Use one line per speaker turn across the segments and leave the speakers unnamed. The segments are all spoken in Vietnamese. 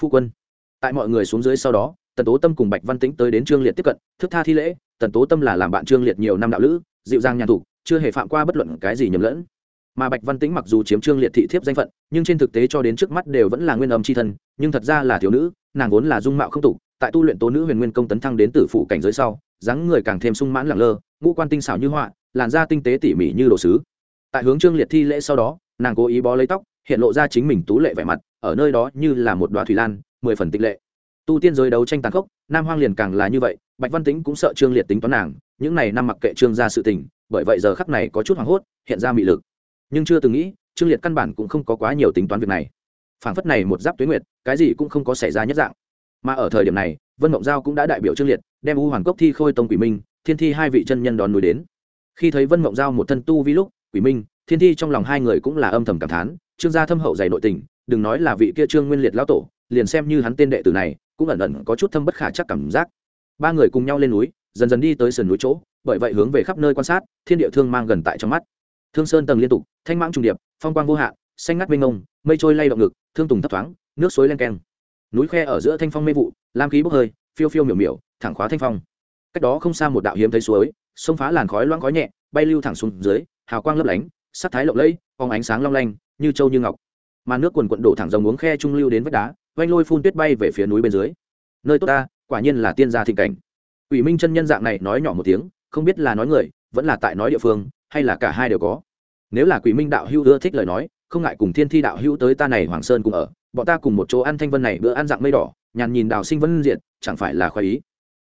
phu quân. Tại mọi người xuống dưới sau đó, tần tố tâm cùng bạch văn tĩnh tới đến trương liệt tiếp cận, thức tha thi lễ, tần tố tâm là làm bạn trương liệt nhiều năm đạo lữ, dịu dàng nhàn thủ, chưa hề phạm qua bất luận cái gì nhầm lẫn. Mà bạch văn tĩnh mặc dù chiếm trương liệt thị thiếp danh phận, nhưng trên thực tế cho đến trước mắt đều vẫn là nguyên âm c h i thân, nhưng thật ra là thiếu nữ, nàng vốn là dung mạo không tục, tại tu luyện tố nữ huyền nguyên công tấn thăng đến tử phủ cảnh giới sau, dáng người càng thêm sung mãn lẳng lơ, ngũ quan tinh xảo như họa, làn da tinh tế tỉ mỉ như đồ sứ. Tại hướng trương liệt thi lễ sau đó, nàng cố ý bó lấy tóc, hiện lộ ra chính mình tú lệ vẻ mặt ở nơi đó như là một đoá thủy lan, mười phần tịch lệ. Tu tiên giới đấu tranh tàn khốc, nam hoang liền càng là như vậy, bạch văn tĩnh cũng sợ trương liệt tính toán nàng, những này năm mặc kệ trương ra sự tình, bởi vậy giờ khắc này có chút hoảng hốt, hiện ra mị lực. Nhưng chưa từng nghĩ, trương liệt căn bản cũng không có quá nhiều tính toán việc này. Phảng phất này một giáp tuyến nguyệt, cái gì cũng không có xảy ra nhất dạng. Mà ở thời điểm này, vân mộng giao cũng đã đại biểu trương liệt, đem u hoàn cốc thi khôi tông quỷ minh, thiên thi hai vị chân nhân đón núi đến. Khi thấy vân mộng giao một thân tu vi lúc, quỷ minh, thiên thi trong lòng hai người cũng là âm thầm cảm thán, trương gia thâm hậu dày nội tình đừng nói là vị kia trương nguyên liệt lão tổ, liền xem như hắn tên đệ tử này, cũng ẩn ẩn có chút thâm bất khả chắc cảm giác. Ba người cùng nhau lên núi, dần dần đi tới sườn núi chỗ, bởi vậy hướng về khắp nơi quan sát, thiên địa thương mang gần tại trong mắt. Thương sơn tầng liên tục, thanh mãng trùng điệp, phong quang vô hạn, xanh ngắt mênh ngông mây trôi lay động ngực, thương tùng thấp thoáng, nước suối len keng. Núi khe ở giữa thanh phong mê vụ, lam khí bốc hơi, phiêu phiêu miểu miểu, thẳng khóa thanh phong. Cách đó không xa một đạo hiếm thấy suối, sông phá làn khói loãng khói nhẹ, bay lưu thẳng xuống dưới, hào quang lấp lánh, sắc thái lộng lẫy, phóng ánh sáng long lanh, như châu như ngọc mà nước quần quận đổ thẳng dòng uống khe trung lưu đến vách đá vanh lôi phun tuyết bay về phía núi bên dưới. Nơi tốt ta, quả nhiên là tiên gia thịnh cảnh. Ủy minh chân nhân dạng này nói nhỏ một tiếng, không biết là nói người, vẫn là tại nói địa phương, hay là cả hai đều có. Nếu là quỷ minh đạo hữu ưa thích lời nói, không ngại cùng thiên thi đạo hữu tới ta này hoàng sơn cùng ở, bọn ta cùng một chỗ ăn thanh vân này bữa ăn dạng mây đỏ, nhàn nhìn đào sinh vân diện chẳng phải là khoái ý.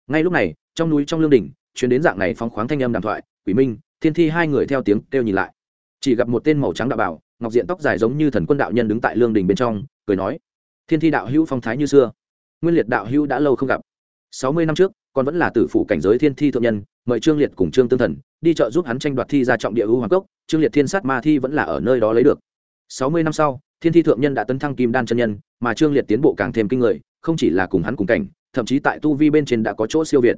Ngay lúc này, trong núi trong lương đỉnh chuyến đến dạng này phóng khoáng thanh âm đàm thoại, quỷ minh, thiên thi hai người theo tiếng kêu nhìn lại. Chỉ gặp một tên màu trắng đạo bảo ngọc diện tóc dài giống như thần quân đạo nhân đứng tại lương đình bên trong, cười nói, thiên thi đạo hữu phong thái như xưa, nguyên liệt đạo hữu đã lâu không gặp. Sáu mươi năm trước, còn vẫn là tử phủ cảnh giới thiên thi thượng nhân, mời trương liệt cùng trương tương thần đi chợ giúp hắn tranh đoạt thi ra trọng địa ưu hoàng cốc, trương liệt thiên sát ma thi vẫn là ở nơi đó lấy được. Sáu mươi năm sau, thiên thi thượng nhân đã tấn thăng kim đan chân nhân, mà trương liệt tiến bộ càng thêm kinh người, không chỉ là cùng hắn cùng cảnh, thậm chí tại tu vi bên trên đã có chỗ siêu việt.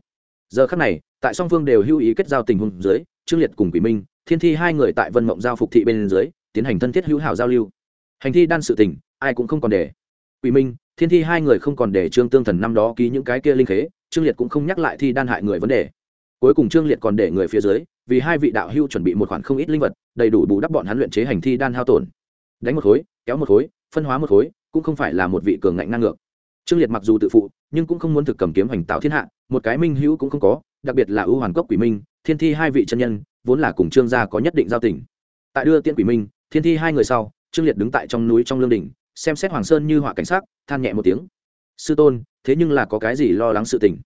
Giờ khắc này, tại song phương đều hưu ý kết giao tình huống dưới, trương liệt cùng quỷ minh, thiên thi hai người tại vân mộng giao phục thị bên dưới tiến hành thân thiết hữu hảo giao lưu. Hành thi đan sự tình, ai cũng không còn để. Quỷ minh, thiên thi hai người không còn để trương tương thần năm đó ký những cái kia linh khế, trương liệt cũng không nhắc lại thi đan hại người vấn đề. Cuối cùng trương liệt còn để người phía dưới, vì hai vị đạo hưu chuẩn bị một khoản không ít linh vật, đầy đủ bù đắp bọn hắn luyện chế hành thi đan hao tổn. Đánh một khối, kéo một khối, phân hóa một khối, cũng không phải là một vị cường ngạnh năng ngược. Trương liệt mặc dù tự phụ, nhưng cũng không muốn thực cầm kiếm hành tạo thiên hạ, một cái minh hữu cũng không có, đặc biệt là ưu hoàn cốc quỷ minh, thiên thi hai vị chân nhân, vốn là cùng trương gia có nhất định giao tình. Tại đưa tiên quỷ minh thiên thi hai người sau, trương liệt đứng tại trong núi trong lương đỉnh, xem xét hoàng sơn như họa cảnh sát than nhẹ một tiếng. Sư tôn, thế nhưng là có cái gì lo lắng sự tình?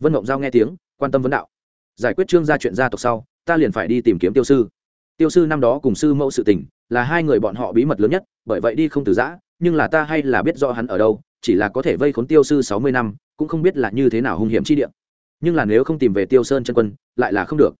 Vân mộng giao nghe tiếng, quan tâm vấn đạo. Giải quyết trương gia chuyện gia tộc sau, ta liền phải đi tìm kiếm tiêu sư. Tiêu sư năm đó cùng sư mẫu sự tình, là hai người bọn họ bí mật lớn nhất, bởi vậy đi không từ giã, nhưng là ta hay là biết rõ hắn ở đâu, chỉ là có thể vây khốn tiêu sư sáu mươi năm, cũng không biết là như thế nào hung hiểm chi địa. Nhưng là nếu không tìm về tiêu sơn chân quân, lại là không được.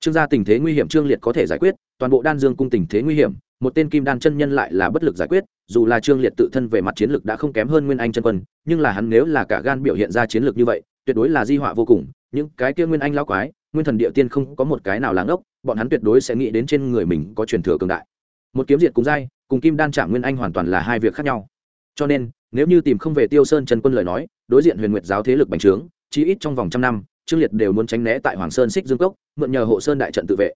Trương gia tình thế nguy hiểm trương liệt có thể giải quyết, toàn bộ đan dương cung tình thế nguy hiểm một tên kim đan chân nhân lại là bất lực giải quyết, dù là trương liệt tự thân về mặt chiến lược đã không kém hơn nguyên anh chân quân, nhưng là hắn nếu là cả gan biểu hiện ra chiến lược như vậy, tuyệt đối là di họa vô cùng. Những cái kia nguyên anh lao quái, nguyên thần địa tiên không có một cái nào là ốc, bọn hắn tuyệt đối sẽ nghĩ đến trên người mình có truyền thừa cường đại. Một kiếm diệt cùng giai, cùng kim đan trạng nguyên anh hoàn toàn là hai việc khác nhau. Cho nên, nếu như tìm không về tiêu sơn trần quân lời nói, đối diện huyền nguyệt giáo thế lực bành trướng, chí ít trong vòng trăm năm, trương liệt đều muốn tránh né tại hoàng sơn xích dương cốc, mượn nhờ hộ sơn đại trận tự vệ.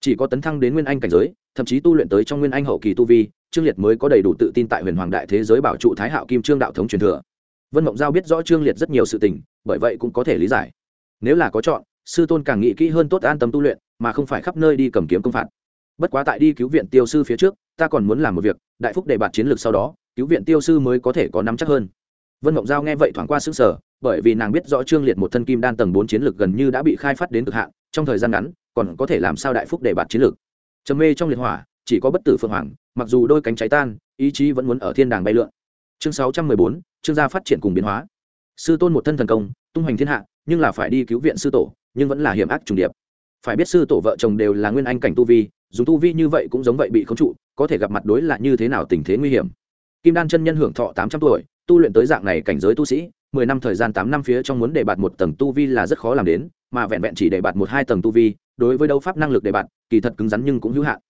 Chỉ có tấn thăng đến nguyên anh cảnh giới thậm chí tu luyện tới trong nguyên anh hậu kỳ tu vi, trương liệt mới có đầy đủ tự tin tại huyền hoàng đại thế giới bảo trụ thái hạo kim trương đạo thống truyền thừa. Vân mộng giao biết rõ trương liệt rất nhiều sự tình, bởi vậy cũng có thể lý giải. Nếu là có chọn, sư tôn càng nghĩ kỹ hơn tốt an tâm tu luyện, mà không phải khắp nơi đi cầm kiếm công phạt. Bất quá tại đi cứu viện tiêu sư phía trước, ta còn muốn làm một việc, đại phúc đề bạt chiến lược sau đó, cứu viện tiêu sư mới có thể có nắm chắc hơn. Vân mộng giao nghe vậy thoáng qua xứng sở bởi vì nàng biết rõ trương liệt một thân kim đan tầng bốn chiến lược gần như đã bị khai phát đến cực hạn, trong thời gian ngắn, còn có thể làm sao đại phúc đề bạt chiến lược trầm mê trong liệt hỏa, chỉ có bất tử phượng hoàng, mặc dù đôi cánh cháy tan, ý chí vẫn muốn ở thiên đàng bay lượn. Chương sáu trăm mười bốn chương gia phát triển cùng biến hóa. Sư tôn một thân thần công, tung hoành thiên hạ, nhưng là phải đi cứu viện sư tổ, nhưng vẫn là hiểm ác trùng điệp. Phải biết sư tổ vợ chồng đều là nguyên anh cảnh tu vi, dùng tu vi như vậy cũng giống vậy bị khống trụ, có thể gặp mặt đối là như thế nào tình thế nguy hiểm. Kim đan chân nhân hưởng thọ tám trăm tuổi, tu luyện tới dạng này cảnh giới tu sĩ, mười năm thời gian tám năm phía trong muốn đề bạt một tầng tu vi là rất khó làm đến, mà vẹn vẹn chỉ đề bạt một hai tầng tu vi đối với đấu pháp năng lực đề bạt, kỳ thật cứng rắn nhưng cũng hữu hạn.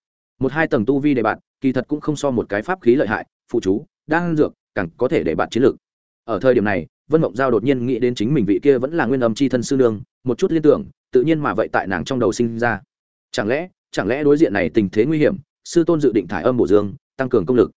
Một hai tầng tu vi đề bạt, kỳ thật cũng không so một cái pháp khí lợi hại, phụ chú đang dược, càng có thể đề bạt chiến lược. Ở thời điểm này, vân mộng giao đột nhiên nghĩ đến chính mình vị kia vẫn là nguyên âm c h i thân sư nương, một chút liên tưởng, tự nhiên mà vậy tại nàng trong đầu sinh ra. Chẳng lẽ chẳng lẽ đối diện này tình thế nguy hiểm, sư tôn dự định thải âm bổ dương, tăng cường công lực.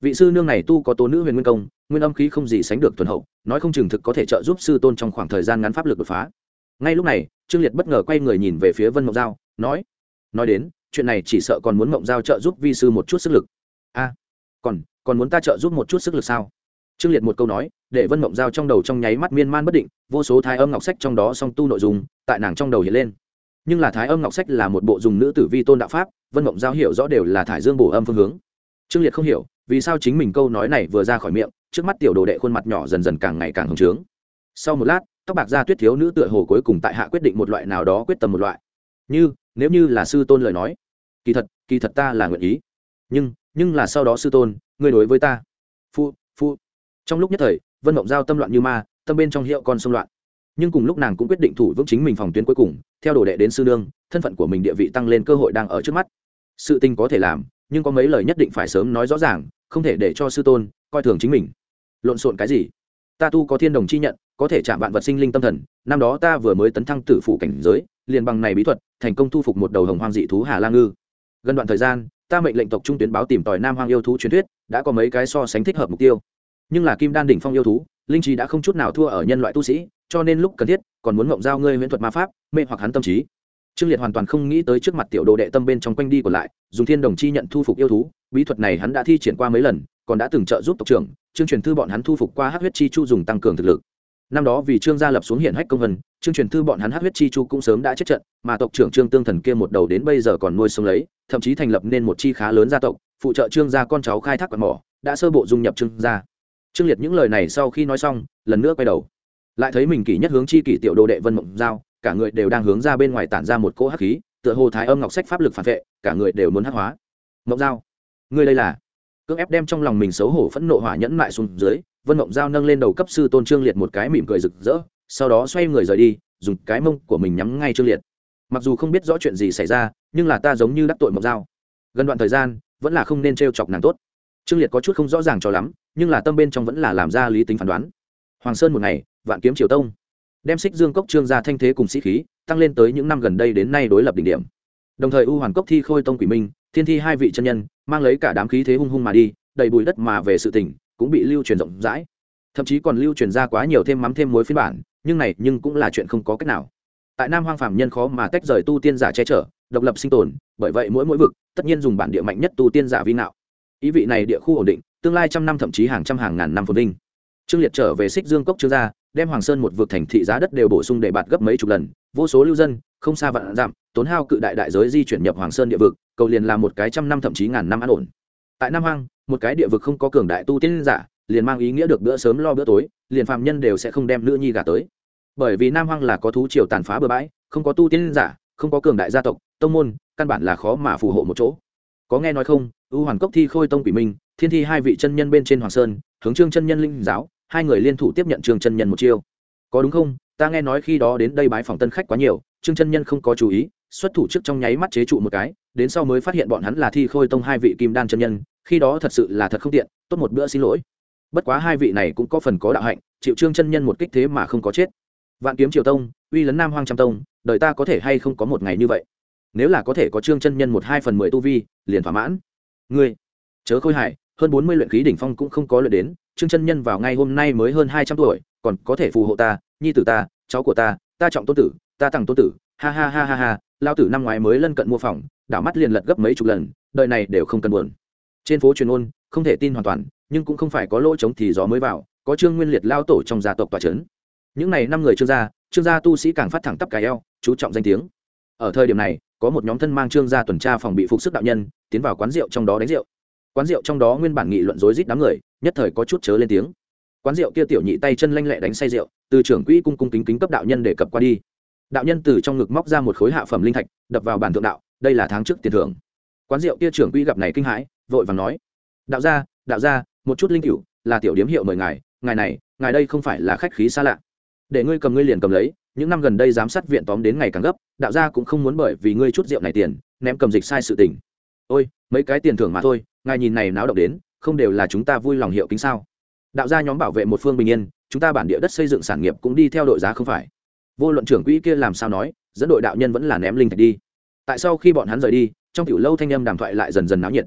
Vị sư nương này tu có tố nữ huyền nguyên công, nguyên âm khí không gì sánh được thuần hậu, nói không chừng thực có thể trợ giúp sư tôn trong khoảng thời gian ngắn pháp lực đột phá ngay lúc này, trương liệt bất ngờ quay người nhìn về phía vân mộng giao, nói nói đến, chuyện này chỉ sợ còn muốn mộng giao trợ giúp vi sư một chút sức lực. A, còn còn muốn ta trợ giúp một chút sức lực sao? Trương liệt một câu nói, để vân mộng giao trong đầu trong nháy mắt miên man bất định, vô số thái âm ngọc sách trong đó song tu nội dung, tại nàng trong đầu hiện lên. Nhưng là thái âm ngọc sách là một bộ dùng nữ tử vi tôn đạo pháp, vân mộng giao hiểu rõ đều là thải dương bổ âm phương hướng. Trương liệt không hiểu, vì sao chính mình câu nói này vừa ra khỏi miệng, trước mắt tiểu đồ đệ khuôn mặt nhỏ dần dần càng ngày càng hứng trướng. Sau một lát tóc bạc da tuyết thiếu nữ tựa hồ cuối cùng tại hạ quyết định một loại nào đó quyết tâm một loại. Như, nếu như là sư tôn lời nói, kỳ thật kỳ thật ta là nguyện ý. Nhưng nhưng là sau đó sư tôn người đối với ta. Phu phu. Trong lúc nhất thời, vân mộng giao tâm loạn như ma, tâm bên trong hiệu con sông loạn. Nhưng cùng lúc nàng cũng quyết định thủ vững chính mình phòng tuyến cuối cùng, theo đồ đệ đến sư nương, thân phận của mình địa vị tăng lên cơ hội đang ở trước mắt. Sự tình có thể làm, nhưng có mấy lời nhất định phải sớm nói rõ ràng, không thể để cho sư tôn coi thường chính mình. Lộn xộn cái gì? Ta tu có thiên đồng chi nhận, có thể chạm vạn vật sinh linh tâm thần, năm đó ta vừa mới tấn thăng tử phụ cảnh giới, liền bằng này bí thuật, thành công thu phục một đầu hồng hoang dị thú hà la ngư. Gần đoạn thời gian, ta mệnh lệnh tộc trung tuyến báo tìm tòi nam hoang yêu thú truyền thuyết, đã có mấy cái so sánh thích hợp mục tiêu. Nhưng là kim đan đỉnh phong yêu thú, linh trí đã không chút nào thua ở nhân loại tu sĩ, cho nên lúc cần thiết, còn muốn mộng giao ngươi huyễn thuật ma pháp, mê hoặc hắn tâm trí. Trương liệt hoàn toàn không nghĩ tới trước mặt tiểu đồ đệ tâm bên trong quanh đi còn lại, dùng thiên đồng chi nhận thu phục yêu thú, bí thuật này hắn đã thi triển qua mấy lần, còn đã từng trợ giúp tộc trưởng trương truyền thư bọn hắn thu phục qua hát huyết chi chu dùng tăng cường thực lực. Năm đó vì trương gia lập xuống hiển hách công vân, trương truyền thư bọn hắn hát huyết chi chu cũng sớm đã chết trận, mà tộc trưởng trương tương thần kia một đầu đến bây giờ còn nuôi sống lấy, thậm chí thành lập nên một chi khá lớn gia tộc, phụ trợ trương gia con cháu khai thác quạt mỏ, đã sơ bộ dung nhập trương gia. Trương liệt những lời này sau khi nói xong, lần nữa quay đầu. Lại thấy mình kỷ nhất hướng chi kỷ tiểu đồ đệ vân mộng giao, cả người đều đang hướng ra bên ngoài tản ra một cỗ hắc khí, tựa hồ thái âm ngọc sách pháp lực phản vệ, cả người đều muốn hắc hóa. Mộng giao, ngươi đây là cưỡng ép đem trong lòng mình xấu hổ phẫn nộ hỏa nhẫn lại xuống dưới, vân mộng giao nâng lên đầu cấp sư tôn trương liệt một cái mỉm cười rực rỡ, sau đó xoay người rời đi, dùng cái mông của mình nhắm ngay trương liệt. Mặc dù không biết rõ chuyện gì xảy ra, nhưng là ta giống như đắc tội mộng giao. Gần đoạn thời gian, vẫn là không nên t chọc nàng tốt. Trương liệt có chút không rõ ràng cho lắm, nhưng là tâm bên trong vẫn là làm ra lý tính phán đoán. Hoàng sơn một ngày, vạn kiếm triều tông. Đem xích dương cốc trương ra thanh thế cùng sĩ khí, tăng lên tới những năm gần đây đến nay đối lập đỉnh điểm. Đồng thời u hoàn cốc thi khôi tông quỷ minh thiên thi hai vị chân nhân, mang lấy cả đám khí thế hung hung mà đi, đầy bụi đất mà về sự tỉnh cũng bị lưu truyền rộng rãi. Thậm chí còn lưu truyền ra quá nhiều thêm mắm thêm muối phiên bản, nhưng này nhưng cũng là chuyện không có cách nào. Tại nam hoang phạm nhân khó mà tách rời tu tiên giả che chở, độc lập sinh tồn, bởi vậy mỗi mỗi vực, tất nhiên dùng bản địa mạnh nhất tu tiên giả vi nạo ý vị này địa khu ổn định, tương lai trăm năm thậm chí hàng trăm hàng ngàn năm phồn vinh. Trương liệt trở về xích dương cốc trương gia, đem hoàng sơn một vực thành thị giá đất đều bổ sung để bạt gấp mấy chục lần vô số lưu dân, không xa vạn dặm, tốn hao cự đại đại giới di chuyển nhập hoàng sơn địa vực, cầu liền là một cái trăm năm thậm chí ngàn năm an ổn. Tại nam hoang, một cái địa vực không có cường đại tu tiên giả, liền mang ý nghĩa được bữa sớm lo bữa tối, liền phạm nhân đều sẽ không đem nữ nhi gà tới. Bởi vì nam hoang là có thú triều tàn phá bừa bãi, không có tu tiên giả, không có cường đại gia tộc, tông môn, căn bản là khó mà phù hộ một chỗ. Có nghe nói không ưu hoàn cốc thi khôi tông quỷ minh, thiên thi hai vị chân nhân bên trên hoàng sơn, hướng trương chân nhân linh giáo, hai người liên thủ tiếp nhận trương chân nhân một chiêu. Có đúng không? Ta nghe nói khi đó đến đây bái phòng tân khách quá nhiều, trương chân nhân không có chú ý, xuất thủ trước trong nháy mắt chế trụ một cái, đến sau mới phát hiện bọn hắn là thi khôi tông hai vị kim đan chân nhân, khi đó thật sự là thật không tiện, tốt một bữa xin lỗi. Bất quá hai vị này cũng có phần có đạo hạnh, chịu trương chân nhân một kích thế mà không có chết. Vạn kiếm triều tông, uy lấn nam hoang trăm tông, đời ta có thể hay không có một ngày như vậy? Nếu là có thể có trương chân nhân một hai phần mười tu vi, liền thỏa mãn. Ngươi, chớ khôi hài, hơn bốn mươi luyện khí đỉnh phong cũng không có luyện đến, trương chân nhân vào ngay hôm nay mới hơn hai trăm tuổi, còn có thể phù hộ ta nhi tử ta, cháu của ta ta trọng tôn tử, ta tặng tôn tử, ha ha ha ha ha, lao tử năm ngoái mới lân cận mua phòng, đảo mắt liền lật gấp mấy chục lần, đời này đều không cần buồn. Trên phố truyền ôn, không thể tin hoàn toàn, nhưng cũng không phải có lỗ trống thì gió mới vào, có trương nguyên liệt lao tổ trong gia tộc tòa trấn. Những n à y năm người trương gia trương gia tu sĩ càng phát thẳng tắp cài eo, chú trọng danh tiếng. Ở thời điểm này, có một nhóm thân mang trương gia tuần tra phòng bị phục sức đạo nhân, tiến vào quán rượu trong đó đánh rượu. Quán rượu trong đó nguyên bản nghị luận rối rít đám người, nhất thời có chút chớ lên tiếng quán rượu kia tiểu nhị tay chân lanh lẹ đánh say rượu, từ trưởng quỹ cung cung kính kính cấp đạo nhân để cập qua đi. Đạo nhân từ trong ngực móc ra một khối hạ phẩm linh thạch, đập vào bản thượng đạo, đây là tháng trước tiền thưởng. Quán rượu kia trưởng quỹ gặp này kinh hãi, vội vàng nói, đạo gia đạo gia, một chút linh cửu, là tiểu điếm hiệu mời ngài ngài này, ngài đây không phải là khách khí xa lạ. Để ngươi cầm ngươi liền cầm lấy, những năm gần đây giám sát viện tóm đến ngày càng gấp, đạo gia cũng không muốn bởi vì ngươi chút rượu này tiền, ném cầm dịch sai sự tình. Ôi, mấy cái tiền thưởng mà thôi, ngài nhìn này náo động đến, không đều là chúng ta vui lòng hiệu kính sao? Đạo gia nhóm bảo vệ một phương bình yên, chúng ta bản địa đất xây dựng sản nghiệp cũng đi theo đội giá không phải. Vô luận trưởng quỹ kia làm sao nói, dẫn đội đạo nhân vẫn là ném linh thạch đi. Tại sau khi bọn hắn rời đi, trong tiểu lâu thanh âm đàm thoại lại dần dần náo nhiệt.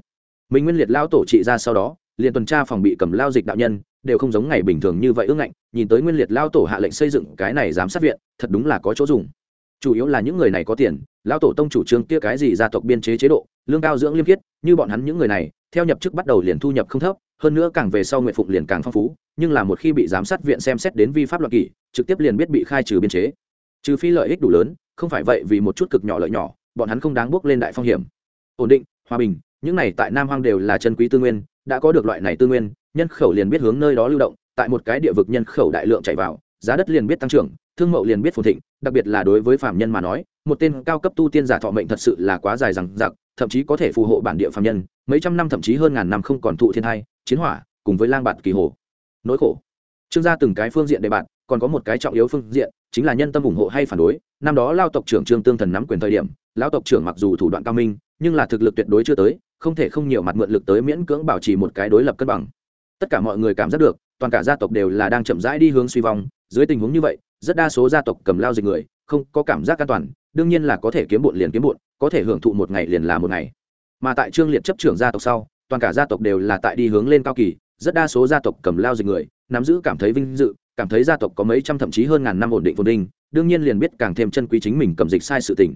Mình nguyên liệt lao tổ trị ra sau đó, liền tuần tra phòng bị cầm lao dịch đạo nhân, đều không giống ngày bình thường như vậy ương ngạnh, nhìn tới nguyên liệt lao tổ hạ lệnh xây dựng cái này giám sát viện, thật đúng là có chỗ dùng. Chủ yếu là những người này có tiền, lao tổ tông chủ trương kia cái gì gia tộc biên chế chế độ, lương cao dưỡng liêm khiết, như bọn hắn những người này, theo nhập chức bắt đầu liền thu nhập không thấp hơn nữa càng về sau nguyện phụng liền càng phong phú, nhưng là một khi bị giám sát viện xem xét đến vi pháp luật kỷ, trực tiếp liền biết bị khai trừ biên chế. Trừ phi lợi ích đủ lớn, không phải vậy vì một chút cực nhỏ lợi nhỏ, bọn hắn không đáng bước lên đại phong hiểm. Ổn định, hòa bình, những này tại nam hoang đều là chân quý tư nguyên, đã có được loại này tư nguyên, nhân khẩu liền biết hướng nơi đó lưu động, tại một cái địa vực nhân khẩu đại lượng chạy vào, giá đất liền biết tăng trưởng, thương mậu liền biết phồn thịnh, đặc biệt là đối với phạm nhân mà nói, một tên cao cấp tu tiên giả thọ mệnh thật sự là quá dài rằng giặc thậm chí có thể phù hộ bản địa phạm nhân, mấy trăm năm thậm chí hơn ngàn năm không còn thụ thiên thai chiến hỏa, cùng với lang bạt kỳ hồ. Nỗi khổ. Trương gia từng cái phương diện đề bạt, còn có một cái trọng yếu phương diện, chính là nhân tâm ủng hộ hay phản đối. Năm đó lao tộc trưởng trương tương thần nắm quyền thời điểm lão tộc trưởng mặc dù thủ đoạn cao minh, nhưng là thực lực tuyệt đối chưa tới, không thể không nhiều mặt mượn lực tới miễn cưỡng bảo trì một cái đối lập cân bằng. Tất cả mọi người cảm giác được, toàn cả gia tộc đều là đang chậm rãi đi hướng suy vong. Dưới tình huống như vậy, rất đa số gia tộc cầm lao dịch người, không có cảm giác an toàn, đương nhiên là có thể kiếm bộn liền kiếm bộn có thể hưởng thụ một ngày liền là một ngày. Mà tại trương liệt chấp trưởng gia tộc sau toàn cả gia tộc đều là tại đi hướng lên cao kỳ, rất đa số gia tộc cầm lao dịch người, nắm giữ cảm thấy vinh dự, cảm thấy gia tộc có mấy trăm thậm chí hơn ngàn năm ổn định phồn đinh đương nhiên liền biết càng thêm chân quý chính mình cầm dịch sai sự tình.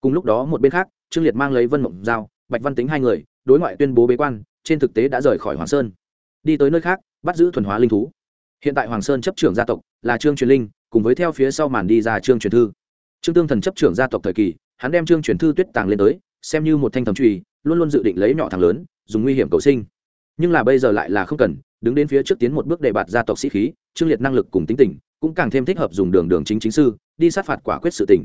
Cùng lúc đó một bên khác, trương liệt mang lấy vân mộng giao, bạch văn tính hai người, đối ngoại tuyên bố bế quan, trên thực tế đã rời khỏi hoàng sơn. Đi tới nơi khác, bắt giữ thuần hóa linh thú. Hiện tại hoàng sơn chấp trưởng gia tộc là trương truyền linh, cùng với theo phía sau màn đi ra trương truyền thư. Trương tương thần chấp trưởng gia tộc thời kỳ, hắn đem trương truyền thư tuyết tàng lên tới, xem như một thanh thầm truy luôn luôn dự định lấy nhỏ thằng lớn dùng nguy hiểm cầu sinh. Nhưng là bây giờ lại là không cần, đứng đến phía trước tiến một bước đề bạt gia tộc sĩ khí, trương liệt năng lực cùng tính tình, cũng càng thêm thích hợp dùng đường đường chính chính sư, đi sát phạt quả quyết sự tình.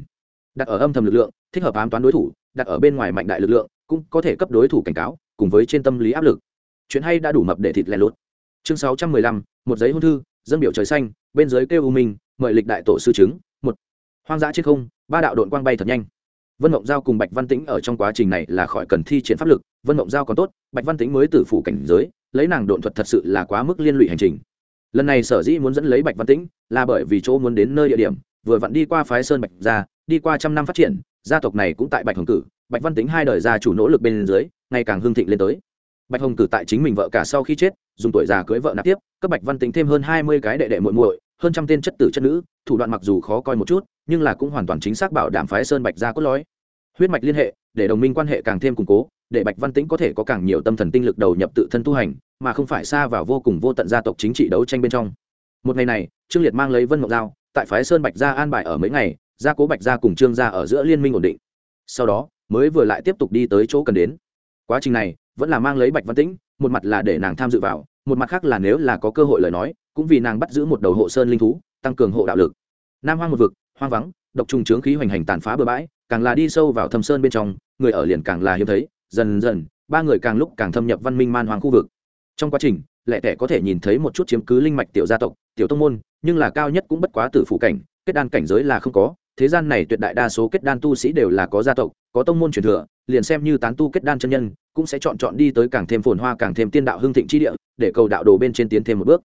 Đặt ở âm thầm lực lượng, thích hợp ám toán đối thủ, đặt ở bên ngoài mạnh đại lực lượng, cũng có thể cấp đối thủ cảnh cáo, cùng với trên tâm lý áp lực. Chuyện hay đã đủ mập để thịt lẻ lốt chương sáu trăm mười lăm, một giấy hôn thư dân biểu trời xanh, bên dưới kêu u minh, mời lịch đại tổ sư chứng, một. Hoang dã trên không, ba đạo đội quang bay thật nhanh vân mộng giao cùng bạch văn tĩnh ở trong quá trình này là khỏi cần thi triển pháp lực, vân mộng giao còn tốt, bạch văn tĩnh mới từ phủ cảnh giới, lấy nàng độn thuật thật sự là quá mức liên lụy hành trình. Lần này sở dĩ muốn dẫn lấy bạch văn tĩnh là bởi vì chỗ muốn đến nơi địa điểm, vừa vặn đi qua phái sơn bạch gia đi qua trăm năm phát triển, gia tộc này cũng tại bạch hồng cử, bạch văn tính hai đời gia chủ nỗ lực bên dưới, ngày càng hưng thịnh lên tới. Bạch hồng cử tại chính mình vợ cả sau khi chết, dùng tuổi già cưới vợ nạp tiếp, cấp bạch văn tính thêm hơn hai mươi cái đệ đệ muội muội hơn trăm tên chất tử chất nữ, thủ đoạn mặc dù khó coi một chút, nhưng là cũng hoàn toàn chính xác bảo đảm phái sơn bạch gia cốt lõi. Huyết mạch liên hệ, để đồng minh quan hệ càng thêm củng cố, để bạch văn tĩnh có thể có càng nhiều tâm thần tinh lực đầu nhập tự thân tu hành, mà không phải xa vào vô cùng vô tận gia tộc chính trị đấu tranh bên trong. Một ngày này, trương liệt mang lấy vân ngọc giao, tại phái sơn bạch gia an bài ở mấy ngày, gia cố bạch gia cùng trương gia ở giữa liên minh ổn định. Sau đó, mới vừa lại tiếp tục đi tới chỗ cần đến. Quá trình này, vẫn là mang lấy bạch văn tĩnh, một mặt là để nàng tham dự vào một mặt khác là nếu là có cơ hội lời nói, cũng vì nàng bắt giữ một đầu hộ sơn linh thú, tăng cường hộ đạo lực. Nam hoang một vực, hoang vắng, độc trùng trướng khí hoành hành tàn phá bừa bãi, càng là đi sâu vào thâm sơn bên trong, người ở liền càng là hiếm thấy, dần dần, ba người càng lúc càng thâm nhập văn minh man hoang khu vực. Trong quá trình lẹ tẻ có thể nhìn thấy một chút chiếm cứ linh mạch tiểu gia tộc, tiểu tông môn, nhưng là cao nhất cũng bất quá tử phủ cảnh, kết đan cảnh giới là không có, thế gian này tuyệt đại đa số kết đan tu sĩ đều là có gia tộc, có tông môn truyền thừa, liền xem như tán tu kết đan chân nhân, cũng sẽ chọn chọn đi tới càng thêm phồn hoa, càng thêm tiên đạo hưng thịnh chi địa để cầu đạo đồ bên trên tiến thêm một bước.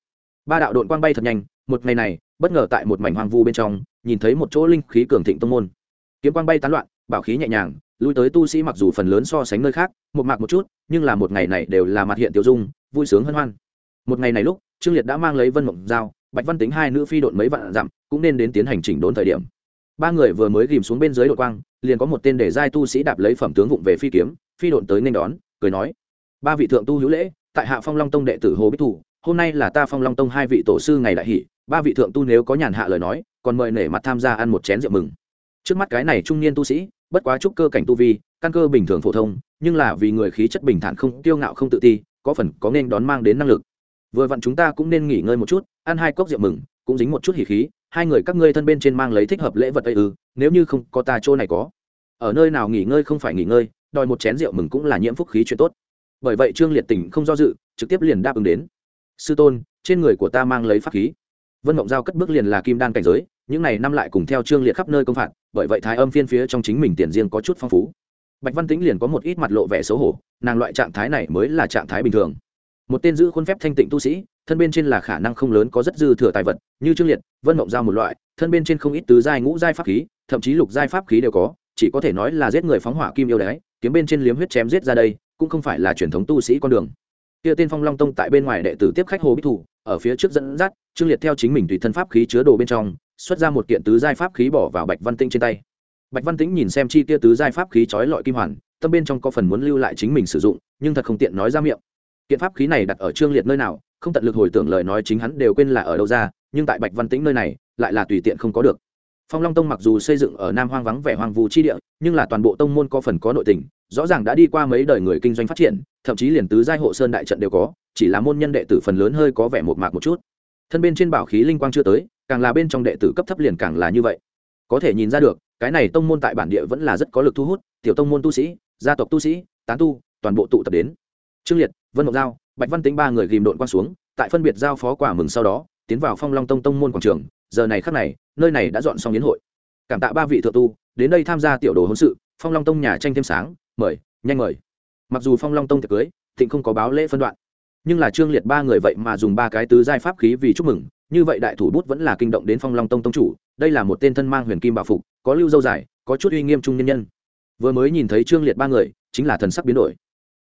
Ba đạo đội quang bay thật nhanh, một ngày này, bất ngờ tại một mảnh hoang vu bên trong, nhìn thấy một chỗ linh khí cường thịnh tông môn. Kiếm quang bay tán loạn, bảo khí nhẹ nhàng, lui tới tu sĩ mặc dù phần lớn so sánh nơi khác, một mạc một chút, nhưng là một ngày này đều là mặt hiện tiểu dung, vui sướng hân hoan. Một ngày này lúc, trương liệt đã mang lấy vân mộng dao bạch văn tính hai nữ phi độn mấy vạn dặm, cũng nên đến tiến hành chỉnh đốn thời điểm. Ba người vừa mới ghìm xuống bên dưới đội quang, liền có một tên để giai tu sĩ đạp lấy phẩm tướng vụng về phi kiếm, phi độn tới nên đón, cười nói, ba vị thượng tu hữu lễ tại hạ phong long tông đệ tử hồ bích thủ, hôm nay là ta phong long tông hai vị tổ sư ngày đại hỷ, ba vị thượng tu nếu có nhàn hạ lời nói, còn mời nể mặt tham gia ăn một chén rượu mừng. Trước mắt cái này trung niên tu sĩ, bất quá trúc cơ cảnh tu vi, căn cơ bình thường phổ thông, nhưng là vì người khí chất bình thản không, kiêu ngạo không tự ti, có phần có nên đón mang đến năng lực. Vừa vặn chúng ta cũng nên nghỉ ngơi một chút, ăn hai cốc rượu mừng, cũng dính một chút hỉ khí, hai người các ngươi thân bên trên mang lấy thích hợp lễ vật ấy ư, nếu như không có ta chỗ này có. Ở nơi nào nghỉ ngơi không phải nghỉ ngơi, đòi một chén rượu mừng cũng là nhiễm phúc khí chuyện tốt bởi vậy trương liệt tỉnh không do dự, trực tiếp liền đáp ứng đến. Sư tôn, trên người của ta mang lấy pháp khí. Vân mộng giao cất bước liền là kim đan cảnh giới, những này năm lại cùng theo trương liệt khắp nơi công phạt, bởi vậy thái âm phiên phía trong chính mình tiền riêng có chút phong phú. Bạch văn tĩnh liền có một ít mặt lộ vẻ xấu hổ, nàng loại trạng thái này mới là trạng thái bình thường. Một tên giữ khuôn phép thanh tịnh tu sĩ, thân bên trên là khả năng không lớn có rất dư thừa tài vật, như trương liệt, vân mộng giao một loại, thân bên trên không ít tứ giai ngũ giai pháp khí, thậm chí lục giai pháp khí đều có, chỉ có thể nói là giết người phóng hỏa kim yêu đái, kiếm bên trên liếm huyết chém giết ra đây cũng không phải là truyền thống tu sĩ con đường. Kia tên phong long tông tại bên ngoài đệ tử tiếp khách hồ bích thủ, ở phía trước dẫn dắt, trương liệt theo chính mình tùy thân pháp khí chứa đồ bên trong, xuất ra một kiện tứ giai pháp khí bỏ vào bạch văn tĩnh trên tay. Bạch văn tĩnh nhìn xem chi kia tứ giai pháp khí trói lọi kim hoàn, tâm bên trong có phần muốn lưu lại chính mình sử dụng, nhưng thật không tiện nói ra miệng. Kiện pháp khí này đặt ở trương liệt nơi nào, không tận lực hồi tưởng lời nói chính hắn đều quên là ở đâu ra, nhưng tại bạch văn tĩnh nơi này, lại là tùy tiện không có được. Phong long tông mặc dù xây dựng ở nam hoang vắng vẻ hoang vu chi địa, nhưng là toàn bộ tông môn có phần có nội tình rõ ràng đã đi qua mấy đời người kinh doanh phát triển, thậm chí liền tứ giai hộ sơn đại trận đều có, chỉ là môn nhân đệ tử phần lớn hơi có vẻ một mạc một chút. Thân bên trên bảo khí linh quang chưa tới, càng là bên trong đệ tử cấp thấp liền càng là như vậy. Có thể nhìn ra được, cái này tông môn tại bản địa vẫn là rất có lực thu hút, tiểu tông môn tu sĩ, gia tộc tu sĩ, tán tu, toàn bộ tụ tập đến. Trương liệt, vân ngọc giao, bạch văn tính ba người ghìm đội quang xuống, tại phân biệt giao phó quả mừng sau đó, tiến vào phong long tông tông môn quảng trường, giờ này khắc này, nơi này đã dọn xong yến hội. Cảm tạ ba vị thượng tu, đến đây tham gia tiểu đồ hôn sự, phong long tông nhà tranh thêm sáng mời, nhanh mời. Mặc dù phong long tông tiệc cưới, thịnh không có báo lễ phân đoạn. Nhưng là trương liệt ba người vậy mà dùng ba cái tứ giai pháp khí vì chúc mừng, như vậy đại thủ bút vẫn là kinh động đến phong long tông tông chủ, đây là một tên thân mang huyền kim bảo phục, có lưu dâu dài, có chút uy nghiêm trung nhân nhân. Vừa mới nhìn thấy trương liệt ba người, chính là thần sắc biến đổi.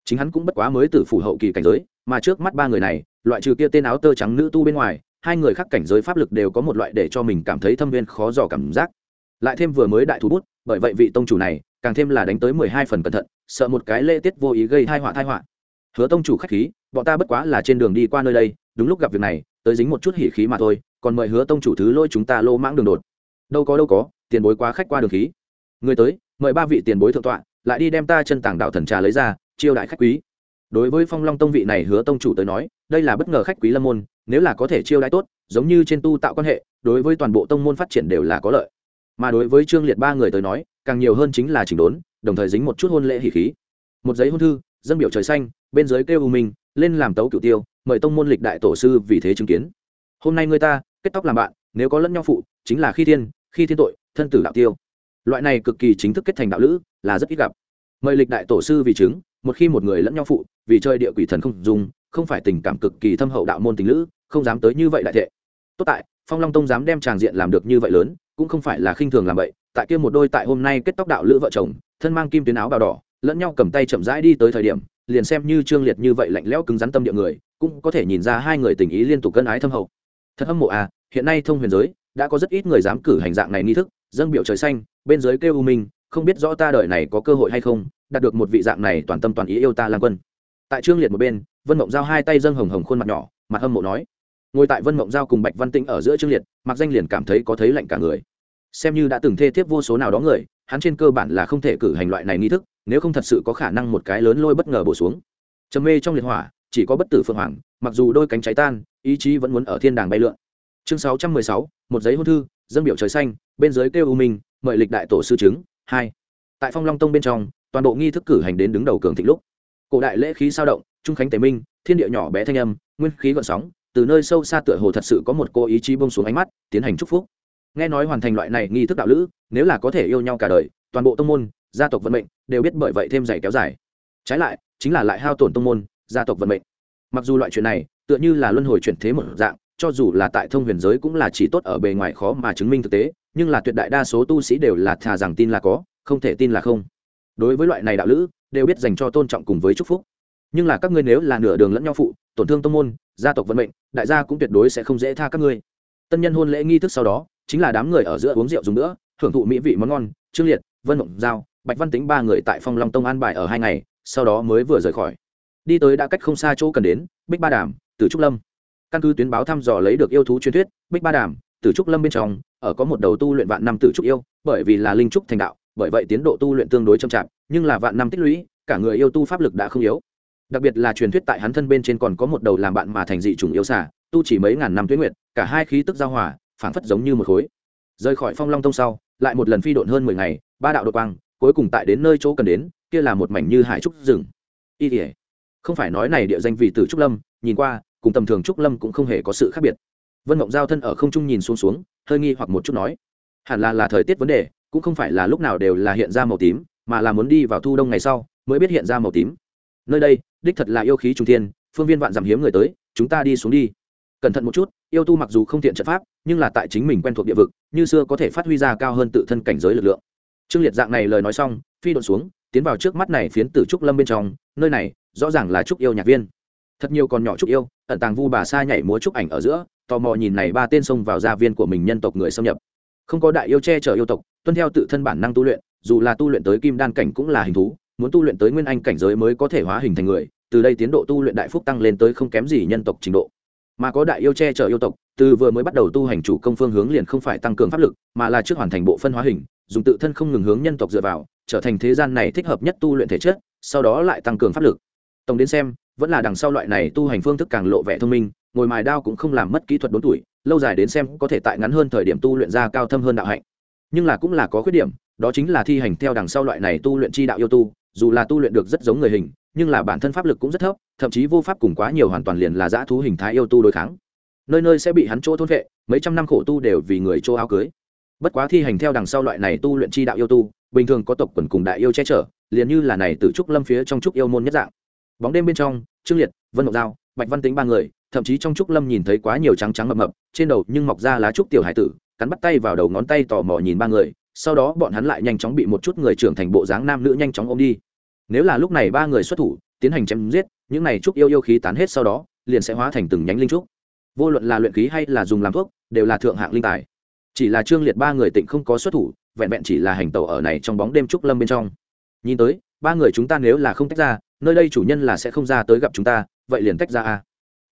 Chính hắn cũng bất quá mới từ phủ hậu kỳ cảnh giới, mà trước mắt ba người này, loại trừ kia tên áo tơ trắng nữ tu bên ngoài, hai người khác cảnh giới pháp lực đều có một loại để cho mình cảm thấy thâm viên khó dò cảm giác. Lại thêm vừa mới đại thủ bút, bởi vậy vị tông chủ này càng thêm là đánh tới mười hai phần cẩn thận, sợ một cái lễ tiết vô ý gây thai họa thai họa. Hứa tông chủ khách khí, bọn ta bất quá là trên đường đi qua nơi đây, đúng lúc gặp việc này, tới dính một chút hỉ khí mà thôi, còn mời hứa tông chủ thứ lôi chúng ta lô mãng đường đột. Đâu có đâu có, tiền bối quá khách qua đường khí. Người tới, mời ba vị tiền bối thượng tọa, lại đi đem ta chân tảng đạo thần trà lấy ra, chiêu đại khách quý. Đối với phong long tông vị này hứa tông chủ tới nói, đây là bất ngờ khách quý lâm môn, nếu là có thể chiêu đãi tốt, giống như trên tu tạo quan hệ, đối với toàn bộ tông môn phát triển đều là có lợi mà đối với trương liệt ba người tới nói, càng nhiều hơn chính là chỉnh đốn, đồng thời dính một chút hôn lễ hỉ khí. Một giấy hôn thư dân biểu trời xanh, bên dưới kêu u minh, lên làm tấu cửu tiêu, mời tông môn lịch đại tổ sư vì thế chứng kiến. Hôm nay người ta, kết tóc làm bạn, nếu có lẫn nhau phụ, chính là khi thiên khi thiên tội, thân tử đạo tiêu. Loại này cực kỳ chính thức kết thành đạo lữ, là rất ít gặp. Mời lịch đại tổ sư vì chứng, một khi một người lẫn nhau phụ, vì chơi địa quỷ thần không dùng, không phải tình cảm cực kỳ thâm hậu đạo môn tình lữ, không dám tới như vậy đại thệ. Tốt tại, phong long tông dám đem tràng diện làm được như vậy lớn cũng không phải là khinh thường làm vậy tại kia một đôi tại hôm nay kết tóc đạo lữ vợ chồng, thân mang kim tuyến áo bào đỏ, lẫn nhau cầm tay chậm rãi đi tới thời điểm, liền xem như trương liệt như vậy lạnh lẽo cứng rắn tâm địa người, cũng có thể nhìn ra hai người tình ý liên tục cân ái thâm hậu. Thật hâm mộ à hiện nay thông huyền giới, đã có rất ít người dám cử hành dạng này nghi thức, dâng biểu trời xanh, bên dưới kêu u minh, không biết rõ ta đời này có cơ hội hay không, đạt được một vị dạng này toàn tâm toàn ý yêu ta lang quân. Tại trương liệt một bên, vân mộng giao hai tay dâng hồng hồng khuôn mặt nhỏ, mặt hâm mộ nói ngồi tại vân mộng giao cùng bạch văn tĩnh ở giữa trương liệt mặc danh liền cảm thấy có thấy lạnh cả người. Xem như đã từng thê thiếp vô số nào đó người, hắn trên cơ bản là không thể cử hành loại này nghi thức, nếu không thật sự có khả năng một cái lớn lôi bất ngờ bổ xuống. Trầm mê trong liệt hỏa, chỉ có bất tử phượng hoàng, mặc dù đôi cánh cháy tan, ý chí vẫn muốn ở thiên đàng bay lượn. Chương sáu trăm mười sáu, một giấy hôn thư dân biểu trời xanh, bên dưới kêu u minh, mời lịch đại tổ sư chứng, hai. Tại phong long tông bên trong, toàn bộ nghi thức cử hành đến đứng đầu cường thịnh lúc. Cổ đại lễ khí sao động, trung khánh tề minh, thiên địa nhỏ bé thanh âm, nguyên khí gợn sóng từ nơi sâu xa tựa hồ thật sự có một cô ý chí bông xuống ánh mắt, tiến hành chúc phúc. Nghe nói hoàn thành loại này nghi thức đạo lữ, nếu là có thể yêu nhau cả đời, toàn bộ tông môn, gia tộc vận mệnh đều biết bởi vậy thêm dày kéo dài. Trái lại, chính là lại hao tổn tông môn, gia tộc vận mệnh. Mặc dù loại chuyện này, tựa như là luân hồi chuyển thế một dạng, cho dù là tại thông huyền giới cũng là chỉ tốt ở bề ngoài khó mà chứng minh thực tế, nhưng là tuyệt đại đa số tu sĩ đều là thà rằng tin là có, không thể tin là không. Đối với loại này đạo lữ, đều biết dành cho tôn trọng cùng với chúc phúc. Nhưng là các ngươi nếu là nửa đường lẫn nhau phụ, tổn thương tông môn gia tộc vận mệnh, đại gia cũng tuyệt đối sẽ không dễ tha các ngươi. Tân nhân hôn lễ nghi thức sau đó, chính là đám người ở giữa uống rượu dùng nữa thưởng thụ mỹ vị món ngon, trương liệt, vân mộng giao, bạch văn tính ba người tại phong long tông an bài ở hai ngày, sau đó mới vừa rời khỏi. Đi tới đã cách không xa chỗ cần đến, bích ba đàm từ trúc lâm. Căn cứ tuyến báo thăm dò lấy được yêu thú truyền thuyết, bích ba đàm từ trúc lâm bên trong, ở có một đầu tu luyện vạn năm tử trúc yêu, bởi vì là linh trúc thành đạo, bởi vậy tiến độ tu luyện tương đối chậm chạp, nhưng là vạn năm tích lũy, cả người yêu tu pháp lực đã không yếu đặc biệt là truyền thuyết tại hắn thân bên trên còn có một đầu làm bạn mà thành dị trùng yêu xả tu chỉ mấy ngàn năm tuyến nguyệt, cả hai khí tức giao hòa, phảng phất giống như một khối. Rời khỏi phong long tông sau, lại một lần phi độn hơn mười ngày, ba đạo đột quang, cuối cùng tại đến nơi chỗ cần đến, kia là một mảnh như hải trúc rừng. Y tỉa không phải nói này địa danh vì từ trúc lâm, nhìn qua, cùng tầm thường trúc lâm cũng không hề có sự khác biệt. Vân mộng giao thân ở không trung nhìn xuống xuống, hơi nghi hoặc một chút nói, hẳn là là thời tiết vấn đề, cũng không phải là lúc nào đều là hiện ra màu tím, mà là muốn đi vào thu đông ngày sau, mới biết hiện ra màu tím. Nơi đây đích thật là yêu khí trung thiên, phương viên vạn giảm hiếm người tới, chúng ta đi xuống đi. Cẩn thận một chút, yêu tu mặc dù không thiện trận pháp, nhưng là tại chính mình quen thuộc địa vực, như xưa có thể phát huy ra cao hơn tự thân cảnh giới lực lượng. Trương liệt dạng này lời nói xong, phi đột xuống, tiến vào trước mắt này phiến tử trúc lâm bên trong, nơi này, rõ ràng là trúc yêu nhạc viên. Thật nhiều còn nhỏ trúc yêu, ẩn tàng vu bà sa nhảy múa trúc ảnh ở giữa, tò mò nhìn này ba tên xông vào gia viên của mình nhân tộc người xâm nhập. Không có đại yêu che chở yêu tộc, tuân theo tự thân bản năng tu luyện, dù là tu luyện tới kim đan cảnh cũng là hình thú muốn tu luyện tới nguyên anh cảnh giới mới có thể hóa hình thành người, từ đây tiến độ tu luyện đại phúc tăng lên tới không kém gì nhân tộc trình độ. Mà có đại yêu che chở yêu tộc, từ vừa mới bắt đầu tu hành chủ công phương hướng liền không phải tăng cường pháp lực, mà là trước hoàn thành bộ phân hóa hình, dùng tự thân không ngừng hướng nhân tộc dựa vào, trở thành thế gian này thích hợp nhất tu luyện thể chất, sau đó lại tăng cường pháp lực. Tổng đến xem, vẫn là đằng sau loại này tu hành phương thức càng lộ vẻ thông minh, ngồi mài đao cũng không làm mất kỹ thuật đốn tuổi, lâu dài đến xem có thể tại ngắn hơn thời điểm tu luyện ra cao thâm hơn đạo hạnh. Nhưng là cũng là có khuyết điểm, đó chính là thi hành theo đằng sau loại này tu luyện chi đạo yêu tu dù là tu luyện được rất giống người hình, nhưng là bản thân pháp lực cũng rất thấp, thậm chí vô pháp cùng quá nhiều hoàn toàn liền là dã thú hình thái yêu tu đối kháng. Nơi nơi sẽ bị hắn chỗ thôn vệ, mấy trăm năm khổ tu đều vì người chỗ áo cưới. Bất quá thi hành theo đằng sau loại này tu luyện chi đạo yêu tu, bình thường có tộc quần cùng đại yêu che chở, liền như là này từ trúc lâm phía trong trúc yêu môn nhất dạng. Bóng đêm bên trong, trương liệt, vân ngọc giao, bạch văn tính ba người, thậm chí trong trúc lâm nhìn thấy quá nhiều trắng trắng mập mập, trên đầu nhưng mọc ra lá trúc tiểu hải tử, cắn bắt tay vào đầu ngón tay tò mò nhìn ba người sau đó bọn hắn lại nhanh chóng bị một chút người trưởng thành bộ dáng nam nữ nhanh chóng ôm đi. Nếu là lúc này ba người xuất thủ, tiến hành chém giết, những này trúc yêu yêu khí tán hết sau đó, liền sẽ hóa thành từng nhánh linh trúc. Vô luận là luyện khí hay là dùng làm thuốc, đều là thượng hạng linh tài. Chỉ là trương liệt ba người tịnh không có xuất thủ, vẹn vẹn chỉ là hành tàu ở này trong bóng đêm trúc lâm bên trong. Nhìn tới, ba người chúng ta nếu là không tách ra, nơi đây chủ nhân là sẽ không ra tới gặp chúng ta, vậy liền tách ra a.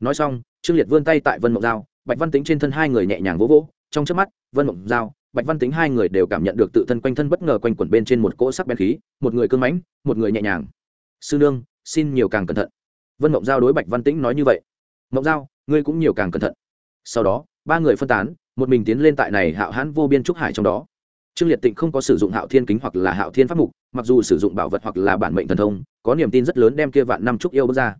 Nói xong, trương liệt vươn tay tại vân mộng giao, bạch văn tính trên thân hai người nhẹ nhàng vỗ vỗ, trong trước mắt, vân mộng giao bạch văn tính hai người đều cảm nhận được tự thân quanh thân bất ngờ quanh quẩn bên trên một cỗ sắc bén khí, một người cưng mãnh, một người nhẹ nhàng. Sư nương, xin nhiều càng cẩn thận. Vân mộng giao đối bạch văn tĩnh nói như vậy. Mộng giao, ngươi cũng nhiều càng cẩn thận. Sau đó, ba người phân tán, một mình tiến lên tại này hạo hãn vô biên trúc hải trong đó. Trương liệt tịnh không có sử dụng hạo thiên kính hoặc là hạo thiên pháp mục, mặc dù sử dụng bảo vật hoặc là bản mệnh thần thông, có niềm tin rất lớn đem kia vạn năm trúc yêu bước ra.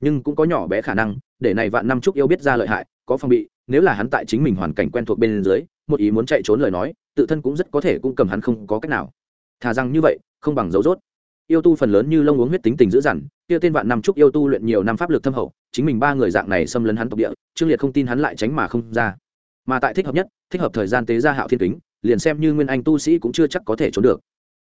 Nhưng cũng có nhỏ bé khả năng, để này vạn năm trúc yêu biết ra lợi hại, có phòng bị, nếu là hắn tại chính mình hoàn cảnh quen thuộc bên dưới một ý muốn chạy trốn lời nói, tự thân cũng rất có thể cũng cầm hắn không có cách nào. Thà rằng như vậy, không bằng dấu rốt. Yêu tu phần lớn như lông uống huyết tính tình dữ dằn, kia tên vạn năm trúc yêu tu luyện nhiều năm pháp lực thâm hậu, chính mình ba người dạng này xâm lấn hắn tộc địa, trương liệt không tin hắn lại tránh mà không ra. Mà tại thích hợp nhất, thích hợp thời gian tế gia hạo thiên kính, liền xem như nguyên anh tu sĩ cũng chưa chắc có thể trốn được.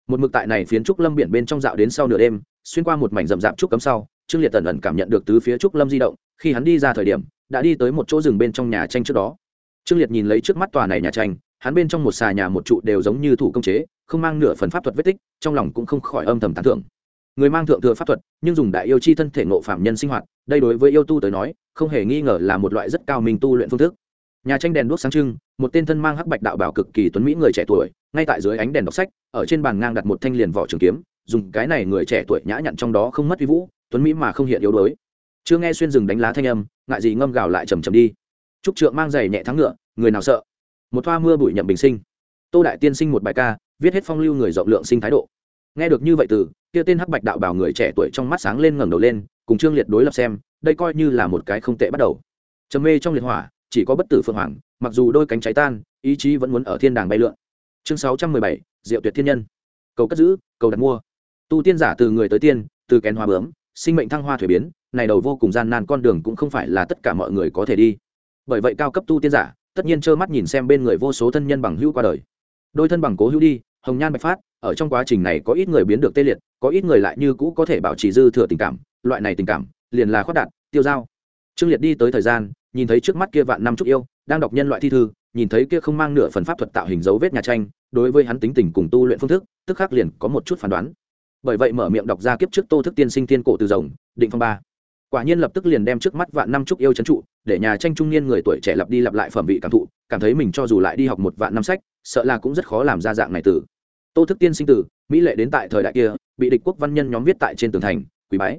Một mực tại này phiến trúc lâm biển bên trong dạo đến sau nửa đêm, xuyên qua một mảnh rậm rạp trúc cấm sau, trương liệt tần ẩn cảm nhận được tứ phía trúc lâm di động, khi hắn đi ra thời điểm, đã đi tới một chỗ rừng bên trong nhà tranh trước đó trương liệt nhìn lấy trước mắt tòa này nhà tranh, hắn bên trong một xà nhà một trụ đều giống như thủ công chế, không mang nửa phần pháp thuật vết tích, trong lòng cũng không khỏi âm thầm tán thưởng. Người mang thượng thừa pháp thuật, nhưng dùng đại yêu chi thân thể ngộ phạm nhân sinh hoạt, đây đối với yêu tu tới nói, không hề nghi ngờ là một loại rất cao minh tu luyện phương thức. Nhà tranh đèn đuốc sáng trưng, một tên thân mang hắc bạch đạo bảo cực kỳ tuấn mỹ người trẻ tuổi, ngay tại dưới ánh đèn đọc sách, ở trên bàn ngang đặt một thanh liền vỏ trường kiếm, dùng cái này người trẻ tuổi nhã nhặn trong đó không mất uy vũ, tuấn mỹ mà không hiện yếu đuối. Chưa nghe xuyên rừng đánh lá thanh âm, ngại gì ngâm gào lại trầm trầm đi trúc trượng mang giày nhẹ thắng ngựa, người nào sợ? Một thoa mưa bụi nhậm bình sinh. Tô đại tiên sinh một bài ca, viết hết phong lưu người rộng lượng sinh thái độ. Nghe được như vậy từ, kia tên hắc bạch đạo bảo người trẻ tuổi trong mắt sáng lên ngẩng đầu lên, cùng trương liệt đối lập xem, đây coi như là một cái không tệ bắt đầu. Trầm mê trong liệt hỏa, chỉ có bất tử phượng hoàng, mặc dù đôi cánh cháy tan, ý chí vẫn muốn ở thiên đàng bay lượn. Chương sáu trăm mười bảy, diệu tuyệt thiên nhân. Cầu cất giữ, cầu đặt mua. Tu tiên giả từ người tới tiên, từ kén hoa bướm, sinh mệnh thăng hoa thuế biến, này đầu vô cùng gian nan con đường cũng không phải là tất cả mọi người có thể đi bởi vậy cao cấp tu tiên giả tất nhiên trơ mắt nhìn xem bên người vô số thân nhân bằng hữu qua đời. Đôi thân bằng cố hữu đi, hồng nhan bạch phát, ở trong quá trình này có ít người biến được tê liệt, có ít người lại như cũ có thể bảo trì dư thừa tình cảm, loại này tình cảm liền là khoát đạt tiêu dao. Trương liệt đi tới thời gian, nhìn thấy trước mắt kia vạn năm trúc yêu, đang đọc nhân loại thi thư, nhìn thấy kia không mang nửa phần pháp thuật tạo hình dấu vết nhà tranh, đối với hắn tính tình cùng tu luyện phương thức, tức khắc liền có một chút phán đoán. Bởi vậy mở miệng đọc ra kiếp trước tô thức tiên sinh tiên cổ từ rồng, định phong ba quả nhiên lập tức liền đem trước mắt vạn năm trúc yêu trấn trụ, để nhà tranh trung niên người tuổi trẻ lặp đi lặp lại phẩm vị cảm thụ, cảm thấy mình cho dù lại đi học một vạn năm sách, sợ là cũng rất khó làm ra dạng này từ. Tô thức tiên sinh tử, mỹ lệ đến tại thời đại kia, bị địch quốc văn nhân nhóm viết tại trên tường thành quý bái.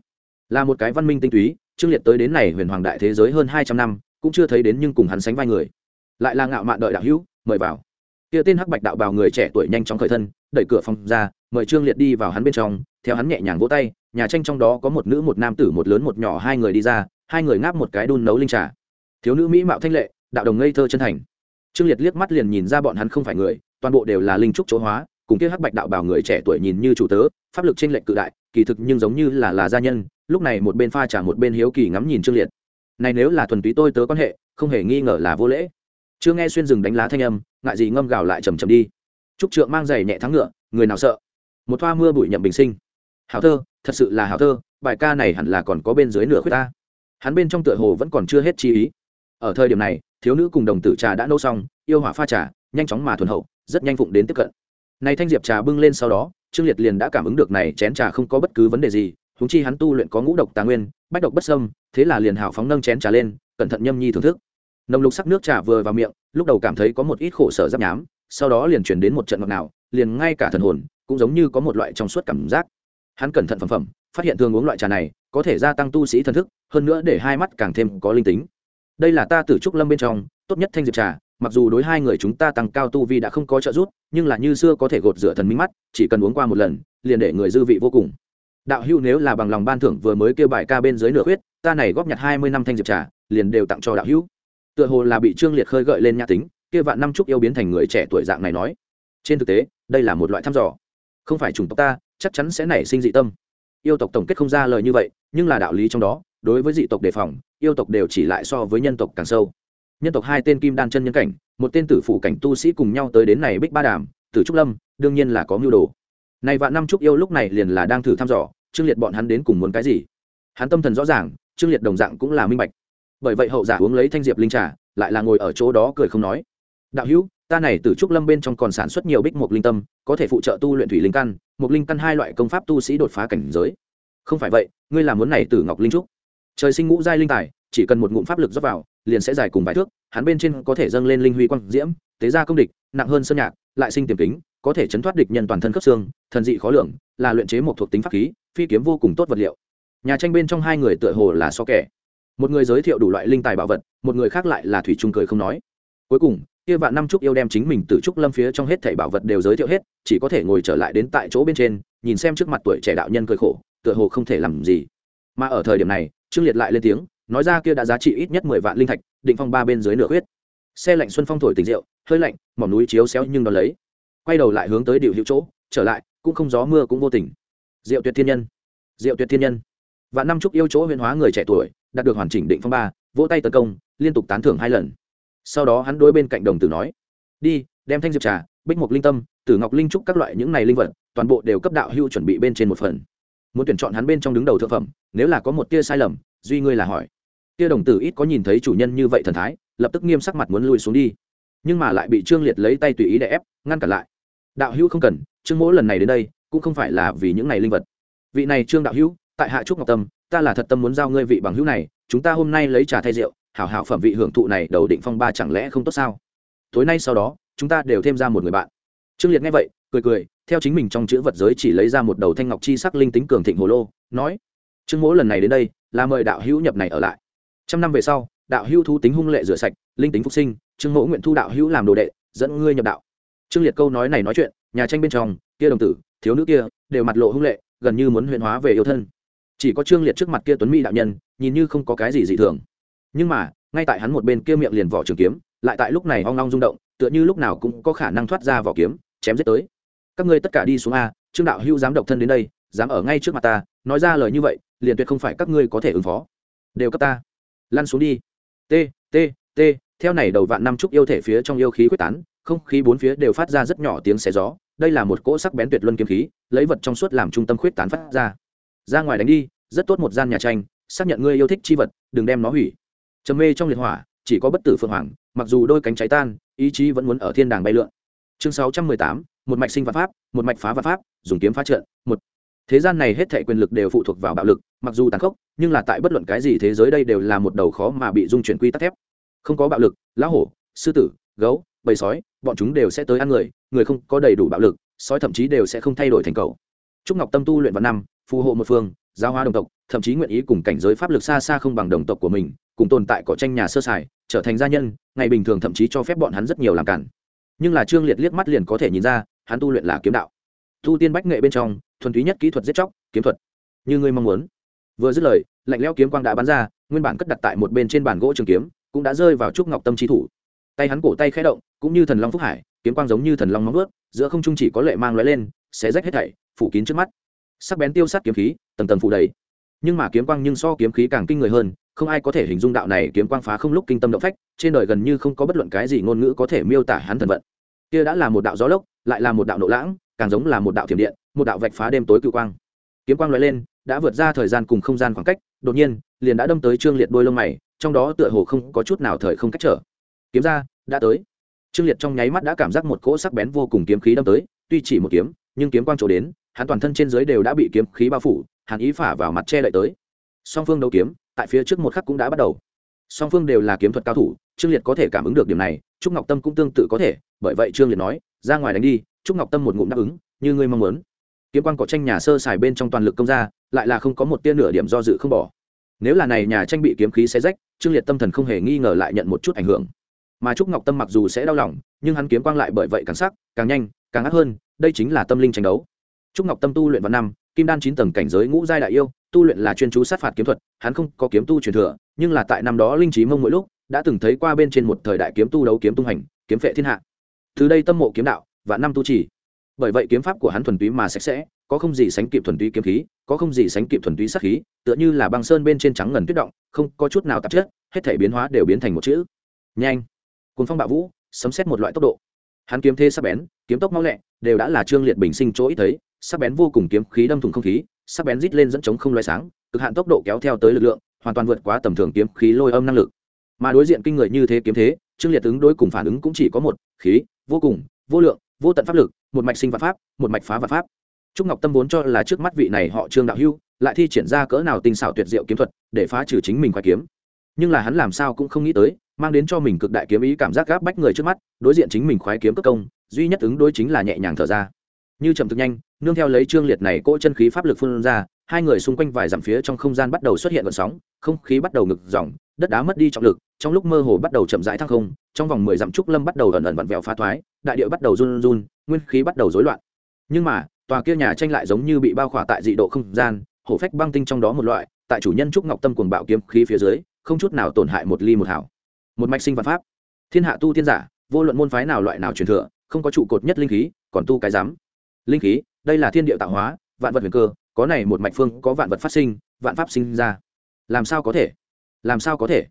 Là một cái văn minh tinh túy trương liệt tới đến này huyền hoàng đại thế giới hơn hai trăm năm, cũng chưa thấy đến nhưng cùng hắn sánh vai người. Lại là ngạo mạn đợi đạo hữu, mời vào. Kia tên hắc bạch đạo bào người trẻ tuổi nhanh chóng khởi thân, đẩy cửa phòng ra, mời trương liệt đi vào hắn bên trong, theo hắn nhẹ nhàng vỗ tay nhà tranh trong đó có một nữ, một nam tử, một lớn, một nhỏ, hai người đi ra, hai người ngáp một cái đun nấu linh trà. Thiếu nữ mỹ mạo thanh lệ, đạo đồng ngây thơ chân thành. Trương liệt liếc mắt liền nhìn ra bọn hắn không phải người, toàn bộ đều là linh trúc chỗ hóa, cùng kia hắc bạch đạo bảo người trẻ tuổi nhìn như chủ tớ, pháp lực trên lệnh cự đại, kỳ thực nhưng giống như là là gia nhân, lúc này một bên pha trà một bên hiếu kỳ ngắm nhìn trương liệt. Này nếu là thuần túy tôi tớ quan hệ, không hề nghi ngờ là vô lễ. Chưa nghe xuyên rừng đánh lá thanh âm, ngại gì ngâm gào lại chầm chầm đi. Trúc trượng mang giày nhẹ thắng ngựa, người nào sợ? Một thoa mưa bụi nhậm bình sinh hào thơ, thật sự là hào thơ, bài ca này hẳn là còn có bên dưới nửa khuyết ta. Hắn bên trong tựa hồ vẫn còn chưa hết chi ý. Ở thời điểm này, thiếu nữ cùng đồng tử trà đã nấu xong, yêu hỏa pha trà, nhanh chóng mà thuần hậu, rất nhanh phụng đến tiếp cận. Này thanh diệp trà bưng lên sau đó, trương liệt liền đã cảm ứng được này chén trà không có bất cứ vấn đề gì húng chi hắn tu luyện có ngũ độc tà nguyên, bách độc bất sâm thế là liền hào phóng nâng chén trà lên, cẩn thận nhâm nhi thưởng thức. Nồng lục sắc nước trà vừa vào miệng, lúc đầu cảm thấy có một ít khổ sở giáp nhám, sau đó liền chuyển đến một trận ngọt nào liền ngay cả thần hồn, cũng giống như có một loại trong suốt cảm giác hắn cẩn thận phẩm phẩm, phát hiện thường uống loại trà này, có thể gia tăng tu sĩ thần thức, hơn nữa để hai mắt càng thêm có linh tính. Đây là ta tử trúc lâm bên trong, tốt nhất thanh diệp trà, mặc dù đối hai người chúng ta tăng cao tu vi đã không có trợ giúp, nhưng là như xưa có thể gột rửa thần minh mắt, chỉ cần uống qua một lần, liền để người dư vị vô cùng. Đạo hưu nếu là bằng lòng ban thưởng vừa mới kêu bài ca bên dưới nửa huyết ta này góp nhặt hai mươi năm thanh diệp trà, liền đều tặng cho đạo hữu. Tựa hồ là bị trương liệt khơi gợi lên nhã tính, kia vạn năm trúc yêu biến thành người trẻ tuổi dạng này nói. Trên thực tế, đây là một loại thăm dò. Không phải chủng tộc ta chắc chắn sẽ nảy sinh dị tâm. Yêu tộc tổng kết không ra lời như vậy, nhưng là đạo lý trong đó, đối với dị tộc đề phòng, yêu tộc đều chỉ lại so với nhân tộc càng sâu. Nhân tộc hai tên kim đan chân nhân cảnh, một tên tử phủ cảnh tu sĩ cùng nhau tới đến này bích ba đàm, tử trúc lâm, đương nhiên là có mưu đồ. Này vạn năm trúc yêu lúc này liền là đang thử thăm dò, trương liệt bọn hắn đến cùng muốn cái gì? Hắn tâm thần rõ ràng, trương liệt đồng dạng cũng là minh bạch. Bởi vậy hậu giả uống lấy thanh diệp linh trà, lại là ngồi ở chỗ đó cười không nói. Đạo hữu ta này từ trúc lâm bên trong còn sản xuất nhiều bích mục linh tâm, có thể phụ trợ tu luyện thủy linh căn mục linh căn hai loại công pháp tu sĩ đột phá cảnh giới. Không phải vậy, ngươi làm muốn này từ ngọc linh trúc. Trời sinh ngũ giai linh tài, chỉ cần một ngụm pháp lực rót vào, liền sẽ dài cùng vài thước, hắn bên trên có thể dâng lên linh huy quang diễm, tế ra công địch, nặng hơn sơn nhạc, lại sinh tiềm kính, có thể chấn thoát địch nhân toàn thân khớp xương, thần dị khó lường, là luyện chế một thuộc tính pháp khí, phi kiếm vô cùng tốt vật liệu. Nhà tranh bên trong hai người tựa hồ là so kẻ. Một người giới thiệu đủ loại linh tài bảo vật, một người khác lại là thủy trung cười không nói. Cuối cùng kia vạn năm trúc yêu đem chính mình từ trúc lâm phía trong hết thảy bảo vật đều giới thiệu hết, chỉ có thể ngồi trở lại đến tại chỗ bên trên, nhìn xem trước mặt tuổi trẻ đạo nhân cười khổ, tựa hồ không thể làm gì. Mà ở thời điểm này, trương liệt lại lên tiếng, nói ra kia đã giá trị ít nhất mười vạn linh thạch, định phong ba bên dưới nửa huyết xe lạnh xuân phong thổi tình rượu, hơi lạnh, mỏm núi chiếu xéo nhưng đón lấy. Quay đầu lại hướng tới điệu hữu chỗ, trở lại, cũng không gió mưa cũng vô tình. Diệu tuyệt thiên nhân. Diệu tuyệt thiên nhân. Và năm chúc yêu chỗ huyền hóa người trẻ tuổi, đạt được hoàn chỉnh định phong ba, vỗ tay tấn công, liên tục tán thưởng hai lần sau đó hắn đối bên cạnh đồng tử nói, đi, đem thanh diệp trà, bích mục linh tâm, tử ngọc linh trúc các loại những này linh vật, toàn bộ đều cấp đạo hưu chuẩn bị bên trên một phần. Muốn tuyển chọn hắn bên trong đứng đầu thượng phẩm, nếu là có một tia sai lầm, duy ngươi là hỏi. Tia đồng tử ít có nhìn thấy chủ nhân như vậy thần thái, lập tức nghiêm sắc mặt muốn lùi xuống đi. Nhưng mà lại bị trương liệt lấy tay tùy ý để ép, ngăn cản lại. Đạo hữu không cần, trương mỗi lần này đến đây, cũng không phải là vì những này linh vật. Vị này trương đạo hữu, tại hạ trúc ngọc tâm, ta là thật tâm muốn giao ngươi vị bằng hữu này, chúng ta hôm nay lấy trà thay rượu hảo hảo phẩm vị hưởng thụ này đầu định phong ba chẳng lẽ không tốt sao? Tối nay sau đó, chúng ta đều thêm ra một người bạn. Trương liệt nghe vậy, cười cười, theo chính mình trong chữ vật giới chỉ lấy ra một đầu thanh ngọc chi sắc linh tính cường thịnh hồ lô, nói, trương mỗ lần này đến đây, là mời đạo hữu nhập này ở lại. Trăm năm về sau, đạo hữu thu tính hung lệ rửa sạch, linh tính phục sinh, trương mỗ nguyện thu đạo hữu làm đồ đệ, dẫn ngươi nhập đạo. Trương liệt câu nói này nói chuyện, nhà tranh bên trong, kia đồng tử, thiếu nữ kia, đều mặt lộ hung lệ, gần như muốn huyện hóa về yêu thân. Chỉ có trương liệt trước mặt kia tuấn mỹ đạo nhân, nhìn như không có cái gì dị thường nhưng mà, ngay tại hắn một bên kia miệng liền vỏ trường kiếm, lại tại lúc này hoang long rung động, tựa như lúc nào cũng có khả năng thoát ra vỏ kiếm, chém giết tới. Các ngươi tất cả đi xuống a, trương đạo hưu dám độc thân đến đây, dám ở ngay trước mặt ta, nói ra lời như vậy, liền tuyệt không phải các ngươi có thể ứng phó. Đều cấp ta. Lăn xuống đi. T t t, theo này đầu vạn năm trúc yêu thể phía trong yêu khí quyết tán, không khí bốn phía đều phát ra rất nhỏ tiếng xé gió, đây là một cỗ sắc bén tuyệt luân kiếm khí, lấy vật trong suốt làm trung tâm khuyết tán phát ra. Ra ngoài đánh đi, rất tốt một gian nhà tranh, xác nhận ngươi yêu thích chi vật, đừng đem nó hủy trầm mê trong liệt hỏa, chỉ có bất tử phượng hoàng, mặc dù đôi cánh cháy tan, ý chí vẫn muốn ở thiên đàng bay lượn. Chương sáu trăm mười tám, một mạch sinh vạn pháp, một mạch phá vạn pháp, dùng kiếm phá trận, một. Thế gian này hết thệ quyền lực đều phụ thuộc vào bạo lực, mặc dù tàn khốc, nhưng là tại bất luận cái gì thế giới đây đều là một đầu khó mà bị dung chuyển quy tắc thép. Không có bạo lực, lão hổ, sư tử, gấu, bầy sói, bọn chúng đều sẽ tới ăn người người không có đầy đủ bạo lực, sói thậm chí đều sẽ không thay đổi thành cầu trúc ngọc tâm tu luyện vào năm, phù hộ một phương, giáo hóa đồng tộc, thậm chí nguyện ý cùng cảnh giới pháp lực xa xa không bằng đồng tộc của mình cùng tồn tại cỏ tranh nhà sơ sài, trở thành gia nhân, ngày bình thường thậm chí cho phép bọn hắn rất nhiều làm cản. Nhưng là trương liệt liếc mắt liền có thể nhìn ra, hắn tu luyện là kiếm đạo. Tu tiên bách nghệ bên trong, thuần túy nhất kỹ thuật giết chóc, kiếm thuật. Như ngươi mong muốn. Vừa dứt lời, lạnh leo kiếm quang đã bắn ra, nguyên bản cất đặt tại một bên trên bàn gỗ trường kiếm, cũng đã rơi vào trúc ngọc tâm trí thủ. Tay hắn cổ tay khẽ động, cũng như thần long phúc hải, kiếm quang giống như thần long móng ướt giữa không trung chỉ có lệ mang lóe lên, xé rách hết thảy, phủ kín trước mắt. Sắc bén tiêu sát kiếm khí, tầng tầng phủ đầy. Nhưng mà kiếm quang nhưng so kiếm khí càng kinh người hơn không ai có thể hình dung đạo này kiếm quang phá không lúc kinh tâm động phách, trên đời gần như không có bất luận cái gì ngôn ngữ có thể miêu tả hắn thần vận. Kia đã là một đạo gió lốc, lại là một đạo nộ lãng, càng giống là một đạo thiểm điện, một đạo vạch phá đêm tối cự quang. Kiếm quang loại lên, đã vượt ra thời gian cùng không gian khoảng cách, đột nhiên, liền đã đâm tới trương liệt đôi lông mày, trong đó tựa hồ không có chút nào thời không cách trở. Kiếm ra, đã tới. Trương liệt trong nháy mắt đã cảm giác một cỗ sắc bén vô cùng kiếm khí đâm tới, tuy chỉ một kiếm, nhưng kiếm quang chỗ đến, hắn toàn thân trên dưới đều đã bị kiếm khí bao phủ, hàn ý phả vào mặt che lại tới. Song phương đấu kiếm tại phía trước một khắc cũng đã bắt đầu. Song phương đều là kiếm thuật cao thủ, trương liệt có thể cảm ứng được điểm này, trúc ngọc tâm cũng tương tự có thể, bởi vậy trương liệt nói, ra ngoài đánh đi, trúc ngọc tâm một ngụm đáp ứng, như ngươi mong muốn. Kiếm quan cỏ tranh nhà sơ xài bên trong toàn lực công ra, lại là không có một tia nửa điểm do dự không bỏ. Nếu là này nhà tranh bị kiếm khí xé rách, trương liệt tâm thần không hề nghi ngờ lại nhận một chút ảnh hưởng. Mà trúc ngọc tâm mặc dù sẽ đau lòng, nhưng hắn kiếm quang lại bởi vậy càng sắc, càng nhanh, càng ác hơn, đây chính là tâm linh tranh đấu. Trúc ngọc tâm tu luyện vào năm kim đan chín tầng cảnh giới ngũ giai đại yêu, tu luyện là chuyên chú sát phạt kiếm thuật, hắn không có kiếm tu truyền thừa, nhưng là tại năm đó linh trí mông mỗi lúc, đã từng thấy qua bên trên một thời đại kiếm tu đấu kiếm tung hành, kiếm phệ thiên hạ. Từ đây tâm mộ kiếm đạo và năm tu chỉ bởi vậy kiếm pháp của hắn thuần túy mà sạch sẽ, có không gì sánh kịp thuần túy kiếm khí, có không gì sánh kịp thuần túy sát khí, tựa như là băng sơn bên trên trắng ngần tuyết động, không có chút nào tạp chất, hết thể biến hóa đều biến thành một chữ. Nhanh. Cùng phong bạo vũ, sấm xét một loại tốc độ. Hắn kiếm thế sắc bén, kiếm tốc mau lẹ, đều đã là trương liệt bình sinh chỗ ít thấy sắc bén vô cùng kiếm khí đâm thủng không khí, sắc bén rít lên dẫn chống không loay sáng, cực hạn tốc độ kéo theo tới lực lượng, hoàn toàn vượt quá tầm thường kiếm khí lôi âm năng lực. Mà đối diện kinh người như thế kiếm thế, trương liệt ứng đối cùng phản ứng cũng chỉ có một, khí, vô cùng, vô lượng, vô tận pháp lực, một mạch sinh vạn pháp, một mạch phá vạn pháp. Trúc ngọc tâm vốn cho là trước mắt vị này họ trương đạo hưu, lại thi triển ra cỡ nào tinh xảo tuyệt diệu kiếm thuật để phá trừ chính mình khoái kiếm. Nhưng là hắn làm sao cũng không nghĩ tới, mang đến cho mình cực đại kiếm ý cảm giác gáp bách người trước mắt, đối diện chính mình khoái kiếm cất công, duy nhất ứng đối chính là nhẹ nhàng thở ra. Như chậm thực nhanh nương theo lấy trương liệt này cỗ chân khí pháp lực phun ra, hai người xung quanh vài dặm phía trong không gian bắt đầu xuất hiện gợn sóng, không khí bắt đầu ngực dòng, đất đá mất đi trọng lực, trong lúc mơ hồ bắt đầu chậm rãi thăng không, trong vòng mười dặm trúc lâm bắt đầu ẩn ẩn vặn vẹo phá thoái, đại địa bắt đầu run run, nguyên khí bắt đầu rối loạn. Nhưng mà, tòa kia nhà tranh lại giống như bị bao khỏa tại dị độ không gian, hổ phách băng tinh trong đó một loại, tại chủ nhân trúc ngọc tâm cuồng bạo kiếm khí phía dưới, không chút nào tổn hại một ly một hảo. Một mạch sinh văn pháp. Thiên hạ tu tiên giả, vô luận môn phái nào loại nào truyền thừa, không có trụ cột nhất linh khí, còn tu cái dám linh khí, đây là thiên địa tạo hóa, vạn vật huyền cơ, có này một mạch phương có vạn vật phát sinh, vạn pháp sinh ra. Làm sao có thể? Làm sao có thể?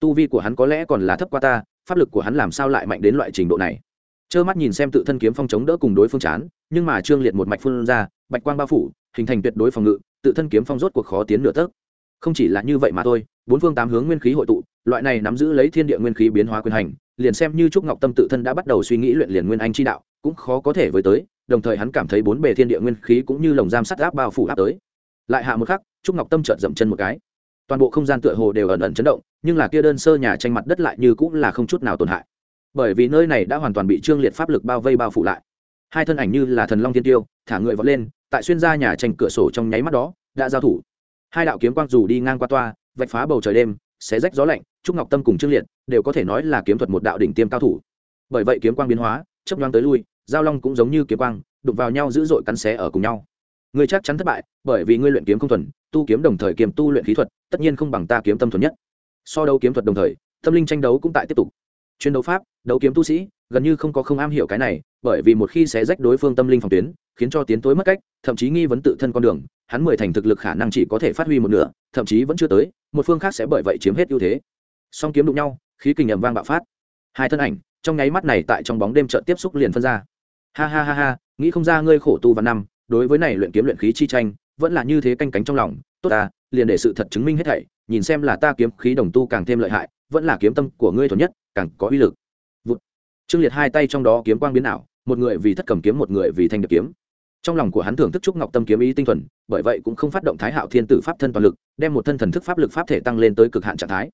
Tu vi của hắn có lẽ còn là thấp qua ta, pháp lực của hắn làm sao lại mạnh đến loại trình độ này? Trơ mắt nhìn xem tự thân kiếm phong chống đỡ cùng đối phương chán, nhưng mà trương liệt một mạch phương ra, bạch quang bao phủ, hình thành tuyệt đối phòng ngự, tự thân kiếm phong rốt cuộc khó tiến nửa tấc. Không chỉ là như vậy mà thôi, bốn phương tám hướng nguyên khí hội tụ, loại này nắm giữ lấy thiên địa nguyên khí biến hóa quyền hành, liền xem như trúc ngọc tâm tự thân đã bắt đầu suy nghĩ luyện liền nguyên anh chi đạo, cũng khó có thể với tới đồng thời hắn cảm thấy bốn bề thiên địa nguyên khí cũng như lồng giam sắt áp bao phủ áp tới. Lại hạ một khắc, trúc ngọc tâm chợt dậm chân một cái. Toàn bộ không gian tựa hồ đều ẩn ẩn chấn động, nhưng là kia đơn sơ nhà tranh mặt đất lại như cũng là không chút nào tổn hại. Bởi vì nơi này đã hoàn toàn bị trương liệt pháp lực bao vây bao phủ lại. Hai thân ảnh như là thần long thiên tiêu, thả người vọt lên, tại xuyên ra nhà tranh cửa sổ trong nháy mắt đó, đã giao thủ. Hai đạo kiếm quang dù đi ngang qua toa, vạch phá bầu trời đêm, xé rách gió lạnh, trúc ngọc tâm cùng trương liệt đều có thể nói là kiếm thuật một đạo đỉnh tiêm cao thủ. Bởi vậy kiếm quang biến hóa chấp nhoáng tới lui giao long cũng giống như kiếm quang, đụng vào nhau dữ dội cắn xé ở cùng nhau. Ngươi chắc chắn thất bại, bởi vì ngươi luyện kiếm không thuần, tu kiếm đồng thời kiềm tu luyện khí thuật, tất nhiên không bằng ta kiếm tâm thuần nhất. So đấu kiếm thuật đồng thời, tâm linh tranh đấu cũng tại tiếp tục. Chuyên đấu pháp, đấu kiếm tu sĩ, gần như không có không am hiểu cái này, bởi vì một khi xé rách đối phương tâm linh phòng tuyến, khiến cho tiến tối mất cách, thậm chí nghi vấn tự thân con đường, hắn mười thành thực lực khả năng chỉ có thể phát huy một nửa, thậm chí vẫn chưa tới, một phương khác sẽ bởi vậy chiếm hết ưu thế. Song kiếm đụng nhau, khí kình ầm vang bạo phát. Hai thân ảnh, trong nháy mắt này tại trong bóng đêm chợ tiếp xúc liền phân ra ha ha ha ha, nghĩ không ra ngươi khổ tu và năm, đối với này luyện kiếm luyện khí chi tranh, vẫn là như thế canh cánh trong lòng. Tốt ta, liền để sự thật chứng minh hết thảy, nhìn xem là ta kiếm khí đồng tu càng thêm lợi hại, vẫn là kiếm tâm của ngươi thuần nhất, càng có uy lực. Vụt. trương liệt hai tay trong đó kiếm quang biến ảo, một người vì thất cầm kiếm, một người vì thanh điệp kiếm. Trong lòng của hắn thưởng thức trúc ngọc tâm kiếm ý tinh thuần, bởi vậy cũng không phát động thái hạo thiên tử pháp thân toàn lực, đem một thân thần thức pháp lực pháp thể tăng lên tới cực hạn trạng thái.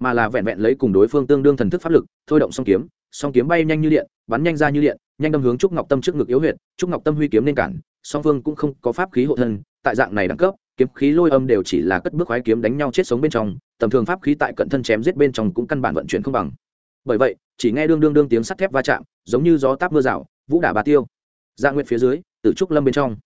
Mà là vẹn vẹn lấy cùng đối phương tương đương thần thức pháp lực, thôi động song kiếm song kiếm bay nhanh như điện, bắn nhanh ra như điện nhanh đâm hướng trúc ngọc tâm trước ngực yếu huyệt, trúc ngọc tâm huy kiếm nên cản, song phương cũng không có pháp khí hộ thân, tại dạng này đẳng cấp, kiếm khí lôi âm đều chỉ là cất bước khoái kiếm đánh nhau chết sống bên trong, tầm thường pháp khí tại cận thân chém giết bên trong cũng căn bản vận chuyển không bằng. Bởi vậy, chỉ nghe đương đương đương tiếng sắt thép va chạm, giống như gió táp mưa rào, vũ đả bà tiêu. Dạ nguyện phía dưới tự trúc lâm bên trong,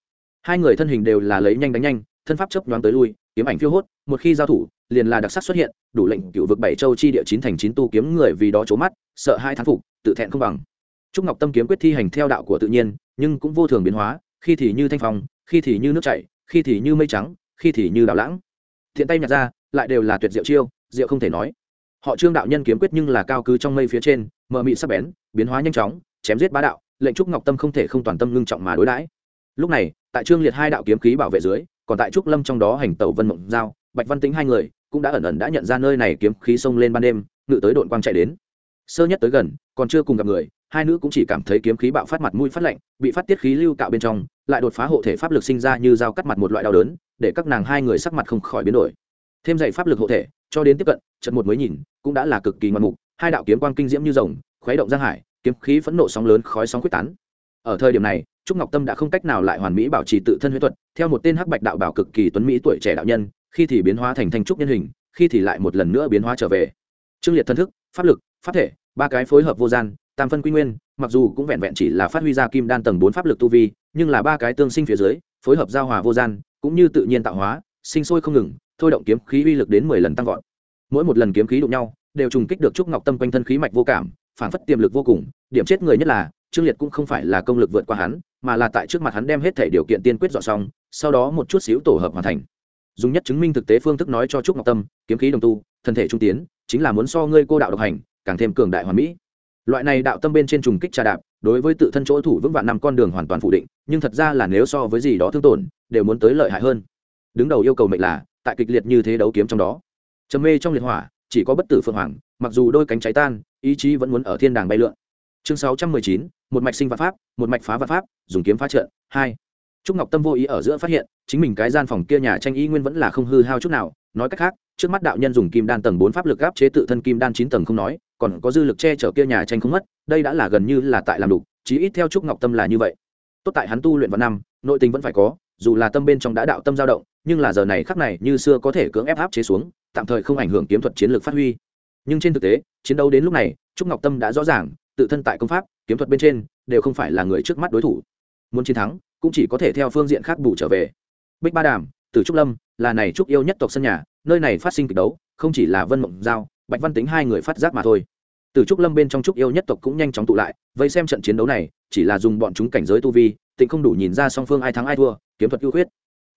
hai người thân hình đều là lấy nhanh đánh nhanh, thân pháp chấp nhoáng tới lui, kiếm ảnh phiêu hốt, một khi giao thủ, liền là đặc sắc xuất hiện, đủ lệnh cựu vực bảy châu chi địa chín thành chín tu kiếm người vì đó trố mắt, sợ hai thán phục, tự thẹn không bằng trúc ngọc tâm kiếm quyết thi hành theo đạo của tự nhiên, nhưng cũng vô thường biến hóa, khi thì như thanh phong, khi thì như nước chảy, khi thì như mây trắng, khi thì như đảo lãng. Thiện tay nhặt ra, lại đều là tuyệt diệu chiêu, diệu không thể nói. Họ trương đạo nhân kiếm quyết nhưng là cao cứ trong mây phía trên, mờ mị sắc bén, biến hóa nhanh chóng, chém giết bá đạo, lệnh trúc ngọc tâm không thể không toàn tâm ngưng trọng mà đối đãi. Lúc này, tại trương liệt hai đạo kiếm khí bảo vệ dưới, còn tại trúc lâm trong đó hành tẩu vân mộng giao, bạch văn tính hai người cũng đã ẩn ẩn đã nhận ra nơi này kiếm khí xông lên ban đêm, ngự tới đội quang chạy đến. Sơ nhất tới gần, còn chưa cùng gặp người hai nữ cũng chỉ cảm thấy kiếm khí bạo phát mặt mũi phát lạnh, bị phát tiết khí lưu cạo bên trong, lại đột phá hộ thể pháp lực sinh ra như dao cắt mặt một loại đau đớn, để các nàng hai người sắc mặt không khỏi biến đổi. Thêm dạy pháp lực hộ thể, cho đến tiếp cận trận một mới nhìn, cũng đã là cực kỳ ngoạn mục, hai đạo kiếm quang kinh diễm như rồng, khuấy động giang hải, kiếm khí phẫn nộ sóng lớn khói sóng quyết tán. Ở thời điểm này, trúc ngọc tâm đã không cách nào lại hoàn mỹ bảo trì tự thân huyết thuật, theo một tên hắc bạch đạo bảo cực kỳ tuấn mỹ tuổi trẻ đạo nhân, khi thì biến hóa thành thanh trúc nhân hình, khi thì lại một lần nữa biến hóa trở về. Trương liệt thân thức, pháp lực, pháp thể, ba cái phối hợp vô gian tam phân quy nguyên, mặc dù cũng vẹn vẹn chỉ là phát huy ra kim đan tầng bốn pháp lực tu vi, nhưng là ba cái tương sinh phía dưới, phối hợp giao hòa vô gian, cũng như tự nhiên tạo hóa, sinh sôi không ngừng, thôi động kiếm khí uy lực đến mười lần tăng vọt. Mỗi một lần kiếm khí đụng nhau, đều trùng kích được trúc ngọc tâm quanh thân khí mạch vô cảm, phản phất tiềm lực vô cùng, điểm chết người nhất là, trương liệt cũng không phải là công lực vượt qua hắn, mà là tại trước mặt hắn đem hết thể điều kiện tiên quyết dọn xong, sau đó một chút xíu tổ hợp hoàn thành. Dùng nhất chứng minh thực tế phương thức nói cho trúc ngọc tâm, kiếm khí đồng tu, thân thể trung tiến, chính là muốn so ngươi cô đạo độc hành, càng thêm cường đại hoàn mỹ loại này đạo tâm bên trên trùng kích trà đạp, đối với tự thân chỗ thủ vững vạn năm con đường hoàn toàn phủ định, nhưng thật ra là nếu so với gì đó thương tổn, đều muốn tới lợi hại hơn. Đứng đầu yêu cầu mệnh là, tại kịch liệt như thế đấu kiếm trong đó. Trầm mê trong liệt hỏa, chỉ có bất tử phượng hoàng, mặc dù đôi cánh cháy tan, ý chí vẫn muốn ở thiên đàng bay lượn. Chương sáu trăm mười chín, một mạch sinh vạn pháp, một mạch phá vạn pháp, dùng kiếm phá trận, hai. Trúc ngọc tâm vô ý ở giữa phát hiện, chính mình cái gian phòng kia nhà tranh y nguyên vẫn là không hư hao chút nào, nói cách khác, trước mắt đạo nhân dùng kim đan tầng bốn pháp lực áp chế tự thân kim đan chín tầng không nói còn có dư lực che chở kia nhà tranh không mất, đây đã là gần như là tại làm đủ, chí ít theo trúc ngọc tâm là như vậy. Tốt tại hắn tu luyện vào năm, nội tình vẫn phải có, dù là tâm bên trong đã đạo tâm dao động, nhưng là giờ này khắc này như xưa có thể cưỡng ép áp chế xuống, tạm thời không ảnh hưởng kiếm thuật chiến lược phát huy. Nhưng trên thực tế, chiến đấu đến lúc này, trúc ngọc tâm đã rõ ràng, tự thân tại công pháp, kiếm thuật bên trên, đều không phải là người trước mắt đối thủ. Muốn chiến thắng, cũng chỉ có thể theo phương diện khác bù trở về. Bích ba đàm từ trúc lâm, là này trúc yêu nhất tộc sân nhà, nơi này phát sinh kịch đấu, không chỉ là vân mộng giao bạch văn tính hai người phát giác mà thôi. Từ trúc lâm bên trong trúc yêu nhất tộc cũng nhanh chóng tụ lại, vây xem trận chiến đấu này, chỉ là dùng bọn chúng cảnh giới tu vi, tịnh không đủ nhìn ra song phương ai thắng ai thua, kiếm thuật ưu khuyết.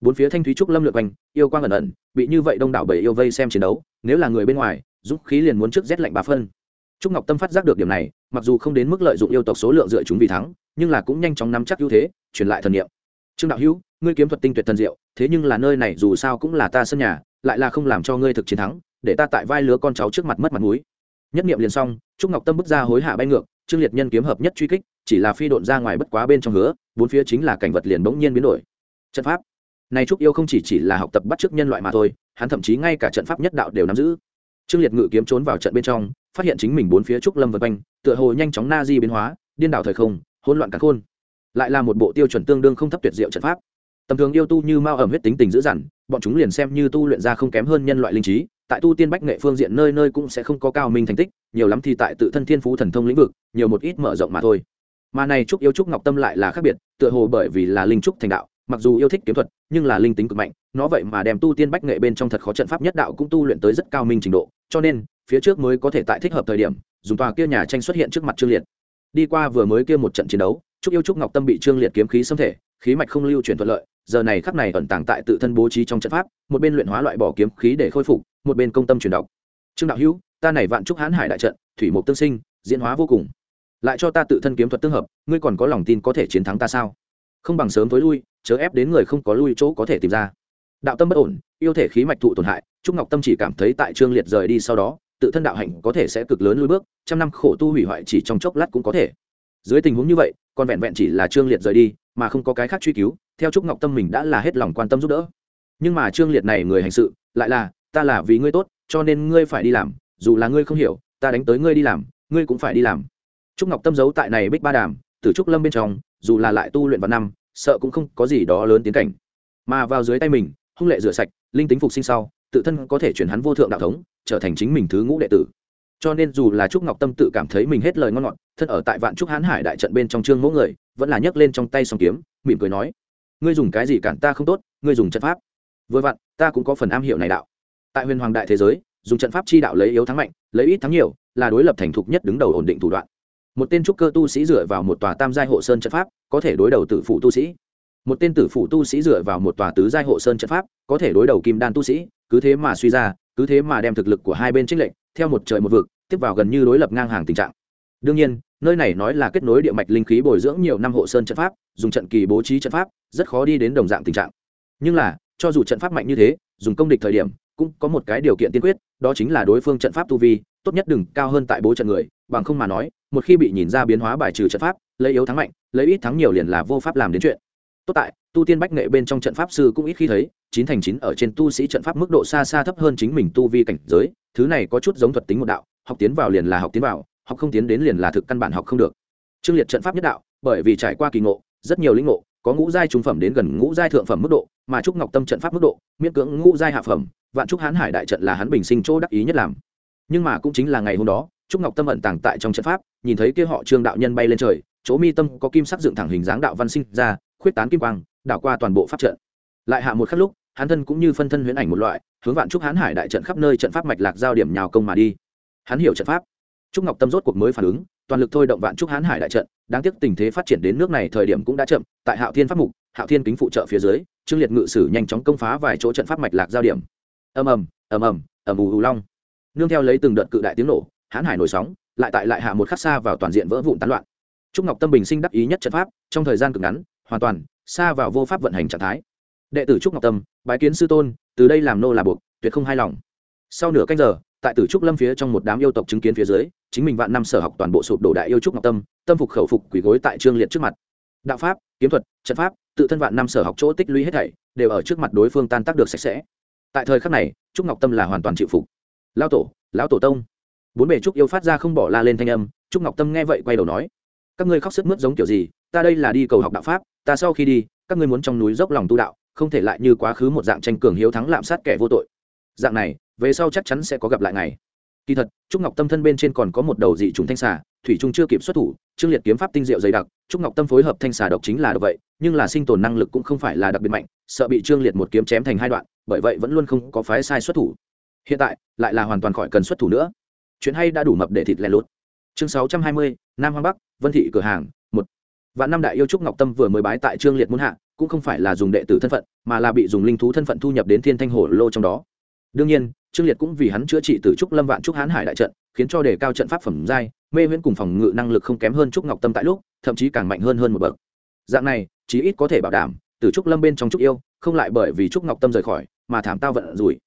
Bốn phía thanh thúy trúc lâm lượt quanh, yêu quang ẩn ẩn, bị như vậy đông đảo bảy yêu vây xem chiến đấu, nếu là người bên ngoài, dũng khí liền muốn trước rét lạnh bà phân. Trúc ngọc tâm phát giác được điểm này, mặc dù không đến mức lợi dụng yêu tộc số lượng dựa chúng vì thắng, nhưng là cũng nhanh chóng nắm chắc ưu thế, truyền lại thần niệm. Trương đạo hữu, ngươi kiếm thuật tinh tuyệt thần diệu, thế nhưng là nơi này dù sao cũng là ta sân nhà, lại là không làm cho ngươi thực chiến thắng để ta tại vai lứa con cháu trước mặt mất mặt mũi. Nhất niệm liền xong, trúc ngọc tâm bước ra hối hạ bay ngược, trương liệt nhân kiếm hợp nhất truy kích, chỉ là phi độn ra ngoài bất quá bên trong hứa, bốn phía chính là cảnh vật liền bỗng nhiên biến đổi. Trận pháp. Này trúc yêu không chỉ chỉ là học tập bắt chước nhân loại mà thôi, hắn thậm chí ngay cả trận pháp nhất đạo đều nắm giữ. Trương liệt ngự kiếm trốn vào trận bên trong, phát hiện chính mình bốn phía trúc lâm vân quanh, tựa hồ nhanh chóng na di biến hóa, điên đảo thời không, hỗn loạn cả khôn. Lại là một bộ tiêu chuẩn tương đương không thấp tuyệt diệu trận pháp. Tầm thường yêu tu như mao ẩm huyết tính tình dữ dằn, bọn chúng liền xem như tu luyện ra không kém hơn nhân loại linh trí tại tu tiên bách nghệ phương diện nơi nơi cũng sẽ không có cao minh thành tích, nhiều lắm thì tại tự thân thiên phú thần thông lĩnh vực, nhiều một ít mở rộng mà thôi. Mà này trúc yêu trúc ngọc tâm lại là khác biệt, tựa hồ bởi vì là linh trúc thành đạo, mặc dù yêu thích kiếm thuật, nhưng là linh tính cực mạnh, nó vậy mà đem tu tiên bách nghệ bên trong thật khó trận pháp nhất đạo cũng tu luyện tới rất cao minh trình độ, cho nên, phía trước mới có thể tại thích hợp thời điểm, dùng tòa kia nhà tranh xuất hiện trước mặt trương liệt. Đi qua vừa mới kia một trận chiến đấu, trúc yêu trúc ngọc tâm bị trương liệt kiếm khí xâm thể, khí mạch không lưu chuyển thuận lợi, giờ này khắp này ẩn tàng tại tự thân bố trí trong trận pháp, một bên luyện hóa loại bỏ kiếm khí để khôi phục một bên công tâm truyền đọc. Trương đạo hữu, ta này vạn trúc hãn hải đại trận, thủy mục tương sinh, diễn hóa vô cùng. Lại cho ta tự thân kiếm thuật tương hợp, ngươi còn có lòng tin có thể chiến thắng ta sao? Không bằng sớm tối lui, chớ ép đến người không có lui chỗ có thể tìm ra. Đạo tâm bất ổn, yêu thể khí mạch thụ tổn hại, trúc ngọc tâm chỉ cảm thấy tại trương liệt rời đi sau đó, tự thân đạo hạnh có thể sẽ cực lớn lui bước, trăm năm khổ tu hủy hoại chỉ trong chốc lát cũng có thể. Dưới tình huống như vậy, còn vẹn vẹn chỉ là trương liệt rời đi, mà không có cái khác truy cứu, theo trúc ngọc tâm mình đã là hết lòng quan tâm giúp đỡ. Nhưng mà trương liệt này người hành sự, lại là ta là vì ngươi tốt, cho nên ngươi phải đi làm, dù là ngươi không hiểu, ta đánh tới ngươi đi làm, ngươi cũng phải đi làm. Trúc ngọc tâm giấu tại này bích ba đàm, từ trúc lâm bên trong, dù là lại tu luyện vào năm, sợ cũng không có gì đó lớn tiến cảnh. Mà vào dưới tay mình, hung lệ rửa sạch, linh tính phục sinh sau, tự thân có thể chuyển hắn vô thượng đạo thống, trở thành chính mình thứ ngũ đệ tử. Cho nên dù là trúc ngọc tâm tự cảm thấy mình hết lời ngon ngọt, thân ở tại vạn trúc hán hải đại trận bên trong trương mẫu người, vẫn là nhấc lên trong tay song kiếm, mỉm cười nói, ngươi dùng cái gì cản ta không tốt, ngươi dùng trận pháp. Vừa vặn, ta cũng có phần am hiểu này đạo tại huyền hoàng đại thế giới, dùng trận pháp chi đạo lấy yếu thắng mạnh, lấy ít thắng nhiều, là đối lập thành thục nhất đứng đầu ổn định thủ đoạn. Một tên trúc cơ tu sĩ dựa vào một tòa tam giai hộ sơn trận pháp, có thể đối đầu tử phụ tu sĩ. Một tên tử phụ tu sĩ dựa vào một tòa tứ giai hộ sơn trận pháp, có thể đối đầu kim đan tu sĩ, cứ thế mà suy ra, cứ thế mà đem thực lực của hai bên trích lệnh theo một trời một vực, tiếp vào gần như đối lập ngang hàng tình trạng. Đương nhiên, nơi này nói là kết nối địa mạch linh khí bồi dưỡng nhiều năm hộ sơn trận pháp, dùng trận kỳ bố trí trận pháp, rất khó đi đến đồng dạng tình trạng. Nhưng là, cho dù trận pháp mạnh như thế, dùng công địch thời điểm cũng có một cái điều kiện tiên quyết, đó chính là đối phương trận pháp tu vi, tốt nhất đừng cao hơn tại bố trận người, bằng không mà nói, một khi bị nhìn ra biến hóa bài trừ trận pháp, lấy yếu thắng mạnh, lấy ít thắng nhiều liền là vô pháp làm đến chuyện. Tốt tại, tu tiên bách nghệ bên trong trận pháp sư cũng ít khi thấy, chín thành chín ở trên tu sĩ trận pháp mức độ xa xa thấp hơn chính mình tu vi cảnh giới, thứ này có chút giống thuật tính một đạo, học tiến vào liền là học tiến vào, học không tiến đến liền là thực căn bản học không được. Trương liệt trận pháp nhất đạo, bởi vì trải qua kỳ ngộ, rất nhiều linh ngộ có ngũ giai trung phẩm đến gần ngũ giai thượng phẩm mức độ, mà trúc ngọc tâm trận pháp mức độ, miễn cưỡng ngũ giai hạ phẩm, vạn trúc hán hải đại trận là hắn bình sinh chỗ đắc ý nhất làm. Nhưng mà cũng chính là ngày hôm đó, trúc ngọc tâm ẩn tàng tại trong trận pháp, nhìn thấy kia họ trương đạo nhân bay lên trời, chỗ mi tâm có kim sắc dựng thẳng hình dáng đạo văn sinh ra, khuyết tán kim quang, đảo qua toàn bộ pháp trận. Lại hạ một khắc lúc, hắn thân cũng như phân thân huyễn ảnh một loại, hướng vạn trúc hán hải đại trận khắp nơi trận pháp mạch lạc giao điểm nhào công mà đi. Hắn hiểu trận pháp. Trúc ngọc tâm rốt cuộc mới phản ứng toàn lực thôi động vạn trúc hán hải đại trận, đáng tiếc tình thế phát triển đến nước này thời điểm cũng đã chậm, tại hạo thiên pháp mục, hạo thiên kính phụ trợ phía dưới, trương liệt ngự sử nhanh chóng công phá vài chỗ trận pháp mạch lạc giao điểm. Ầm ầm ầm ầm ầm ù ù long. Nương theo lấy từng đợt cự đại tiếng nổ, hán hải nổi sóng, lại tại lại hạ một khắc xa vào toàn diện vỡ vụn tán loạn. Trúc ngọc tâm bình sinh đắc ý nhất trận pháp, trong thời gian cực ngắn, hoàn toàn xa vào vô pháp vận hành trạng thái. Đệ tử trúc ngọc tâm, bái kiến sư tôn, từ đây làm nô là buộc, tuyệt không hài lòng. Sau nửa canh giờ tại tử trúc lâm phía trong một đám yêu tộc chứng kiến phía dưới, chính mình vạn năm sở học toàn bộ sụp đổ đại yêu trúc ngọc tâm tâm phục khẩu phục quỷ gối tại trương liệt trước mặt. Đạo pháp, kiếm thuật, trận pháp, tự thân vạn năm sở học chỗ tích lũy hết thảy, đều ở trước mặt đối phương tan tác được sạch sẽ. Tại thời khắc này, trúc ngọc tâm là hoàn toàn chịu phục. Lao tổ, lão tổ tông. Bốn bề trúc yêu phát ra không bỏ la lên thanh âm, trúc ngọc tâm nghe vậy quay đầu nói, các ngươi khóc sức mướt giống kiểu gì? Ta đây là đi cầu học đạo pháp, ta sau khi đi, các ngươi muốn trong núi dốc lòng tu đạo, không thể lại như quá khứ một dạng tranh cường hiếu thắng lạm sát kẻ vô tội. Dạng này về sau chắc chắn sẽ có gặp lại ngày kỳ thật, trúc ngọc tâm thân bên trên còn có một đầu dị trùng thanh xà, thủy trung chưa kịp xuất thủ, trương liệt kiếm pháp tinh diệu dày đặc, trúc ngọc tâm phối hợp thanh xà độc chính là độc vậy, nhưng là sinh tồn năng lực cũng không phải là đặc biệt mạnh, sợ bị trương liệt một kiếm chém thành hai đoạn, bởi vậy vẫn luôn không có phái sai xuất thủ. Hiện tại, lại là hoàn toàn khỏi cần xuất thủ nữa. Chuyện hay đã đủ mập để thịt lẻ lốt chương sáu trăm hai mươi, nam hoang bắc, vân thị cửa hàng, một. Vạn năm đại yêu trúc ngọc tâm vừa mới bái tại trương liệt muốn hạ, cũng không phải là dùng đệ tử thân phận, mà là bị dùng linh thú thân phận thu nhập đến thiên thanh hồ lô trong đó. Đương nhiên trương liệt cũng vì hắn chữa trị từ trúc lâm vạn trúc hán hải đại trận, khiến cho đề cao trận pháp phẩm giai, mê viễn cùng phòng ngự năng lực không kém hơn trúc ngọc tâm tại lúc, thậm chí càng mạnh hơn hơn một bậc. Dạng này, chí ít có thể bảo đảm từ trúc lâm bên trong trúc yêu, không lại bởi vì trúc ngọc tâm rời khỏi, mà thảm tao vận rủi.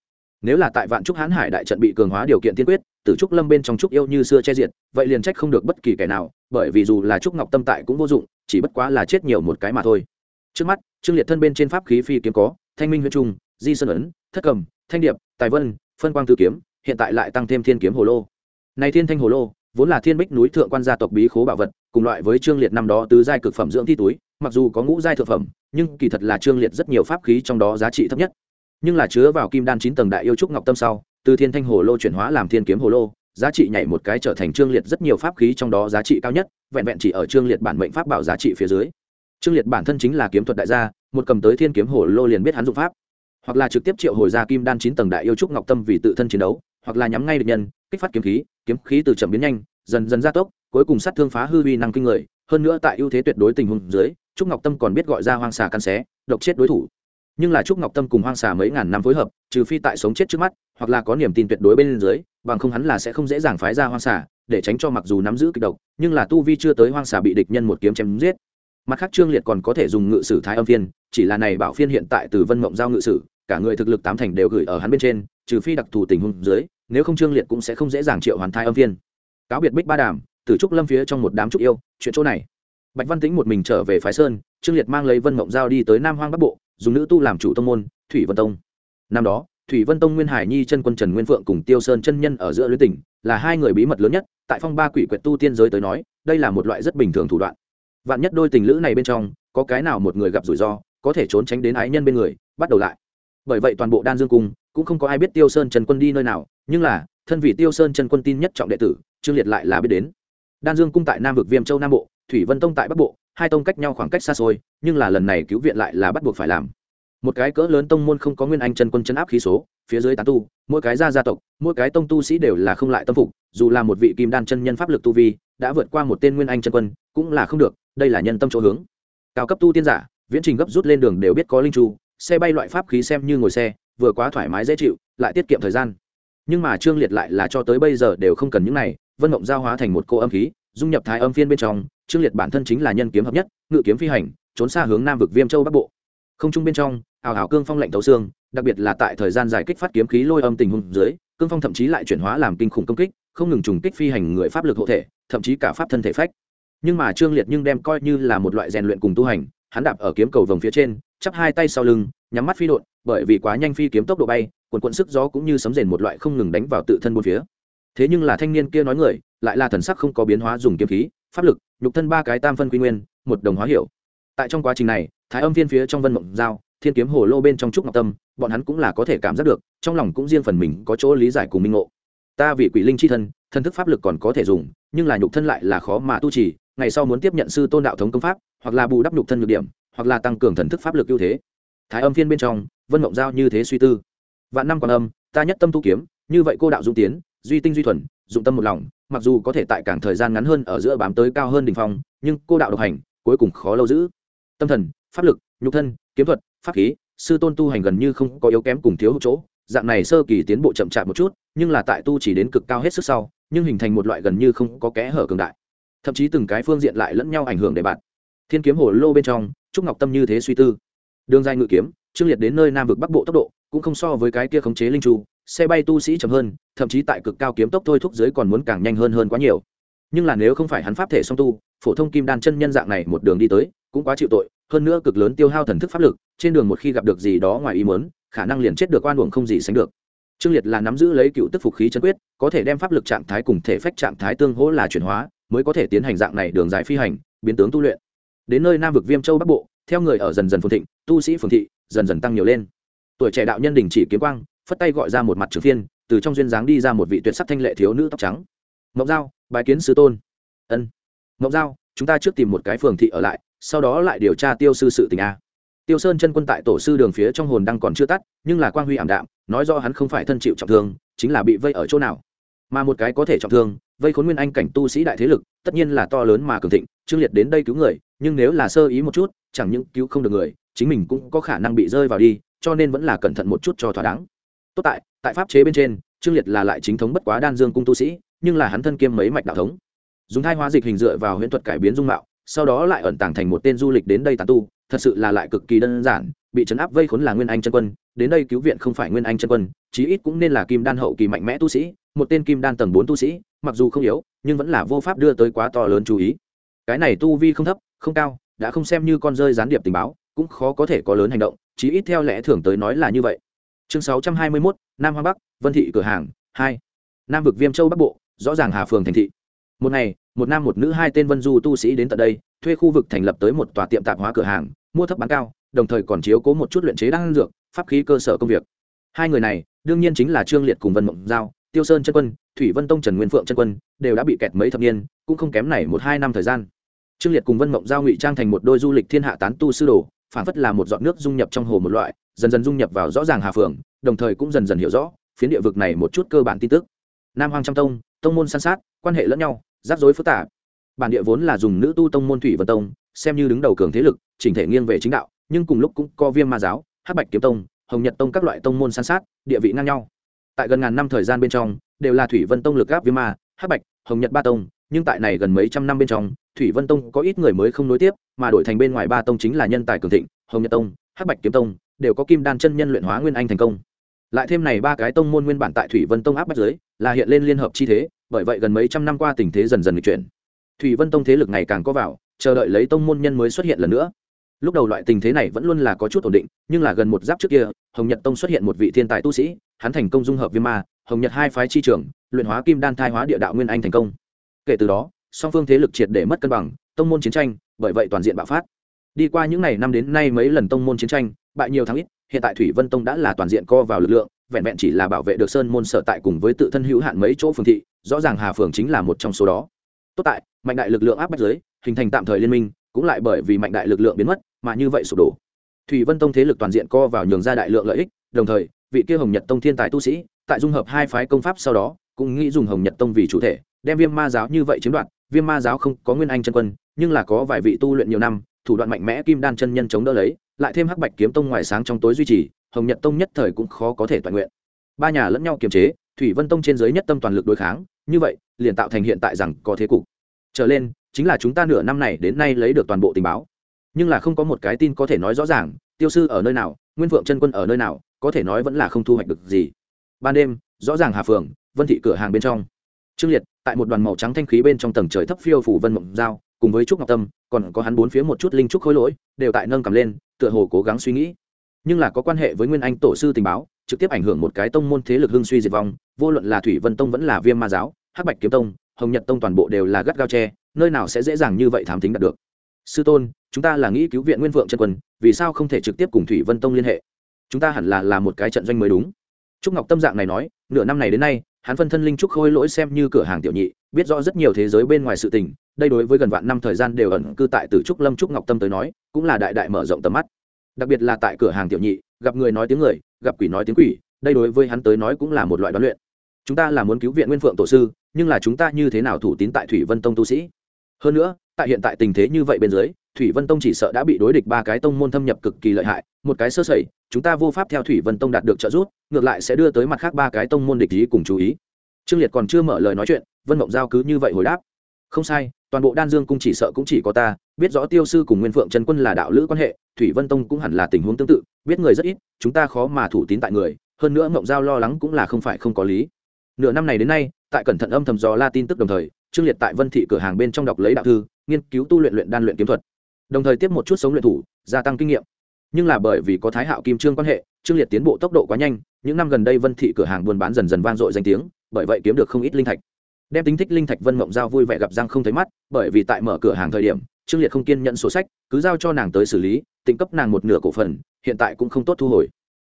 Nếu là tại vạn trúc hán hải đại trận bị cường hóa điều kiện tiên quyết từ trúc lâm bên trong trúc yêu như xưa che diệt, vậy liền trách không được bất kỳ kẻ nào, bởi vì dù là trúc ngọc tâm tại cũng vô dụng, chỉ bất quá là chết nhiều một cái mà thôi. Trước mắt, trương liệt thân bên trên pháp khí phi kiếm có, thanh minh huyết trung, di sơn ấn, thất cầm, thanh điệp, tài vân phân quang tư kiếm, hiện tại lại tăng thêm thiên kiếm hồ lô. Này thiên thanh hồ lô, vốn là thiên bích núi thượng quan gia tộc bí khố bảo vật, cùng loại với trương liệt năm đó tứ giai cực phẩm dưỡng thi túi, mặc dù có ngũ giai thượng phẩm, nhưng kỳ thật là trương liệt rất nhiều pháp khí trong đó giá trị thấp nhất. Nhưng là chứa vào kim đan chín tầng đại yêu trúc ngọc tâm sau, từ thiên thanh hồ lô chuyển hóa làm thiên kiếm hồ lô, giá trị nhảy một cái trở thành trương liệt rất nhiều pháp khí trong đó giá trị cao nhất, vẹn vẹn chỉ ở trương liệt bản mệnh pháp bảo giá trị phía dưới. Trương liệt bản thân chính là kiếm thuật đại gia, một cầm tới thiên kiếm hồ lô liền biết hắn dụng pháp hoặc là trực tiếp triệu hồi ra kim đan chín tầng đại yêu trúc ngọc tâm vì tự thân chiến đấu, hoặc là nhắm ngay địch nhân, kích phát kiếm khí kiếm khí từ chậm biến nhanh, dần dần gia tốc, cuối cùng sát thương phá hư uy năng kinh người. Hơn nữa tại ưu thế tuyệt đối tình huống dưới, trúc ngọc tâm còn biết gọi ra hoang xà căn xé, độc chết đối thủ. Nhưng là trúc ngọc tâm cùng hoang xà mấy ngàn năm phối hợp, trừ phi tại sống chết trước mắt, hoặc là có niềm tin tuyệt đối bên dưới, bằng không hắn là sẽ không dễ dàng phái ra hoang xà, để tránh cho mặc dù nắm giữ kịch độc, nhưng là tu vi chưa tới hoang xà bị địch nhân một kiếm chém giết. Mặt khác trương liệt còn có thể dùng ngự sử thái âm phiên, chỉ là này bảo phiên hiện tại từ vân mộng giao ngự sử cả người thực lực tám thành đều gửi ở hắn bên trên, trừ phi đặc thù tình huống dưới, nếu không trương liệt cũng sẽ không dễ dàng triệu hoàn thai âm viên. cáo biệt bích ba đàm tử trúc lâm phía trong một đám trúc yêu, chuyện chỗ này. Bạch văn tĩnh một mình trở về phái sơn, trương liệt mang lấy vân mộng giao đi tới nam hoang bắc bộ, dùng nữ tu làm chủ tông môn, thủy vân tông. Năm đó, thủy vân tông nguyên hải nhi chân quân trần nguyên phượng cùng tiêu sơn chân nhân ở giữa lưới tỉnh, là hai người bí mật lớn nhất, tại phong ba quỷ quyệt tu tiên giới tới nói, đây là một loại rất bình thường thủ đoạn. Vạn nhất đôi tình lữ này bên trong, có cái nào một người gặp rủi ro, có thể trốn tránh đến ái nhân bên người, bắt đầu lại bởi vậy toàn bộ đan dương cung cũng không có ai biết tiêu sơn trần quân đi nơi nào, nhưng là, thân vị tiêu sơn trần quân tin nhất trọng đệ tử, trương liệt lại là biết đến. Đan dương cung tại nam vực viêm châu nam bộ, thủy vân tông tại bắc bộ, hai tông cách nhau khoảng cách xa xôi, nhưng là lần này cứu viện lại là bắt buộc phải làm. Một cái cỡ lớn tông môn không có nguyên anh chân quân chân áp khí số, phía dưới tán tu, mỗi cái gia gia tộc, mỗi cái tông tu sĩ đều là không lại tâm phục, dù là một vị kim đan chân nhân pháp lực tu vi, đã vượt qua một tên nguyên anh chân quân, cũng là không được, đây là nhân tâm chỗ hướng. Cao cấp tu tiên giả, viễn trình gấp rút lên đường đều biết có linh chu xe bay loại pháp khí xem như ngồi xe, vừa quá thoải mái dễ chịu, lại tiết kiệm thời gian. Nhưng mà trương liệt lại là cho tới bây giờ đều không cần những này, vân mộng giao hóa thành một cô âm khí, dung nhập thái âm phiên bên trong, trương liệt bản thân chính là nhân kiếm hợp nhất, ngự kiếm phi hành, trốn xa hướng nam vực viêm châu bắc bộ. Không trung bên trong, ảo ảo cương phong lạnh thấu xương, đặc biệt là tại thời gian dài kích phát kiếm khí lôi âm tình hùng dưới, cương phong thậm chí lại chuyển hóa làm kinh khủng công kích, không ngừng trùng kích phi hành người pháp lực hộ thể, thậm chí cả pháp thân thể phách. Nhưng mà trương liệt nhưng đem coi như là một loại rèn luyện cùng tu hành, hắn đạp ở kiếm cầu vòng phía trên chắp hai tay sau lưng, nhắm mắt phi độn, bởi vì quá nhanh phi kiếm tốc độ bay quần quận sức gió cũng như sấm rền một loại không ngừng đánh vào tự thân bốn phía. Thế nhưng là thanh niên kia nói người, lại là thần sắc không có biến hóa, dùng kiếm khí, pháp lực, nhục thân ba cái tam phân quy nguyên, một đồng hóa hiểu. Tại trong quá trình này, thái âm viên phía trong vân mộng giao, thiên kiếm hồ lô bên trong trúc ngọc tâm, bọn hắn cũng là có thể cảm giác được, trong lòng cũng riêng phần mình có chỗ lý giải cùng minh ngộ. Ta vì quỷ linh c h i thân thân thức pháp lực còn có thể dùng, nhưng là nhục thân lại là khó mà tu trì, ngày sau muốn tiếp nhận sư tôn đạo thống công pháp, hoặc là bù đắp nhục thân nhược điểm hoặc là tăng cường thần thức pháp lực ưu thế. Thái âm phiên bên trong, vân mộng giao như thế suy tư. Vạn năm quan âm, ta nhất tâm tu kiếm, như vậy cô đạo dung tiến, duy tinh duy thuần, dụng tâm một lòng, mặc dù có thể tại cảng thời gian ngắn hơn ở giữa bám tới cao hơn đ ỉ n h phong, nhưng cô đạo độc hành, cuối cùng khó lâu giữ. Tâm thần, pháp lực, nhục thân, kiếm thuật, pháp khí, sư tôn tu hành gần như không có yếu kém cùng thiếu hụt chỗ. Dạng này sơ kỳ tiến bộ chậm chạp một chút, nhưng là tại tu chỉ đến cực cao hết sức sau, nhưng hình thành một loại gần như không có kẽ hở cường đại. Thậm chí từng cái phương diện lại lẫn nhau ảnh hưởng để bạn. Thiên kiếm hồ lô bên trong trúc ngọc tâm như thế suy tư. Đường dài ngự kiếm, trương liệt đến nơi nam vực bắc bộ tốc độ, cũng không so với cái kia khống chế linh tru xe bay tu sĩ chậm hơn, thậm chí tại cực cao kiếm tốc thôi thúc dưới còn muốn càng nhanh hơn hơn quá nhiều. Nhưng là nếu không phải hắn pháp thể song tu, phổ thông kim đan chân nhân dạng này một đường đi tới, cũng quá chịu tội, hơn nữa cực lớn tiêu hao thần thức pháp lực, trên đường một khi gặp được gì đó ngoài ý muốn, khả năng liền chết được oan uổng không gì sánh được. Trương liệt là nắm giữ lấy cựu tức phục khí chân quyết, có thể đem pháp lực trạng thái cùng thể phách trạng thái tương hỗ là chuyển hóa, mới có thể tiến hành dạng này đường dài phi hành, biến tướng tu luyện đến nơi nam vực viêm châu bắc bộ, theo người ở dần dần phồn thịnh, tu sĩ phường thị dần dần tăng nhiều lên. Tuổi trẻ đạo nhân đình chỉ kiếm quang, phất tay gọi ra một mặt trường phiên, từ trong duyên dáng đi ra một vị tuyệt sắc thanh lệ thiếu nữ tóc trắng. Mộng giao bài kiến sứ tôn. Ân. Mộng giao, chúng ta trước tìm một cái phường thị ở lại, sau đó lại điều tra tiêu sư sự tình a. Tiêu sơn chân quân tại tổ sư đường phía trong hồn đang còn chưa tắt, nhưng là quang huy ảm đạm, nói do hắn không phải thân chịu trọng thương, chính là bị vây ở chỗ nào. Mà một cái có thể trọng thương, vây khốn nguyên anh cảnh tu sĩ đại thế lực, tất nhiên là to lớn mà cường thịnh trương liệt đến đây cứu người nhưng nếu là sơ ý một chút, chẳng những cứu không được người, chính mình cũng có khả năng bị rơi vào đi, cho nên vẫn là cẩn thận một chút cho thỏa đáng. Tốt tại tại pháp chế bên trên, trương liệt là lại chính thống bất quá đan dương cung tu sĩ, nhưng là hắn thân kiêm mấy mạch đạo thống. Dùng thai hóa dịch hình dựa vào huyễn thuật cải biến dung mạo, sau đó lại ẩn tàng thành một tên du lịch đến đây tàn tu, thật sự là lại cực kỳ đơn giản, bị chấn áp vây khốn là nguyên anh chân quân, đến đây cứu viện không phải nguyên anh chân quân, chí ít cũng nên là kim đan hậu kỳ mạnh mẽ tu sĩ, một tên kim đan tầng bốn tu sĩ, mặc dù không yếu, nhưng vẫn là vô pháp đưa tới quá to lớn chú ý. Cái này tu vi không thấp không cao đã không xem như con rơi gián điệp tình báo cũng khó có thể có lớn hành động chí ít theo lẽ thường tới nói là như vậy. Chương sáu trăm hai mươi 621, nam hoa bắc vân thị cửa hàng hai. Nam vực viêm châu bắc bộ rõ ràng hà phường thành thị. Một ngày một nam một nữ hai tên vân du tu sĩ đến tận đây thuê khu vực thành lập tới một tòa tiệm tạp hóa cửa hàng mua thấp bán cao đồng thời còn chiếu cố một chút luyện chế đan dược pháp khí cơ sở công việc. Hai người này đương nhiên chính là trương liệt cùng vân mộng giao tiêu sơn chân quân thủy vân tông trần nguyên phượng chân quân đều đã bị kẹt mấy thập niên cũng không kém này một hai năm thời gian trương liệt cùng vân mộng giao ngụy trang thành một đôi du lịch thiên hạ tán tu sư đồ, phản phất là một giọt nước dung nhập trong hồ một loại, dần dần dung nhập vào rõ ràng hà phường đồng thời cũng dần dần hiểu rõ, phiến địa vực này một chút cơ bản tin tức. Nam hoàng trăm tông tông môn san sát, quan hệ lẫn nhau, rắc rối phức tạp. Bản địa vốn là dùng nữ tu tông môn thủy vân tông, xem như đứng đầu cường thế lực, chỉnh thể nghiêng về chính đạo, nhưng cùng lúc cũng có viêm ma giáo, hắc bạch kiếm tông, hồng nhật tông các loại tông môn san sát, địa vị ngang nhau. Tại gần ngàn năm thời gian bên trong, đều là thủy vân tông lực gáp viêm ma, hắc bạch, hồng nhật ba tông, nhưng tại này gần mấy trăm năm bên trong thủy vân tông có ít người mới không nối tiếp, mà đổi thành bên ngoài ba tông chính là nhân tài cường thịnh, hồng nhật tông, hắc bạch kiếm tông, đều có kim đan chân nhân luyện hóa nguyên anh thành công. Lại thêm này ba cái tông môn nguyên bản tại thủy vân tông áp bách giới, là hiện lên liên hợp chi thế, bởi vậy gần mấy trăm năm qua tình thế dần dần lịch chuyển. Thủy vân tông thế lực ngày càng có vào, chờ đợi lấy tông môn nhân mới xuất hiện lần nữa. Lúc đầu loại tình thế này vẫn luôn là có chút ổn định, nhưng là gần một giáp trước kia, hồng nhật tông xuất hiện một vị thiên tài tu sĩ, hắn thành công dung hợp viêm ma, hồng nhật hai phái chi trường luyện hóa kim đan thai hóa địa đạo nguyên anh thành công. Kể từ đó song phương thế lực triệt để mất cân bằng, tông môn chiến tranh, bởi vậy toàn diện bạo phát. Đi qua những ngày năm đến nay mấy lần tông môn chiến tranh, bại nhiều tháng ít, hiện tại thủy vân tông đã là toàn diện co vào lực lượng, vẹn vẹn chỉ là bảo vệ được sơn môn sở tại cùng với tự thân hữu hạn mấy chỗ phường thị, rõ ràng hà phường chính là một trong số đó. Tốt tại, mạnh đại lực lượng áp bách giới, hình thành tạm thời liên minh, cũng lại bởi vì mạnh đại lực lượng biến mất, mà như vậy sụp đổ. Thủy vân tông thế lực toàn diện co vào nhường ra đại lượng lợi ích, đồng thời, vị kia hồng nhật tông thiên tài tu sĩ, tại dung hợp hai phái công pháp sau đó, cũng nghĩ dùng hồng nhật tông vì chủ thể, đem viêm ma giáo như vậy chiếm đoạt viêm ma giáo không có nguyên anh chân quân, nhưng là có vài vị tu luyện nhiều năm, thủ đoạn mạnh mẽ kim đan chân nhân chống đỡ lấy, lại thêm hắc bạch kiếm tông ngoài sáng trong tối duy trì, hồng nhật tông nhất thời cũng khó có thể toàn nguyện. Ba nhà lẫn nhau kiềm chế, thủy vân tông trên giới nhất tâm toàn lực đối kháng, như vậy, liền tạo thành hiện tại rằng có thế cục. Trở lên, chính là chúng ta nửa năm này đến nay lấy được toàn bộ tình báo. Nhưng là không có một cái tin có thể nói rõ ràng, tiêu sư ở nơi nào, nguyên phượng chân quân ở nơi nào, có thể nói vẫn là không thu hoạch được gì. Ban đêm, rõ ràng hà phường vân thị cửa hàng bên trong. Trương liệt tại một đoàn màu trắng thanh khí bên trong tầng trời thấp phiêu phủ vân mộng giao, cùng với trúc ngọc tâm, còn có hắn bốn phía một chút linh trúc khối lỗi, đều tại nâng cầm lên, tựa hồ cố gắng suy nghĩ. Nhưng là có quan hệ với nguyên anh tổ sư tình báo, trực tiếp ảnh hưởng một cái tông môn thế lực hưng suy diệt vong, vô luận là thủy vân tông vẫn là viêm ma giáo, hắc bạch kiếm tông, hồng nhật tông toàn bộ đều là gắt gao tre nơi nào sẽ dễ dàng như vậy thám tính đạt được. Sư tôn, chúng ta là nghĩ cứu viện nguyên vượng chân quân, vì sao không thể trực tiếp cùng thủy vân tông liên hệ? Chúng ta hẳn là là một cái trận doanh mới đúng. Trúc ngọc tâm dạng này nói, nửa năm này đến nay hắn phân thân linh trúc khôi lỗi xem như cửa hàng tiểu nhị, biết rõ rất nhiều thế giới bên ngoài sự tình, đây đối với gần vạn năm thời gian đều ẩn cư tại từ trúc lâm trúc ngọc tâm tới nói, cũng là đại đại mở rộng tầm mắt. Đặc biệt là tại cửa hàng tiểu nhị, gặp người nói tiếng người, gặp quỷ nói tiếng quỷ, đây đối với hắn tới nói cũng là một loại đoán luyện. Chúng ta là muốn cứu viện nguyên phượng tổ sư, nhưng là chúng ta như thế nào thủ tín tại thủy vân tông tu sĩ? Hơn nữa, tại hiện tại tình thế như vậy bên dưới thủy vân tông chỉ sợ đã bị đối địch ba cái tông môn thâm nhập cực kỳ lợi hại, một cái sơ sẩy, chúng ta vô pháp theo thủy vân tông đạt được trợ giúp, ngược lại sẽ đưa tới mặt khác ba cái tông môn địch ý cùng chú ý. Trương liệt còn chưa mở lời nói chuyện, vân mộng giao cứ như vậy hồi đáp. Không sai, toàn bộ đan dương cung chỉ sợ cũng chỉ có ta, biết rõ tiêu sư cùng nguyên phượng trần quân là đạo lữ quan hệ, thủy vân tông cũng hẳn là tình huống tương tự, biết người rất ít, chúng ta khó mà thủ tín tại người, hơn nữa mộng giao lo lắng cũng là không phải không có lý. Nửa năm này đến nay, tại cẩn thận âm thầm dò la tin tức đồng thời, trương liệt tại vân thị cửa hàng bên trong đọc lấy đạo thư, nghiên cứu tu luyện luyện đan luyện kiếm thuật đồng thời tiếp một chút sống luyện thủ, gia tăng kinh nghiệm. Nhưng là bởi vì có thái hạo kim trương quan hệ, trương liệt tiến bộ tốc độ quá nhanh, những năm gần đây vân thị cửa hàng buôn bán dần dần vang dội danh tiếng, bởi vậy kiếm được không ít linh thạch. Đem tính thích linh thạch vân mộng giao vui vẻ gặp giang không thấy mắt, bởi vì tại mở cửa hàng thời điểm, trương liệt không kiên nhận sổ sách, cứ giao cho nàng tới xử lý tính cấp nàng một nửa cổ phần, hiện tại cũng không tốt thu hồi.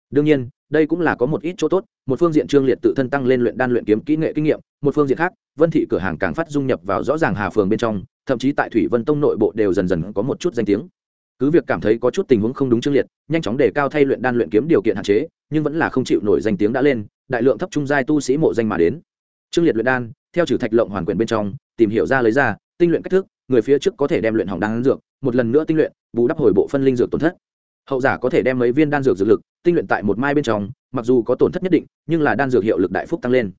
Đương nhiên đây cũng là có một ít chỗ tốt, một phương diện trương liệt tự thân tăng lên luyện đan luyện kiếm kỹ nghệ kinh nghiệm, một phương diện khác, vân thị cửa hàng càng phát dung nhập vào rõ ràng hà phường bên trong, thậm chí tại thủy vân tông nội bộ đều dần dần có một chút danh tiếng. Cứ việc cảm thấy có chút tình huống không đúng trương liệt, nhanh chóng đề cao thay luyện đan luyện kiếm điều kiện hạn chế, nhưng vẫn là không chịu nổi danh tiếng đã lên, đại lượng thấp trung giai tu sĩ mộ danh mà đến. Trương liệt luyện đan, theo trừ thạch lộng hoàn quyền bên trong, tìm hiểu ra lấy ra, tinh luyện cách thức, người phía trước có thể đem luyện hỏng đan dược, một lần nữa tinh luyện, bù đắp hồi bộ phân linh dược tổn thất hậu giả có thể đem mấy viên đan dược dược lực tinh luyện tại một mai bên trong, mặc dù có tổn thất nhất định, nhưng là đan dược hiệu lực đại phúc tăng lên.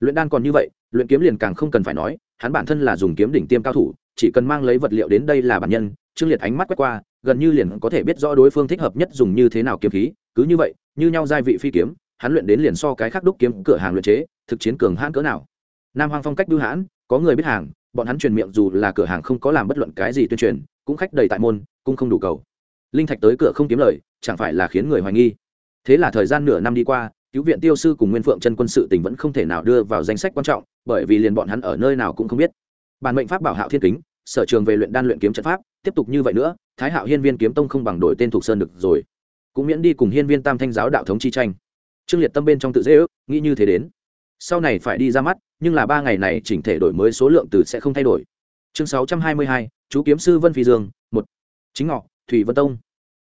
Luyện đan còn như vậy, luyện kiếm liền càng không cần phải nói, hắn bản thân là dùng kiếm đỉnh tiêm cao thủ, chỉ cần mang lấy vật liệu đến đây là bản nhân, trương liệt ánh mắt quét qua, gần như liền có thể biết rõ đối phương thích hợp nhất dùng như thế nào kiếm khí, cứ như vậy, như nhau giai vị phi kiếm, hắn luyện đến liền so cái khác đúc kiếm cửa hàng luyện chế, thực chiến cường hãn cỡ nào. Nam Hoang phong cách bưu hãn, có người biết hàng, bọn hắn truyền miệng dù là cửa hàng không có làm bất luận cái gì tuyên truyền, cũng khách đầy tại môn, cũng không đủ cầu linh thạch tới cửa không kiếm lời, chẳng phải là khiến người hoài nghi. Thế là thời gian nửa năm đi qua, cứu viện tiêu sư cùng nguyên phượng chân quân sự tỉnh vẫn không thể nào đưa vào danh sách quan trọng, bởi vì liền bọn hắn ở nơi nào cũng không biết. Bản mệnh pháp bảo hạo thiên kính, sở trường về luyện đan luyện kiếm trận pháp, tiếp tục như vậy nữa, thái hạo hiên viên kiếm tông không bằng đổi tên thuộc sơn được rồi. Cũng miễn đi cùng hiên viên tam thanh giáo đạo thống chi tranh. Trương liệt tâm bên trong tự dễ ước, nghĩ như thế đến. Sau này phải đi ra mắt, nhưng là ba ngày này chỉnh thể đổi mới số lượng từ sẽ không thay đổi. Chương sáu trăm hai mươi hai, chú kiếm sư vân phi dương, một. Chính ngọ thủy vân tông.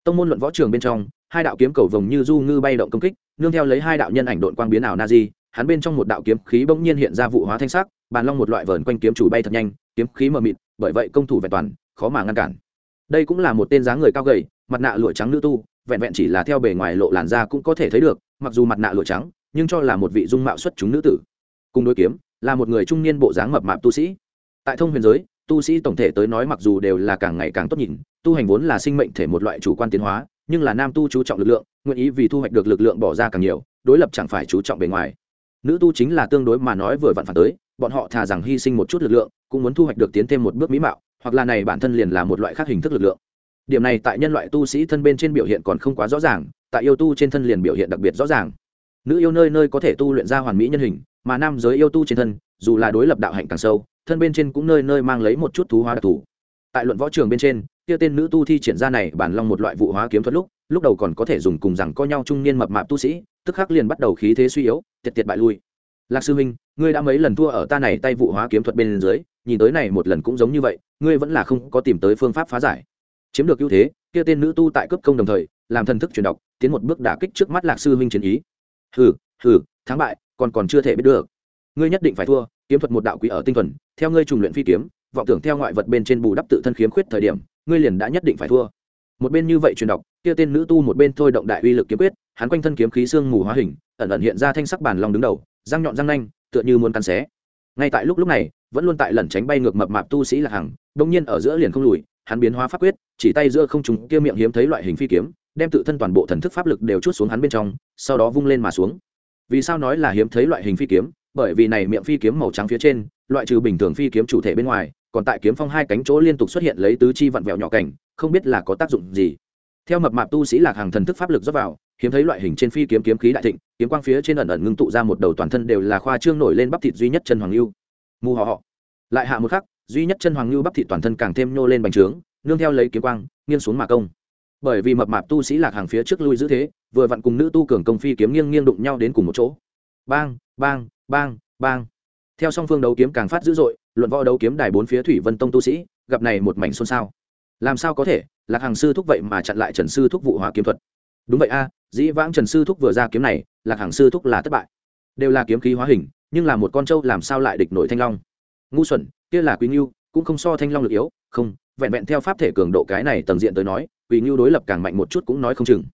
Tông môn luận võ trường bên trong, hai đạo kiếm cầu vồng như du ngư bay động công kích, nương theo lấy hai đạo nhân ảnh đội quang biến ảo na di hắn bên trong một đạo kiếm khí bỗng nhiên hiện ra vụ hóa thanh sắc, bàn long một loại vờn quanh kiếm chủ bay thật nhanh, kiếm khí mờ mịt, bởi vậy công thủ vẹn toàn, khó mà ngăn cản. Đây cũng là một tên dáng người cao gầy, mặt nạ lụa trắng nữ tu, vẹn vẹn chỉ là theo bề ngoài lộ làn da cũng có thể thấy được, mặc dù mặt nạ lụa trắng, nhưng cho là một vị dung mạo xuất chúng nữ tử. Cùng đối kiếm, là một người trung niên bộ dáng mập mạp tu sĩ. Tại thông huyền giới tu sĩ tổng thể tới nói mặc dù đều là càng ngày càng tốt nhìn, tu hành vốn là sinh mệnh thể một loại chủ quan tiến hóa, nhưng là nam tu chú trọng lực lượng, nguyện ý vì thu hoạch được lực lượng bỏ ra càng nhiều, đối lập chẳng phải chú trọng bề ngoài. Nữ tu chính là tương đối mà nói vừa vặn phản tới, bọn họ thà rằng hy sinh một chút lực lượng, cũng muốn thu hoạch được tiến thêm một bước mỹ mạo, hoặc là này bản thân liền là một loại khác hình thức lực lượng. Điểm này tại nhân loại tu sĩ thân bên trên biểu hiện còn không quá rõ ràng, tại yêu tu trên thân liền biểu hiện đặc biệt rõ ràng. Nữ yêu nơi nơi có thể tu luyện ra hoàn mỹ nhân hình, mà nam giới yêu tu trên thân, dù là đối lập đạo hạnh càng sâu thân bên trên cũng nơi nơi mang lấy một chút thú hóa đặc thù. Tại luận võ trường bên trên, kia tên nữ tu thi triển ra này bản long một loại vụ hóa kiếm thuật lúc lúc đầu còn có thể dùng cùng rằng co nhau trung niên mập mạp tu sĩ, tức khắc liền bắt đầu khí thế suy yếu, tiệt tiệt bại lui. Lạc sư huynh, ngươi đã mấy lần thua ở ta này tay vụ hóa kiếm thuật bên dưới, nhìn tới này một lần cũng giống như vậy, ngươi vẫn là không có tìm tới phương pháp phá giải. Chiếm được ưu thế, kia tên nữ tu tại cấp công đồng thời, làm thần thức truyền đọc tiến một bước đả kích trước mắt lạc sư huynh chiến ý. Hừ hừ, thắng bại, còn còn chưa thể biết được. Ngươi nhất định phải thua kiếm thuật một đạo quý ở tinh thuần, theo ngươi trùng luyện phi kiếm, vọng tưởng theo ngoại vật bên trên bù đắp tự thân khiếm khuyết thời điểm, ngươi liền đã nhất định phải thua. Một bên như vậy truyền đọc, kia tên nữ tu một bên thôi động đại uy lực kiếm quyết, hắn quanh thân kiếm khí xương mù hóa hình, ẩn ẩn hiện ra thanh sắc bản lòng đứng đầu, răng nhọn răng nanh, tựa như muốn cắn xé. Ngay tại lúc lúc này, vẫn luôn tại lẩn tránh bay ngược mập mạp tu sĩ là hằng đông nhiên ở giữa liền không lùi, hắn biến hóa pháp quyết, chỉ tay giữa không trùng kia miệng hiếm thấy loại hình phi kiếm, đem tự thân toàn bộ thần thức pháp lực đều chút xuống hắn bên trong, sau đó vung lên mà xuống. Vì sao nói là hiếm thấy loại hình phi kiếm? Bởi vì này miệng phi kiếm màu trắng phía trên, loại trừ bình thường phi kiếm chủ thể bên ngoài, còn tại kiếm phong hai cánh chỗ liên tục xuất hiện lấy tứ chi vặn vẹo nhỏ cảnh, không biết là có tác dụng gì. Theo mập mạp tu sĩ lạc hàng thần thức pháp lực dốc vào, hiếm thấy loại hình trên phi kiếm kiếm khí đại thịnh, kiếm quang phía trên ẩn ẩn ngưng tụ ra một đầu toàn thân đều là khoa trương nổi lên bắp thịt duy nhất chân hoàng lưu. Mù họ họ. Lại hạ một khắc, duy nhất chân hoàng lưu bắp thịt toàn thân càng thêm nhô lên bành trướng, nương theo lấy kiếm quang, nghiêng xuống mà công. Bởi vì mập mạp tu sĩ lạc hàng phía trước lui giữ thế, vừa vặn cùng nữ tu cường công phi kiếm nghiêng nghiêng đụng nhau đến cùng một chỗ. Bang bang bang bang. Theo song phương đấu kiếm càng phát dữ dội, luận võ đấu kiếm đài bốn phía thủy vân tông tu sĩ, gặp này một mảnh xôn xao. Làm sao có thể? Lạc hàng sư thúc vậy mà chặn lại trần sư thúc vụ hóa kiếm thuật. Đúng vậy a, dĩ vãng trần sư thúc vừa ra kiếm này, lạc hàng sư thúc là thất bại. Đều là kiếm khí hóa hình, nhưng là một con trâu làm sao lại địch nổi thanh long? Ngu xuẩn, kia là quý ngưu cũng không so thanh long lực yếu. Không, vẹn vẹn theo pháp thể cường độ cái này tầng diện tới nói, quý ngưu đối lập càng mạnh một chút cũng nói không chừng.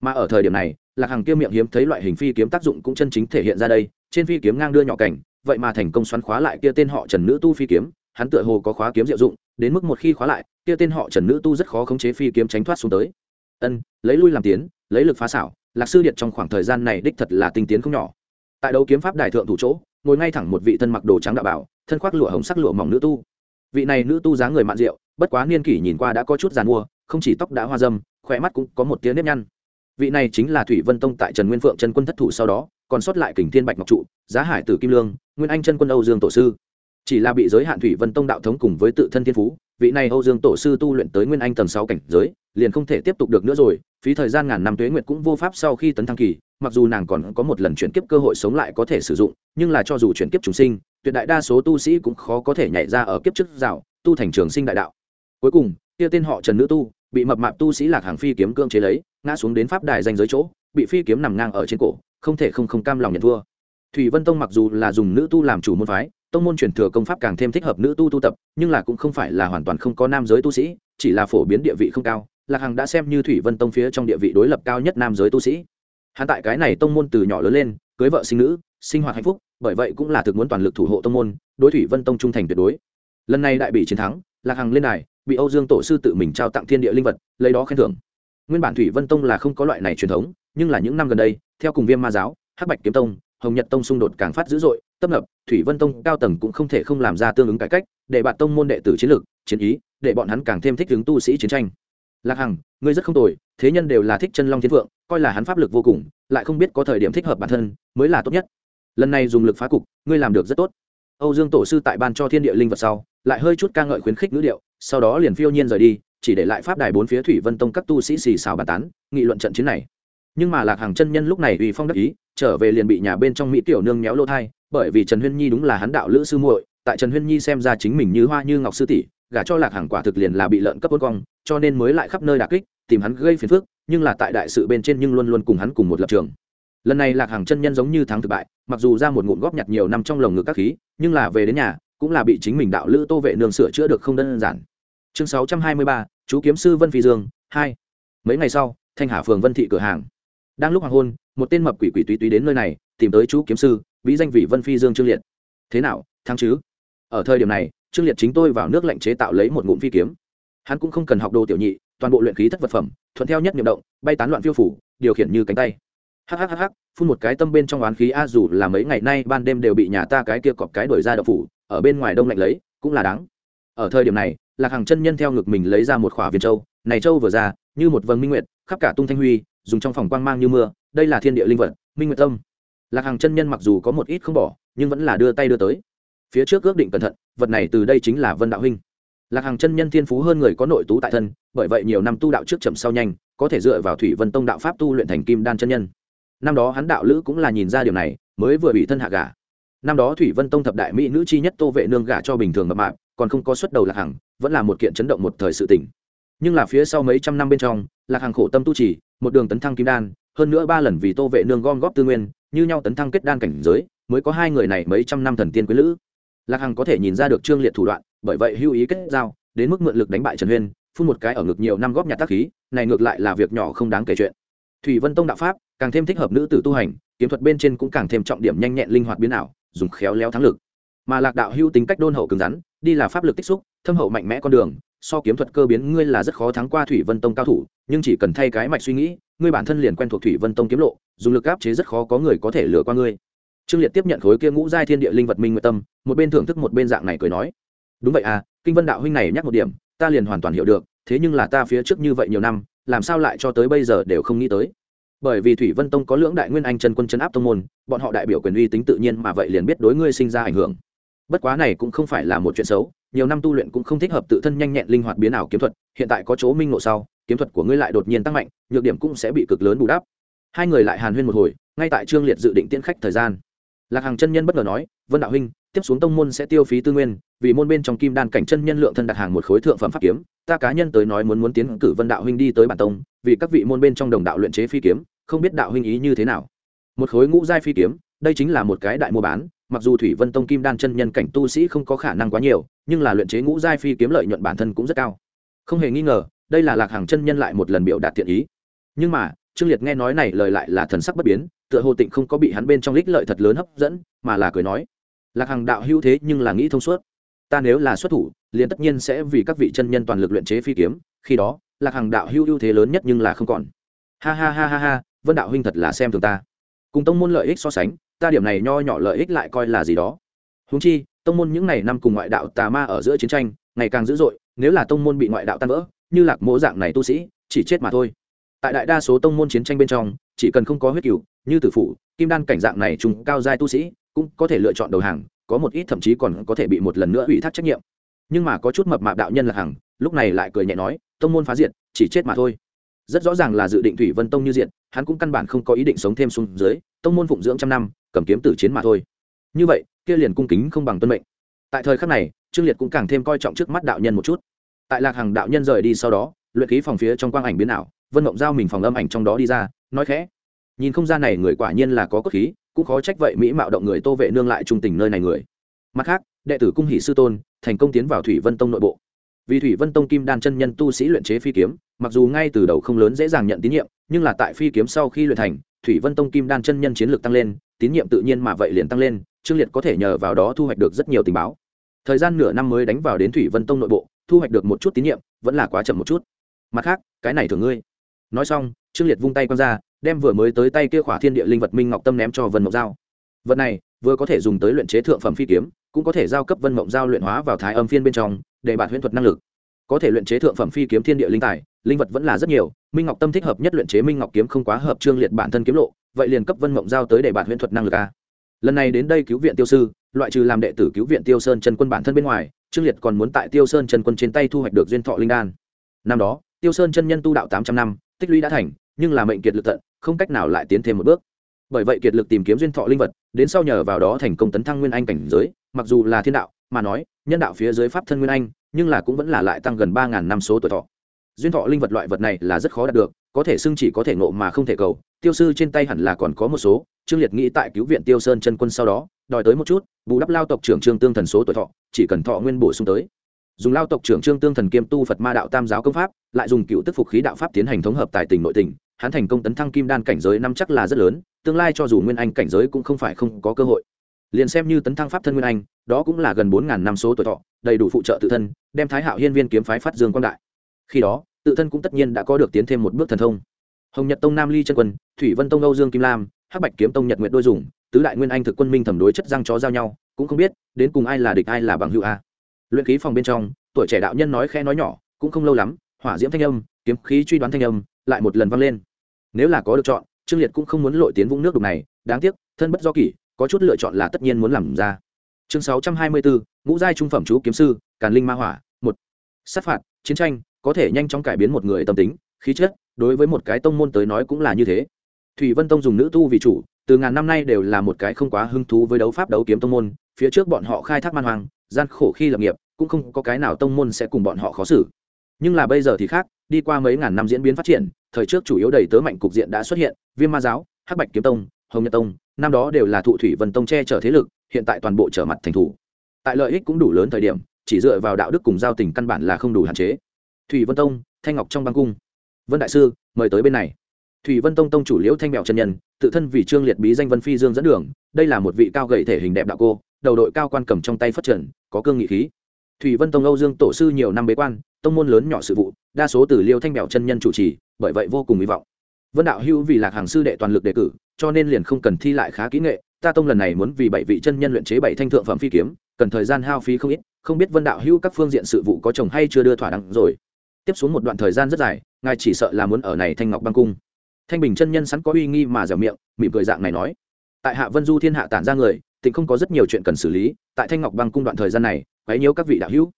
Mà ở thời điểm này, lạc hàng kia miệng hiếm thấy loại hình phi kiếm tác dụng cũng chân chính thể hiện ra đây trên phi kiếm ngang đưa nhỏ cảnh, vậy mà thành công xoắn khóa lại kia tên họ trần nữ tu phi kiếm, hắn tựa hồ có khóa kiếm diệu dụng, đến mức một khi khóa lại, kia tên họ trần nữ tu rất khó khống chế phi kiếm tránh thoát xuống tới. Ân, lấy lui làm tiến, lấy lực phá xảo, lạc sư điện trong khoảng thời gian này đích thật là tinh tiến không nhỏ. Tại đấu kiếm pháp đài thượng thủ chỗ, ngồi ngay thẳng một vị thân mặc đồ trắng đạo bảo, thân khoác lụa hồng sắc lụa mỏng nữ tu. Vị này nữ tu dáng người mạn rượu, bất quá niên kỷ nhìn qua đã có chút giàn mua không chỉ tóc đã hoa dâm, khỏe mắt cũng có một tiếng nếp nhăn. Vị này chính là thủy vân tông tại trần nguyên phượng trần quân thất thủ sau đó còn sót lại kình thiên bạch ngọc trụ, giá hải tử kim lương, nguyên anh chân quân âu dương tổ sư. Chỉ là bị giới hạn thủy vân tông đạo thống cùng với tự thân thiên phú, vị này âu dương tổ sư tu luyện tới nguyên anh tầng sáu cảnh giới, liền không thể tiếp tục được nữa rồi, phí thời gian ngàn năm tuế nguyệt cũng vô pháp sau khi tấn thăng kỳ, mặc dù nàng còn có một lần chuyển kiếp cơ hội sống lại có thể sử dụng, nhưng là cho dù chuyển kiếp trùng sinh, tuyệt đại đa số tu sĩ cũng khó có thể nhảy ra ở kiếp trước rào, tu thành trường sinh đại đạo. Cuối cùng, kia tên họ trần nữ tu, bị mập mạp tu sĩ lạc hàng phi kiếm cương chế lấy, ngã xuống đến pháp đài danh giới chỗ bị phi kiếm nằm ngang ở trên cổ, không thể không không cam lòng nhận thua. Thủy vân tông mặc dù là dùng nữ tu làm chủ môn phái, tông môn truyền thừa công pháp càng thêm thích hợp nữ tu tu tập, nhưng là cũng không phải là hoàn toàn không có nam giới tu sĩ, chỉ là phổ biến địa vị không cao, lạc hằng đã xem như thủy vân tông phía trong địa vị đối lập cao nhất nam giới tu sĩ. Hắn tại cái này tông môn từ nhỏ lớn lên, cưới vợ sinh nữ, sinh hoạt hạnh phúc, bởi vậy cũng là thực muốn toàn lực thủ hộ tông môn, đối thủy vân tông trung thành tuyệt đối. Lần này đại bị chiến thắng, lạc hằng lên đài, bị âu dương tổ sư tự mình trao tặng thiên địa linh vật, lấy đó khen thưởng. Nguyên bản thủy vân tông là không có loại này truyền thống nhưng là những năm gần đây, theo cùng viêm ma giáo, hắc bạch kiếm tông, hồng nhật tông xung đột càng phát dữ dội tấp nập thủy vân tông cao tầng cũng không thể không làm ra tương ứng cải cách, để bạn tông môn đệ tử chiến lược, chiến ý, để bọn hắn càng thêm thích ứng tu sĩ chiến tranh. Lạc hằng, ngươi rất không tồi, thế nhân đều là thích chân long thiên vượng coi là hắn pháp lực vô cùng, lại không biết có thời điểm thích hợp bản thân, mới là tốt nhất. Lần này dùng lực phá cục, ngươi làm được rất tốt. Âu dương tổ sư tại ban cho thiên địa linh vật sau, lại hơi chút ca ngợi khuyến khích ngữ điệu, sau đó liền phiêu nhiên rời đi, chỉ để lại pháp đài bốn phía thủy vân tông các tu sĩ xì xào bàn tán, nghị luận trận chiến này nhưng mà lạc hàng chân nhân lúc này uy phong đắc ý, trở về liền bị nhà bên trong mỹ tiểu nương méo lỗ thai, bởi vì trần huyên nhi đúng là hắn đạo lữ sư muội, tại trần huyên nhi xem ra chính mình như hoa như ngọc sư tỷ, gả cho lạc hàng quả thực liền là bị lợn cấp ôn cong, cho nên mới lại khắp nơi đà kích, tìm hắn gây phiền phức, nhưng là tại đại sự bên trên nhưng luôn luôn cùng hắn cùng một lập trường. Lần này lạc hàng chân nhân giống như thắng thực bại, mặc dù ra một ngụm góp nhặt nhiều năm trong lồng ngực các khí, nhưng là về đến nhà, cũng là bị chính mình đạo lữ tô vệ nương sửa chữa được không đơn giản. Chương sáu trăm hai mươi ba, chú kiếm sư vân phi dương, hai. Mấy ngày sau, thanh hà phường vân thị cửa hàng đang lúc hoàng hôn, một tên mập quỷ quỷ túy túy đến nơi này, tìm tới chú kiếm sư, bí danh vị vân phi dương trương liệt. Thế nào thăng chứ? Ở thời điểm này, trương liệt chính tôi vào nước lạnh chế tạo lấy một ngụm phi kiếm. Hắn cũng không cần học đồ tiểu nhị, toàn bộ luyện khí thất vật phẩm, thuận theo nhất nhiệm động, bay tán loạn phiêu phủ, điều khiển như cánh tay. Hhhh phun một cái tâm bên trong oán khí a dù là mấy ngày nay ban đêm đều bị nhà ta cái kia cọp cái đổi ra đậu phủ, ở bên ngoài đông lạnh lấy, cũng là đáng. Ở thời điểm này, lạc hàng chân nhân theo ngực mình lấy ra một khỏa viên châu, này châu vừa ra, như một vầng minh nguyệt, khắp cả tung thanh huy dùng trong phòng quang mang như mưa, đây là thiên địa linh vật, minh nguyệt tâm. Lạc hàng chân nhân mặc dù có một ít không bỏ, nhưng vẫn là đưa tay đưa tới. Phía trước ước định cẩn thận, vật này từ đây chính là vân đạo huynh. Lạc hàng chân nhân thiên phú hơn người có nội tú tại thân, bởi vậy nhiều năm tu đạo trước chậm sau nhanh, có thể dựa vào thủy vân tông đạo pháp tu luyện thành kim đan chân nhân. Năm đó hắn đạo lữ cũng là nhìn ra điều này, mới vừa bị thân hạ gả. Năm đó thủy vân tông thập đại mỹ nữ chi nhất tô vệ nương gả cho bình thường mập mạp, còn không có xuất đầu lạc hằng, vẫn là một kiện chấn động một thời sự tỉnh nhưng là phía sau mấy trăm năm bên trong, lạc hằng khổ tâm tu trì một đường tấn thăng kim đan, hơn nữa ba lần vì tô vệ nương gom góp tư nguyên, như nhau tấn thăng kết đan cảnh giới, mới có hai người này mấy trăm năm thần tiên quý lữ. Lạc hằng có thể nhìn ra được trương liệt thủ đoạn, bởi vậy hưu ý kết giao, đến mức mượn lực đánh bại trần huyên, phun một cái ở ngực nhiều năm góp nhặt tác khí, này ngược lại là việc nhỏ không đáng kể chuyện. Thủy vân tông đạo pháp, càng thêm thích hợp nữ tử tu hành, kiếm thuật bên trên cũng càng thêm trọng điểm nhanh nhẹn linh hoạt biến ảo, dùng khéo léo thắng lực. Mà lạc đạo hưu tính cách đôn hậu cứng rắn, đi là pháp lực tích xúc, thâm hậu mạnh mẽ con đường, so kiếm thuật cơ biến ngươi là rất khó thắng qua thủy vân tông cao thủ nhưng chỉ cần thay cái mạch suy nghĩ, ngươi bản thân liền quen thuộc thủy vân tông kiếm lộ, dùng lực áp chế rất khó có người có thể lừa qua ngươi. Trương liệt tiếp nhận khối kia ngũ giai thiên địa linh vật minh nguyện tâm, một bên thưởng thức một bên dạng này cười nói, đúng vậy à kinh vân đạo huynh này nhắc một điểm, ta liền hoàn toàn hiểu được, thế nhưng là ta phía trước như vậy nhiều năm, làm sao lại cho tới bây giờ đều không nghĩ tới. Bởi vì thủy vân tông có lưỡng đại nguyên anh chân quân chân áp tông môn, bọn họ đại biểu quyền uy tính tự nhiên mà vậy liền biết đối ngươi sinh ra ảnh hưởng. Bất quá này cũng không phải là một chuyện xấu nhiều năm tu luyện cũng không thích hợp tự thân nhanh nhẹn linh hoạt biến ảo kiếm thuật, hiện tại có chỗ minh ngộ sau, kiếm thuật của ngươi lại đột nhiên tăng mạnh, nhược điểm cũng sẽ bị cực lớn bù đắp. Hai người lại hàn huyên một hồi, ngay tại trương liệt dự định tiễn khách thời gian. Lạc hàng chân nhân bất ngờ nói, vân đạo huynh, tiếp xuống tông môn sẽ tiêu phí tư nguyên, vì môn bên trong kim đan cảnh chân nhân lượng thân đặt hàng một khối thượng phẩm pháp kiếm, ta cá nhân tới nói muốn muốn tiến cử vân đạo huynh đi tới bản tông, vì các vị môn bên trong đồng đạo luyện chế phi kiếm, không biết đạo huynh ý như thế nào. Một khối ngũ giai phi kiếm, đây chính là một cái đại mua bán mặc dù thủy vân tông kim đan chân nhân cảnh tu sĩ không có khả năng quá nhiều, nhưng là luyện chế ngũ giai phi kiếm lợi nhuận bản thân cũng rất cao. Không hề nghi ngờ, đây là lạc hàng chân nhân lại một lần biểu đạt thiện ý. Nhưng mà, trương liệt nghe nói này lời lại là thần sắc bất biến, tựa hồ tịnh không có bị hắn bên trong lích lợi thật lớn hấp dẫn, mà là cười nói, lạc hàng đạo hữu thế nhưng là nghĩ thông suốt. Ta nếu là xuất thủ, liền tất nhiên sẽ vì các vị chân nhân toàn lực luyện chế phi kiếm, khi đó, lạc hàng đạo hữu ưu thế lớn nhất nhưng là không còn. Ha ha ha ha ha, vân đạo huynh thật là xem thường ta. Cùng tông môn lợi ích so sánh ta điểm này nho nhỏ lợi ích lại coi là gì đó. Húng chi, tông môn những ngày năm cùng ngoại đạo tà ma ở giữa chiến tranh, ngày càng dữ dội, nếu là tông môn bị ngoại đạo tan vỡ, như lạc mỗ dạng này tu sĩ, chỉ chết mà thôi. Tại đại đa số tông môn chiến tranh bên trong, chỉ cần không có huyết cựu như tử phụ kim đan cảnh dạng này trùng cao giai tu sĩ, cũng có thể lựa chọn đầu hàng, có một ít thậm chí còn có thể bị một lần nữa ủy thác trách nhiệm. Nhưng mà có chút mập mạp đạo nhân là hằng, lúc này lại cười nhẹ nói, tông môn phá diệt, chỉ chết mà thôi. Rất rõ ràng là dự định thủy vân tông như diện, hắn cũng căn bản không có ý định sống thêm xuống dưới, tông môn phụng dưỡng trăm năm cầm kiếm tử chiến mà thôi. Như vậy, kia liền cung kính không bằng tuân mệnh. Tại thời khắc này, trương liệt cũng càng thêm coi trọng trước mắt đạo nhân một chút. Tại lạc hàng đạo nhân rời đi sau đó, luyện khí phòng phía trong quang ảnh biến ảo, vân mộng giao mình phòng âm ảnh trong đó đi ra, nói khẽ. Nhìn không gian này người quả nhiên là có cốt khí, cũng khó trách vậy mỹ mạo động người tô vệ nương lại trung tình nơi này người. Mặt khác, đệ tử cung hỷ sư tôn, thành công tiến vào thủy vân tông nội bộ. Vì thủy vân tông kim đan chân nhân tu sĩ luyện chế phi kiếm, mặc dù ngay từ đầu không lớn dễ dàng nhận tín nhiệm, nhưng là tại phi kiếm sau khi luyện thành, thủy vân tông kim đan chân nhân chiến lược tăng lên tín nhiệm tự nhiên mà vậy liền tăng lên, trương liệt có thể nhờ vào đó thu hoạch được rất nhiều tình báo. Thời gian nửa năm mới đánh vào đến thủy vân tông nội bộ, thu hoạch được một chút tín nhiệm, vẫn là quá chậm một chút. Mặt khác, cái này thường ngươi. Nói xong, trương liệt vung tay q ra, đem vừa mới tới tay kia khỏa thiên địa linh vật minh ngọc tâm ném cho vân mộng giao. Vật này, vừa có thể dùng tới luyện chế thượng phẩm phi kiếm, cũng có thể giao cấp vân mộng giao luyện hóa vào thái âm phiên bên trong, để bản huyễn thuật năng lực. Có thể luyện chế thượng phẩm phi kiếm thiên địa linh tài, linh vật vẫn là rất nhiều, minh ngọc tâm thích hợp nhất luyện chế minh ngọc kiếm không quá hợp trương liệt bản thân kiếm lộ vậy liền cấp vân mộng giao tới để bản huyễn thuật năng lực a lần này đến đây cứu viện tiêu sư, loại trừ làm đệ tử cứu viện tiêu sơn chân quân bản thân bên ngoài, trương liệt còn muốn tại tiêu sơn chân quân trên tay thu hoạch được duyên thọ linh đan. Năm đó, tiêu sơn chân nhân tu đạo tám trăm năm, tích lũy đã thành, nhưng là mệnh kiệt lực tận, không cách nào lại tiến thêm một bước. Bởi vậy kiệt lực tìm kiếm duyên thọ linh vật, đến sau nhờ vào đó thành công tấn thăng nguyên anh cảnh giới, mặc dù là thiên đạo, mà nói, nhân đạo phía dưới pháp thân nguyên anh, nhưng là cũng vẫn là lại tăng gần ba ngàn năm số tuổi thọ duyên thọ linh vật loại vật này là rất khó đạt được, có thể xưng chỉ có thể nộ mà không thể cầu. Tiêu sư trên tay hẳn là còn có một số, trương liệt nghĩ tại cứu viện tiêu sơn chân quân sau đó, đòi tới một chút, bù đắp lao tộc trưởng trương tương thần số tuổi thọ, chỉ cần thọ nguyên bổ sung tới. Dùng lao tộc trưởng trương tương thần kiêm tu phật ma đạo tam giáo công pháp, lại dùng cựu tức phục khí đạo pháp tiến hành thống hợp tài tình nội tình, hắn thành công tấn thăng kim đan cảnh giới năm chắc là rất lớn, tương lai cho dù nguyên anh cảnh giới cũng không phải không có cơ hội. Liền xem như tấn thăng pháp thân nguyên anh, đó cũng là gần bốn ngàn năm số tuổi thọ, đầy đủ phụ trợ tự thân, đem thái hạo hiên viên kiếm phái phát dương quang đại khi đó, tự thân cũng tất nhiên đã có được tiến thêm một bước thần thông. Hồng nhật tông nam ly chân quân, thủy vân tông âu dương kim lam, hắc bạch kiếm tông nhật nguyệt đôi dùng, tứ đại nguyên anh thực quân minh thẩm đối chất răng chó giao nhau, cũng không biết, đến cùng ai là địch, ai là bằng hữu a. Luyện khí phòng bên trong, tuổi trẻ đạo nhân nói khe nói nhỏ, cũng không lâu lắm, hỏa diễm thanh âm, kiếm khí truy đoán thanh âm, lại một lần vang lên. Nếu là có được chọn, trương liệt cũng không muốn lội tiến vũng nước đục này, đáng tiếc, thân bất do kỷ, có chút lựa chọn là tất nhiên muốn làm ra. Chương sáu trăm hai mươi bốn ngũ giai trung phẩm chú kiếm sư, càn linh ma hỏa, một. Sát phạt, chiến tranh có thể nhanh chóng cải biến một người tâm tính, khí chất, đối với một cái tông môn tới nói cũng là như thế. Thủy vân tông dùng nữ tu vì chủ, từ ngàn năm nay đều là một cái không quá hứng thú với đấu pháp đấu kiếm tông môn, phía trước bọn họ khai thác man hoang, gian khổ khi lập nghiệp, cũng không có cái nào tông môn sẽ cùng bọn họ khó xử. Nhưng là bây giờ thì khác, đi qua mấy ngàn năm diễn biến phát triển, thời trước chủ yếu đầy tớ mạnh cục diện đã xuất hiện, viêm ma giáo, hắc bạch kiếm tông, hồng nhật tông, năm đó đều là thụ thủy vân tông che chở thế lực, hiện tại toàn bộ trở mặt thành thủ. Tại lợi ích cũng đủ lớn thời điểm, chỉ dựa vào đạo đức cùng giao tình căn bản là không đủ hạn chế thủy vân tông, thanh ngọc trong băng cung. Vân đại sư, mời tới bên này. Thủy vân tông tông chủ liễu thanh mèo chân nhân, tự thân vì trương liệt bí danh vân phi dương dẫn đường, đây là một vị cao gầy thể hình đẹp đạo cô, đầu đội cao quan cầm trong tay phát trần, có cương nghị khí. Thủy vân tông âu dương tổ sư nhiều năm bế quan, tông môn lớn nhỏ sự vụ, đa số từ liêu thanh bèo chân nhân chủ trì, bởi vậy vô cùng hy vọng. Vân đạo hữu vì lạc hàng sư đệ toàn lực đề cử, cho nên liền không cần thi lại khá kỹ nghệ, ta tông lần này muốn vì bảy vị chân nhân luyện chế bảy thanh thượng phẩm phi kiếm, cần thời gian hao phí không ít, không biết vân đạo hữu các phương diện sự vụ có chồng hay chưa đưa thỏa đáng rồi tiếp xuống một đoạn thời gian rất dài, ngài chỉ sợ là muốn ở này thanh ngọc băng cung. Thanh bình chân nhân sẵn có uy nghi mà dẻo miệng, mỉm cười dạng này nói. Tại hạ vân du thiên hạ tản ra người tỉnh không có rất nhiều chuyện cần xử lý, tại thanh ngọc băng cung đoạn thời gian này, quấy nhiễu các vị đạo hữu.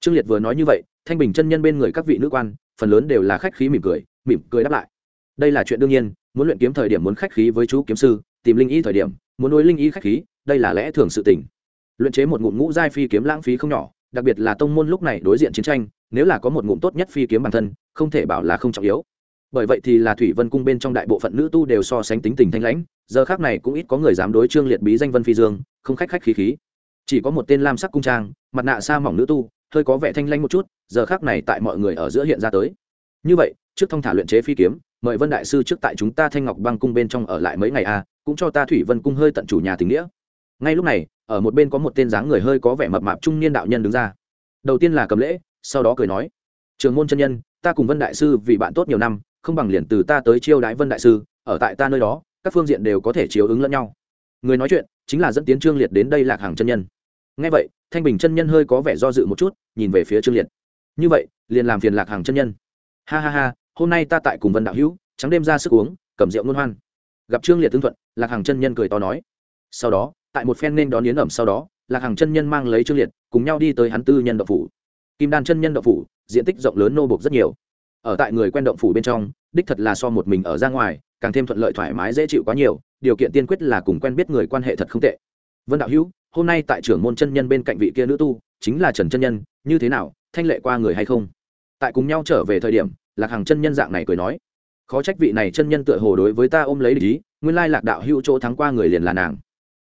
Trương liệt vừa nói như vậy, thanh bình chân nhân bên người các vị nữ quan, phần lớn đều là khách khí mỉm cười mỉm cười đáp lại. Đây là chuyện đương nhiên, muốn luyện kiếm thời điểm muốn khách khí với chú kiếm sư, tìm linh y thời điểm, muốn nuôi linh y khách khí, đây là lẽ thường sự tình. Luyện chế một ngụm ngũ giai phi kiếm lãng phí không nhỏ, đặc biệt là tông môn lúc này đối diện chiến tranh nếu là có một ngụm tốt nhất phi kiếm bản thân không thể bảo là không trọng yếu. Bởi vậy thì là thủy vân cung bên trong đại bộ phận nữ tu đều so sánh tính tình thanh lãnh giờ khác này cũng ít có người dám đối trương liệt bí danh vân phi dương không khách khách khí khí. Chỉ có một tên lam sắc cung trang mặt nạ xa mỏng nữ tu hơi có vẻ thanh lãnh một chút giờ khác này tại mọi người ở giữa hiện ra tới. Như vậy trước thông thả luyện chế phi kiếm mời vân đại sư trước tại chúng ta thanh ngọc băng cung bên trong ở lại mấy ngày a à, cũng cho ta thủy vân cung hơi tận chủ nhà tình nghĩa. Ngay lúc này ở một bên có một tên dáng người hơi có vẻ mập mạp trung niên đạo nhân đứng ra. Đầu tiên là cầm lễ sau đó cười nói, trường môn chân nhân, ta cùng vân đại sư vì bạn tốt nhiều năm, không bằng liền từ ta tới chiêu đãi vân đại sư, ở tại ta nơi đó, các phương diện đều có thể chiếu ứng lẫn nhau. Người nói chuyện chính là dẫn tiến trương liệt đến đây lạc hàng chân nhân. Ngay vậy, thanh bình chân nhân hơi có vẻ do dự một chút, nhìn về phía trương liệt. Như vậy, liền làm phiền lạc hàng chân nhân. Ha ha ha, hôm nay ta tại cùng vân đạo hữu, trắng đêm ra sức uống, cầm rượu ngôn hoan. Gặp trương liệt tương thuận, lạc hàng chân nhân cười to nói. Sau đó, tại một phen nên đón yến ẩm sau đó, lạc hàng chân nhân mang lấy trương liệt, cùng nhau đi tới hắn tư nhân đậu phủ kim đan chân nhân động phủ, diện tích rộng lớn nô bộc rất nhiều. Ở tại người quen động phủ bên trong, đích thật là so một mình ở ra ngoài, càng thêm thuận lợi thoải mái dễ chịu quá nhiều, điều kiện tiên quyết là cùng quen biết người quan hệ thật không tệ. Vân đạo hữu, hôm nay tại trưởng môn chân nhân bên cạnh vị kia nữ tu, chính là trần chân nhân, như thế nào, thanh lệ qua người hay không? Tại cùng nhau trở về thời điểm, lạc hàng chân nhân dạng này cười nói. Khó trách vị này chân nhân tựa hồ đối với ta ôm lấy lý, nguyên lai lạc đạo hữu chỗ thắng qua người liền là nàng.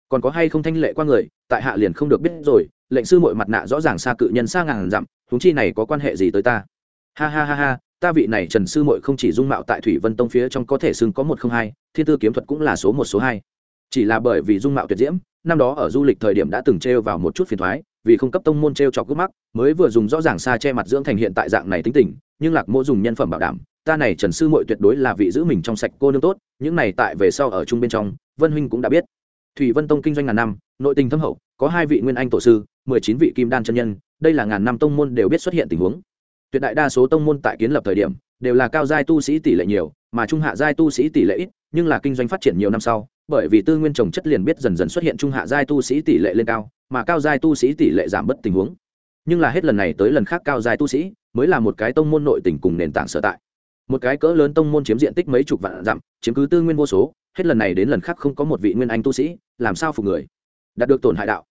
Còn có hay không thanh lệ qua người, tại hạ liền không được biết rồi, lệnh sư mọi mặt nạ rõ ràng xa cự nhân xa ngàn dặm huống chi này có quan hệ gì tới ta? Ha ha ha ha, ta vị này trần sư mội không chỉ dung mạo tại thủy vân tông phía trong có thể xưng có một không hai, thiên tư kiếm thuật cũng là số một, số hai. Chỉ là bởi vì dung mạo tuyệt diễm, năm đó ở du lịch thời điểm đã từng trêu vào một chút phiền thoái, vì không cấp tông môn treo cho gốc mắc, mới vừa dùng rõ ràng xa che mặt dưỡng thành hiện tại dạng này tính tình, nhưng lạc mô dùng nhân phẩm bảo đảm, ta này trần sư mội tuyệt đối là vị giữ mình trong sạch cô nương tốt, những này tại về sau ở chung bên trong, vân huynh cũng đã biết thủy vân tông kinh doanh ngàn năm, nội tình thâm hậu, có hai vị nguyên anh tổ sư, mười chín vị kim đan chân nhân, đây là ngàn năm tông môn đều biết xuất hiện tình huống. Tuyệt đại đa số tông môn tại kiến lập thời điểm, đều là cao giai tu sĩ tỷ lệ nhiều, mà trung hạ giai tu sĩ tỷ lệ ít, nhưng là kinh doanh phát triển nhiều năm sau, bởi vì tư nguyên trồng chất liền biết dần dần xuất hiện trung hạ giai tu sĩ tỷ lệ lên cao, mà cao giai tu sĩ tỷ lệ giảm bất tình huống. Nhưng là hết lần này tới lần khác cao giai tu sĩ, mới là một cái tông môn nội tình cùng nền tảng sở tại một cái cỡ lớn tông môn chiếm diện tích mấy chục vạn dặm, chiếm cứ tư nguyên vô số, hết lần này đến lần khác không có một vị nguyên anh tu sĩ, làm sao phục người? Đạt được tổn hại đạo.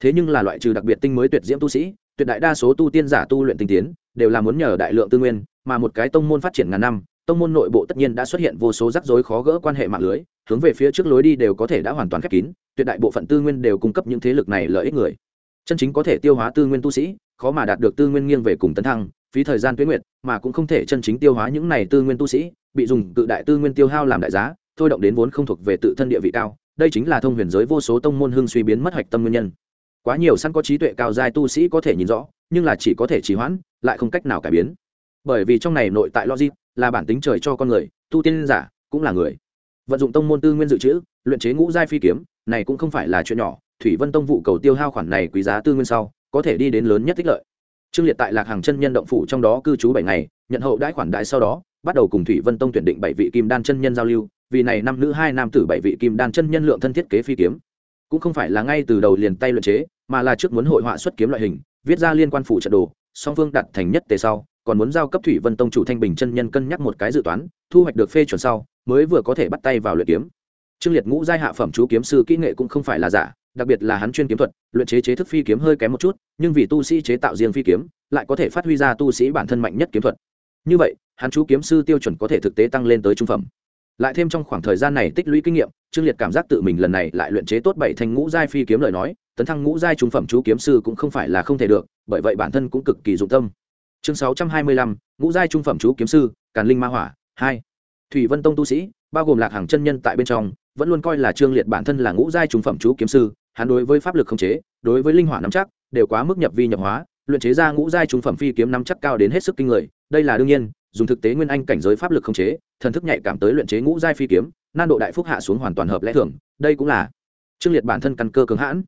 Thế nhưng là loại trừ đặc biệt tinh mới tuyệt diễm tu sĩ, tuyệt đại đa số tu tiên giả tu luyện tinh tiến, đều là muốn nhờ đại lượng tư nguyên, mà một cái tông môn phát triển ngàn năm, tông môn nội bộ tất nhiên đã xuất hiện vô số rắc rối khó gỡ quan hệ mạng lưới, hướng về phía trước lối đi đều có thể đã hoàn toàn khép kín, tuyệt đại bộ phận tư nguyên đều cung cấp những thế lực này lợi ích người. Chân chính có thể tiêu hóa tư nguyên tu sĩ, khó mà đạt được tư nguyên nghiêng về cùng tấn thăng phí thời gian tuyến nguyệt, mà cũng không thể chân chính tiêu hóa những này tư nguyên tu sĩ, bị dùng tự đại tư nguyên tiêu hao làm đại giá, thôi động đến vốn không thuộc về tự thân địa vị cao, đây chính là thông huyền giới vô số tông môn hưng suy biến mất hoạch tâm nguyên nhân. Quá nhiều săn có trí tuệ cao giai tu sĩ có thể nhìn rõ, nhưng là chỉ có thể trì hoãn, lại không cách nào cải biến. Bởi vì trong này nội tại logic, là bản tính trời cho con người, tu tiên giả cũng là người. Vận dụng tông môn tư nguyên dự trữ, luyện chế ngũ giai phi kiếm, này cũng không phải là chuyện nhỏ, thủy vân tông vụ cầu tiêu hao khoản này quý giá tư nguyên sau, có thể đi đến lớn nhất tích lợi trương liệt tại lạc hàng chân nhân động phủ trong đó cư trú bảy ngày, nhận hậu đãi khoản đãi sau đó, bắt đầu cùng thủy vân tông tuyển định bảy vị kim đan chân nhân giao lưu, vì này năm nữ hai nam tử bảy vị kim đan chân nhân lượng thân thiết kế phi kiếm. Cũng không phải là ngay từ đầu liền tay luyện chế, mà là trước muốn hội họa xuất kiếm loại hình, viết ra liên quan phủ trận đồ, song phương đặt thành nhất tề sau, còn muốn giao cấp thủy vân tông chủ thanh bình chân nhân cân nhắc một cái dự toán, thu hoạch được phê chuẩn sau, mới vừa có thể bắt tay vào luyện kiếm. Trương liệt ngũ giai hạ phẩm chú kiếm sư kỹ nghệ cũng không phải là giả đặc biệt là hắn chuyên kiếm thuật, luyện chế chế thức phi kiếm hơi kém một chút, nhưng vì tu sĩ chế tạo riêng phi kiếm, lại có thể phát huy ra tu sĩ bản thân mạnh nhất kiếm thuật. Như vậy, hắn chú kiếm sư tiêu chuẩn có thể thực tế tăng lên tới trung phẩm. Lại thêm trong khoảng thời gian này tích lũy kinh nghiệm, trương liệt cảm giác tự mình lần này lại luyện chế tốt bảy thành ngũ giai phi kiếm lời nói, tấn thăng ngũ giai trung phẩm chú kiếm sư cũng không phải là không thể được, bởi vậy bản thân cũng cực kỳ dụng tâm. Chương sáu trăm hai mươi lăm, ngũ giai trung phẩm chú kiếm sư, càn linh ma hỏa, hai. Thủy vân tông tu sĩ, bao gồm lạc hàng chân nhân tại bên trong, vẫn luôn coi là trương liệt bản thân là ngũ giai trung phẩm chú kiếm sư hắn đối với pháp lực không chế, đối với linh hỏa nắm chắc, đều quá mức nhập vi nhập hóa, luyện chế ra ngũ giai trung phẩm phi kiếm nắm chắc cao đến hết sức kinh người, đây là đương nhiên, dùng thực tế nguyên anh cảnh giới pháp lực không chế, thần thức nhạy cảm tới luyện chế ngũ giai phi kiếm, nan độ đại phúc hạ xuống hoàn toàn hợp lẽ thường, đây cũng là trương liệt bản thân căn cơ cứng hãn.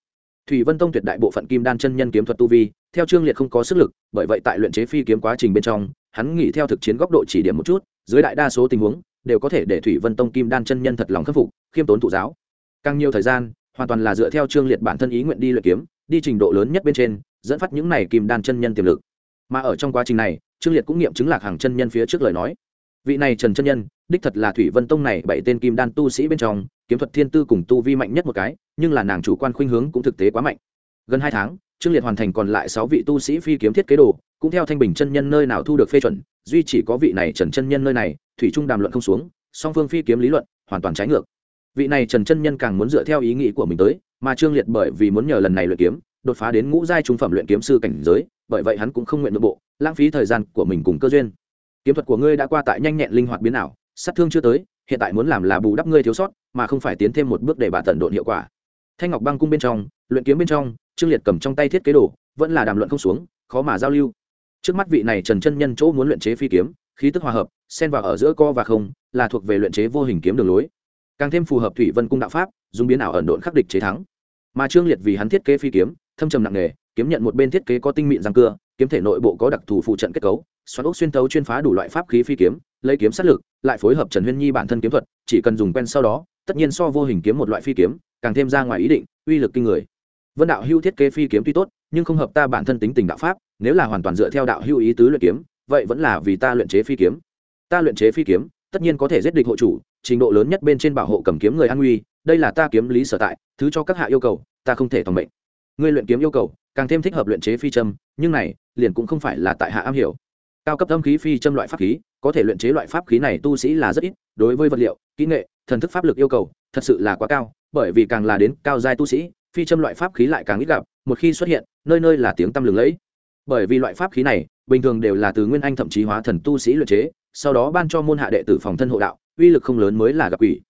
Thủy vân tông tuyệt đại bộ phận kim đan chân nhân kiếm thuật tu vi, theo trương liệt không có sức lực, bởi vậy tại luyện chế phi kiếm quá trình bên trong, hắn nghĩ theo thực chiến góc độ chỉ điểm một chút, dưới đại đa số tình huống, đều có thể để thủy vân tông kim đan chân nhân thật lòng khắc phục, khiêm tốn thụ giáo. Càng nhiều thời gian hoàn toàn là dựa theo trương liệt bản thân ý nguyện đi luyện kiếm, đi trình độ lớn nhất bên trên, dẫn phát những này kim đan chân nhân tiềm lực. Mà ở trong quá trình này, trương liệt cũng nghiệm chứng lạc hàng chân nhân phía trước lời nói. Vị này trần chân nhân, đích thật là thủy vân tông này bảy tên kim đan tu sĩ bên trong, kiếm thuật thiên tư cùng tu vi mạnh nhất một cái, nhưng là nàng chủ quan khuynh hướng cũng thực tế quá mạnh. Gần hai tháng, trương liệt hoàn thành còn lại sáu vị tu sĩ phi kiếm thiết kế đồ, cũng theo thanh bình chân nhân nơi nào thu được phê chuẩn, duy chỉ có vị này trần chân nhân nơi này, thủy trung đàm luận không xuống, song phương phi kiếm lý luận, hoàn toàn trái ngược vị này trần chân nhân càng muốn dựa theo ý nghĩ của mình tới, mà trương liệt bởi vì muốn nhờ lần này luyện kiếm, đột phá đến ngũ giai trung phẩm luyện kiếm sư cảnh giới, bởi vậy hắn cũng không nguyện nội bộ, lãng phí thời gian của mình cùng cơ duyên. Kiếm thuật của ngươi đã qua tại nhanh nhẹn linh hoạt biến ảo, sát thương chưa tới, hiện tại muốn làm là bù đắp ngươi thiếu sót, mà không phải tiến thêm một bước để bà tận độn hiệu quả. Thanh ngọc băng cung bên trong, luyện kiếm bên trong, trương liệt cầm trong tay thiết kế đồ, vẫn là đàm luận không xuống, khó mà giao lưu. Trước mắt vị này trần chân nhân chỗ muốn luyện chế phi kiếm, khí tức hòa hợp, xen vào ở giữa co và không, là thuộc về luyện chế vô hình kiếm đường lối càng thêm phù hợp thủy vân cung đạo pháp, dùng biến ảo ẩn độn khắc địch chế thắng. Mà trương liệt vì hắn thiết kế phi kiếm, thâm trầm nặng nghề kiếm nhận một bên thiết kế có tinh mịn răng cưa, kiếm thể nội bộ có đặc thù phụ trận kết cấu, xoắn ốc xuyên tấu chuyên phá đủ loại pháp khí phi kiếm, lấy kiếm sát lực, lại phối hợp trần huyên nhi bản thân kiếm thuật, chỉ cần dùng quen sau đó, tất nhiên so vô hình kiếm một loại phi kiếm, càng thêm ra ngoài ý định, uy lực kinh người. Vân đạo hưu thiết kế phi kiếm tuy tốt, nhưng không hợp ta bản thân tính tình đạo pháp, nếu là hoàn toàn dựa theo đạo hưu ý tứ luyện kiếm, vậy vẫn là vì ta luyện chế phi kiếm. Ta luyện chế phi kiếm, tất nhiên có thể giết địch hộ chủ trình độ lớn nhất bên trên bảo hộ cầm kiếm người an nguy, đây là ta kiếm lý sở tại, thứ cho các hạ yêu cầu, ta không thể tòng mệnh. Ngươi luyện kiếm yêu cầu, càng thêm thích hợp luyện chế phi châm, nhưng này, liền cũng không phải là tại hạ am hiểu. Cao cấp âm khí phi châm loại pháp khí, có thể luyện chế loại pháp khí này tu sĩ là rất ít, đối với vật liệu, kỹ nghệ, thần thức pháp lực yêu cầu, thật sự là quá cao, bởi vì càng là đến cao giai tu sĩ, phi châm loại pháp khí lại càng ít gặp, một khi xuất hiện, nơi nơi là tiếng tăm lừng lẫy. Bởi vì loại pháp khí này, bình thường đều là từ nguyên anh thậm chí hóa thần tu sĩ luyện chế, sau đó ban cho môn hạ đệ tử phòng thân hộ đạo uy lực không lớn mới là gặp quỷ.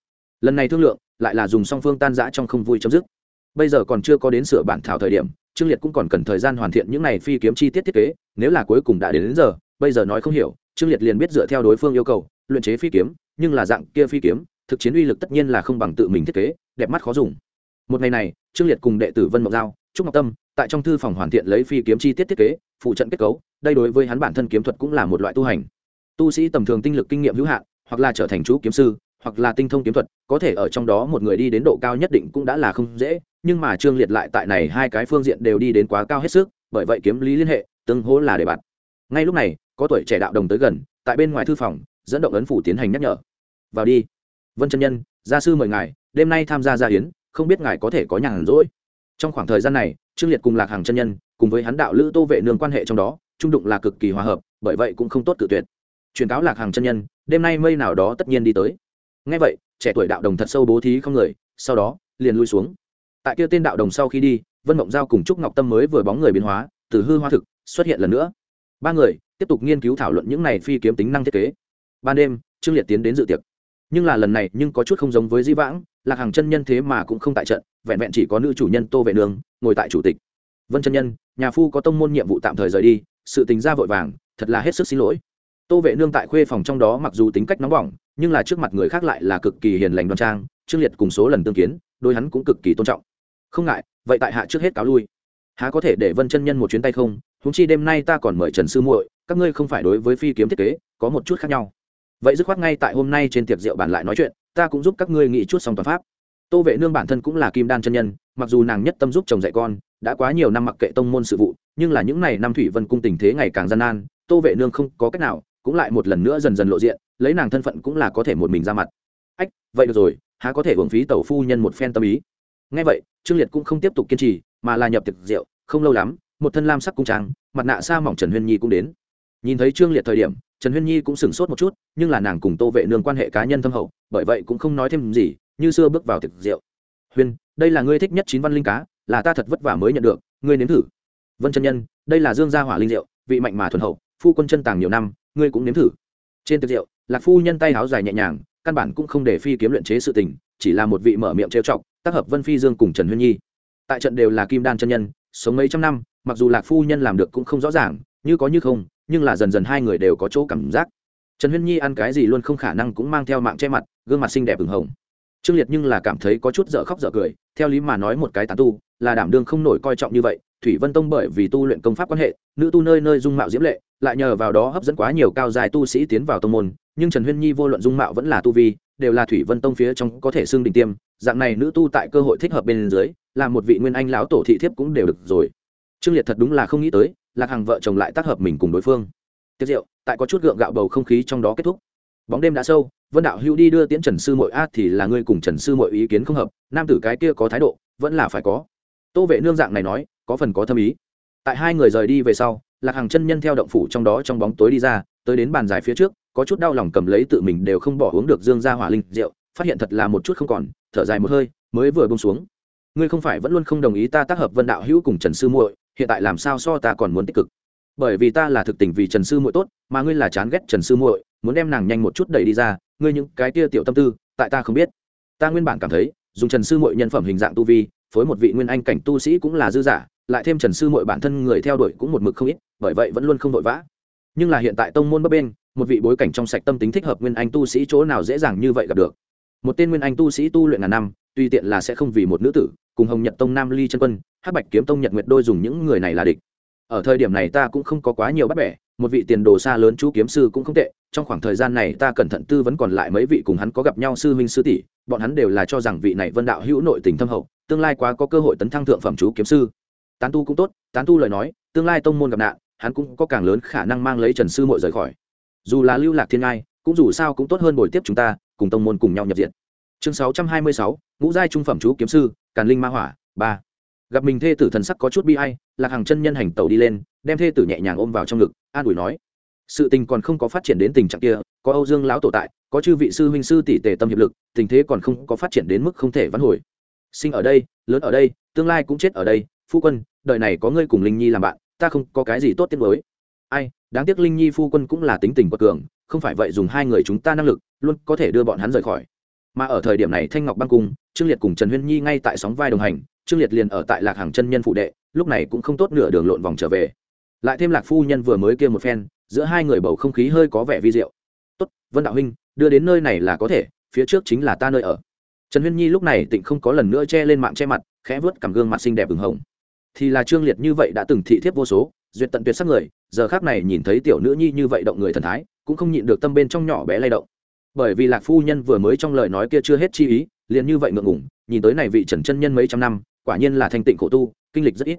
Lần này thương lượng lại là dùng song phương tan giã trong không vui chấm dứt. Bây giờ còn chưa có đến sửa bản thảo thời điểm trương liệt cũng còn cần thời gian hoàn thiện những này phi kiếm chi tiết thiết kế nếu là cuối cùng đã đến, đến giờ bây giờ nói không hiểu trương liệt liền biết dựa theo đối phương yêu cầu luyện chế phi kiếm nhưng là dạng kia phi kiếm thực chiến uy lực tất nhiên là không bằng tự mình thiết kế đẹp mắt khó dùng. Một ngày này trương liệt cùng đệ tử vân mộc giao trúc ngọc tâm tại trong thư phòng hoàn thiện lấy phi kiếm chi tiết thiết kế phụ trận kết cấu đây đối với hắn bản thân kiếm thuật cũng là một loại tu hành. Tu sĩ tầm thường tinh lực kinh nghiệm hữu hạn hoặc là trở thành chú kiếm sư, hoặc là tinh thông kiếm thuật, có thể ở trong đó một người đi đến độ cao nhất định cũng đã là không dễ, nhưng mà trương liệt lại tại này hai cái phương diện đều đi đến quá cao hết sức, bởi vậy kiếm lý liên hệ, tương hỗ là để bạn. Ngay lúc này, có tuổi trẻ đạo đồng tới gần, tại bên ngoài thư phòng, dẫn động ấn phủ tiến hành nhắc nhở. Vào đi. Vân chân nhân, gia sư mời ngài, đêm nay tham gia gia hiến, không biết ngài có thể có nhàn rỗi. Trong khoảng thời gian này, trương liệt cùng lạc hàng chân nhân, cùng với hắn đạo lữ tô vệ nương quan hệ trong đó, trung đụng là cực kỳ hòa hợp, bởi vậy cũng không tốt tự tuyệt truyền cáo lạc hàng chân nhân, đêm nay mây nào đó tất nhiên đi tới. Ngay vậy, trẻ tuổi đạo đồng thật sâu bố thí không người, sau đó, liền lui xuống. Tại kia tên đạo đồng sau khi đi, vân mộng giao cùng trúc ngọc tâm mới vừa bóng người biến hóa, từ hư hoa thực, xuất hiện lần nữa. Ba người, tiếp tục nghiên cứu thảo luận những này phi kiếm tính năng thiết kế. Ban đêm, trương liệt tiến đến dự tiệc. Nhưng là lần này nhưng có chút không giống với di vãng, lạc hàng chân nhân thế mà cũng không tại trận, vẹn vẹn chỉ có nữ chủ nhân tô vệ nương ngồi tại chủ tịch. Vân chân nhân, nhà phu có tông môn nhiệm vụ tạm thời rời đi, sự tính ra vội vàng, thật là hết sức xin lỗi tô vệ nương tại khuê phòng trong đó mặc dù tính cách nóng bỏng, nhưng là trước mặt người khác lại là cực kỳ hiền lành đoan trang, trương liệt cùng số lần tương kiến đôi hắn cũng cực kỳ tôn trọng. Không ngại, vậy tại hạ trước hết cáo lui. Há có thể để vân chân nhân một chuyến tay không? Húng chi đêm nay ta còn mời trần sư muội, các ngươi không phải đối với phi kiếm thiết kế, có một chút khác nhau. Vậy dứt khoát ngay tại hôm nay trên tiệc rượu bàn lại nói chuyện, ta cũng giúp các ngươi nghĩ chút xong toàn pháp. Tô vệ nương bản thân cũng là kim đan chân nhân, mặc dù nàng nhất tâm giúp chồng dạy con, đã quá nhiều năm mặc kệ tông môn sự vụ, nhưng là những n à y năm thủy vân cung tình thế ngày càng gian nan, tô vệ nương không có cách nào cũng lại một lần nữa dần dần lộ diện, lấy nàng thân phận cũng là có thể một mình ra mặt. Ách, vậy được rồi, há có thể hưởng phí tàu phu nhân một phen tâm ý. Ngay vậy, trương liệt cũng không tiếp tục kiên trì, mà là nhập tiệc rượu, không lâu lắm, một thân lam sắc cung trang, mặt nạ xa mỏng trần huyên nhi cũng đến. Nhìn thấy trương liệt thời điểm, trần huyên nhi cũng sửng sốt một chút, nhưng là nàng cùng tô vệ nương quan hệ cá nhân thâm hậu, bởi vậy cũng không nói thêm gì, như xưa bước vào tiệc rượu. Huyên, đây là ngươi thích nhất chín văn linh cá, là ta thật vất vả mới nhận được, ngươi nếm thử. Vân chân nhân, đây là dương gia hỏa linh rượu vị mạnh mà thuần hậu, phu quân chân tàng nhiều năm ngươi cũng nếm thử. Trên tiệc rượu, lạc phu nhân tay háo dài nhẹ nhàng, căn bản cũng không để phi kiếm luyện chế sự tình, chỉ là một vị mở miệng trêu chọc, tác hợp vân phi dương cùng trần huyên nhi. Tại trận đều là kim đan chân nhân, sống mấy trăm năm, mặc dù lạc phu nhân làm được cũng không rõ ràng, như có như không, nhưng là dần dần hai người đều có chỗ cảm giác. Trần huyên nhi ăn cái gì luôn không khả năng cũng mang theo mạng che mặt, gương mặt xinh đẹp ửng hồng. Trương liệt nhưng là cảm thấy có chút dở khóc dở cười, theo lý mà nói một cái tán tu, là đảm đương không nổi coi trọng như vậy, thủy vân tông bởi vì tu luyện công pháp quan hệ, nữ tu nơi nơi dung mạo diễm lệ lại nhờ vào đó hấp dẫn quá nhiều cao dài tu sĩ tiến vào tông môn, nhưng trần huyên nhi vô luận dung mạo vẫn là tu vi, đều là thủy vân tông phía trong có thể xưng đỉnh tiêm, dạng này nữ tu tại cơ hội thích hợp bên dưới, là một vị nguyên anh lão tổ thị thiếp cũng đều được rồi. Trương liệt thật đúng là không nghĩ tới, lạc hàng vợ chồng lại tác hợp mình cùng đối phương. Tiết diệu, tại có chút gượng gạo bầu không khí trong đó kết thúc. Bóng đêm đã sâu, vân đạo hữu đi đưa tiễn trần sư mội a thì là ngươi cùng trần sư mội ý kiến không hợp, nam tử cái kia có thái độ, vẫn là phải có. Tô vệ nương dạng này nói, có phần có thâm ý. Tại hai người rời đi về sau lạc hàng chân nhân theo động phủ trong đó trong bóng tối đi ra, tới đến bàn dài phía trước, có chút đau lòng cầm lấy tự mình đều không bỏ uống được dương ra hỏa linh rượu, phát hiện thật là một chút không còn, thở dài một hơi, mới vừa bông xuống. Ngươi không phải vẫn luôn không đồng ý ta tác hợp vân đạo hữu cùng trần sư muội, hiện tại làm sao so ta còn muốn tích cực? Bởi vì ta là thực tình vì trần sư muội tốt, mà ngươi là chán ghét trần sư muội, muốn đem nàng nhanh một chút đẩy đi ra, ngươi những cái kia tiểu tâm tư, tại ta không biết. Ta nguyên bản cảm thấy, dùng trần sư muội nhân phẩm hình dạng tu vi, phối một vị nguyên anh cảnh tu sĩ cũng là dư giả, lại thêm trần sư muội bản thân người theo đuổi cũng một mực không ít bởi vậy vẫn luôn không vội vã. Nhưng là hiện tại tông môn bấp bên một vị bối cảnh trong sạch tâm tính thích hợp nguyên anh tu sĩ chỗ nào dễ dàng như vậy gặp được. Một tên nguyên anh tu sĩ tu luyện ngàn năm, tuy tiện là sẽ không vì một nữ tử, cùng hồng nhật tông nam ly chân quân, hắc bạch kiếm tông nhật nguyệt đôi dùng những người này là địch. Ở thời điểm này ta cũng không có quá nhiều bắt bẻ, một vị tiền đồ xa lớn chú kiếm sư cũng không tệ, trong khoảng thời gian này ta cẩn thận tư vấn còn lại mấy vị cùng hắn có gặp nhau sư huynh sư tỷ, bọn hắn đều là cho rằng vị này vân đạo hữu nội tình thâm hậu, tương lai quá có cơ hội tấn thăng thượng phẩm chú kiếm sư. Tán tu cũng tốt, tán tu lời nói, tương lai tông môn gặp nạn hắn cũng có càng lớn khả năng mang lấy trần sư mội rời khỏi. Dù là lưu lạc thiên ngai, cũng dù sao cũng tốt hơn buổi tiếp chúng ta, cùng tông môn cùng nhau nhập diện. Chương sáu trăm hai mươi sáu, ngũ giai trung phẩm chú kiếm sư, càn linh ma hỏa, ba. Gặp mình thê tử thần sắc có chút bi ai, lạc hàng chân nhân hành tàu đi lên, đem thê tử nhẹ nhàng ôm vào trong ngực, an ủi nói. Sự tình còn không có phát triển đến tình trạng kia, có âu dương lão tổ tại, có chư vị sư huynh sư tỷ tề tâm hiệp lực, tình thế còn không có phát triển đến mức không thể vãn hồi. Sinh ở đây, lớn ở đây, tương lai cũng chết ở đây, phu quân, đời này có ngươi cùng linh nhi làm bạn ta không có cái gì tốt tiếng mới ai, đáng tiếc linh nhi phu quân cũng là tính tình quật cường, không phải vậy dùng hai người chúng ta năng lực, luôn có thể đưa bọn hắn rời khỏi. Mà ở thời điểm này thanh ngọc băng cung, trương liệt cùng trần huyên nhi ngay tại sóng vai đồng hành, trương liệt liền ở tại lạc hàng chân nhân phụ đệ, lúc này cũng không tốt nửa đường lộn vòng trở về. Lại thêm lạc phu nhân vừa mới kia một phen, giữa hai người bầu không khí hơi có vẻ vi diệu. Tốt, vân đạo huynh, đưa đến nơi này là có thể, phía trước chính là ta nơi ở. Trần huyên nhi lúc này tịnh không có lần nữa che lên mạng che mặt, khẽ vớt cảm gương mặt xinh đẹp ửng hồng thì là trương liệt như vậy đã từng thị thiếp vô số, duyệt tận tuyệt sắc người, giờ khác này nhìn thấy tiểu nữ nhi như vậy động người thần thái, cũng không nhịn được tâm bên trong nhỏ bé lay động. Bởi vì lạc phu nhân vừa mới trong lời nói kia chưa hết chi ý, liền như vậy ngượng ngủng nhìn tới này vị trần chân nhân mấy trăm năm, quả nhiên là thanh tịnh khổ tu, kinh lịch rất ít.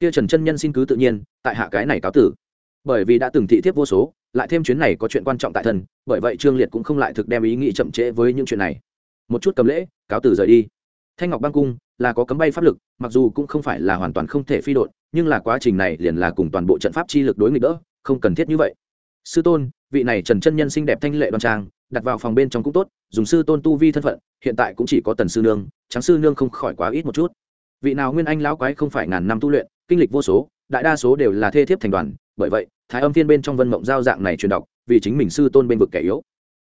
Kia trần chân nhân xin cứ tự nhiên, tại hạ cái này cáo tử. Bởi vì đã từng thị thiếp vô số, lại thêm chuyến này có chuyện quan trọng tại thân, bởi vậy trương liệt cũng không lại thực đem ý nghĩ chậm trễ với những chuyện này. Một chút cầm lễ, cáo tử rời đi. Thanh ngọc băng cung là có cấm bay pháp lực, mặc dù cũng không phải là hoàn toàn không thể phi đột nhưng là quá trình này liền là cùng toàn bộ trận pháp chi lực đối nghịch đỡ, không cần thiết như vậy. Sư tôn, vị này trần chân nhân xinh đẹp thanh lệ đoan trang, đặt vào phòng bên trong cũng tốt, dùng sư tôn tu vi thân phận, hiện tại cũng chỉ có tần sư nương trắng sư nương không khỏi quá ít một chút. Vị nào nguyên anh lão quái không phải ngàn năm tu luyện, kinh lịch vô số, đại đa số đều là thê thiếp thành đoàn, bởi vậy, thái âm thiên bên trong vân mộng giao dạng này truyền đọc, vì chính mình sư tôn bên vực kẻ yếu.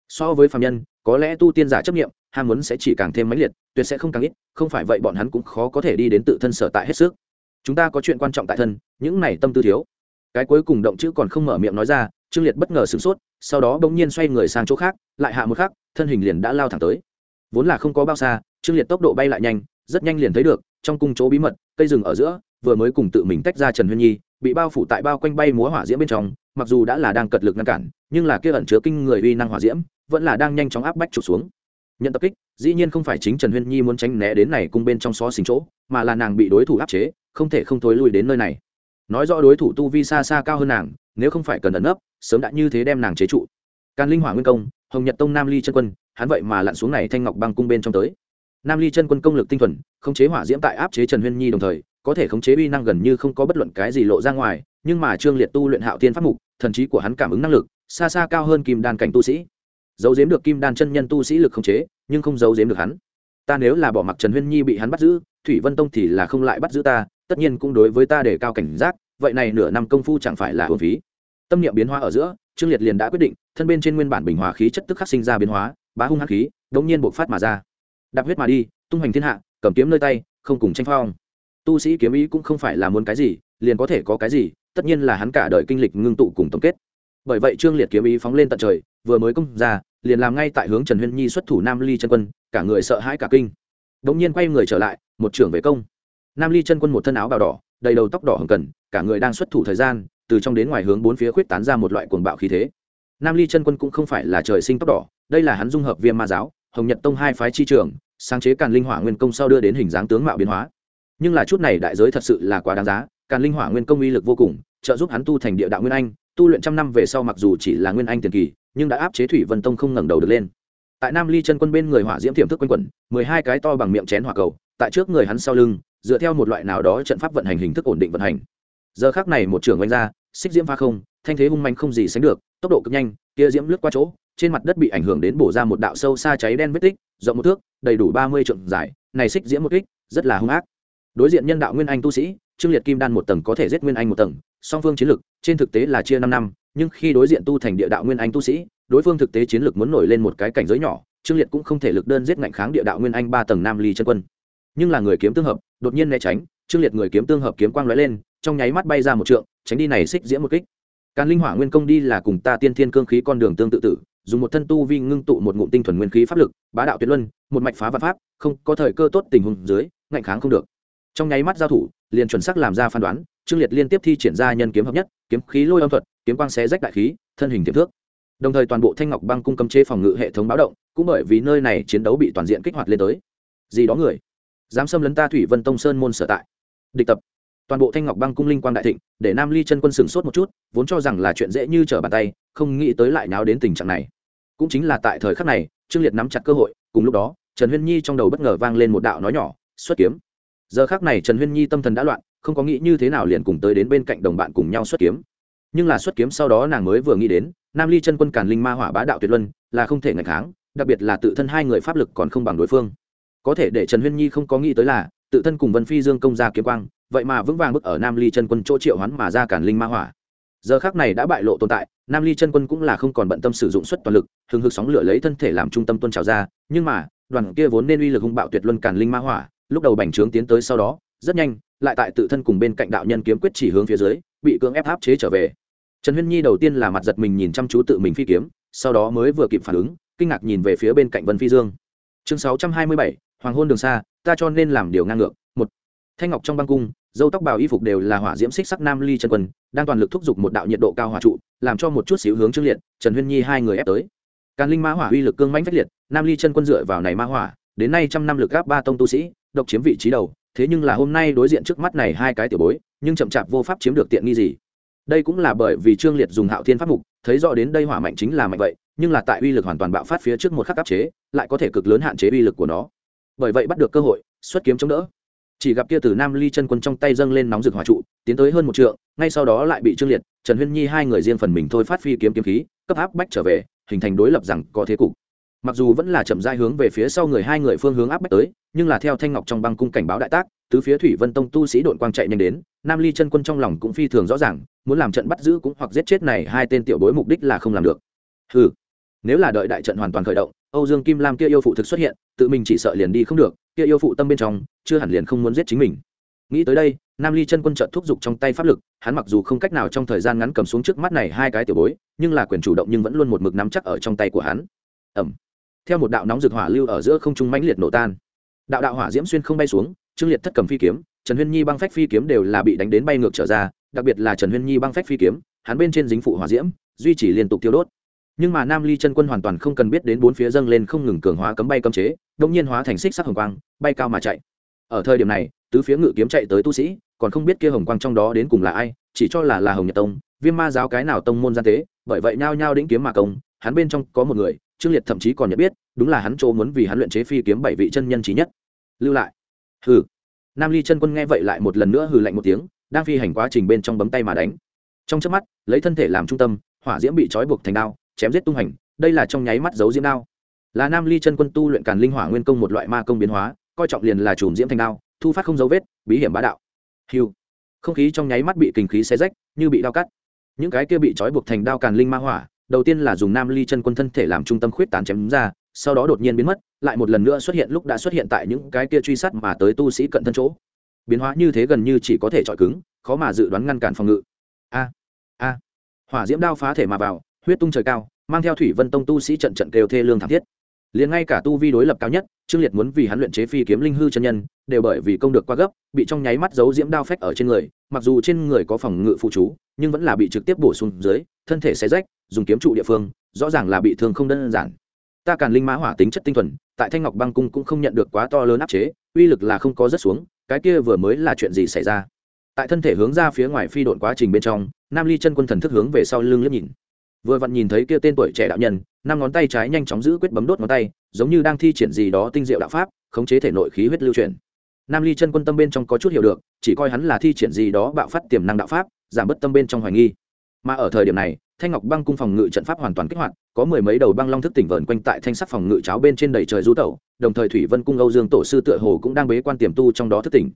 So với phạm nhân, có lẽ tu tiên giả chấp nghiệm ham muốn sẽ chỉ càng thêm mãnh liệt, tuyệt sẽ không càng ít, không phải vậy bọn hắn cũng khó có thể đi đến tự thân sở tại hết sức. Chúng ta có chuyện quan trọng tại thân, những này tâm tư thiếu. Cái cuối cùng động chữ còn không mở miệng nói ra, trương liệt bất ngờ sửng sốt, sau đó bỗng nhiên xoay người sang chỗ khác, lại hạ một khắc, thân hình liền đã lao thẳng tới. Vốn là không có bao xa, trương liệt tốc độ bay lại nhanh, rất nhanh liền thấy được, trong cung chỗ bí mật, cây rừng ở giữa, vừa mới cùng tự mình tách ra trần huyên nhi, bị bao phủ tại bao quanh bay múa hỏa diễm bên trong, mặc dù đã là đang cật lực ngăn cản, nhưng là kia ẩn chứa kinh người uy năng hỏa diễm, vẫn là đang nhanh chóng áp bách trục xuống nhận tập kích, dĩ nhiên không phải chính trần huyên nhi muốn tránh né đến này cung bên trong xó xình chỗ, mà là nàng bị đối thủ áp chế, không thể không thối lui đến nơi này. Nói rõ đối thủ tu vi xa xa cao hơn nàng, nếu không phải cần ẩn nấp, sớm đã như thế đem nàng chế trụ. Càn linh hỏa nguyên công, hồng nhật tông nam ly chân quân, hắn vậy mà lặn xuống này thanh ngọc băng cung bên trong tới. Nam ly chân quân công lực tinh thuần, khống chế hỏa diễm tại áp chế trần huyên nhi đồng thời, có thể khống chế uy năng gần như không có bất luận cái gì lộ ra ngoài, nhưng mà trương liệt tu luyện hạo thiên pháp mục, thần trí của hắn cảm ứng năng lực, xa xa cao hơn kim đan cảnh tu sĩ giấu giếm được kim đan chân nhân tu sĩ lực không chế, nhưng không giấu giếm được hắn. Ta nếu là bỏ mặc trần huyên nhi bị hắn bắt giữ, thủy vân tông thì là không lại bắt giữ ta, tất nhiên cũng đối với ta để cao cảnh giác, vậy này nửa năm công phu chẳng phải là hồn phí. Tâm niệm biến hóa ở giữa, trương liệt liền đã quyết định, thân bên trên nguyên bản bình hòa khí chất tức khắc sinh ra biến hóa, bá hung hắc khí, đống nhiên bộc phát mà ra. Đạp huyết mà đi, tung hoành thiên hạ, cầm kiếm nơi tay, không cùng tranh phong. Tu sĩ kiếm ý cũng không phải là muốn cái gì, liền có thể có cái gì, tất nhiên là hắn cả đời kinh lịch ngưng tụ cùng tổng kết. Bởi vậy trương liệt kiếm ý phóng lên tận trời vừa mới công ra, liền làm ngay tại hướng trần huyên nhi xuất thủ nam ly chân quân, cả người sợ hãi cả kinh. Đ ỗ n g nhiên quay người trở lại, một trưởng về công. Nam ly chân quân một thân áo bào đỏ, đầy đầu tóc đỏ hồng cần cả người đang xuất thủ thời gian, từ trong đến ngoài hướng bốn phía khuyết tán ra một loại cuồng bạo khí thế. Nam ly chân quân cũng không phải là trời sinh tóc đỏ, đây là hắn dung hợp viêm ma giáo, hồng nhật tông hai phái chi trường, sáng chế càn linh hỏa nguyên công sau đưa đến hình dáng tướng mạo biến hóa. Nhưng là chút này đại giới thật sự là quá đáng giá, càn linh hỏa nguyên công uy lực vô cùng, trợ giúp hắn tu thành địa đạo nguyên anh, tu luyện trăm năm về sau mặc dù chỉ là nguyên anh tiền kỳ nhưng đã áp chế thủy vân tông không ngẩng đầu được lên tại nam ly chân quân bên người hỏa diễm thiểm thức quanh quẩn mười hai cái to bằng miệng chén hỏa cầu tại trước người hắn sau lưng dựa theo một loại nào đó trận pháp vận hành hình thức ổn định vận hành giờ khác này một trưởng oanh ra xích diễm pha không thanh thế hung manh không gì sánh được tốc độ cực nhanh kia diễm lướt qua chỗ trên mặt đất bị ảnh hưởng đến bổ ra một đạo sâu xa cháy đen vết tích rộng một thước đầy đủ ba mươi trượng dài này xích diễm một kích rất là hung ác đối diện nhân đạo nguyên anh tu sĩ trương liệt kim đan một tầng có thể giết nguyên anh một tầng song phương chiến lực trên thực tế là chia năm năm nhưng khi đối diện tu thành địa đạo nguyên anh tu sĩ, đối phương thực tế chiến lược muốn nổi lên một cái cảnh giới nhỏ, trương liệt cũng không thể lực đơn giết ngạnh kháng địa đạo nguyên anh ba tầng nam ly chân quân. Nhưng là người kiếm tương hợp, đột nhiên né tránh, trương liệt người kiếm tương hợp kiếm quang lóe lên, trong nháy mắt bay ra một trượng, tránh đi này xích diễm một kích. Càn linh hỏa nguyên công đi là cùng ta tiên thiên cương khí con đường tương tự tử, dùng một thân tu vi ngưng tụ một ngụm tinh thuần nguyên khí pháp lực, bá đạo tuyệt luân, một mạch phá vật pháp, không có thời cơ tốt tình huống dưới, ngạnh kháng không được. Trong nháy mắt giao thủ, liền chuẩn xác làm ra phán đoán trương liệt liên tiếp thi triển ra nhân kiếm hợp nhất, kiếm khí lôi âm thuật, kiếm quang xé rách đại khí, thân hình tiềm thước đồng thời toàn bộ thanh ngọc băng cung cấm chế phòng ngự hệ thống báo động, cũng bởi vì nơi này chiến đấu bị toàn diện kích hoạt lên tới. Gì đó người? Dám xâm lấn ta thủy vân tông sơn môn sở tại. Địch tập. Toàn bộ thanh ngọc băng cung linh quang đại thịnh, để nam ly chân quân sửng sốt một chút, vốn cho rằng là chuyện dễ như trở bàn tay, không nghĩ tới lại náo đến tình trạng này. Cũng chính là tại thời khắc này, trương liệt nắm chặt cơ hội, cùng lúc đó, trần huyên nhi trong đầu bất ngờ vang lên một đạo nói nhỏ, xuất kiếm. Giờ khác này trần huyên nhi tâm thần đã loạn không có nghĩ như thế nào liền cùng tới đến bên cạnh đồng bạn cùng nhau xuất kiếm. Nhưng là xuất kiếm sau đó nàng mới vừa nghĩ đến, nam ly chân quân càn linh ma hỏa bá đạo tuyệt luân là không thể ngạch kháng, đặc biệt là tự thân hai người pháp lực còn không bằng đối phương. Có thể để trần huyên nhi không có nghĩ tới là, tự thân cùng vân phi dương công ra kiếm quang, vậy mà vững vàng bức ở nam ly chân quân chỗ triệu hoán mà ra càn linh ma hỏa. Giờ khác này đã bại lộ tồn tại, nam ly chân quân cũng là không còn bận tâm sử dụng suất toàn lực, hừng hực sóng lửa lấy thân thể làm trung tâm tuân trào ra, nhưng mà, đoàn kia vốn nên uy lực hung bạo tuyệt luân càn linh ma hỏa, lúc đầu bành trướng tiến tới sau đó, rất nhanh lại tại tự thân cùng bên cạnh đạo nhân kiếm quyết chỉ hướng phía dưới, bị cưỡng ép áp chế trở về. Trần huyên nhi đầu tiên là mặt giật mình nhìn chăm chú tự mình phi kiếm, sau đó mới vừa kịp phản ứng, kinh ngạc nhìn về phía bên cạnh vân phi dương. Chương sáu trăm hai mươi bảy, hoàng hôn đường xa, ta cho nên làm điều ngang ngược. Một, thanh ngọc trong băng cung, dâu tóc bào y phục đều là hỏa diễm xích sắc nam ly chân quân đang toàn lực thúc giục một đạo nhiệt độ cao hỏa trụ, làm cho một chút xíu hướng trương liệt, trần huyên nhi hai người ép tới. Càn linh ma hỏa uy lực cương mãnh phách liệt, nam ly chân quân dựa vào này ma hỏa, đến nay trăm năm lực gáp ba tông tu sĩ, độc chiếm vị trí đầu thế nhưng là hôm nay đối diện trước mắt này hai cái tiểu bối, nhưng chậm chạp vô pháp chiếm được tiện nghi gì. Đây cũng là bởi vì trương liệt dùng hạo thiên pháp mục, thấy rõ đến đây hỏa mạnh chính là mạnh vậy, nhưng là tại uy lực hoàn toàn bạo phát phía trước một khắc áp chế, lại có thể cực lớn hạn chế uy lực của nó. Bởi vậy bắt được cơ hội, xuất kiếm chống đỡ. Chỉ gặp kia từ nam ly chân quân trong tay dâng lên nóng rực hỏa trụ, tiến tới hơn một trượng, ngay sau đó lại bị trương liệt, trần huyên nhi hai người riêng phần mình thôi phát phi kiếm kiếm khí, cấp áp bách trở về, hình thành đối lập rằng có thế cục mặc dù vẫn là chậm rãi hướng về phía sau người hai người phương hướng áp bách tới, nhưng là theo thanh ngọc trong băng cung cảnh báo đại tác, tứ phía thủy vân tông tu sĩ đội quang chạy nhanh đến, nam ly chân quân trong lòng cũng phi thường rõ ràng, muốn làm trận bắt giữ cũng hoặc giết chết này hai tên tiểu bối mục đích là không làm được. Ừ nếu là đợi đại trận hoàn toàn khởi động, âu dương kim lam kia yêu phụ thực xuất hiện, tự mình chỉ sợ liền đi không được, kia yêu phụ tâm bên trong, chưa hẳn liền không muốn giết chính mình. Nghĩ tới đây, nam ly chân quân trợ thúc giục trong tay pháp lực, hắn mặc dù không cách nào trong thời gian ngắn cầm xuống trước mắt này hai cái tiểu bối, nhưng là quyền chủ động nhưng vẫn luôn một mực nắm chắc ở trong tay của hắn. Ẩm theo một đạo nóng rực hỏa lưu ở giữa không trung mãnh liệt nổ tan. Đạo đạo hỏa diễm xuyên không bay xuống, trương liệt thất cầm phi kiếm, trần huyên nhi băng phách phi kiếm đều là bị đánh đến bay ngược trở ra, đặc biệt là trần huyên nhi băng phách phi kiếm, hắn bên trên dính phụ hỏa diễm, duy trì liên tục tiêu đốt. Nhưng mà nam ly chân quân hoàn toàn không cần biết đến bốn phía dâng lên không ngừng cường hóa cấm bay cấm chế đông nhiên hóa thành xích sắc hồng quang, bay cao mà chạy. Ở thời điểm này, tứ phía ngự kiếm chạy tới tu sĩ, còn không biết kia hồng quang trong đó đến cùng là ai, chỉ cho là là hồng nhật tông, viêm ma giáo cái nào tông môn gian tế, bởi vậy nhao nhao đĩnh kiếm mà công, hắn bên trong có một người trương liệt thậm chí còn nhận biết, đúng là hắn chỗ muốn vì hắn luyện chế phi kiếm bảy vị chân nhân trí nhất. Lưu lại. Hừ. Nam ly chân quân nghe vậy lại một lần nữa hừ lạnh một tiếng, đang phi hành quá trình bên trong bấm tay mà đánh. Trong chớp mắt, lấy thân thể làm trung tâm, hỏa diễm bị trói buộc thành đao, chém giết tung hành, đây là trong nháy mắt giấu diễm đao. Là nam ly chân quân tu luyện càn linh hỏa nguyên công một loại ma công biến hóa, coi trọng liền là chùm diễm thành đao, thu phát không dấu vết, bí hiểm bá đạo. Hiu không khí trong nháy mắt bị kinh khí xé rách, như bị đao cắt. Những cái kia bị trói buộc thành đao càn linh ma hỏa đầu tiên là dùng nam ly chân quân thân thể làm trung tâm khuyết tán chém ra, sau đó đột nhiên biến mất, lại một lần nữa xuất hiện lúc đã xuất hiện tại những cái kia truy sát mà tới tu sĩ cận thân chỗ. Biến hóa như thế gần như chỉ có thể chọi cứng, khó mà dự đoán ngăn cản phòng ngự. A a. Hỏa diễm đao phá thể mà vào, huyết tung trời cao, mang theo thủy vân tông tu sĩ trận trận kêu thê lương thảm thiết. Liền ngay cả tu vi đối lập cao nhất, trương liệt muốn vì hắn luyện chế phi kiếm linh hư chân nhân, đều bởi vì công được quá gấp, bị trong nháy mắt giấu diễm đao phách ở trên người, mặc dù trên người có phòng ngự phụ chú, nhưng vẫn là bị trực tiếp bổ sung dưới, thân thể xé rách dùng kiếm trụ địa phương, rõ ràng là bị thương không đơn giản. Ta càn linh mã hỏa tính chất tinh thuần, tại thanh ngọc băng cung cũng không nhận được quá to lớn áp chế, uy lực là không có rất xuống, cái kia vừa mới là chuyện gì xảy ra? Tại thân thể hướng ra phía ngoài phi độn quá trình bên trong, nam ly chân quân thần thức hướng về sau lưng liếc nhìn. Vừa vặn nhìn thấy kia tên tuổi trẻ đạo nhân, năm ngón tay trái nhanh chóng giữ quyết bấm đốt ngón tay, giống như đang thi triển gì đó tinh diệu đạo pháp, khống chế thể nội khí huyết lưu truyền nam ly chân quân tâm bên trong có chút hiểu được, chỉ coi hắn là thi triển gì đó bạo phát tiềm năng đạo pháp, giảm bớt tâm bên trong hoài nghi. Mà ở thời điểm này thanh ngọc băng cung phòng ngự trận pháp hoàn toàn kích hoạt, có mười mấy đầu băng long thức tỉnh vờn quanh tại thanh sắc phòng ngự cháo bên trên đầy trời du tẩu, đồng thời thủy vân cung âu dương tổ sư tựa hồ cũng đang bế quan tiềm tu trong đó thức tỉnh.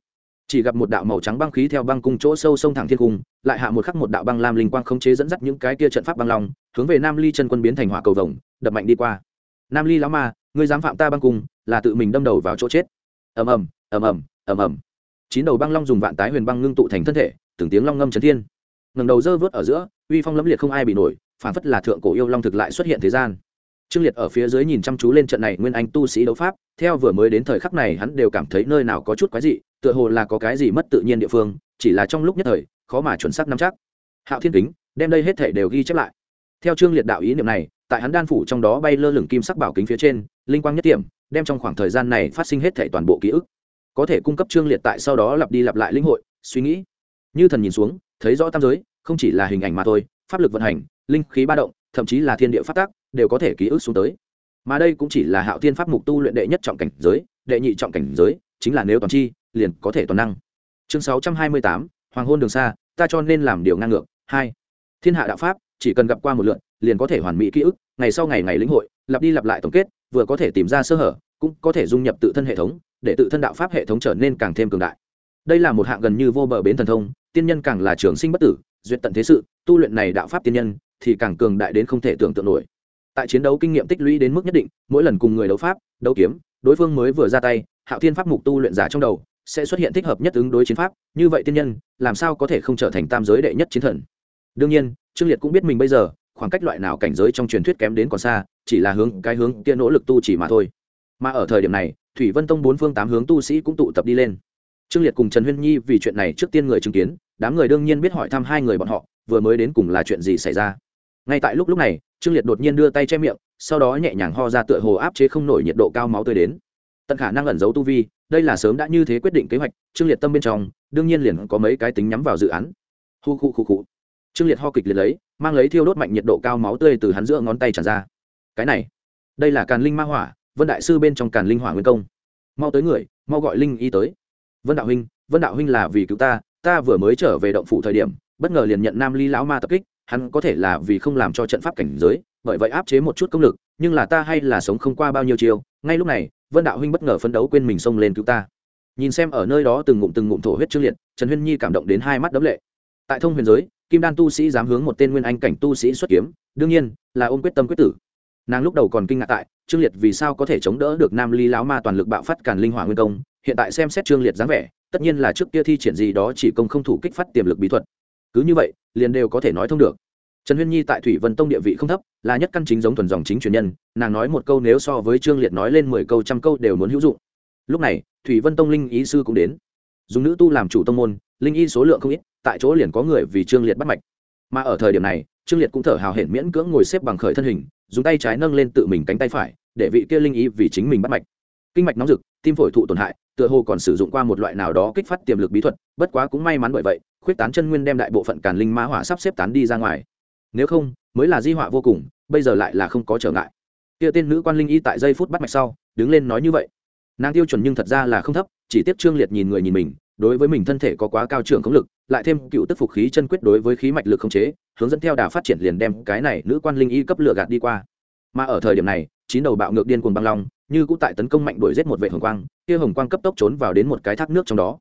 Chỉ gặp một đạo màu trắng băng khí theo băng cung chỗ sâu sông thẳng thiên cung, lại hạ một khắc một đạo băng lam linh quang khống chế dẫn dắt những cái kia trận pháp băng long, hướng về nam ly chân quân biến thành hỏa cầu vồng, đập mạnh đi qua. Nam ly lão ma, ngươi dám phạm ta băng cung, là tự mình đâm đầu vào chỗ chết. Ầm ầm ầm ầm ầm ầm. Chín đầu băng long dùng vạn tái huyền băng ngưng tụ thành thân thể, từng tiếng long ngâm chấn thiên ngẩng đầu dơ vớt ở giữa, uy phong lẫm liệt không ai bị nổi phản phất là thượng cổ yêu long thực lại xuất hiện thế gian. Trương liệt ở phía dưới nhìn chăm chú lên trận này nguyên anh tu sĩ đấu pháp, theo vừa mới đến thời khắc này hắn đều cảm thấy nơi nào có chút quái dị, tựa hồ là có cái gì mất tự nhiên địa phương, chỉ là trong lúc nhất thời, khó mà chuẩn xác nắm chắc. Hạo thiên kính, đem đây hết thể đều ghi chép lại. Theo trương liệt đạo ý niệm này, tại hắn đan phủ trong đó bay lơ lửng kim sắc bảo kính phía trên, linh quang nhất tiệm, đem trong khoảng thời gian này phát sinh hết thể toàn bộ ký ức. Có thể cung cấp trương liệt tại sau đó lặp đi lặp lại linh hội, suy nghĩ. Như thần nhìn xuống, thấy rõ tam giới không chỉ là hình ảnh mà thôi, pháp lực vận hành, linh khí ba động, thậm chí là thiên địa phát tác, đều có thể ký ức xuống tới. Mà đây cũng chỉ là hạo thiên pháp mục tu luyện đệ nhất trọng cảnh giới, đệ nhị trọng cảnh giới, chính là nếu toàn chi, liền có thể toàn năng. Chương sáu trăm hai mươi tám, hoàng hôn đường xa, ta cho nên làm điều ngang ngược. Hai, thiên hạ đạo pháp, chỉ cần gặp qua một lượn liền có thể hoàn mỹ ký ức, ngày sau ngày ngày lĩnh hội, lặp đi lặp lại tổng kết, vừa có thể tìm ra sơ hở, cũng có thể dung nhập tự thân hệ thống, để tự thân đạo pháp hệ thống trở nên càng thêm cường đại. Đây là một hạng gần như vô bờ bến thần thông, tiên nhân càng là trường sinh bất tử duyệt tận thế sự, tu luyện này đạo pháp tiên nhân, thì càng cường đại đến không thể tưởng tượng nổi. Tại chiến đấu kinh nghiệm tích lũy đến mức nhất định, mỗi lần cùng người đấu pháp, đấu kiếm, đối phương mới vừa ra tay, hạo thiên pháp mục tu luyện giả trong đầu, sẽ xuất hiện thích hợp nhất ứng đối chiến pháp, như vậy tiên nhân, làm sao có thể không trở thành tam giới đệ nhất chiến thần? Đương nhiên, trương liệt cũng biết mình bây giờ, khoảng cách loại nào cảnh giới trong truyền thuyết kém đến còn xa, chỉ là hướng, cái hướng kia nỗ lực tu chỉ mà thôi. Mà ở thời điểm này, thủy vân tông bốn phương tám hướng tu sĩ cũng tụ tập đi lên trương liệt cùng trần huyên nhi vì chuyện này trước tiên người chứng kiến, đám người đương nhiên biết hỏi thăm hai người bọn họ, vừa mới đến cùng là chuyện gì xảy ra. Ngay tại lúc lúc này, trương liệt đột nhiên đưa tay che miệng, sau đó nhẹ nhàng ho ra tựa hồ áp chế không nổi nhiệt độ cao máu tươi đến. Tận khả năng ẩn giấu tu vi, đây là sớm đã như thế quyết định kế hoạch, trương liệt tâm bên trong, đương nhiên liền có mấy cái tính nhắm vào dự án. Hu khu khu khu. Trương liệt ho kịch liệt lấy, mang lấy thiêu đốt mạnh nhiệt độ cao máu tươi từ hắn giữa ngón tay tràn ra. Cái này, đây là càn linh ma hỏa, vân đại sư bên trong càn linh hỏa nguyên công. Mau tới người, mau gọi linh y tới vân đạo huynh, vân đạo huynh là vì cứu ta ta vừa mới trở về động phủ thời điểm, bất ngờ liền nhận nam ly lão ma tập kích, hắn có thể là vì không làm cho trận pháp cảnh giới, bởi vậy áp chế một chút công lực, nhưng là ta hay là sống không qua bao nhiêu chiều ngay lúc này, vân đạo huynh bất ngờ phấn đấu quên mình xông lên cứu ta. Nhìn xem ở nơi đó từng ngụm từng ngụm thổ huyết trương liệt, trần huyên nhi cảm động đến hai mắt đấm lệ. Tại thông huyền giới, kim đan tu sĩ dám hướng một tên nguyên anh cảnh tu sĩ xuất kiếm, đương nhiên, là ôm quyết tâm quyết tử. Nàng lúc đầu còn kinh ngạc tại, trương liệt vì sao có thể chống đỡ được nam ly lão ma toàn lực bạo phát càn linh hỏa nguyên công hiện tại xem xét trương liệt dáng vẻ, tất nhiên là trước kia thi triển gì đó chỉ công không thủ kích phát tiềm lực bí thuật. Cứ như vậy, liền đều có thể nói thông được. Trần huyên nhi tại thủy vân tông địa vị không thấp, là nhất căn chính giống thuần dòng chính truyền nhân, nàng nói một câu nếu so với trương liệt nói lên mười câu trăm câu đều muốn hữu dụng. Lúc này, thủy vân tông linh ý sư cũng đến. Dùng nữ tu làm chủ tông môn, linh y số lượng không ít, tại chỗ liền có người vì trương liệt bắt mạch. Mà ở thời điểm này, trương liệt cũng thở hào hển miễn cưỡng ngồi xếp bằng khởi thân hình, dùng tay trái nâng lên tự mình cánh tay phải, để vị kia linh ý vì chính mình bắt mạch kinh mạch nóng rực, tim phổi thụ tổn hại, tựa hồ còn sử dụng qua một loại nào đó kích phát tiềm lực bí thuật, bất quá cũng may mắn bởi vậy, khuyết tán chân nguyên đem đại bộ phận càn linh mã hỏa sắp xếp tán đi ra ngoài. Nếu không, mới là di họa vô cùng, bây giờ lại là không có trở ngại. Kia tên nữ quan linh y tại giây phút bắt mạch sau, đứng lên nói như vậy. Nàng tiêu chuẩn nhưng thật ra là không thấp, chỉ tiếp trương liệt nhìn người nhìn mình, đối với mình thân thể có quá cao trưởng khống lực, lại thêm cựu tức phục khí chân quyết đối với khí mạch lực không chế, hướng dẫn theo đà phát triển liền đem cái này nữ quan linh y cấp lựa gạt đi qua. Mà ở thời điểm này chín đầu bạo ngược điên cuồng băng long, như cũng tại tấn công mạnh đuổi giết một vệ hồng quang, kia hồng quang cấp tốc trốn vào đến một cái thác nước trong đó.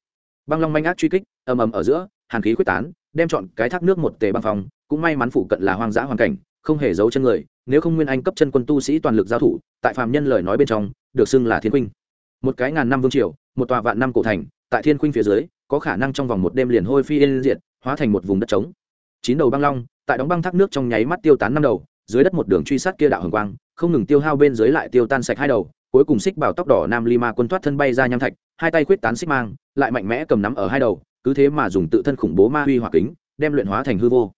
Băng long manh ác truy kích, ầm ầm ở giữa, hàn khí quyết tán, đem chọn cái thác nước một tề băng phòng cũng may mắn phụ cận là hoang dã hoàn cảnh, không hề giấu chân người, nếu không nguyên anh cấp chân quân tu sĩ toàn lực giao thủ, tại phàm nhân lời nói bên trong, được xưng là thiên huynh một cái ngàn năm vương triều, một tòa vạn năm cổ thành, tại thiên khuynh phía dưới, có khả năng trong vòng một đêm liền hôi phi yên diệt, hóa thành một vùng đất trống. Chín đầu băng long, tại đóng băng thác nước trong nháy mắt tiêu tán năm đầu, dưới đất một đường truy sát kia đạo hồng quang không ngừng tiêu hao bên dưới lại tiêu tan sạch hai đầu, cuối cùng xích bảo tóc đỏ nam lima quân thoát thân bay ra nham thạch, hai tay quyết tán xích mang, lại mạnh mẽ cầm nắm ở hai đầu, cứ thế mà dùng tự thân khủng bố ma huy hỏa kính, đem luyện hóa thành hư vô.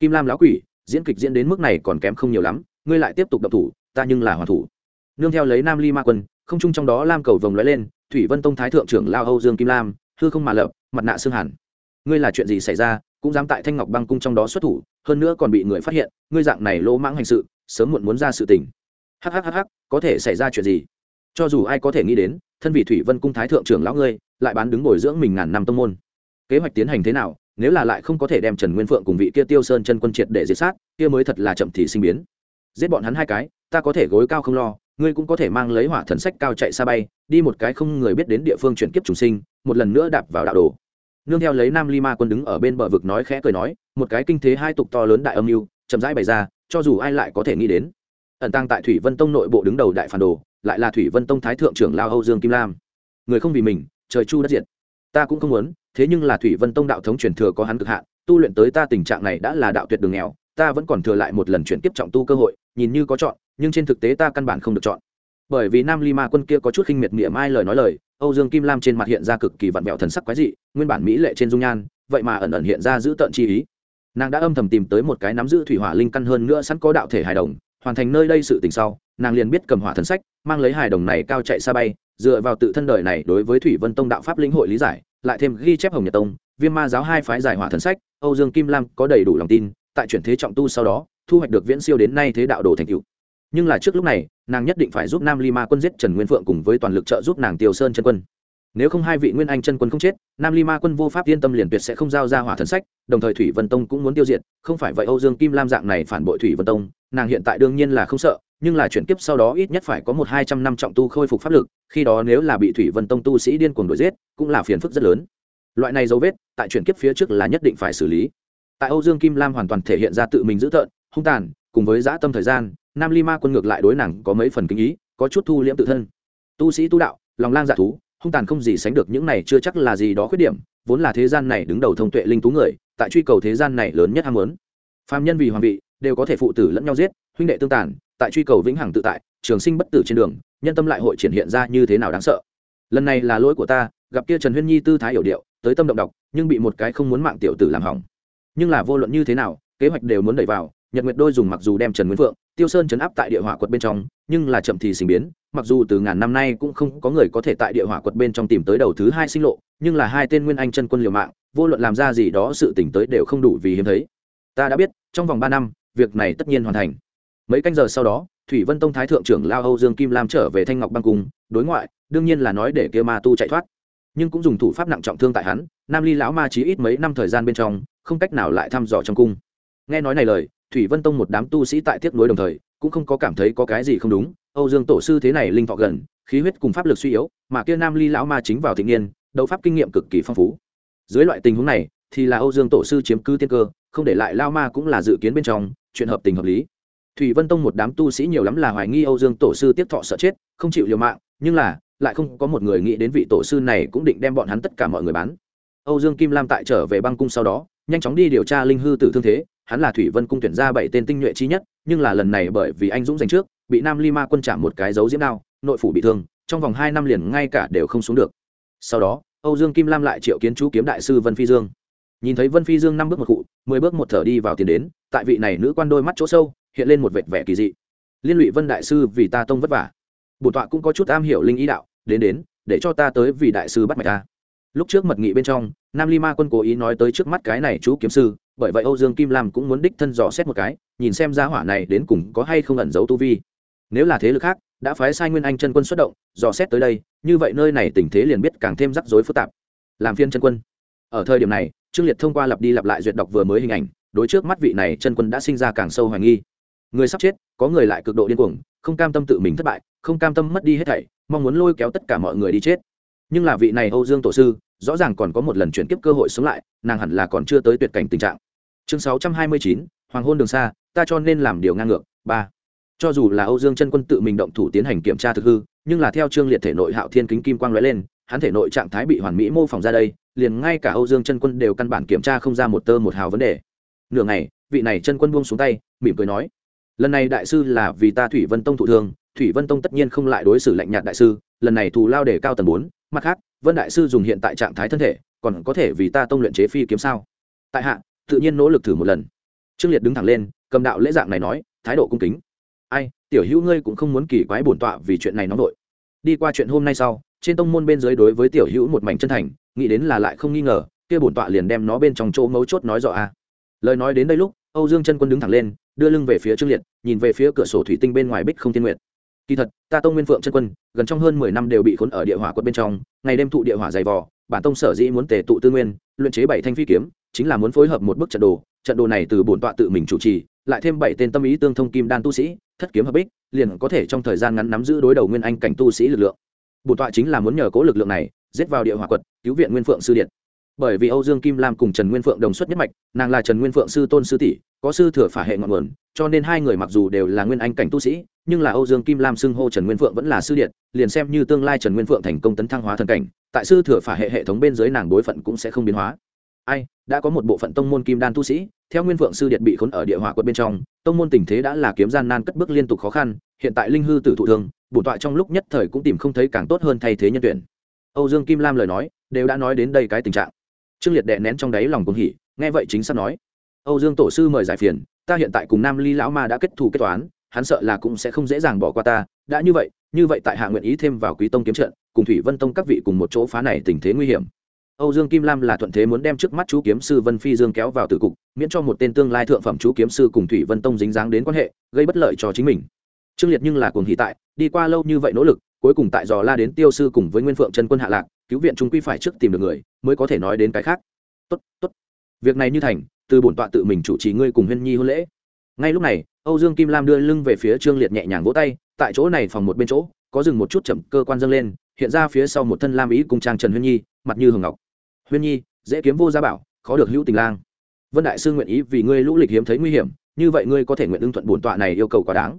Kim lam lão quỷ, diễn kịch diễn đến mức này còn kém không nhiều lắm, ngươi lại tiếp tục đập thủ, ta nhưng là hoàn thủ. Nương theo lấy nam ly ma quân, không chung trong đó lam cầu vồng lóe lên, thủy vân tông thái thượng trưởng lao âu dương kim lam, hư không mà lợp, mặt nạ xương hẳn. Ngươi là chuyện gì xảy ra, cũng dám tại thanh ngọc băng cung trong đó xuất thủ, hơn nữa còn bị người phát hiện, ngươi dạng này lỗ mãng hành sự, sớm muộn muốn ra sự tình hhhh có thể xảy ra chuyện gì? Cho dù ai có thể nghĩ đến, thân vị thủy vân cung thái thượng trưởng lão ngươi, lại bán đứng bồi dưỡng mình ngàn năm tông môn. Kế hoạch tiến hành thế nào, nếu là lại không có thể đem trần nguyên phượng cùng vị kia tiêu sơn chân quân triệt để diệt sát, kia mới thật là chậm thì sinh biến. Giết bọn hắn hai cái, ta có thể gối cao không lo, ngươi cũng có thể mang lấy hỏa thần sách cao chạy xa bay, đi một cái không người biết đến địa phương chuyển kiếp trùng sinh, một lần nữa đạp vào đạo đồ. Nương theo lấy nam lima quân đứng ở bên bờ vực nói khẽ cười nói, một cái kinh thế hai tục to lớn đại âm mưu, chậm rãi bày ra, cho dù ai lại có thể nghĩ đến ẩn tăng tại thủy vân tông nội bộ đứng đầu đại phản đồ, lại là thủy vân tông thái thượng trưởng lao âu dương kim lam. Người không vì mình, trời chu đất diệt. Ta cũng không muốn, thế nhưng là thủy vân tông đạo thống truyền thừa có hắn cực hạn, tu luyện tới ta tình trạng này đã là đạo tuyệt đường nghèo, ta vẫn còn thừa lại một lần chuyển tiếp trọng tu cơ hội, nhìn như có chọn, nhưng trên thực tế ta căn bản không được chọn. Bởi vì nam ly ma quân kia có chút khinh miệt miệng mai lời nói lời, âu dương kim lam trên mặt hiện ra cực kỳ vặn vẹo thần sắc quái dị, nguyên bản mỹ lệ trên dung nhan, vậy mà ẩn ẩn hiện ra giữ tợn chi ý. Nàng đã âm thầm tìm tới một cái nắm giữ thủy hỏa linh căn hơn nữa sẵn có đạo thể hài đồng hoàn thành nơi đây sự tình sau, nàng liền biết cầm hỏa thần sách, mang lấy hài đồng này cao chạy xa bay, dựa vào tự thân đời này đối với thủy vân tông đạo pháp lĩnh hội lý giải, lại thêm ghi chép hồng nhật tông, viêm ma giáo hai phái giải hỏa thần sách, âu dương kim lam có đầy đủ lòng tin, tại chuyển thế trọng tu sau đó, thu hoạch được viễn siêu đến nay thế đạo đồ thành cựu nhưng là trước lúc này, nàng nhất định phải giúp nam ly ma quân giết trần nguyên phượng cùng với toàn lực trợ giúp nàng tiêu sơn chân quân nếu không hai vị nguyên anh chân quân không chết, nam ly ma quân vô pháp yên tâm liền tuyệt sẽ không giao ra hỏa thần sách, đồng thời thủy vân tông cũng muốn tiêu diệt, không phải vậy âu dương kim lam dạng này phản bội thủy vân tông, nàng hiện tại đương nhiên là không sợ, nhưng là chuyển kiếp sau đó ít nhất phải có một hai trăm năm trọng tu khôi phục pháp lực, khi đó nếu là bị thủy vân tông tu sĩ điên cuồng đuổi giết, cũng là phiền phức rất lớn. Loại này dấu vết, tại chuyển kiếp phía trước là nhất định phải xử lý. Tại âu dương kim lam hoàn toàn thể hiện ra tự mình dữ tợn, hung tàn, cùng với dã tâm thời gian, nam ly ma quân ngược lại đối nàng có mấy phần kinh ý, có chút thu liễm tự thân. Tu sĩ tu đạo, lòng lang dạ thú hung tàn không gì sánh được những này chưa chắc là gì đó khuyết điểm, vốn là thế gian này đứng đầu thông tuệ linh tú người, tại truy cầu thế gian này lớn nhất ham muốn. Phàm nhân vì hoàng vị, đều có thể phụ tử lẫn nhau giết, huynh đệ tương tàn, tại truy cầu vĩnh hằng tự tại, trường sinh bất tử trên đường, nhân tâm lại hội triển hiện ra như thế nào đáng sợ. Lần này là lỗi của ta, gặp kia trần huyên nhi tư thái hiểu điệu, tới tâm động độc nhưng bị một cái không muốn mạng tiểu tử làm hỏng. Nhưng là vô luận như thế nào, kế hoạch đều muốn đẩy vào, nhật nguyệt đôi dùng mặc dù đem trần nguyên phượng tiêu sơn chấn áp tại địa hỏa quật bên trong, nhưng là chậm thì sinh biến, mặc dù từ ngàn năm nay cũng không có người có thể tại địa hỏa quật bên trong tìm tới đầu thứ hai sinh lộ, nhưng là hai tên nguyên anh chân quân liều mạng, vô luận làm ra gì đó sự tỉnh tới đều không đủ vì hiếm thấy. Ta đã biết, trong vòng ba năm, việc này tất nhiên hoàn thành. Mấy canh giờ sau đó, thủy vân tông thái thượng trưởng lao âu dương kim lam trở về thanh ngọc băng cung, đối ngoại, đương nhiên là nói để kia ma tu chạy thoát. Nhưng cũng dùng thủ pháp nặng trọng thương tại hắn, nam ly lão ma chí ít mấy năm thời gian bên trong, không cách nào lại thăm dò trong cung. Nghe nói này lời thủy vân tông một đám tu sĩ tại tiếc nuối đồng thời, cũng không có cảm thấy có cái gì không đúng. Âu dương tổ sư thế này linh thọ gần, khí huyết cùng pháp lực suy yếu, mà kia nam ly lão ma chính vào thị niên, đấu pháp kinh nghiệm cực kỳ phong phú. Dưới loại tình huống này, thì là âu dương tổ sư chiếm cứ tiên cơ, không để lại lao ma cũng là dự kiến bên trong, chuyện hợp tình hợp lý. Thủy vân tông một đám tu sĩ nhiều lắm là hoài nghi âu dương tổ sư tiếp thọ sợ chết, không chịu liều mạng, nhưng là, lại không có một người nghĩ đến vị tổ sư này cũng định đem bọn hắn tất cả mọi người bán. Âu dương kim lam tại trở về băng cung sau đó, nhanh chóng đi điều tra linh hư tử thương thế hắn là thủy vân cung tuyển ra bảy tên tinh nhuệ chi nhất, nhưng là lần này bởi vì anh dũng giành trước, bị nam lima quân trả một cái dấu diễm đao, nội phủ bị thương, trong vòng hai năm liền ngay cả đều không xuống được. Sau đó, âu dương kim lam lại triệu kiến chú kiếm đại sư vân phi dương. Nhìn thấy vân phi dương năm bước một cụ, mười bước một thở đi vào tiền đến, tại vị này nữ quan đôi mắt chỗ sâu, hiện lên một vệt vẻ kỳ dị. Liên lụy vân đại sư vì ta tông vất vả. Bổn tọa cũng có chút am hiểu linh ý đạo, đến đến, để cho ta tới vì đại sư bắt mạch ta. Lúc trước mật nghị bên trong nam ly ma quân cố ý nói tới trước mắt cái này chú kiếm sư, bởi vậy âu dương kim lam cũng muốn đích thân dò xét một cái, nhìn xem gia hỏa này đến cùng có hay không ẩn giấu tu vi. Nếu là thế lực khác, đã phái sai nguyên anh chân quân xuất động, dò xét tới đây, như vậy nơi này tình thế liền biết càng thêm rắc rối phức tạp. Làm phiên chân quân. Ở thời điểm này, trương liệt thông qua lặp đi lặp lại duyệt đọc vừa mới hình ảnh, đối trước mắt vị này chân quân đã sinh ra càng sâu hoài nghi. Người sắp chết, có người lại cực độ điên cuồng, không cam tâm tự mình thất bại, không cam tâm mất đi hết thảy, mong muốn lôi kéo tất cả mọi người đi chết. Nhưng là vị này âu dương tổ sư rõ ràng còn có một lần chuyển kiếp cơ hội sống lại, nàng hẳn là còn chưa tới tuyệt cảnh tình trạng. Chương sáu trăm hai mươi chín, hoàng hôn đường xa, ta cho nên làm điều ngang ngược. Ba. Cho dù là âu dương chân quân tự mình động thủ tiến hành kiểm tra thực hư, nhưng là theo trương liệt thể nội hạo thiên kính kim quang lóe lên, hắn thể nội trạng thái bị hoàn mỹ mô phỏng ra đây, liền ngay cả âu dương chân quân đều căn bản kiểm tra không ra một tơ một hào vấn đề. Nửa ngày, vị này chân quân buông xuống tay, mỉm cười nói, lần này đại sư là vì ta thủy vân tông thụ thương, thủy vân tông tất nhiên không lại đối xử lạnh nhạt đại sư, lần này thù lao để cao tầng bốn, mặt khác vân đại sư dùng hiện tại trạng thái thân thể, còn có thể vì ta tông luyện chế phi kiếm sao? Tại hạ, tự nhiên nỗ lực thử một lần. Trương liệt đứng thẳng lên, cầm đạo lễ dạng này nói, thái độ cung kính. Ai, tiểu hữu ngươi cũng không muốn kỳ quái bổn tọa vì chuyện này nóng vội. Đi qua chuyện hôm nay sau, trên tông môn bên dưới đối với tiểu hữu một mảnh chân thành, nghĩ đến là lại không nghi ngờ, kia bổn tọa liền đem nó bên trong chỗ mấu chốt nói rõ a. Lời nói đến đây lúc, âu dương chân quân đứng thẳng lên, đưa lưng về phía trương liệt, nhìn về phía cửa sổ thủy tinh bên ngoài bích không thiên nguyệt kỳ thật, ta tông nguyên phượng chân quân, gần trong hơn mười năm đều bị khốn ở địa hỏa quật bên trong, ngày đêm thụ địa hỏa dày vò, bản tông sở dĩ muốn tề tụ tư nguyên, luyện chế bảy thanh phi kiếm, chính là muốn phối hợp một bức trận đồ trận đồ này từ bổn tọa tự mình chủ trì, lại thêm bảy tên tâm ý tương thông kim đan tu sĩ, thất kiếm hợp bích, liền có thể trong thời gian ngắn nắm giữ đối đầu nguyên anh cảnh tu sĩ lực lượng. Bổn tọa chính là muốn nhờ cố lực lượng này, giết vào địa hỏa quật cứu viện nguyên phượng sư điện bởi vì âu dương kim lam cùng trần nguyên phượng đồng xuất nhất mạch, nàng là trần nguyên phượng sư tôn sư tỷ, có sư thừa phả hệ ngọn nguồn, cho nên hai người mặc dù đều là nguyên anh cảnh tu sĩ, nhưng là âu dương kim lam xưng hô trần nguyên phượng vẫn là sư điện, liền xem như tương lai trần nguyên phượng thành công tấn thăng hóa thần cảnh, tại sư thừa phả hệ hệ thống bên dưới nàng đối phận cũng sẽ không biến hóa. Ai, đã có một bộ phận tông môn kim đan tu sĩ, theo nguyên phượng sư điện bị khốn ở địa hỏa quật bên trong, tông môn tình thế đã là kiếm gian nan cất bước liên tục khó khăn, hiện tại linh hư tử thụ thương, bổn tọa trong lúc nhất thời cũng tìm không thấy càng tốt hơn thay thế nhân tuyển. Âu dương kim lam lời nói, đều đã nói đến đây cái tình trạng trương liệt đệ nén trong đáy lòng cuồng hỉ, nghe vậy chính xác nói, âu dương tổ sư mời giải phiền, ta hiện tại cùng nam ly lão ma đã kết thù kết toán, hắn sợ là cũng sẽ không dễ dàng bỏ qua ta, đã như vậy như vậy tại hạ nguyện ý thêm vào quý tông kiếm trận, cùng thủy vân tông các vị cùng một chỗ phá này tình thế nguy hiểm. Âu dương kim lam là thuận thế muốn đem trước mắt chú kiếm sư vân phi dương kéo vào tử cục, miễn cho một tên tương lai thượng phẩm chú kiếm sư cùng thủy vân tông dính dáng đến quan hệ, gây bất lợi cho chính mình. Trương liệt nhưng là cuồng hỉ tại, đi qua lâu như vậy nỗ lực, cuối cùng tại dò la đến tiêu sư cùng với nguyên phượng Trần quân hạ lạc cứu viện trung quy phải trước tìm được người, mới có thể nói đến cái khác. Tốt tốt. Việc này như thành, từ bổn tọa tự mình chủ trì ngươi cùng huyên nhi hôn lễ. Ngay lúc này, âu dương kim lam đưa lưng về phía trương liệt nhẹ nhàng vỗ tay, tại chỗ này phòng một bên chỗ, có dừng một chút chậm cơ quan dâng lên, hiện ra phía sau một thân lam ý cùng trang trần huyên nhi, mặt như hường ngọc. Huyên nhi, dễ kiếm vô gia bảo, khó được hữu tình lang. Vân đại sư nguyện ý vì ngươi lũ lịch hiếm thấy nguy hiểm, như vậy ngươi có thể nguyện ưng thuận bổn tọa này yêu cầu quá đáng.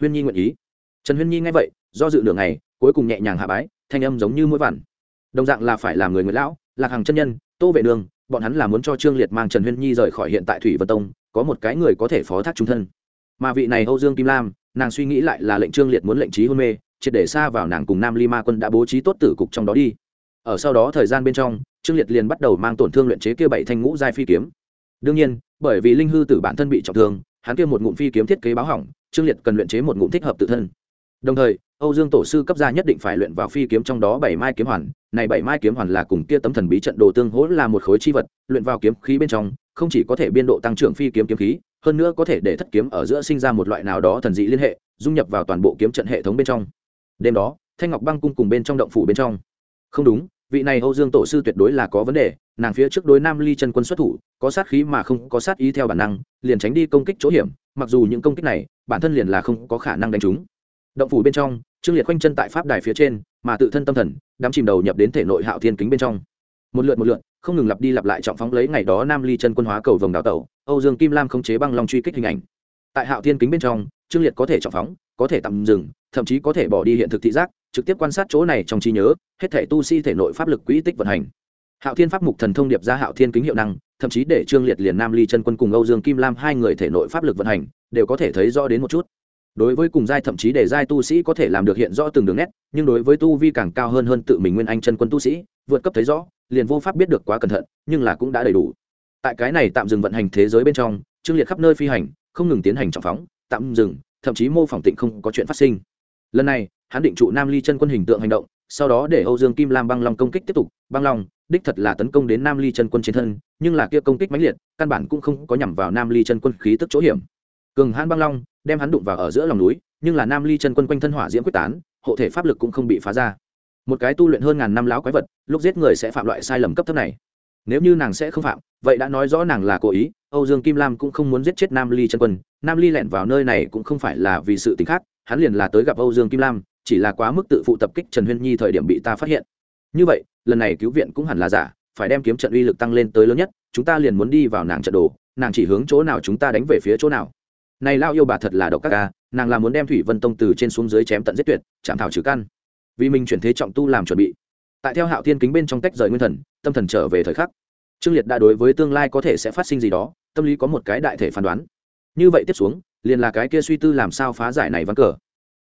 Huyên nhi nguyện ý. Trần huyên nhi nghe vậy, do dự nửa ngày, cuối cùng nhẹ nhàng hạ bái, thanh âm giống như mũi vằn đồng dạng là phải làm người nguyễn lão, lạc hàng chân nhân, tô vệ nương bọn hắn là muốn cho trương liệt mang trần huyên nhi rời khỏi hiện tại thủy vân tông, có một cái người có thể phó thác trung thân. Mà vị này âu dương kim lam, nàng suy nghĩ lại là lệnh trương liệt muốn lệnh trí hôn mê, triệt để xa vào nàng cùng nam ly ma quân đã bố trí tốt tử cục trong đó đi. Ở sau đó thời gian bên trong, trương liệt liền bắt đầu mang tổn thương luyện chế kia bảy thanh ngũ giai phi kiếm. Đương nhiên, bởi vì linh hư tử bản thân bị trọng thương, hắn kia một ngụm phi kiếm thiết kế báo hỏng, trương liệt cần luyện chế một ngụm thích hợp tự thân. Đồng thời, âu dương tổ sư cấp gia nhất định phải luyện vào phi kiếm trong đó bảy mai kiếm hoàn này bảy mai kiếm hoàn là cùng kia tấm thần bí trận đồ tương hỗ là một khối chi vật, luyện vào kiếm khí bên trong, không chỉ có thể biên độ tăng trưởng phi kiếm kiếm khí, hơn nữa có thể để thất kiếm ở giữa sinh ra một loại nào đó thần dị liên hệ, dung nhập vào toàn bộ kiếm trận hệ thống bên trong. Đêm đó, thanh ngọc băng cung cùng bên trong động phủ bên trong. Không đúng, vị này âu dương tổ sư tuyệt đối là có vấn đề, nàng phía trước đối nam ly chân quân xuất thủ, có sát khí mà không có sát ý theo bản năng, liền tránh đi công kích chỗ hiểm, mặc dù những công kích này, bản thân liền là không có khả năng đánh trúng động phủ bên trong, trương liệt khoanh chân tại pháp đài phía trên, mà tự thân tâm thần, đắm chìm đầu nhập đến thể nội hạo thiên kính bên trong. Một lượt một lượt, không ngừng lặp đi lặp lại trọng phóng lấy ngày đó nam ly chân quân hóa cầu vòng đào tẩu, âu dương kim lam không chế băng long truy kích hình ảnh. Tại hạo thiên kính bên trong, trương liệt có thể trọng phóng, có thể tạm dừng, thậm chí có thể bỏ đi hiện thực thị giác, trực tiếp quan sát chỗ này trong trí nhớ, hết thể tu si thể nội pháp lực quỹ tích vận hành. Hạo thiên pháp mục thần thông điệp ra hạo thiên kính hiệu năng, thậm chí để trương liệt liền nam ly chân quân cùng âu dương kim lam hai người thể nội pháp lực vận hành, đều có thể thấy rõ đến một chút đối với cùng giai thậm chí để giai tu sĩ có thể làm được hiện rõ từng đường nét, nhưng đối với tu vi càng cao hơn hơn tự mình nguyên anh chân quân tu sĩ, vượt cấp thấy rõ, liền vô pháp biết được quá cẩn thận, nhưng là cũng đã đầy đủ. Tại cái này tạm dừng vận hành thế giới bên trong, trương liệt khắp nơi phi hành, không ngừng tiến hành trọng phóng, tạm dừng, thậm chí mô phỏng tịnh không có chuyện phát sinh. Lần này, hắn định trụ nam ly chân quân hình tượng hành động, sau đó để âu dương kim lam băng long công kích tiếp tục. Băng long, đích thật là tấn công đến nam ly chân quân trên thân, nhưng là kia công kích mãnh liệt, căn bản cũng không có nhằm vào nam ly chân quân khí tức chỗ hiểm. Cường hãn băng long đem hắn đụng vào ở giữa lòng núi, nhưng là nam ly chân quân quanh thân hỏa diễm quyết tán, hộ thể pháp lực cũng không bị phá ra. Một cái tu luyện hơn ngàn năm láo quái vật, lúc giết người sẽ phạm loại sai lầm cấp thấp này. Nếu như nàng sẽ không phạm, vậy đã nói rõ nàng là cố ý, âu dương kim lam cũng không muốn giết chết nam ly chân quân, nam ly lẹn vào nơi này cũng không phải là vì sự t ì n h khác, hắn liền là tới gặp âu dương kim lam, chỉ là quá mức tự phụ tập kích trần huyên nhi thời điểm bị ta phát hiện. Như vậy, lần này cứu viện cũng hẳn là giả, phải đem kiếm trận uy lực tăng lên tới lớn nhất, chúng ta liền muốn đi vào nàng trận đồ, nàng chỉ hướng chỗ nào chúng ta đánh về phía chỗ nào này lao yêu bà thật là độc các ca nàng là muốn đem thủy vân tông từ trên xuống dưới chém tận giết tuyệt, chạm thảo trừ căn. Vì mình chuyển thế trọng tu làm chuẩn bị. Tại theo hạo thiên kính bên trong tách rời nguyên thần, tâm thần trở về thời khắc. Trương liệt đã đối với tương lai có thể sẽ phát sinh gì đó, tâm lý có một cái đại thể phán đoán. Như vậy tiếp xuống, liền là cái kia suy tư làm sao phá giải này vắng cờ.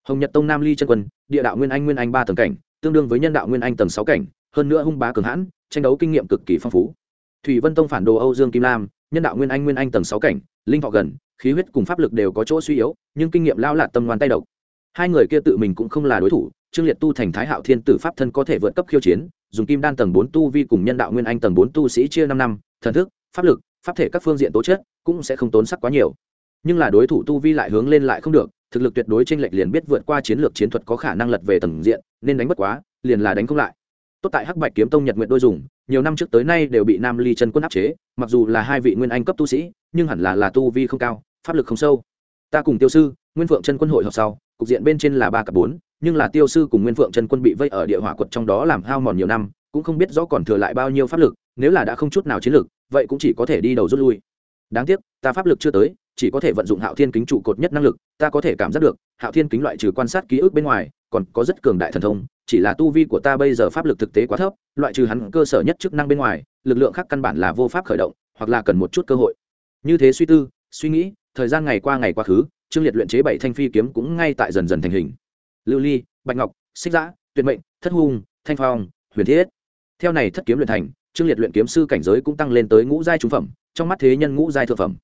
Hồng nhật tông nam ly chân quân, địa đạo nguyên anh nguyên anh ba tầng cảnh, tương đương với nhân đạo nguyên anh tầng sáu cảnh, hơn nữa hung bá cường hãn, tranh đấu kinh nghiệm cực kỳ phong phú. Thủy vân tông phản đồ âu dương kim lam, nhân đạo nguyên anh nguyên anh tầng sáu cảnh, linh thọ gần khí huyết cùng pháp lực đều có chỗ suy yếu, nhưng kinh nghiệm lao lạt tâm ngoan tay độc. Hai người kia tự mình cũng không là đối thủ, trương liệt tu thành thái hạo thiên tử pháp thân có thể vượt cấp khiêu chiến, dùng kim đan tầng bốn tu vi cùng nhân đạo nguyên anh tầng bốn tu sĩ chia năm năm, thần thức, pháp lực, pháp thể các phương diện tố chất cũng sẽ không tốn sắc quá nhiều. Nhưng là đối thủ tu vi lại hướng lên lại không được, thực lực tuyệt đối tranh lệch liền biết vượt qua chiến lược chiến thuật có khả năng lật về tầng diện, nên đánh bất quá, liền là đánh không lại. Tốt tại hắc bạch kiếm tông nhật nguyện đôi dùng, nhiều năm trước tới nay đều bị nam ly chân quân áp chế, mặc dù là hai vị nguyên anh cấp tu sĩ, nhưng hẳn là là tu vi không cao pháp lực không sâu. Ta cùng tiêu sư, nguyên phượng chân quân hội họp sau, cục diện bên trên là ba cặp bốn, nhưng là tiêu sư cùng nguyên phượng chân quân bị vây ở địa hỏa quật trong đó làm hao mòn nhiều năm, cũng không biết rõ còn thừa lại bao nhiêu pháp lực, nếu là đã không chút nào chiến lực, vậy cũng chỉ có thể đi đầu rút lui. Đáng tiếc, ta pháp lực chưa tới, chỉ có thể vận dụng hạo thiên kính trụ cột nhất năng lực, ta có thể cảm giác được, hạo thiên kính loại trừ quan sát ký ức bên ngoài, còn có rất cường đại thần thông, chỉ là tu vi của ta bây giờ pháp lực thực tế quá thấp, loại trừ hắn cơ sở nhất chức năng bên ngoài, lực lượng khác căn bản là vô pháp khởi động, hoặc là cần một chút cơ hội. Như thế suy tư, suy nghĩ thời gian ngày qua ngày quá khứ, trương liệt luyện chế bảy thanh phi kiếm cũng ngay tại dần dần thành hình. Lưu ly, bạch ngọc, xích giã, tuyệt mệnh, thất hung, thanh phong, huyền thiết. Theo này thất kiếm luyện thành, trương liệt luyện kiếm sư cảnh giới cũng tăng lên tới ngũ giai trung phẩm, trong mắt thế nhân ngũ giai thượng phẩm.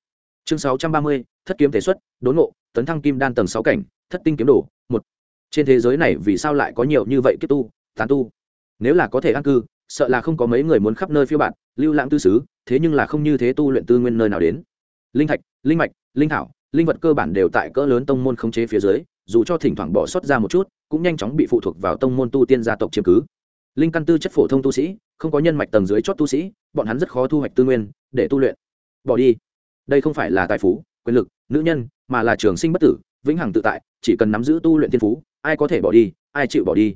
Chương sáu trăm ba mươi, thất kiếm thể xuất, đốn ngộ, tấn thăng kim đan tầng sáu cảnh, thất tinh kiếm đồ, một. Trên thế giới này vì sao lại có nhiều như vậy kiếp tu, tán tu? Nếu là có thể an cư, sợ là không có mấy người muốn khắp nơi phiêu bạn lưu lãng tư xứ thế nhưng là không như thế tu luyện tư nguyên nơi nào đến. Linh thạch, linh mạch linh thảo, linh vật cơ bản đều tại cỡ lớn tông môn khống chế phía dưới, dù cho thỉnh thoảng bỏ sót ra một chút, cũng nhanh chóng bị phụ thuộc vào tông môn tu tiên gia tộc chiếm cứ. Linh căn tư chất phổ thông tu sĩ, không có nhân mạch tầng dưới chót tu sĩ, bọn hắn rất khó thu hoạch tư nguyên để tu luyện. Bỏ đi. Đây không phải là tài phú, quyền lực, nữ nhân, mà là trường sinh bất tử, vĩnh hằng tự tại, chỉ cần nắm giữ tu luyện thiên phú, ai có thể bỏ đi, ai chịu bỏ đi.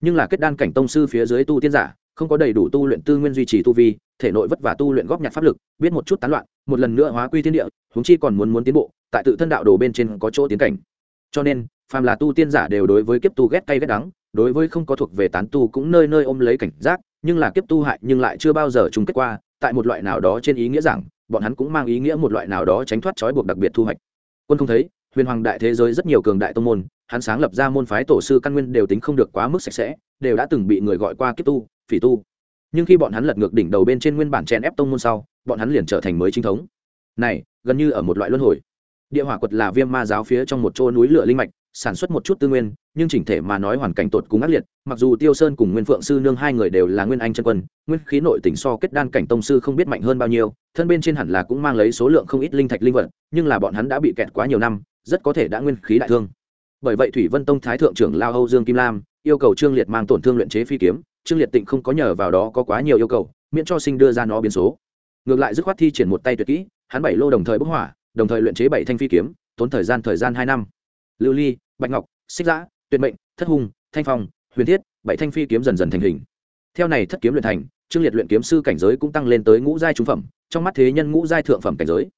Nhưng là kết đan cảnh tông sư phía dưới tu tiên giả không có đầy đủ tu luyện tư nguyên duy trì tu vi, thể nội vất vả tu luyện góp nhặt pháp lực, biết một chút tán loạn, một lần nữa hóa quy thiên địa, huống chi còn muốn muốn tiến bộ, tại tự thân đạo đồ bên trên có chỗ tiến cảnh. Cho nên, phàm là tu tiên giả đều đối với kiếp tu ghét cay ghét đắng, đối với không có thuộc về tán tu cũng nơi nơi ôm lấy cảnh giác, nhưng là kiếp tu hại nhưng lại chưa bao giờ chung kết qua, tại một loại nào đó trên ý nghĩa rằng, bọn hắn cũng mang ý nghĩa một loại nào đó tránh thoát trói buộc đặc biệt thu hoạch. Quân không thấy, huyền hoàng đại thế giới rất nhiều cường đại tông môn hắn sáng lập ra môn phái tổ sư căn nguyên đều tính không được quá mức sạch sẽ, đều đã từng bị người gọi qua kiếp tu, phỉ tu. Nhưng khi bọn hắn lật ngược đỉnh đầu bên trên nguyên bản chèn ép tông môn sau, bọn hắn liền trở thành mới chính thống. Này, gần như ở một loại luân hồi. Địa hỏa quật là viêm ma giáo phía trong một chỗ núi lửa linh mạch, sản xuất một chút tư nguyên, nhưng chỉnh thể mà nói hoàn cảnh tột cùng ác liệt, mặc dù tiêu sơn cùng nguyên phượng sư nương hai người đều là nguyên anh chân quân, nguyên khí nội tỉnh so kết đan cảnh tông sư không biết mạnh hơn bao nhiêu, thân bên trên hẳn là cũng mang lấy số lượng không ít linh thạch linh vật, nhưng là bọn hắn đã bị kẹt quá nhiều năm, rất có thể đã nguyên khí đại thương bởi vậy thủy vân tông thái thượng trưởng lao âu dương kim lam yêu cầu trương liệt mang tổn thương luyện chế phi kiếm, trương liệt tịnh không có nhờ vào đó có quá nhiều yêu cầu, miễn cho sinh đưa ra nó biến số. Ngược lại dứt khoát thi triển một tay tuyệt kỹ, hắn bảy lô đồng thời bức hỏa, đồng thời luyện chế bảy thanh phi kiếm, tốn thời gian thời gian hai năm. Lưu ly, bạch ngọc, xích giã, tuyệt mệnh, thất hùng, thanh phong, huyền thiết, bảy thanh phi kiếm dần dần thành hình. Theo này thất kiếm luyện thành, trương liệt luyện kiếm sư cảnh giới cũng tăng lên tới ngũ giai trung phẩm, trong mắt thế nhân ngũ giai thượng phẩm cảnh giới.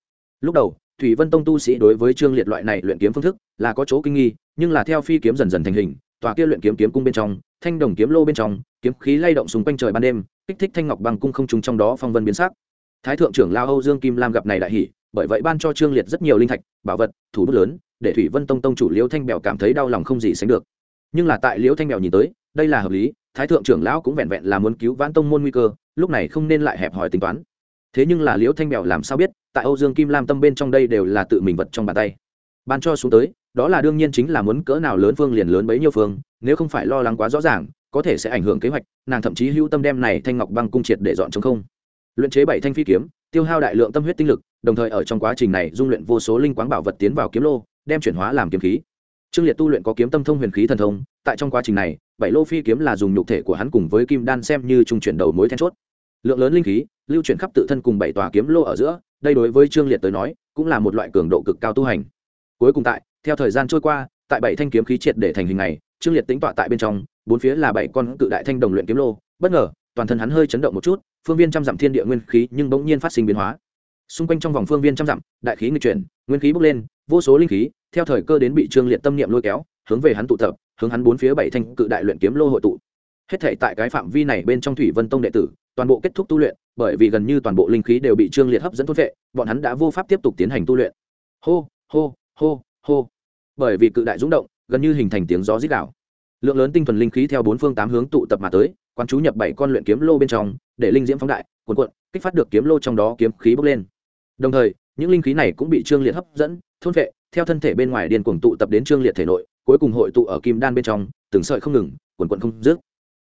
Lúc đầu thủy vân tông tu sĩ đối với trương liệt loại này luyện kiếm phương thức là có chỗ kinh nghi nhưng là theo phi kiếm dần dần thành hình tòa kia luyện kiếm kiếm cung bên trong thanh đồng kiếm lô bên trong kiếm khí lay động xung quanh trời ban đêm kích thích thanh ngọc bằng cung không trùng trong đó phong vân biến sắc. Thái thượng trưởng lao âu dương kim lam gặp này đại hỉ, bởi vậy ban cho trương liệt rất nhiều linh thạch bảo vật thủ bút lớn để thủy vân tông tông chủ liễu thanh bèo cảm thấy đau lòng không gì sánh được. Nhưng là tại liễu thanh bèo nhìn tới đây là hợp lý thái thượng trưởng lão cũng vẹn vẹn là muốn cứu vãn tông môn nguy cơ lúc này không nên lại hẹp hòi tính toán thế nhưng là liễu thanh bèo làm sao biết, tại âu dương kim lam tâm bên trong đây đều là tự mình vật trong bàn tay. Ban cho xuống tới, đó là đương nhiên chính là muốn cỡ nào lớn phương liền lớn bấy nhiêu phương, nếu không phải lo lắng quá rõ ràng, có thể sẽ ảnh hưởng kế hoạch, nàng thậm chí hữu tâm đem này thanh ngọc băng cung triệt để dọn chống không. Luyện chế bảy thanh phi kiếm, tiêu hao đại lượng tâm huyết tinh lực, đồng thời ở trong quá trình này dung luyện vô số linh quáng bảo vật tiến vào kiếm lô, đem chuyển hóa làm kiếm khí. Trương liệt tu luyện có kiếm tâm thông huyền khí thần thông, tại trong quá trình này, bảy lô phi kiếm là dùng nhục thể của hắn cùng với kim đan xem như trung chuyển đầu mối then chốt. Lượng lớn linh khí lưu chuyển khắp tự thân cùng bảy tòa kiếm lô ở giữa, đây đối với trương liệt tới nói, cũng là một loại cường độ cực cao tu hành. Cuối cùng tại, theo thời gian trôi qua, tại bảy thanh kiếm khí triệt để thành hình này, trương liệt tính tọa tại bên trong, bốn phía là bảy con cự đại thanh đồng luyện kiếm lô, bất ngờ, toàn thân hắn hơi chấn động một chút, phương viên trăm dặm thiên địa nguyên khí nhưng bỗng nhiên phát sinh biến hóa. Xung quanh trong vòng phương viên trăm dặm, đại khí nghịch chuyển, nguyên khí bốc lên, vô số linh khí, theo thời cơ đến bị trương liệt tâm niệm lôi kéo, hướng về hắn tụ tập, hướng hắn bốn phía bảy thanh cự đại luyện kiếm lô hội tụ hết thể tại cái phạm vi này bên trong thủy vân tông đệ tử, toàn bộ kết thúc tu luyện, bởi vì gần như toàn bộ linh khí đều bị trương liệt hấp dẫn thốt vệ, bọn hắn đã vô pháp tiếp tục tiến hành tu luyện. Hô hô hô hô. Bởi vì cự đại rúng động, gần như hình thành tiếng gió rít đảo lượng lớn tinh thuần linh khí theo bốn phương tám hướng tụ tập mà tới quan chú nhập bảy con luyện kiếm lô bên trong, để linh diễm phóng đại, cuồn cuộn, kích phát được kiếm lô trong đó kiếm khí bốc lên. Đồng thời, những linh khí này cũng bị trương liệt hấp dẫn, thôn vệ, theo thân thể bên ngoài điên cuồng tụ tập đến trương liệt thể nội, cuối cùng hội tụ ở kim đan bên trong, từng sợi không ngừng, cuồn cuộn không dứt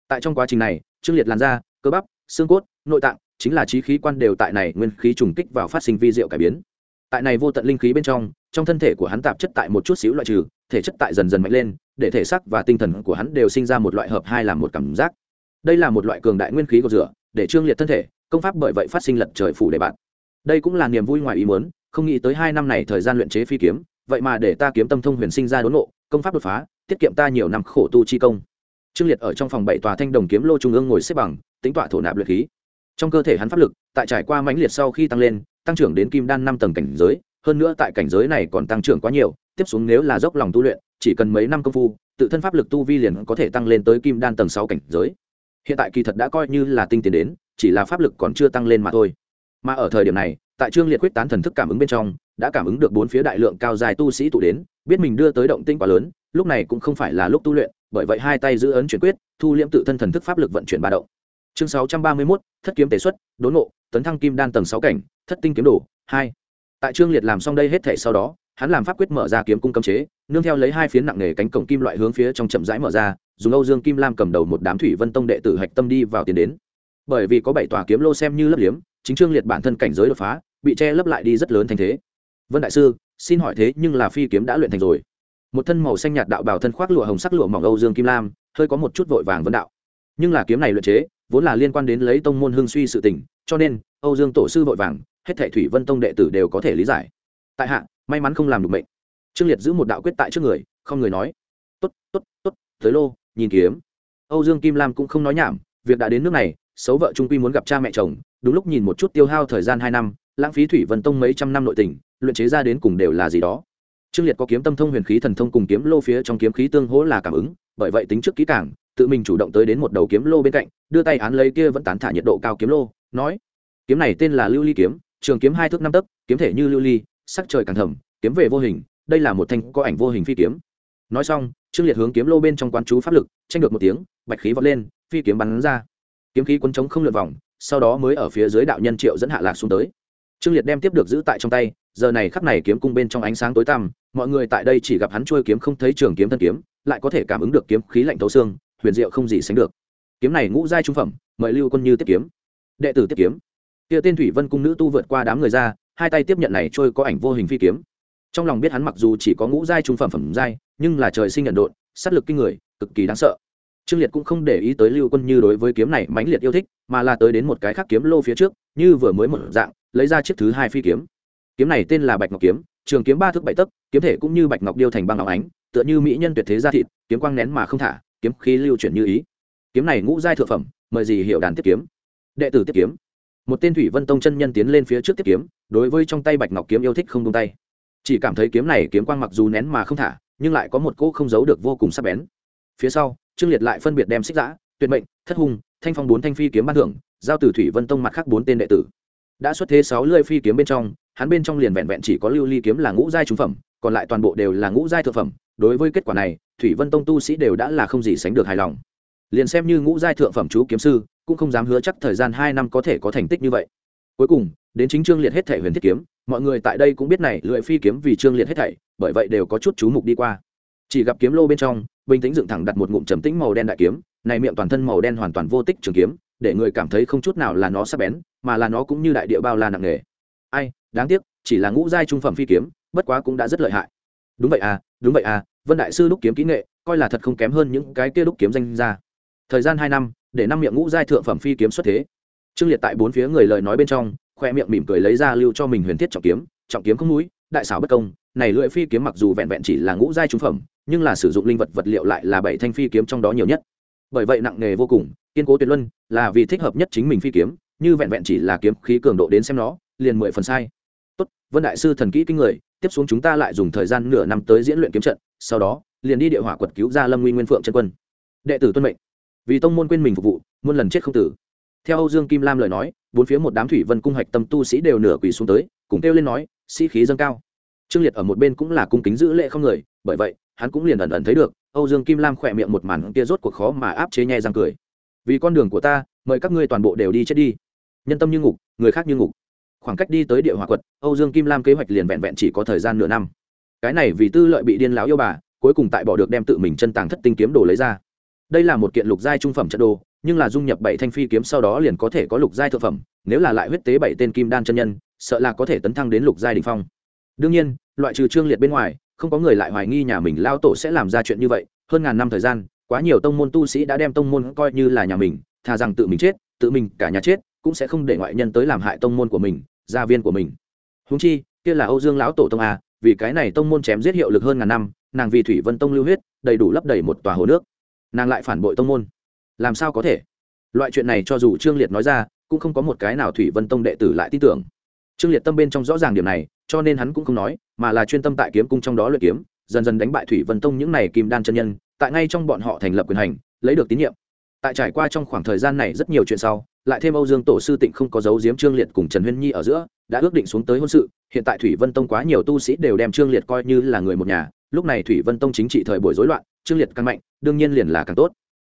tại trong quá trình này, trương liệt làn da, cơ bắp, xương cốt, nội tạng, chính là trí khí quan đều tại này nguyên khí trùng kích vào phát sinh vi diệu cải biến. Tại này vô tận linh khí bên trong trong thân thể của hắn tạp chất tại một chút xíu loại trừ, thể chất tại dần dần mạnh lên, để thể xác và tinh thần của hắn đều sinh ra một loại hợp hai làm một cảm giác. Đây là một loại cường đại nguyên khí của rửa, để trương liệt thân thể, công pháp bởi vậy phát sinh lật trời phủ để bạn đây cũng là niềm vui ngoài ý muốn, không nghĩ tới hai năm này thời gian luyện chế phi kiếm, vậy mà để ta kiếm tâm thông huyền sinh ra đốn nộ công pháp đột phá, tiết kiệm ta nhiều năm khổ tu chi công trương liệt ở trong phòng bảy tòa thanh đồng kiếm lô trung ương ngồi xếp bằng, tính tọa thổ nạp luyện khí. Trong cơ thể hắn pháp lực, tại trải qua mãnh liệt sau khi tăng lên, tăng trưởng đến kim đan năm tầng cảnh giới, hơn nữa tại cảnh giới này còn tăng trưởng quá nhiều, tiếp xuống nếu là dốc lòng tu luyện, chỉ cần mấy năm công phu, tự thân pháp lực tu vi liền có thể tăng lên tới kim đan tầng sáu cảnh giới. Hiện tại kỳ thật đã coi như là tinh tiến đến, chỉ là pháp lực còn chưa tăng lên mà thôi. Mà ở thời điểm này, tại trương liệt quyết tán thần thức cảm ứng bên trong, đã cảm ứng được bốn phía đại lượng cao dài tu sĩ tụ đến, biết mình đưa tới động tinh quá lớn, lúc này cũng không phải là lúc tu luyện bởi vậy hai tay giữ ấn chuyển quyết, thu liễm tự thân thần thức pháp lực vận chuyển ba động. Chương sáu trăm ba mươi mốt, thất kiếm tế xuất, đốn ngộ, tấn thăng kim đan tầng sáu cảnh, thất tinh kiếm đồ, hai. Tại trương liệt làm xong đây hết thể sau đó, hắn làm pháp quyết mở ra kiếm cung cấm chế, nương theo lấy hai phiến nặng nề cánh cổng kim loại hướng phía trong chậm rãi mở ra, dùng âu dương kim lam cầm đầu một đám thủy vân tông đệ tử hạch tâm đi vào tiến đến. Bởi vì có bảy tòa kiếm lô xem như lấp liếm, chính trương liệt bản thân cảnh giới đột phá, bị che lấp lại đi rất lớn thành thế. Vân đại sư, xin hỏi thế nhưng là phi kiếm đã luyện thành rồi một thân màu xanh nhạt đạo bảo thân khoác lụa hồng sắc lụa mỏng âu dương kim lam, hơi có một chút vội vàng vấn đạo. Nhưng là kiếm này luyện chế, vốn là liên quan đến lấy tông môn hương suy sự tình, cho nên, âu dương tổ sư vội vàng, hết thệ thủy vân tông đệ tử đều có thể lý giải. Tại hạ, may mắn không làm được mệnh. Trương liệt giữ một đạo quyết tại trước người, không người nói. T ố t t ố t t ố t tới lô, nhìn kiếm. Âu dương kim lam cũng không nói nhảm, việc đã đến nước này, xấu vợ trung quy muốn gặp cha mẹ chồng, đúng lúc nhìn một chút tiêu hao thời gian hai năm, lãng phí thủy vân tông mấy trăm năm nội tình, luyện chế ra đến cùng đều là gì đó trương liệt có kiếm tâm thông huyền khí thần thông cùng kiếm lô phía trong kiếm khí tương hỗ là cảm ứng, bởi vậy tính trước kỹ càng, tự mình chủ động tới đến một đầu kiếm lô bên cạnh, đưa tay án lấy kia vẫn tán thả nhiệt độ cao kiếm lô, nói, kiếm này tên là lưu ly kiếm, trường kiếm hai thước năm tấc, kiếm thể như lưu ly, sắc trời càng thầm, kiếm về vô hình, đây là một thanh có ảnh vô hình phi kiếm. Nói xong, trương liệt hướng kiếm lô bên trong quán chú pháp lực, tranh được một tiếng, bạch khí vọt lên, phi kiếm bắn ra. Kiếm khí quấn trống không lượn vòng, sau đó mới ở phía dưới đạo nhân triệu dẫn hạ lạc xuống tới. Trương liệt đem tiếp được giữ tại trong tay giờ này khắp này kiếm cung bên trong ánh sáng tối tăm, mọi người tại đây chỉ gặp hắn trôi kiếm không thấy trường kiếm thân kiếm, lại có thể cảm ứng được kiếm khí lạnh thấu xương, huyền diệu không gì sánh được. Kiếm này ngũ giai trung phẩm, mời lưu quân như tiếp kiếm. Đệ tử tiếp kiếm. Kia tên thủy vân cung nữ tu vượt qua đám người ra, hai tay tiếp nhận này trôi có ảnh vô hình phi kiếm. Trong lòng biết hắn mặc dù chỉ có ngũ giai trung phẩm phẩm giai, nhưng là trời sinh nhận độn, sát lực kinh người, cực kỳ đáng sợ. Trương liệt cũng không để ý tới lưu quân như đối với kiếm này mãnh liệt yêu thích, mà là tới đến một cái khác kiếm lô phía trước, như vừa mới một dạng, lấy ra chiếc thứ hai phi kiếm kiếm này tên là bạch ngọc kiếm, trường kiếm ba thước bảy tấc, kiếm thể cũng như bạch ngọc điêu thành băng ngọc ánh, tựa như mỹ nhân tuyệt thế gia thịt, kiếm quang nén mà không thả, kiếm khí lưu chuyển như ý. Kiếm này ngũ giai thượng phẩm, mời gì hiểu đàn tiếp kiếm. Đệ tử tiếp kiếm. Một tên thủy vân tông chân nhân tiến lên phía trước tiếp kiếm, đối với trong tay bạch ngọc kiếm yêu thích không tung tay. Chỉ cảm thấy kiếm này kiếm quang mặc dù nén mà không thả, nhưng lại có một cỗ không giấu được vô cùng sắc bén. Phía sau, trương liệt lại phân biệt đem xích giã, tuyệt mệnh, thất hùng, thanh phong bốn thanh phi kiếm ban thưởng, giao từ thủy vân tông mặt khác bốn tên đệ tử đã xuất thế sáu lưỡi phi kiếm bên trong, hắn bên trong liền vẹn vẹn chỉ có lưu ly kiếm là ngũ giai trung phẩm, còn lại toàn bộ đều là ngũ giai thượng phẩm. Đối với kết quả này, thủy vân tông tu sĩ đều đã là không gì sánh được hài lòng. Liền xem như ngũ giai thượng phẩm chú kiếm sư, cũng không dám hứa chắc thời gian hai năm có thể có thành tích như vậy. Cuối cùng, đến chính trương liệt hết thể huyền thiết kiếm, mọi người tại đây cũng biết này, lưỡi phi kiếm vì trương liệt hết thảy, bởi vậy đều có chút chú mục đi qua. Chỉ gặp kiếm lô bên trong, bình tĩnh dựng thẳng đặt một ngụm trầm tĩnh màu đen đại kiếm, này miệng toàn thân màu đen hoàn toàn vô tích trường kiếm để người cảm thấy không chút nào là nó sắc bén, mà là nó cũng như đại địa bao la nặng nề. Ai, đáng tiếc, chỉ là ngũ giai trung phẩm phi kiếm, bất quá cũng đã rất lợi hại. Đúng vậy à đúng vậy à vân đại sư đúc kiếm kỹ nghệ, coi là thật không kém hơn những cái kia đúc kiếm danh ra thời gian hai năm, để năm miệng ngũ giai thượng phẩm phi kiếm xuất thế. Trương liệt tại bốn phía người lời nói bên trong, khoe miệng mỉm cười lấy ra lưu cho mình huyền thiết trọng kiếm trọng kiếm không mũi đại xảo bất công, này lưỡi phi kiếm mặc dù vẹn vẹn chỉ là ngũ giai trung phẩm, nhưng là sử dụng linh vật vật liệu lại là bảy thanh phi kiếm trong đó nhiều nhất. Bởi vậy nặng nghề vô cùng kiên cố tuyệt luân là vì thích hợp nhất chính mình phi kiếm, như vẹn vẹn chỉ là kiếm khí cường độ đến xem nó, liền mười phần sai. Tốt, vân đại sư thần kỹ kinh người, tiếp xuống chúng ta lại dùng thời gian nửa năm tới diễn luyện kiếm trận, sau đó, liền đi địa hỏa quật cứu ra lâm nguyên nguyên phượng chân quân. Đệ tử tuân mệnh. Vì tông môn quên mình phục vụ, muôn lần chết không tử. Theo âu dương kim lam lời nói, bốn phía một đám thủy vân cung hạch tâm tu sĩ đều nửa quỳ xuống tới, cùng kêu lên nói, sĩ、si、khí dâng cao. Trương liệt ở một bên cũng là cung kính giữ lệ không người, bởi vậy, hắn cũng liền ẩn ẩn thấy được, âu dương kim lam khỏe miệng một màn kia rốt cuộc khó mà áp chế nhai răng cười vì con đường của ta, mời các ngươi toàn bộ đều đi chết đi. Nhân tâm như ngục, người khác như ngục. Khoảng cách đi tới địa hòa quật, âu dương kim lam kế hoạch liền vẹn vẹn chỉ có thời gian nửa năm. Cái này vì tư lợi bị điên láo yêu bà, cuối cùng tại bỏ được đem tự mình chân tàng thất tinh kiếm đồ lấy ra. Đây là một kiện lục giai trung phẩm trận đồ, nhưng là dung nhập bảy thanh phi kiếm sau đó liền có thể có lục giai thượng phẩm, nếu là lại huyết tế bảy tên kim đan chân nhân, sợ là có thể tấn thăng đến lục giai đình phong. Đương nhiên, loại trừ trương liệt bên ngoài, không có người lại hoài nghi nhà mình lao tổ sẽ làm ra chuyện như vậy, hơn ngàn năm thời gian quá nhiều tông môn tu sĩ đã đem tông môn coi như là nhà mình, thà rằng tự mình chết, tự mình cả nhà chết, cũng sẽ không để ngoại nhân tới làm hại tông môn của mình, gia viên của mình. Húng chi, kia là âu dương lão tổ tông a vì cái này tông môn chém giết hiệu lực hơn ngàn năm, nàng vì thủy vân tông lưu huyết, đầy đủ lấp đầy một tòa hồ nước. Nàng lại phản bội tông môn. Làm sao có thể? Loại chuyện này cho dù trương liệt nói ra, cũng không có một cái nào thủy vân tông đệ tử lại tin tưởng. Trương liệt tâm bên trong rõ ràng điểm này, cho nên hắn cũng không nói, mà là chuyên tâm tại kiếm cung trong đó luyện kiếm, dần dần đánh bại thủy vân tông những này kim đan chân nhân tại ngay trong bọn họ thành lập quyền hành, lấy được tín nhiệm. Tại trải qua trong khoảng thời gian này rất nhiều chuyện sau, lại thêm âu dương tổ sư tịnh không có dấu diếm trương liệt cùng trần huyên nhi ở giữa, đã ước định xuống tới hôn sự. Hiện tại thủy vân tông quá nhiều tu sĩ đều đem trương liệt coi như là người một nhà. Lúc này thủy vân tông chính trị thời buổi rối loạn, trương liệt càng mạnh, đương nhiên liền là càng tốt.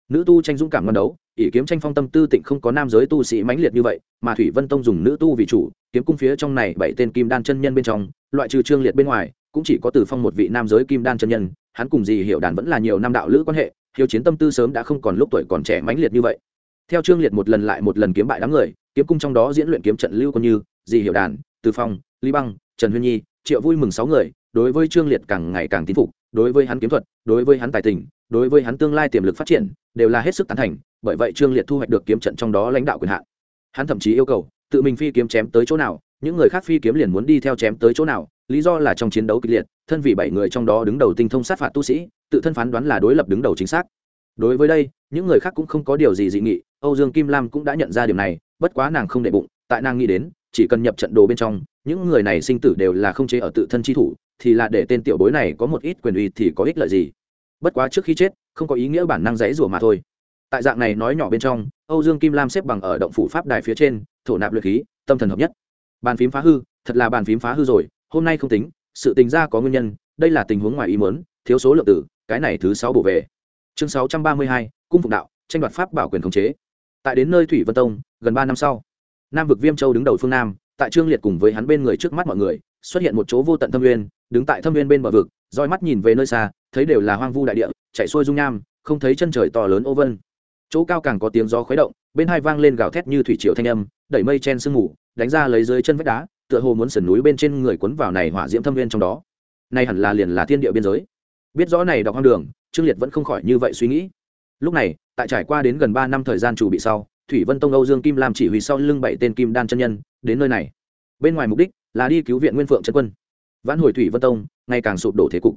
Nữ tu tranh dũng cảm ngon đấu, ỷ kiếm tranh phong tâm tư tịnh không có nam giới tu sĩ mãnh liệt như vậy, mà thủy vân tông dùng nữ tu vì chủ, kiếm cung phía trong này bảy tên kim đan chân nhân bên trong, loại trừ trương liệt bên ngoài, cũng chỉ có từ phong một vị nam giới kim đan chân nhân hắn cùng gì hiểu đàn vẫn là nhiều năm đạo lữ quan hệ, hiếu chiến tâm tư sớm đã không còn lúc tuổi còn trẻ mãnh liệt như vậy. Theo trương liệt một lần lại một lần kiếm bại đám người, kiếm cung trong đó diễn luyện kiếm trận lưu còn như, dì hiểu đàn, từ phong, lý băng, trần huyên nhi, triệu vui mừng sáu người, đối với trương liệt càng ngày càng tín phục, đối với hắn kiếm thuật, đối với hắn tài tình, đối với hắn tương lai tiềm lực phát triển, đều là hết sức tán thành, bởi vậy trương liệt thu hoạch được kiếm trận trong đó lãnh đạo quyền hạn. Hắn thậm chí yêu cầu, tự mình phi kiếm chém tới chỗ nào, những người khác phi kiếm liền muốn đi theo chém tới chỗ nào, lý do là trong chiến đấu kịch liệt thân vì bảy người trong đó đứng đầu tinh thông sát phạt tu sĩ, tự thân phán đoán là đối lập đứng đầu chính xác. Đối với đây, những người khác cũng không có điều gì dị nghị, âu dương kim lam cũng đã nhận ra điểm này, bất quá nàng không để bụng, tại nàng nghĩ đến, chỉ cần nhập trận đồ bên trong, những người này sinh tử đều là không chế ở tự thân chi thủ, thì là để tên tiểu bối này có một ít quyền uy thì có ích lợi gì. Bất quá trước khi chết, không có ý nghĩa bản năng dãy rủa mà thôi. Tại dạng này nói nhỏ bên trong, âu dương kim lam xếp bằng ở động phủ pháp đài phía trên, thổ nạp luyện khí, tâm thần hợp nhất. Bàn phím phá hư, thật là bàn phím phá hư rồi, hôm nay không tính sự tình ra có nguyên nhân, đây là tình huống ngoài ý muốn, thiếu số lượng tử, cái này thứ sáu bổ về. Chương sáu trăm ba mươi hai, cung phục đạo, tranh đoạt pháp bảo quyền khống chế. Tại đến nơi thủy vân tông, gần ba năm sau, nam vực viêm châu đứng đầu phương nam, tại trương liệt cùng với hắn bên người trước mắt mọi người, xuất hiện một chỗ vô tận thâm nguyên, đứng tại thâm nguyên bên bờ vực, roi mắt nhìn về nơi xa, thấy đều là hoang vu đại địa, chạy xuôi dung nham, không thấy chân trời to lớn ô vân. Chỗ cao càng có tiếng gió khuấy động, bên hai vang lên gào thét như thủy triều thanh âm, đẩy mây chen sương mù, đánh ra lấy dưới chân vách đá tựa hồ muốn sườn núi bên trên người cuốn vào này hỏa diễm thâm viên trong đó. Nay hẳn là liền là thiên địa biên giới. Biết rõ này đọc hoang đường, trương liệt vẫn không khỏi như vậy suy nghĩ. Lúc này, tại trải qua đến gần ba năm thời gian chủ bị sau, thủy vân tông âu dương kim làm chỉ huy sau lưng bảy tên kim đan chân nhân, đến nơi này. Bên ngoài mục đích là đi cứu viện nguyên phượng chân quân. Vãn hồi thủy vân tông, ngày càng sụp đổ thế cục.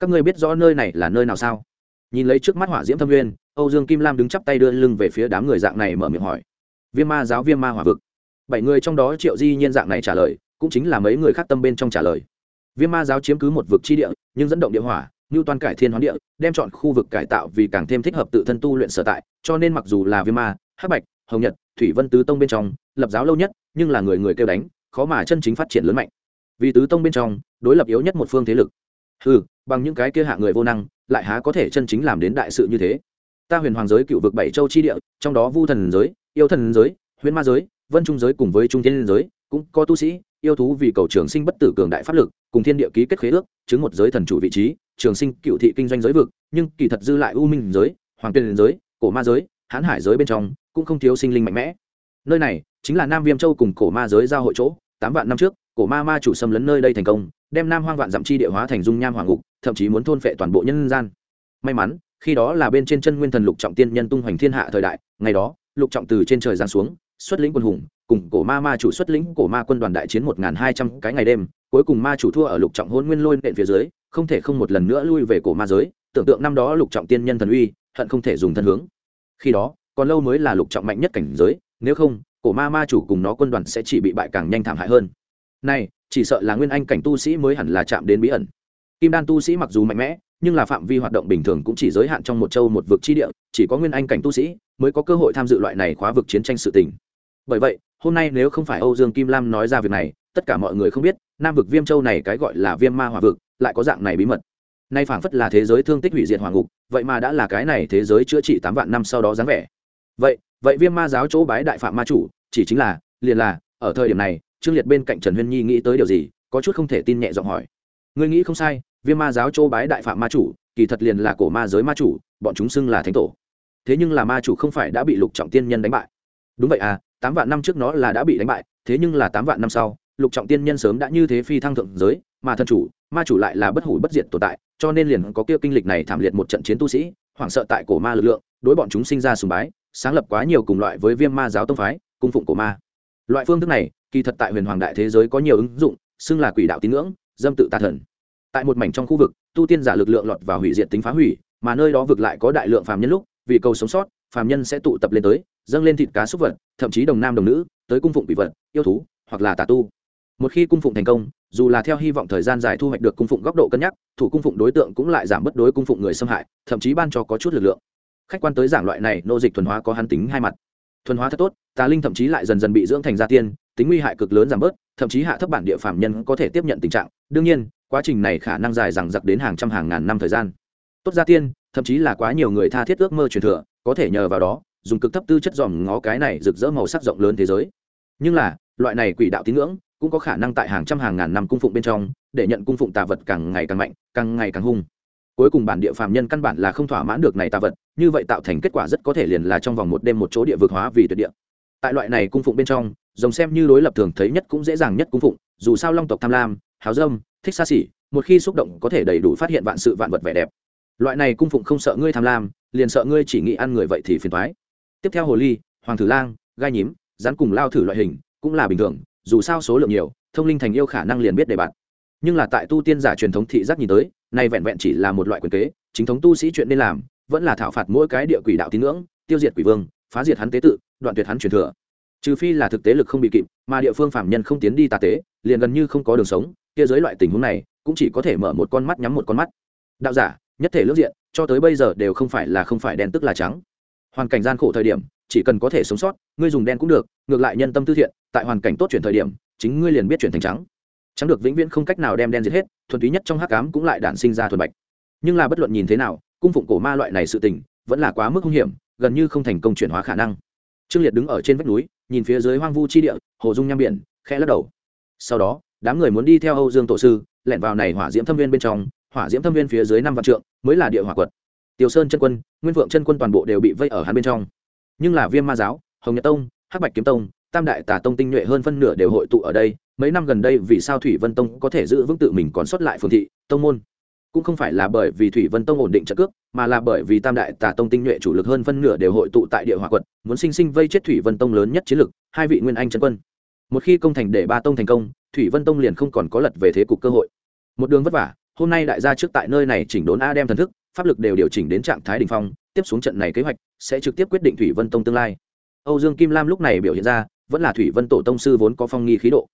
Các ngươi biết rõ nơi này là nơi nào sao? Nhìn lấy trước mắt hỏa diễm thâm nguyên âu dương kim lam đứng chắp tay đưa lưng về phía đám người dạng này mở miệng hỏi. Viêm ma giáo, viêm ma hỏa vực bảy người trong đó triệu di nhiên dạng này trả lời, cũng chính là mấy người khác tâm bên trong trả lời. Viêm ma giáo chiếm cứ một vực chi địa, nhưng dẫn động địa hỏa, như toàn cải thiên hoán địa, đem chọn khu vực cải tạo vì càng thêm thích hợp tự thân tu luyện sở tại, cho nên mặc dù là viêm ma, hắc bạch, hồng nhật, thủy vân tứ tông bên trong, lập giáo lâu nhất, nhưng là người người kêu đánh, khó mà chân chính phát triển lớn mạnh. Vì tứ tông bên trong, đối lập yếu nhất một phương thế lực. Ừ bằng những cái kia hạ người vô năng, lại há có thể chân chính làm đến đại sự như thế? Ta huyền hoàng giới cựu vực bảy châu chi địa, trong đó vu thần giới, yêu thần giới, huyền ma giới vân trung giới cùng với trung thiên giới, cũng có tu sĩ, yêu thú vì cầu trường sinh bất tử cường đại pháp lực, cùng thiên địa ký kết khế ước, chứng một giới thần chủ vị trí, trường sinh cựu thị kinh doanh giới vực, nhưng kỳ thật dư lại u minh giới, hoàng tuyên giới, cổ ma giới hãn hải giới bên trong, cũng không thiếu sinh linh mạnh mẽ. Nơi này chính là nam viêm châu cùng cổ ma giới giao hội chỗ, tám vạn năm trước, cổ ma ma chủ xâm lấn nơi đây thành công, đem nam hoang vạn dặm chi địa hóa thành dung nham hoàng ngục, thậm chí muốn thôn phệ toàn bộ nhân gian. May mắn, khi đó là bên trên chân nguyên thần lục trọng tiên nhân tung hoành thiên hạ thời đại, ngày đó, lục trọng từ trên trời giáng xuống xuất lĩnh quân hùng, cùng cổ ma ma chủ xuất lĩnh cổ ma quân đoàn đại chiến một n hai trăm cái ngày đêm, cuối cùng ma chủ thua ở lục trọng hôn nguyên lôi nện phía dưới, không thể không một lần nữa lui về cổ ma giới, tưởng tượng năm đó lục trọng tiên nhân thần uy, hận không thể dùng thân hướng. Khi đó, còn lâu mới là lục trọng mạnh nhất cảnh giới, nếu không, cổ ma ma chủ cùng nó quân đoàn sẽ chỉ bị bại càng nhanh thảm hại hơn. Này, chỉ sợ là nguyên anh cảnh tu sĩ mới hẳn là chạm đến bí ẩn. Kim đan tu sĩ mặc dù mạnh mẽ, nhưng là phạm vi hoạt động bình thường cũng chỉ giới hạn trong một châu một vực chi địa, chỉ có nguyên anh cảnh tu sĩ mới có cơ hội tham dự loại này khóa vực chiến tranh sự tình bởi vậy, hôm nay nếu không phải âu dương kim lam nói ra việc này, tất cả mọi người không biết, nam vực viêm châu này cái gọi là viêm ma hòa vực, lại có dạng này bí mật. Nay phảng phất là thế giới thương tích hủy diệt hoàng ngục, vậy mà đã là cái này thế giới chữa trị tám vạn năm sau đó dáng vẻ. Vậy vậy viêm ma giáo chỗ bái đại phạm ma chủ, chỉ chính là, liền là, ở thời điểm này, trương liệt bên cạnh trần huyên nhi nghĩ tới điều gì, có chút không thể tin nhẹ giọng hỏi. Ngươi nghĩ không sai, viêm ma giáo chỗ bái đại phạm ma chủ, kỳ thật liền là cổ ma giới ma chủ, bọn chúng xưng là thánh tổ. Thế nhưng là ma chủ không phải đã bị lục trọng tiên nhân đánh bại. Đúng vậy à tám vạn năm trước nó là đã bị đánh bại, thế nhưng là tám vạn năm sau, lục trọng tiên nhân sớm đã như thế phi thăng thượng giới, mà thân chủ, ma chủ lại là bất hủ bất diệt tồn tại, cho nên liền có kia kinh lịch này thảm liệt một trận chiến tu sĩ, hoảng sợ tại cổ ma lực lượng, đối bọn chúng sinh ra sùng bái, sáng lập quá nhiều cùng loại với viêm ma giáo tông phái, cung phụng cổ ma. Loại phương thức này, kỳ thật tại huyền hoàng đại thế giới có nhiều ứng dụng, xưng là quỷ đạo tín ngưỡng, dâm tự tà thần. Tại một mảnh trong khu vực, tu tiên giả lực lượng lọt vào hủy diệt tính phá hủy, mà nơi đó vực lại có đại lượng phàm nhân lúc, vì cầu sống sót, phàm nhân sẽ tụ tập lên tới dâng lên thịt cá súc vật, thậm chí đồng nam đồng nữ, tới cung phụng bị vật, yêu thú, hoặc là tà tu. Một khi cung phụng thành công, dù là theo hy vọng thời gian dài thu hoạch được cung phụng góc độ cân nhắc, thủ cung phụng đối tượng cũng lại giảm bất đối cung phụng người xâm hại, thậm chí ban cho có chút lực lượng. Khách quan tới giảng loại này, nô dịch thuần hóa có hắn tính hai mặt. Thuần hóa thật tốt, tà linh thậm chí lại dần dần bị dưỡng thành gia tiên, tính nguy hại cực lớn giảm bớt, thậm chí hạ thấp bản địa phạm nhân có thể tiếp nhận tình trạng. Đương nhiên, quá trình này khả năng dài rằng giặc đến hàng trăm hàng ngàn năm thời gian. Tốt gia tiên, thậm chí là quá nhiều người tha thiết ước mơ truyền thừa, có thể nhờ vào đó dùng cực thấp tư chất dòm ngó cái này rực rỡ màu sắc rộng lớn thế giới. Nhưng là, loại này quỷ đạo tín ngưỡng cũng có khả năng tại hàng trăm hàng ngàn năm cung phụng bên trong, để nhận cung phụng tà vật càng ngày càng mạnh, càng ngày càng hung. Cuối cùng bản địa phàm nhân căn bản là không thỏa mãn được này tà vật, như vậy tạo thành kết quả rất có thể liền là trong vòng một đêm một chỗ địa vực hóa vì tuyệt địa. Tại loại này cung phụng bên trong, rồng xem như đối lập thường thấy nhất cũng dễ dàng nhất cung phụng, dù sao long tộc tham lam háo dâm, thích xa xỉ, một khi xúc động có thể đầy đủ phát hiện vạn sự vạn vật vẻ đẹp. Loại này cung phụng không sợ ngươi tham lam, liền sợ ngươi chỉ nghĩ ăn người vậy thì phiền thoái tiếp theo hồ ly, hoàng thử lang, gai nhím, rắn cùng lao thử loại hình cũng là bình thường, dù sao số lượng nhiều, thông linh thành yêu khả năng liền biết đề bạt. Nhưng là tại tu tiên giả truyền thống thị giác nhìn tới nay vẹn vẹn chỉ là một loại quyền kế, chính thống tu sĩ chuyện nên làm, vẫn là thảo phạt mỗi cái địa quỷ đạo tín ngưỡng, tiêu diệt quỷ vương, phá diệt hắn tế tự, đoạn tuyệt hắn truyền thừa. Trừ phi là thực tế lực không bị kịp, mà địa phương phạm nhân không tiến đi tà tế, liền gần như không có đường sống, kia dưới loại tình huống này, cũng chỉ có thể mở một con mắt nhắm một con mắt. Đạo giả, nhất thể lước diện, cho tới bây giờ đều không phải là không phải đen tức là trắng hoàn cảnh gian khổ thời điểm, chỉ cần có thể sống sót, ngươi dùng đen cũng được, ngược lại nhân tâm tư thiện, tại hoàn cảnh tốt chuyển thời điểm, chính ngươi liền biết chuyển thành trắng. Trắng được vĩnh viễn không cách nào đem đen giết hết, thuần túy nhất trong hắc cám cũng lại đản sinh ra thuần bạch. Nhưng là bất luận nhìn thế nào, cung phụng cổ ma loại này sự tình, vẫn là quá mức hung hiểm, gần như không thành công chuyển hóa khả năng. Trương liệt đứng ở trên vách núi, nhìn phía dưới hoang vu chi địa, hồ dung nham biển, khẽ lắc đầu. Sau đó, đám người muốn đi theo âu dương tổ sư, lẻn vào này hỏa diễm thâm viên bên trong, hỏa diễm thâm viên phía dưới năm vạn trượng, mới là địa hỏa quật tiểu sơn chân quân, nguyên vượng chân quân toàn bộ đều bị vây ở hắn bên trong. Nhưng là viêm ma giáo, hồng nhật tông, hắc bạch kiếm tông, tam đại tà tông tinh nhuệ hơn phân nửa đều hội tụ ở đây. Mấy năm gần đây vì sao thủy vân tông có thể giữ vững tự mình còn xuất lại phường thị, tông môn? Cũng không phải là bởi vì thủy vân tông ổn định trận cước, mà là bởi vì tam đại tà tông tinh nhuệ chủ lực hơn phân nửa đều hội tụ tại địa hỏa quật muốn sinh sinh vây chết thủy vân tông lớn nhất chiến lực, hai vị nguyên anh chân quân. Một khi công thành để ba tông thành công, thủy vân tông liền không còn có lật về thế cục cơ hội. Một đường vất vả, hôm nay đại gia trước tại nơi này chỉnh đốn a đem thần thức pháp lực đều điều chỉnh đến trạng thái đ ỉ n h phong, tiếp xuống trận này kế hoạch sẽ trực tiếp quyết định thủy vân tông tương lai. Âu dương kim lam lúc này biểu hiện ra, vẫn là thủy vân tổ tông sư vốn có phong nghi khí độ.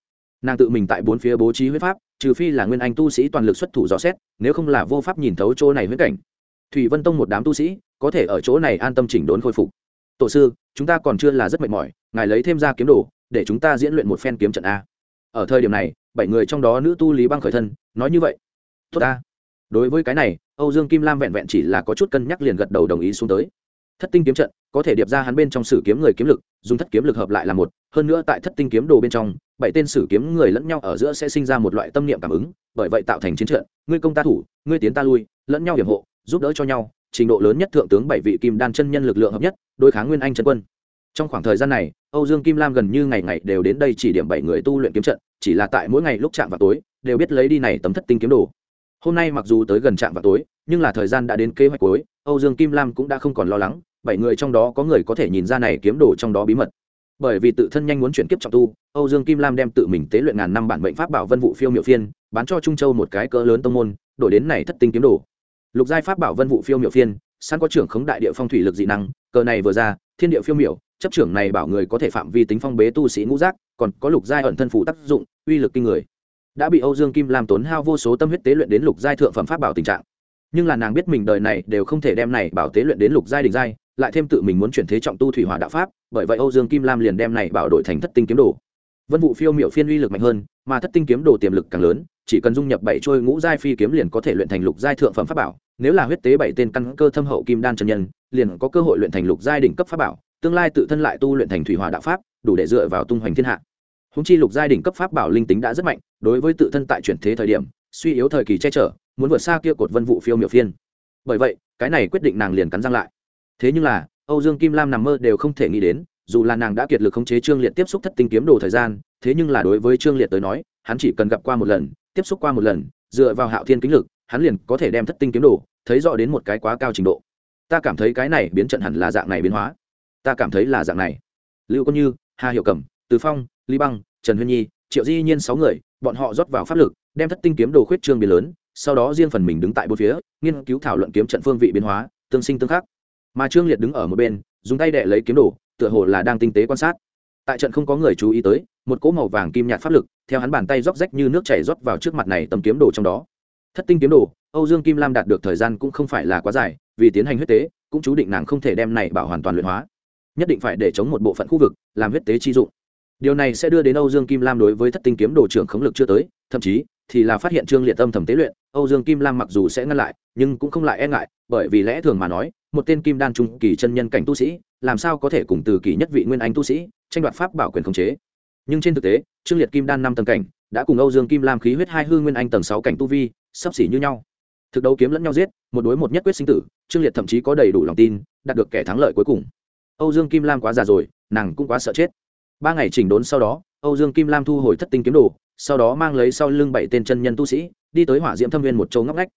Nàng tự mình tại bốn phía bố trí huyết pháp, trừ phi là nguyên anh tu sĩ toàn lực xuất thủ rõ xét, nếu không là vô pháp nhìn thấu chỗ này huyết cảnh. Thủy vân tông một đám tu sĩ có thể ở chỗ này an tâm chỉnh đốn khôi phục. Tổ sư, chúng ta còn chưa là rất mệt mỏi, ngài lấy thêm ra kiếm đồ, để chúng ta diễn luyện một phen kiếm trận a. Ở thời điểm này, bảy người trong đó nữ tu lý băng khởi thân, nói như vậy. Tốt ta đối với cái này âu dương kim lam vẹn vẹn chỉ là có chút cân nhắc liền gật đầu đồng ý xuống tới. Thất tinh kiếm trận, có thể điệp ra hắn bên trong sử kiếm người kiếm lực, dùng thất kiếm lực hợp lại là một, hơn nữa tại thất tinh kiếm đồ bên trong, bảy tên sử kiếm người lẫn nhau ở giữa sẽ sinh ra một loại tâm niệm cảm ứng, bởi vậy tạo thành chiến trận, ngươi công ta thủ, ngươi tiến ta lui, lẫn nhau hiệp hộ, giúp đỡ cho nhau, trình độ lớn nhất thượng tướng bảy vị kim đan chân nhân lực lượng hợp nhất, đối kháng nguyên anh chân quân. Trong khoảng thời gian này, âu dương kim lam gần như ngày ngày đều đến đây chỉ điểm bảy người tu luyện kiếm trận, chỉ là tại mỗi ngày lúc chạm vào tối, đều biết lấy đi này tấm thất tinh kiếm đồ hôm nay mặc dù tới gần trạm vào tối, nhưng là thời gian đã đến kế hoạch cuối, âu dương kim lam cũng đã không còn lo lắng, bảy người trong đó có người có thể nhìn ra này kiếm đồ trong đó bí mật. Bởi vì tự thân nhanh muốn chuyển kiếp trọng tu, âu dương kim lam đem tự mình tế luyện ngàn năm bản bệnh pháp bảo vân vụ phiêu miệu phiên, bán cho trung châu một cái cỡ lớn tông môn, đổi đến này thất tinh kiếm đồ. Lục giai pháp bảo vân vụ phiêu miệu phiên, sẵn có trưởng khống đại địa phong thủy lực dị năng, cờ này vừa ra, thiên địa phiêu miệu chấp trưởng này bảo người có thể phạm vi tính phong bế tu sĩ ngũ giác, còn có lục giai ẩn thân phủ tác dụng, uy lực kinh người đã bị âu dương kim lam tốn hao vô số tâm huyết tế luyện đến lục giai thượng phẩm pháp bảo tình trạng. Nhưng là nàng biết mình đời này đều không thể đem này bảo tế luyện đến lục giai đỉnh giai, lại thêm tự mình muốn chuyển thế trọng tu thủy hỏa đạo pháp, bởi vậy âu dương kim lam liền đem này bảo đổi thành thất tinh kiếm đồ. Vân vụ phiêu miệu phiên uy lực mạnh hơn, mà thất tinh kiếm đồ tiềm lực càng lớn, chỉ cần dung nhập bảy trôi ngũ giai phi kiếm liền có thể luyện thành lục giai thượng phẩm pháp bảo, nếu là huyết tế bảy tên căn cơ thâm hậu kim đan chân nhân, liền có cơ hội luyện thành lục giai đỉnh cấp pháp bảo, tương lai tự thân lại tu luyện thành thủy hỏa đạo pháp, đủ để dựa vào tung hoành thiên hạ húng chi lục giai đỉnh cấp pháp bảo linh tính đã rất mạnh, đối với tự thân tại chuyển thế thời điểm, suy yếu thời kỳ che chở, muốn vượt xa kia cột vân vụ phiêu miểu phiên. Bởi vậy, cái này quyết định nàng liền cắn răng lại. Thế nhưng là, âu dương kim lam nằm mơ đều không thể nghĩ đến, dù là nàng đã kiệt lực khống chế trương liệt tiếp xúc thất tinh kiếm đồ thời gian, thế nhưng là đối với trương liệt tới nói, hắn chỉ cần gặp qua một lần, tiếp xúc qua một lần, dựa vào hạo thiên kính lực, hắn liền có thể đem thất tinh kiếm đồ, thấy rõ đến một cái quá cao trình độ. Ta cảm thấy cái này biến trận hẳn là dạng này biến hóa. Ta cảm thấy là dạng này. Lưu quân như, hà hiệu cẩm, từ phong lý băng, trần huyên nhi, triệu di nhiên sáu người, bọn họ rót vào pháp lực, đem thất tinh kiếm đồ khuyết trương biến lớn, sau đó riêng phần mình đứng tại bốn phía, nghiên cứu thảo luận kiếm trận phương vị biến hóa, tương sinh tương khắc. Mà trương liệt đứng ở một bên, dùng tay đệ lấy kiếm đồ, tựa hồ là đang tinh tế quan sát. Tại trận không có người chú ý tới, một cỗ màu vàng kim nhạt pháp lực, theo hắn bàn tay róc rách như nước chảy rót vào trước mặt này tầm kiếm đồ trong đó. Thất tinh kiếm đồ, âu dương kim lam đạt được thời gian cũng không phải là quá dài, vì tiến hành huyết tế, cũng chú định nàng không thể đem này bảo hoàn toàn luyện hóa. Nhất định phải để chống một bộ phận khu vực, làm huyết tế chi dụng điều này sẽ đưa đến âu dương kim lam đối với thất tinh kiếm đồ trưởng khống lực chưa tới, thậm chí thì là phát hiện trương liệt tâm thầm tế luyện. Âu dương kim lam mặc dù sẽ ngăn lại, nhưng cũng không lại e ngại, bởi vì lẽ thường mà nói, một tên kim đan trung kỳ chân nhân cảnh tu sĩ, làm sao có thể cùng từ kỳ nhất vị nguyên anh tu sĩ tranh đoạt pháp bảo quyền khống chế. Nhưng trên thực tế, trương liệt kim đan năm tầng cảnh, đã cùng âu dương kim lam khí huyết hai hư nguyên anh tầng sáu cảnh tu vi, sắp xỉ như nhau. Thực đấu kiếm lẫn nhau giết, một đối một nhất quyết sinh tử, trương liệt thậm chí có đầy đủ lòng tin, đạt được kẻ thắng lợi cuối cùng. Âu dương kim lam quá già rồi, nàng cũng quá sợ chết ba ngày chỉnh đốn sau đó, âu dương kim lam thu hồi thất tinh kiếm đồ, sau đó mang lấy sau lưng bảy tên chân nhân tu sĩ, đi tới hỏa diễm thâm viên một chỗ ngóc ngách.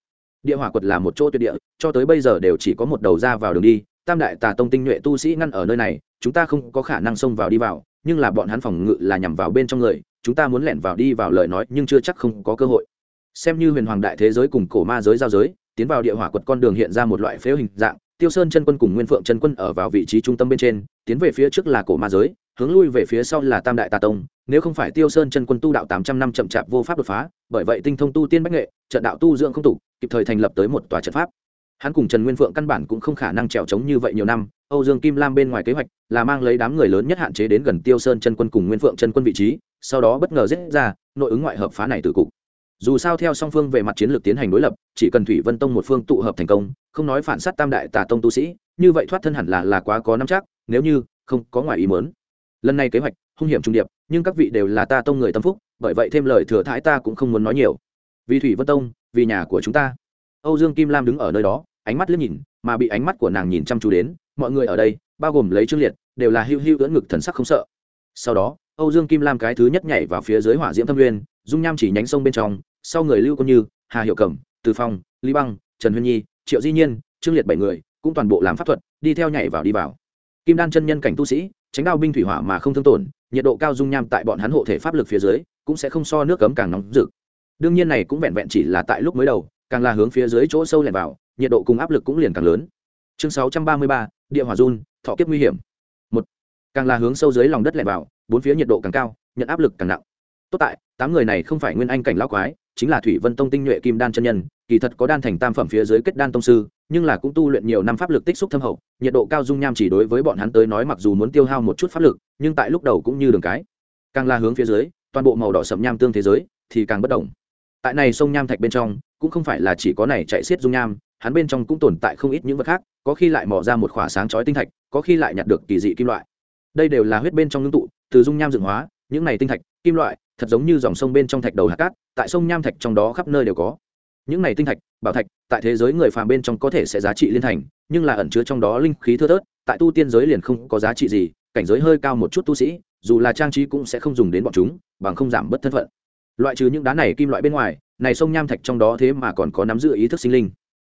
Địa hỏa quật là một chỗ tuyệt địa, cho tới bây giờ đều chỉ có một đầu ra vào đường đi. Tam đại tà tông tinh nhuệ tu sĩ ngăn ở nơi này, chúng ta không có khả năng xông vào đi vào, nhưng là bọn hắn phòng ngự là nhằm vào bên trong người, chúng ta muốn lẻn vào đi vào lời nói, nhưng chưa chắc không có cơ hội. Xem như huyền hoàng đại thế giới cùng cổ ma giới giao giới, tiến vào địa hỏa quật con đường hiện ra một loại phếu hình dạng, tiêu sơn chân quân cùng nguyên phượng chân quân ở vào vị trí trung tâm bên trên, tiến về phía trước là cổ ma giới hướng lui về phía sau là tam đại tà tông, nếu không phải tiêu sơn chân quân tu đạo tám trăm năm chậm chạp vô pháp đột phá, bởi vậy tinh thông tu tiên bách nghệ, trận đạo tu dưỡng không tục kịp thời thành lập tới một tòa trận pháp. Hắn cùng trần nguyên phượng căn bản cũng không khả năng trèo trống như vậy nhiều năm, âu dương kim lam bên ngoài kế hoạch là mang lấy đám người lớn nhất hạn chế đến gần tiêu sơn chân quân cùng nguyên phượng chân quân vị trí, sau đó bất ngờ giết ra, nội ứng ngoại hợp phá này từ cục. Dù sao theo song phương về mặt chiến lược tiến hành đối lập, chỉ cần thủy vân tông một phương tụ hợp thành công, không nói phản sát tam đại tà tông tu sĩ, như vậy thoát thân hẳn là là quá có năm chắc, nếu như không có ngoài ý mớn lần này kế hoạch, hung hiểm trung điệp, nhưng các vị đều là ta tông người tâm phúc, bởi vậy thêm lời thừa thãi ta cũng không muốn nói nhiều. Vì thủy vân tông, vì nhà của chúng ta. Âu dương kim lam đứng ở nơi đó, ánh mắt liếc nhìn, mà bị ánh mắt của nàng nhìn chăm chú đến, mọi người ở đây, bao gồm lấy trương liệt, đều là hưu hưu ưỡn ngực thần sắc không sợ. Sau đó, âu dương kim lam cái thứ nhất nhảy vào phía dưới hỏa diễm thâm nguyên, dung nham chỉ nhánh sông bên trong, sau người lưu công như, hà hiệu cẩm, từ phong, lý băng, trần huyên nhi, triệu di nhiên, trương liệt bảy người, cũng toàn bộ làm pháp thuật, đi theo nhảy vào đi vào. Kim đan chân nhân cảnh tu sĩ tránh đao binh thủy hỏa mà không thương tổn, nhiệt độ cao dung nham tại bọn hắn hộ thể pháp lực phía dưới, cũng sẽ không so nước cấm càng nóng rực. Đương nhiên này cũng vẹn vẹn chỉ là tại lúc mới đầu, càng là hướng phía dưới chỗ sâu lẻn vào, nhiệt độ cùng áp lực cũng liền càng lớn. Chương sáu trăm ba mươi ba, địa hỏa run, thọ kiếp nguy hiểm. Một, càng là hướng sâu dưới lòng đất lẻn vào, bốn phía nhiệt độ càng cao, nhận áp lực càng nặng. Tốt tại, tám người này không phải nguyên anh cảnh lão quái chính là thủy vân tông tinh nhuệ kim đan chân nhân, kỳ thật có đan thành tam phẩm phía dưới kết đan tông sư, nhưng là cũng tu luyện nhiều năm pháp lực tích xúc thâm hậu, nhiệt độ cao dung nham chỉ đối với bọn hắn tới nói mặc dù muốn tiêu hao một chút pháp lực, nhưng tại lúc đầu cũng như đường cái. Càng là hướng phía dưới, toàn bộ màu đỏ sậm nham tương thế giới thì càng bất động. Tại này sông nham thạch bên trong, cũng không phải là chỉ có này chạy xiết dung nham, hắn bên trong cũng tồn tại không ít những vật khác, có khi lại mò ra một khỏa sáng chói tinh thạch, có khi lại nhặt được kỳ dị kim loại. Đây đều là huyết bên trong ngưng tụ, từ dung nham dựng hóa những này tinh thạch, kim loại, thật giống như dòng sông bên trong thạch đầu hạt cát, tại sông nham thạch trong đó khắp nơi đều có. Những này tinh thạch, bảo thạch, tại thế giới người phàm bên trong có thể sẽ giá trị liên thành, nhưng là ẩn chứa trong đó linh khí thưa thớt, tại tu tiên giới liền không có giá trị gì, cảnh giới hơi cao một chút tu sĩ, dù là trang trí cũng sẽ không dùng đến bọn chúng, bằng không giảm bất thân phận. Loại trừ những đá này kim loại bên ngoài, này sông nham thạch trong đó thế mà còn có nắm giữ ý thức sinh linh.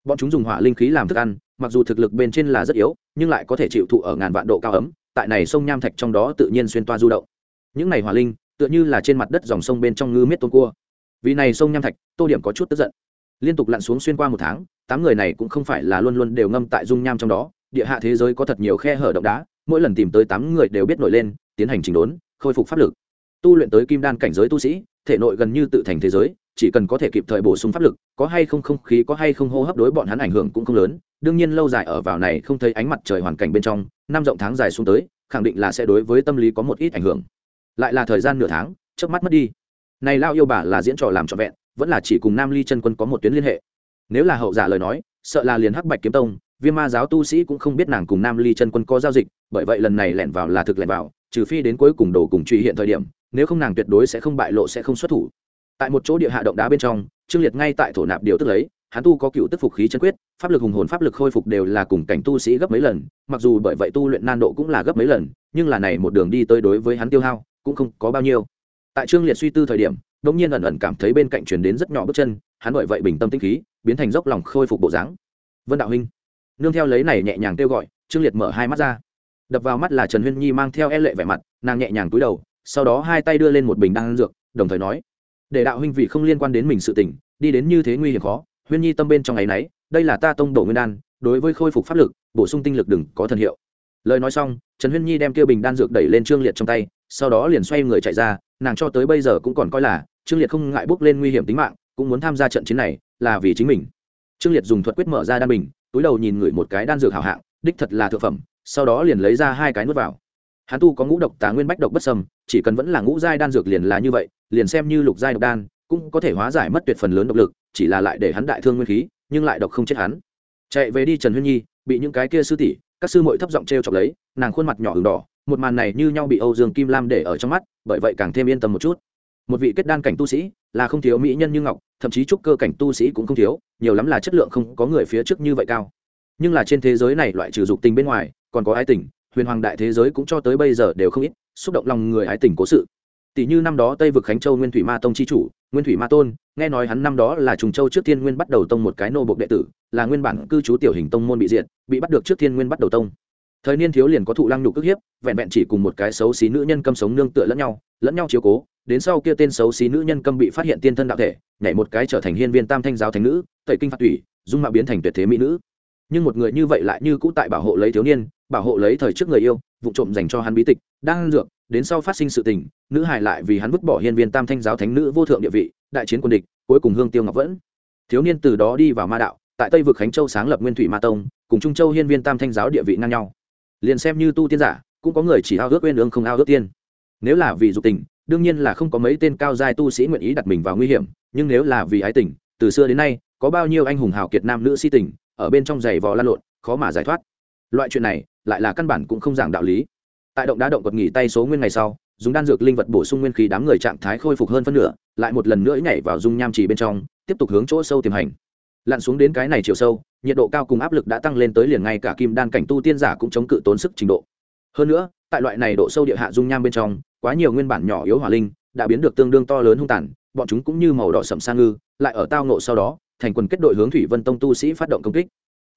Bọn chúng dùng hỏa linh khí làm thức ăn, mặc dù thực lực bên trên là rất yếu, nhưng lại có thể chịu thụ ở ngàn vạn độ cao ấm, tại này sông nham thạch trong đó tự nhiên xuyên toa du động những này hỏa linh, tựa như là trên mặt đất dòng sông bên trong ngư miết tôm cua. Vì này sông nham thạch, tô điểm có chút tức giận. Liên tục lặn xuống xuyên qua một tháng, tám người này cũng không phải là luôn luôn đều ngâm tại dung nham trong đó. Địa hạ thế giới có thật nhiều khe hở động đá, mỗi lần tìm tới tám người đều biết nổi lên, tiến hành chỉnh đốn, khôi phục pháp lực. Tu luyện tới kim đan cảnh giới tu sĩ, thể nội gần như tự thành thế giới, chỉ cần có thể kịp thời bổ sung pháp lực, có hay không không khí, có hay không hô hấp đối bọn hắn ảnh hưởng cũng không lớn. Đương nhiên lâu dài ở vào này không thấy ánh mặt trời hoàn cảnh bên trong, năm rộng tháng dài xuống tới, khẳng định là sẽ đối với tâm lý có một ít ảnh hưởng lại là thời gian nửa tháng trước mắt mất đi. Này lao yêu bà là diễn trò làm trọn vẹn, vẫn là chỉ cùng nam ly chân quân có một tuyến liên hệ. Nếu là hậu giả lời nói, sợ là liền hắc bạch kiếm tông, viêm ma giáo tu sĩ cũng không biết nàng cùng nam ly chân quân có giao dịch, bởi vậy lần này lẻn vào là thực lẻn vào, trừ phi đến cuối cùng đồ cùng truy hiện thời điểm, nếu không nàng tuyệt đối sẽ không bại lộ sẽ không xuất thủ. Tại một chỗ địa hạ động đá bên trong, trương liệt ngay tại thổ nạp điều tức lấy, hắn tu có cựu tức phục khí chân quyết, pháp lực hùng hồn pháp lực khôi phục đều là cùng cảnh tu sĩ gấp mấy lần, mặc dù bởi vậy tu luyện nan độ cũng là gấp mấy lần, nhưng là này một đường đi tới đối với hắn tiêu hao cũng không có bao nhiêu. Tại trương liệt suy tư thời điểm đông nhiên ẩn ẩn cảm thấy bên cạnh chuyển đến rất nhỏ bước chân hắn bởi vậy bình tâm tinh khí biến thành dốc lòng khôi phục bộ dáng. Vân đạo huynh. Nương theo lấy này nhẹ nhàng kêu gọi trương liệt mở hai mắt ra. Đập vào mắt là trần huyên nhi mang theo e lệ vẻ mặt nàng nhẹ nhàng cúi đầu sau đó hai tay đưa lên một bình đan dược đồng thời nói để đạo huynh vì không liên quan đến mình sự tình đi đến như thế nguy hiểm khó huyên nhi tâm bên trong ngày nãy, đây là ta tông đổ nguyên đan đối với khôi phục pháp lực bổ sung tinh lực đừng có thần hiệu. Lời nói xong trần huyên nhi đem kia bình đan dược đẩy lên trương liệt trong tay sau đó liền xoay người chạy ra, nàng cho tới bây giờ cũng còn coi là, trương liệt không ngại bước lên nguy hiểm tính mạng, cũng muốn tham gia trận chiến này, là vì chính mình. Trương liệt dùng thuật quyết mở ra đan bình, túi đầu nhìn người một cái đan dược hảo hạng, đích thật là thượng phẩm, sau đó liền lấy ra hai cái nuốt vào. Hắn tu có ngũ độc tá nguyên bách độc bất sâm chỉ cần vẫn là ngũ giai đan dược liền là như vậy, liền xem như lục giai độc đan, cũng có thể hóa giải mất tuyệt phần lớn độc lực, chỉ là lại để hắn đại thương nguyên khí, nhưng lại độc không chết hắn. Chạy về đi trần huyên nhi, bị những cái kia sư tỷ, các sư muội thấp giọng t r chọc lấy, nàng khuôn mặt nhỏ h đỏ một màn này như nhau bị âu dương kim lam để ở trong mắt, bởi vậy càng thêm yên tâm một chút. Một vị kết đan cảnh tu sĩ, là không thiếu mỹ nhân như ngọc, thậm chí trúc cơ cảnh tu sĩ cũng không thiếu, nhiều lắm là chất lượng không có người phía trước như vậy cao. Nhưng là trên thế giới này loại trừ dục tình bên ngoài, còn có ái tình, huyền hoàng đại thế giới cũng cho tới bây giờ đều không ít, xúc động lòng người ái tình cố sự. Tỷ như năm đó tây vực khánh châu nguyên thủy ma tông chi chủ, nguyên thủy ma tôn, nghe nói hắn năm đó là trùng châu trước thiên nguyên bắt đầu tông một cái nô bộc đệ tử, là nguyên bản cư trú tiểu hình tông môn bị diệt, bị bắt được trước thiên nguyên bắt đầu tông thời niên thiếu liền có thụ lăng nhục ức hiếp, vẹn vẹn chỉ cùng một cái xấu xí nữ nhân câm sống nương tựa lẫn nhau lẫn nhau chiếu cố, đến sau kia tên xấu xí nữ nhân câm bị phát hiện tiên thân đạo thể, nhảy một cái trở thành hiên viên tam thanh giáo thánh nữ, tẩy kinh phạt tủy, dung mạo biến thành tuyệt thế mỹ nữ. Nhưng một người như vậy lại như cũ tại bảo hộ lấy thiếu niên, bảo hộ lấy thời trước người yêu, vụ trộm dành cho hắn bí tịch, đang dược, đến sau phát sinh sự tình, nữ hải lại vì hắn vứt bỏ hiên viên tam thanh giáo thánh nữ vô thượng địa vị, đại chiến quân địch, cuối cùng hương tiêu ngọc vẫn. Thiếu niên từ đó đi vào ma đạo, tại tây vực khánh châu sáng lập nguyên thủy ma tông, cùng trung châu hiên viên tam thanh giáo địa vị ngang nhau liền xem như tu tiên giả, cũng có người chỉ ao ước quên ương không ao ước tiên. Nếu là vì dục tình, đương nhiên là không có mấy tên cao giai tu sĩ nguyện ý đặt mình vào nguy hiểm, nhưng nếu là vì ái tình, từ xưa đến nay, có bao nhiêu anh hùng hào kiệt nam nữ si tình, ở bên trong giày vò lan lộn, khó mà giải thoát. Loại chuyện này, lại là căn bản cũng không giảng đạo lý. Tại động đá động cột nghỉ tay số nguyên ngày sau, dùng đan dược linh vật bổ sung nguyên khí đám người trạng thái khôi phục hơn phân nửa, lại một lần nữa nhảy vào dung nham trì bên trong, tiếp tục hướng chỗ sâu tiềm hành. Lặn xuống đến cái này chiều sâu nhiệt độ cao cùng áp lực đã tăng lên tới liền ngay cả kim đan cảnh tu tiên giả cũng chống cự tốn sức trình độ. Hơn nữa, tại loại này độ sâu địa hạ dung nham bên trong, quá nhiều nguyên bản nhỏ yếu hỏa linh đã biến được tương đương to lớn hung tàn, bọn chúng cũng như màu đỏ sậm sang ngư, lại ở tao nộ sau đó, thành quần kết đội hướng thủy vân tông tu sĩ phát động công kích.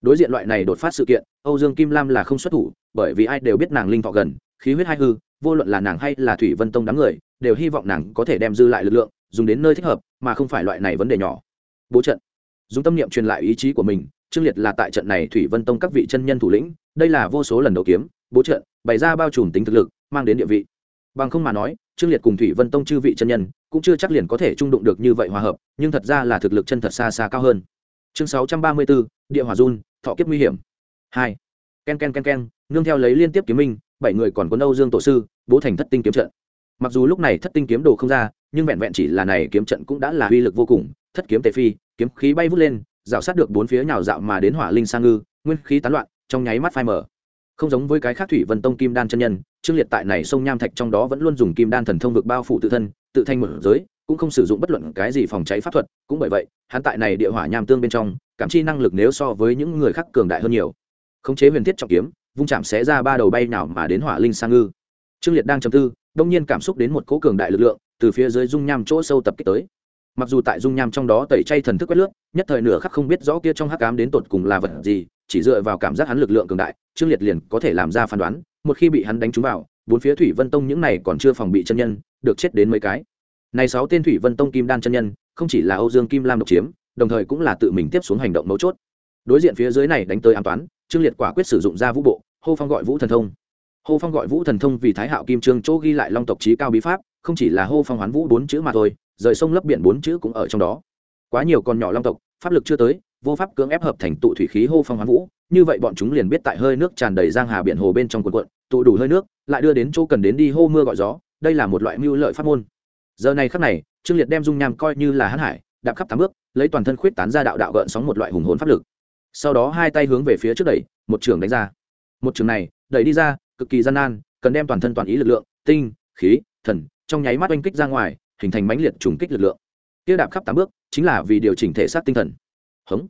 Đối diện loại này đột phát sự kiện, âu dương kim lam là không xuất thủ, bởi vì ai đều biết nàng linh thọ gần, khí huyết hai hư, vô luận là nàng hay là thủy vân tông đám người, đều hy vọng nàng có thể đem dư lại lực lượng, dùng đến nơi thích hợp, mà không phải loại này vấn đề nhỏ. Bố trận. Dùng tâm niệm truyền lại ý chí của mình trương liệt là tại trận này thủy vân tông các vị chân nhân thủ lĩnh, đây là vô số lần đầu kiếm, bố trận, bày ra bao trùm tính thực lực, mang đến địa vị. Bằng không mà nói, trương liệt cùng thủy vân tông chư vị chân nhân cũng chưa chắc liền có thể trung đụng được như vậy hòa hợp, nhưng thật ra là thực lực chân thật xa xa cao hơn. Chương sáu trăm ba mươi bốn địa hòa run, thọ kiếp nguy hiểm. Hai. Ken ken ken ken, nương theo lấy liên tiếp kiếm minh, bảy người còn có âu dương tổ sư, bố thành thất tinh kiếm trận. Mặc dù lúc này thất tinh kiếm đồ không ra, nhưng vẹn vẹn chỉ là này kiếm trận cũng đã là uy lực vô cùng, thất kiếm tề phi, kiếm khí bay vút lên rào sát được bốn phía nhào dạo mà đến hỏa linh sang ngư, nguyên khí tán loạn, trong nháy mắt phai mở không giống với cái khác thủy vân tông kim đan chân nhân, trương liệt tại này sông nham thạch trong đó vẫn luôn dùng kim đan thần thông vực bao phủ tự thân, tự thanh mở giới, cũng không sử dụng bất luận cái gì phòng cháy pháp thuật, cũng bởi vậy, hắn tại này địa hỏa nham tương bên trong, cảm chi năng lực nếu so với những người khác cường đại hơn nhiều. Khống chế huyền thiết trọng kiếm, vung chạm xé ra ba đầu bay nào mà đến hỏa linh sang ngư. Trương liệt đang trầm tư, đông nhiên cảm xúc đến một cố cường đại lực lượng, từ phía dưới dung nham chỗ sâu tập kích tới mặc dù tại dung nham trong đó tẩy chay thần thức quét lướt, nhất thời nửa khắc không biết rõ kia trong hắc cám đến tột cùng là vật gì, chỉ dựa vào cảm giác hắn lực lượng cường đại, trương liệt liền có thể làm ra phán đoán, một khi bị hắn đánh trúng vào, bốn phía thủy vân tông những này còn chưa phòng bị chân nhân, được chết đến mấy cái. Này sáu tên thủy vân tông kim đan chân nhân, không chỉ là âu dương kim lam độc chiếm, đồng thời cũng là tự mình tiếp xuống hành động mấu chốt. Đối diện phía dưới này đánh tới an toán, trương liệt quả quyết sử dụng ra vũ bộ, hô phong gọi vũ thần thông. Hô phong gọi vũ thần thông vì thái hạo kim trương chỗ ghi lại long tộc trí cao bí pháp, không chỉ là hô phong hoán vũ bốn chữ mà thôi rời sông lấp biển bốn chữ cũng ở trong đó. Quá nhiều con nhỏ long tộc, pháp lực chưa tới, vô pháp cưỡng ép hợp thành tụ thủy khí hô phong hoán vũ, như vậy bọn chúng liền biết tại hơi nước tràn đầy giang hà biển hồ bên trong quần quận tụ đủ hơi nước, lại đưa đến chỗ cần đến đi hô mưa gọi gió, đây là một loại mưu lợi pháp môn. Giờ này khắc này, trương liệt đem dung nham coi như là hãn hải, đạp khắp tám bước, lấy toàn thân khuyết tán ra đạo đạo gợn sóng một loại hùng hồn pháp lực. Sau đó hai tay hướng về phía trước đẩy, một trường đánh ra. Một trường này, đẩy đi ra, cực kỳ gian nan, cần đem toàn thân toàn ý lực lượng, tinh, khí, thần, trong nháy mắt oanh kích ra ngoài hình thành mãnh liệt trùng kích lực lượng. Kia đạp khắp tám bước, chính là vì điều chỉnh thể xác tinh thần. Hống.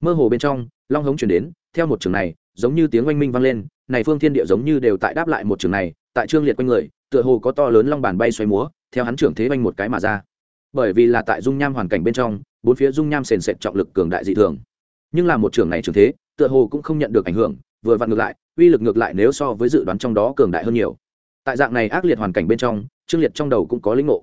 Mơ hồ bên trong, long hống chuyển đến, theo một trường này, giống như tiếng oanh minh vang lên, này phương thiên địa giống như đều tại đáp lại một trường này, tại trương liệt quanh người, tựa hồ có to lớn long bàn bay xoay múa, theo hắn trưởng thế oanh một cái mà ra. Bởi vì là tại dung nham hoàn cảnh bên trong, bốn phía dung nham sền sệt trọng lực cường đại dị thường. Nhưng là một trường này trường thế, tựa hồ cũng không nhận được ảnh hưởng, vừa vặn ngược lại, uy lực ngược lại nếu so với dự đoán trong đó cường đại hơn nhiều. Tại dạng này ác liệt hoàn cảnh bên trong, trương liệt trong đầu cũng có linh ngộ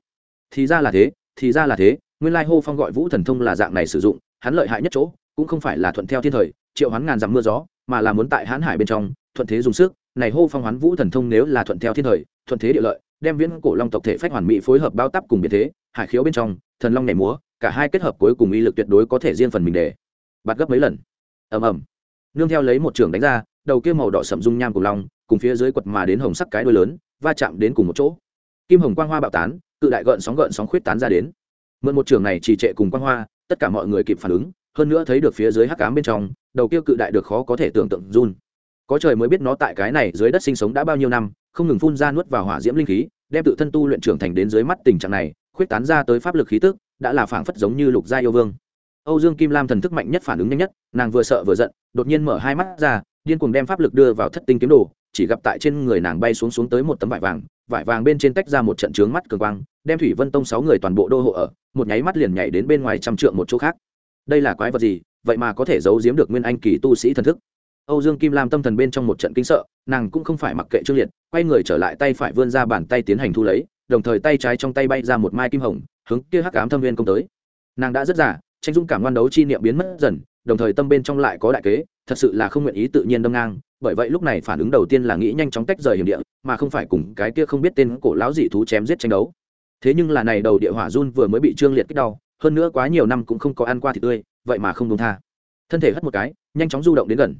thì ra là thế, thì ra là thế, nguyên lai hô phong gọi vũ thần thông là dạng này sử dụng, hắn lợi hại nhất chỗ, cũng không phải là thuận theo thiên thời, triệu hắn ngàn dặm mưa gió, mà là muốn tại hãn hải bên trong, thuận thế dùng sức. Này hô phong hoán vũ thần thông nếu là thuận theo thiên thời, thuận thế địa lợi, đem viễn cổ long tộc thể phách hoàn mỹ phối hợp bao tắp cùng biệt thế, hải khiếu bên trong, thần long nhảy múa, cả hai kết hợp cuối cùng uy lực tuyệt đối có thể riêng phần mình để bạt gấp mấy lần. Ầm ầm. Nương theo lấy một trường đánh ra, đầu kia màu đỏ sậm dung nham cùng long, cùng phía dưới quật mà đến hồng sắc cái đuôi lớn, va chạm đến cùng một chỗ kim hồng quang hoa bạo tán, cự đại gợn sóng gợn sóng khuyết tán ra đến. Mượn một trường này trì trệ cùng quang hoa, tất cả mọi người kịp phản ứng, hơn nữa thấy được phía dưới hắc ám bên trong, đầu kia cự đại được khó có thể tưởng tượng run. Có trời mới biết nó tại cái này dưới đất sinh sống đã bao nhiêu năm, không ngừng phun ra nuốt vào hỏa diễm linh khí, đem tự thân tu luyện trưởng thành đến dưới mắt tình trạng này, khuyết tán ra tới pháp lực khí tức, đã là phảng phất giống như lục gia yêu vương. Âu dương kim lam thần thức mạnh nhất phản ứng nhanh nhất, nàng vừa sợ vừa giận, đột nhiên mở hai mắt ra, điên cuồng đem pháp lực đưa vào thất tinh kiếm đồ chỉ gặp tại trên người nàng bay xuống xuống tới một tấm vải vàng vải vàng bên trên tách ra một trận trướng mắt cường quang, đem thủy vân tông sáu người toàn bộ đô hộ ở, một nháy mắt liền nhảy đến bên ngoài trăm trượng một chỗ khác. Đây là quái vật gì? Vậy mà có thể giấu giếm được nguyên anh kỳ tu sĩ thần thức. Âu dương kim lam tâm thần bên trong một trận kinh sợ, nàng cũng không phải mặc kệ trương liệt, quay người trở lại tay phải vươn ra bàn tay tiến hành thu lấy, đồng thời tay trái trong tay bay ra một mai kim hồng, hướng kia hắc ám thâm viên công tới. Nàng đã rất giả tranh dung cảm ngoan đấu chi niệm biến mất dần, đồng thời tâm bên trong lại có đại kế, thật sự là không nguyện ý tự nhiên đâm ngang bởi vậy lúc này phản ứng đầu tiên là nghĩ nhanh chóng tách rời hiểm địa, mà không phải cùng cái kia không biết tên cổ lão dị thú chém giết tranh đấu. Thế nhưng là này đầu địa hỏa run vừa mới bị trương liệt kích đau, hơn nữa quá nhiều năm cũng không có ăn qua thịt tươi, vậy mà không đúng tha. Thân thể hất một cái, nhanh chóng du động đến gần.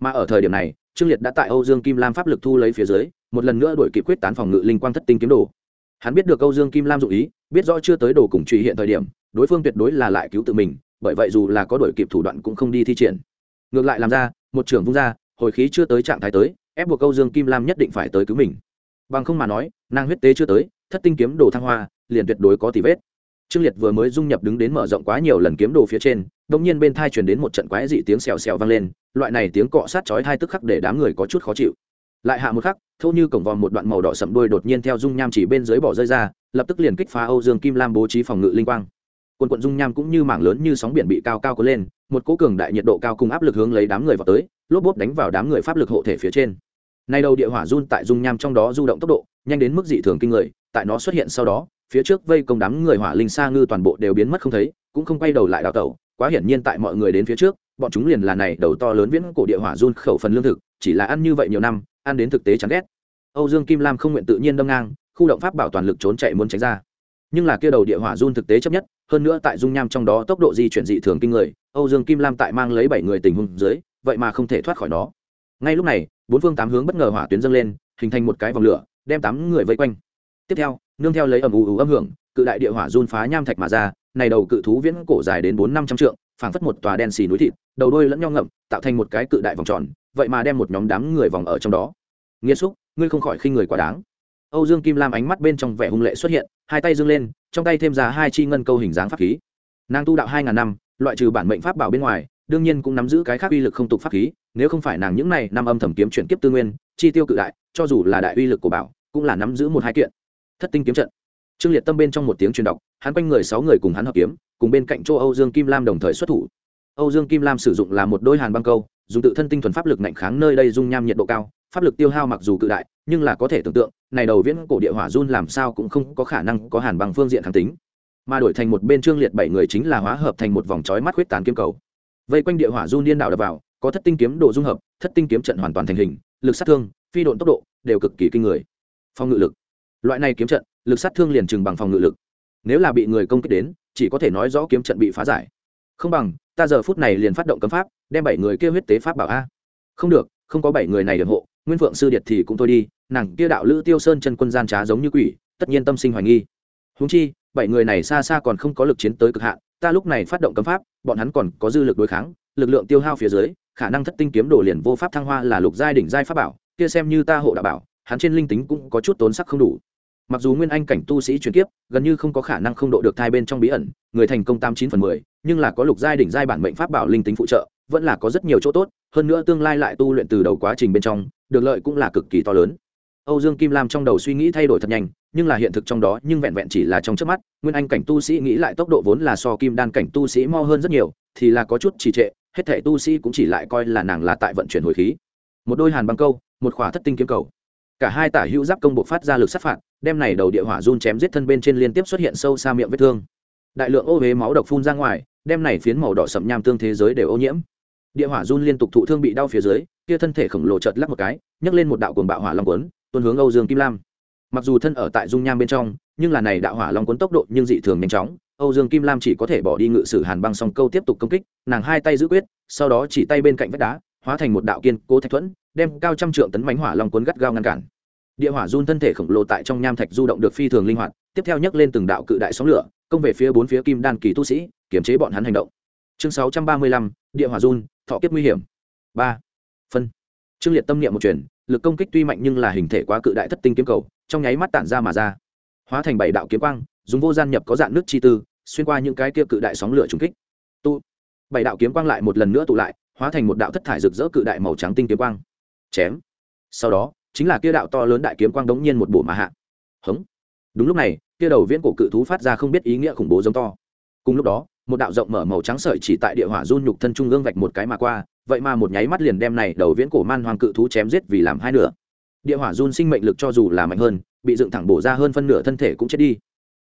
Mà ở thời điểm này, trương liệt đã tại âu dương kim lam pháp lực thu lấy phía dưới, một lần nữa đổi kịp quyết tán phòng ngự linh quang thất tinh kiếm đồ. Hắn biết được âu dương kim lam dụ ý, biết rõ chưa tới đồ cùng truy hiện thời điểm, đối phương tuyệt đối là lại cứu tự mình, bởi vậy dù là có đổi kịp thủ đoạn cũng không đi thi triển. Ngược lại làm ra, một trưởng vung ra hồi khí chưa tới trạng thái tới, ép buộc âu dương kim lam nhất định phải tới cứu mình. Bằng không mà nói, nàng huyết tế chưa tới, thất tinh kiếm đồ thăng hoa, liền tuyệt đối có tỷ vết. Trương liệt vừa mới dung nhập đứng đến mở rộng quá nhiều lần kiếm đồ phía trên, đột nhiên bên thai truyền đến một trận quái dị tiếng xèo xèo vang lên, loại này tiếng cọ sát chói thai tức khắc để đám người có chút khó chịu. Lại hạ một khắc, thô như cổng vòm một đoạn màu đỏ sậm đôi đột nhiên theo dung nham chỉ bên dưới bỏ rơi ra, lập tức liền kích phá âu dương kim lam bố trí phòng ngự linh quang quần quận dung nham cũng như mảng lớn như sóng biển bị cao cao cuốn lên, một cỗ cường đại nhiệt độ cao cùng áp lực hướng lấy đám người vào tới, lốp bốp đánh vào đám người pháp lực hộ thể phía trên. Nay đầu địa hỏa run tại dung nham trong đó du động tốc độ, nhanh đến mức dị thường kinh người, tại nó xuất hiện sau đó, phía trước vây công đám người hỏa linh sa ngư toàn bộ đều biến mất không thấy, cũng không quay đầu lại đào tẩu, quá hiển nhiên tại mọi người đến phía trước, bọn chúng liền là này đầu to lớn viễn cổ địa hỏa run khẩu phần lương thực, chỉ là ăn như vậy nhiều năm, ăn đến thực tế chán ghét. Âu dương kim lam không nguyện tự nhiên đâm ngang, khu động pháp bảo toàn lực trốn chạy muốn tránh ra. Nhưng là kia đầu địa hỏa run thực tế chấp nhất hơn nữa tại dung nham trong đó tốc độ di chuyển dị thường kinh người, âu dương kim lam tại mang lấy bảy người tình huống dưới, vậy mà không thể thoát khỏi nó. Ngay lúc này, bốn phương tám hướng bất ngờ hỏa tuyến dâng lên, hình thành một cái vòng lửa, đem tám người vây quanh. Tiếp theo, nương theo lấy ầm ù ù âm hưởng, cự đại địa hỏa run phá nham thạch mà ra, này đầu cự thú viễn cổ dài đến bốn năm trăm trượng, phảng phất một tòa đen xì núi thịt, đầu đôi lẫn nhau ngậm, tạo thành một cái cự đại vòng tròn, vậy mà đem một nhóm đám người vòng ở trong đó. Nghĩa xúc ngươi không khỏi khinh người quá đáng âu dương kim lam ánh mắt bên trong vẻ hung lệ xuất hiện, hai tay giương lên, trong tay thêm ra hai chi ngân câu hình dáng pháp khí. Nàng tu đạo hai ngàn năm, loại trừ bản mệnh pháp bảo bên ngoài, đương nhiên cũng nắm giữ cái khác uy lực không tục pháp khí, nếu không phải nàng những này năm âm thầm kiếm chuyển kiếp tư nguyên, chi tiêu cự đại, cho dù là đại uy lực của bảo, cũng là nắm giữ một hai kiện. Thất tinh kiếm trận. Trương liệt tâm bên trong một tiếng truyền đọc, hắn quanh người sáu người cùng hắn hợp kiếm, cùng bên cạnh Trô âu dương kim lam đồng thời xuất thủ. Âu dương kim lam sử dụng là một đôi hàn băng câu, dùng tự thân tinh thuần pháp lực nặn kháng nơi đây dung nham nhiệt độ cao, pháp lực tiêu hao mặc dù cự đại nhưng là có thể tưởng tượng, này đầu viễn cổ địa hỏa run làm sao cũng không có khả năng có hàn băng phương diện kháng tính. Mà đổi thành một bên trương liệt bảy người chính là hóa hợp thành một vòng chói mắt huyết tán kiếm cầu. Vây quanh địa hỏa run điên đảo đập vào, có thất tinh kiếm độ dung hợp, thất tinh kiếm trận hoàn toàn thành hình, lực sát thương, phi độn tốc độ, đều cực kỳ kinh người. Phòng ngự lực. Loại này kiếm trận, lực sát thương liền chừng bằng phòng ngự lực. Nếu là bị người công kích đến, chỉ có thể nói rõ kiếm trận bị phá giải. Không bằng, ta giờ phút này liền phát động cấm pháp, đem bảy người kia huyết tế pháp bảo a. Không được, không có bảy người này ủng hộ nguyên phượng sư điệt thì cũng thôi đi, nàng kia đạo lữ tiêu sơn chân quân gian trá giống như quỷ, tất nhiên tâm sinh hoài nghi. Húng chi, bảy người này xa xa còn không có lực chiến tới cực hạn, ta lúc này phát động cấm pháp, bọn hắn còn có dư lực đối kháng, lực lượng tiêu hao phía dưới, khả năng thất tinh kiếm đồ liền vô pháp thăng hoa là lục giai đỉnh giai pháp bảo, kia xem như ta hộ đạo bảo, hắn trên linh tính cũng có chút tốn sắc không đủ. Mặc dù nguyên anh cảnh tu sĩ chuyển kiếp, gần như không có khả năng không độ được thai bên trong bí ẩn, người thành công tam chín phần mười, nhưng là có lục giai đỉnh giai bản mệnh pháp bảo linh tính phụ trợ, vẫn là có rất nhiều chỗ tốt, hơn nữa tương lai lại tu luyện từ đầu quá trình bên trong được lợi cũng là cực kỳ to lớn. Âu dương kim lam trong đầu suy nghĩ thay đổi thật nhanh, nhưng là hiện thực trong đó nhưng vẹn vẹn chỉ là trong trước mắt, nguyên anh cảnh tu sĩ nghĩ lại tốc độ vốn là so kim đan cảnh tu sĩ mo hơn rất nhiều, thì là có chút trì trệ, hết thể tu sĩ cũng chỉ lại coi là nàng là tại vận chuyển hồi khí. Một đôi hàn băng câu, một khỏa thất tinh kiếm cầu. Cả hai tả hữu giáp công bộ phát ra lực sát phạt, đem này đầu địa hỏa run chém giết thân bên trên liên tiếp xuất hiện sâu xa miệng vết thương. Đại lượng ô huế máu độc phun ra ngoài, đem này phiến màu đỏ sậm nham tương thế giới đều ô nhiễm. Địa hỏa run liên tục thụ thương bị đau phía dưới kia thân thể khổng lồ chợt lắc một cái nhấc lên một đạo cuồng bạo hỏa long cuốn, tuôn hướng âu dương kim lam. Mặc dù thân ở tại dung nham bên trong nhưng là này đạo hỏa long cuốn tốc độ nhưng dị thường nhanh chóng. Âu dương kim lam chỉ có thể bỏ đi ngự sử hàn băng song câu tiếp tục công kích nàng hai tay giữ quyết sau đó chỉ tay bên cạnh vách đá hóa thành một đạo kiên cố thạch thuẫn đem cao trăm trượng tấn bánh hỏa long cuốn gắt gao ngăn cản. Địa hỏa run thân thể khổng lồ tại trong nham thạch du động được phi thường linh hoạt tiếp theo nhấc lên từng đạo cự đại sóng lửa công về phía bốn phía kim đan kỳ tu sĩ kiểm chế bọn hắn hành động. Chương sáu trăm ba mươi lăm địa hỏa run thọ kiếp nguy hiểm. Ba phân. Trương liệt tâm niệm một chuyển lực công kích tuy mạnh nhưng là hình thể quá cự đại thất tinh kiếm cầu, trong nháy mắt tản ra mà ra. Hóa thành bảy đạo kiếm quang, dùng vô gian nhập có dạng nước chi tư, xuyên qua những cái kia cự đại sóng lửa trùng kích. Tu. Bảy đạo kiếm quang lại một lần nữa tụ lại, hóa thành một đạo thất thải rực rỡ cự đại màu trắng tinh kiếm quang. Chém. Sau đó, chính là kia đạo to lớn đại kiếm quang đống nhiên một bổ mà hạ. Hống. Đúng lúc này, kia đầu viễn cổ cự thú phát ra không biết ý nghĩa khủng bố giống to. Cùng lúc đó một đạo rộng mở màu trắng sợi chỉ tại địa hỏa run nhục thân trung ương vạch một cái mà qua, vậy mà một nháy mắt liền đem này đầu viễn cổ man hoàng cự thú chém giết vì làm hai nửa. Địa hỏa run sinh mệnh lực cho dù là mạnh hơn, bị dựng thẳng bổ ra hơn phân nửa thân thể cũng chết đi.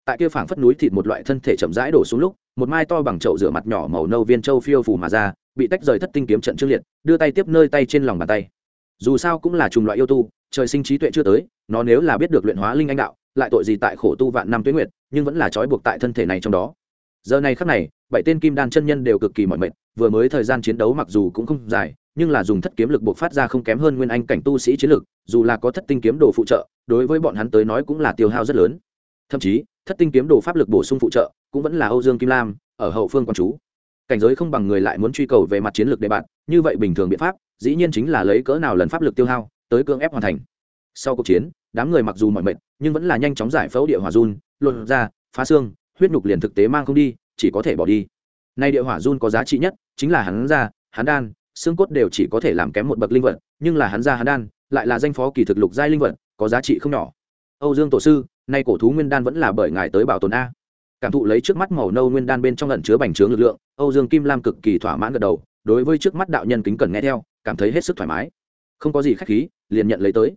Tại kia phảng phất núi thịt một loại thân thể chậm rãi đổ xuống lúc, một mai to bằng chậu rửa mặt nhỏ màu nâu viên châu phiêu phù mà ra, bị tách rời thất tinh kiếm trận trương liệt, đưa tay tiếp nơi tay trên lòng bàn tay. Dù sao cũng là chủng loại yêu tu, trời sinh trí tuệ chưa tới, nó nếu là biết được luyện hóa linh anh đạo, lại tội gì tại khổ tu vạn năm tuyết nguyệt, nhưng vẫn là trói buộc tại thân thể này trong đó giờ này khắc này, bảy tên kim đan chân nhân đều cực kỳ mỏi mệt, vừa mới thời gian chiến đấu mặc dù cũng không dài, nhưng là dùng thất kiếm lực buộc phát ra không kém hơn nguyên anh cảnh tu sĩ chiến lực, dù là có thất tinh kiếm đồ phụ trợ, đối với bọn hắn tới nói cũng là tiêu hao rất lớn. Thậm chí, thất tinh kiếm đồ pháp lực bổ sung phụ trợ cũng vẫn là âu dương kim lam, ở hậu phương quan chú. Cảnh giới không bằng người lại muốn truy cầu về mặt chiến lược đề bạn, như vậy bình thường biện pháp, dĩ nhiên chính là lấy cỡ nào lần pháp lực tiêu hao, tới cưỡng ép hoàn thành. Sau cuộc chiến, đám người mặc dù mọi mệt, nhưng vẫn là nhanh chóng giải phẫu địa hỏa run luận ra phá xương huyết nhục liền thực tế mang không đi, chỉ có thể bỏ đi. Nay địa hỏa run có giá trị nhất chính là hắn ra, hắn đan, xương cốt đều chỉ có thể làm kém một bậc linh vật, nhưng là hắn ra hắn đan, lại là danh phó kỳ thực lục giai linh vật, có giá trị không nhỏ. Âu dương tổ sư, nay cổ thú nguyên đan vẫn là bởi ngài tới bảo tồn a. Cảm thụ lấy trước mắt màu nâu nguyên đan bên trong lẩn chứa bành trướng lực lượng, âu dương kim lam cực kỳ thỏa mãn gật đầu, đối với trước mắt đạo nhân kính cần nghe theo, cảm thấy hết sức thoải mái. Không có gì khách khí, liền nhận lấy tới.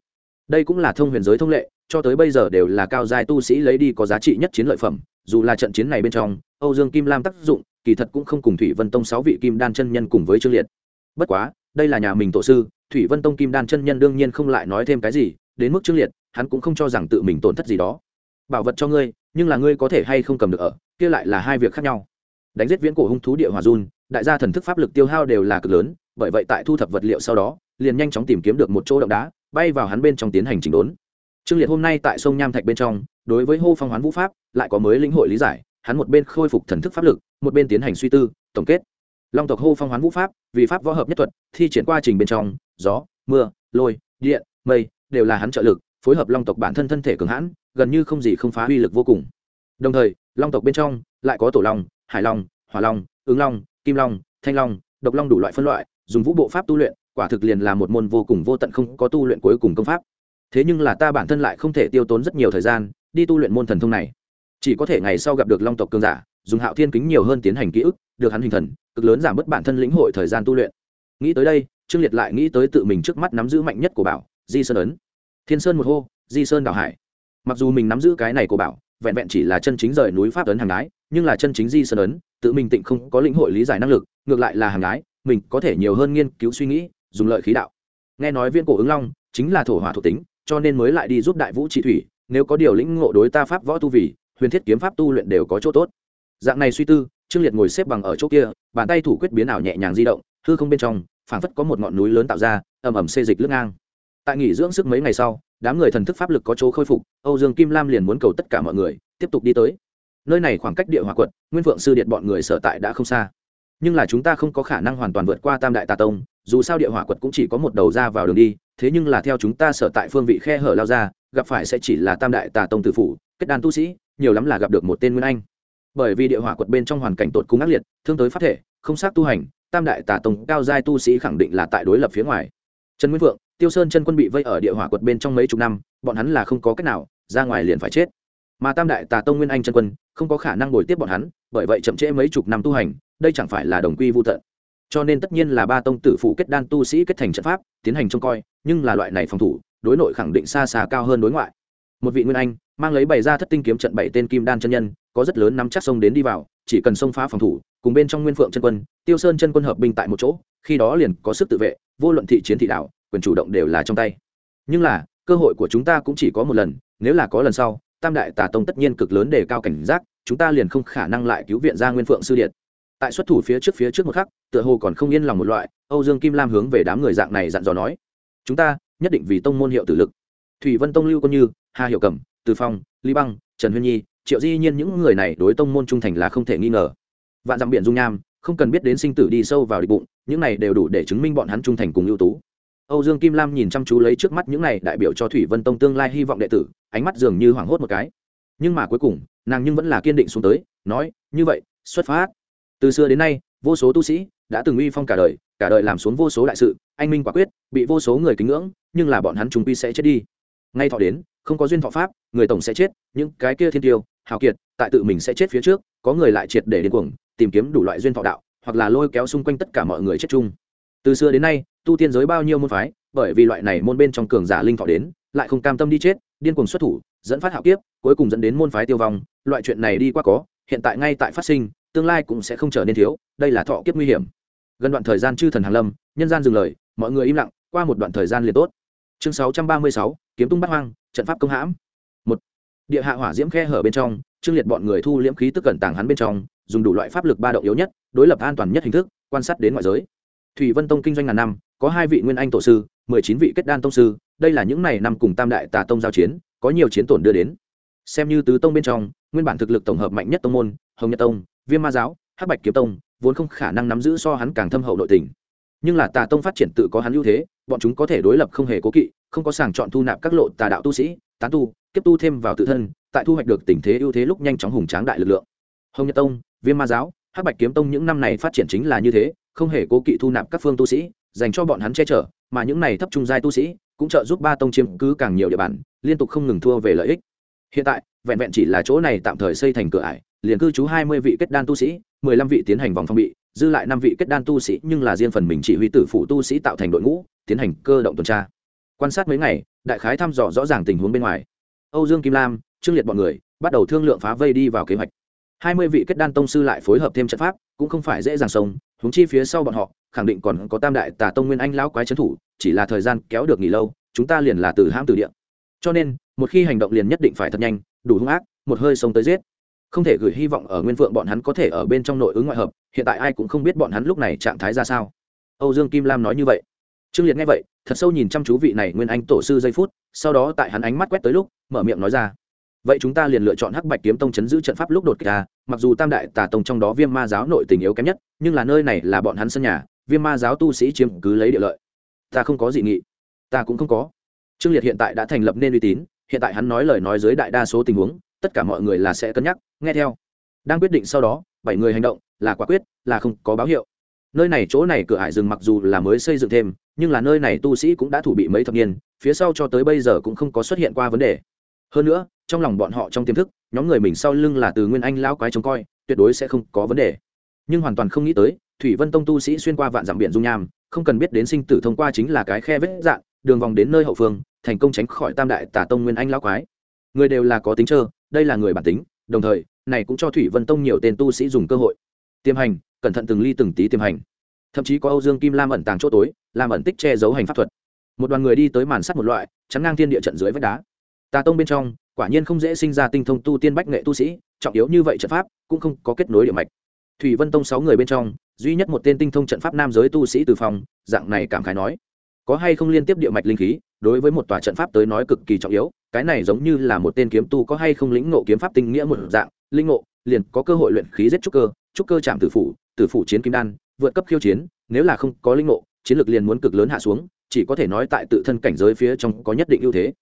Đây cũng là thông huyền giới thông lệ, cho tới bây giờ đều là cao giai tu sĩ lấy đi có giá trị nhất chiến lợi phẩm dù là trận chiến này bên trong, âu dương kim lam tác dụng, kỳ thật cũng không cùng thủy vân tông sáu vị kim đan chân nhân cùng với trương liệt. Bất quá, đây là nhà mình tổ sư, thủy vân tông kim đan chân nhân đương nhiên không lại nói thêm cái gì, đến mức trương liệt, hắn cũng không cho rằng tự mình tổn thất gì đó. Bảo vật cho ngươi, nhưng là ngươi có thể hay không cầm được ở, kia lại là hai việc khác nhau. Đánh giết viễn cổ hung thú địa hòa dun đại gia thần thức pháp lực tiêu hao đều là cực lớn, bởi vậy tại thu thập vật liệu sau đó, liền nhanh chóng tìm kiếm được một chỗ động đá, bay vào hắn bên trong tiến hành chỉnh đốn. Trương liệt hôm nay tại sông nham thạch bên trong đối với hô phong hoán vũ pháp, lại có mới lĩnh hội lý giải, hắn một bên khôi phục thần thức pháp lực, một bên tiến hành suy tư, tổng kết. Long tộc hô phong hoán vũ pháp, vì pháp võ hợp nhất thuật, thi triển qua trình bên trong, gió, mưa, lôi, điện, mây, đều là hắn trợ lực, phối hợp long tộc bản thân thân thể cường hãn, gần như không gì không phá uy lực vô cùng. Đồng thời, long tộc bên trong lại có tổ long, hải long, hỏa long, ứng long, kim long, thanh long, độc long đủ loại phân loại, dùng vũ bộ pháp tu luyện, quả thực liền là một môn vô cùng vô tận không có tu luyện cuối cùng công pháp. Thế nhưng là ta bản thân lại không thể tiêu tốn rất nhiều thời gian đi tu luyện môn thần thông này. Chỉ có thể ngày sau gặp được long tộc cường giả, dùng hạo thiên kính nhiều hơn tiến hành ký ức, được hắn hình thần, cực lớn giảm bớt bản thân lĩnh hội thời gian tu luyện. Nghĩ tới đây, trương liệt lại nghĩ tới tự mình trước mắt nắm giữ mạnh nhất của bảo, di sơn ấn. Thiên sơn một hô, di sơn đảo hải. Mặc dù mình nắm giữ cái này của bảo, vẹn vẹn chỉ là chân chính rời núi pháp ấn hàng ái nhưng là chân chính di sơn ấn, tự mình tịnh không có lĩnh hội lý giải năng lực, ngược lại là hàng ái mình có thể nhiều hơn nghiên cứu suy nghĩ, dùng lợi khí đạo. Nghe nói viên cổ ứng long chính là thổ hỏa thuộc tính, cho nên mới lại đi giúp đại vũ trị thủy nếu có điều lĩnh ngộ đối ta pháp võ tu vì, huyền thiết kiếm pháp tu luyện đều có chỗ tốt. Dạng này suy tư, trương liệt ngồi xếp bằng ở chỗ kia, bàn tay thủ quyết biến ảo nhẹ nhàng di động, hư không bên trong, phảng phất có một ngọn núi lớn tạo ra, ầm ầm xê dịch lướt ngang. Tại nghỉ dưỡng sức mấy ngày sau, đám người thần thức pháp lực có chỗ khôi phục, âu dương kim lam liền muốn cầu tất cả mọi người, tiếp tục đi tới. Nơi này khoảng cách địa hỏa quận nguyên phượng sư điện bọn người sở tại đã không xa. Nhưng là chúng ta không có khả năng hoàn toàn vượt qua tam đại tà tông, dù sao địa hỏa quật cũng chỉ có một đầu ra vào đường đi, thế nhưng là theo chúng ta sở tại phương vị khe hở lao ra gặp phải sẽ chỉ là tam đại tà tông tử phủ, kết đan tu sĩ, nhiều lắm là gặp được một tên nguyên anh. Bởi vì địa hỏa quật bên trong hoàn cảnh tột cung ác liệt, thương tới phát thể, không xác tu hành, tam đại tà tông cao giai tu sĩ khẳng định là tại đối lập phía ngoài. Trần nguyên vượng tiêu sơn chân quân bị vây ở địa hỏa quật bên trong mấy chục năm, bọn hắn là không có cách nào, ra ngoài liền phải chết. Mà tam đại tà tông nguyên anh chân quân, không có khả năng ngồi tiếp bọn hắn, bởi vậy chậm trễ mấy chục năm tu hành, đây chẳng phải là đồng quy vô tận. Cho nên tất nhiên là ba tông tử phụ kết đan tu sĩ kết thành trận pháp, tiến hành trông coi, nhưng là loại này phòng thủ đối nội khẳng định xa xa cao hơn đối ngoại. Một vị nguyên anh, mang lấy bày ra thất tinh kiếm trận bảy tên kim đan chân nhân, có rất lớn nắm chắc sông đến đi vào, chỉ cần xông phá phòng thủ, cùng bên trong nguyên phượng chân quân, tiêu sơn chân quân hợp binh tại một chỗ, khi đó liền có sức tự vệ, vô luận thị chiến thị đạo, quyền chủ động đều là trong tay. Nhưng là, cơ hội của chúng ta cũng chỉ có một lần, nếu là có lần sau, tam đại tà tông tất nhiên cực lớn để cao cảnh giác, chúng ta liền không khả năng lại cứu viện ra nguyên phượng sư điện. Tại xuất thủ phía trước phía trước một khắc, tựa hồ còn không yên lòng một loại, âu dương kim lam hướng về đám người dạng này dặn dò nói, chúng ta nhất định vì tông môn hiệu tử lực. Thủy vân tông lưu quân như, hà hiệu cẩm, từ phong, lý băng, trần huyên nhi, triệu di nhiên những người này đối tông môn trung thành là không thể nghi ngờ. Vạn dặm biển dung nham, không cần biết đến sinh tử đi sâu vào địch bụng, những này đều đủ để chứng minh bọn hắn trung thành cùng ưu tú. Âu dương kim lam nhìn chăm chú lấy trước mắt những này đại biểu cho thủy vân tông tương lai hy vọng đệ tử, ánh mắt dường như hoảng hốt một cái. Nhưng mà cuối cùng, nàng nhưng vẫn là kiên định xuống tới, nói, như vậy, xuất phát. Từ xưa đến nay, vô số tu sĩ đã từng uy phong cả đời cả đời làm xuống vô số đại sự, anh minh quả quyết, bị vô số người kính ngưỡng nhưng là bọn hắn chúng quy sẽ chết đi. Ngay thọ đến, không có duyên thọ pháp, người tổng sẽ chết, những cái kia thiên tiêu, hào kiệt, tại tự mình sẽ chết phía trước, có người lại triệt để đến cuồng, tìm kiếm đủ loại duyên thọ đạo, hoặc là lôi kéo xung quanh tất cả mọi người chết chung. Từ xưa đến nay, tu tiên giới bao nhiêu môn phái, bởi vì loại này môn bên trong cường giả linh thọ đến, lại không cam tâm đi chết, điên cuồng xuất thủ, dẫn phát hạo kiếp, cuối cùng dẫn đến môn phái tiêu vong, loại chuyện này đi qua có, hiện tại ngay tại phát sinh, tương lai cũng sẽ không trở nên thiếu, đây là thọ kiếp nguy hiểm. Gần đoạn thời gian chư thần hàn lâm, nhân gian dừng lời, mọi người im lặng, qua một đoạn thời gian liền tốt chương 636, kiếm tung bắt hoang trận pháp công hãm. Một địa hạ hỏa diễm khe hở bên trong trương liệt bọn người thu liễm khí tức cẩn tàng hắn bên trong dùng đủ loại pháp lực ba động yếu nhất đối lập an toàn nhất hình thức quan sát đến ngoại giới. Thủy vân tông kinh doanh ngàn năm có hai vị nguyên anh tổ sư mười chín vị kết đan tông sư đây là những này năm cùng tam đại tà tông giao chiến có nhiều chiến tổn đưa đến. Xem như tứ tông bên trong nguyên bản thực lực tổng hợp mạnh nhất tông môn hồng nhật tông viêm ma giáo hắc bạch kiếm tông vốn không khả năng nắm giữ so hắn càng thâm hậu nội tình nhưng là tà tông phát triển tự có hắn ưu thế, bọn chúng có thể đối lập không hề cố kỵ, không có sàng chọn thu nạp các lộ tà đạo tu sĩ, tán tu, kiếp tu thêm vào tự thân, tại thu hoạch được tình thế ưu thế lúc nhanh chóng hùng tráng đại lực lượng. Hồng nhật tông, viêm ma giáo, hắc bạch kiếm tông những năm này phát triển chính là như thế, không hề cố kỵ thu nạp các phương tu sĩ, dành cho bọn hắn che chở, mà những này thấp trung giai tu sĩ cũng trợ giúp ba tông chiếm cứ càng nhiều địa bàn, liên tục không ngừng thua về lợi ích. Hiện tại, vẹn vẹn chỉ là chỗ này tạm thời xây thành cửa ải, liền cư trú hai mươi vị kết đan tu sĩ, mười lăm vị tiến hành vòng phong bị dư lại năm vị kết đan tu sĩ, nhưng là riêng phần mình chỉ huy tử phụ tu sĩ tạo thành đội ngũ, tiến hành cơ động tuần tra. Quan sát mấy ngày, đại khái thăm dò rõ ràng tình huống bên ngoài. Âu dương kim lam, trương liệt bọn người, bắt đầu thương lượng phá vây đi vào kế hoạch. Hai mươi vị kết đan tông sư lại phối hợp thêm trận pháp, cũng không phải dễ dàng sống húng chi phía sau bọn họ, khẳng định còn có tam đại tà tông nguyên anh lão quái trấn thủ, chỉ là thời gian kéo được nghỉ lâu, chúng ta liền là từ hãm từ điện cho nên, một khi hành động liền nhất định phải thật nhanh, đủ hung ác, một hơi sống tới giết không thể gửi hy vọng ở nguyên phượng bọn hắn có thể ở bên trong nội ứng ngoại hợp, hiện tại ai cũng không biết bọn hắn lúc này trạng thái ra sao. Âu dương kim lam nói như vậy. Trương liệt nghe vậy, thật sâu nhìn chăm chú vị này nguyên anh tổ sư giây phút, sau đó tại hắn ánh mắt quét tới lúc, mở miệng nói ra. Vậy chúng ta liền lựa chọn hắc bạch kiếm tông chấn giữ trận pháp lúc đột kích ta. mặc dù tam đại tà tông trong đó viêm ma giáo nội tình yếu kém nhất, nhưng là nơi này là bọn hắn sân nhà, viêm ma giáo tu sĩ chiếm cứ lấy địa lợi. Ta không có dị nghị. Ta cũng không có. Trương liệt hiện tại đã thành lập nên uy tín, hiện tại hắn nói lời nói dưới đại đa số tình huống tất cả mọi người là sẽ cân nhắc, nghe theo. Đang quyết định sau đó, bảy người hành động, là quả quyết, là không có báo hiệu. Nơi này chỗ này cửa hải rừng mặc dù là mới xây dựng thêm, nhưng là nơi này tu sĩ cũng đã thủ bị mấy thập niên, phía sau cho tới bây giờ cũng không có xuất hiện qua vấn đề. Hơn nữa, trong lòng bọn họ trong tiềm thức, nhóm người mình sau lưng là từ nguyên anh lao quái trông coi, tuyệt đối sẽ không có vấn đề. Nhưng hoàn toàn không nghĩ tới, thủy vân tông tu sĩ xuyên qua vạn dặm biển dung nham, không cần biết đến sinh tử thông qua chính là cái khe vết dạn, đường vòng đến nơi hậu phương, thành công tránh khỏi tam đại tả tông nguyên anh lao quái. Người đều là có tính trơ đây là người bản tính, đồng thời, này cũng cho thủy vân tông nhiều tên tu sĩ dùng cơ hội. Tiêm hành, cẩn thận từng ly từng tí tiêm hành. Thậm chí có âu dương kim lam ẩn tàng chỗ tối làm ẩn tích che giấu hành pháp thuật. Một đoàn người đi tới màn sắt một loại, chắn ngang thiên địa trận dưới vách đá. Tà tông bên trong, quả nhiên không dễ sinh ra tinh thông tu tiên bách nghệ tu sĩ, trọng yếu như vậy trận pháp, cũng không có kết nối địa mạch. Thủy vân tông sáu người bên trong, duy nhất một tên tinh thông trận pháp nam giới tu sĩ từ phòng, dạng này cảm khái nói. Có hay không liên tiếp địa mạch linh khí, đối với một tòa trận pháp tới nói cực kỳ trọng yếu cái này giống như là một tên kiếm tu có hay không lĩnh ngộ kiếm pháp tinh nghĩa một dạng, linh ngộ, liền có cơ hội luyện khí giết trúc cơ trúc cơ chạm tử phủ tử phủ chiến kim đan, vượt cấp khiêu chiến, nếu là không có linh ngộ, chiến lược liền muốn cực lớn hạ xuống, chỉ có thể nói tại tự thân cảnh giới phía trong có nhất định ưu thế.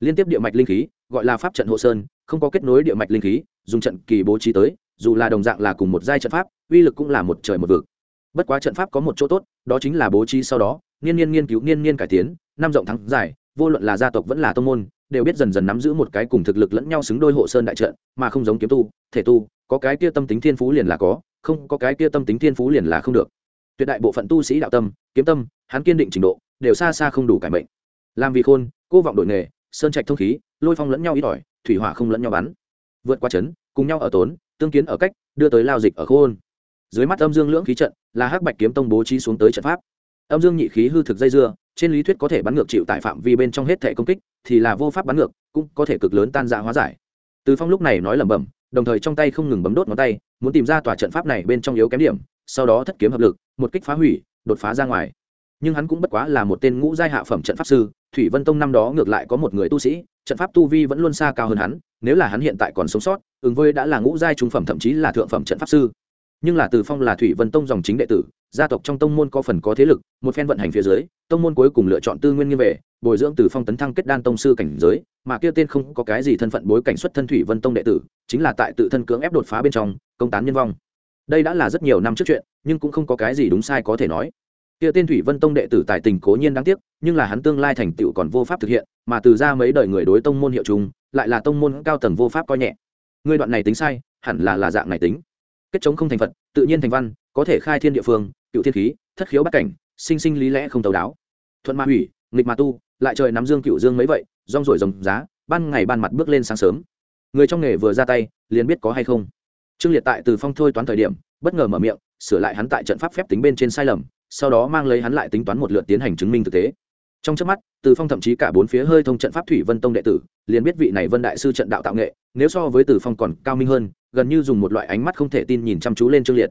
Liên tiếp địa mạch linh khí, gọi là pháp trận hộ sơn, không có kết nối địa mạch linh khí, dùng trận kỳ bố trí tới, dù là đồng dạng là cùng một giai trận pháp, uy lực cũng là một trời một vực. Bất quá trận pháp có một chỗ tốt, đó chính là bố trí sau đó niên niên nghiên cứu niên niên cải tiến, năm rộng thắng dài, vô luận là gia tộc vẫn là tông môn đều biết dần dần nắm giữ một cái cùng thực lực lẫn nhau xứng đôi hộ sơn đại trận, mà không giống kiếm tu, thể tu, có cái kia tâm tính thiên phú liền là có, không có cái kia tâm tính thiên phú liền là không được. Tuyệt đại bộ phận tu sĩ đạo tâm, kiếm tâm, hắn kiên định trình độ, đều xa xa không đủ cải mệnh. Làm vì khôn, cô vọng đội nghề, sơn trạch thông khí, lôi phong lẫn nhau ít ỏi, thủy hỏa không lẫn nhau bắn. Vượt qua chấn, cùng nhau ở tốn, tương kiến ở cách, đưa tới lao dịch ở khôn. Dưới mắt âm dương lưỡng khí trận, là hắc bạch kiếm tông bố trí xuống tới trận pháp âm dương nhị khí hư thực dây dưa, trên lý thuyết có thể bắn ngược chịu tại phạm vi bên trong hết thể công kích, thì là vô pháp bắn ngược, cũng có thể cực lớn tan ra hóa giải. Từ phong lúc này nói lẩm bẩm, đồng thời trong tay không ngừng bấm đốt ngón tay, muốn tìm ra tòa trận pháp này bên trong yếu kém điểm, sau đó thất kiếm hợp lực, một kích phá hủy, đột phá ra ngoài. Nhưng hắn cũng bất quá là một tên ngũ giai hạ phẩm trận pháp sư, thủy vân tông năm đó ngược lại có một người tu sĩ, trận pháp tu vi vẫn luôn xa cao hơn hắn, nếu là hắn hiện tại còn sống sót, ứng với đã là ngũ giai trung phẩm thậm chí là thượng phẩm trận pháp sư nhưng là từ phong là thủy vân tông dòng chính đệ tử gia tộc trong tông môn có phần có thế lực một phen vận hành phía dưới tông môn cuối cùng lựa chọn tư nguyên nghiêm về bồi dưỡng từ phong tấn thăng kết đan tông sư cảnh giới mà kia tên không có cái gì thân phận bối cảnh xuất thân thủy vân tông đệ tử chính là tại tự thân cưỡng ép đột phá bên trong công tán nhân vong đây đã là rất nhiều năm trước chuyện nhưng cũng không có cái gì đúng sai có thể nói kia tên thủy vân tông đệ tử tài tình cố nhiên đáng tiếc nhưng là hắn tương lai thành tựu còn vô pháp thực hiện mà từ ra mấy đời người đối tông môn hiệu chung lại là tông môn cao tầng vô pháp coi nhẹ ngươi đoạn này tính sai hẳn là là dạng này tính kết chống không thành phật, tự nhiên thành văn, có thể khai thiên địa phương cựu thiên khí, thất khiếu bắt cảnh, sinh sinh lý lẽ không tấu đáo. Thuận ma hủy, nghịch ma tu, lại trời nắm dương cựu dương mấy vậy, rong rổi rồng giá, ban ngày ban mặt bước lên sáng sớm. Người trong nghề vừa ra tay, liền biết có hay không. Trương liệt tại từ phong thôi toán thời điểm, bất ngờ mở miệng, sửa lại hắn tại trận pháp phép tính bên trên sai lầm, sau đó mang lấy hắn lại tính toán một lượt tiến hành chứng minh thực tế trong trước mắt, từ phong thậm chí cả bốn phía hơi thông trận pháp thủy vân tông đệ tử, liền biết vị này vân đại sư trận đạo tạo nghệ, nếu so với từ phong còn cao minh hơn, gần như dùng một loại ánh mắt không thể tin nhìn chăm chú lên trương liệt.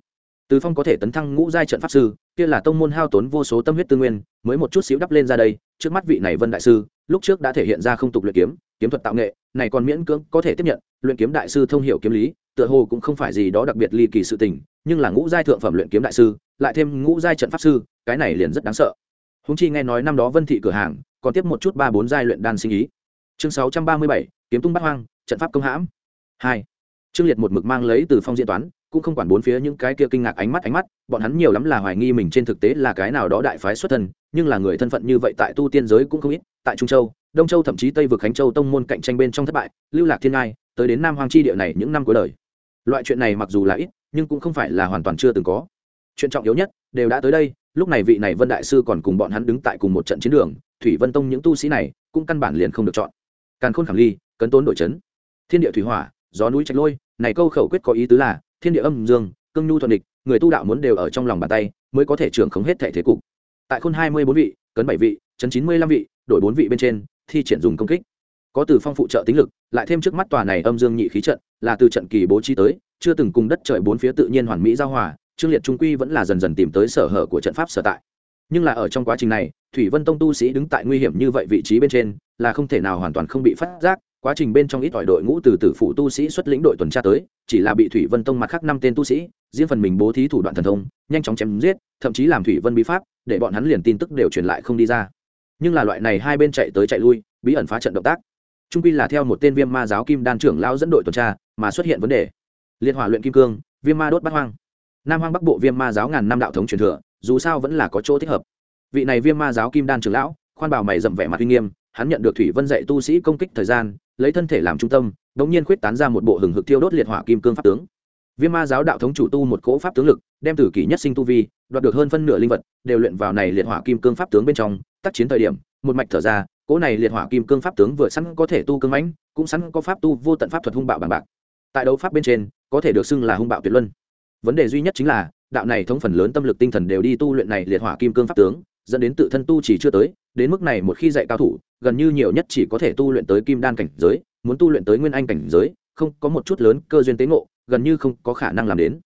Từ phong có thể tấn thăng ngũ giai trận pháp sư, kia là tông môn hao tốn vô số tâm huyết tư nguyên, mới một chút xíu đắp lên ra đây, trước mắt vị này vân đại sư, lúc trước đã thể hiện ra không tục luyện kiếm kiếm thuật tạo nghệ, này còn miễn cưỡng có thể tiếp nhận, luyện kiếm đại sư thông hiểu kiếm lý, tựa hồ cũng không phải gì đó đặc biệt ly kỳ sự tình, nhưng là ngũ giai thượng phẩm luyện kiếm đại sư, lại thêm ngũ giai trận pháp sư, cái này liền rất đáng sợ húng chi nghe nói năm đó vân thị cửa hàng, còn tiếp một chút ba bốn giai luyện đan sinh ý. Chương sáu trăm ba mươi bảy, kiếm tung bắt hoang, trận pháp công hãm. Hai. Trương liệt một mực mang lấy từ phong diễn toán, cũng không quản bốn phía những cái kia kinh ngạc ánh mắt ánh mắt, bọn hắn nhiều lắm là hoài nghi mình trên thực tế là cái nào đó đại phái xuất thân, nhưng là người thân phận như vậy tại tu tiên giới cũng không ít, tại trung châu, đông châu thậm chí tây vực khánh châu tông môn cạnh tranh bên trong thất bại, lưu lạc thiên ngai, tới đến nam hoàng chi địa này những năm cuối đời. Loại chuyện này mặc dù là ít, nhưng cũng không phải là hoàn toàn chưa từng có. Chuyện trọng yếu nhất đều đã tới đây lúc này vị này vân đại sư còn cùng bọn hắn đứng tại cùng một trận chiến đường, thủy vân tông những tu sĩ này cũng căn bản liền không được chọn. Càn khôn khảm ly, cấn tốn đội chấn, thiên địa thủy hỏa, gió núi trạch lôi, này câu khẩu quyết có ý tứ là, thiên địa âm dương, cương nhu thuận địch, người tu đạo muốn đều ở trong lòng bàn tay, mới có thể trưởng khống hết thể thế cục. Tại khôn hai mươi bốn vị, cấn bảy vị, chấn chín mươi lăm vị đổi bốn vị bên trên, thi triển dùng công kích. Có từ phong phụ trợ tính lực, lại thêm trước mắt tòa này âm dương nhị khí trận, là từ trận kỳ bố trí tới, chưa từng cùng đất trời bốn phía tự nhiên hoàn mỹ giao hòa trương liệt trung quy vẫn là dần dần tìm tới sở hở của trận pháp sở tại. Nhưng là ở trong quá trình này, thủy vân tông tu sĩ đứng tại nguy hiểm như vậy vị trí bên trên, là không thể nào hoàn toàn không bị phát giác, quá trình bên trong ít ỏi đội ngũ từ tử phụ tu sĩ xuất lĩnh đội tuần tra tới, chỉ là bị thủy vân tông mặt khác năm tên tu sĩ, riêng phần mình bố thí thủ đoạn thần thông, nhanh chóng chém giết, thậm chí làm thủy vân bí pháp, để bọn hắn liền tin tức đều truyền lại không đi ra. Nhưng là loại này hai bên chạy tới chạy lui, bí ẩn phá trận động tác. Trung quy là theo một tên viêm ma giáo kim đan trưởng lao dẫn đội tuần tra, mà xuất hiện vấn đề. Liên hỏa luyện kim cương, viêm ma đốt bát hoang nam hoang bắc bộ viêm ma giáo ngàn năm đạo thống truyền thừa, dù sao vẫn là có chỗ thích hợp. Vị này viêm ma giáo kim đan trưởng lão, khoan bảo mày dậm vẻ mặt uy nghiêm, hắn nhận được thủy vân dạy tu sĩ công kích thời gian, lấy thân thể làm trung tâm, đống nhiên khuyết tán ra một bộ hừng hực thiêu đốt liệt hỏa kim cương pháp tướng. Viêm ma giáo đạo thống chủ tu một cỗ pháp tướng lực, đem tử kỷ nhất sinh tu vi, đoạt được hơn phân nửa linh vật, đều luyện vào này liệt hỏa kim cương pháp tướng bên trong, tác chiến thời điểm, một mạch thở ra, cỗ này liệt hỏa kim cương pháp tướng vừa sẵn có thể tu cương mãnh, cũng sẵn có pháp tu vô tận pháp thuật hung bạo bằng bạc. Tại đấu pháp bên trên, có thể được xưng là hung bạo tuyệt luân vấn đề duy nhất chính là, đạo này thống phần lớn tâm lực tinh thần đều đi tu luyện này liệt hỏa kim cương pháp tướng, dẫn đến tự thân tu chỉ chưa tới, đến mức này một khi dạy cao thủ, gần như nhiều nhất chỉ có thể tu luyện tới kim đan cảnh giới, muốn tu luyện tới nguyên anh cảnh giới, không có một chút lớn cơ duyên tế ngộ, gần như không có khả năng làm đến.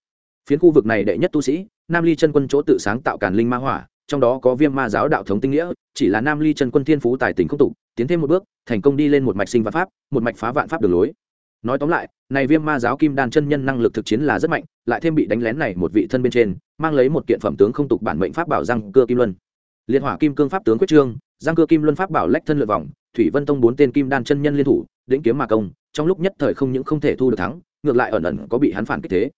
Phiến khu vực này đệ nhất tu sĩ, nam ly chân quân chỗ tự sáng tạo càn linh ma hỏa, trong đó có viêm ma giáo đạo thống tinh nghĩa, chỉ là nam ly chân quân thiên phú tài tình không tục tiến thêm một bước, thành công đi lên một mạch sinh vạn pháp, một mạch phá vạn pháp đường lối nói tóm lại, này viêm ma giáo kim đan chân nhân năng lực thực chiến là rất mạnh, lại thêm bị đánh lén này một vị thân bên trên, mang lấy một kiện phẩm tướng không tục bản mệnh pháp bảo răng cưa kim luân. Liên hỏa kim cương pháp tướng quyết trương, giang cưa kim luân pháp bảo lách thân lượt vòng, thủy vân tông bốn tên kim đan chân nhân liên thủ, đĩnh kiếm mà công, trong lúc nhất thời không những không thể thu được thắng, ngược lại ẩn ẩn có bị hắn phản kích thế.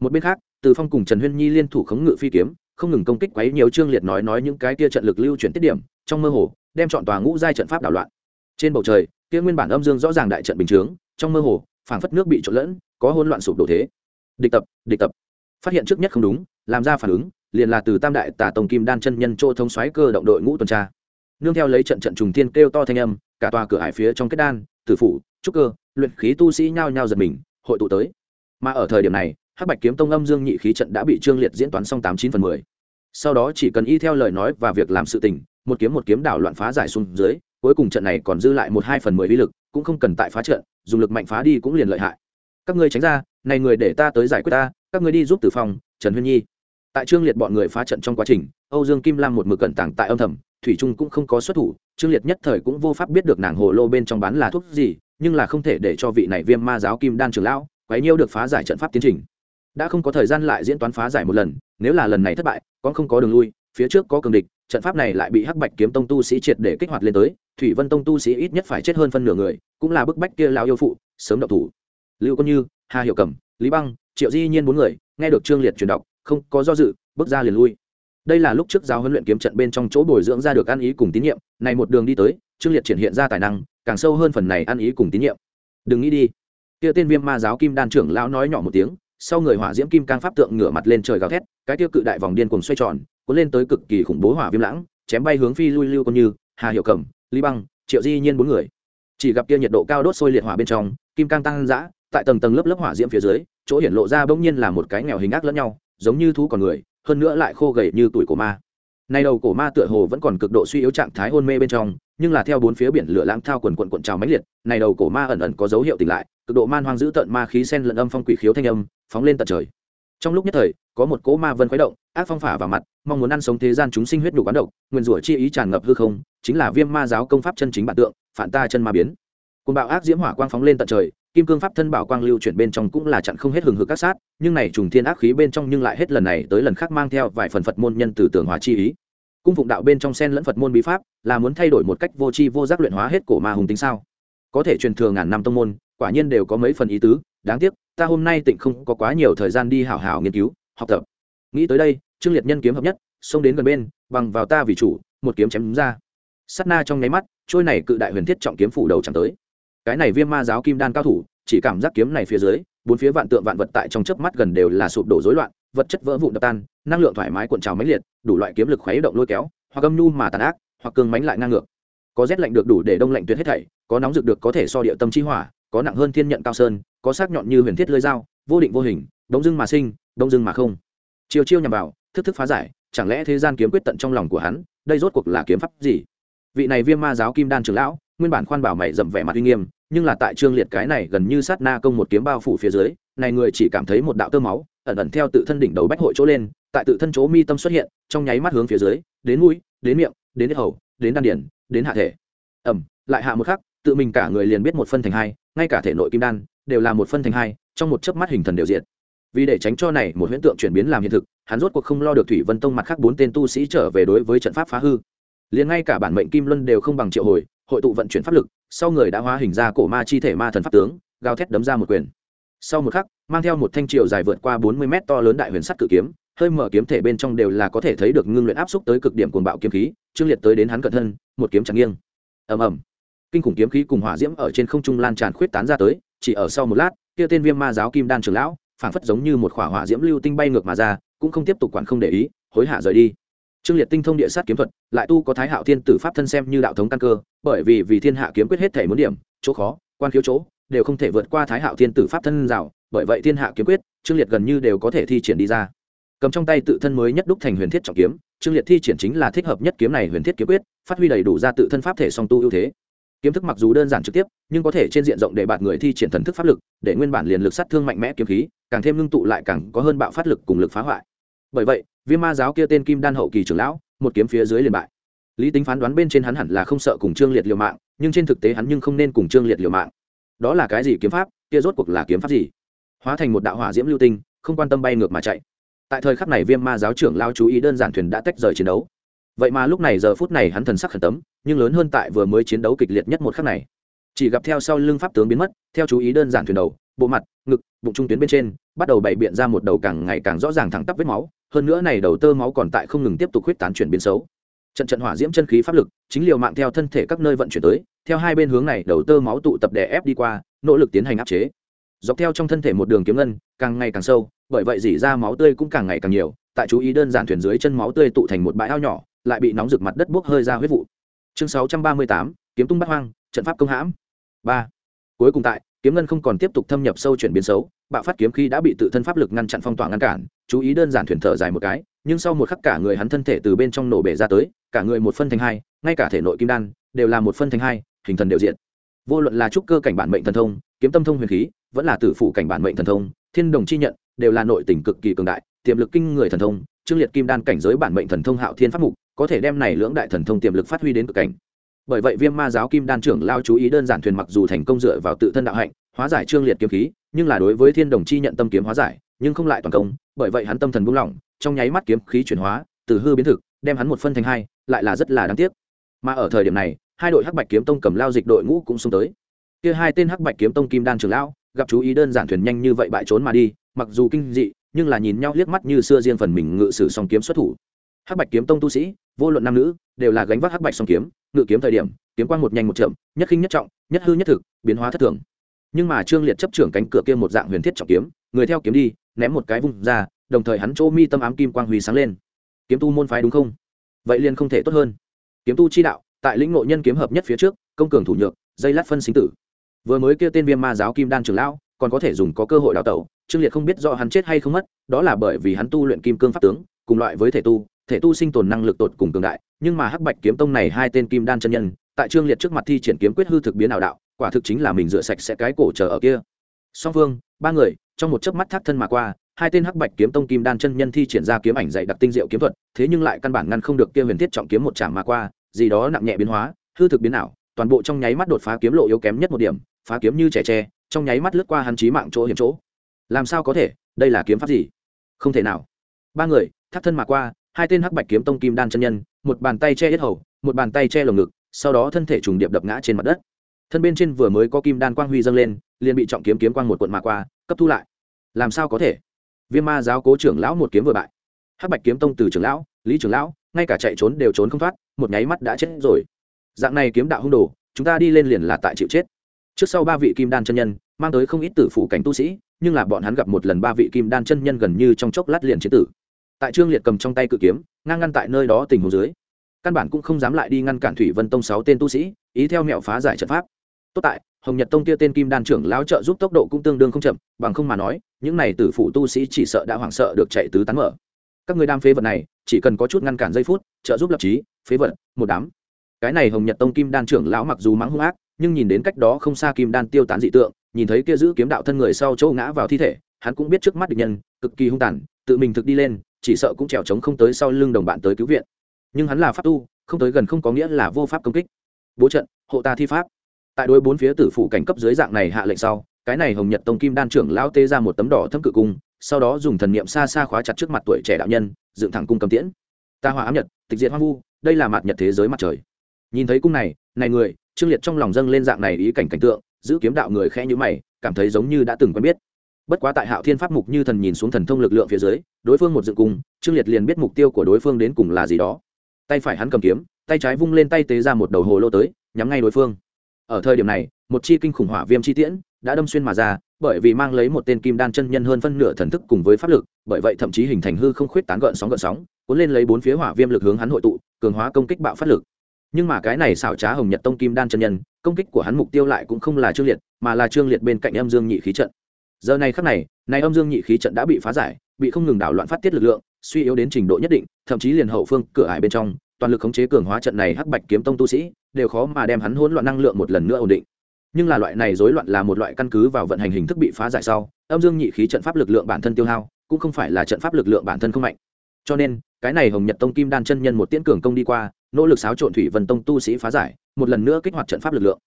Một bên khác, từ phong cùng trần huyên nhi liên thủ khống ngự phi kiếm, không ngừng công kích quấy nhiều trương liệt nói nói những cái kia trận lực lưu chuyển tiết điểm, trong mơ hồ, đem chọn tòa ngũ giai trận pháp đảo loạn. Trên bầu trời, kia nguyên bản âm dương rõ ràng đại trận bình chướng trong mơ hồ, phảng phất nước bị trộn lẫn, có hỗn loạn sụp đổ thế. Địch tập địch tập. Phát hiện trước nhất không đúng, làm ra phản ứng, liền là từ tam đại tả tổng kim đan chân nhân chỗ thông xoáy cơ động đội ngũ tuần tra. Nương theo lấy trận trận trùng thiên kêu to thanh âm, cả tòa cửa hải phía trong kết đan, tử phủ, trúc cơ, luyện khí tu sĩ nhao nhao giật mình, hội tụ tới. Mà ở thời điểm này, hắc bạch kiếm tông âm dương nhị khí trận đã bị trương liệt diễn toán xong tám chín phần mười. Sau đó chỉ cần y theo lời nói và việc làm sự tình, một kiếm một kiếm đảo loạn phá giải xuống dưới, cuối cùng trận này còn dư lại một hai phần mười uy lực cũng không cần tại phá trận, dùng lực mạnh phá đi cũng liền lợi hại. Các ngươi tránh ra, này người để ta tới giải quyết ta, các ngươi đi giúp tử phong, trần huyên nhi. Tại trương liệt bọn người phá trận trong quá trình, âu dương kim lam một mực cẩn tàng tại âm thầm, thủy trung cũng không có xuất thủ, trương liệt nhất thời cũng vô pháp biết được nàng hồ lô bên trong bán là thuốc gì, nhưng là không thể để cho vị này viêm ma giáo kim đan trường lão quấy nhiêu được phá giải trận pháp tiến trình. Đã không có thời gian lại diễn toán phá giải một lần, nếu là lần này thất bại con không có đường lui, phía trước có cường địch, trận pháp này lại bị hắc bạch kiếm tông tu sĩ triệt để kích hoạt lên tới thủy vân tông tu sĩ ít nhất phải chết hơn phân nửa người, cũng là bức bách kia lão yêu phụ, sớm đậu thủ. Lưu quân như, hà hiệu cẩm, lý băng, triệu di nhiên bốn người, nghe được trương liệt truyền đọc, không có do dự, bước ra liền lui. Đây là lúc trước giáo huấn luyện kiếm trận bên trong chỗ bồi dưỡng ra được ăn ý cùng tín nhiệm, này một đường đi tới, trương liệt triển hiện ra tài năng, càng sâu hơn phần này ăn ý cùng tín nhiệm. Đừng nghĩ đi. Kia tên viêm ma giáo kim đan trưởng lão nói nhỏ một tiếng, sau người hỏa diễm kim cang pháp tượng ngửa mặt lên trời gào thét, cái tiêu cự đại vòng điên cuồng xoay tròn, cuốn lên tới cực kỳ khủng bố hỏa viêm lãng, chém bay hướng phi lui lưu con như, hà hiệu cẩm lý băng, triệu di nhiên bốn người. Chỉ gặp kia nhiệt độ cao đốt sôi liệt hỏa bên trong, kim cang tăng dã, tại tầng tầng lớp lớp hỏa diễm phía dưới, chỗ hiển lộ ra bỗng nhiên là một cái nghèo hình ác lẫn nhau, giống như thú còn người, hơn nữa lại khô gầy như tuổi cổ ma. Nay đầu cổ ma tựa hồ vẫn còn cực độ suy yếu trạng thái hôn mê bên trong, nhưng là theo bốn phía biển lửa lãng thao quần quần quần trào mãnh liệt này đầu cổ ma ẩn ẩn có dấu hiệu tỉnh lại, cực độ man hoang dữ tận ma khí sen lẫn âm phong quỷ khiếu thanh âm, phóng lên tận trời trong lúc nhất thời, có một cỗ ma vân khuấy động, ác phong phả vào mặt, mong muốn ăn sống thế gian chúng sinh huyết đủ quán độc, nguyên rủa chi ý tràn ngập hư không, chính là viêm ma giáo công pháp chân chính bản tượng, phản ta chân ma biến. Côn bạo ác diễm hỏa quang phóng lên tận trời, kim cương pháp thân bảo quang lưu chuyển bên trong cũng là chặn không hết hừng hực các sát, nhưng này trùng thiên ác khí bên trong nhưng lại hết lần này tới lần khác mang theo vài phần phật môn nhân từ tưởng hóa chi ý. Cung phụng đạo bên trong sen lẫn phật môn bí pháp, là muốn thay đổi một cách vô tri vô giác luyện hóa hết cổ ma hùng tính sao? Có thể truyền thừa ngàn năm tông môn, quả nhiên đều có mấy phần ý tứ đáng tiếc, ta hôm nay tịnh không có quá nhiều thời gian đi hảo hảo nghiên cứu, học tập. Nghĩ tới đây, trương liệt nhân kiếm hợp nhất, xông đến gần bên, bằng vào ta vì chủ, một kiếm chém đúng ra. Sắt na trong nháy mắt, trôi này cự đại huyền thiết trọng kiếm phủ đầu chẳng tới. Cái này viêm ma giáo kim đan cao thủ, chỉ cảm giác kiếm này phía dưới, bốn phía vạn tượng vạn vật tại trong chớp mắt gần đều là sụp đổ rối loạn, vật chất vỡ vụn đập tan, năng lượng thoải mái cuộn trào mãnh liệt, đủ loại kiếm lực khuấy động lôi kéo, hoặc âm nhu mà tàn ác, hoặc cường mánh lại ngang ngược. Có rét lạnh được đủ để đông lạnh tuyệt hết thảy, có nóng rực được có thể so địa tâm chi hỏa, có nặng hơn thiên nhận cao sơn có sắc nhọn như huyền thiết lưỡi dao, vô định vô hình, đống dưng mà sinh, đống dưng mà không. Chiêu chiêu nhằm vào, thức thức phá giải, chẳng lẽ thế gian kiếm quyết tận trong lòng của hắn, đây rốt cuộc là kiếm pháp gì? Vị này viêm ma giáo kim đan trưởng lão, nguyên bản khoan bảo mày dậm vẻ mặt uy nghiêm, nhưng là tại trương liệt cái này gần như sát na công một kiếm bao phủ phía dưới, này người chỉ cảm thấy một đạo tơ máu, ẩn ẩn theo tự thân đỉnh đầu bách hội chỗ lên, tại tự thân chỗ mi tâm xuất hiện, trong nháy mắt hướng phía dưới, đến mũi, đến miệng, đến hầu, đến đan điển, đến hạ thể. Ầm lại hạ một khắc, tự mình cả người liền biết một phân thành hai, ngay cả thể nội kim đan đều là một phân thành hai, trong một chớp mắt hình thần đều diện vì để tránh cho này, một huyễn tượng chuyển biến làm hiện thực, hắn rốt cuộc không lo được thủy vân tông mặt khác bốn tên tu sĩ trở về đối với trận pháp phá hư. Liền ngay cả bản mệnh kim luân đều không bằng triệu hồi, hội tụ vận chuyển pháp lực, sau người đã hóa hình ra cổ ma chi thể ma thần pháp tướng, gào thét đấm ra một quyền. Sau một khắc, mang theo một thanh triều dài vượt qua bốn mươi mét to lớn đại huyền sắt cự kiếm, hơi mở kiếm thể bên trong đều là có thể thấy được ngưng luyện áp xúc tới cực điểm cuồng bạo kiếm khí, trương liệt tới đến hắn cận thân, một kiếm chẳng nghiêng. Ầm ầm. Kinh khủng kiếm khí cùng hỏa diễm ở trên không trung lan tràn khuyết tán ra tới chỉ ở sau một lát, kia tên viêm ma giáo kim đan trưởng lão, phảng phất giống như một khỏa hỏa diễm lưu tinh bay ngược mà ra, cũng không tiếp tục quản không để ý, hối hả rời đi. Trương liệt tinh thông địa sát kiếm thuật, lại tu có thái hạo thiên tử pháp thân xem như đạo thống căn cơ, bởi vì vì thiên hạ kiếm quyết hết thể muốn điểm, chỗ khó, quan khiếu chỗ, đều không thể vượt qua thái hạo thiên tử pháp thân rào, bởi vậy thiên hạ kiếm quyết, trương liệt gần như đều có thể thi triển đi ra. Cầm trong tay tự thân mới nhất đúc thành huyền thiết trọng kiếm, trương liệt thi triển chính là thích hợp nhất kiếm này huyền thiết kiếm quyết, phát huy đầy đủ ra tự thân pháp thể song tu ưu thế kiếm thức mặc dù đơn giản trực tiếp, nhưng có thể trên diện rộng để bạn người thi triển thần thức pháp lực, để nguyên bản liền lực sát thương mạnh mẽ kiếm khí, càng thêm ngưng tụ lại càng có hơn bạo phát lực cùng lực phá hoại. Bởi vậy, viêm ma giáo kia tên kim đan hậu kỳ trưởng lão, một kiếm phía dưới liền bại. Lý tính phán đoán bên trên hắn hẳn là không sợ cùng trương liệt liều mạng, nhưng trên thực tế hắn nhưng không nên cùng trương liệt liều mạng. Đó là cái gì kiếm pháp, kia rốt cuộc là kiếm pháp gì? Hóa thành một đạo hỏa diễm lưu tinh, không quan tâm bay ngược mà chạy. Tại thời khắc này viêm ma giáo trưởng lao chú ý đơn giản thuyền đã tách rời chiến đấu vậy mà lúc này giờ phút này hắn thần sắc khẩn tấm, nhưng lớn hơn tại vừa mới chiến đấu kịch liệt nhất một khắc này. Chỉ gặp theo sau lưng pháp tướng biến mất, theo chú ý đơn giản thuyền đầu, bộ mặt, ngực, bụng trung tuyến bên trên, bắt đầu bày biện ra một đầu càng ngày càng rõ ràng thẳng tắp vết máu, hơn nữa này đầu tơ máu còn tại không ngừng tiếp tục huyết tán chuyển biến xấu. Trận trận hỏa diễm chân khí pháp lực, chính liều mạng theo thân thể các nơi vận chuyển tới, theo hai bên hướng này đầu tơ máu tụ tập đè ép đi qua, nỗ lực tiến hành áp chế. Dọc theo trong thân thể một đường kiếm ngân, càng ngày càng sâu, bởi vậy dỉ ra máu tươi cũng càng ngày càng nhiều, tại chú ý đơn giản thuyền dưới chân máu tươi tụ thành một bãi ao nhỏ lại bị nóng rực mặt đất bốc hơi ra huyết vụ. Chương sáu trăm ba mươi tám, kiếm tung bắt hoang, trận pháp công hãm. Ba. Cuối cùng tại, kiếm ngân không còn tiếp tục thâm nhập sâu chuyển biến xấu, bạo phát kiếm khi đã bị tự thân pháp lực ngăn chặn phong tỏa ngăn cản, chú ý đơn giản thuyền thở dài một cái, nhưng sau một khắc cả người hắn thân thể từ bên trong nổ bể ra tới, cả người một phân thành hai, ngay cả thể nội kim đan, đều là một phân thành hai, hình thần đều diện vô luận là trúc cơ cảnh bản mệnh thần thông, kiếm tâm thông huyền khí, vẫn là tử phủ cảnh bản mệnh thần thông, thiên đồng chi nhận, đều là nội tình cực kỳ cường đại, tiềm lực kinh người thần thông trương liệt kim đan cảnh giới bản mệnh thần thông hạo thiên pháp mục có thể đem này lưỡng đại thần thông tiềm lực phát huy đến cực cảnh. Bởi vậy viêm ma giáo kim đan trưởng lao chú ý đơn giản thuyền mặc dù thành công dựa vào tự thân đạo hạnh, hóa giải trương liệt kiếm khí, nhưng là đối với thiên đồng chi nhận tâm kiếm hóa giải, nhưng không lại toàn công, bởi vậy hắn tâm thần buông lỏng, trong nháy mắt kiếm khí chuyển hóa, từ hư biến thực, đem hắn một phân thành hai, lại là rất là đáng tiếc. Mà ở thời điểm này, hai đội hắc bạch kiếm tông cầm lao dịch đội ngũ cũng xung tới. Kia hai tên hắc bạch kiếm tông kim đan trưởng lão, gặp chú ý đơn giản thuyền nhanh như vậy bại trốn mà đi, mặc dù kinh dị, nhưng là nhìn nhau liếc mắt như xưa riêng phần mình ngự sử song kiếm xuất thủ hắc bạch kiếm tông tu sĩ, vô luận nam nữ, đều là gánh vác hắc bạch song kiếm, ngự kiếm thời điểm, kiếm quang một nhanh một chậm, nhất khinh nhất trọng, nhất hư nhất thực, biến hóa thất thường. Nhưng mà trương liệt chấp trưởng cánh cửa kia một dạng huyền thiết trọng kiếm, người theo kiếm đi, ném một cái vung ra, đồng thời hắn chỗ mi tâm ám kim quang huy sáng lên. Kiếm tu môn phái đúng không? Vậy liền không thể tốt hơn. Kiếm tu chi đạo, tại lĩnh ngộ nhân kiếm hợp nhất phía trước, công cường thủ nhược, dây lát phân sinh tử. Vừa mới kêu tên viêm ma giáo kim đan trường lão, còn có thể dùng có cơ hội đào tẩu, trương liệt không biết do hắn chết hay không mất, đó là bởi vì hắn tu luyện kim cương pháp tướng, cùng loại với thể tu thể tu sinh tồn năng lực tột cùng cường đại, nhưng mà hắc bạch kiếm tông này hai tên kim đan chân nhân, tại trương liệt trước mặt thi triển kiếm quyết hư thực biến ảo đạo, quả thực chính là mình rửa sạch sẽ cái cổ chờ ở kia. Song phương, ba người, trong một chớp mắt thác thân mà qua, hai tên hắc bạch kiếm tông kim đan chân nhân thi triển ra kiếm ảnh dạy đặc tinh diệu kiếm thuật, thế nhưng lại căn bản ngăn không được kia huyền thiết trọng kiếm một chạm mà qua, gì đó nặng nhẹ biến hóa, hư thực biến ảo, toàn bộ trong nháy mắt đột phá kiếm lộ yếu kém nhất một điểm, phá kiếm như trẻ tre, trong nháy mắt lướt qua hắn chí mạng chỗ hiểm chỗ. Làm sao có thể? Đây là kiếm pháp gì? Không thể nào. Ba người thác thân mà qua hai tên hắc bạch kiếm tông kim đan chân nhân, một bàn tay che hết hầu, một bàn tay che lồng ngực, sau đó thân thể trùng điệp đập ngã trên mặt đất. Thân bên trên vừa mới có kim đan quang huy dâng lên, liền bị trọng kiếm kiếm quang một cuộn mà qua, cấp thu lại. Làm sao có thể? Viêm ma giáo cố trưởng lão một kiếm vừa bại. Hắc bạch kiếm tông từ trưởng lão, lý trưởng lão, ngay cả chạy trốn đều trốn không thoát, một nháy mắt đã chết rồi. Dạng này kiếm đạo hung đồ, chúng ta đi lên liền là tại chịu chết. Trước sau ba vị kim đan chân nhân, mang tới không ít tử phủ cảnh tu sĩ, nhưng là bọn hắn gặp một lần ba vị kim đan chân nhân gần như trong chốc lát liền chế tử tại trương liệt cầm trong tay cự kiếm, ngang ngăn tại nơi đó tình hồ dưới. Căn bản cũng không dám lại đi ngăn cản thủy vân tông sáu tên tu sĩ, ý theo mẹo phá giải trận pháp. Tốt tại, hồng nhật tông kia tên kim đan trưởng lão trợ giúp tốc độ cũng tương đương không chậm, bằng không mà nói, những này tử phụ tu sĩ chỉ sợ đã hoảng sợ được chạy tứ tán mở. Các người đam phế vật này, chỉ cần có chút ngăn cản giây phút, trợ giúp lập trí, phế vật, một đám. Cái này hồng nhật tông kim đan trưởng lão mặc dù mắng hung ác, nhưng nhìn đến cách đó không xa kim đan tiêu tán dị tượng, nhìn thấy kia giữ kiếm đạo thân người sau chỗ ngã vào thi thể, hắn cũng biết trước mắt địch nhân, cực kỳ hung tàn tự mình thực đi lên, chỉ sợ cũng trèo trống không tới sau lưng đồng bạn tới cứu viện. Nhưng hắn là pháp tu, không tới gần không có nghĩa là vô pháp công kích. Bố trận, hộ ta thi pháp. Tại đối bốn phía tử phủ cảnh cấp dưới dạng này hạ lệnh sau, cái này hồng nhật tông kim đan trưởng lão tê ra một tấm đỏ thâm cự cung, sau đó dùng thần niệm xa xa khóa chặt trước mặt tuổi trẻ đạo nhân, dựng thẳng cung cầm tiễn. Ta hòa ám nhật, tịch diệt hoang vu, đây là mặt nhật thế giới mặt trời. Nhìn thấy cung này này người, trương liệt trong lòng dâng lên dạng này ý cảnh cảnh tượng, giữ kiếm đạo người khẽ như mày, cảm thấy giống như đã từng quen biết bất quá tại hạo thiên pháp mục như thần nhìn xuống thần thông lực lượng phía dưới, đối phương một dựng cung trương liệt liền biết mục tiêu của đối phương đến cùng là gì đó. Tay phải hắn cầm kiếm, tay trái vung lên tay tế ra một đầu hồ lô tới, nhắm ngay đối phương. Ở thời điểm này, một chi kinh khủng hỏa viêm chi tiễn đã đâm xuyên mà ra, bởi vì mang lấy một tên kim đan chân nhân hơn phân nửa thần thức cùng với pháp lực, bởi vậy thậm chí hình thành hư không khuyết tán gợn sóng gợn sóng, cuốn lên lấy bốn phía hỏa viêm lực hướng hắn hội tụ, cường hóa công kích bạo phát lực. Nhưng mà cái này xảo trá hồng nhật tông kim đan chân nhân, công kích của hắn mục tiêu lại cũng không là trương liệt, mà là trương liệt bên cạnh âm dương nhị khí trận giờ này khắc này này âm dương nhị khí trận đã bị phá giải, bị không ngừng đảo loạn phát tiết lực lượng, suy yếu đến trình độ nhất định, thậm chí liền hậu phương, cửa ải bên trong, toàn lực khống chế cường hóa trận này hắc bạch kiếm tông tu sĩ, đều khó mà đem hắn hỗn loạn năng lượng một lần nữa ổn định. Nhưng là loại này rối loạn là một loại căn cứ vào vận hành hình thức bị phá giải sau, âm dương nhị khí trận pháp lực lượng bản thân tiêu hao, cũng không phải là trận pháp lực lượng bản thân không mạnh. Cho nên, cái này hồng nhật tông kim đan chân nhân một tiễn cường công đi qua, nỗ lực xáo trộn thủy vân tông tu sĩ phá giải, một lần nữa kích hoạt trận pháp lực lượng.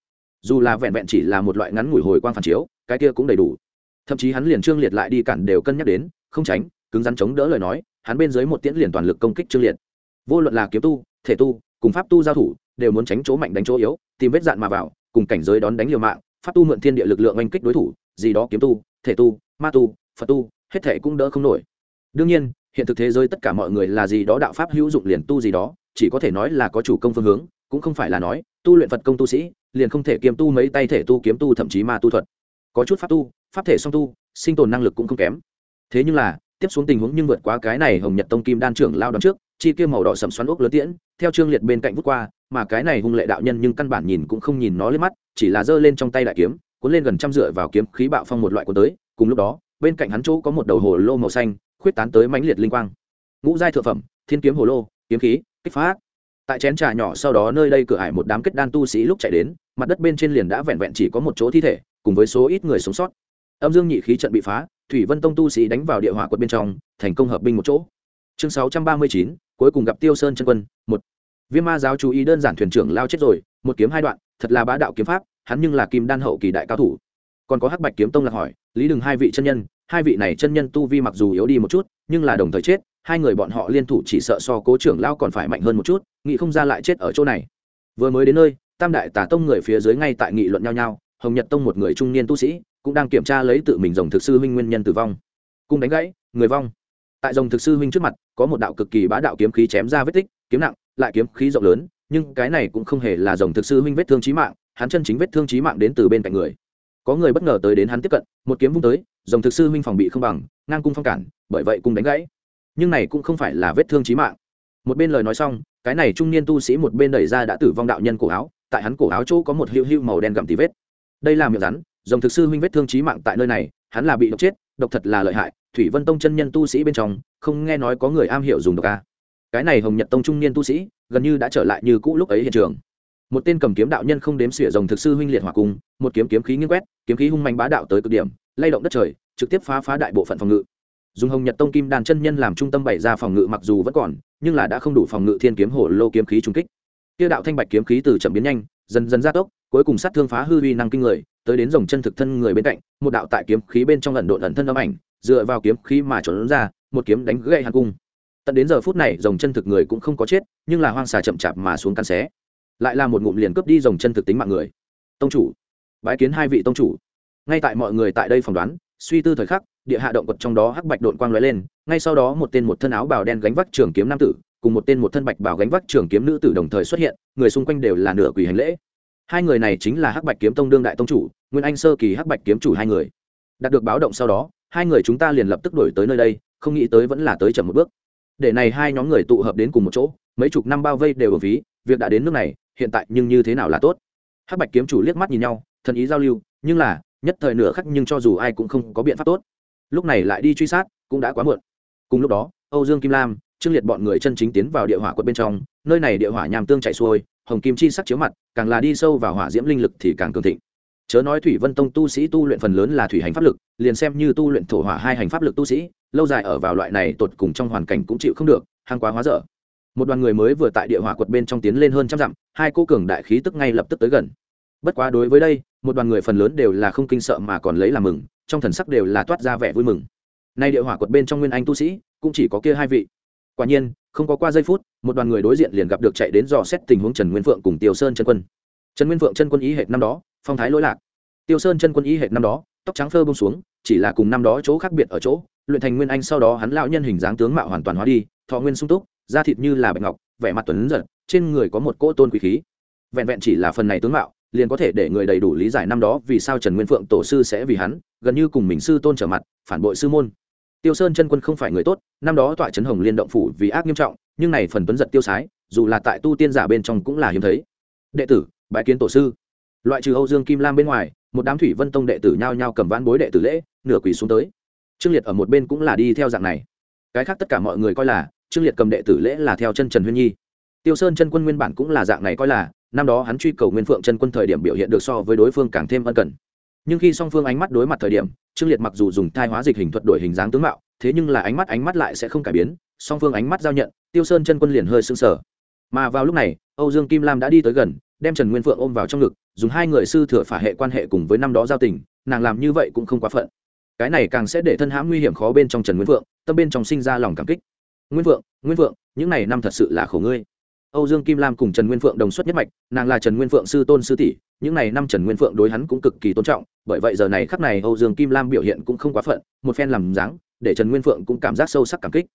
Dù là vẹn vẹn chỉ là một loại ngắn ngủi hồi quang phản chiếu, cái kia cũng đầy đủ thậm chí hắn liền trương liệt lại đi cản đều cân nhắc đến, không tránh, cứng rắn chống đỡ lời nói, hắn bên dưới một tiễn liền toàn lực công kích trương liệt. Vô luận là kiếm tu, thể tu, cùng pháp tu giao thủ, đều muốn tránh chỗ mạnh đánh chỗ yếu, tìm vết dạn mà vào, cùng cảnh giới đón đánh liều mạng, pháp tu mượn thiên địa lực lượng oanh kích đối thủ, gì đó kiếm tu, thể tu, ma tu, phật tu, hết thể cũng đỡ không nổi. Đương nhiên, hiện thực thế giới tất cả mọi người là gì đó đạo pháp hữu dụng liền tu gì đó, chỉ có thể nói là có chủ công phương hướng, cũng không phải là nói, tu luyện phật công tu sĩ, liền không thể kiếm tu mấy tay thể tu kiếm tu thậm chí ma tu thuật. Có chút pháp tu pháp thể song tu, sinh tồn năng lực cũng không kém. Thế nhưng là, tiếp xuống tình huống nhưng vượt quá cái này hồng nhật tông kim đan trưởng lao đón trước, chi kia màu đỏ sầm xoắn ốc lớn tiễn, theo trương liệt bên cạnh vút qua, mà cái này hung lệ đạo nhân nhưng căn bản nhìn cũng không nhìn nó lên mắt, chỉ là giơ lên trong tay đại kiếm, cuốn lên gần trăm dựa vào kiếm khí bạo phong một loại cuốn tới, cùng lúc đó, bên cạnh hắn chỗ có một đầu hồ lô màu xanh, khuyết tán tới mãnh liệt linh quang. Ngũ giai thượng phẩm, thiên kiếm hồ lô, kiếm khí, kích phát. Tại chén trà nhỏ sau đó nơi đây cửa ải một đám kết đan tu sĩ lúc chạy đến, mặt đất bên trên liền đã vẹn vẹn chỉ có một chỗ thi thể, cùng với số ít người sống sót âm dương nhị khí trận bị phá, thủy vân tông tu sĩ đánh vào địa hỏa quật bên trong, thành công hợp binh một chỗ. Chương sáu trăm ba mươi chín, cuối cùng gặp tiêu sơn chân quân, một. Viêm ma giáo chú ý đơn giản thuyền trưởng lao chết rồi, một kiếm hai đoạn, thật là bá đạo kiếm pháp, hắn nhưng là kim đan hậu kỳ đại cao thủ. Còn có hắc bạch kiếm tông là hỏi, lý đừng hai vị chân nhân, hai vị này chân nhân tu vi mặc dù yếu đi một chút, nhưng là đồng thời chết, hai người bọn họ liên thủ chỉ sợ so cố trưởng lao còn phải mạnh hơn một chút nghị không ra lại chết ở chỗ này. Vừa mới đến nơi, tam đại tả tông người phía dưới ngay tại nghị luận nhau nhau, hồng nhật tông một người trung niên tu sĩ cũng đang kiểm tra lấy tự mình rồng thực sư huynh nguyên nhân tử vong. Cung đánh gãy, người vong. Tại rồng thực sư huynh trước mặt, có một đạo cực kỳ bá đạo kiếm khí chém ra vết tích, kiếm nặng, lại kiếm khí rộng lớn, nhưng cái này cũng không hề là rồng thực sư huynh vết thương trí mạng, hắn chân chính vết thương trí mạng đến từ bên cạnh người. Có người bất ngờ tới đến hắn tiếp cận, một kiếm vung tới, rồng thực sư huynh phòng bị không bằng, ngang cung phong cản, bởi vậy cung đánh gãy. Nhưng này cũng không phải là vết thương trí mạng. Một bên lời nói xong, cái này trung niên tu sĩ một bên đẩy ra đã tử vong đạo nhân cổ áo, tại hắn cổ áo chỗ có một hữu hữu màu đen gặm tí vết. Đây là miệng rắn dòng thực sư huynh vết thương trí mạng tại nơi này, hắn là bị độc chết, độc thật là lợi hại, thủy vân tông chân nhân tu sĩ bên trong, không nghe nói có người am hiểu dùng độc a. Cái này hồng nhật tông trung niên tu sĩ, gần như đã trở lại như cũ lúc ấy hiện trường. Một tên cầm kiếm đạo nhân không đếm xỉa dòng thực sư huynh liệt hỏa cung, một kiếm kiếm khí nghiêng quét, kiếm khí hung mạnh bá đạo tới cực điểm, lay động đất trời, trực tiếp phá phá đại bộ phận phòng ngự. Dùng hồng nhật tông kim đàn chân nhân làm trung tâm bày ra phòng ngự mặc dù vẫn còn, nhưng là đã không đủ phòng ngự thiên kiếm hổ lô kiếm khí trung kích. Tiêu đạo thanh bạch kiếm khí từ chậm biến nhanh, dần dần gia tốc, cuối cùng sát thương phá hư uy năng kinh người tới đến dòng chân thực thân người bên cạnh, một đạo tại kiếm khí bên trong ẩn độn ẩn thân âm ảnh, dựa vào kiếm khí mà trốn ra, một kiếm đánh gãy hàn cung. Tận đến giờ phút này dòng chân thực người cũng không có chết, nhưng là hoang xà chậm chạp mà xuống căn xé. Lại là một ngụm liền cướp đi dòng chân thực tính mạng người. Tông chủ, bái kiến hai vị tông chủ. Ngay tại mọi người tại đây phỏng đoán, suy tư thời khắc, địa hạ động quật trong đó hắc bạch đội quang lóe lên, ngay sau đó một tên một thân áo bào đen gánh vác trường kiếm nam tử, cùng một tên một thân bạch bảo gánh vác trường kiếm nữ tử đồng thời xuất hiện, người xung quanh đều là nửa quỷ hành lễ hai người này chính là hắc bạch kiếm tông đương đại tông chủ, nguyên anh sơ kỳ hắc bạch kiếm chủ hai người. Đạt được báo động sau đó, hai người chúng ta liền lập tức đổi tới nơi đây, không nghĩ tới vẫn là tới chậm một bước. Để này hai nhóm người tụ hợp đến cùng một chỗ, mấy chục năm bao vây đều ở ví, việc đã đến nước này, hiện tại nhưng như thế nào là tốt? Hắc bạch kiếm chủ liếc mắt nhìn nhau, thần ý giao lưu, nhưng là, nhất thời nửa khắc nhưng cho dù ai cũng không có biện pháp tốt. Lúc này lại đi truy sát, cũng đã quá muộn. Cùng lúc đó, âu dương kim lam, trương liệt bọn người chân chính tiến vào địa hỏa quật bên trong, nơi này địa hỏa nhàm tương chạy xuôi hồng kim chi sắc chiếu mặt, càng là đi sâu vào hỏa diễm linh lực thì càng cường thịnh. Chớ nói thủy vân tông tu sĩ tu luyện phần lớn là thủy hành pháp lực, liền xem như tu luyện thổ hỏa hai hành pháp lực tu sĩ, lâu dài ở vào loại này tột cùng trong hoàn cảnh cũng chịu không được hàng quá hóa dở. Một đoàn người mới vừa tại địa hỏa quật bên trong tiến lên hơn trăm dặm, hai cô cường đại khí tức ngay lập tức tới gần. Bất quá đối với đây, một đoàn người phần lớn đều là không kinh sợ mà còn lấy làm mừng, trong thần sắc đều là toát ra vẻ vui mừng. Nay địa hỏa quật bên trong nguyên anh tu sĩ, cũng chỉ có kia hai vị. Quả nhiên, không có qua giây phút một đoàn người đối diện liền gặp được chạy đến dò xét tình huống trần nguyên phượng cùng tiêu sơn chân quân. Trần nguyên phượng chân quân ý hệt năm đó, phong thái lỗi lạc. Tiêu sơn chân quân ý hệt năm đó, tóc trắng phơ bông xuống, chỉ là cùng năm đó chỗ khác biệt ở chỗ, luyện thành nguyên anh sau đó hắn lão nhân hình dáng tướng mạo hoàn toàn hóa đi, thọ nguyên sung túc, da thịt như là bạch ngọc, vẻ mặt tuấn giật, trên người có một cỗ tôn quý khí. Vẹn vẹn chỉ là phần này tướng mạo, liền có thể để người đầy đủ lý giải năm đó vì sao trần nguyên phượng tổ sư sẽ vì hắn, gần như cùng mình sư tôn trở mặt, phản bội sư môn tiêu sơn chân quân không phải người tốt, năm đó tọa trấn hồng liên động phủ vì ác nghiêm trọng, nhưng này phần tuấn giật tiêu sái, dù là tại tu tiên giả bên trong cũng là hiếm thấy. Đệ tử bãi kiến tổ sư. Loại trừ âu dương kim lam bên ngoài, một đám thủy vân tông đệ tử nhao nhao cầm vãn bối đệ tử lễ, nửa quỳ xuống tới. Trương liệt ở một bên cũng là đi theo dạng này. Cái khác tất cả mọi người coi là, trương liệt cầm đệ tử lễ là theo chân trần huyên nhi. Tiêu sơn chân quân nguyên bản cũng là dạng này coi là, năm đó hắn truy cầu nguyên phượng chân quân thời điểm biểu hiện được so với đối phương càng thêm ân cần nhưng khi song phương ánh mắt đối mặt thời điểm, trương liệt mặc dù dùng thai hóa dịch hình thuật đổi hình dáng tướng mạo, thế nhưng là ánh mắt ánh mắt lại sẽ không cải biến, song phương ánh mắt giao nhận, tiêu sơn chân quân liền hơi sưng sở mà vào lúc này, âu dương kim lam đã đi tới gần, đem trần nguyên phượng ôm vào trong ngực, dùng hai người sư thừa phả hệ quan hệ cùng với năm đó giao tình, nàng làm như vậy cũng không quá phận. Cái này càng sẽ để thân hãm nguy hiểm khó bên trong trần nguyên phượng, tâm bên trong sinh ra lòng cảm kích. Nguyên phượng nguyên phượng, những n à y năm thật sự là khổ ngươi âu dương kim lam cùng trần nguyên phượng đồng xuất nhất mạch, nàng là trần nguyên phượng sư tôn sư tỷ, những này năm trần nguyên phượng đối hắn cũng cực kỳ tôn trọng, bởi vậy giờ này khắc này âu dương kim lam biểu hiện cũng không quá phận, một phen làm dáng, để trần nguyên phượng cũng cảm giác sâu sắc cảm kích.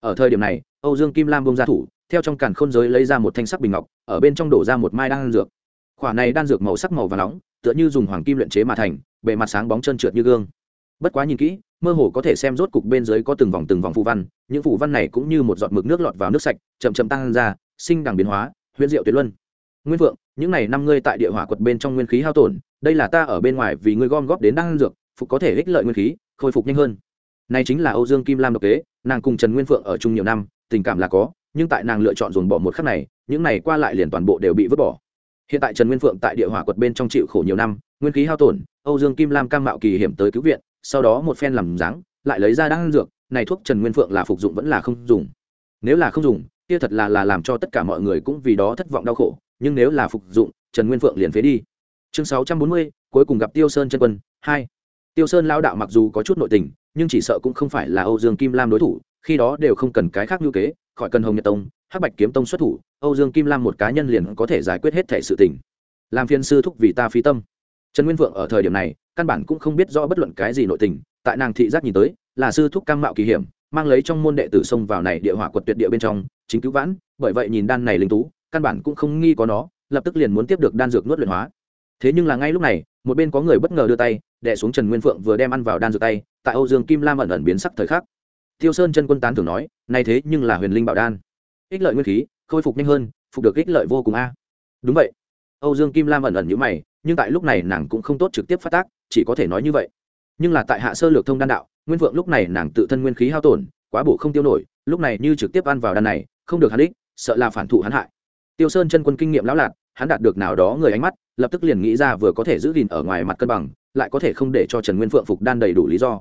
Ở thời điểm này, âu dương kim lam buông ra thủ, theo trong càn khôn giới lấy ra một thanh sắc bình ngọc, ở bên trong đổ ra một mai đan dược. Khỏa này đan dược màu sắc màu vàng nóng, tựa như dùng hoàng kim luyện chế mà thành, bề mặt sáng bóng trơn trượt như gương. Bất quá nhìn kỹ, mơ hồ có thể xem rốt cục bên dưới có từng vòng từng vòng phù văn, những phù văn này cũng như một giọt mực nước lọt vào nước sạch, chậm chậm tăng ra sinh đằng biến hóa, huyễn diệu tuyệt luân. Nguyên vượng những này năm ngươi tại địa hỏa quật bên trong nguyên khí hao tổn, đây là ta ở bên ngoài vì ngươi gom góp đến đan dược, phục có thể ích lợi nguyên khí, khôi phục nhanh hơn. Này chính là âu dương kim lam độc kế, nàng cùng trần nguyên phượng ở chung nhiều năm, tình cảm là có, nhưng tại nàng lựa chọn dồn bỏ một khắc này, những này qua lại liền toàn bộ đều bị vứt bỏ. Hiện tại trần nguyên phượng tại địa hỏa quật bên trong chịu khổ nhiều năm, nguyên khí hao tổn, âu dương kim lam cam mạo kỳ hiểm tới cứu viện, sau đó một phen làm dáng, lại lấy ra đan dược, này thuốc trần nguyên phượng là phục dụng vẫn là không dùng. Nếu là không dùng kia thật là là làm cho tất cả mọi người cũng vì đó thất vọng đau khổ, nhưng nếu là phục dụng, trần nguyên phượng liền phế đi. Chương sáu trăm bốn mươi, cuối cùng gặp tiêu sơn chân quân, hai. Tiêu sơn lao đạo mặc dù có chút nội tình, nhưng chỉ sợ cũng không phải là âu dương kim lam đối thủ, khi đó đều không cần cái khác như kế, khỏi cần hồng nhật tông, hắc bạch kiếm tông xuất thủ, âu dương kim lam một cá nhân liền có thể giải quyết hết thể sự tình. Làm phiên sư thúc vì ta phi tâm. Trần nguyên vượng ở thời điểm này, căn bản cũng không biết rõ bất luận cái gì nội tình, tại nàng thị giác nhìn tới, là sư thúc cam mạo kỳ hiểm mang lấy trong môn đệ tử xông vào này địa hỏa quật tuyệt địa bên trong, chính cứu vãn, bởi vậy nhìn đan này linh tú, căn bản cũng không nghi có nó, lập tức liền muốn tiếp được đan dược nuốt luyện hóa. Thế nhưng là ngay lúc này, một bên có người bất ngờ đưa tay, đè xuống trần nguyên phượng vừa đem ăn vào đan dược tay, tại âu dương kim lam ẩn ẩn biến sắc thời khắc. Tiêu sơn chân quân tán thường nói, nay thế nhưng là huyền linh bảo đan. Ích lợi nguyên khí, khôi phục nhanh hơn, phục được ích lợi vô cùng a. Đúng vậy. Âu dương kim lam ẩn ẩn như mày, nhưng tại lúc này nàng cũng không tốt trực tiếp phát tác, chỉ có thể nói như vậy. Nhưng là tại hạ sơ lược thông đan đạo nguyên vượng lúc này nàng tự thân nguyên khí hao tổn, quá bổ không tiêu nổi, lúc này như trực tiếp ăn vào đan này, không được hắn đích, sợ là phản thụ hắn hại. Tiêu sơn chân quân kinh nghiệm lão lạc, hắn đạt được nào đó người ánh mắt, lập tức liền nghĩ ra vừa có thể giữ gìn ở ngoài mặt cân bằng, lại có thể không để cho trần nguyên phượng phục đan đầy đủ lý do.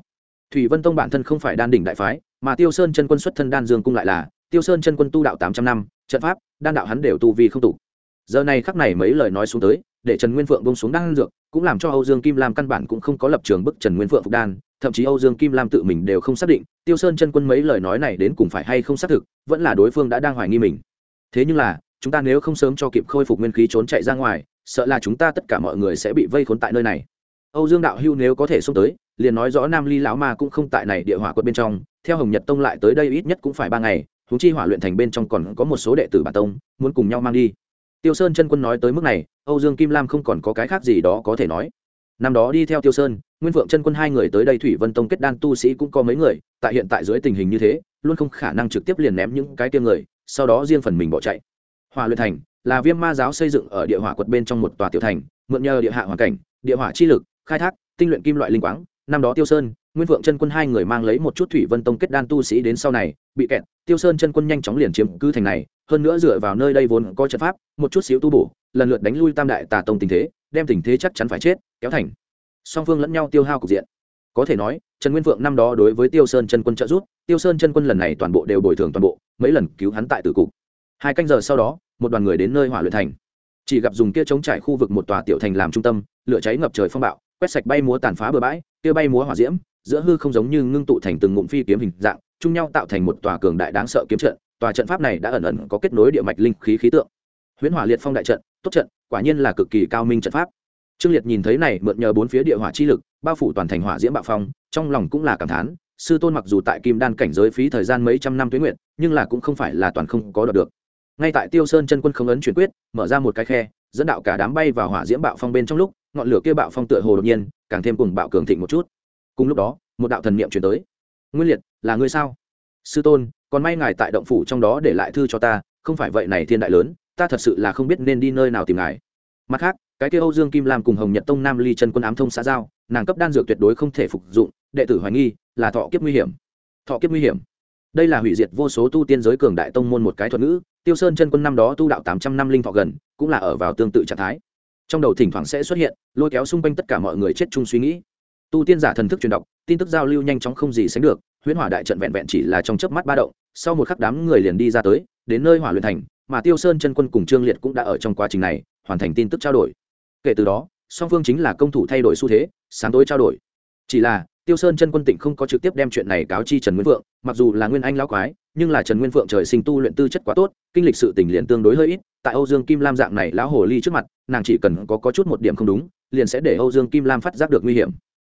Thủy vân tông bản thân không phải đan đỉnh đại phái, mà tiêu sơn chân quân xuất thân đan dương cung lại là, tiêu sơn chân quân tu đạo tám trăm năm, trận pháp, đan đạo hắn đều tu vi không tụ. Giờ này khắc này mấy lời nói xuống tới để trần nguyên phượng bông xuống đan dược, cũng làm cho âu dương kim lam căn bản cũng không có lập trường bức trần nguyên phượng phục đan, thậm chí âu dương kim lam tự mình đều không xác định, tiêu sơn chân quân mấy lời nói này đến cùng phải hay không xác thực, vẫn là đối phương đã đang hoài nghi mình. Thế nhưng là, chúng ta nếu không sớm cho kịp khôi phục nguyên khí trốn chạy ra ngoài, sợ là chúng ta tất cả mọi người sẽ bị vây khốn tại nơi này. Âu dương đạo hưu nếu có thể xông tới, liền nói rõ nam ly lão ma cũng không tại này địa hỏa quật bên trong, theo hồng nhật tông lại tới đây ít nhất cũng phải ba ngày húng chi hỏa luyện thành bên trong còn có một số đệ tử bản tông, muốn cùng nhau mang đi tiêu sơn chân quân nói tới mức này, âu dương kim lam không còn có cái khác gì đó có thể nói. Năm đó đi theo tiêu sơn, nguyên vượng chân quân hai người tới đây thủy vân tông kết đan tu sĩ cũng có mấy người, tại hiện tại dưới tình hình như thế, luôn không khả năng trực tiếp liền ném những cái tiêu người, sau đó riêng phần mình bỏ chạy. Hòa luyện thành là viêm ma giáo xây dựng ở địa hỏa quật bên trong một tòa tiểu thành, mượn nhờ địa hạ hoàn cảnh, địa hỏa chi lực, khai thác, tinh luyện kim loại linh quáng. Năm đó tiêu sơn nguyên vượng chân quân hai người mang lấy một chút thủy vân tông kết đan tu sĩ đến sau này, bị kẹt, tiêu sơn chân quân nhanh chóng liền chiếm cứ thành này, hơn nữa dựa vào nơi đây vốn có trận pháp, một chút xíu tu bổ, lần lượt đánh lui tam đại tà tông tình thế, đem tình thế chắc chắn phải chết, kéo thành. Song phương lẫn nhau tiêu hao cục diện. Có thể nói, trần nguyên vượng năm đó đối với tiêu sơn chân quân trợ giúp, tiêu sơn chân quân lần này toàn bộ đều bồi thường toàn bộ, mấy lần cứu hắn tại tử cục. Hai canh giờ sau đó, một đoàn người đến nơi hỏa luyện thành. Chỉ gặp dùng kia chống trải khu vực một tòa tiểu thành làm trung tâm, lửa cháy ngập trời phong bạo, quét sạch bay múa tàn phá bờ bãi, kia bay múa hỏa diễm giữa hư không giống như ngưng tụ thành từng ngụm phi kiếm hình dạng, chung nhau tạo thành một tòa cường đại đáng sợ kiếm trận, tòa trận pháp này đã ẩn ẩn có kết nối địa mạch linh khí khí tượng. Huyễn hỏa liệt phong đại trận, tốt trận, quả nhiên là cực kỳ cao minh trận pháp. Trương liệt nhìn thấy này, mượn nhờ bốn phía địa hỏa chi lực, bao phủ toàn thành hỏa diễm bạo phong, trong lòng cũng là cảm thán, sư tôn mặc dù tại kim đan cảnh giới phí thời gian mấy trăm năm tuyến nguyện nhưng là cũng không phải là toàn không có đoạt được. Ngay tại tiêu sơn chân quân không ấn chuyển quyết, mở ra một cái khe, dẫn đạo cả đám bay vào hỏa diễm bạo phong bên trong lúc, ngọn lửa kia bạo phong tựa hồ đột nhiên, càng thêm cùng bạo cường thịnh một chút cùng lúc đó, một đạo thần niệm chuyển tới. Nguyên liệt, là ngươi sao? Sư tôn, còn may ngài tại động phủ trong đó để lại thư cho ta, không phải vậy này thiên đại lớn, ta thật sự là không biết nên đi nơi nào tìm ngài. Mặt khác, cái kia âu dương kim lam cùng hồng nhật tông nam ly chân quân ám thông xã giao, nàng cấp đan dược tuyệt đối không thể phục dụng, đệ tử hoài nghi, là thọ kiếp nguy hiểm. Thọ kiếp nguy hiểm. Đây là hủy diệt vô số tu tiên giới cường đại tông môn một cái thuật ngữ, tiêu sơn chân quân năm đó tu đạo tám trăm năm linh thọ gần, cũng là ở vào tương tự trạng thái. Trong đầu thỉnh thoảng sẽ xuất hiện, lôi kéo xung quanh tất cả mọi người chết chung suy nghĩ tu tiên giả thần thức truyền đọc tin tức giao lưu nhanh chóng không gì sánh được huyễn hỏa đại trận vẹn vẹn chỉ là trong chớp mắt ba động sau một khắc đám người liền đi ra tới đến nơi hỏa luyện thành mà tiêu sơn chân quân cùng trương liệt cũng đã ở trong quá trình này hoàn thành tin tức trao đổi. Kể từ đó song phương chính là công thủ thay đổi xu thế sáng tối trao đổi. Chỉ là tiêu sơn chân quân tỉnh không có trực tiếp đem chuyện này cáo chi trần nguyên phượng mặc dù là nguyên anh lão quái nhưng là trần nguyên phượng trời sinh tu luyện tư chất quá tốt kinh lịch sự tình liền tương đối hơi ít tại âu dương kim lam dạng này lão hồ ly trước mặt nàng chỉ cần có, có chút một điểm không đúng liền sẽ để âu dương kim lam phát giác được nguy hiểm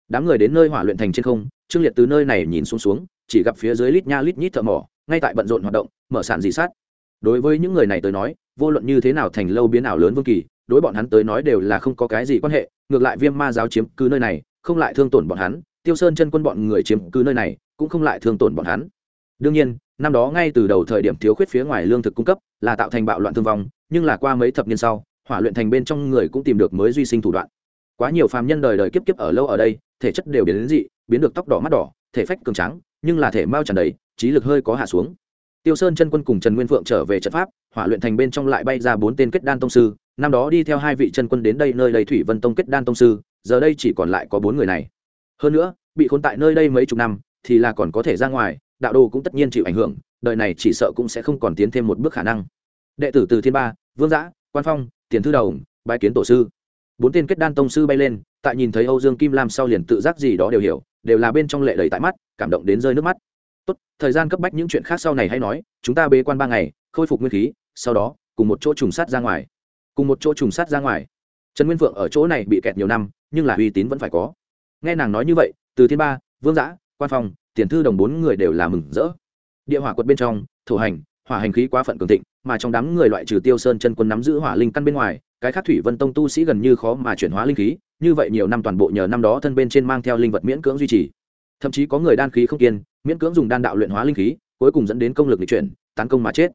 đám người đến nơi hỏa luyện thành trên không, trương liệt từ nơi này nhìn xuống xuống, chỉ gặp phía dưới lít nha lít nhít thợ mỏ, ngay tại bận rộn hoạt động, mở sản dị sát. Đối với những người này tới nói, vô luận như thế nào thành lâu biến ảo lớn vương kỳ, đối bọn hắn tới nói đều là không có cái gì quan hệ, ngược lại viêm ma giáo chiếm cứ nơi này, không lại thương tổn bọn hắn, tiêu sơn chân quân bọn người chiếm cứ nơi này, cũng không lại thương tổn bọn hắn. Đương nhiên, năm đó ngay từ đầu thời điểm thiếu khuyết phía ngoài lương thực cung cấp, là tạo thành bạo loạn thương vong, nhưng là qua mấy thập niên sau, hỏa luyện thành bên trong người cũng tìm được mới duy sinh thủ đoạn. Quá nhiều phàm nhân đời đời kiếp kiếp ở lâu ở đây thể chất đều biến đến dị, biến được tóc đỏ mắt đỏ, thể phách cường trắng nhưng là thể mau tràn đầy, trí lực hơi có hạ xuống. Tiêu sơn chân quân cùng trần nguyên phượng trở về trận pháp, hỏa luyện thành bên trong lại bay ra bốn tên kết đan tông sư, năm đó đi theo hai vị chân quân đến đây nơi đầy thủy vân tông kết đan tông sư, giờ đây chỉ còn lại có bốn người này. Hơn nữa, bị khốn tại nơi đây mấy chục năm, thì là còn có thể ra ngoài, đạo đồ cũng tất nhiên chịu ảnh hưởng, đời này chỉ sợ cũng sẽ không còn tiến thêm một bước khả năng. Đệ tử từ thiên ba, vương giã, quan phong, tiền thư đầu bái kiến tổ sư bốn tên kết đan tông sư bay lên, tại nhìn thấy âu dương kim lam sau liền tự giác gì đó đều hiểu, đều là bên trong lệ đầy tại mắt, cảm động đến rơi nước mắt. Tốt, thời gian cấp bách những chuyện khác sau này hay nói, chúng ta bế quan ba ngày, khôi phục nguyên khí, sau đó, cùng một chỗ trùng sát ra ngoài. Cùng một chỗ trùng sát ra ngoài. Trần nguyên phượng ở chỗ này bị kẹt nhiều năm, nhưng là uy tín vẫn phải có. Nghe nàng nói như vậy, từ thiên ba, vương giã, quan phòng tiền thư đồng bốn người đều là mừng rỡ. Địa hỏa quật bên trong, thổ hành, hỏa hành khí quá phận cường thịnh mà trong đám người loại trừ tiêu sơn chân quân nắm giữ hỏa linh căn bên ngoài, cái khác thủy vân tông tu sĩ gần như khó mà chuyển hóa linh khí, như vậy nhiều năm toàn bộ nhờ năm đó thân bên trên mang theo linh vật miễn cưỡng duy trì. Thậm chí có người đan khí không kiên, miễn cưỡng dùng đan đạo luyện hóa linh khí, cuối cùng dẫn đến công lực lịch chuyển, tán công mà chết.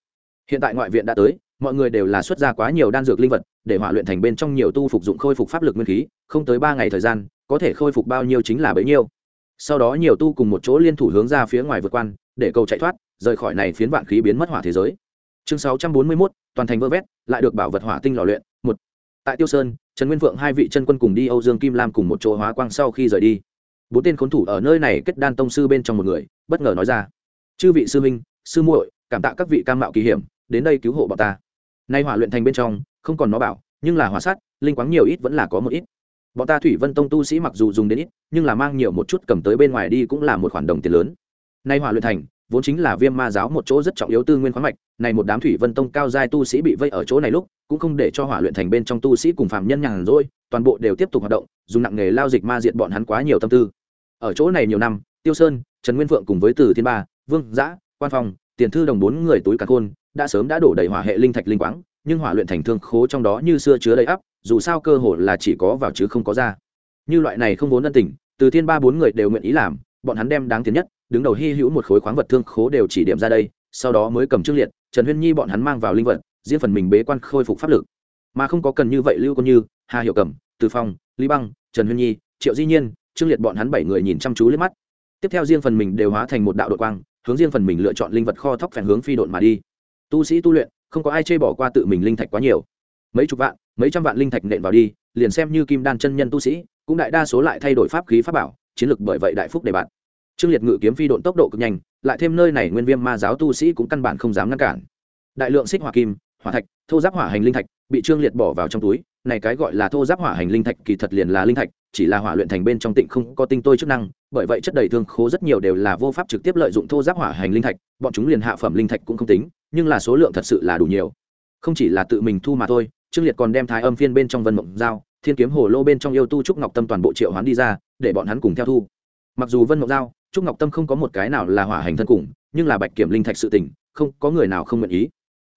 Hiện tại ngoại viện đã tới, mọi người đều là xuất ra quá nhiều đan dược linh vật, để hỏa luyện thành bên trong nhiều tu phục dụng khôi phục pháp lực nguyên khí, không tới ba ngày thời gian, có thể khôi phục bao nhiêu chính là bấy nhiêu. Sau đó nhiều tu cùng một chỗ liên thủ hướng ra phía ngoài vượt quan, để cầu chạy thoát, rời khỏi này phiến vạn khí biến mất hỏa thế giới chương sáu trăm bốn mươi 641, toàn thành vơ vét lại được bảo vật hỏa tinh lò luyện một. Tại tiêu sơn trần nguyên vượng hai vị chân quân cùng đi âu dương kim lam cùng một chỗ hóa quang sau khi rời đi. Bốn tên khốn thủ ở nơi này kết đan tông sư bên trong một người bất ngờ nói ra. Chư vị sư minh sư muội cảm tạ các vị cam mạo kỳ hiểm đến đây cứu hộ bọn ta. Nay hỏa luyện thành bên trong không còn nó bảo nhưng là hỏa sát linh quáng nhiều ít vẫn là có một ít. Bọn ta thủy vân tông tu sĩ mặc dù dùng đến ít nhưng là mang nhiều một chút cầm tới bên ngoài đi cũng là một khoản đồng tiền lớn. Nay hỏa luyện thành vốn chính là viêm ma giáo một chỗ rất trọng yếu tư nguyên khoáng mạch, này một đám thủy vân tông cao giai tu sĩ bị vây ở chỗ này lúc, cũng không để cho hỏa luyện thành bên trong tu sĩ cùng phạm nhân nhàn rỗi, toàn bộ đều tiếp tục hoạt động, dùng nặng nghề lao dịch ma diện bọn hắn quá nhiều tâm tư. Ở chỗ này nhiều năm, tiêu sơn, trần nguyên phượng cùng với từ thiên ba, vương giã, quan phòng tiền thư đồng bốn người túi cả khôn đã sớm đã đổ đầy hỏa hệ linh thạch linh quáng, nhưng hỏa luyện thành thương khố trong đó như xưa chứa đầy ắp dù sao cơ hội là chỉ có vào chứ không có ra. Như loại này không vốn ân tình, từ thiên ba bốn người đều nguyện ý làm, bọn hắn đem đáng tiền nhất đứng đầu hy hữu một khối khoáng vật thương khố đều chỉ điểm ra đây, sau đó mới cầm trương liệt, trần huyên nhi bọn hắn mang vào linh vật, diễn phần mình bế quan khôi phục pháp lực. Mà không có cần như vậy lưu con như, hà hiệu cẩm, từ phong, lý băng, trần huyên nhi, triệu di nhiên trương liệt bọn hắn bảy người nhìn chăm chú lên mắt. Tiếp theo riêng phần mình đều hóa thành một đạo đội quang, hướng riêng phần mình lựa chọn linh vật kho thóc phèn hướng phi độn mà đi. Tu sĩ tu luyện, không có ai chê bỏ qua tự mình linh thạch quá nhiều. Mấy chục vạn, mấy trăm vạn linh thạch nện vào đi, liền xem như kim đan chân nhân tu sĩ, cũng đại đa số lại thay đổi pháp khí pháp bảo, chiến lược bởi vậy đại phúc để bạn trương liệt ngự kiếm phi độn tốc độ cực nhanh, lại thêm nơi này nguyên viêm ma giáo tu sĩ cũng căn bản không dám ngăn cản. Đại lượng xích hỏa kim, hỏa thạch, thô giáp hỏa hành linh thạch bị trương liệt bỏ vào trong túi. Này cái gọi là thô giáp hỏa hành linh thạch kỳ thật liền là linh thạch, chỉ là hỏa luyện thành bên trong tịnh không có tinh tôi chức năng. Bởi vậy chất đầy thương khố rất nhiều đều là vô pháp trực tiếp lợi dụng thô giáp hỏa hành linh thạch, bọn chúng liền hạ phẩm linh thạch cũng không tính, nhưng là số lượng thật sự là đủ nhiều. Không chỉ là tự mình thu mà thôi, trương liệt còn đem thái âm phiên bên trong vân mộng giao, thiên kiếm hồ lô bên trong yêu tu trúc ngọc tâm toàn bộ triệu hoán đi ra, để bọn hắn cùng theo thu. Mặc dù vân mộng giao trúc ngọc tâm không có một cái nào là hỏa hành thân cùng, nhưng là bạch kiểm linh thạch sự tình, không, có người nào không nguyện ý.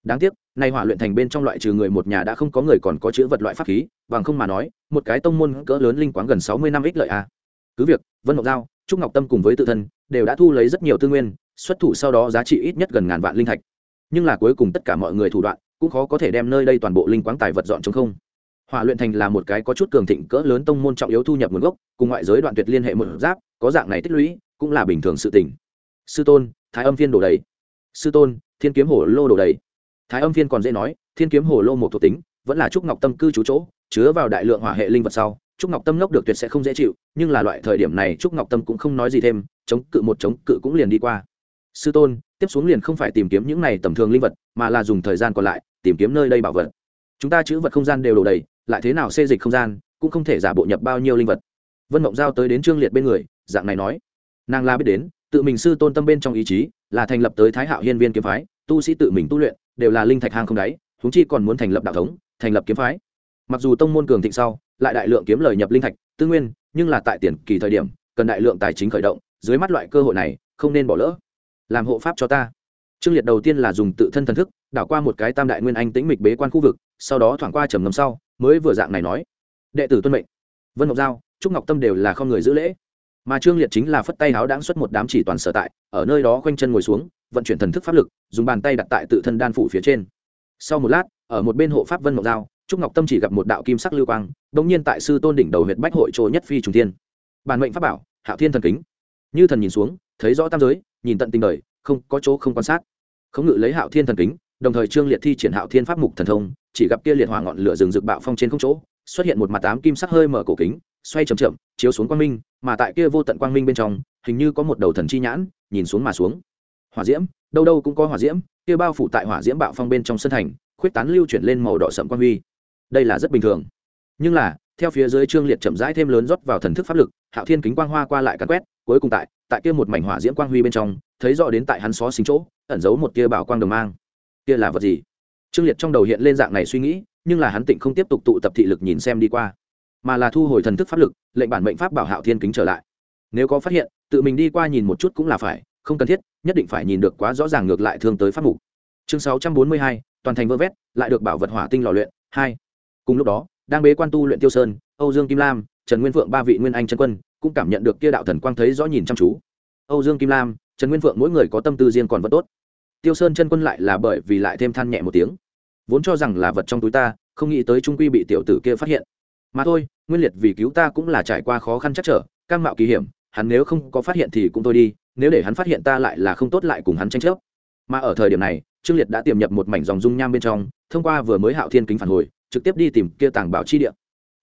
Đáng tiếc, nay hỏa luyện thành bên trong loại trừ người một nhà đã không có người còn có chữ vật loại pháp khí, bằng không mà nói, một cái tông môn cỡ lớn linh quán gần sáu mươi năm ích lợi a. À. cứ việc, vân ngọc giao, trúc ngọc tâm cùng với tự thân, đều đã thu lấy rất nhiều tư nguyên, xuất thủ sau đó giá trị ít nhất gần ngàn vạn linh thạch. Nhưng là cuối cùng tất cả mọi người thủ đoạn, cũng khó có thể đem nơi đây toàn bộ linh quáng tài vật dọn chống không. Hỏa luyện thành là một cái có chút cường thịnh cỡ lớn tông môn trọng yếu thu nhập nguồn gốc, cùng ngoại giới đoạn tuyệt liên hệ một giáp, có dạng này tích lũy cũng là bình thường sự tình. Sư tôn, thái âm phiên đổ đầy. Sư tôn, thiên kiếm hồ lô đổ đầy. Thái âm phiên còn dễ nói, thiên kiếm hồ lô một thuộc tính, vẫn là trúc ngọc tâm cư trú chỗ, chứa vào đại lượng hỏa hệ linh vật sau, trúc ngọc tâm lốc được tuyệt sẽ không dễ chịu, nhưng là loại thời điểm này trúc ngọc tâm cũng không nói gì thêm, chống cự một chống cự cũng liền đi qua. Sư tôn, tiếp xuống liền không phải tìm kiếm những này tầm thường linh vật, mà là dùng thời gian còn lại, tìm kiếm nơi đây bảo vật. Chúng ta chữ vật không gian đều đổ đầy, lại thế nào xê dịch không gian, cũng không thể giả bộ nhập bao nhiêu linh vật. Vân mộng giao tới đến trương liệt bên người, dạng này nói nàng la biết đến, tự mình sư tôn tâm bên trong ý chí, là thành lập tới thái hạo hiên viên kiếm phái, tu sĩ tự mình tu luyện, đều là linh thạch hang không đáy húng chi còn muốn thành lập đạo thống, thành lập kiếm phái. Mặc dù tông môn cường thịnh sau, lại đại lượng kiếm lời nhập linh thạch, tư nguyên, nhưng là tại tiền kỳ thời điểm, cần đại lượng tài chính khởi động, dưới mắt loại cơ hội này, không nên bỏ lỡ. Làm hộ pháp cho ta. Trương liệt đầu tiên là dùng tự thân thần thức, đảo qua một cái tam đại nguyên anh tĩnh mịch bế quan khu vực, sau đó thoảng qua trầm ngầm sau, mới vừa dạng này nói. Đệ tử tuân mệnh. Vân ngọc giao, trúc ngọc tâm đều là không người giữ lễ mà trương liệt chính là phất tay háo đáng xuất một đám chỉ toàn sở tại, ở nơi đó khoanh chân ngồi xuống, vận chuyển thần thức pháp lực, dùng bàn tay đặt tại tự thân đan phủ phía trên. Sau một lát, ở một bên hộ pháp vân ngọc giao, trúc ngọc tâm chỉ gặp một đạo kim sắc lưu quang đống nhiên tại sư tôn đỉnh đầu huyện bách hội chỗ nhất phi trùng thiên. Bản mệnh pháp bảo, hạo thiên thần kính. Như thần nhìn xuống, thấy rõ tam giới, nhìn tận tình đời, không có chỗ không quan sát. Không ngự lấy hạo thiên thần kính, đồng thời trương liệt thi triển hạo thiên pháp mục thần thông, chỉ gặp kia liệt hỏa ngọn lửa rừng rực bạo phong trên không chỗ, xuất hiện một mặt tám kim sắc hơi mở cổ kính xoay chậm chậm, chiếu xuống quang minh, mà tại kia vô tận quang minh bên trong, hình như có một đầu thần chi nhãn, nhìn xuống mà xuống. Hỏa diễm, đâu đâu cũng có hỏa diễm, kia bao phủ tại hỏa diễm bạo phong bên trong sân thành, khuyết tán lưu chuyển lên màu đỏ sậm quang huy. Đây là rất bình thường. Nhưng là, theo phía dưới trương liệt chậm rãi thêm lớn rót vào thần thức pháp lực, hạo thiên kính quang hoa qua lại cắn quét, cuối cùng tại tại kia một mảnh hỏa diễm quang huy bên trong, thấy rõ đến tại hắn xó xính chỗ, ẩn giấu một kia bảo quang đồng mang. Kia là vật gì? Trương liệt trong đầu hiện lên dạng này suy nghĩ, nhưng là hắn tịnh không tiếp tục tụ tập thị lực nhìn xem đi qua mà là thu hồi thần thức pháp lực, lệnh bản mệnh pháp bảo hạo thiên kính trở lại. Nếu có phát hiện, tự mình đi qua nhìn một chút cũng là phải, không cần thiết, nhất định phải nhìn được quá rõ ràng ngược lại thương tới pháp mục. Chương sáu trăm bốn mươi hai, toàn thành vơ vét, lại được bảo vật hỏa tinh lò luyện, hai. Cùng lúc đó, đang bế quan tu luyện tiêu sơn, âu dương kim lam, trần nguyên phượng ba vị nguyên anh chân quân, cũng cảm nhận được kia đạo thần quang thấy rõ nhìn chăm chú. Âu dương kim lam, trần nguyên phượng mỗi người có tâm tư riêng còn vẫn tốt. Tiêu sơn chân quân lại là bởi vì lại thêm than nhẹ một tiếng. Vốn cho rằng là vật trong túi ta, không nghĩ tới trung quy bị tiểu tử kia phát hiện. Mà thôi nguyên liệt vì cứu ta cũng là trải qua khó khăn chắc trở, cam mạo kỳ hiểm, hắn nếu không có phát hiện thì cũng thôi đi, nếu để hắn phát hiện ta lại là không tốt lại cùng hắn tranh chấp. Mà ở thời điểm này, trương liệt đã tiềm nhập một mảnh dòng dung nham bên trong, thông qua vừa mới hạo thiên kính phản hồi, trực tiếp đi tìm kia tàng bảo chi địa.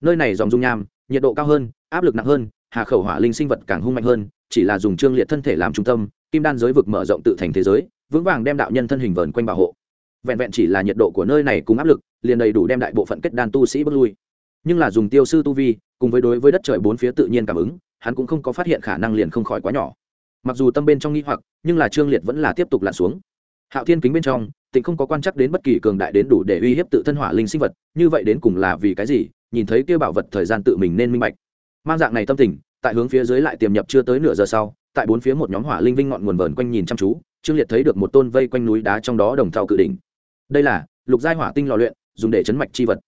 Nơi này dòng dung nham, nhiệt độ cao hơn, áp lực nặng hơn, hà khẩu hỏa linh sinh vật càng hung mạnh hơn, chỉ là dùng trương liệt thân thể làm trung tâm, kim đan giới vực mở rộng tự thành thế giới, vững vàng đem đạo nhân thân hình vờn quanh bảo hộ. Vẹn vẹn chỉ là nhiệt độ của nơi này cùng áp lực, liền đầy đủ đem đại bộ phận kết đan tu sĩ bước lui nhưng là dùng tiêu sư tu vi, cùng với đối với đất trời bốn phía tự nhiên cảm ứng, hắn cũng không có phát hiện khả năng liền không khỏi quá nhỏ. Mặc dù tâm bên trong nghi hoặc, nhưng là trương liệt vẫn là tiếp tục lặn xuống. Hạo thiên kính bên trong, tịnh không có quan chắc đến bất kỳ cường đại đến đủ để uy hiếp tự thân hỏa linh sinh vật, như vậy đến cùng là vì cái gì, nhìn thấy kêu bảo vật thời gian tự mình nên minh bạch. Mang dạng này tâm tình, tại hướng phía dưới lại tiềm nhập chưa tới nửa giờ sau, tại bốn phía một nhóm hỏa linh vinh ngọn nguồn vờn quanh nhìn chăm chú, trương liệt thấy được một tôn vây quanh núi đá trong đó đồng thau cự đỉnh. Đây là lục giai hỏa tinh lò luyện, dùng để chấn mạch chi vật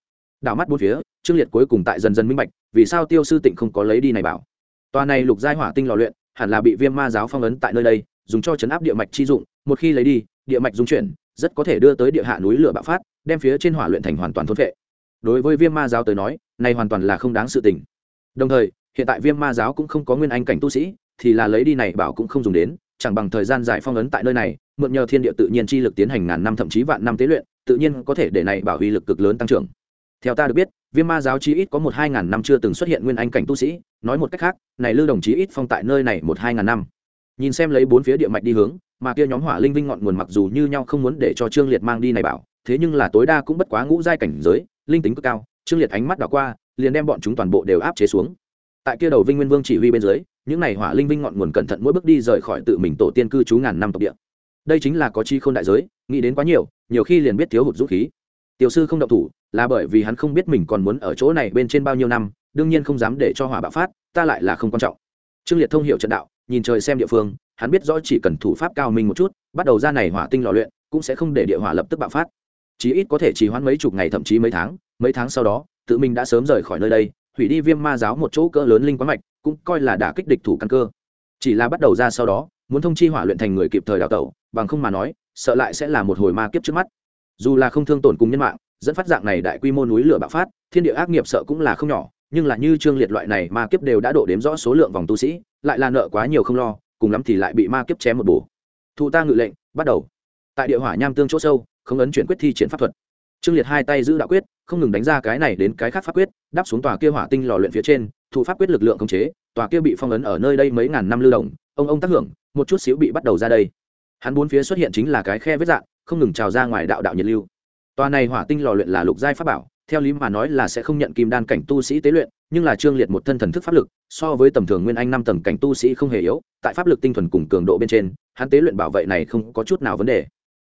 đảo mắt bốn phía, trương liệt cuối cùng tại dần dần minh bạch, vì sao tiêu sư tịnh không có lấy đi này bảo. Tòa này lục giai hỏa tinh lò luyện, hẳn là bị viêm ma giáo phong ấn tại nơi đây, dùng cho chấn áp địa mạch chi dụng, một khi lấy đi, địa mạch dung chuyển, rất có thể đưa tới địa hạ núi lửa bạo phát, đem phía trên hỏa luyện thành hoàn toàn thôn vệ. Đối với viêm ma giáo tới nói, này hoàn toàn là không đáng sự tình. Đồng thời, hiện tại viêm ma giáo cũng không có nguyên anh cảnh tu sĩ, thì là lấy đi này bảo cũng không dùng đến, chẳng bằng thời gian giải phong ấn tại nơi này, mượn nhờ thiên địa tự nhiên chi lực tiến hành ngàn năm thậm chí vạn năm tế luyện, tự nhiên có thể để này bảo uy lực cực lớn tăng trưởng theo ta được biết, viêm ma giáo chí ít có một hai ngàn năm chưa từng xuất hiện nguyên anh cảnh tu sĩ. Nói một cách khác, này lưu đồng chí ít phong tại nơi này một hai ngàn năm. Nhìn xem lấy bốn phía địa mạch đi hướng, mà kia nhóm hỏa linh vinh ngọn nguồn mặc dù như nhau không muốn để cho trương liệt mang đi này bảo, thế nhưng là tối đa cũng bất quá ngũ giai cảnh giới, linh tính cực cao. Trương liệt ánh mắt đảo qua, liền đem bọn chúng toàn bộ đều áp chế xuống. Tại kia đầu vinh nguyên vương chỉ huy bên dưới, những này hỏa linh vinh ngọn nguồn cẩn thận mỗi bước đi rời khỏi tự mình tổ tiên cư trú ngàn năm tộc địa. Đây chính là có chi không đại giới, nghĩ đến quá nhiều nhiều khi liền biết thiếu hụt dũng khí tiểu sư không động thủ, là bởi vì hắn không biết mình còn muốn ở chỗ này bên trên bao nhiêu năm, đương nhiên không dám để cho hỏa bạo phát, ta lại là không quan trọng. Trương liệt thông hiểu trận đạo, nhìn trời xem địa phương, hắn biết rõ chỉ cần thủ pháp cao minh một chút, bắt đầu ra này hỏa tinh lò luyện, cũng sẽ không để địa hỏa lập tức bạo phát. Chí ít có thể trì hoãn mấy chục ngày, thậm chí mấy tháng mấy tháng sau đó, tự mình đã sớm rời khỏi nơi đây, hủy đi viêm ma giáo một chỗ cỡ lớn linh quán mạch, cũng coi là đã kích địch thủ căn cơ. Chỉ là bắt đầu ra sau đó, muốn thông chi hỏa luyện thành người kịp thời đào tẩu, bằng không mà nói, sợ lại sẽ là một hồi ma kiếp trước mắt dù là không thương tổn cùng nhân mạng, dẫn phát dạng này đại quy mô núi lửa bạo phát, thiên địa ác nghiệp sợ cũng là không nhỏ, nhưng là như trương liệt loại này ma kiếp đều đã đổ đếm rõ số lượng vòng tu sĩ, lại là nợ quá nhiều không lo, cùng lắm thì lại bị ma kiếp chém một bổ. Thụ ta ngự lệnh, bắt đầu. Tại địa hỏa nham tương chỗ sâu, không ấn chuyển quyết thi triển pháp thuật. Trương liệt hai tay giữ đạo quyết, không ngừng đánh ra cái này đến cái khác pháp quyết, đáp xuống tòa kia hỏa tinh lò luyện phía trên, thụ pháp quyết lực lượng khống chế, tòa kia bị phong ấn ở nơi đây mấy ngàn năm lưu động, ông ông tác hưởng, một chút xíu bị bắt đầu ra đây. Hắn bốn phía xuất hiện chính là cái khe vết dạng không ngừng trào ra ngoài đạo đạo nhiệt lưu. Tòa này hỏa tinh lò luyện là lục giai pháp bảo, theo lý mà nói là sẽ không nhận kim đan cảnh tu sĩ tế luyện, nhưng là trương liệt một thân thần thức pháp lực, so với tầm thường nguyên anh năm tầng cảnh tu sĩ không hề yếu, tại pháp lực tinh thuần cùng cường độ bên trên, hắn tế luyện bảo vệ này không có chút nào vấn đề.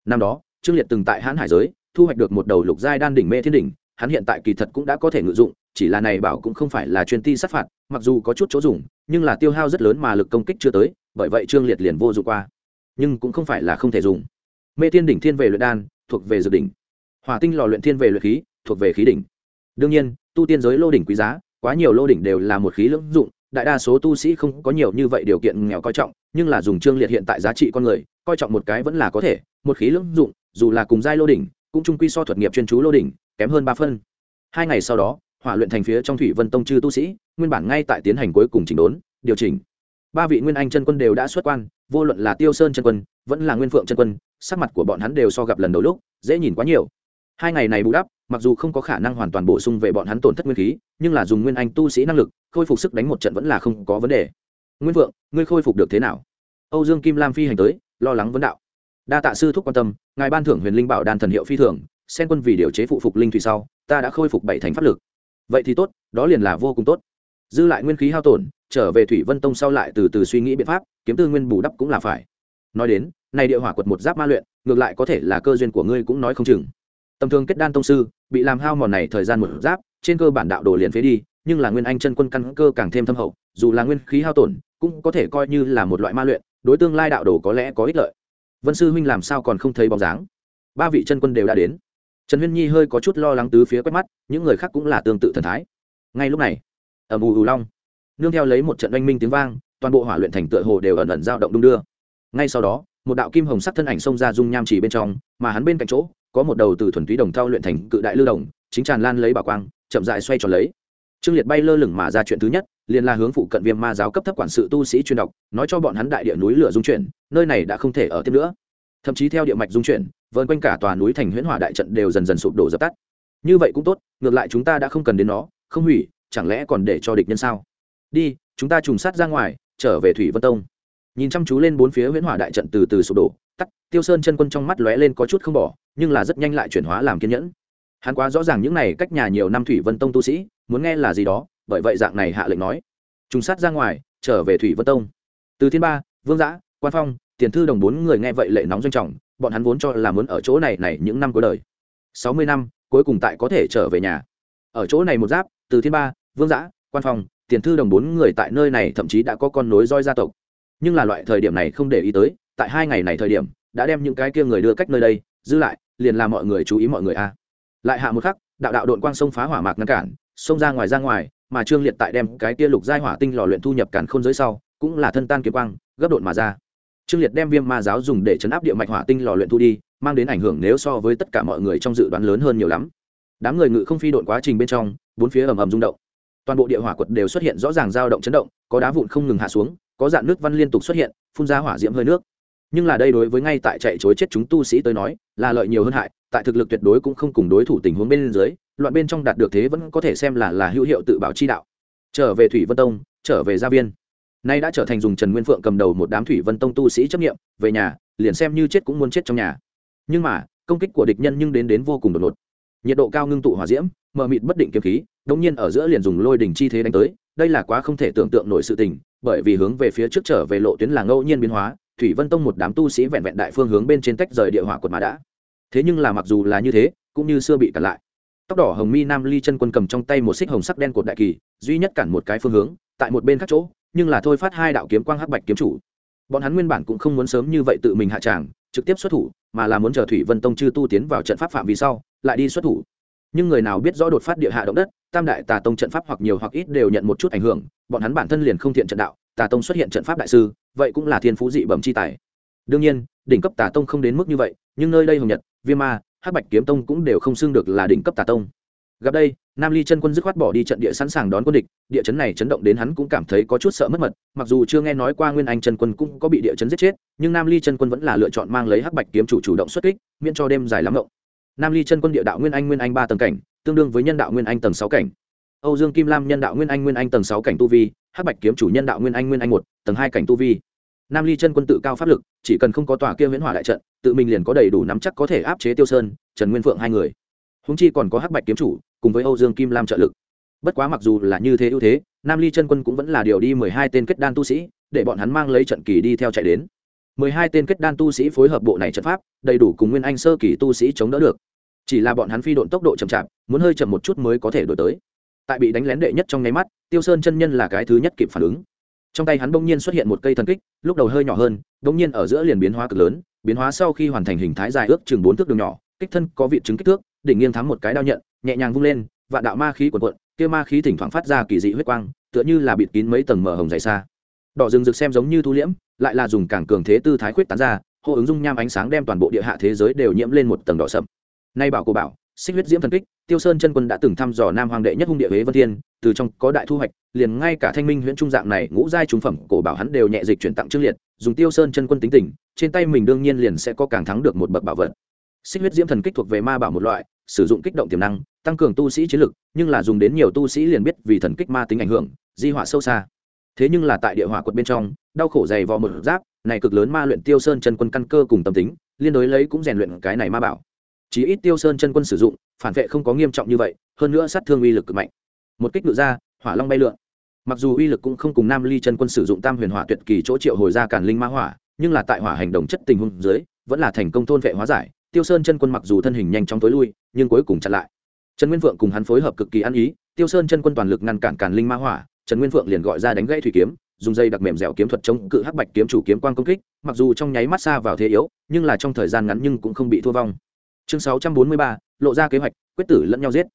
Năm đó, trương liệt từng tại hãn hải giới, thu hoạch được một đầu lục giai đan đỉnh mê thiên đỉnh, hắn hiện tại kỳ thật cũng đã có thể ngự dụng, chỉ là này bảo cũng không phải là chuyên ti sát phạt, mặc dù có chút chỗ dùng, nhưng là tiêu hao rất lớn mà lực công kích chưa tới, bởi vậy trương liệt liền vô dụng qua. Nhưng cũng không phải là không thể dùng mê thiên đỉnh thiên về luyện đan, thuộc về dược đỉnh. Hỏa tinh lò luyện thiên về luyện khí, thuộc về khí đỉnh. Đương nhiên, tu tiên giới lô đỉnh quý giá, quá nhiều lô đỉnh đều là một khí lưỡng dụng, đại đa số tu sĩ không có nhiều như vậy điều kiện nghèo coi trọng, nhưng là dùng trương liệt hiện tại giá trị con người, coi trọng một cái vẫn là có thể, một khí lưỡng dụng, dù là cùng giai lô đỉnh, cũng trung quy so thuật nghiệp chuyên chú lô đỉnh, kém hơn ba phân. Hai ngày sau đó, hỏa luyện thành phía trong thủy vân tông chư tu sĩ, nguyên bản ngay tại tiến hành cuối cùng chỉnh đốn, điều chỉnh. Ba vị nguyên anh chân quân đều đã xuất quan vô luận là tiêu sơn chân quân, vẫn là nguyên phượng chân quân, sắc mặt của bọn hắn đều so gặp lần đầu lúc, dễ nhìn quá nhiều. Hai ngày này bù đắp, mặc dù không có khả năng hoàn toàn bổ sung về bọn hắn tổn thất nguyên khí, nhưng là dùng nguyên anh tu sĩ năng lực, khôi phục sức đánh một trận vẫn là không có vấn đề. Nguyên vượng ngươi khôi phục được thế nào? Âu dương kim lam phi hành tới, lo lắng vấn đạo. Đa tạ sư thúc quan tâm, ngài ban thưởng huyền linh bảo đàn thần hiệu phi thường xen quân vì điều chế phụ phục linh thủy sau, ta đã khôi phục bảy thành pháp lực. Vậy thì tốt, đó liền là vô cùng tốt dư lại nguyên khí hao tổn, trở về thủy vân tông sau lại từ từ suy nghĩ biện pháp, kiếm tư nguyên bù đắp cũng là phải. Nói đến, này địa hỏa quật một giáp ma luyện, ngược lại có thể là cơ duyên của ngươi cũng nói không chừng. Tầm thường kết đan tông sư, bị làm hao mòn này thời gian một giáp, trên cơ bản đạo đồ liền phế đi, nhưng là nguyên anh chân quân căn cơ càng thêm thâm hậu, dù là nguyên khí hao tổn, cũng có thể coi như là một loại ma luyện, đối tương lai đạo đồ có lẽ có ích lợi. Vân sư huynh làm sao còn không thấy bóng dáng? Ba vị chân quân đều đã đến. Trần huyên nhi hơi có chút lo lắng tứ phía quét mắt, những người khác cũng là tương tự thần thái. Ngay lúc này ầm ù ù long. Nương theo lấy một trận oanh minh tiếng vang, toàn bộ hỏa luyện thành tựa hồ đều ẩn ẩn dao động đung đưa. Ngay sau đó, một đạo kim hồng sắc thân ảnh xông ra dung nham chỉ bên trong, mà hắn bên cạnh chỗ, có một đầu từ thuần túy đồng thau luyện thành cự đại lưu đồng, chính tràn lan lấy bảo quang, chậm dại xoay tròn lấy. Trương liệt bay lơ lửng mà ra chuyện thứ nhất, liền là hướng phụ cận viêm ma giáo cấp thấp quản sự tu sĩ chuyên đọc, nói cho bọn hắn đại địa núi lửa dung chuyển, nơi này đã không thể ở tiếp nữa. Thậm chí theo địa mạch dung chuyển vơn quanh cả tòa núi thành huyễn hỏa đại trận đều dần dần sụp đổ dập tắt. Như vậy cũng tốt, ngược lại chúng ta đã không cần đến nó, không hủy chẳng lẽ còn để cho địch nhân sao? Đi, chúng ta trùng sát ra ngoài, trở về thủy vân tông. Nhìn chăm chú lên bốn phía huyễn hỏa đại trận từ từ sụp đổ tắt tiêu sơn chân quân trong mắt lóe lên có chút không bỏ, nhưng là rất nhanh lại chuyển hóa làm kiên nhẫn. Hắn quá rõ ràng những này cách nhà nhiều năm thủy vân tông tu sĩ, muốn nghe là gì đó, bởi vậy dạng này hạ lệnh nói. Trùng sát ra ngoài, trở về thủy vân tông. Từ thiên ba, vương giã, quan phong, tiền thư đồng bốn người nghe vậy lệ nóng doanh trọng, bọn hắn vốn cho là muốn ở chỗ này này những năm cuối đời. Sáu mươi năm, cuối cùng tại có thể trở về nhà. Ở chỗ này một giáp, từ thiên ba vương giã quan Phòng, tiền thư đồng bốn người tại nơi này thậm chí đã có con nối roi gia tộc. Nhưng là loại thời điểm này không để ý tới tại hai ngày này thời điểm đã đem những cái kia người đưa cách nơi đây giữ lại liền làm mọi người chú ý mọi người a. Lại hạ một khắc đạo đạo đội quang sông phá hỏa mạc ngăn cản xông ra ngoài ra ngoài mà trương liệt tại đem cái kia lục giai hỏa tinh lò luyện thu nhập cản khôn giới sau cũng là thân tan kiếm quang gấp đột mà ra. Trương liệt đem viêm ma giáo dùng để chấn áp địa mạch hỏa tinh lò luyện thu đi mang đến ảnh hưởng nếu so với tất cả mọi người trong dự đoán lớn hơn nhiều lắm. Đám người ngự không phi độn quá trình bên trong bốn phía ầm ầm rung động toàn bộ địa hỏa quật đều xuất hiện rõ ràng dao động chấn động, có đá vụn không ngừng hạ xuống, có dạn nước văn liên tục xuất hiện, phun ra hỏa diễm hơi nước. Nhưng là đây đối với ngay tại chạy chối chết chúng tu sĩ tới nói, là lợi nhiều hơn hại, tại thực lực tuyệt đối cũng không cùng đối thủ tình huống bên dưới, loạn bên trong đạt được thế vẫn có thể xem là là hữu hiệu tự bảo chi đạo. Trở về thủy vân tông, trở về gia viên. Nay đã trở thành dùng trần nguyên phượng cầm đầu một đám thủy vân tông tu sĩ chấp nghiệm về nhà, liền xem như chết cũng muốn chết trong nhà. Nhưng mà, công kích của địch nhân nhưng đến đến vô cùng đột ngột nhiệt độ cao ngưng tụ hỏa diễm, mờ mịt bất định kiếm khí, đống nhiên ở giữa liền dùng lôi đỉnh chi thế đánh tới, đây là quá không thể tưởng tượng nổi sự tình, bởi vì hướng về phía trước trở về lộ tuyến là ngẫu nhiên biến hóa, thủy vân tông một đám tu sĩ vẹn vẹn đại phương hướng bên trên tách rời địa hỏa quật mà đã. Thế nhưng là mặc dù là như thế, cũng như xưa bị cản lại. Tóc đỏ hồng mi nam ly chân quân cầm trong tay một xích hồng sắc đen cột đại kỳ, duy nhất cản một cái phương hướng, tại một bên khác chỗ, nhưng là thôi phát hai đạo kiếm quang hắc bạch kiếm chủ. Bọn hắn nguyên bản cũng không muốn sớm như vậy tự mình hạ tràng, trực tiếp xuất thủ, mà là muốn chờ thủy vân tông chư tu tiến vào trận pháp phạm vi sau lại đi xuất thủ. Nhưng người nào biết rõ đột phát địa hạ động đất, tam đại tà tông trận pháp hoặc nhiều hoặc ít đều nhận một chút ảnh hưởng, bọn hắn bản thân liền không thiện trận đạo, tà tông xuất hiện trận pháp đại sư, vậy cũng là thiên phú dị bẩm chi tài. Đương nhiên, đỉnh cấp tà tông không đến mức như vậy, nhưng nơi đây hồng nhật, viêm ma, hắc bạch kiếm tông cũng đều không xưng được là đỉnh cấp tà tông. Gặp đây, nam ly chân quân dứt khoát bỏ đi trận địa sẵn sàng đón quân địch, địa chấn này chấn động đến hắn cũng cảm thấy có chút sợ mất mật, mặc dù chưa nghe nói qua nguyên anh chân quân cũng có bị địa chấn giết chết, nhưng nam ly chân quân vẫn là lựa chọn mang lấy hắc bạch kiếm chủ chủ động xuất kích, miễn cho đêm dài lắm rộng nam ly chân quân địa đạo nguyên anh nguyên anh ba tầng cảnh, tương đương với nhân đạo nguyên anh tầng sáu cảnh. Âu dương kim lam nhân đạo nguyên anh nguyên anh tầng sáu cảnh tu vi, hắc bạch kiếm chủ nhân đạo nguyên anh nguyên anh một, tầng hai cảnh tu vi. Nam ly chân quân tự cao pháp lực, chỉ cần không có tòa kia huyễn hỏa đại trận, tự mình liền có đầy đủ nắm chắc có thể áp chế tiêu sơn, trần nguyên phượng hai người. Húng chi còn có hắc bạch kiếm chủ, cùng với âu dương kim lam trợ lực. Bất quá mặc dù là như thế ưu thế, nam ly chân quân cũng vẫn là điều đi mười hai tên kết đan tu sĩ, để bọn hắn mang lấy trận kỳ đi theo chạy đến mười hai tên kết đan tu sĩ phối hợp bộ này trận pháp, đầy đủ cùng nguyên anh sơ kỳ tu sĩ chống đỡ được. Chỉ là bọn hắn phi độn tốc độ chậm chạp, muốn hơi chậm một chút mới có thể đổi tới. Tại bị đánh lén đệ nhất trong nháy mắt, tiêu sơn chân nhân là cái thứ nhất kịp phản ứng. Trong tay hắn bỗng nhiên xuất hiện một cây thần kích, lúc đầu hơi nhỏ hơn, bỗng nhiên ở giữa liền biến hóa cực lớn, biến hóa sau khi hoàn thành hình thái dài ước chừng bốn thước đường nhỏ, kích thân có vị trứng kích thước, đỉnh nghiêng thắng một cái đao nhận, nhẹ nhàng vung lên và đạo ma khí quần quận kia ma khí thỉnh thoảng phát ra kỳ dị huyết quang, tựa như là bịt kín mấy tầng mở hồng dày xa đỏ rừng rực xem giống như thu liễm, lại là dùng càng cường thế tư thái khuyết tán ra, hô ứng dung nham ánh sáng đem toàn bộ địa hạ thế giới đều nhiễm lên một tầng đỏ sậm. Nay bảo cô bảo, xích huyết diễm thần kích, tiêu sơn chân quân đã từng thăm dò nam hoàng đệ nhất hung địa huế vân thiên, từ trong có đại thu hoạch, liền ngay cả thanh minh huyện trung dạng này ngũ giai trung phẩm cổ bảo hắn đều nhẹ dịch chuyển tặng trương liệt, dùng tiêu sơn chân quân tính tình, trên tay mình đương nhiên liền sẽ có càng thắng được một bậc bảo vật. Xích huyết diễm thần kích thuộc về ma bảo một loại, sử dụng kích động tiềm năng, tăng cường tu sĩ chiến lực, nhưng là dùng đến nhiều tu sĩ liền biết vì thần kích ma tính ảnh hưởng, di họa sâu xa thế nhưng là tại địa hỏa quật bên trong, đau khổ dày vò một giáp, này cực lớn ma luyện tiêu sơn chân quân căn cơ cùng tâm tính, liên đối lấy cũng rèn luyện cái này ma bảo. Chí ít tiêu sơn chân quân sử dụng, phản vệ không có nghiêm trọng như vậy, hơn nữa sát thương uy lực cực mạnh. Một kích ngự ra, hỏa long bay lượn. Mặc dù uy lực cũng không cùng nam ly chân quân sử dụng tam huyền hỏa tuyệt kỳ chỗ triệu hồi ra cản linh ma hỏa, nhưng là tại hỏa hành động chất tình huống dưới, vẫn là thành công thôn vệ hóa giải, tiêu sơn chân quân mặc dù thân hình nhanh chóng tối lui, nhưng cuối cùng chặn lại. Trần nguyên vượng cùng hắn phối hợp cực kỳ ăn ý, tiêu sơn chân quân toàn lực ngăn cản cản linh ma hỏa trần nguyên Phượng liền gọi ra đánh gãy thủy kiếm, dùng dây đặc mềm dẻo kiếm thuật chống cự hắc bạch kiếm chủ kiếm quan công kích, mặc dù trong nháy mắt xa vào thế yếu, nhưng là trong thời gian ngắn nhưng cũng không bị thua vong. Chương sáu trăm bốn mươi ba, lộ ra kế hoạch, quyết tử lẫn nhau giết.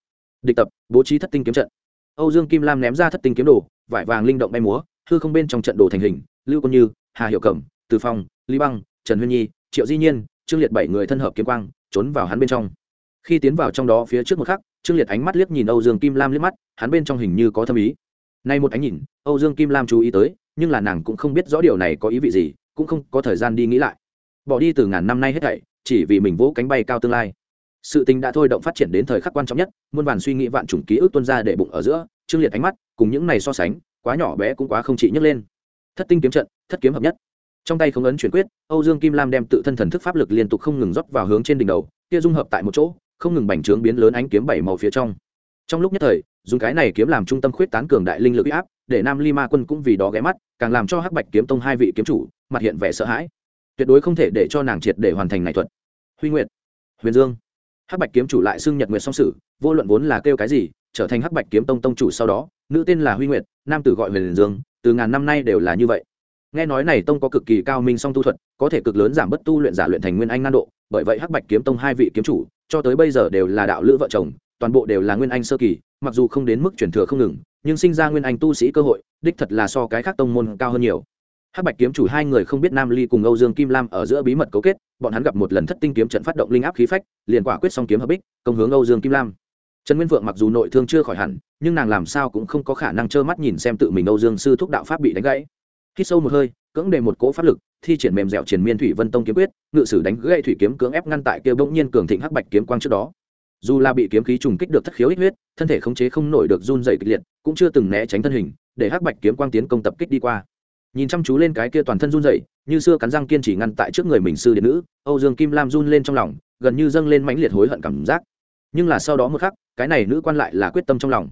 Địch tập, bố trí thất tinh kiếm trận. Âu dương kim lam ném ra thất tinh kiếm đồ, vải vàng linh động bay múa, hư không bên trong trận đồ thành hình, lưu công như, hà hiệu cẩm, từ phong, lý băng, trần huyên nhi, triệu di nhiên, trương liệt bảy người thân hợp kiếm quang, trốn vào hắn bên trong. Khi tiến vào trong đó phía trước một khắc, trương liệt ánh mắt liếc nhìn âu dương kim lam liếc mắt, hắn bên trong hình như có thâm ý nay một ánh nhìn, âu dương kim lam chú ý tới, nhưng là nàng cũng không biết rõ điều này có ý vị gì, cũng không có thời gian đi nghĩ lại. Bỏ đi từ ngàn năm nay hết thảy, chỉ vì mình vỗ cánh bay cao tương lai. Sự tình đã thôi động phát triển đến thời khắc quan trọng nhất, muôn vàn suy nghĩ vạn chủng ký ức tuân ra để bụng ở giữa, trương liệt ánh mắt, cùng những này so sánh, quá nhỏ bé cũng quá không chỉ nhấc lên. Thất tinh kiếm trận, thất kiếm hợp nhất. Trong tay không ấn chuyển quyết, âu dương kim lam đem tự thân thần thức pháp lực liên tục không ngừng rót vào hướng trên đỉnh đầu, kia dung hợp tại một chỗ, không ngừng bành trướng biến lớn ánh kiếm bảy màu phía trong trong lúc nhất thời, dùng cái này kiếm làm trung tâm khuyết tán cường đại linh lực áp, để nam ly ma quân cũng vì đó ghé mắt, càng làm cho hắc bạch kiếm tông hai vị kiếm chủ mặt hiện vẻ sợ hãi. Tuyệt đối không thể để cho nàng triệt để hoàn thành này thuật. Huy nguyệt, huyền dương. Hắc bạch kiếm chủ lại xưng nhật nguyệt song sử, vô luận vốn là kêu cái gì, trở thành hắc bạch kiếm tông tông chủ sau đó, nữ tên là huy nguyệt, nam tử gọi huyền dương, từ ngàn năm nay đều là như vậy. Nghe nói này tông có cực kỳ cao minh song tu thuật, có thể cực lớn giảm bất tu luyện, giả luyện thành nguyên anh nan độ, bởi vậy hắc bạch kiếm tông hai vị kiếm chủ, cho tới bây giờ đều là đạo lữ vợ chồng toàn bộ đều là nguyên anh sơ kỳ, mặc dù không đến mức chuyển thừa không ngừng, nhưng sinh ra nguyên anh tu sĩ cơ hội, đích thật là so cái khác tông môn cao hơn nhiều. Hắc bạch kiếm chủ hai người không biết nam ly cùng âu dương kim lam ở giữa bí mật cấu kết, bọn hắn gặp một lần thất tinh kiếm trận phát động linh áp khí phách, liền quả quyết song kiếm hợp bích, công hướng âu dương kim lam. Trần nguyên vượng mặc dù nội thương chưa khỏi hẳn, nhưng nàng làm sao cũng không có khả năng trơ mắt nhìn xem tự mình âu dương sư thúc đạo pháp bị đánh gãy. Khi sâu một hơi, cưỡng đề một cỗ pháp lực, thi triển mềm dẻo triển miên thủy vân tông kiếm quyết, ngự sử đánh gãy thủy kiếm cưỡng ép ngăn tại kia bỗng nhiên cường thịnh hắc bạch kiếm quang trước đó dù là bị kiếm khí trùng kích được thất khiếu ích huyết, thân thể khống chế không nổi được run dày kịch liệt, cũng chưa từng né tránh thân hình, để hắc bạch kiếm quang tiến công tập kích đi qua. Nhìn chăm chú lên cái kia toàn thân run dày như xưa cắn răng kiên trì ngăn tại trước người mình sư điện nữ, âu dương kim lam run lên trong lòng, gần như dâng lên mãnh liệt hối hận cảm giác. Nhưng là sau đó một khắc, cái này nữ quan lại là quyết tâm trong lòng.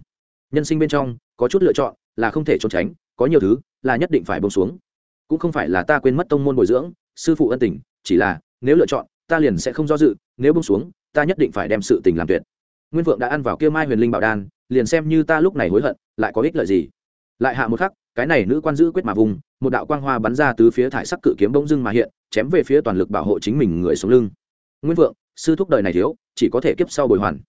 Nhân sinh bên trong, có chút lựa chọn, là không thể trốn tránh, có nhiều thứ, là nhất định phải bông xuống. Cũng không phải là ta quên mất tông môn bồi dưỡng, sư phụ ân tình, chỉ là, nếu lựa chọn, ta liền sẽ không do dự, nếu bông xuống ta nhất định phải đem sự tình làm tuyệt. Nguyên vượng đã ăn vào kia mai huyền linh bảo đan, liền xem như ta lúc này hối hận, lại có ích lợi gì? Lại hạ một khắc, cái này nữ quan giữ quyết mà vùng, một đạo quang hoa bắn ra từ phía thải sắc cự kiếm bỗng dưng mà hiện, chém về phía toàn lực bảo hộ chính mình người sống lưng. Nguyên vượng sư thúc đời này thiếu, chỉ có thể kiếp sau bồi hoàn.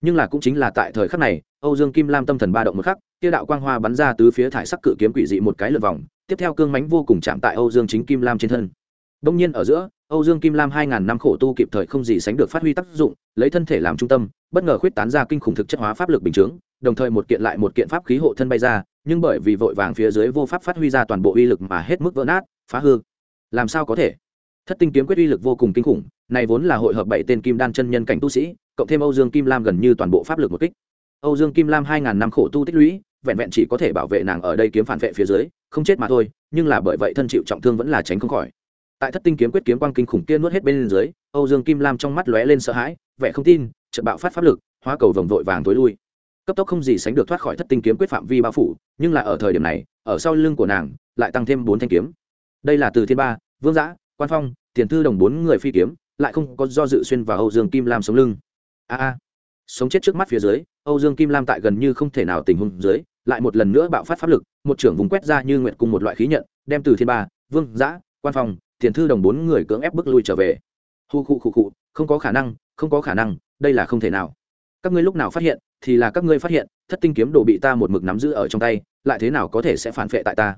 Nhưng là cũng chính là tại thời khắc này, âu dương kim lam tâm thần ba động một khắc tiêu đạo quang hoa bắn ra từ phía thải sắc cự kiếm quỷ dị một cái lượt vòng, tiếp theo cương mánh vô cùng chạm tại âu dương chính kim lam trên thân. Đông nhiên ở giữa âu dương kim lam hai ngàn năm khổ tu kịp thời không gì sánh được phát huy tác dụng lấy thân thể làm trung tâm bất ngờ khuyết tán ra kinh khủng thực chất hóa pháp lực bình chứng, đồng thời một kiện lại một kiện pháp khí hộ thân bay ra nhưng bởi vì vội vàng phía dưới vô pháp phát huy ra toàn bộ uy lực mà hết mức vỡ nát phá hư. Làm sao có thể? Thất tinh kiếm quyết uy lực vô cùng kinh khủng này vốn là hội hợp bảy tên kim đan chân nhân cảnh tu sĩ cộng thêm âu dương kim lam gần như toàn bộ pháp lực một kích. Âu dương kim lam hai ngàn năm khổ tu tích lũy vẹn vẹn chỉ có thể bảo vệ nàng ở đây kiếm phản vệ phía dưới không chết mà thôi nhưng là bởi vậy thân chịu trọng thương vẫn là tránh không khỏi tại thất tinh kiếm quyết kiếm quang kinh khủng kia nuốt hết bên dưới, âu dương kim lam trong mắt lóe lên sợ hãi, vẻ không tin, chợt bạo phát pháp lực, hóa cầu vồng vội vàng tối lui. Cấp tốc không gì sánh được thoát khỏi thất tinh kiếm quyết phạm vi bao phủ, nhưng là ở thời điểm này, ở sau lưng của nàng, lại tăng thêm bốn thanh kiếm. Đây là từ thiên ba, vương giã, quan phong, tiền thư đồng bốn người phi kiếm, lại không có do dự xuyên vào âu dương kim lam sống lưng. A a. Sống chết trước mắt phía dưới, âu dương kim lam tại gần như không thể nào tình huống dưới, lại một lần nữa bạo phát pháp lực, một trưởng vùng quét ra như nguyệt cùng một loại khí nhận, đem từ thiên ba, vương giã, quan phong tiền thư đồng bốn người cưỡng ép bước lui trở về. Hu khu khu khu, không có khả năng, không có khả năng, đây là không thể nào. Các ngươi lúc nào phát hiện, thì là các ngươi phát hiện, thất tinh kiếm đồ bị ta một mực nắm giữ ở trong tay, lại thế nào có thể sẽ phản vệ tại ta?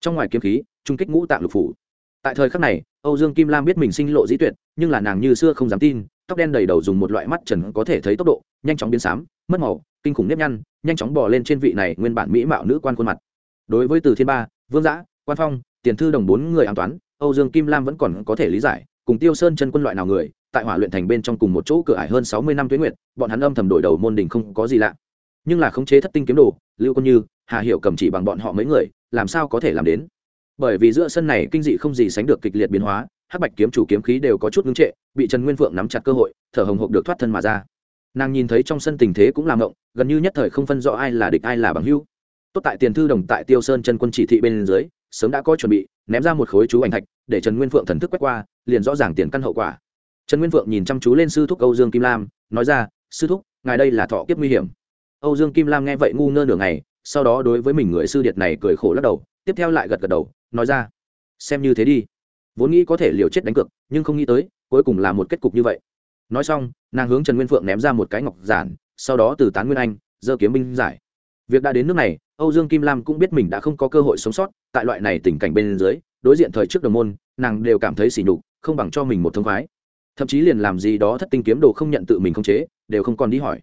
Trong ngoài kiếm khí, trung kích ngũ tạng lục phủ. Tại thời khắc này, âu dương kim lam biết mình sinh lộ dĩ tuyệt, nhưng là nàng như xưa không dám tin, tóc đen đầy đầu dùng một loại mắt trần có thể thấy tốc độ, nhanh chóng biến xám, mất màu, kinh khủng nếp nhăn, nhanh chóng bò lên trên vị này nguyên bản mỹ mạo nữ quan khuôn mặt. Đối với từ thiên ba, vương giã, quan phong, tiền thư đồng bốn người an toán âu dương kim lam vẫn còn có thể lý giải, cùng tiêu sơn chân quân loại nào người, tại hỏa luyện thành bên trong cùng một chỗ cửa ải hơn sáu mươi năm tuế nguyệt, bọn hắn âm thầm đổi đầu môn đình không có gì lạ. Nhưng là khống chế thất tinh kiếm đồ, lưu quân như, hà Hiểu cầm chỉ bằng bọn họ mấy người, làm sao có thể làm đến? Bởi vì giữa sân này kinh dị không gì sánh được kịch liệt biến hóa, hắc bạch kiếm chủ kiếm khí đều có chút ngưng trệ, bị trần nguyên phượng nắm chặt cơ hội, thở hồng hộc được thoát thân mà ra. Nàng nhìn thấy trong sân tình thế cũng làm ngộng, gần như nhất thời không phân rõ ai là địch ai là bằng hữu. Tốt tại tiền thư đồng tại tiêu sơn chân quân chỉ thị bên dưới sớm đã có chuẩn bị, ném ra một khối chú ảnh thạch, để trần nguyên phượng thần thức quét qua, liền rõ ràng tiền căn hậu quả. Trần nguyên phượng nhìn chăm chú lên sư thúc âu dương kim lam, nói ra, sư thúc, ngài đây là thọ kiếp nguy hiểm. Âu dương kim lam nghe vậy ngu ngơ nửa ngày, sau đó đối với mình người sư điệt này cười khổ lắc đầu, tiếp theo lại gật gật đầu, nói ra, xem như thế đi. Vốn nghĩ có thể liều chết đánh cược, nhưng không nghĩ tới, cuối cùng là một kết cục như vậy. Nói xong, nàng hướng trần nguyên phượng ném ra một cái ngọc giản, sau đó từ tán nguyên anh, giơ kiếm binh giải việc đã đến nước này, âu dương kim lam cũng biết mình đã không có cơ hội sống sót, tại loại này tình cảnh bên dưới, đối diện thời trước đồng môn, nàng đều cảm thấy sỉ nhục, không bằng cho mình một thông khoái. Thậm chí liền làm gì đó thất tinh kiếm đồ không nhận tự mình không chế, đều không còn đi hỏi.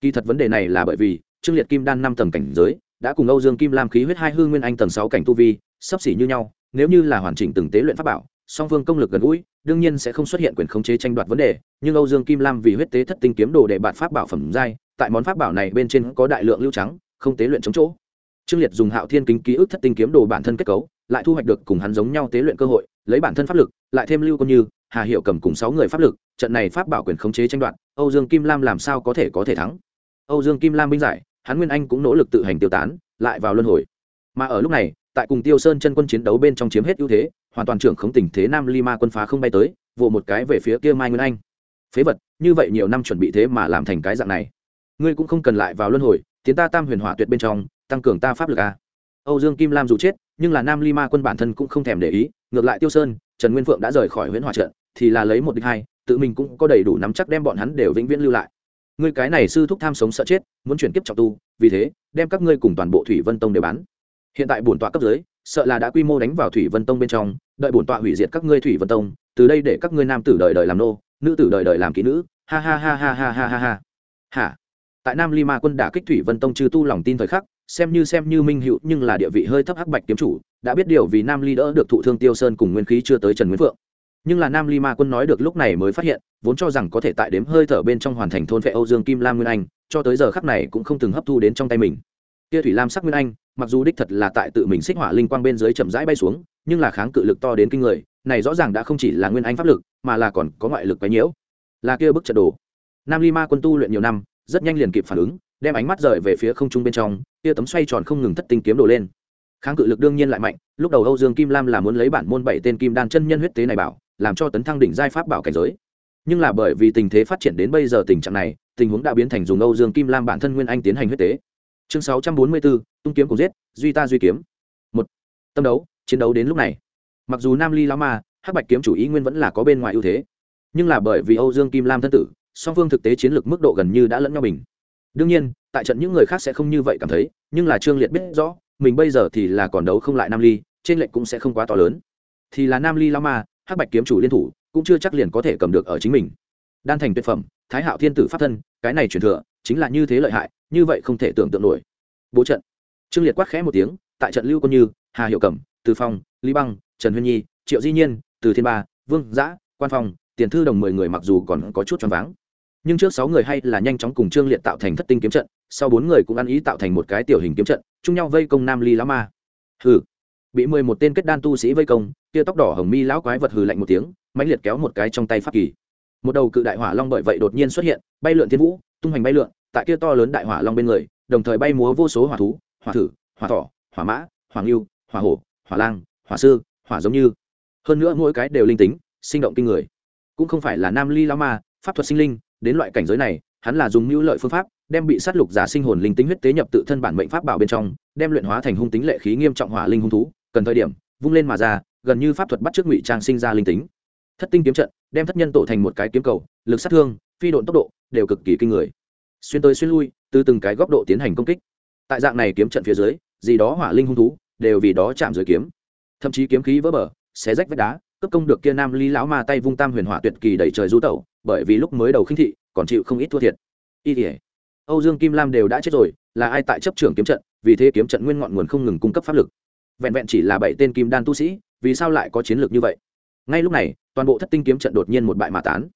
Kỳ thật vấn đề này là bởi vì, trương liệt kim đan năm tầng cảnh giới, đã cùng âu dương kim lam khí huyết hai hư nguyên anh tầng sáu cảnh tu vi, sắp xỉ như nhau, nếu như là hoàn chỉnh từng tế luyện pháp bảo, song phương công lực gần gũi, đương nhiên sẽ không xuất hiện quyền khống chế tranh đoạt vấn đề, nhưng âu dương kim lam vì huyết tế thất tinh kiếm đồ để bạt pháp bảo phẩm giai, tại món pháp bảo này bên trên có đại lượng lưu trắng không tế luyện chống chỗ. Trương liệt dùng hạo thiên kính ký ức thất tinh kiếm đồ bản thân kết cấu, lại thu hoạch được cùng hắn giống nhau tế luyện cơ hội, lấy bản thân pháp lực, lại thêm lưu công như, hà hiệu cầm cùng sáu người pháp lực, trận này pháp bảo quyền khống chế tranh đoạt, âu dương kim lam làm sao có thể có thể thắng? Âu dương kim lam binh giải, hắn nguyên anh cũng nỗ lực tự hành tiêu tán, lại vào luân hồi. Mà ở lúc này, tại cùng tiêu sơn chân quân chiến đấu bên trong chiếm hết ưu thế, hoàn toàn trưởng không tình thế nam lima quân phá không bay tới vụ một cái về phía kia mai nguyên anh. Phế vật, như vậy nhiều năm chuẩn bị thế mà làm thành cái dạng này. Ngươi cũng không cần lại vào luân hồi tiến ta tam huyền hỏa tuyệt bên trong, tăng cường ta pháp lực a. Âu dương kim lam dù chết, nhưng là nam ly ma quân bản thân cũng không thèm để ý, ngược lại tiêu sơn, trần nguyên phượng đã rời khỏi huyện hòa trận, thì là lấy một địch hai, tự mình cũng có đầy đủ nắm chắc đem bọn hắn đều vĩnh viễn lưu lại. Ngươi cái này sư thúc tham sống sợ chết, muốn chuyển kiếp trọng tu, vì thế, đem các ngươi cùng toàn bộ thủy vân tông đều bán. Hiện tại bổn tọa cấp dưới, sợ là đã quy mô đánh vào thủy vân tông bên trong, đợi bổn tọa hủy diệt các ngươi thủy vân tông, từ đây để các ngươi nam tử đời đời làm nô, nữ tử đời đời làm kỹ nữ. Ha ha ha ha ha ha ha ha. Hả? Tại nam Lima quân đả kích thủy vân tông trừ tu lòng tin thời khắc, xem như xem như minh hữu, nhưng là địa vị hơi thấp hắc bạch kiếm chủ, đã biết điều vì nam ly đỡ được thụ thương tiêu sơn cùng nguyên khí chưa tới trần nguyễn phượng. Nhưng là nam ly ma quân nói được lúc này mới phát hiện, vốn cho rằng có thể tại đếm hơi thở bên trong hoàn thành thôn vệ âu dương kim lam nguyên anh, cho tới giờ khắc này cũng không từng hấp thu đến trong tay mình. Tia thủy lam sắc nguyên anh, mặc dù đích thật là tại tự mình xích hỏa linh quang bên dưới chậm rãi bay xuống, nhưng là kháng cự lực to đến kinh người, này rõ ràng đã không chỉ là nguyên anh pháp lực, mà là còn có ngoại lực quấy nhiễu. Là kia bức trận đồ. Nam ly ma quân tu luyện nhiều năm rất nhanh liền kịp phản ứng, đem ánh mắt rời về phía không trung bên trong, tia tấm xoay tròn không ngừng thất tinh kiếm đồ lên. Kháng cự lực đương nhiên lại mạnh, lúc đầu âu dương kim lam là muốn lấy bản môn bảy tên kim đan chân nhân huyết tế này bảo, làm cho tấn thăng đỉnh giai pháp bảo cảnh giới. Nhưng là bởi vì tình thế phát triển đến bây giờ tình trạng này, tình huống đã biến thành dùng âu dương kim lam bản thân nguyên anh tiến hành huyết tế. Chương sáu trăm bốn mươi bốn, tung kiếm cùng giết, duy ta duy kiếm. Một, tâm đấu, chiến đấu đến lúc này. Mặc dù nam ly lao ma, hắc bạch kiếm chủ ý nguyên vẫn là có bên ngoài ưu thế, nhưng là bởi vì âu dương kim lam thân tử song phương thực tế chiến lược mức độ gần như đã lẫn nhau bình. Đương nhiên, tại trận những người khác sẽ không như vậy cảm thấy, nhưng là trương liệt biết rõ, mình bây giờ thì là còn đấu không lại nam ly, trên lệnh cũng sẽ không quá to lớn. Thì là nam ly lao ma, hắc bạch kiếm chủ liên thủ, cũng chưa chắc liền có thể cầm được ở chính mình. Đan thành tuyệt phẩm, thái hạo thiên tử pháp thân, cái này truyền thừa, chính là như thế lợi hại, như vậy không thể tưởng tượng nổi. Bố trận. Trương liệt quát khẽ một tiếng, tại trận lưu quân như, hà hiệu cẩm, từ phong, lý băng, trần huyên nhi, triệu di nhiên, từ thiên ba, vương giã, quan phong, tiền thư đồng mười người mặc dù còn có chút choáng váng nhưng trước sáu người hay là nhanh chóng cùng trương liệt tạo thành thất tinh kiếm trận, sau bốn người cũng ăn ý tạo thành một cái tiểu hình kiếm trận, chung nhau vây công nam ly lão ma. Hừ, bị mười một tên kết đan tu sĩ vây công, kia tóc đỏ hồng mi lão quái vật hừ lạnh một tiếng, mãnh liệt kéo một cái trong tay pháp kỳ. Một đầu cự đại hỏa long bởi vậy đột nhiên xuất hiện, bay lượn thiên vũ, tung hoành bay lượn, tại kia to lớn đại hỏa long bên người, đồng thời bay múa vô số hỏa thú, hỏa thử, hỏa thỏ, hỏa mã hoàng lưu hỏa hổ, hỏa lang, hỏa sư, hỏa giống như. Hơn nữa mỗi cái đều linh tính, sinh động kinh người. Cũng không phải là nam ly lao ma, pháp thuật sinh linh đến loại cảnh giới này, hắn là dùng mưu lợi phương pháp, đem bị sát lục giả sinh hồn linh tính huyết tế nhập tự thân bản mệnh pháp bảo bên trong, đem luyện hóa thành hung tính lệ khí nghiêm trọng hỏa linh hung thú, cần thời điểm, vung lên mà ra, gần như pháp thuật bắt trước ngụy trang sinh ra linh tính. Thất tinh kiếm trận, đem thất nhân tổ thành một cái kiếm cầu, lực sát thương, phi độn tốc độ, đều cực kỳ kinh người. Xuyên tới xuyên lui, từ từng cái góc độ tiến hành công kích. Tại dạng này kiếm trận phía dưới, gì đó hỏa linh hung thú, đều vì đó chạm dưới kiếm. Thậm chí kiếm khí vỡ bờ, xé rách vách đá cấp công được kia nam ly lão ma tay vung tam huyền hỏa tuyệt kỳ đẩy trời du tẩu bởi vì lúc mới đầu khinh thị, còn chịu không ít thua thiệt. Y thể âu dương kim lam đều đã chết rồi, là ai tại chấp trưởng kiếm trận, vì thế kiếm trận nguyên ngọn nguồn không ngừng cung cấp pháp lực. Vẹn vẹn chỉ là bảy tên kim đan tu sĩ, vì sao lại có chiến lược như vậy? Ngay lúc này, toàn bộ thất tinh kiếm trận đột nhiên một bại mà tán.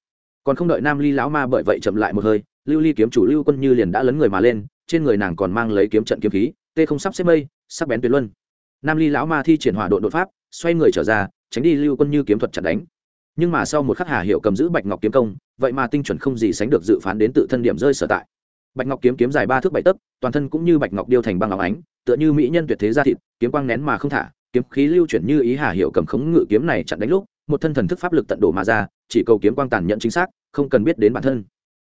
Còn không đợi nam ly lão ma bởi vậy chậm lại một hơi, lưu ly kiếm chủ lưu quân như liền đã lấn người mà lên, trên người nàng còn mang lấy kiếm trận kiếm khí, tê không sắp xếp mây, sắc bén tuyệt luân. Nam ly lão ma thi triển hỏa đội đột pháp, xoay người trở ra, tránh đi lưu quân như kiếm thuật chặt đánh nhưng mà sau một khắc hà hiệu cầm giữ bạch ngọc kiếm công, vậy mà tinh chuẩn không gì sánh được dự phán đến tự thân điểm rơi sở tại. Bạch ngọc kiếm kiếm dài ba thước bảy tấc, toàn thân cũng như bạch ngọc điêu thành băng ngọc ánh, tựa như mỹ nhân tuyệt thế ra thịt, kiếm quang nén mà không thả, kiếm khí lưu chuyển như ý hà hiệu cầm khống ngự kiếm này chặn đánh lúc, một thân thần thức pháp lực tận đổ mà ra, chỉ cầu kiếm quang tàn nhận chính xác, không cần biết đến bản thân.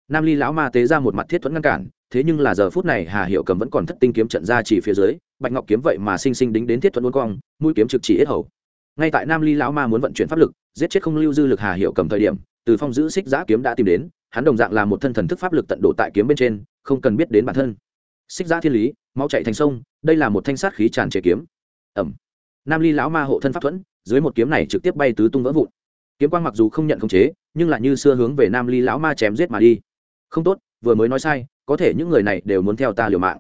Nam ly lão ma tế ra một mặt thiết thuẫn ngăn cản, thế nhưng là giờ phút này hà hiệu cầm vẫn còn thất tinh kiếm trận ra chỉ phía dưới, bạch ngọc kiếm vậy mà sinh sinh đính đến thiết thuẫn uốn cong, mũi kiếm trực chỉ hết hầu ngay tại nam ly lão ma muốn vận chuyển pháp lực, giết chết không lưu dư lực hà hiệu cầm thời điểm, từ phong giữ xích giã kiếm đã tìm đến, hắn đồng dạng là một thân thần thức pháp lực tận độ tại kiếm bên trên, không cần biết đến bản thân. Xích giã thiên lý, mau chạy thành sông, đây là một thanh sát khí tràn trề kiếm. Ẩm. Nam ly lão ma hộ thân pháp thuẫn, dưới một kiếm này trực tiếp bay tứ tung vỡ vụn. Kiếm quang mặc dù không nhận khống chế, nhưng lại như xưa hướng về nam ly lão ma chém giết mà đi. Không tốt, vừa mới nói sai, có thể những người này đều muốn theo ta liều mạng.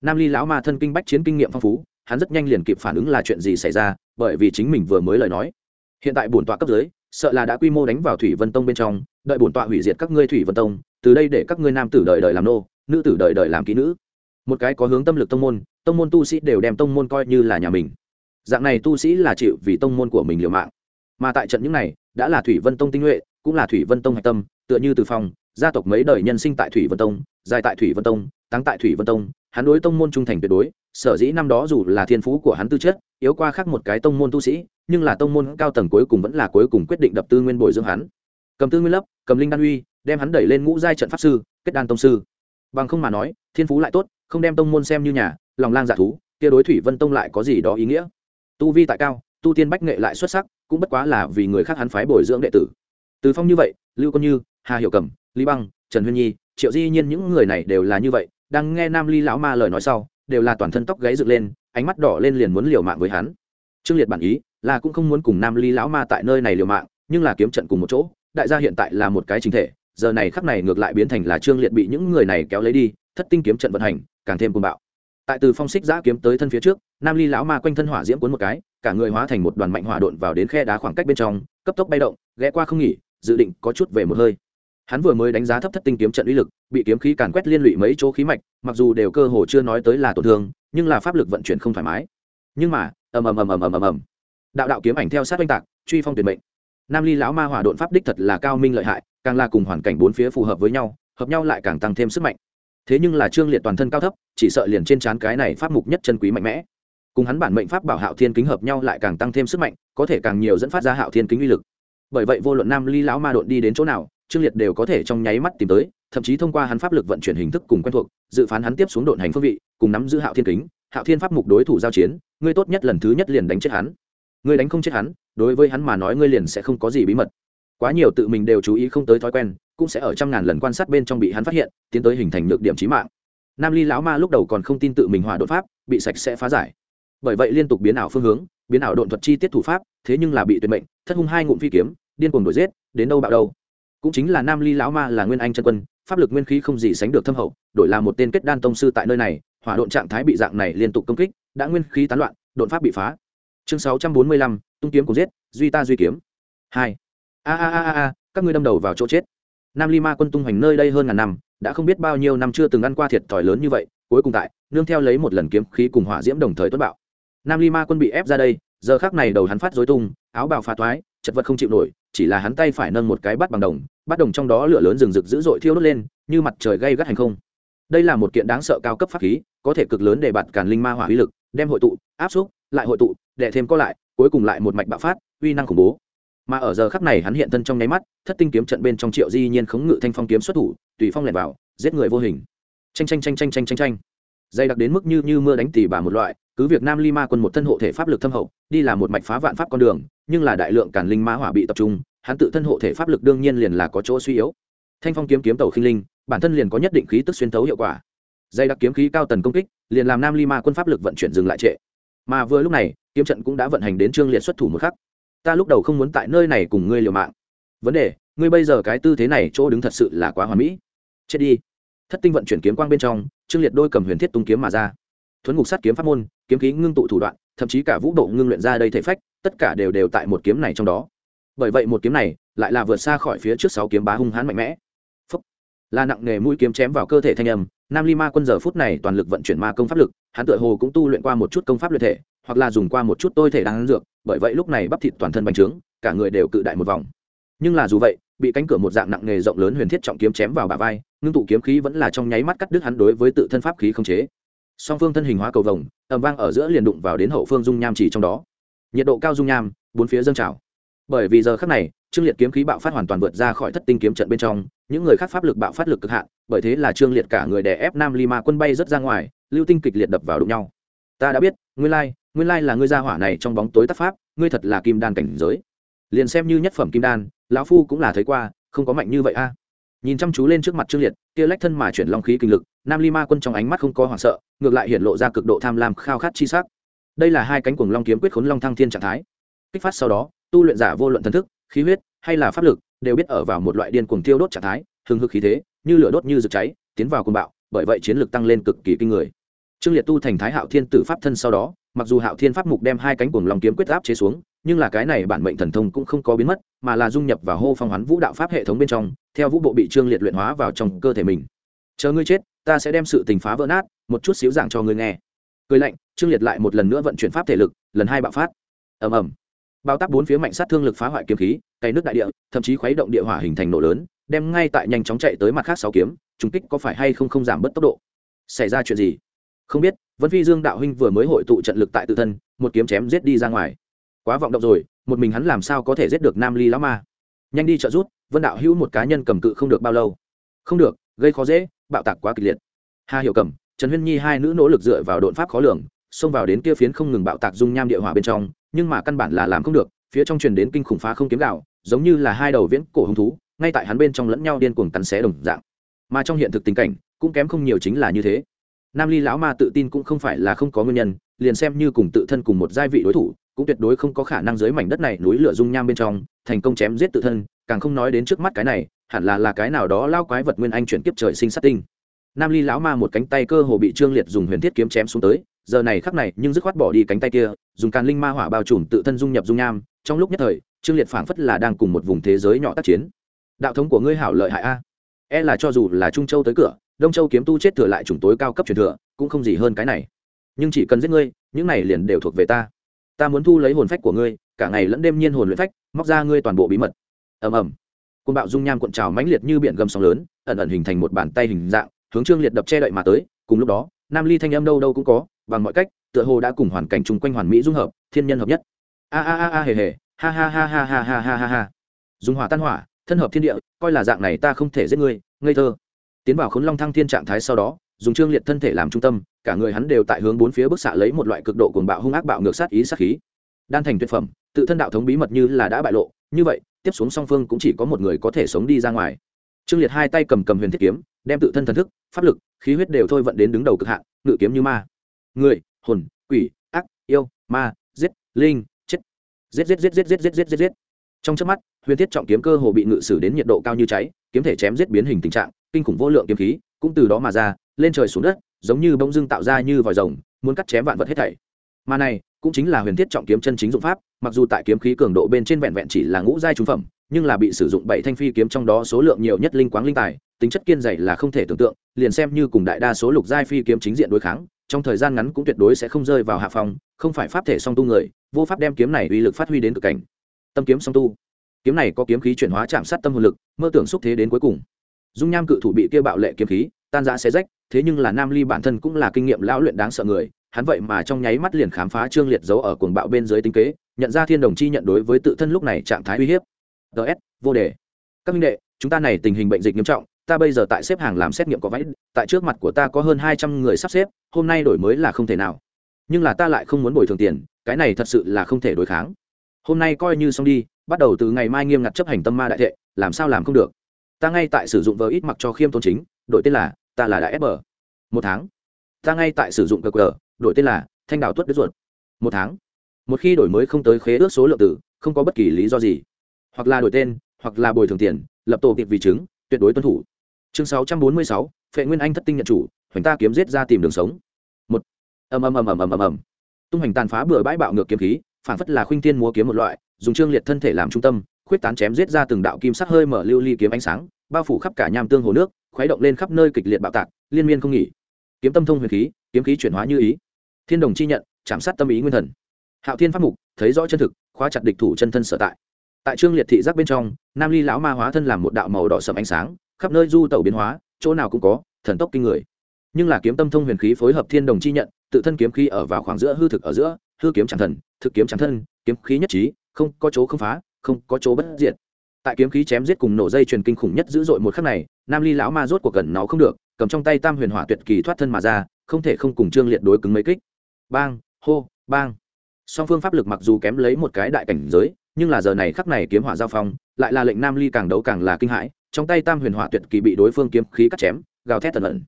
Nam ly lão ma thân kinh bách chiến kinh nghiệm phong phú hắn rất nhanh liền kịp phản ứng là chuyện gì xảy ra, bởi vì chính mình vừa mới lời nói. Hiện tại bổn tọa cấp dưới, sợ là đã quy mô đánh vào thủy vân tông bên trong, đợi bổn tọa hủy diệt các ngươi thủy vân tông, từ đây để các ngươi nam tử đời đời làm nô, nữ tử đời đời làm kỹ nữ. Một cái có hướng tâm lực tông môn tông môn tu sĩ đều đem tông môn coi như là nhà mình. Dạng này tu sĩ là chịu vì tông môn của mình liều mạng. Mà tại trận những này, đã là thủy vân tông tinh nhuệ, cũng là thủy vân tông hạch tâm, tựa như từ phòng gia tộc mấy đời nhân sinh tại thủy vân tông, dài tại thủy vân tông tăng tại thủy vân tông hắn đối tông môn trung thành tuyệt đối, sở dĩ năm đó dù là thiên phú của hắn tư chất, yếu qua khác một cái tông môn tu sĩ, nhưng là tông môn cao tầng cuối cùng vẫn là cuối cùng quyết định đập tư nguyên bồi dưỡng hắn. Cầm tư nguyên lấp, cầm linh đan uy, đem hắn đẩy lên ngũ giai trận pháp sư, kết đan tông sư. Bằng không mà nói, thiên phú lại tốt, không đem tông môn xem như nhà, lòng lang giả thú, kia đối thủy vân tông lại có gì đó ý nghĩa? Tu vi tại cao, tu tiên bách nghệ lại xuất sắc, cũng bất quá là vì người khác hắn phái bồi dưỡng đệ tử. Từ phong như vậy, lưu quân như, hà Hiểu cẩm lý băng, trần huyên nhi, triệu di nhiên những người này đều là như vậy đang nghe nam ly lão ma lời nói sau, đều là toàn thân tóc gáy dựng lên, ánh mắt đỏ lên liền muốn liều mạng với hắn. Trương liệt bản ý là cũng không muốn cùng nam ly lão ma tại nơi này liều mạng, nhưng là kiếm trận cùng một chỗ, đại gia hiện tại là một cái chính thể, giờ này khắc này ngược lại biến thành là trương liệt bị những người này kéo lấy đi, thất tinh kiếm trận vận hành, càng thêm cuồng bạo. Tại từ phong xích giã kiếm tới thân phía trước, nam ly lão ma quanh thân hỏa diễm cuốn một cái, cả người hóa thành một đoàn mạnh hỏa độn vào đến khe đá khoảng cách bên trong, cấp tốc bay động, ghé qua không nghỉ, dự định có chút về một hơi hắn vừa mới đánh giá thấp thất tinh kiếm trận uy lực, bị kiếm khí càn quét liên lụy mấy chỗ khí mạch, mặc dù đều cơ hồ chưa nói tới là tổn thương, nhưng là pháp lực vận chuyển không thoải mái. Nhưng mà, ầm ầm ầm ầm ầm ầm ầm. Đạo đạo kiếm ảnh theo sát oanh tạc, truy phong tuyệt mệnh. Nam ly lão ma hỏa độn pháp đích thật là cao minh lợi hại, càng là cùng hoàn cảnh bốn phía phù hợp với nhau, hợp nhau lại càng tăng thêm sức mạnh. Thế nhưng là trương liệt toàn thân cao thấp, chỉ sợ liền trên trán cái này pháp mục nhất chân quý mạnh mẽ. Cùng hắn bản mệnh pháp bảo hạo thiên kính hợp nhau lại càng tăng thêm sức mạnh, có thể càng nhiều dẫn phát ra hạo thiên kính uy lực. Bởi vậy vô luận nam ly lão ma độn đi đến chỗ nào trương liệt đều có thể trong nháy mắt tìm tới, thậm chí thông qua hắn pháp lực vận chuyển hình thức cùng quen thuộc, dự phán hắn tiếp xuống độn hành phương vị, cùng nắm giữ hạo thiên kính, hạo thiên pháp mục đối thủ giao chiến, ngươi tốt nhất lần thứ nhất liền đánh chết hắn. Ngươi đánh không chết hắn, đối với hắn mà nói ngươi liền sẽ không có gì bí mật. Quá nhiều tự mình đều chú ý không tới thói quen, cũng sẽ ở trăm ngàn lần quan sát bên trong bị hắn phát hiện, tiến tới hình thành nhược điểm trí mạng. Nam ly lão ma lúc đầu còn không tin tự mình hỏa đột pháp, bị sạch sẽ phá giải. Bởi vậy liên tục biến ảo phương hướng, biến ảo độn thuật chi tiết thủ pháp, thế nhưng là bị tuyệt mệnh, thất hung hai ngụm phi kiếm, điên cuồng đuổi giết, đến đâu bạo đâu cũng chính là nam ly lão ma là nguyên anh chân quân, pháp lực nguyên khí không gì sánh được thâm hậu, đổi là một tên kết đan tông sư tại nơi này, hỏa độn trạng thái bị dạng này liên tục công kích, đã nguyên khí tán loạn đột pháp bị phá. Chương sáu trăm bốn mươi lăm, tung kiếm cùng giết, duy ta duy kiếm. Hai. A a a a các ngươi đâm đầu vào chỗ chết. Nam ly ma quân tung hoành nơi đây hơn ngàn năm, đã không biết bao nhiêu năm chưa từng ăn qua thiệt thòi lớn như vậy, cuối cùng tại, nương theo lấy một lần kiếm khí cùng hỏa diễm đồng thời tuất bạo. Nam ly ma quân bị ép ra đây, giờ khác này đầu hắn phát dối tung, áo bào phá thoái, chật vật không chịu nổi chỉ là hắn tay phải nâng một cái bắt bằng đồng, bắt đồng trong đó lửa lớn rừng rực dữ dội thiêu đốt lên, như mặt trời gây gắt hành không. Đây là một kiện đáng sợ cao cấp pháp khí, có thể cực lớn để bạt càn linh ma hỏa uy lực, đem hội tụ, áp xúc, lại hội tụ đệ thêm có lại, cuối cùng lại một mạch bạo phát, uy năng khủng bố. Mà ở giờ khắc này hắn hiện thân trong nháy mắt, thất tinh kiếm trận bên trong triệu di nhiên khống ngự thanh phong kiếm xuất thủ, tùy phong lẻn vào, giết người vô hình. Tranh tranh tranh tranh tranh tranh tranh dày đặc đến mức như như mưa đánh tỉ bà một loại, cứ việc nam ly ma quân một thân hộ thể pháp lực thâm hậu, đi là một mạch phá vạn pháp con đường, nhưng là đại lượng cản linh ma hỏa bị tập trung, hắn tự thân hộ thể pháp lực đương nhiên liền là có chỗ suy yếu. Thanh phong kiếm kiếm tàu khinh linh, bản thân liền có nhất định khí tức xuyên tấu hiệu quả. Dày đặc kiếm khí cao tần công kích, liền làm nam ly ma quân pháp lực vận chuyển dừng lại trệ. Mà vừa lúc này, kiếm trận cũng đã vận hành đến trương liệt xuất thủ một khắc. Ta lúc đầu không muốn tại nơi này cùng ngươi liều mạng. Vấn đề, ngươi bây giờ cái tư thế này chỗ đứng thật sự là quá hoà mỹ. Chết đi. Thất tinh vận chuyển kiếm quang bên trong trương liệt đôi cầm huyền thiết tung kiếm mà ra. Thuấn ngục sát kiếm pháp môn, kiếm khí ngưng tụ thủ đoạn, thậm chí cả vũ độ ngưng luyện ra đây thể phách, tất cả đều đều tại một kiếm này trong đó. Bởi vậy một kiếm này lại là vượt xa khỏi phía trước sáu kiếm bá hung hãn mạnh mẽ. Phúc. là nặng nghề mũi kiếm chém vào cơ thể thanh âm, nam ly ma quân giờ phút này toàn lực vận chuyển ma công pháp lực, hắn tựa hồ cũng tu luyện qua một chút công pháp luyện thể, hoặc là dùng qua một chút tôi thể đang dược, bởi vậy lúc này bắp thịt toàn thân bành trướng, cả người đều cự đại một vòng. Nhưng là dù vậy bị cánh cửa một dạng nặng nghề rộng lớn huyền thiết trọng kiếm chém vào bả vai, ngưng tụ kiếm khí vẫn là trong nháy mắt cắt đứt hắn đối với tự thân pháp khí không chế. Song phương thân hình hóa cầu vồng ẩm vang ở giữa liền đụng vào đến hậu phương dung nham chỉ trong đó. Nhiệt độ cao dung nham, bốn phía dâng trào. Bởi vì giờ khắc này, trương liệt kiếm khí bạo phát hoàn toàn vượt ra khỏi thất tinh kiếm trận bên trong, những người khác pháp lực bạo phát lực cực hạn, bởi thế là trương liệt cả người đè ép nam lima quân bay rất ra ngoài, lưu tinh kịch liệt đập vào đụng nhau. Ta đã biết, nguyên lai nguyên lai là ngươi gia hỏa này trong bóng tối tác pháp, ngươi thật là kim đan cảnh giới liền xem như nhất phẩm kim đan, lão phu cũng là thấy qua, không có mạnh như vậy a. Nhìn chăm chú lên trước mặt trương liệt, kia lách thân mà chuyển long khí kinh lực, nam ly ma quân trong ánh mắt không có hoảng sợ, ngược lại hiện lộ ra cực độ tham lam khao khát chi sắc. Đây là hai cánh cuồng long kiếm quyết khốn long thăng thiên trạng thái. Kích phát sau đó, tu luyện giả vô luận thần thức, khí huyết, hay là pháp lực, đều biết ở vào một loại điên cuồng tiêu đốt trạng thái, hừng hực khí thế, như lửa đốt như rực cháy, tiến vào cuồng bạo, bởi vậy chiến lực tăng lên cực kỳ kinh người. Trương liệt tu thành thái hạo thiên tử pháp thân sau đó, mặc dù hạo thiên pháp mục đem hai cánh cuồng long kiếm quyết áp chế xuống nhưng là cái này bản mệnh thần thông cũng không có biến mất, mà là dung nhập vào hô phong hoán vũ đạo pháp hệ thống bên trong, theo vũ bộ bị trương liệt luyện hóa vào trong cơ thể mình. Chờ ngươi chết, ta sẽ đem sự tình phá vỡ nát, một chút xíu dạng cho ngươi nghe. Cười lạnh, trương liệt lại một lần nữa vận chuyển pháp thể lực, lần hai bạo phát. Ầm ầm. Bao tác bốn phía mạnh sát thương lực phá hoại kiếm khí, cày nước đại địa, thậm chí khuấy động địa hỏa hình thành nổ lớn, đem ngay tại nhanh chóng chạy tới mặt khác sáu kiếm, trùng kích có phải hay không không giảm bớt tốc độ? Xảy ra chuyện gì? Không biết, vân phi dương đạo huynh vừa mới hội tụ trận lực tại tự thân, một kiếm chém giết đi ra ngoài quá vọng động rồi, một mình hắn làm sao có thể giết được nam ly lão ma? Nhanh đi trợ rút vân đạo hữu một cá nhân cầm cự không được bao lâu. Không được, gây khó dễ, bạo tạc quá kịch liệt. Hà hiểu cầm trần huyên nhi hai nữ nỗ lực dựa vào đột pháp khó lường, xông vào đến kia phiến không ngừng bạo tạc dung nham địa hỏa bên trong, nhưng mà căn bản là làm không được, phía trong truyền đến kinh khủng phá không kiếm đạo giống như là hai đầu viễn cổ hứng thú, ngay tại hắn bên trong lẫn nhau điên cuồng cắn xé đồng dạng. Mà trong hiện thực tình cảnh, cũng kém không nhiều chính là như thế. Nam ly lão ma tự tin cũng không phải là không có nguyên nhân, liền xem như cùng tự thân cùng một giai vị đối thủ cũng tuyệt đối không có khả năng dưới mảnh đất này núi lửa dung nham bên trong, thành công chém giết tự thân, càng không nói đến trước mắt cái này, hẳn là là cái nào đó lao quái vật nguyên anh chuyển kiếp trời sinh sát tinh. Nam ly lão ma một cánh tay cơ hồ bị trương liệt dùng huyền thiết kiếm chém xuống tới, giờ này khắc này nhưng dứt khoát bỏ đi cánh tay kia, dùng càn linh ma hỏa bao trùm tự thân dung nhập dung nham, trong lúc nhất thời, trương liệt phảng phất là đang cùng một vùng thế giới nhỏ tác chiến. Đạo thống của ngươi hảo lợi hại a. E là cho dù là trung châu tới cửa, đông châu kiếm tu chết thừa lại chủng tối cao cấp truyền thừa, cũng không gì hơn cái này. Nhưng chỉ cần giết ngươi, những này liền đều thuộc về ta ta muốn thu lấy hồn phách của ngươi, cả ngày lẫn đêm nhiên hồn luyện phách, móc ra ngươi toàn bộ bí mật. Ầm ầm. Côn bạo dung nham cuộn trào mãnh liệt như biển gầm sóng lớn, ẩn ẩn hình thành một bàn tay hình dạng, hướng trương liệt đập che đậy mà tới, cùng lúc đó, nam ly thanh âm đâu đâu cũng có, bằng mọi cách, tựa hồ đã cùng hoàn cảnh chung quanh hoàn mỹ dung hợp, thiên nhân hợp nhất. A a a a hề hề, ha ha ha ha ha ha ha ha ha. Dùng hỏa tan hỏa, thân hợp thiên địa, coi là dạng này ta không thể giết ngươi, ngây thơ. Tiến vào khốn long thăng thiên trạng thái sau đó dùng trương liệt thân thể làm trung tâm, cả người hắn đều tại hướng bốn phía bức xạ lấy một loại cực độ cuồng bạo hung ác bạo ngược sát ý sát khí. Đan thành tuyệt phẩm, tự thân đạo thống bí mật như là đã bại lộ, như vậy, tiếp xuống song phương cũng chỉ có một người có thể sống đi ra ngoài. Trương liệt hai tay cầm cầm huyền thiết kiếm, đem tự thân thần thức, pháp lực, khí huyết đều thôi vận đến đứng đầu cực hạn, ngự kiếm như ma. Người, hồn, quỷ, ác, yêu, ma, giết, linh, chết. Giết giết giết giết giết giết giết giết giết. Trong chớp mắt, huyền thiết trọng kiếm cơ hồ bị ngự sử đến nhiệt độ cao như cháy, kiếm thể chém giết biến hình tình trạng, kinh khủng vô lượng kiếm khí cũng từ đó mà ra, lên trời xuống đất, giống như bông dưng tạo ra như vòi rồng, muốn cắt chém vạn vật hết thảy. Mà này, cũng chính là huyền thiết trọng kiếm chân chính dụng pháp, mặc dù tại kiếm khí cường độ bên trên vẹn vẹn chỉ là ngũ giai trung phẩm, nhưng là bị sử dụng bảy thanh phi kiếm trong đó số lượng nhiều nhất linh quáng linh tài, tính chất kiên dày là không thể tưởng tượng, liền xem như cùng đại đa số lục giai phi kiếm chính diện đối kháng, trong thời gian ngắn cũng tuyệt đối sẽ không rơi vào hạ phòng không phải pháp thể song tu người, vô pháp đem kiếm này uy lực phát huy đến cực cảnh. Tâm kiếm song tu. Kiếm này có kiếm khí chuyển hóa chạm sát tâm hồn lực, mơ tưởng xúc thế đến cuối cùng dung nham cự thủ bị kia bạo lệ kiếm khí, tan rã xé rách, thế nhưng là nam ly bản thân cũng là kinh nghiệm lão luyện đáng sợ người, hắn vậy mà trong nháy mắt liền khám phá trương liệt giấu ở cuồng bạo bên dưới tinh kế, nhận ra thiên đồng chi nhận đối với tự thân lúc này trạng thái uy hiếp. Ts vô đề. Các minh đệ, chúng ta này tình hình bệnh dịch nghiêm trọng, ta bây giờ tại xếp hàng làm xét nghiệm có váy, tại trước mặt của ta có hơn hai trăm người sắp xếp, hôm nay đổi mới là không thể nào. Nhưng là ta lại không muốn bồi thường tiền, cái này thật sự là không thể đối kháng. Hôm nay coi như xong đi, bắt đầu từ ngày mai nghiêm ngặt chấp hành tâm ma đại thệ, làm sao làm không được? Ta ngay tại sử dụng vờ ít mặc cho khiêm tôn chính đội tên là, ta là đại fb một tháng. Ta ngay tại sử dụng cờ đổi tên là, thanh đào tuất đứt ruột. Một tháng. Một khi đổi mới không tới khế ước số lượng tử, không có bất kỳ lý do gì. Hoặc là đổi tên, hoặc là bồi thường tiền, lập tổ tiệp vì chứng, tuyệt đối tuân thủ. Chương sáu trăm bốn mươi sáu, phệ nguyên anh thất tinh nhận chủ, hoành ta kiếm giết ra tìm đường sống. Một. Ầm ầm ầm ầm ầm ầm ầm. Tung hoành tàn phá bừa bãi bạo ngược kiếm khí, phản phất là khuynh tiên múa kiếm một loại, dùng trương liệt thân thể làm trung tâm khuyết tán chém giết ra từng đạo kim sắc hơi mở lưu ly kiếm ánh sáng, bao phủ khắp cả nham tương hồ nước, khuấy động lên khắp nơi kịch liệt bạo tạc, liên miên không nghỉ. Kiếm tâm thông huyền khí, kiếm khí chuyển hóa như ý. Thiên đồng chi nhận, chạm sát tâm ý nguyên thần. Hạo thiên pháp mục, thấy rõ chân thực, khóa chặt địch thủ chân thân sở tại. Tại trương liệt thị giác bên trong, nam ly lão ma hóa thân làm một đạo màu đỏ sậm ánh sáng, khắp nơi du tẩu biến hóa, chỗ nào cũng có, thần tốc kinh người. Nhưng là kiếm tâm thông huyền khí phối hợp thiên đồng chi nhận, tự thân kiếm khí ở vào khoảng giữa hư thực ở giữa, hư kiếm chẳng thần, thực kiếm chẳng thân, kiếm khí nhất trí, không có chỗ không phá không có chỗ bất diệt. Tại kiếm khí chém giết cùng nổ dây truyền kinh khủng nhất dữ dội một khắc này, nam ly lão ma rốt cuộc gần nó không được, cầm trong tay tam huyền hỏa tuyệt kỳ thoát thân mà ra, không thể không cùng trương liệt đối cứng mấy kích. Bang, hô, bang. Song phương pháp lực mặc dù kém lấy một cái đại cảnh giới, nhưng là giờ này khắc này kiếm hỏa giao phong, lại là lệnh nam ly càng đấu càng là kinh hãi, trong tay tam huyền hỏa tuyệt kỳ bị đối phương kiếm khí cắt chém, gào thét tần ẩn.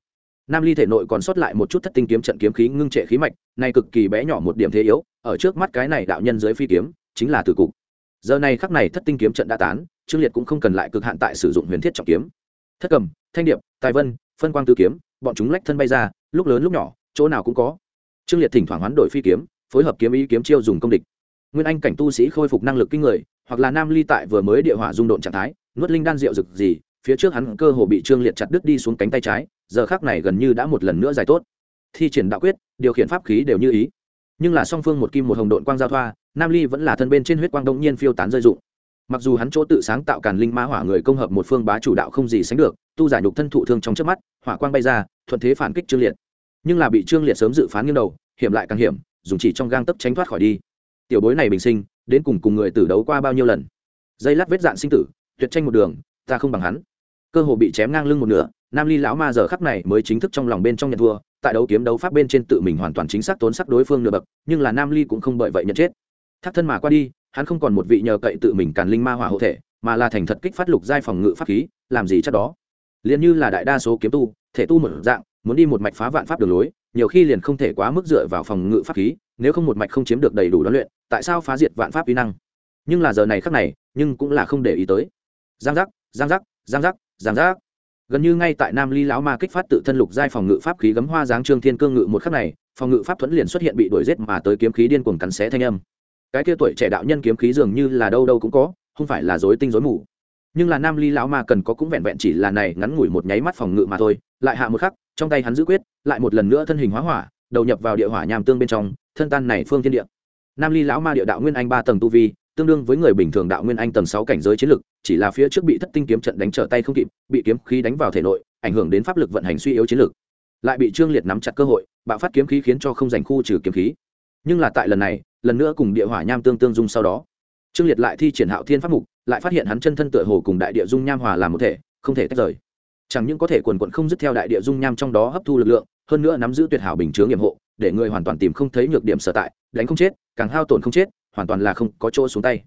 Nam ly thể nội còn sót lại một chút thất tinh kiếm trận kiếm khí ngưng trệ khí mạch này cực kỳ bé nhỏ một điểm thế yếu, ở trước mắt cái này đạo nhân dưới phi kiếm, chính là tử cục giờ này khắc này thất tinh kiếm trận đã tán, trương liệt cũng không cần lại cực hạn tại sử dụng huyền thiết trọng kiếm. Thất cầm, thanh điệp, tài vân, phân quang tư kiếm, bọn chúng lách thân bay ra, lúc lớn lúc nhỏ, chỗ nào cũng có. Trương liệt thỉnh thoảng hoán đổi phi kiếm, phối hợp kiếm ý kiếm chiêu dùng công địch. Nguyên anh cảnh tu sĩ khôi phục năng lực kinh người, hoặc là nam ly tại vừa mới địa hỏa dung độn trạng thái, nuốt linh đan rượu rực gì, phía trước hắn cơ hồ bị trương liệt chặt đứt đi xuống cánh tay trái, giờ khác này gần như đã một lần nữa dài tốt. Thi triển đạo quyết, điều khiển pháp khí đều như ý. Nhưng là song phương một kim một hồng độn quang giao thoa nam ly vẫn là thân bên trên huyết quang đông nhiên phiêu tán rơi rụng. mặc dù hắn chỗ tự sáng tạo càn linh ma hỏa người công hợp một phương bá chủ đạo không gì sánh được, tu giải nhục thân thụ thương trong trước mắt, hỏa quang bay ra, thuận thế phản kích trương liệt. Nhưng là bị trương liệt sớm dự phán nghiêng đầu, hiểm lại càng hiểm, dùng chỉ trong gang tấp tránh thoát khỏi đi. Tiểu bối này bình sinh, đến cùng cùng người tử đấu qua bao nhiêu lần? Dây lát vết dạn sinh tử, tuyệt tranh một đường, ta không bằng hắn. Cơ hồ bị chém ngang lưng một nửa, nam ly lão ma giờ khắc này mới chính thức trong lòng bên trong nhận thua, tại đấu kiếm đấu pháp bên trên tự mình hoàn toàn chính xác tốn sắc đối phương nửa bậc, nhưng là nam ly cũng không bởi vậy nhận chết thác thân mà qua đi, hắn không còn một vị nhờ cậy tự mình càn linh ma hỏa hộ thể, mà là thành thật kích phát lục giai phòng ngự pháp khí, làm gì chắc đó? Liền như là đại đa số kiếm tu, thể tu một dạng, muốn đi một mạch phá vạn pháp đường lối, nhiều khi liền không thể quá mức dựa vào phòng ngự pháp khí, nếu không một mạch không chiếm được đầy đủ đoán luyện, tại sao phá diệt vạn pháp uy năng? Nhưng là giờ này khắc này, nhưng cũng là không để ý tới. Giang giác giang giác giang giác giang giác. Gần như ngay tại nam ly lão ma kích phát tự thân lục giai phòng ngự pháp khí gấm hoa giáng trương thiên cương ngự một khắc này, phòng ngự pháp thuẫn liền xuất hiện bị đuổi giết mà tới kiếm khí điên cuồng cắn xé thanh âm cái kia tuổi trẻ đạo nhân kiếm khí dường như là đâu đâu cũng có, không phải là dối tinh dối mù. Nhưng là nam ly lão ma cần có cũng vẹn vẹn chỉ là này ngắn ngủi một nháy mắt phòng ngự mà thôi, lại hạ một khắc, trong tay hắn giữ quyết, lại một lần nữa thân hình hóa hỏa, đầu nhập vào địa hỏa nham tương bên trong, thân tan này phương thiên địa. Nam ly lão ma địa đạo nguyên anh ba tầng tu vi, tương đương với người bình thường đạo nguyên anh tầng sáu cảnh giới chiến lực, chỉ là phía trước bị thất tinh kiếm trận đánh trở tay không kịp, bị kiếm khí đánh vào thể nội, ảnh hưởng đến pháp lực vận hành suy yếu chiến lực. Lại bị trương liệt nắm chặt cơ hội, bạo phát kiếm khí khiến cho không giành khu trừ kiếm khí. Nhưng là tại lần này lần nữa cùng địa hỏa nham tương tương dung sau đó. Trương liệt lại thi triển hạo thiên pháp mục, lại phát hiện hắn chân thân tựa hồ cùng đại địa dung nham hòa làm một thể, không thể tách rời. Chẳng những có thể quần quận không dứt theo đại địa dung nham trong đó hấp thu lực lượng, hơn nữa nắm giữ tuyệt hảo bình chướng nghiệm hộ, để người hoàn toàn tìm không thấy nhược điểm sở tại, đánh không chết, càng hao tổn không chết, hoàn toàn là không có chỗ xuống tay.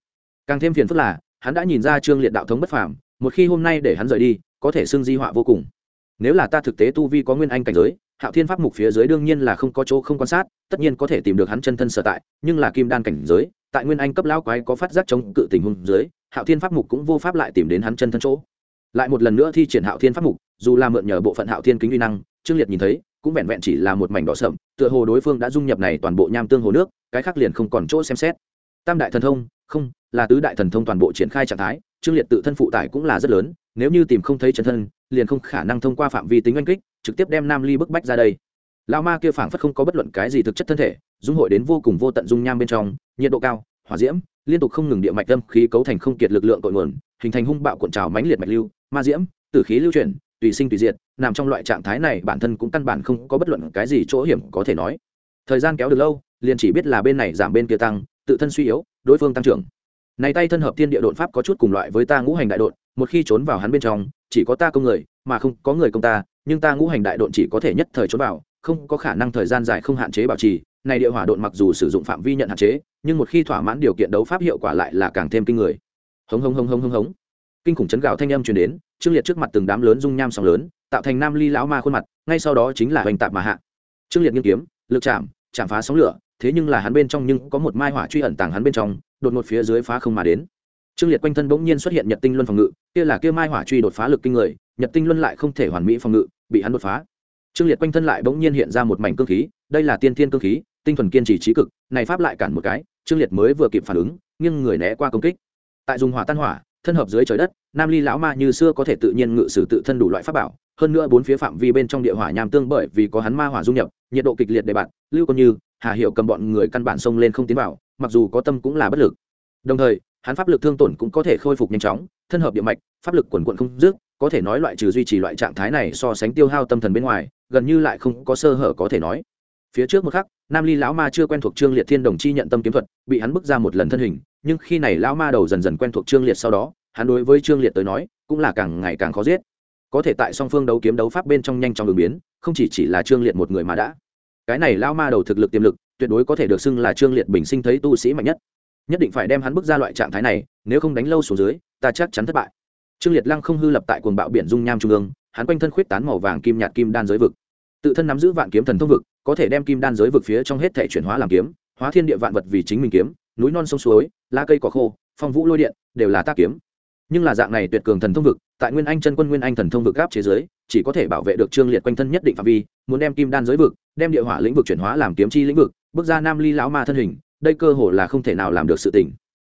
Càng thêm phiền phức là, hắn đã nhìn ra trương liệt đạo thống bất phàm, một khi hôm nay để hắn rời đi, có thể xưng di họa vô cùng. Nếu là ta thực tế tu vi có nguyên anh cảnh giới hạo thiên pháp mục phía dưới đương nhiên là không có chỗ không quan sát, tất nhiên có thể tìm được hắn chân thân sở tại, nhưng là kim đan cảnh giới, tại nguyên anh cấp lão quái có phát giác chống cự tình huống dưới, hạo thiên pháp mục cũng vô pháp lại tìm đến hắn chân thân chỗ. Lại một lần nữa thi triển hạo thiên pháp mục, dù là mượn nhờ bộ phận hạo thiên kính uy năng, trương liệt nhìn thấy, cũng vẹn vẹn chỉ là một mảnh đỏ sậm tựa hồ đối phương đã dung nhập này toàn bộ nham tương hồ nước, cái khác liền không còn chỗ xem xét. Tam đại thần thông, không, là tứ đại thần thông toàn bộ triển khai trạng thái, trương liệt tự thân phụ tải cũng là rất lớn, nếu như tìm không thấy chân thân liền không khả năng thông qua phạm vi tính oanh kích, trực tiếp đem nam ly bức bách ra đây. Lao ma kia phảng phất không có bất luận cái gì thực chất thân thể, dung hội đến vô cùng vô tận dung nham bên trong, nhiệt độ cao, hỏa diễm, liên tục không ngừng địa mạch tâm khí cấu thành không kiệt lực lượng cội nguồn, hình thành hung bạo cuộn trào mãnh liệt mạch lưu, ma diễm, tử khí lưu chuyển, tùy sinh tùy diệt, nằm trong loại trạng thái này bản thân cũng căn bản không có bất luận cái gì chỗ hiểm có thể nói. Thời gian kéo được lâu, liền chỉ biết là bên này giảm bên kia tăng, tự thân suy yếu, đối phương tăng trưởng. Này tay thân hợp thiên địa đột pháp có chút cùng loại với ta ngũ hành đại đột một khi trốn vào hắn bên trong, chỉ có ta công người, mà không có người công ta, nhưng ta ngũ hành đại độn chỉ có thể nhất thời trốn vào, không có khả năng thời gian dài không hạn chế bảo trì. Này địa hỏa độn mặc dù sử dụng phạm vi nhận hạn chế, nhưng một khi thỏa mãn điều kiện đấu pháp hiệu quả lại là càng thêm kinh người. Hống hống hống hống hống hống. Kinh khủng chấn gạo thanh âm truyền đến, trương liệt trước mặt từng đám lớn dung nham sóng lớn, tạo thành nam ly lão ma khuôn mặt, ngay sau đó chính là hoành tạp mà hạ. Trương liệt nghiên kiếm, lực chạm chạm phá sóng lửa, thế nhưng là hắn bên trong nhưng có một mai hỏa truy ẩn tàng hắn bên trong, đột ngột phía dưới phá không mà đến trương liệt quanh thân bỗng nhiên xuất hiện nhật tinh luân phòng ngự, kia là kia mai hỏa truy đột phá lực kinh người, nhật tinh luân lại không thể hoàn mỹ phòng ngự, bị hắn đột phá. Trương liệt quanh thân lại bỗng nhiên hiện ra một mảnh cương khí, đây là tiên thiên cương khí, tinh thuần kiên trì trí cực, này pháp lại cản một cái, trương liệt mới vừa kịp phản ứng nhưng người né qua công kích. Tại dùng hỏa tan hỏa, thân hợp dưới trời đất, nam ly lão ma như xưa có thể tự nhiên ngự sử tự thân đủ loại pháp bảo, hơn nữa bốn phía phạm vi bên trong địa hỏa nham tương bởi vì có hắn ma hỏa dung nhập, nhiệt độ kịch liệt để bạn, lưu còn như, hà hiệu cầm bọn người căn bản xông lên không tiến vào, mặc dù có tâm cũng là bất lực. Đồng thời hắn pháp lực thương tổn cũng có thể khôi phục nhanh chóng, thân hợp địa mạch, pháp lực quần quận không dứt, có thể nói loại trừ duy trì loại trạng thái này so sánh tiêu hao tâm thần bên ngoài, gần như lại không có sơ hở có thể nói. Phía trước một khắc, nam ly lão ma chưa quen thuộc trương liệt thiên đồng chi nhận tâm kiếm thuật, bị hắn bước ra một lần thân hình, nhưng khi này lão ma đầu dần dần quen thuộc trương liệt sau đó, hắn đối với trương liệt tới nói, cũng là càng ngày càng khó giết. Có thể tại song phương đấu kiếm đấu pháp bên trong nhanh chóng đường biến, không chỉ chỉ là trương liệt một người mà đã. Cái này lão ma đầu thực lực tiềm lực, tuyệt đối có thể được xưng là trương liệt bình sinh thấy tu sĩ mạnh nhất nhất định phải đem hắn bước ra loại trạng thái này, nếu không đánh lâu xuống dưới, ta chắc chắn thất bại. Trương liệt lăng không hư lập tại cuồng bạo biển dung nham trung ương, hắn quanh thân khuyết tán màu vàng kim nhạt kim đan giới vực. Tự thân nắm giữ vạn kiếm thần thông vực, có thể đem kim đan giới vực phía trong hết thể chuyển hóa làm kiếm, hóa thiên địa vạn vật vì chính mình kiếm, núi non sông suối, lá cây cỏ khô, phong vũ lôi điện, đều là tác kiếm. Nhưng là dạng này tuyệt cường thần thông vực, tại nguyên anh chân quân nguyên anh thần thông vực gáp chế giới chỉ có thể bảo vệ được trương liệt quanh thân nhất định phạm vi, muốn đem kim đan giới vực, đem địa hỏa lĩnh vực chuyển hóa làm kiếm chi lĩnh vực, bước ra nam ly lão ma thân hình đây cơ hội là không thể nào làm được sự tình.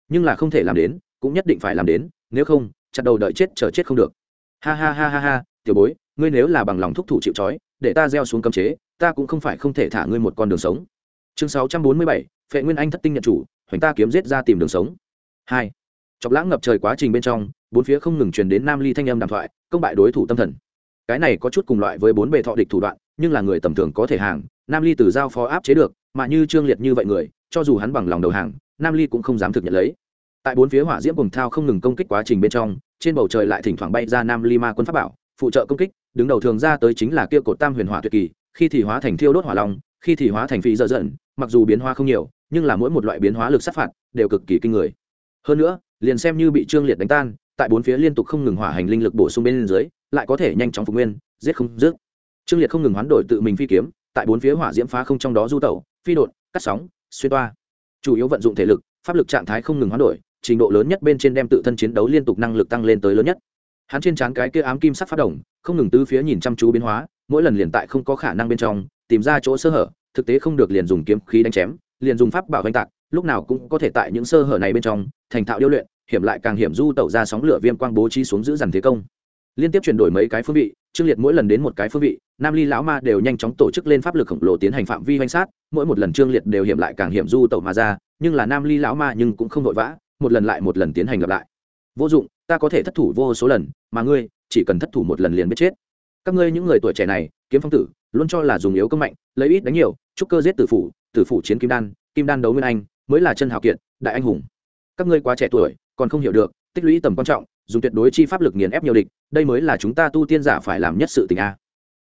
Nhưng là không thể làm đến, cũng nhất định phải làm đến, nếu không, chặt đầu đợi chết chờ chết không được. Ha ha ha ha ha, tiểu bối, ngươi nếu là bằng lòng thúc thủ chịu trói, để ta gieo xuống cấm chế, ta cũng không phải không thể thả ngươi một con đường sống. Chương sáu trăm bốn mươi bảy, phệ nguyên anh thất tinh nhận chủ, hoành ta kiếm giết ra tìm đường sống. Hai. Chọc lãng ngập trời quá trình bên trong, bốn phía không ngừng truyền đến nam ly thanh âm đàm thoại, công bại đối thủ tâm thần. Cái này có chút cùng loại với bốn bề thọ địch thủ đoạn, nhưng là người tầm thường có thể hàng, nam ly từ giao phó áp chế được, mà như trương liệt như vậy người cho dù hắn bằng lòng đầu hàng nam ly cũng không dám thực nhận lấy. Tại bốn phía hỏa diễm cùng thao không ngừng công kích quá trình bên trong trên bầu trời lại thỉnh thoảng bay ra nam ly ma quân pháp bảo phụ trợ công kích đứng đầu thường ra tới chính là kia cột tam huyền hỏa tuyệt kỳ khi thì hóa thành thiêu đốt hỏa long khi thì hóa thành phi dơ giận, mặc dù biến hóa không nhiều nhưng là mỗi một loại biến hóa lực sát phạt đều cực kỳ kinh người. Hơn nữa liền xem như bị trương liệt đánh tan tại bốn phía liên tục không ngừng hỏa hành linh lực bổ sung bên dưới lại có thể nhanh chóng phục nguyên giết không dứt trương liệt không ngừng hoán đổi tự mình phi kiếm tại bốn phía hỏa diễm phá không trong đó du tẩu phi đột cắt sóng xuyên toa. Chủ yếu vận dụng thể lực, pháp lực trạng thái không ngừng hoán đổi, trình độ lớn nhất bên trên đem tự thân chiến đấu liên tục năng lực tăng lên tới lớn nhất. Hắn trên trán cái kia ám kim sắc phát động, không ngừng tứ phía nhìn chăm chú biến hóa, mỗi lần liền tại không có khả năng bên trong, tìm ra chỗ sơ hở, thực tế không được liền dùng kiếm khí đánh chém, liền dùng pháp bảo oanh tạc, lúc nào cũng có thể tại những sơ hở này bên trong, thành thạo điêu luyện, hiểm lại càng hiểm du tẩu ra sóng lửa viêm quang bố trí xuống giữ dằn thế công. Liên tiếp chuyển đổi mấy cái phương vị trương liệt mỗi lần đến một cái phương vị nam ly lão ma đều nhanh chóng tổ chức lên pháp lực khổng lồ tiến hành phạm vi hoành sát, mỗi một lần trương liệt đều hiểm lại càng hiểm du tẩu mà ra, nhưng là nam ly lão ma nhưng cũng không vội vã, một lần lại một lần tiến hành lặp lại. Vô dụng, ta có thể thất thủ vô số lần, mà ngươi chỉ cần thất thủ một lần liền biết chết. Các ngươi những người tuổi trẻ này, kiếm phong tử, luôn cho là dùng yếu công mạnh, lấy ít đánh nhiều, chúc cơ giết tử phủ tử phủ chiến kim đan kim đan đấu nguyên anh, mới là chân hào kiệt, đại anh hùng. Các ngươi quá trẻ tuổi, còn không hiểu được, tích lũy tầm quan trọng, dùng tuyệt đối chi pháp lực nghiền ép nhiều địch, đây mới là chúng ta tu tiên giả phải làm nhất sự tình a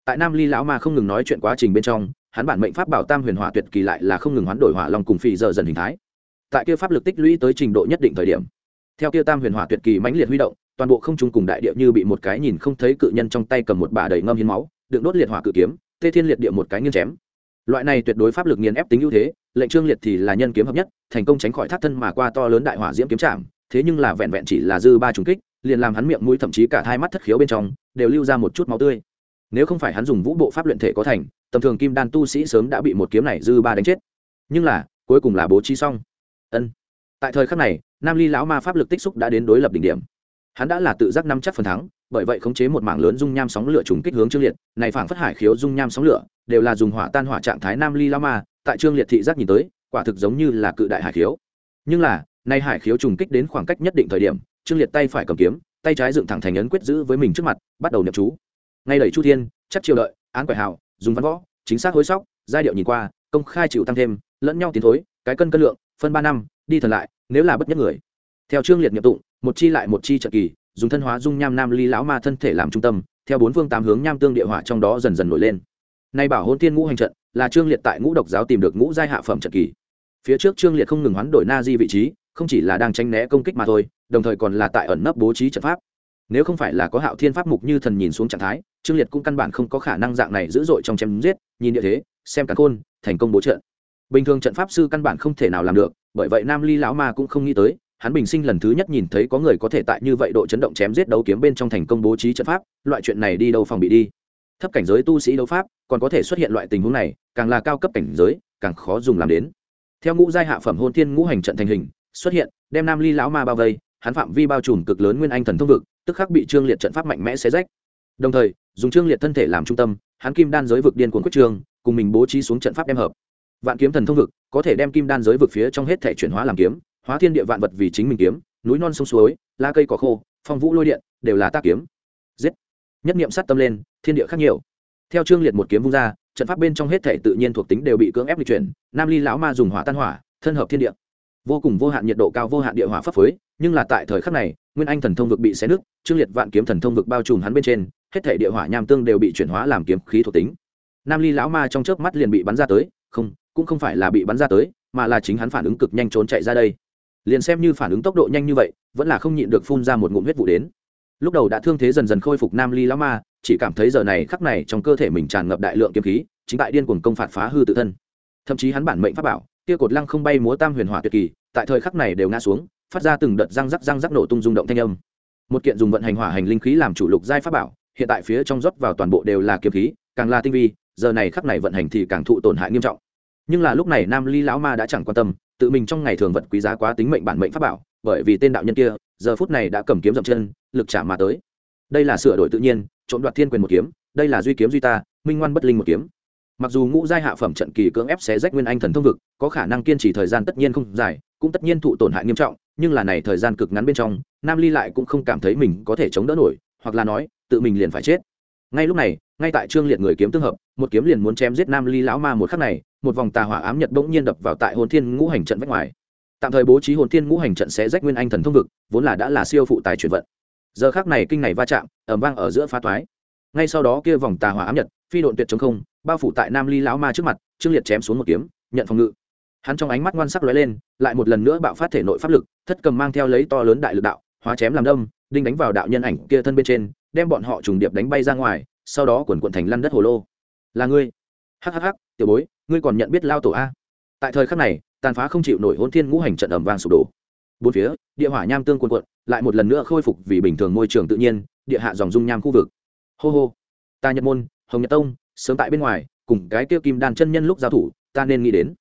tại nam ly lão ma không ngừng nói chuyện quá trình bên trong, hắn bản mệnh pháp bảo tam huyền hỏa tuyệt kỳ lại là không ngừng hoán đổi hỏa long cùng phì giờ dần hình thái. Tại kia pháp lực tích lũy tới trình độ nhất định thời điểm, theo kia tam huyền hỏa tuyệt kỳ mãnh liệt huy động, toàn bộ không trung cùng đại địa như bị một cái nhìn không thấy cự nhân trong tay cầm một bà đầy ngâm hiến máu, đựng đốt liệt hỏa cự kiếm, tê thiên liệt địa một cái nghiêng chém. Loại này tuyệt đối pháp lực nghiền ép tính ưu thế, lệnh trương liệt thì là nhân kiếm hợp nhất, thành công tránh khỏi thác thân mà qua to lớn đại hỏa diễm kiếm trạm thế nhưng là vẹn vẹn chỉ là dư ba trùng kích, liền làm hắn miệng mũi thậm chí cả hai mắt thất khiếu bên trong, đều lưu ra một chút máu tươi nếu không phải hắn dùng vũ bộ pháp luyện thể có thành, tầm thường kim đan tu sĩ sớm đã bị một kiếm này dư ba đánh chết. Nhưng là, cuối cùng là bố trí xong. Ân. Tại thời khắc này, nam ly lão ma pháp lực tích xúc đã đến đối lập đỉnh điểm. Hắn đã là tự giác năm chắc phần thắng, bởi vậy khống chế một mảng lớn dung nham sóng lửa trùng kích hướng trương liệt, này phảng phất hải khiếu dung nham sóng lửa, đều là dùng hỏa tan hỏa trạng thái nam ly lão ma, tại trương liệt thị giác nhìn tới, quả thực giống như là cự đại hải khiếu. Nhưng là nay hải khiếu trùng kích đến khoảng cách nhất định thời điểm, trương liệt tay phải cầm kiếm, tay trái dựng thẳng thành ấn quyết giữ với mình trước mặt, bắt đầu nhập chú ngay đẩy chu thiên, chắc triều đợi, án quẻ hào, dùng văn võ, chính xác hối sóc, giai điệu nhìn qua, công khai chịu tăng thêm, lẫn nhau tiến thối, cái cân cân lượng, phân ba năm, đi thần lại, nếu là bất nhất người. Theo trương liệt nhập tụng, một chi lại một chi trận kỳ, dùng thân hóa dung nham nam ly lão ma thân thể làm trung tâm, theo bốn phương tám hướng nham tương địa hỏa trong đó dần dần nổi lên. Nay bảo hôn tiên ngũ hành trận, là trương liệt tại ngũ độc giáo tìm được ngũ giai hạ phẩm trận kỳ. Phía trước trương liệt không ngừng hoán đổi na di vị trí, không chỉ là đang tránh né công kích mà thôi, đồng thời còn là tại ẩn nấp bố trí trận pháp nếu không phải là có hạo thiên pháp mục như thần nhìn xuống trạng thái, trương liệt cũng căn bản không có khả năng dạng này dữ dội trong chém giết, nhìn địa thế, xem cả khôn, thành công bố trận. Bình thường trận pháp sư căn bản không thể nào làm được, bởi vậy nam ly lão ma cũng không nghĩ tới, hắn bình sinh lần thứ nhất nhìn thấy có người có thể tại như vậy độ chấn động chém giết đấu kiếm bên trong thành công bố trí trận pháp, loại chuyện này đi đâu phòng bị đi. Thấp cảnh giới tu sĩ đấu pháp, còn có thể xuất hiện loại tình huống này, càng là cao cấp cảnh giới, càng khó dùng làm đến. Theo ngũ giai hạ phẩm hôn thiên ngũ hành trận thành hình, xuất hiện, đem nam ly lão ma bao vây, hắn phạm vi bao trùm cực lớn nguyên anh thần thông vực tức khắc bị trương liệt trận pháp mạnh mẽ xé rách. Đồng thời, dùng trương liệt thân thể làm trung tâm, hắn kim đan giới vực điên cuồng quyết trương cùng mình bố trí xuống trận pháp đem hợp. Vạn kiếm thần thông vực, có thể đem kim đan giới vực phía trong hết thể chuyển hóa làm kiếm, hóa thiên địa vạn vật vì chính mình kiếm, núi non sông suối la cây cỏ khô, phong vũ lôi điện, đều là tác kiếm. Giết. Nhất niệm sát tâm lên, thiên địa khác nhiều. Theo trương liệt một kiếm vung ra, trận pháp bên trong hết thể tự nhiên thuộc tính đều bị cưỡng ép di chuyển, nam ly lão ma dùng hỏa tan hỏa, thân hợp thiên địa. Vô cùng vô hạn nhiệt độ cao vô hạn địa hỏa pháp phối, nhưng là tại thời khắc này nguyên anh thần thông vực bị xé nứt, trương liệt vạn kiếm thần thông vực bao trùm hắn bên trên, hết thể địa hỏa nham tương đều bị chuyển hóa làm kiếm khí thuộc tính. Nam ly lão ma trong chớp mắt liền bị bắn ra tới, không, cũng không phải là bị bắn ra tới, mà là chính hắn phản ứng cực nhanh trốn chạy ra đây. Liền xem như phản ứng tốc độ nhanh như vậy, vẫn là không nhịn được phun ra một ngụm huyết vụ đến. Lúc đầu đã thương thế dần dần khôi phục nam ly lão ma, chỉ cảm thấy giờ này khắc này trong cơ thể mình tràn ngập đại lượng kiếm khí, chính tại điên cuồng công phạt phá hư tự thân. Thậm chí hắn bản mệnh pháp bảo, kia cột lăng không bay múa tam huyền hỏa tuyệt kỳ, tại thời khắc này đều ngã xuống phát ra từng đợt răng rắc răng rắc nổ tung rung động thanh âm. Một kiện dùng vận hành hỏa hành linh khí làm chủ lục giai pháp bảo, hiện tại phía trong rót vào toàn bộ đều là kiếm khí, càng là tinh vi, giờ này khắc này vận hành thì càng thụ tổn hại nghiêm trọng. Nhưng là lúc này nam ly lão ma đã chẳng quan tâm, tự mình trong ngày thường vật quý giá quá tính mệnh bản mệnh pháp bảo, bởi vì tên đạo nhân kia, giờ phút này đã cầm kiếm dậm chân, lực trả mà tới. Đây là sửa đổi tự nhiên, trộm đoạt thiên quyền một kiếm, đây là duy kiếm duy ta, minh ngoan bất linh một kiếm. Mặc dù ngũ giai hạ phẩm trận kỳ cưỡng ép xé rách nguyên anh thần thông vực, có khả năng kiên trì thời gian tất nhiên không dài, cũng tất nhiên thụ tổn hại nghiêm trọng nhưng là này thời gian cực ngắn bên trong, nam ly lại cũng không cảm thấy mình có thể chống đỡ nổi, hoặc là nói, tự mình liền phải chết. Ngay lúc này, ngay tại trương liệt người kiếm tương hợp, một kiếm liền muốn chém giết nam ly lão ma một khắc này, một vòng tà hỏa ám nhật bỗng nhiên đập vào tại hồn thiên ngũ hành trận vách ngoài. Tạm thời bố trí hồn thiên ngũ hành trận sẽ rách nguyên anh thần thông vực, vốn là đã là siêu phụ tài chuyển vận. Giờ khác này kinh này va chạm ẩm vang ở giữa phá toái. Ngay sau đó kia vòng tà hỏa ám nhật, phi độn tuyệt chống không, bao phủ tại nam ly lão ma trước mặt, trương liệt chém xuống một kiếm, nhận phòng ngự hắn trong ánh mắt ngoan sắc lóe lên, lại một lần nữa bạo phát thể nội pháp lực, thất cầm mang theo lấy to lớn đại lực đạo, hóa chém làm đông đinh đánh vào đạo nhân ảnh kia thân bên trên, đem bọn họ trùng điệp đánh bay ra ngoài, sau đó quần quận thành lăn đất hồ lô. Là ngươi. Hhh tiểu bối, ngươi còn nhận biết lao tổ a? Tại thời khắc này, tàn phá không chịu nổi hôn thiên ngũ hành trận ẩm vàng sụp đổ. Bốn phía, địa hỏa nham tương quần quận lại một lần nữa khôi phục vì bình thường môi trường tự nhiên, địa hạ dòng dung nham khu vực. Hô hô. Ta nhật môn, hồng nhật tông, sớm tại bên ngoài, cùng cái tiêu kim đàn chân nhân lúc giao thủ, ta nên nghĩ đến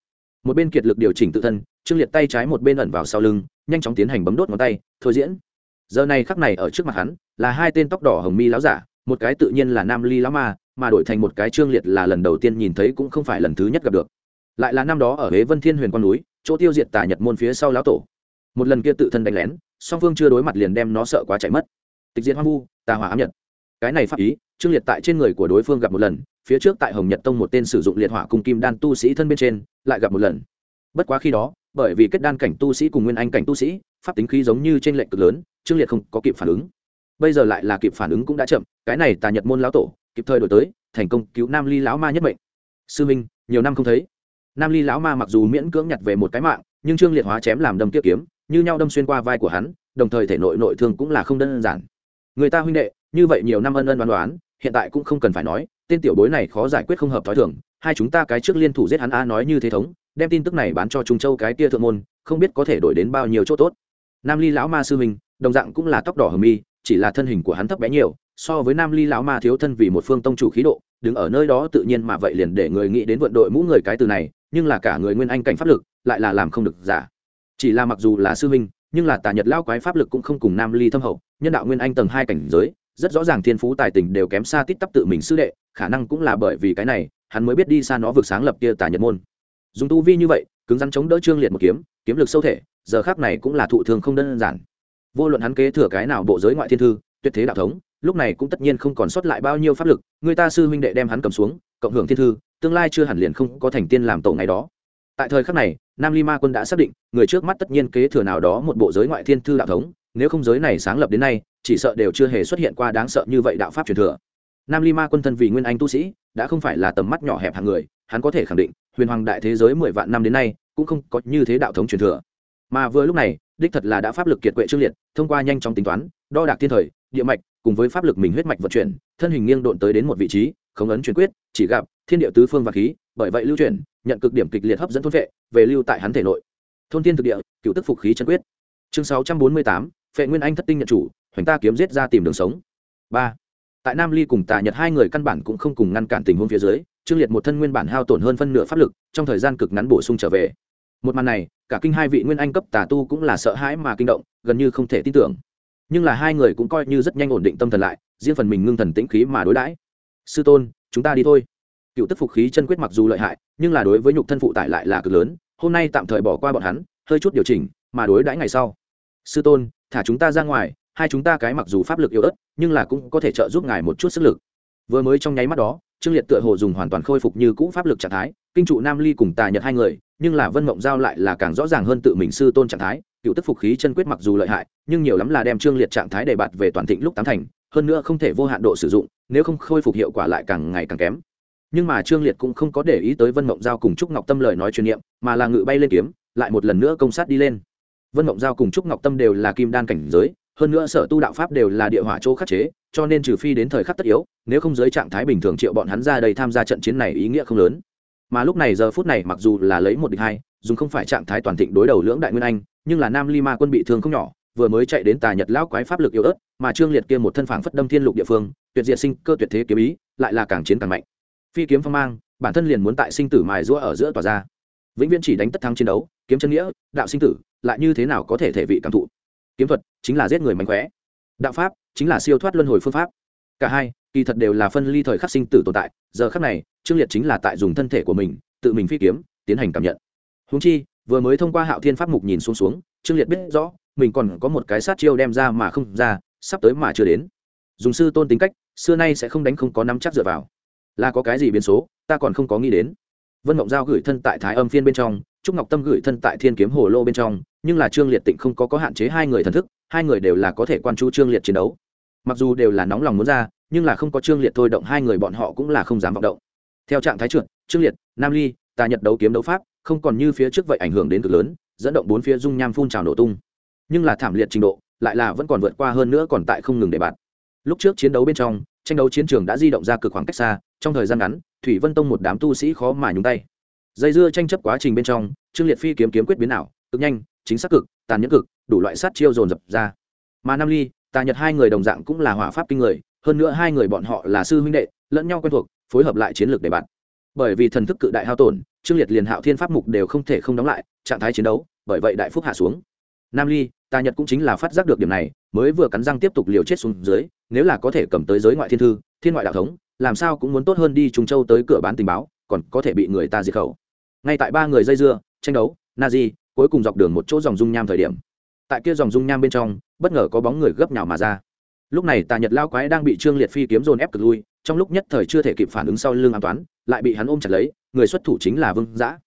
một bên kiệt lực điều chỉnh tự thân, trương liệt tay trái một bên ẩn vào sau lưng, nhanh chóng tiến hành bấm đốt ngón tay, thôi diễn. Giờ này khắc này ở trước mặt hắn, là hai tên tóc đỏ hồng mi láo giả, một cái tự nhiên là nam ly lão ma, mà đổi thành một cái trương liệt là lần đầu tiên nhìn thấy cũng không phải lần thứ nhất gặp được. Lại là năm đó ở huế vân thiên huyền quan núi, chỗ tiêu diệt tà nhật môn phía sau lão tổ. Một lần kia tự thân đánh lén, song phương chưa đối mặt liền đem nó sợ quá chạy mất. Tịch diệt hoang vu, tà hỏa ám nhật. Cái này pháp ý trương liệt tại trên người của đối phương gặp một lần, phía trước tại hồng nhật tông một tên sử dụng liệt hỏa cùng kim đan tu sĩ thân bên trên, lại gặp một lần. Bất quá khi đó, bởi vì kết đan cảnh tu sĩ cùng nguyên anh cảnh tu sĩ, pháp tính khí giống như trên lệnh cực lớn, trương liệt không có kịp phản ứng. Bây giờ lại là kịp phản ứng cũng đã chậm, cái này tà nhật môn lão tổ, kịp thời đổi tới, thành công cứu nam ly lão ma nhất mệnh. Sư minh, nhiều năm không thấy. Nam ly lão ma mặc dù miễn cưỡng nhặt về một cái mạng, nhưng trương liệt hóa chém làm đâm tiết kiếm, như nhau đâm xuyên qua vai của hắn, đồng thời thể nội nội thương cũng là không đơn giản. Người ta huynh đệ, như vậy nhiều năm ân ân đoán đoán hiện tại cũng không cần phải nói, tên tiểu bối này khó giải quyết không hợp thói thường, hai chúng ta cái trước liên thủ giết hắn a nói như thế thống, đem tin tức này bán cho trung châu cái kia thượng môn, không biết có thể đổi đến bao nhiêu chỗ tốt. Nam ly lão ma sư huynh, đồng dạng cũng là tóc đỏ hờ mi, chỉ là thân hình của hắn thấp bé nhiều, so với nam ly lão ma thiếu thân vì một phương tông chủ khí độ, đứng ở nơi đó tự nhiên mà vậy liền để người nghĩ đến vận đội mũ người cái từ này, nhưng là cả người nguyên anh cảnh pháp lực, lại là làm không được giả. Chỉ là mặc dù là sư huynh, nhưng là tà nhật lao quái pháp lực cũng không cùng nam ly thâm hậu, nhân đạo nguyên anh tầng hai cảnh giới rất rõ ràng thiên phú tài tình đều kém xa tít tắp tự mình sư đệ, khả năng cũng là bởi vì cái này, hắn mới biết đi xa nó vượt sáng lập kia tà nhật môn. Dùng tu vi như vậy, cứng rắn chống đỡ trương liệt một kiếm kiếm lực sâu thể, giờ khác này cũng là thụ thường không đơn giản. Vô luận hắn kế thừa cái nào bộ giới ngoại thiên thư, tuyệt thế đạo thống, lúc này cũng tất nhiên không còn sót lại bao nhiêu pháp lực, người ta sư huynh đệ đem hắn cầm xuống, cộng hưởng thiên thư, tương lai chưa hẳn liền không có thành tiên làm tổ ngày đó. Tại thời khắc này, nam ly ma quân đã xác định, người trước mắt tất nhiên kế thừa nào đó một bộ giới ngoại thiên thư đạo thống, nếu không giới này sáng lập đến nay chỉ sợ đều chưa hề xuất hiện qua đáng sợ như vậy đạo pháp truyền thừa. Nam ly ma quân thân vì nguyên anh tu sĩ, đã không phải là tầm mắt nhỏ hẹp hàng người, hắn có thể khẳng định, huyền hoàng đại thế giới mười vạn năm đến nay, cũng không có như thế đạo thống truyền thừa. Mà vừa lúc này, đích thật là đã pháp lực kiệt quệ trương liệt, thông qua nhanh chóng tính toán, đo đạc thiên thời, địa mạch, cùng với pháp lực mình huyết mạch vận chuyển, thân hình nghiêng độn tới đến một vị trí không ấn chuyển quyết, chỉ gặp, thiên địa tứ phương và khí, bởi vậy lưu chuyển, nhận cực điểm kịch liệt hấp dẫn thôn vệ, về lưu tại hắn thể nội. Thôn tiên thực địa, cựu tức phục khí chân quyết. Chương sáu trăm bốn mươi tám phệ nguyên anh thất tinh nhận chủ, hoành ta kiếm giết ra tìm đường sống. Ba. Tại nam ly cùng tà nhật hai người căn bản cũng không cùng ngăn cản tình huống phía dưới, trương liệt một thân nguyên bản hao tổn hơn phân nửa pháp lực, trong thời gian cực ngắn bổ sung trở về. Một màn này, cả kinh hai vị nguyên anh cấp tà tu cũng là sợ hãi mà kinh động, gần như không thể tin tưởng. Nhưng là hai người cũng coi như rất nhanh ổn định tâm thần lại, riêng phần mình ngưng thần tĩnh khí mà đối đãi. Sư tôn, chúng ta đi thôi. Cựu tức phục khí chân quyết mặc dù lợi hại, nhưng là đối với nhục thân phụ tải lại là cực lớn, hôm nay tạm thời bỏ qua bọn hắn, hơi chút điều chỉnh, mà đối đãi ngày sau. Sư tôn thả chúng ta ra ngoài, hai chúng ta cái mặc dù pháp lực yếu ớt, nhưng là cũng có thể trợ giúp ngài một chút sức lực. Vừa mới trong nháy mắt đó, trương liệt tựa hồ dùng hoàn toàn khôi phục như cũ pháp lực trạng thái, kinh trụ nam ly cùng tà nhật hai người, nhưng là vân mộng giao lại là càng rõ ràng hơn tự mình sư tôn trạng thái, cựu tức phục khí chân quyết mặc dù lợi hại, nhưng nhiều lắm là đem trương liệt trạng thái đề bạt về toàn thịnh lúc tám thành, hơn nữa không thể vô hạn độ sử dụng, nếu không khôi phục hiệu quả lại càng ngày càng kém. Nhưng mà trương liệt cũng không có để ý tới vân mộng giao cùng trúc ngọc tâm lời nói truyền niệm, mà là ngự bay lên kiếm, lại một lần nữa công sát đi lên vân mộng giao cùng trúc ngọc tâm đều là kim đan cảnh giới, hơn nữa sở tu đạo pháp đều là địa hỏa chỗ khắc chế, cho nên trừ phi đến thời khắc tất yếu, nếu không giới trạng thái bình thường triệu bọn hắn ra đây tham gia trận chiến này ý nghĩa không lớn. Mà lúc này giờ phút này mặc dù là lấy một địch hai, dùng không phải trạng thái toàn thịnh đối đầu lưỡng đại nguyên anh, nhưng là nam lima quân bị thương không nhỏ, vừa mới chạy đến tà nhật lão quái pháp lực yếu ớt, mà trương liệt kia một thân phảng phất đâm thiên lục địa phương, tuyệt diệt sinh cơ tuyệt thế kiếm ý, lại là càng chiến càng mạnh. Phi kiếm phong mang, bản thân liền muốn tại sinh tử mài rũa ở giữa tòa ra vĩnh viễn chỉ đánh tất thắng chiến đấu, kiếm chân nghĩa, đạo sinh tử, lại như thế nào có thể thể vị cảm thụ? Kiếm thuật chính là giết người mạnh khỏe đạo pháp chính là siêu thoát luân hồi phương pháp. Cả hai, kỳ thật đều là phân ly thời khắc sinh tử tồn tại, giờ khắc này, trương liệt chính là tại dùng thân thể của mình, tự mình phi kiếm, tiến hành cảm nhận. Húng chi, vừa mới thông qua hạo thiên pháp mục nhìn xuống xuống, trương liệt biết rõ, mình còn có một cái sát chiêu đem ra mà không ra, sắp tới mà chưa đến. Dùng sư tôn tính cách, xưa nay sẽ không đánh không có nắm chắc dựa vào. Là có cái gì biến số, ta còn không có nghĩ đến vân mộng giao gửi thân tại thái âm phiên bên trong, trúc ngọc tâm gửi thân tại thiên kiếm hồ lô bên trong, nhưng là trương liệt tịnh không có có hạn chế hai người thần thức, hai người đều là có thể quan chú trương liệt chiến đấu. Mặc dù đều là nóng lòng muốn ra, nhưng là không có trương liệt thôi động hai người bọn họ cũng là không dám vọng động. Theo trạng thái trượt trương liệt, nam ly, tà nhật đấu kiếm đấu pháp, không còn như phía trước vậy ảnh hưởng đến cực lớn, dẫn động bốn phía dung nham phun trào nổ tung. Nhưng là thảm liệt trình độ, lại là vẫn còn vượt qua hơn nữa còn tại không ngừng để bạn lúc trước chiến đấu bên trong, tranh đấu chiến trường đã di động ra cực khoảng cách xa, trong thời gian ngắn thủy vân tông một đám tu sĩ khó mà nhúng tay. Dây dưa tranh chấp quá trình bên trong, trương liệt phi kiếm kiếm quyết biến ảo, cực nhanh, chính xác cực, tàn nhẫn cực, đủ loại sát chiêu dồn dập ra. Mà nam ly, tà nhật hai người đồng dạng cũng là hỏa pháp kinh người, hơn nữa hai người bọn họ là sư huynh đệ, lẫn nhau quen thuộc, phối hợp lại chiến lược để bạn. Bởi vì thần thức cự đại hao tổn, trương liệt liền hạo thiên pháp mục đều không thể không đóng lại, trạng thái chiến đấu, bởi vậy đại phúc hạ xuống. Nam ly, tà nhật cũng chính là phát giác được điểm này, mới vừa cắn răng tiếp tục liều chết xuống dưới, nếu là có thể cầm tới giới ngoại thiên thư, thiên ngoại đạo thống làm sao cũng muốn tốt hơn đi trung châu tới cửa bán tình báo, còn có thể bị người ta diệt khẩu. Ngay tại ba người dây dưa, tranh đấu na di cuối cùng dọc đường một chỗ dòng dung nham thời điểm. Tại kia dòng dung nham bên trong, bất ngờ có bóng người gấp nhào mà ra. Lúc này tà nhật lao quái đang bị trương liệt phi kiếm dồn ép cực lui, trong lúc nhất thời chưa thể kịp phản ứng sau lưng an toán, lại bị hắn ôm chặt lấy, người xuất thủ chính là vương giã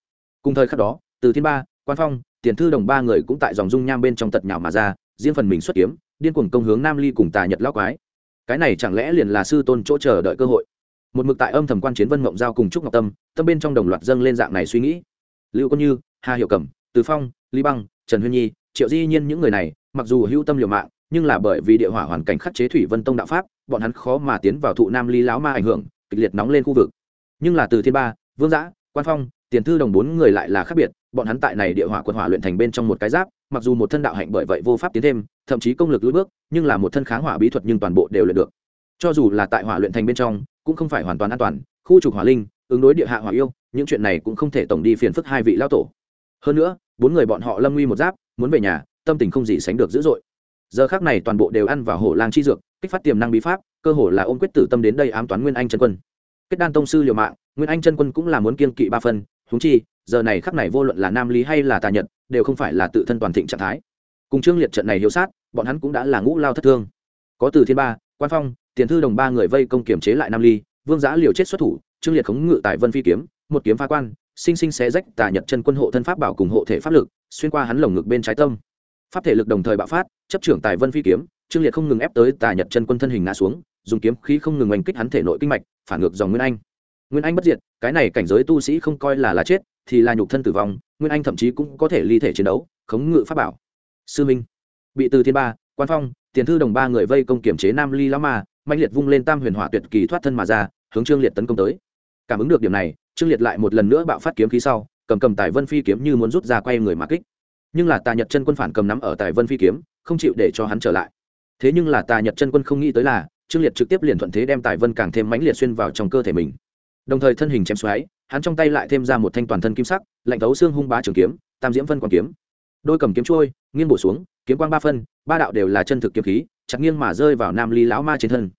cùng thời khắc đó, từ thiên ba, quan phong, tiền thư đồng ba người cũng tại dòng dung nham bên trong tật nhào mà ra, riêng phần mình xuất kiếm, điên cuồng công hướng nam ly cùng tà nhật lao quái cái này chẳng lẽ liền là sư tôn chỗ chờ đợi cơ hội? Một mực tại âm thầm quan chiến vân mộng giao cùng trúc ngọc tâm tâm bên trong đồng loạt dâng lên dạng này suy nghĩ. Lưu công như, hà hiệu cẩm, từ phong, lý băng, trần huyên nhi, triệu di nhiên những người này, mặc dù hữu tâm liều mạng, nhưng là bởi vì địa hỏa hoàn cảnh khắc chế thủy vân tông đạo pháp, bọn hắn khó mà tiến vào thụ nam ly láo ma ảnh hưởng, kịch liệt nóng lên khu vực. Nhưng là từ thiên ba, vương giã, quan phong, tiền thư đồng bốn người lại là khác biệt, bọn hắn tại này địa hỏa quân hỏa luyện thành bên trong một cái giáp mặc dù một thân đạo hạnh bởi vậy vô pháp tiến thêm, thậm chí công lực lưỡi bước, nhưng là một thân kháng hỏa bí thuật nhưng toàn bộ đều luyện được. Cho dù là tại hỏa luyện thành bên trong, cũng không phải hoàn toàn an toàn, khu trục hỏa linh, ứng đối địa hạ hỏa yêu, những chuyện này cũng không thể tổng đi phiền phức hai vị lao tổ. Hơn nữa, bốn người bọn họ lâm nguy một giáp, muốn về nhà, tâm tình không gì sánh được dữ dội. Giờ khác này toàn bộ đều ăn vào hổ lang chi dược, kích phát tiềm năng bí pháp, cơ hồ là ôm quyết tử tâm đến đây ám toán nguyên anh chân quân. Kết đan tông sư liều mạng, nguyên anh chân quân cũng là muốn kiên kỵ ba phân húng chi, giờ này khắc này vô luận là nam lý hay là tà nhật đều không phải là tự thân toàn thịnh trạng thái. Cùng trương liệt trận này hiếu sát, bọn hắn cũng đã là ngũ lao thất thương. Có từ thiên ba, quan phong, tiền thư đồng ba người vây công kiểm chế lại nam ly, vương giã liều chết xuất thủ, trương liệt khống ngự tại vân phi kiếm, một kiếm phá quan, sinh sinh xé rách tà nhật chân quân hộ thân pháp bảo cùng hộ thể pháp lực, xuyên qua hắn lồng ngực bên trái tâm. Pháp thể lực đồng thời bạo phát, chấp trưởng tài vân phi kiếm, trương liệt không ngừng ép tới tà nhật chân quân thân hình ngã xuống, dùng kiếm khí không ngừng oanh kích hắn thể nội kinh mạch, phản ngược dòng nguyên anh. Nguyên anh bất diệt, cái này cảnh giới tu sĩ không coi là là chết, thì là nhục thân tử vong nguyên anh thậm chí cũng có thể ly thể chiến đấu, khống ngự pháp bảo. Sư minh, bị từ thiên ba, quan phong, tiền thư đồng ba người vây công kiểm chế nam ly lão ma mạnh liệt vung lên tam huyền hỏa tuyệt kỳ thoát thân mà ra, hướng trương liệt tấn công tới. Cảm ứng được điểm này, trương liệt lại một lần nữa bạo phát kiếm khí sau, cầm cầm tài vân phi kiếm như muốn rút ra quay người mà kích. Nhưng là tà nhật chân quân phản cầm nắm ở tài vân phi kiếm, không chịu để cho hắn trở lại. Thế nhưng là tà nhật chân quân không nghĩ tới là, trương liệt trực tiếp liền thuận thế đem tài vân càng thêm mãnh liệt xuyên vào trong cơ thể mình đồng thời thân hình chém xoáy, hắn trong tay lại thêm ra một thanh toàn thân kim sắc, lạnh thấu xương hung bá trường kiếm, tam diễm phân quang kiếm. Đôi cầm kiếm trôi, nghiêng bổ xuống, kiếm quang ba phân, ba đạo đều là chân thực kiếm khí, chặt nghiêng mà rơi vào nam ly lão ma trên thân.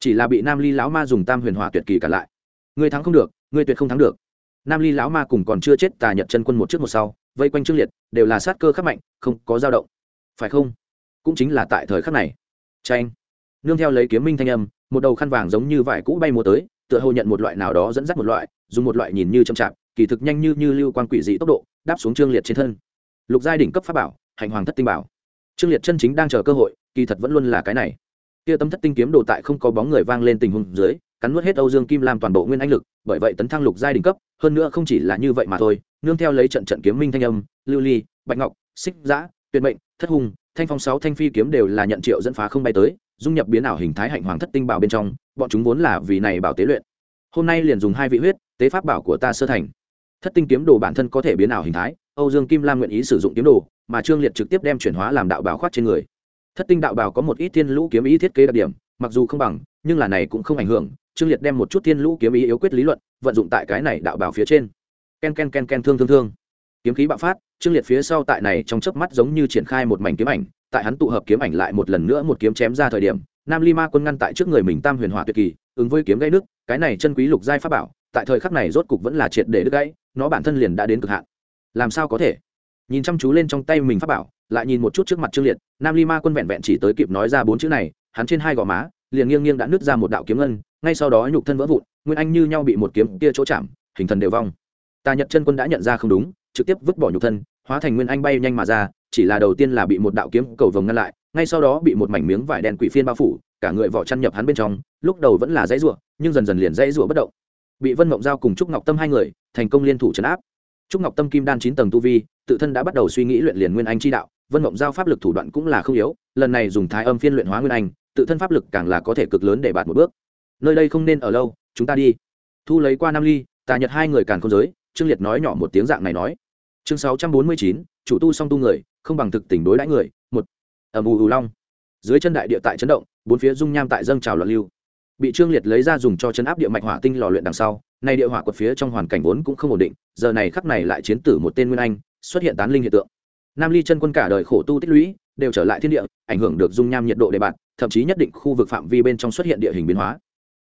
Chỉ là bị nam ly lão ma dùng tam huyền hỏa tuyệt kỳ cả lại. Người thắng không được người tuyệt không thắng được. Nam ly lão ma cùng còn chưa chết tà nhật chân quân một trước một sau, vây quanh trương liệt, đều là sát cơ khắc mạnh, không có dao động. Phải không? Cũng chính là tại thời khắc này. Tranh nương theo lấy kiếm minh thanh âm, một đầu khăn vàng giống như vải cũ bay mùa tới tựa hồ nhận một loại nào đó dẫn dắt một loại, dùng một loại nhìn như chậm chạp, kỳ thực nhanh như như lưu quan quỷ dị tốc độ, đáp xuống trương liệt trên thân. Lục giai đỉnh cấp pháp bảo, hành hoàng thất tinh bảo. Trương liệt chân chính đang chờ cơ hội, kỳ thật vẫn luôn là cái này. Kia tấm thất tinh kiếm đồ tại không có bóng người vang lên tình huống dưới, cắn nuốt hết âu dương kim làm toàn bộ nguyên anh lực, bởi vậy tấn thăng lục giai đỉnh cấp, hơn nữa không chỉ là như vậy mà thôi, nương theo lấy trận trận kiếm minh thanh âm, lưu ly, bạch ngọc, xích giã, tuyệt mệnh, thất hùng, thanh phong sáu thanh phi kiếm đều là nhận triệu dẫn phá không bay tới, dung nhập biến ảo hình thái hạnh hoàng thất tinh bảo bên trong bọn chúng vốn là vì này bảo tế luyện. Hôm nay liền dùng hai vị huyết, tế pháp bảo của ta sơ thành. Thất tinh kiếm đồ bản thân có thể biến ảo hình thái, âu dương kim lam nguyện ý sử dụng kiếm đồ, mà trương liệt trực tiếp đem chuyển hóa làm đạo bảo khoát trên người. Thất tinh đạo bảo có một ít thiên lũ kiếm ý thiết kế đặc điểm, mặc dù không bằng, nhưng là này cũng không ảnh hưởng. Trương liệt đem một chút thiên lũ kiếm ý yếu quyết lý luận, vận dụng tại cái này đạo bảo phía trên. Ken ken ken ken thương thương thương. Kiếm khí bạo phát, trương liệt phía sau tại này trong chớp mắt giống như triển khai một mảnh kiếm ảnh, tại hắn tụ hợp kiếm ảnh lại một lần nữa một kiếm chém ra thời điểm nam ly ma quân ngăn tại trước người mình tam huyền hỏa tuyệt kỳ, ứng với kiếm gãy nước, cái này chân quý lục giai pháp bảo, tại thời khắc này rốt cục vẫn là triệt để đứt gãy, nó bản thân liền đã đến cực hạn. Làm sao có thể? Nhìn chăm chú lên trong tay mình pháp bảo, lại nhìn một chút trước mặt trương liệt, nam ly ma quân vẹn vẹn chỉ tới kịp nói ra bốn chữ này, hắn trên hai gò má, liền nghiêng nghiêng đã nứt ra một đạo kiếm ngân, ngay sau đó nhục thân vỡ vụn, nguyên anh như nhau bị một kiếm kia chỗ chạm, hình thần đều vong. Tà nhật chân quân đã nhận ra không đúng, trực tiếp vứt bỏ nhục thân, hóa thành nguyên anh bay nhanh mà ra, chỉ là đầu tiên là bị một đạo kiếm cầu vồng ngăn lại ngay sau đó bị một mảnh miếng vải đen quỷ phiên bao phủ, cả người vỏ chăn nhập hắn bên trong, lúc đầu vẫn là dãy rụa nhưng dần dần liền dãy rụa bất động. Bị vân mộng giao cùng trúc ngọc tâm hai người, thành công liên thủ trấn áp. Trúc ngọc tâm kim đan chín tầng tu vi, tự thân đã bắt đầu suy nghĩ luyện liền nguyên anh chi đạo, vân mộng giao pháp lực thủ đoạn cũng là không yếu, lần này dùng thái âm phiên luyện hóa nguyên anh, tự thân pháp lực càng là có thể cực lớn để bạt một bước. Nơi đây không nên ở lâu, chúng ta đi. Thu lấy qua nam ly, tà nhật hai người càng không giới, trương liệt nói nhỏ một tiếng dạng này nói. Chương sáu trăm bốn mươi chín, chủ tu song tu người, không bằng thực tình đối đãi người, một ầm ù ù long. Dưới chân đại địa tại chấn động, bốn phía dung nham tại dâng trào loạn lưu. Bị trương liệt lấy ra dùng cho chấn áp địa mạch hỏa tinh lò luyện đằng sau, nay địa hỏa quật phía trong hoàn cảnh vốn cũng không ổn định, giờ này khắc này lại chiến tử một tên nguyên anh, xuất hiện tán linh hiện tượng. Nam ly chân quân cả đời khổ tu tích lũy, đều trở lại thiên địa, ảnh hưởng được dung nham nhiệt độ đề bạt, thậm chí nhất định khu vực phạm vi bên trong xuất hiện địa hình biến hóa.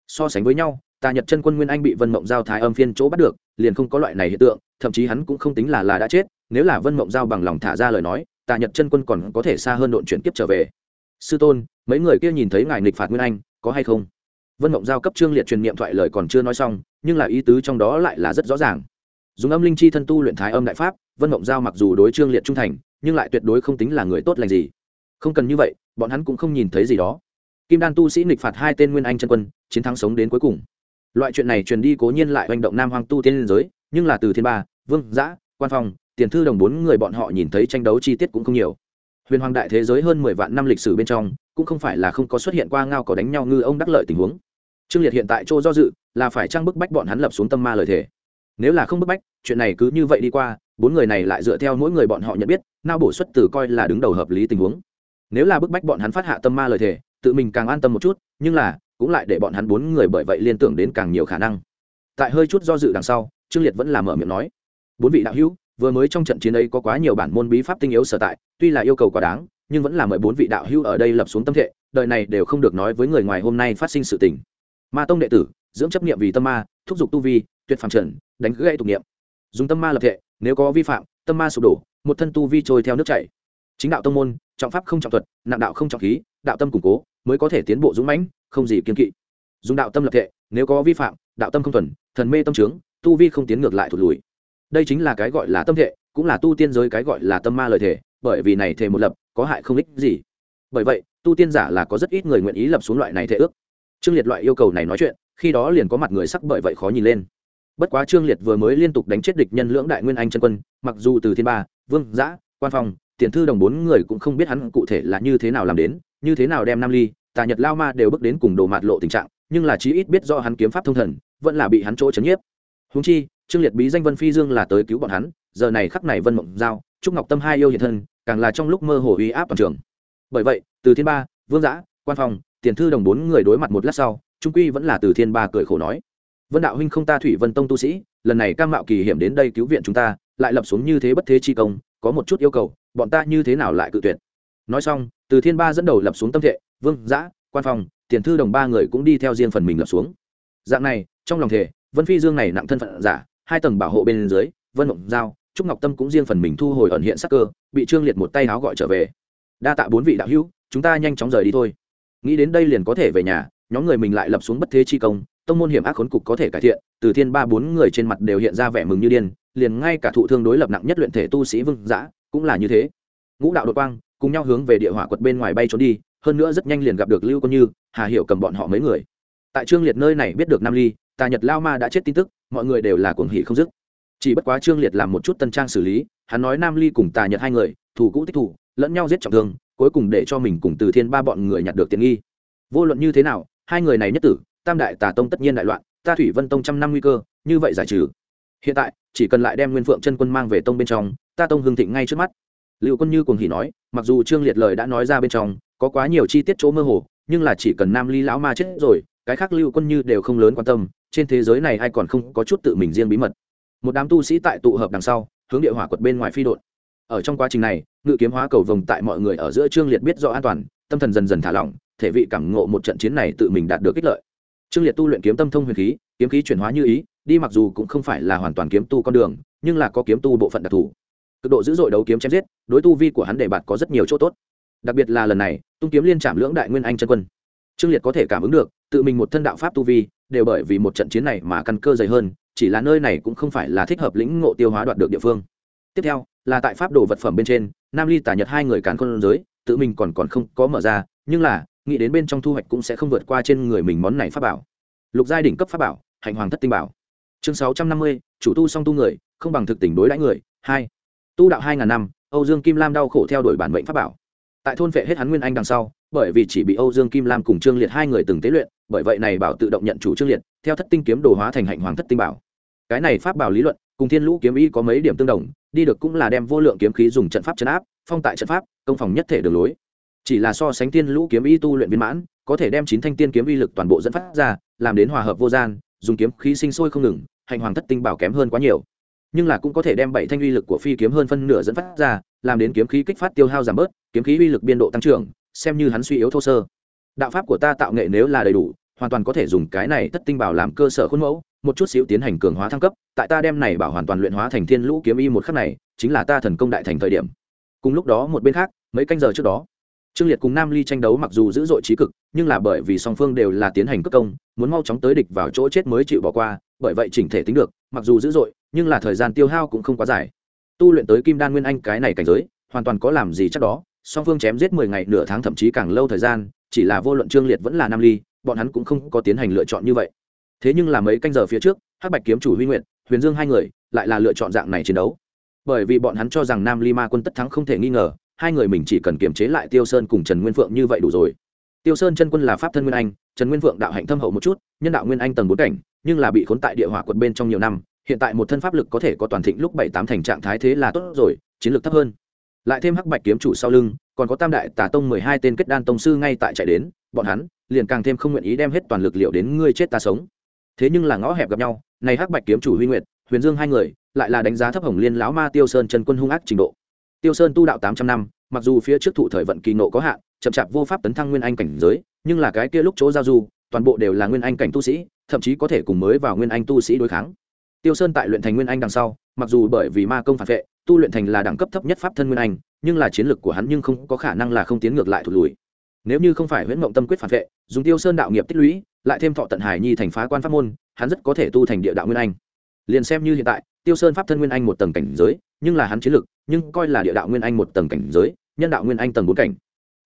So sánh với nhau tà nhật chân quân nguyên anh bị vân mộng giao thái âm phiên chỗ bắt được, liền không có loại này hiện tượng, thậm chí hắn cũng không tính là là đã chết, nếu là vân mộng giao bằng lòng thả ra lời nói tà nhật chân quân còn có thể xa hơn độn chuyển kiếp trở về. Sư tôn, mấy người kia nhìn thấy ngài nghịch phạt nguyên anh, có hay không? Vân mộng giao cấp trương liệt truyền niệm thoại lời còn chưa nói xong, nhưng là ý tứ trong đó lại là rất rõ ràng. Dùng âm linh chi thân tu luyện thái âm đại pháp, vân mộng giao mặc dù đối trương liệt trung thành, nhưng lại tuyệt đối không tính là người tốt lành gì. Không cần như vậy, bọn hắn cũng không nhìn thấy gì đó. Kim đan tu sĩ nghịch phạt hai tên nguyên anh chân quân, chiến thắng sống đến cuối cùng. Loại chuyện này truyền đi cố nhiên lại hành động nam hoang tu tiên liên giới, nhưng là từ thiên ba, vương, giã, quan phong tiền thư đồng bốn người bọn họ nhìn thấy tranh đấu chi tiết cũng không nhiều. Huyền hoàng đại thế giới hơn mười vạn năm lịch sử bên trong, cũng không phải là không có xuất hiện qua ngao có đánh nhau ngư ông đắc lợi tình huống. Trương liệt hiện tại chỗ do dự, là phải trang bức bách bọn hắn lập xuống tâm ma lời thề. Nếu là không bức bách, chuyện này cứ như vậy đi qua, bốn người này lại dựa theo mỗi người bọn họ nhận biết nao bổ xuất từ coi là đứng đầu hợp lý tình huống. Nếu là bức bách bọn hắn phát hạ tâm ma lời thề, tự mình càng an tâm một chút, nhưng là, cũng lại để bọn hắn bốn người bởi vậy liên tưởng đến càng nhiều khả năng. Tại hơi chút do dự đằng sau, trương liệt vẫn là mở miệng nói, bốn vị đạo hữu vừa mới trong trận chiến ấy có quá nhiều bản môn bí pháp tinh yếu sở tại, tuy là yêu cầu quá đáng, nhưng vẫn là mời bốn vị đạo hưu ở đây lập xuống tâm thệ, đời này đều không được nói với người ngoài hôm nay phát sinh sự tình. Ma tông đệ tử, dưỡng chấp niệm vì tâm ma, thúc giục tu vi, tuyệt phàm trần, đánh gãy tục niệm. Dùng tâm ma lập thệ, nếu có vi phạm, tâm ma sụp đổ, một thân tu vi trôi theo nước chảy. Chính đạo tông môn, trọng pháp không trọng thuật, nặng đạo không trọng khí, đạo tâm củng cố, mới có thể tiến bộ dũng mãnh, không gì kiên kỵ. Dùng đạo tâm lập thệ, nếu có vi phạm, đạo tâm không thuần, thần mê tâm trướng, tu vi không tiến ngược lại thụt lùi đây chính là cái gọi là tâm thể, cũng là tu tiên giới cái gọi là tâm ma lời thể. bởi vì này thể một lập có hại không ích gì. Bởi vậy tu tiên giả là có rất ít người nguyện ý lập xuống loại này thể ước. Trương liệt loại yêu cầu này nói chuyện khi đó liền có mặt người sắc bởi vậy khó nhìn lên. Bất quá trương liệt vừa mới liên tục đánh chết địch nhân lưỡng đại nguyên anh chân quân mặc dù từ thiên ba vương giã quan phong tiền thư đồng bốn người cũng không biết hắn cụ thể là như thế nào làm đến như thế nào đem nam ly tà nhật lao ma đều bước đến cùng đồ mạt lộ tình trạng nhưng là chí ít biết do hắn kiếm pháp thông thần vẫn là bị hắn chỗ chấn nhiếp. Húng chi trương liệt bí danh vân phi dương là tới cứu bọn hắn, giờ này khắc này vân mộng giao, trúc ngọc tâm hai yêu hiện thân, càng là trong lúc mơ hồ uy áp toàn trường. Bởi vậy, từ thiên ba, vương giã, quan phòng tiền thư đồng bốn người đối mặt một lát sau, trung quy vẫn là từ thiên ba cười khổ nói, vân đạo huynh không ta thủy vân tông tu sĩ, lần này cam mạo kỳ hiểm đến đây cứu viện chúng ta, lại lập xuống như thế bất thế chi công, có một chút yêu cầu, bọn ta như thế nào lại cự tuyệt? Nói xong, từ thiên ba dẫn đầu lập xuống tâm thệ, vương giã, quan phòng tiền thư đồng ba người cũng đi theo riêng phần mình lập xuống. Dạng này, trong lòng thể vân phi dương này nặng thân phận giả hai tầng bảo hộ bên dưới, vân mộng giao, trúc ngọc tâm cũng riêng phần mình thu hồi ẩn hiện sắc cơ, bị trương liệt một tay áo gọi trở về. Đa tạ bốn vị đạo hữu, chúng ta nhanh chóng rời đi thôi. Nghĩ đến đây liền có thể về nhà, nhóm người mình lại lập xuống bất thế chi công, tông môn hiểm ác khốn cục có thể cải thiện, từ thiên ba bốn người trên mặt đều hiện ra vẻ mừng như điên, liền ngay cả thụ thương đối lập nặng nhất luyện thể tu sĩ vương giã cũng là như thế. Ngũ đạo đột quang, cùng nhau hướng về địa hỏa quật bên ngoài bay trốn đi, hơn nữa rất nhanh liền gặp được lưu quân như, hà hiểu cầm bọn họ mấy người. Tại trương liệt nơi này biết được nam ly tà nhật lao ma đã chết tin tức, mọi người đều là cuồng hỉ không dứt. Chỉ bất quá trương liệt làm một chút tân trang xử lý, hắn nói nam ly cùng tà nhật hai người thủ cũ tích thủ lẫn nhau giết trọng thương, cuối cùng để cho mình cùng từ thiên ba bọn người nhặt được tiện nghi. Vô luận như thế nào, hai người này nhất tử, tam đại tà tông tất nhiên đại loạn, ta thủy vân tông trăm năm nguy cơ, như vậy giải trừ. Hiện tại, chỉ cần lại đem nguyên phượng chân quân mang về tông bên trong, ta tông hương thịnh ngay trước mắt. Liệu quân như cùng hỉ nói, mặc dù trương liệt lời đã nói ra bên trong, có quá nhiều chi tiết chỗ mơ hồ, nhưng là chỉ cần nam ly lão ma chết rồi, cái khác lưu quân như đều không lớn quan tâm trên thế giới này ai còn không có chút tự mình riêng bí mật. Một đám tu sĩ tại tụ hợp đằng sau, hướng địa hỏa quật bên ngoài phi đội ở trong quá trình này, ngự kiếm hóa cầu vồng tại mọi người ở giữa trương liệt biết rõ an toàn, tâm thần dần dần thả lỏng, thể vị cảm ngộ một trận chiến này tự mình đạt được ích lợi. Trương liệt tu luyện kiếm tâm thông huyền khí, kiếm khí chuyển hóa như ý, đi mặc dù cũng không phải là hoàn toàn kiếm tu con đường, nhưng là có kiếm tu bộ phận đặc thù. Cực độ dữ dội đấu kiếm chém giết, đối tu vi của hắn để bạt có rất nhiều chỗ tốt. Đặc biệt là lần này, tung kiếm liên trạm lưỡng đại nguyên anh chân quân. Trương liệt có thể cảm ứng được, tự mình một thân đạo pháp tu vi đều bởi vì một trận chiến này mà căn cơ dày hơn, chỉ là nơi này cũng không phải là thích hợp lĩnh ngộ tiêu hóa đoạt được địa phương. Tiếp theo, là tại pháp đồ vật phẩm bên trên, nam ly tả nhật hai người cán con giới, tự mình còn còn không có mở ra, nhưng là, nghĩ đến bên trong thu hoạch cũng sẽ không vượt qua trên người mình món này pháp bảo. Lục giai đỉnh cấp pháp bảo, hạnh hoàng thất tinh bảo. Chương sáu trăm năm mươi, chủ tu song tu người, không bằng thực tình đối đãi người, hai. Tu đạo hai ngàn năm, âu dương kim lam đau khổ theo đuổi bản mệnh pháp bảo. Tại thôn vệ hết hắn nguyên anh đằng sau bởi vì chỉ bị âu dương kim lam cùng trương liệt hai người từng tế luyện, bởi vậy này bảo tự động nhận chủ trương liệt, theo thất tinh kiếm đồ hóa thành hạnh hoàng thất tinh bảo. Cái này pháp bảo lý luận, cùng thiên lũ kiếm ý có mấy điểm tương đồng, đi được cũng là đem vô lượng kiếm khí dùng trận pháp chấn áp, phong tại trận pháp, công phòng nhất thể đường lối. Chỉ là so sánh thiên lũ kiếm ý tu luyện viên mãn, có thể đem chín thanh tiên kiếm uy lực toàn bộ dẫn phát ra, làm đến hòa hợp vô gian, dùng kiếm khí sinh sôi không ngừng hành hoàng thất tinh bảo kém hơn quá nhiều. Nhưng là cũng có thể đem bảy thanh uy lực của phi kiếm hơn phân nửa dẫn phát ra, làm đến kiếm khí kích phát tiêu hao giảm bớt, kiếm khí uy lực biên độ tăng trưởng xem như hắn suy yếu thô sơ. Đạo pháp của ta tạo nghệ nếu là đầy đủ, hoàn toàn có thể dùng cái này thất tinh bảo làm cơ sở khuôn mẫu, một chút xíu tiến hành cường hóa thăng cấp, tại ta đem này bảo hoàn toàn luyện hóa thành thiên lũ kiếm y một khắc này, chính là ta thần công đại thành thời điểm. Cùng lúc đó một bên khác, mấy canh giờ trước đó, trương liệt cùng nam ly tranh đấu mặc dù dữ dội trí cực, nhưng là bởi vì song phương đều là tiến hành cất công, muốn mau chóng tới địch vào chỗ chết mới chịu bỏ qua, bởi vậy chỉnh thể tính được, mặc dù dữ dội, nhưng là thời gian tiêu hao cũng không quá dài. Tu luyện tới kim đan nguyên anh cái này cảnh giới, hoàn toàn có làm gì chắc đó song phương chém giết mười ngày nửa tháng thậm chí càng lâu thời gian, chỉ là vô luận trương liệt vẫn là nam ly, bọn hắn cũng không có tiến hành lựa chọn như vậy. Thế nhưng là mấy canh giờ phía trước, hắc bạch kiếm chủ huy nguyện huyền dương hai người lại là lựa chọn dạng này chiến đấu. Bởi vì bọn hắn cho rằng nam ly ma quân tất thắng không thể nghi ngờ, hai người mình chỉ cần kiềm chế lại tiêu sơn cùng trần nguyên phượng như vậy đủ rồi. Tiêu sơn chân quân là pháp thân nguyên anh, trần nguyên phượng đạo hạnh thâm hậu một chút, nhân đạo nguyên anh tầng bốn cảnh, nhưng là bị khốn tại địa hỏa quật bên trong nhiều năm, hiện tại một thân pháp lực có thể có toàn thịnh lúc bảy tám thành trạng thái thế là tốt rồi, chiến lược thấp hơn lại thêm hắc bạch kiếm chủ sau lưng, còn có tam đại tả tông mười hai tên kết đan tông sư ngay tại chạy đến, bọn hắn liền càng thêm không nguyện ý đem hết toàn lực liệu đến ngươi chết ta sống. Thế nhưng là ngõ hẹp gặp nhau, này hắc bạch kiếm chủ huy nguyệt, huyền dương hai người, lại là đánh giá thấp hồng liên lão ma tiêu sơn Trần quân hung ác trình độ. Tiêu sơn tu đạo tám trăm năm, mặc dù phía trước thụ thời vận kỳ nộ có hạn, chậm chạp vô pháp tấn thăng nguyên anh cảnh giới, nhưng là cái kia lúc chỗ giao du, toàn bộ đều là nguyên anh cảnh tu sĩ, thậm chí có thể cùng mới vào nguyên anh tu sĩ đối kháng. Tiêu sơn tại luyện thành nguyên anh đằng sau mặc dù bởi vì ma công phản vệ, tu luyện thành là đẳng cấp thấp nhất pháp thân nguyên anh, nhưng là chiến lược của hắn nhưng không có khả năng là không tiến ngược lại thụt lùi. Nếu như không phải huyễn mộng tâm quyết phản vệ, dùng tiêu sơn đạo nghiệp tích lũy, lại thêm thọ tận hải nhi thành phá quan pháp môn, hắn rất có thể tu thành địa đạo nguyên anh. Liền xem như hiện tại, tiêu sơn pháp thân nguyên anh một tầng cảnh giới, nhưng là hắn chiến lược, nhưng coi là địa đạo nguyên anh một tầng cảnh giới, nhân đạo nguyên anh tầng bốn cảnh.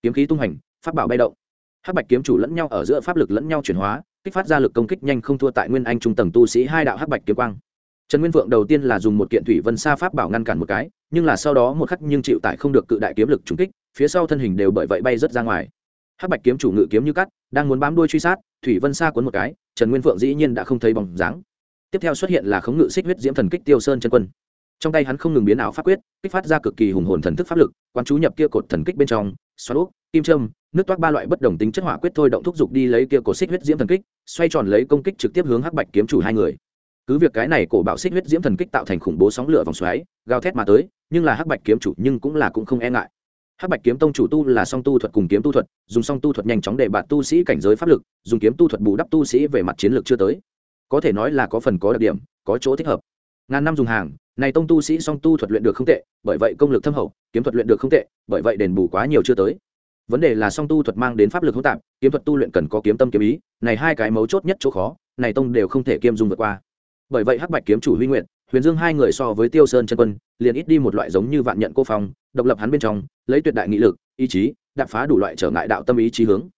Kiếm khí tung hành, pháp bảo bay động. Hắc bạch kiếm chủ lẫn nhau ở giữa pháp lực lẫn nhau chuyển hóa, kích phát ra lực công kích nhanh không thua tại nguyên anh trung tầng tu sĩ hai đạo hắc bạch kiếm quang trần nguyên vượng đầu tiên là dùng một kiện thủy vân sa pháp bảo ngăn cản một cái, nhưng là sau đó một khắc nhưng chịu tại không được cự đại kiếm lực trúng kích, phía sau thân hình đều bởi vậy bay rất ra ngoài. Hắc bạch kiếm chủ ngự kiếm như cắt, đang muốn bám đuôi truy sát, thủy vân sa cuốn một cái, trần nguyên vượng dĩ nhiên đã không thấy bóng dáng. Tiếp theo xuất hiện là khống ngự xích huyết diễm thần kích tiêu sơn chân quân. Trong tay hắn không ngừng biến ảo pháp quyết, kích phát ra cực kỳ hùng hồn thần thức pháp lực quan chú nhập kia cột thần kích bên trong, xoắn úp, kim trâm nước toát ba loại bất đồng tính chất hỏa quyết thôi động thúc giục đi lấy kia cổ xích huyết diễm thần kích, xoay tròn lấy công kích trực tiếp hướng hắc bạch kiếm chủ hai người cứ việc cái này cổ bạo xích huyết diễm thần kích tạo thành khủng bố sóng lửa vòng xoáy, gào thét mà tới, nhưng là hắc bạch kiếm chủ nhưng cũng là cũng không e ngại. Hắc bạch kiếm tông chủ tu là song tu thuật cùng kiếm tu thuật, dùng song tu thuật nhanh chóng để bạt tu sĩ cảnh giới pháp lực, dùng kiếm tu thuật bù đắp tu sĩ về mặt chiến lược chưa tới. Có thể nói là có phần có đặc điểm, có chỗ thích hợp. Ngàn năm dùng hàng, này tông tu sĩ song tu thuật luyện được không tệ, bởi vậy công lực thâm hậu, kiếm thuật luyện được không tệ, bởi vậy đền bù quá nhiều chưa tới. Vấn đề là song tu thuật mang đến pháp lực hỗn tạp, kiếm thuật tu luyện cần có kiếm tâm kiếm ý, này hai cái mấu chốt nhất chỗ khó, này tông đều không thể kiêm dung vượt qua bởi vậy hắc bạch kiếm chủ huy nguyện huyền dương hai người so với tiêu sơn chân quân, liền ít đi một loại giống như vạn nhận cô phong, độc lập hắn bên trong, lấy tuyệt đại nghị lực, ý chí, đạp phá đủ loại trở ngại đạo tâm ý chí hướng.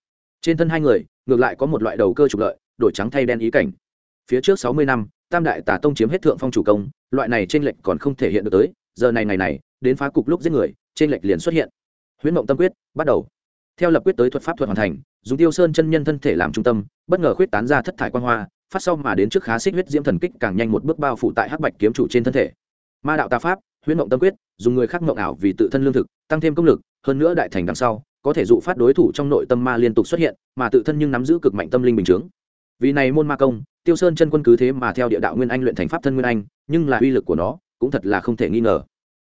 Trên thân hai người, ngược lại có một loại đầu cơ trục lợi, đổi trắng thay đen ý cảnh. Phía trước sáu mươi năm, tam đại tà tông chiếm hết thượng phong chủ công, loại này trên lệnh còn không thể hiện được tới, giờ này ngày này, đến phá cục lúc giết người trên lệnh liền xuất hiện. Huyễn mộng tâm quyết, bắt đầu. Theo lập quyết tới thuật pháp thuật hoàn thành, dùng tiêu sơn chân nhân thân thể làm trung tâm, bất ngờ khuyết tán ra thất thải quan hoa phát sau mà đến trước khá xích huyết diễm thần kích càng nhanh một bước bao phủ tại hắc bạch kiếm chủ trên thân thể. Ma đạo tà pháp, huyễn mộng tâm quyết, dùng người khác mộng ảo vì tự thân lương thực, tăng thêm công lực, hơn nữa đại thành đằng sau, có thể dụ phát đối thủ trong nội tâm ma liên tục xuất hiện, mà tự thân nhưng nắm giữ cực mạnh tâm linh bình chướng vì này môn ma công, tiêu sơn chân quân cứ thế mà theo địa đạo nguyên anh luyện thành pháp thân nguyên anh, nhưng là uy lực của nó cũng thật là không thể nghi ngờ.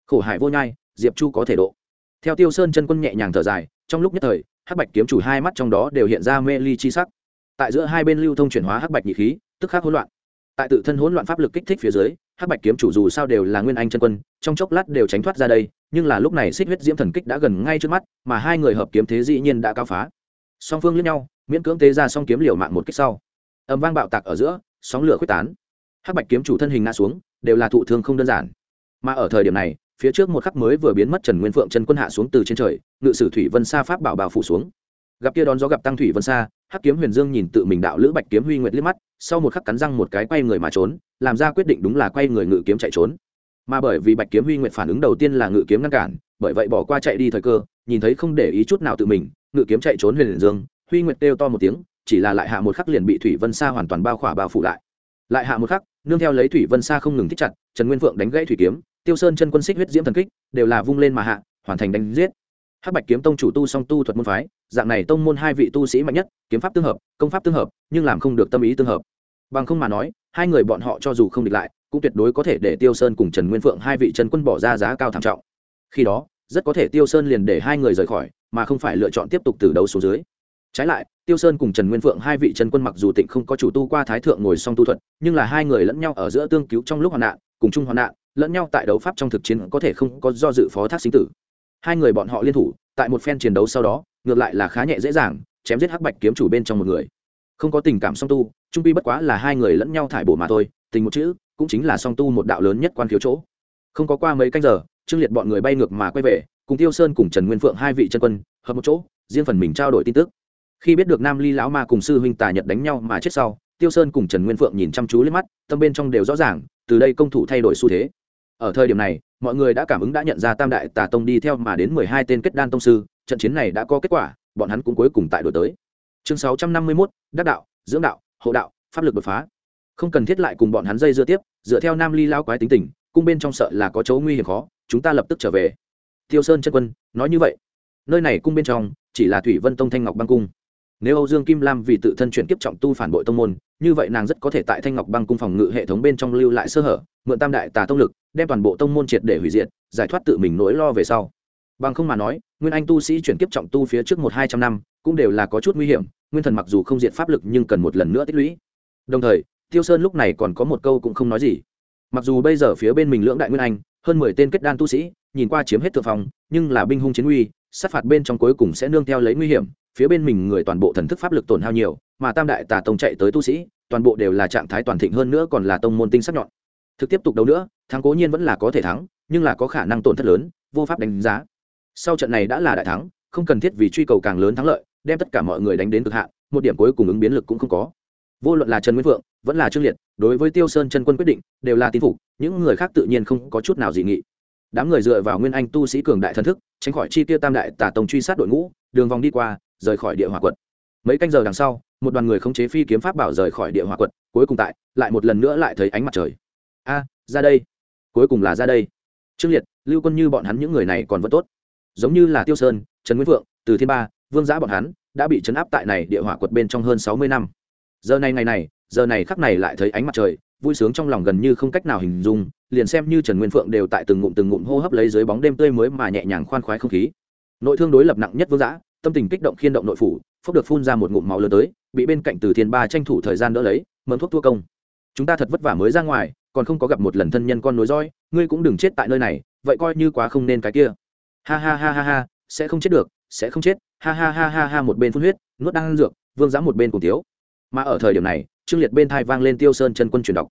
Khổ hải vô nhai, diệp chu có thể độ. Theo tiêu sơn chân quân nhẹ nhàng thở dài, trong lúc nhất thời, hắc bạch kiếm chủ hai mắt trong đó đều hiện ra mê ly chi sắc tại giữa hai bên lưu thông chuyển hóa hắc bạch nhị khí, tức khắc hỗn loạn. Tại tự thân hỗn loạn pháp lực kích thích phía dưới, hắc bạch kiếm chủ dù sao đều là nguyên anh chân quân, trong chốc lát đều tránh thoát ra đây, nhưng là lúc này xích huyết diễm thần kích đã gần ngay trước mắt, mà hai người hợp kiếm thế dĩ nhiên đã cao phá. Song phương lẫn nhau, miễn cưỡng tế ra song kiếm liều mạng một kích sau. Ầm vang bạo tạc ở giữa, sóng lửa quyết tán. Hắc bạch kiếm chủ thân hình ngã xuống, đều là thụ thương không đơn giản. Mà ở thời điểm này, phía trước một khắc mới vừa biến mất trần nguyên phượng chân quân hạ xuống từ trên trời, ngự sử thủy vân sa pháp bảo bào phủ xuống gặp kia đón gió gặp tăng thủy vân xa, hắc kiếm huyền dương nhìn tự mình đạo lữ bạch kiếm huy nguyệt liếc mắt, sau một khắc cắn răng một cái quay người mà trốn, làm ra quyết định đúng là quay người ngự kiếm chạy trốn. Mà bởi vì bạch kiếm huy nguyệt phản ứng đầu tiên là ngự kiếm ngăn cản, bởi vậy bỏ qua chạy đi thời cơ, nhìn thấy không để ý chút nào tự mình, ngự kiếm chạy trốn huyền dương, huy nguyệt kêu to một tiếng, chỉ là lại hạ một khắc liền bị thủy vân xa hoàn toàn bao khỏa bao phủ lại. Lại hạ một khắc, nương theo lấy thủy vân xa không ngừng thích chặt, trần nguyên phượng đánh gãy thủy kiếm, tiêu sơn chân quân xích huyết diễm thần kích, đều là vung lên mà hạ, hoàn thành đánh giết hắc bạch kiếm tông chủ tu song tu thuật môn phái, dạng này tông môn hai vị tu sĩ mạnh nhất, kiếm pháp tương hợp, công pháp tương hợp, nhưng làm không được tâm ý tương hợp. Bằng không mà nói, hai người bọn họ cho dù không địch lại, cũng tuyệt đối có thể để tiêu sơn cùng trần nguyên phượng hai vị trần quân bỏ ra giá cao thảm trọng. Khi đó, rất có thể tiêu sơn liền để hai người rời khỏi, mà không phải lựa chọn tiếp tục từ đấu số dưới. Trái lại, tiêu sơn cùng trần nguyên phượng hai vị trần quân mặc dù tịnh không có chủ tu qua thái thượng ngồi song tu thuật, nhưng là hai người lẫn nhau ở giữa tương cứu trong lúc hoạn nạn, cùng chung hoạn nạn, lẫn nhau tại đấu pháp trong thực chiến có thể không có do dự phó thác sinh tử hai người bọn họ liên thủ, tại một phen chiến đấu sau đó, ngược lại là khá nhẹ dễ dàng, chém giết hắc bạch kiếm chủ bên trong một người. Không có tình cảm song tu, trung pi bất quá là hai người lẫn nhau thải bổ mà thôi, tình một chữ, cũng chính là song tu một đạo lớn nhất quan thiếu chỗ. Không có qua mấy canh giờ, trương liệt bọn người bay ngược mà quay về, cùng tiêu sơn cùng trần nguyên phượng hai vị chân quân, hợp một chỗ, riêng phần mình trao đổi tin tức. Khi biết được nam ly lão ma cùng sư huynh tà nhật đánh nhau mà chết sau, tiêu sơn cùng trần nguyên phượng nhìn chăm chú lên mắt, tâm bên trong đều rõ ràng, từ đây công thủ thay đổi xu thế ở thời điểm này, mọi người đã cảm ứng đã nhận ra tam đại tà tông đi theo mà đến mười hai tên kết đan tông sư, trận chiến này đã có kết quả, bọn hắn cũng cuối cùng tại đổi tới. Chương sáu trăm năm mươi mốt, đắc đạo, dưỡng đạo, hộ đạo, pháp lực đột phá. Không cần thiết lại cùng bọn hắn dây dưa tiếp, dựa theo nam ly lao quái tính tình, cung bên trong sợ là có chỗ nguy hiểm khó, chúng ta lập tức trở về. Tiêu sơn chân quân, nói như vậy. Nơi này cung bên trong, chỉ là thủy vân tông thanh ngọc băng cung. Nếu âu dương kim lam vì tự thân chuyển kiếp trọng tu phản bội tông môn, như vậy nàng rất có thể tại thanh ngọc băng cung phòng ngự hệ thống bên trong lưu lại sơ hở, mượn tam đại tà tông lực đem toàn bộ tông môn triệt để hủy diệt, giải thoát tự mình nỗi lo về sau. Bằng không mà nói, nguyên anh tu sĩ chuyển kiếp trọng tu phía trước một hai trăm năm cũng đều là có chút nguy hiểm, nguyên thần mặc dù không diện pháp lực nhưng cần một lần nữa tích lũy. Đồng thời, tiêu sơn lúc này còn có một câu cũng không nói gì. Mặc dù bây giờ phía bên mình lưỡng đại nguyên anh, hơn mười tên kết đan tu sĩ, nhìn qua chiếm hết thượng phòng nhưng là binh hung chiến uy, sát phạt bên trong cuối cùng sẽ nương theo lấy nguy hiểm, phía bên mình người toàn bộ thần thức pháp lực tổn hao nhiều, mà tam đại tà tông chạy tới tu sĩ, toàn bộ đều là trạng thái toàn thịnh hơn nữa còn là tông môn tinh sắc nhọn thực tiếp tục đấu nữa, thắng cố nhiên vẫn là có thể thắng, nhưng là có khả năng tổn thất lớn, vô pháp đánh giá. Sau trận này đã là đại thắng, không cần thiết vì truy cầu càng lớn thắng lợi, đem tất cả mọi người đánh đến cực hạn, một điểm cuối cùng ứng biến lực cũng không có. Vô luận là trần nguyên vượng vẫn là trương liệt, đối với tiêu sơn chân quân quyết định, đều là tín phục, những người khác tự nhiên không có chút nào dị nghị. Đám người dựa vào nguyên anh tu sĩ cường đại thần thức, tránh khỏi chi tiêu tam đại tả tông truy sát đội ngũ, đường vòng đi qua, rời khỏi địa hỏa quật. Mấy canh giờ đằng sau, một đoàn người khống chế phi kiếm pháp bảo rời khỏi địa hỏa quật, cuối cùng tại, lại một lần nữa lại thấy ánh mặt trời a, ra đây. Cuối cùng là ra đây. Trương liệt, lưu quân như bọn hắn những người này còn vẫn tốt. Giống như là tiêu sơn, trần nguyễn vượng từ thiên ba, vương giã bọn hắn đã bị chấn áp tại này địa hỏa quật bên trong hơn sáu mươi năm. Giờ này ngày này, giờ này khắc này lại thấy ánh mặt trời, vui sướng trong lòng gần như không cách nào hình dung, liền xem như trần nguyên phượng đều tại từng ngụm từng ngụm hô hấp lấy dưới bóng đêm tươi mới mà nhẹ nhàng khoan khoái không khí. Nội thương đối lập nặng nhất vương giã, tâm tình kích động khiên động nội phủ phúc được phun ra một ngụm máu lớn tới, bị bên cạnh từ thiên ba tranh thủ thời gian đỡ lấy mượn thuốc thua công. Chúng ta thật vất vả mới ra ngoài còn không có gặp một lần thân nhân con nối dõi, ngươi cũng đừng chết tại nơi này vậy coi như quá không nên cái kia. Ha ha ha ha ha sẽ không chết được sẽ không chết. Ha ha ha ha ha một bên phun huyết nuốt đang ăn dược vương giã một bên cùng tiếu mà ở thời điểm này trương liệt bên thai vang lên tiêu sơn chân quân truyền đọc.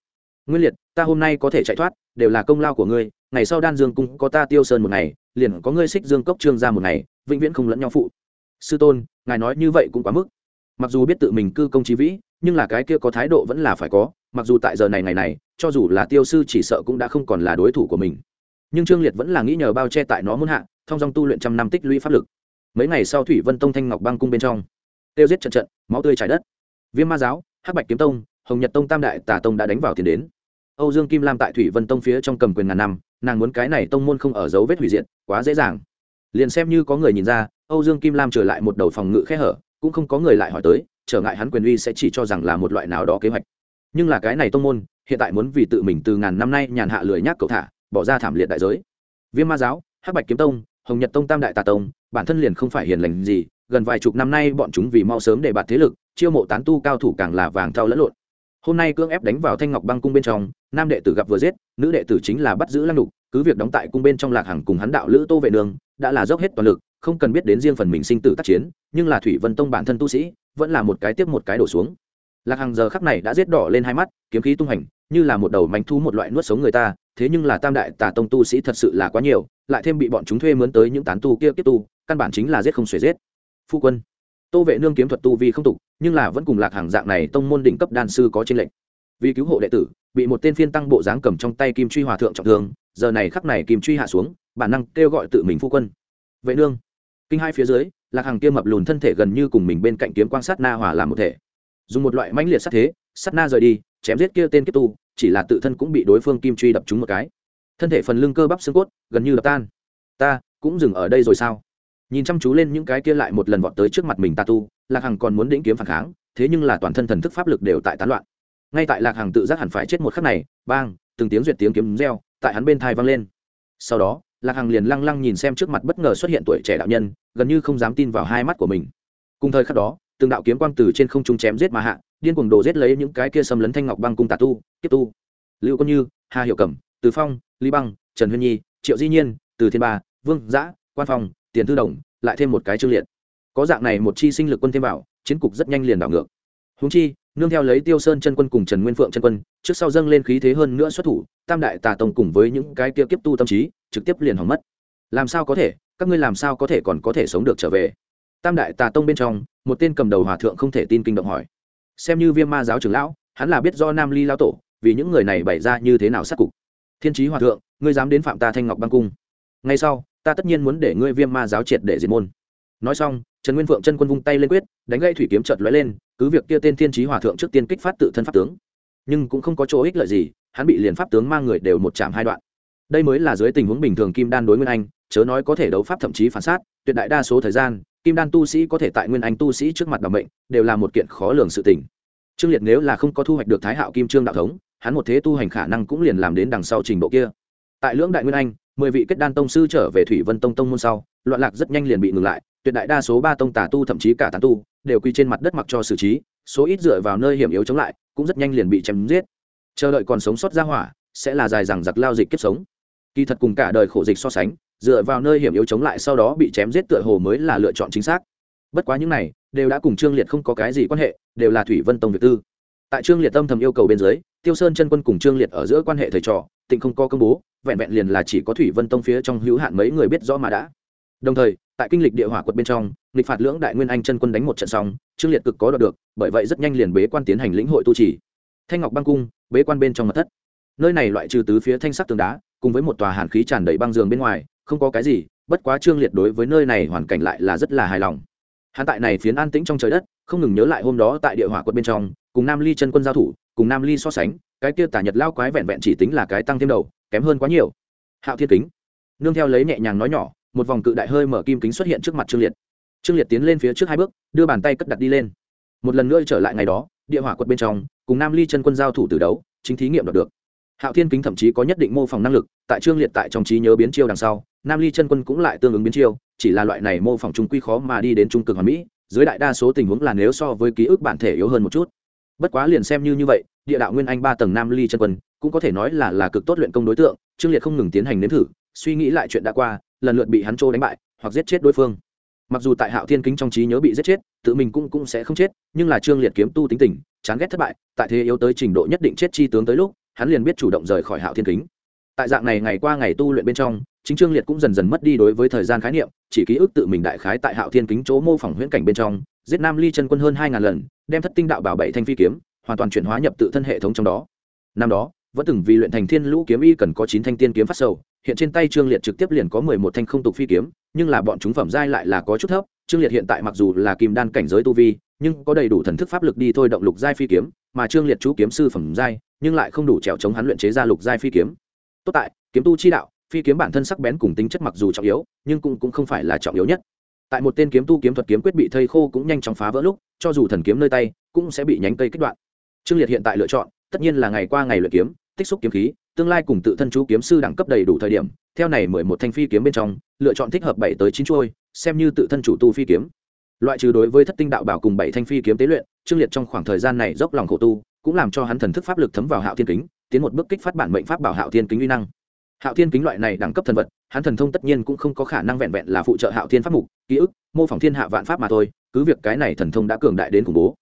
Nguyên liệt ta hôm nay có thể chạy thoát đều là công lao của ngươi ngày sau đan dương cung có ta tiêu sơn một ngày liền có ngươi xích dương cốc trương ra một ngày vĩnh viễn không lẫn nhau phụ. Sư tôn ngài nói như vậy cũng quá mức mặc dù biết tự mình cư công trí vĩ, nhưng là cái kia có thái độ vẫn là phải có, mặc dù tại giờ này ngày này, cho dù là tiêu sư chỉ sợ cũng đã không còn là đối thủ của mình. Nhưng trương liệt vẫn là nghĩ nhờ bao che tại nó muốn hạ, thông dong tu luyện trăm năm tích lũy pháp lực. Mấy ngày sau thủy vân tông thanh ngọc băng cung bên trong, tiêu giết trận trận, máu tươi trái đất. Viêm ma giáo, hắc bạch kiếm tông, hồng nhật tông tam đại tà tông đã đánh vào tiền đến. Âu dương kim lam tại thủy vân tông phía trong cầm quyền ngàn năm, nàng muốn cái này tông môn không ở dấu vết hủy diệt, quá dễ dàng. Liền xem như có người nhìn ra, âu dương kim lam trở lại một đầu phòng ngự khe hở cũng không có người lại hỏi tới trở ngại hắn quyền uy sẽ chỉ cho rằng là một loại nào đó kế hoạch. Nhưng là cái này tông môn hiện tại muốn vì tự mình từ ngàn năm nay nhàn hạ lười nhác cậu thả bỏ ra thảm liệt đại giới. Viêm ma giáo hắc bạch kiếm tông hồng nhật tông tam đại tà tông bản thân liền không phải hiền lành gì gần vài chục năm nay bọn chúng vì mau sớm để bạt thế lực chiêu mộ tán tu cao thủ càng là vàng thao lẫn lộn. Hôm nay cưỡng ép đánh vào thanh ngọc băng cung bên trong nam đệ tử gặp vừa giết nữ đệ tử chính là bắt giữ lăng đục cứ việc đóng tại cung bên trong lạc hằng cùng hắn đạo lữ tô vệ đường, đã là dốc hết toàn lực không cần biết đến riêng phần mình sinh tử tác chiến, nhưng là thủy vân tông bản thân tu sĩ, vẫn là một cái tiếp một cái đổ xuống. Lạc hằng giờ khắc này đã giết đỏ lên hai mắt, kiếm khí tung hành, như là một đầu manh thu một loại nuốt sống người ta, thế nhưng là tam đại tà tông tu sĩ thật sự là quá nhiều, lại thêm bị bọn chúng thuê mướn tới những tán tu kia tiếp tu, căn bản chính là giết không xuể giết. Phu quân, tô vệ nương kiếm thuật tu vi không tục, nhưng là vẫn cùng lạc hàng dạng này tông môn đỉnh cấp đan sư có trên lệnh vì cứu hộ đệ tử, bị một tên phiên tăng bộ dáng cầm trong tay kim truy hòa thượng trọng thương, giờ này khắc này kim truy hạ xuống, bản năng kêu gọi tự mình phu quân. Vệ nương kinh hai phía dưới, lạc hàng kia mập lùn thân thể gần như cùng mình bên cạnh kiếm quan sát na hòa làm một thể. Dùng một loại mãnh liệt sát thế, sát na rời đi, chém giết kia tên kiếp tu, chỉ là tự thân cũng bị đối phương kim truy đập trúng một cái. Thân thể phần lưng cơ bắp xương cốt, gần như đập tan. Ta, cũng dừng ở đây rồi sao? Nhìn chăm chú lên những cái kia lại một lần vọt tới trước mặt mình ta tu, lạc hằng còn muốn đĩnh kiếm phản kháng, thế nhưng là toàn thân thần thức pháp lực đều tại tán loạn. Ngay tại lạc hằng tự giác hẳn phải chết một khắc này, bang, từng tiếng duyệt tiếng kiếm reo, tại hắn bên thai vang lên. Sau đó lạc hằng liền lăng lăng nhìn xem trước mặt bất ngờ xuất hiện tuổi trẻ đạo nhân, gần như không dám tin vào hai mắt của mình. Cùng thời khắc đó, từng đạo kiếm quang từ trên không trung chém giết mà hạ, điên cuồng đồ giết lấy những cái kia xâm lấn thanh ngọc băng cung tà tu tiếp tu. Lưu công như, hà hiệu cẩm, từ phong, lý băng, trần huyên nhi, triệu di nhiên, từ thiên ba, vương giã quan phong, tiền thư đồng, lại thêm một cái chương liệt. Có dạng này một chi sinh lực quân thêm vào, chiến cục rất nhanh liền đảo ngược húng chi, nương theo lấy tiêu sơn chân quân cùng trần nguyên phượng chân quân, trước sau dâng lên khí thế hơn nữa xuất thủ, tam đại tà tông cùng với những cái kia kiếp tu tâm trí, trực tiếp liền hỏng mất. Làm sao có thể, các ngươi làm sao có thể còn có thể sống được trở về? Tam đại tà tông bên trong, một tên cầm đầu hòa thượng không thể tin kinh động hỏi. Xem như viêm ma giáo trưởng lão, hắn là biết do nam ly lao tổ, vì những người này bày ra như thế nào sát cục. Thiên trí hòa thượng, ngươi dám đến phạm ta thanh ngọc băng cung. Ngay sau, ta tất nhiên muốn để ngươi viêm ma giáo triệt để diệt môn nói xong, trần nguyên phượng chân quân vung tay lên quyết, đánh gây thủy kiếm chợt lóe lên, cứ việc kia tên thiên trí hòa thượng trước tiên kích phát tự thân pháp tướng, nhưng cũng không có chỗ ích lợi gì, hắn bị liền pháp tướng mang người đều một chạm hai đoạn. Đây mới là dưới tình huống bình thường kim đan đối nguyên anh, chớ nói có thể đấu pháp thậm chí phản sát, tuyệt đại đa số thời gian, kim đan tu sĩ có thể tại nguyên anh tu sĩ trước mặt bằng bệnh đều là một kiện khó lường sự tình. Trương liệt nếu là không có thu hoạch được thái hạo kim trương đạo thống, hắn một thế tu hành khả năng cũng liền làm đến đằng sau trình độ kia. Tại lưỡng đại nguyên anh, mười vị kết đan tông sư trở về thủy vân tông tông môn sau, loạn lạc rất nhanh liền bị ngừng lại tuyệt đại đa số ba tông tà tu, thậm chí cả tán tu, đều quy trên mặt đất mặc cho xử trí, số ít dựa vào nơi hiểm yếu chống lại, cũng rất nhanh liền bị chém giết. Chờ đợi còn sống sót ra hỏa, sẽ là dài rằng giặc lao dịch kiếp sống. Kỳ thật cùng cả đời khổ dịch so sánh, dựa vào nơi hiểm yếu chống lại sau đó bị chém giết tựa hồ mới là lựa chọn chính xác. Bất quá những này, đều đã cùng trương liệt không có cái gì quan hệ, đều là thủy vân tông việt tư. Tại trương liệt tâm thầm yêu cầu bên dưới, tiêu sơn chân quân cùng trương liệt ở giữa quan hệ thầy trò tịnh không có công bố, vẹn vẹn liền là chỉ có thủy vân tông phía trong hữu hạn mấy người biết rõ mà đã. Đồng thời tại kinh lịch địa hỏa quật bên trong, nghịch phạt lưỡng đại nguyên anh chân quân đánh một trận xong, trương liệt cực có đoạt được, bởi vậy rất nhanh liền bế quan tiến hành lĩnh hội tu trì. Thanh ngọc băng cung, bế quan bên trong mật thất. Nơi này loại trừ tứ phía thanh sắc tường đá, cùng với một tòa hàn khí tràn đầy băng giường bên ngoài, không có cái gì, bất quá trương liệt đối với nơi này hoàn cảnh lại là rất là hài lòng. Hắn tại này phiến an tĩnh trong trời đất, không ngừng nhớ lại hôm đó tại địa hỏa quật bên trong, cùng nam ly chân quân giao thủ, cùng nam ly so sánh, cái kia tả nhật lao quái vẹn vẹn chỉ tính là cái tăng thêm đầu, kém hơn quá nhiều. Hạo thiên kính. Nương theo lấy nhẹ nhàng nói nhỏ một vòng cự đại hơi mở kim kính xuất hiện trước mặt trương liệt. Trương liệt tiến lên phía trước hai bước, đưa bàn tay cất đặt đi lên. Một lần nữa trở lại ngày đó, địa hỏa quật bên trong, cùng nam ly chân quân giao thủ từ đấu, chính thí nghiệm đạt được. Hạo thiên kính thậm chí có nhất định mô phỏng năng lực, tại trương liệt tại trong trí nhớ biến chiêu đằng sau, nam ly chân quân cũng lại tương ứng biến chiêu, chỉ là loại này mô phỏng trung quy khó mà đi đến trung cực hoàn mỹ, dưới đại đa số tình huống là nếu so với ký ức bản thể yếu hơn một chút. Bất quá liền xem như như vậy, địa đạo nguyên anh ba tầng nam ly chân quân, cũng có thể nói là là cực tốt luyện công đối tượng, trương liệt không ngừng tiến hành nếm thử, suy nghĩ lại chuyện đã qua lần lượt bị hắn trô đánh bại hoặc giết chết đối phương. Mặc dù tại hạo thiên kính trong trí nhớ bị giết chết, tự mình cũng cũng sẽ không chết, nhưng là trương liệt kiếm tu tính tình, chán ghét thất bại, tại thế yếu tới trình độ nhất định chết chi tướng tới lúc, hắn liền biết chủ động rời khỏi hạo thiên kính. Tại dạng này ngày qua ngày tu luyện bên trong, chính trương liệt cũng dần dần mất đi đối với thời gian khái niệm, chỉ ký ức tự mình đại khái tại hạo thiên kính chỗ mô phỏng huyễn cảnh bên trong, giết nam ly chân quân hơn hai ngàn lần, đem thất tinh đạo bảo bảy thanh phi kiếm, hoàn toàn chuyển hóa nhập tự thân hệ thống trong đó. Năm đó vẫn từng vì luyện thành thiên lũ kiếm y cần có chín thanh tiên kiếm phát sầu hiện trên tay trương liệt trực tiếp liền có mười một thanh không tục phi kiếm nhưng là bọn chúng phẩm giai lại là có chút thấp trương liệt hiện tại mặc dù là kim đan cảnh giới tu vi nhưng có đầy đủ thần thức pháp lực đi thôi động lục giai phi kiếm mà trương liệt chú kiếm sư phẩm giai nhưng lại không đủ trèo chống hắn luyện chế ra lục giai phi kiếm. Tốt tại kiếm tu chi đạo phi kiếm bản thân sắc bén cùng tính chất mặc dù trọng yếu nhưng cũng, cũng không phải là trọng yếu nhất. Tại một tên kiếm tu kiếm thuật kiếm quyết bị thây khô cũng nhanh chóng phá vỡ lúc cho dù thần kiếm nơi tay cũng sẽ bị nhánh cây kết đoạn. Trương liệt hiện tại lựa chọn tất nhiên là ngày qua ngày luyện kiếm tích xúc kiếm khí, tương lai cùng tự thân chú kiếm sư đẳng cấp đầy đủ thời điểm, theo này mười một thanh phi kiếm bên trong, lựa chọn thích hợp bảy tới chín chuôi, xem như tự thân chủ tu phi kiếm. Loại trừ đối với thất tinh đạo bảo cùng bảy thanh phi kiếm tế luyện, trương liệt trong khoảng thời gian này dốc lòng khổ tu, cũng làm cho hắn thần thức pháp lực thấm vào hạo thiên kính, tiến một bước kích phát bản mệnh pháp bảo hạo thiên kính uy năng. Hạo thiên kính loại này đẳng cấp thần vật, hắn thần thông tất nhiên cũng không có khả năng vẹn vẹn là phụ trợ hạo thiên pháp mục, ký ức, mô phỏng thiên hạ vạn pháp mà thôi, cứ việc cái này thần thông đã cường đại đến khủng bố.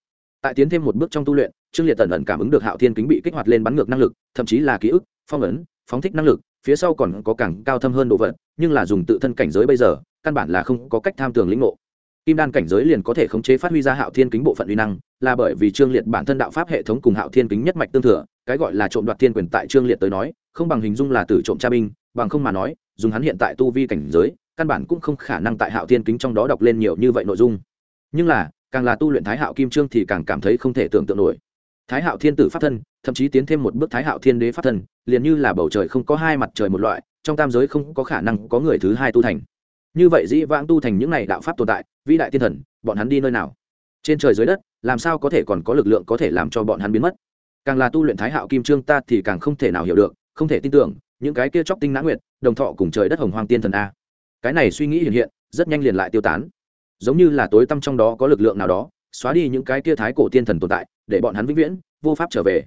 Tại tiến thêm một bước trong tu luyện trương liệt tần ẩn cảm ứng được hạo thiên kính bị kích hoạt lên bắn ngược năng lực, thậm chí là ký ức, phong ấn, phóng thích năng lực, phía sau còn có càng cao thâm hơn độ vật, nhưng là dùng tự thân cảnh giới bây giờ, căn bản là không có cách tham tường lĩnh ngộ. Kim đan cảnh giới liền có thể khống chế phát huy ra hạo thiên kính bộ phận uy năng, là bởi vì trương liệt bản thân đạo pháp hệ thống cùng hạo thiên kính nhất mạch tương thừa, cái gọi là trộm đoạt thiên quyền tại trương liệt tới nói, không bằng hình dung là từ trộm cha binh, bằng không mà nói, dùng hắn hiện tại tu vi cảnh giới, căn bản cũng không khả năng tại hạo thiên kính trong đó đọc lên nhiều như vậy nội dung. Nhưng là, càng là tu luyện thái hạo kim trương thì càng cảm thấy không thể tưởng tượng nổi thái hạo thiên tử pháp thân, thậm chí tiến thêm một bước thái hạo thiên đế pháp thân, liền như là bầu trời không có hai mặt trời một loại, trong tam giới không có khả năng có người thứ hai tu thành. Như vậy dĩ vãng tu thành những này đạo pháp tồn tại, vĩ đại tiên thần, bọn hắn đi nơi nào? Trên trời dưới đất, làm sao có thể còn có lực lượng có thể làm cho bọn hắn biến mất? Càng là tu luyện thái hạo kim trương ta thì càng không thể nào hiểu được, không thể tin tưởng, những cái kia chóc tinh nã nguyệt, đồng thọ cùng trời đất hồng hoang tiên thần a. Cái này suy nghĩ hiện hiện, rất nhanh liền lại tiêu tán. Giống như là tối tăm trong đó có lực lượng nào đó, xóa đi những cái kia thái cổ tiên thần tồn tại để bọn hắn vĩnh viễn, vô pháp trở về.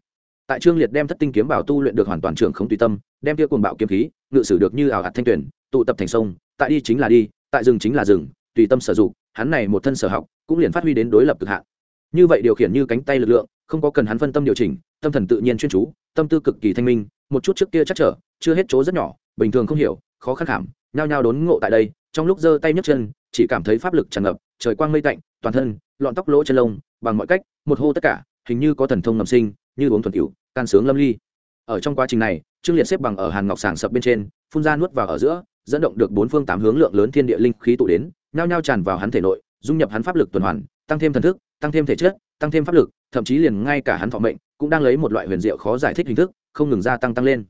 Tại trương liệt đem thất tinh kiếm bảo tu luyện được hoàn toàn trưởng không tùy tâm, đem kia cuồng bạo kiếm khí, ngự sử được như ảo hạt thanh tuyển, tụ tập thành sông, tại đi chính là đi, tại rừng chính là rừng, tùy tâm sở dụng, hắn này một thân sở học, cũng liền phát huy đến đối lập cực hạn. Như vậy điều khiển như cánh tay lực lượng, không có cần hắn phân tâm điều chỉnh, tâm thần tự nhiên chuyên chú, tâm tư cực kỳ thanh minh, một chút trước kia chắc trở, chưa hết chỗ rất nhỏ, bình thường không hiểu, khó khăn khảm, nhao nhao đốn ngộ tại đây, trong lúc giơ tay nhấc chân, chỉ cảm thấy pháp lực tràn ngập, trời quang mây tạnh, toàn thân, lọn tóc lỗ chân lông, bằng mọi cách, một hô tất cả hình như có thần thông ngầm sinh, như uống thuần cửu can sướng lâm ly. Ở trong quá trình này, trương liệt xếp bằng ở hàn ngọc sảng sập bên trên, phun ra nuốt vào ở giữa, dẫn động được bốn phương tám hướng lượng lớn thiên địa linh khí tụ đến, nhao nhao tràn vào hắn thể nội, dung nhập hắn pháp lực tuần hoàn, tăng thêm thần thức, tăng thêm thể chất, tăng thêm pháp lực, thậm chí liền ngay cả hắn thọ mệnh cũng đang lấy một loại huyền diệu khó giải thích hình thức, không ngừng gia tăng tăng lên.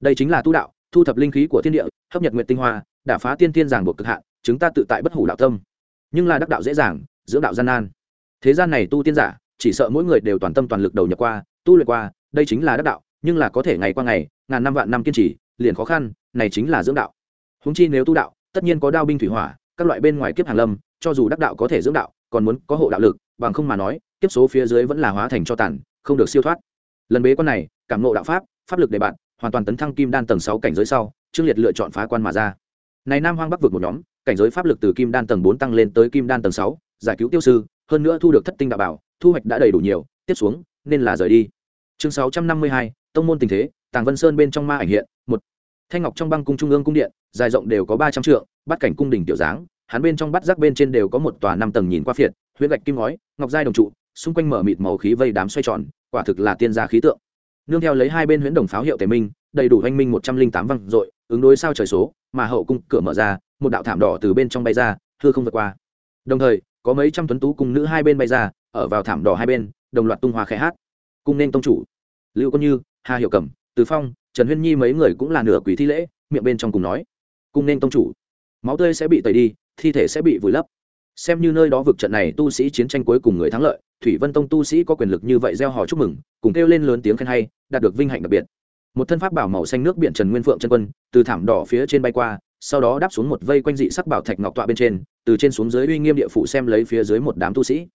Đây chính là tu đạo, thu thập linh khí của thiên địa, hấp nhật nguyện tinh hoa, đả phá tiên tiên giảng buộc cực hạn chúng ta tự tại bất hủ đạo tâm. Nhưng là đắc đạo dễ dàng, dưỡng đạo gian nan. Thế gian này tu tiên giả chỉ sợ mỗi người đều toàn tâm toàn lực đầu nhập qua, tu luyện qua, đây chính là đắc đạo, nhưng là có thể ngày qua ngày, ngàn năm vạn năm kiên trì, liền khó khăn, này chính là dưỡng đạo. Húng chi nếu tu đạo, tất nhiên có đao binh thủy hỏa, các loại bên ngoài kiếp hàng lâm, cho dù đắc đạo có thể dưỡng đạo, còn muốn có hộ đạo lực, bằng không mà nói, kiếp số phía dưới vẫn là hóa thành cho tàn, không được siêu thoát. Lần bế quan này, cảm nộ đạo pháp pháp lực để bạn hoàn toàn tấn thăng kim đan tầng sáu cảnh giới sau, trương liệt lựa chọn phá quan mà ra. Này nam hoang bắc vượt một nhóm, cảnh giới pháp lực từ kim đan tầng bốn tăng lên tới kim đan tầng sáu, giải cứu tiêu sư, hơn nữa thu được thất tinh đạo bảo thu hoạch đã đầy đủ nhiều, tiếp xuống, nên là rời đi. Chương sáu trăm năm mươi hai, tông môn tình thế, tàng vân sơn bên trong ma ảnh hiện, một. Thanh ngọc trong băng cung trung ương cung điện, dài rộng đều có ba trăm trượng bắt cảnh cung đình tiểu dáng, hắn bên trong bắt rác bên trên đều có một tòa năm tầng nhìn qua phiệt, huyết gạch kim ngói, ngọc giai đồng trụ, xung quanh mở mịt màu khí vây đám xoay tròn, quả thực là tiên gia khí tượng. Nương theo lấy hai bên huyễn đồng pháo hiệu tề minh, đầy đủ anh minh một trăm linh tám văng dội, ứng đối sao trời số, mà hậu cung cửa mở ra, một đạo thảm đỏ từ bên trong bay ra, thưa không vượt qua. Đồng thời, có mấy trăm tuấn tú cùng nữ hai bên bay ra ở vào thảm đỏ hai bên, đồng loạt tung hoa khẽ hát. Cung nên tông chủ. Lưu công như, hà hiệu cẩm, từ phong, trần huyên nhi mấy người cũng là nửa quỷ thi lễ, miệng bên trong cùng nói, cung nên tông chủ, máu tươi sẽ bị tẩy đi, thi thể sẽ bị vùi lấp. Xem như nơi đó vực trận này tu sĩ chiến tranh cuối cùng người thắng lợi, thủy vân tông tu sĩ có quyền lực như vậy gieo hò chúc mừng, cùng kêu lên lớn tiếng khen hay, đạt được vinh hạnh đặc biệt. Một thân pháp bảo màu xanh nước biển trần nguyên phượng chân quân, từ thảm đỏ phía trên bay qua, sau đó đáp xuống một vây quanh dị sắc bảo thạch ngọc tọa bên trên, từ trên xuống dưới uy nghiêm địa phủ xem lấy phía dưới một đám tu sĩ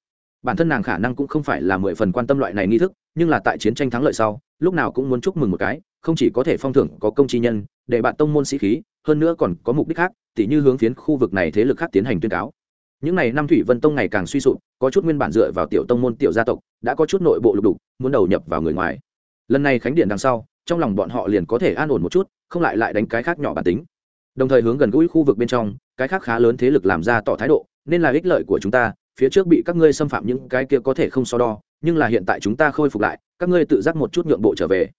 bản thân nàng khả năng cũng không phải là mười phần quan tâm loại này nghi thức, nhưng là tại chiến tranh thắng lợi sau, lúc nào cũng muốn chúc mừng một cái, không chỉ có thể phong thưởng có công chi nhân, để bạn tông môn sĩ khí, hơn nữa còn có mục đích khác, tỉ như hướng phiến khu vực này thế lực khác tiến hành tuyên cáo. Những n à y năm thủy vân tông ngày càng suy sụp, có chút nguyên bản dựa vào tiểu tông môn tiểu gia tộc, đã có chút nội bộ lục đục, muốn đầu nhập vào người ngoài. Lần này khánh điện đằng sau, trong lòng bọn họ liền có thể an ổn một chút, không lại lại đánh cái khác nhỏ bản tính. Đồng thời hướng gần gũi khu vực bên trong, cái khác khá lớn thế lực làm ra tỏ thái độ, nên là ích lợi của chúng ta phía trước bị các ngươi xâm phạm những cái kia có thể không so đo, nhưng là hiện tại chúng ta khôi phục lại, các ngươi tự giác một chút nhượng bộ trở về.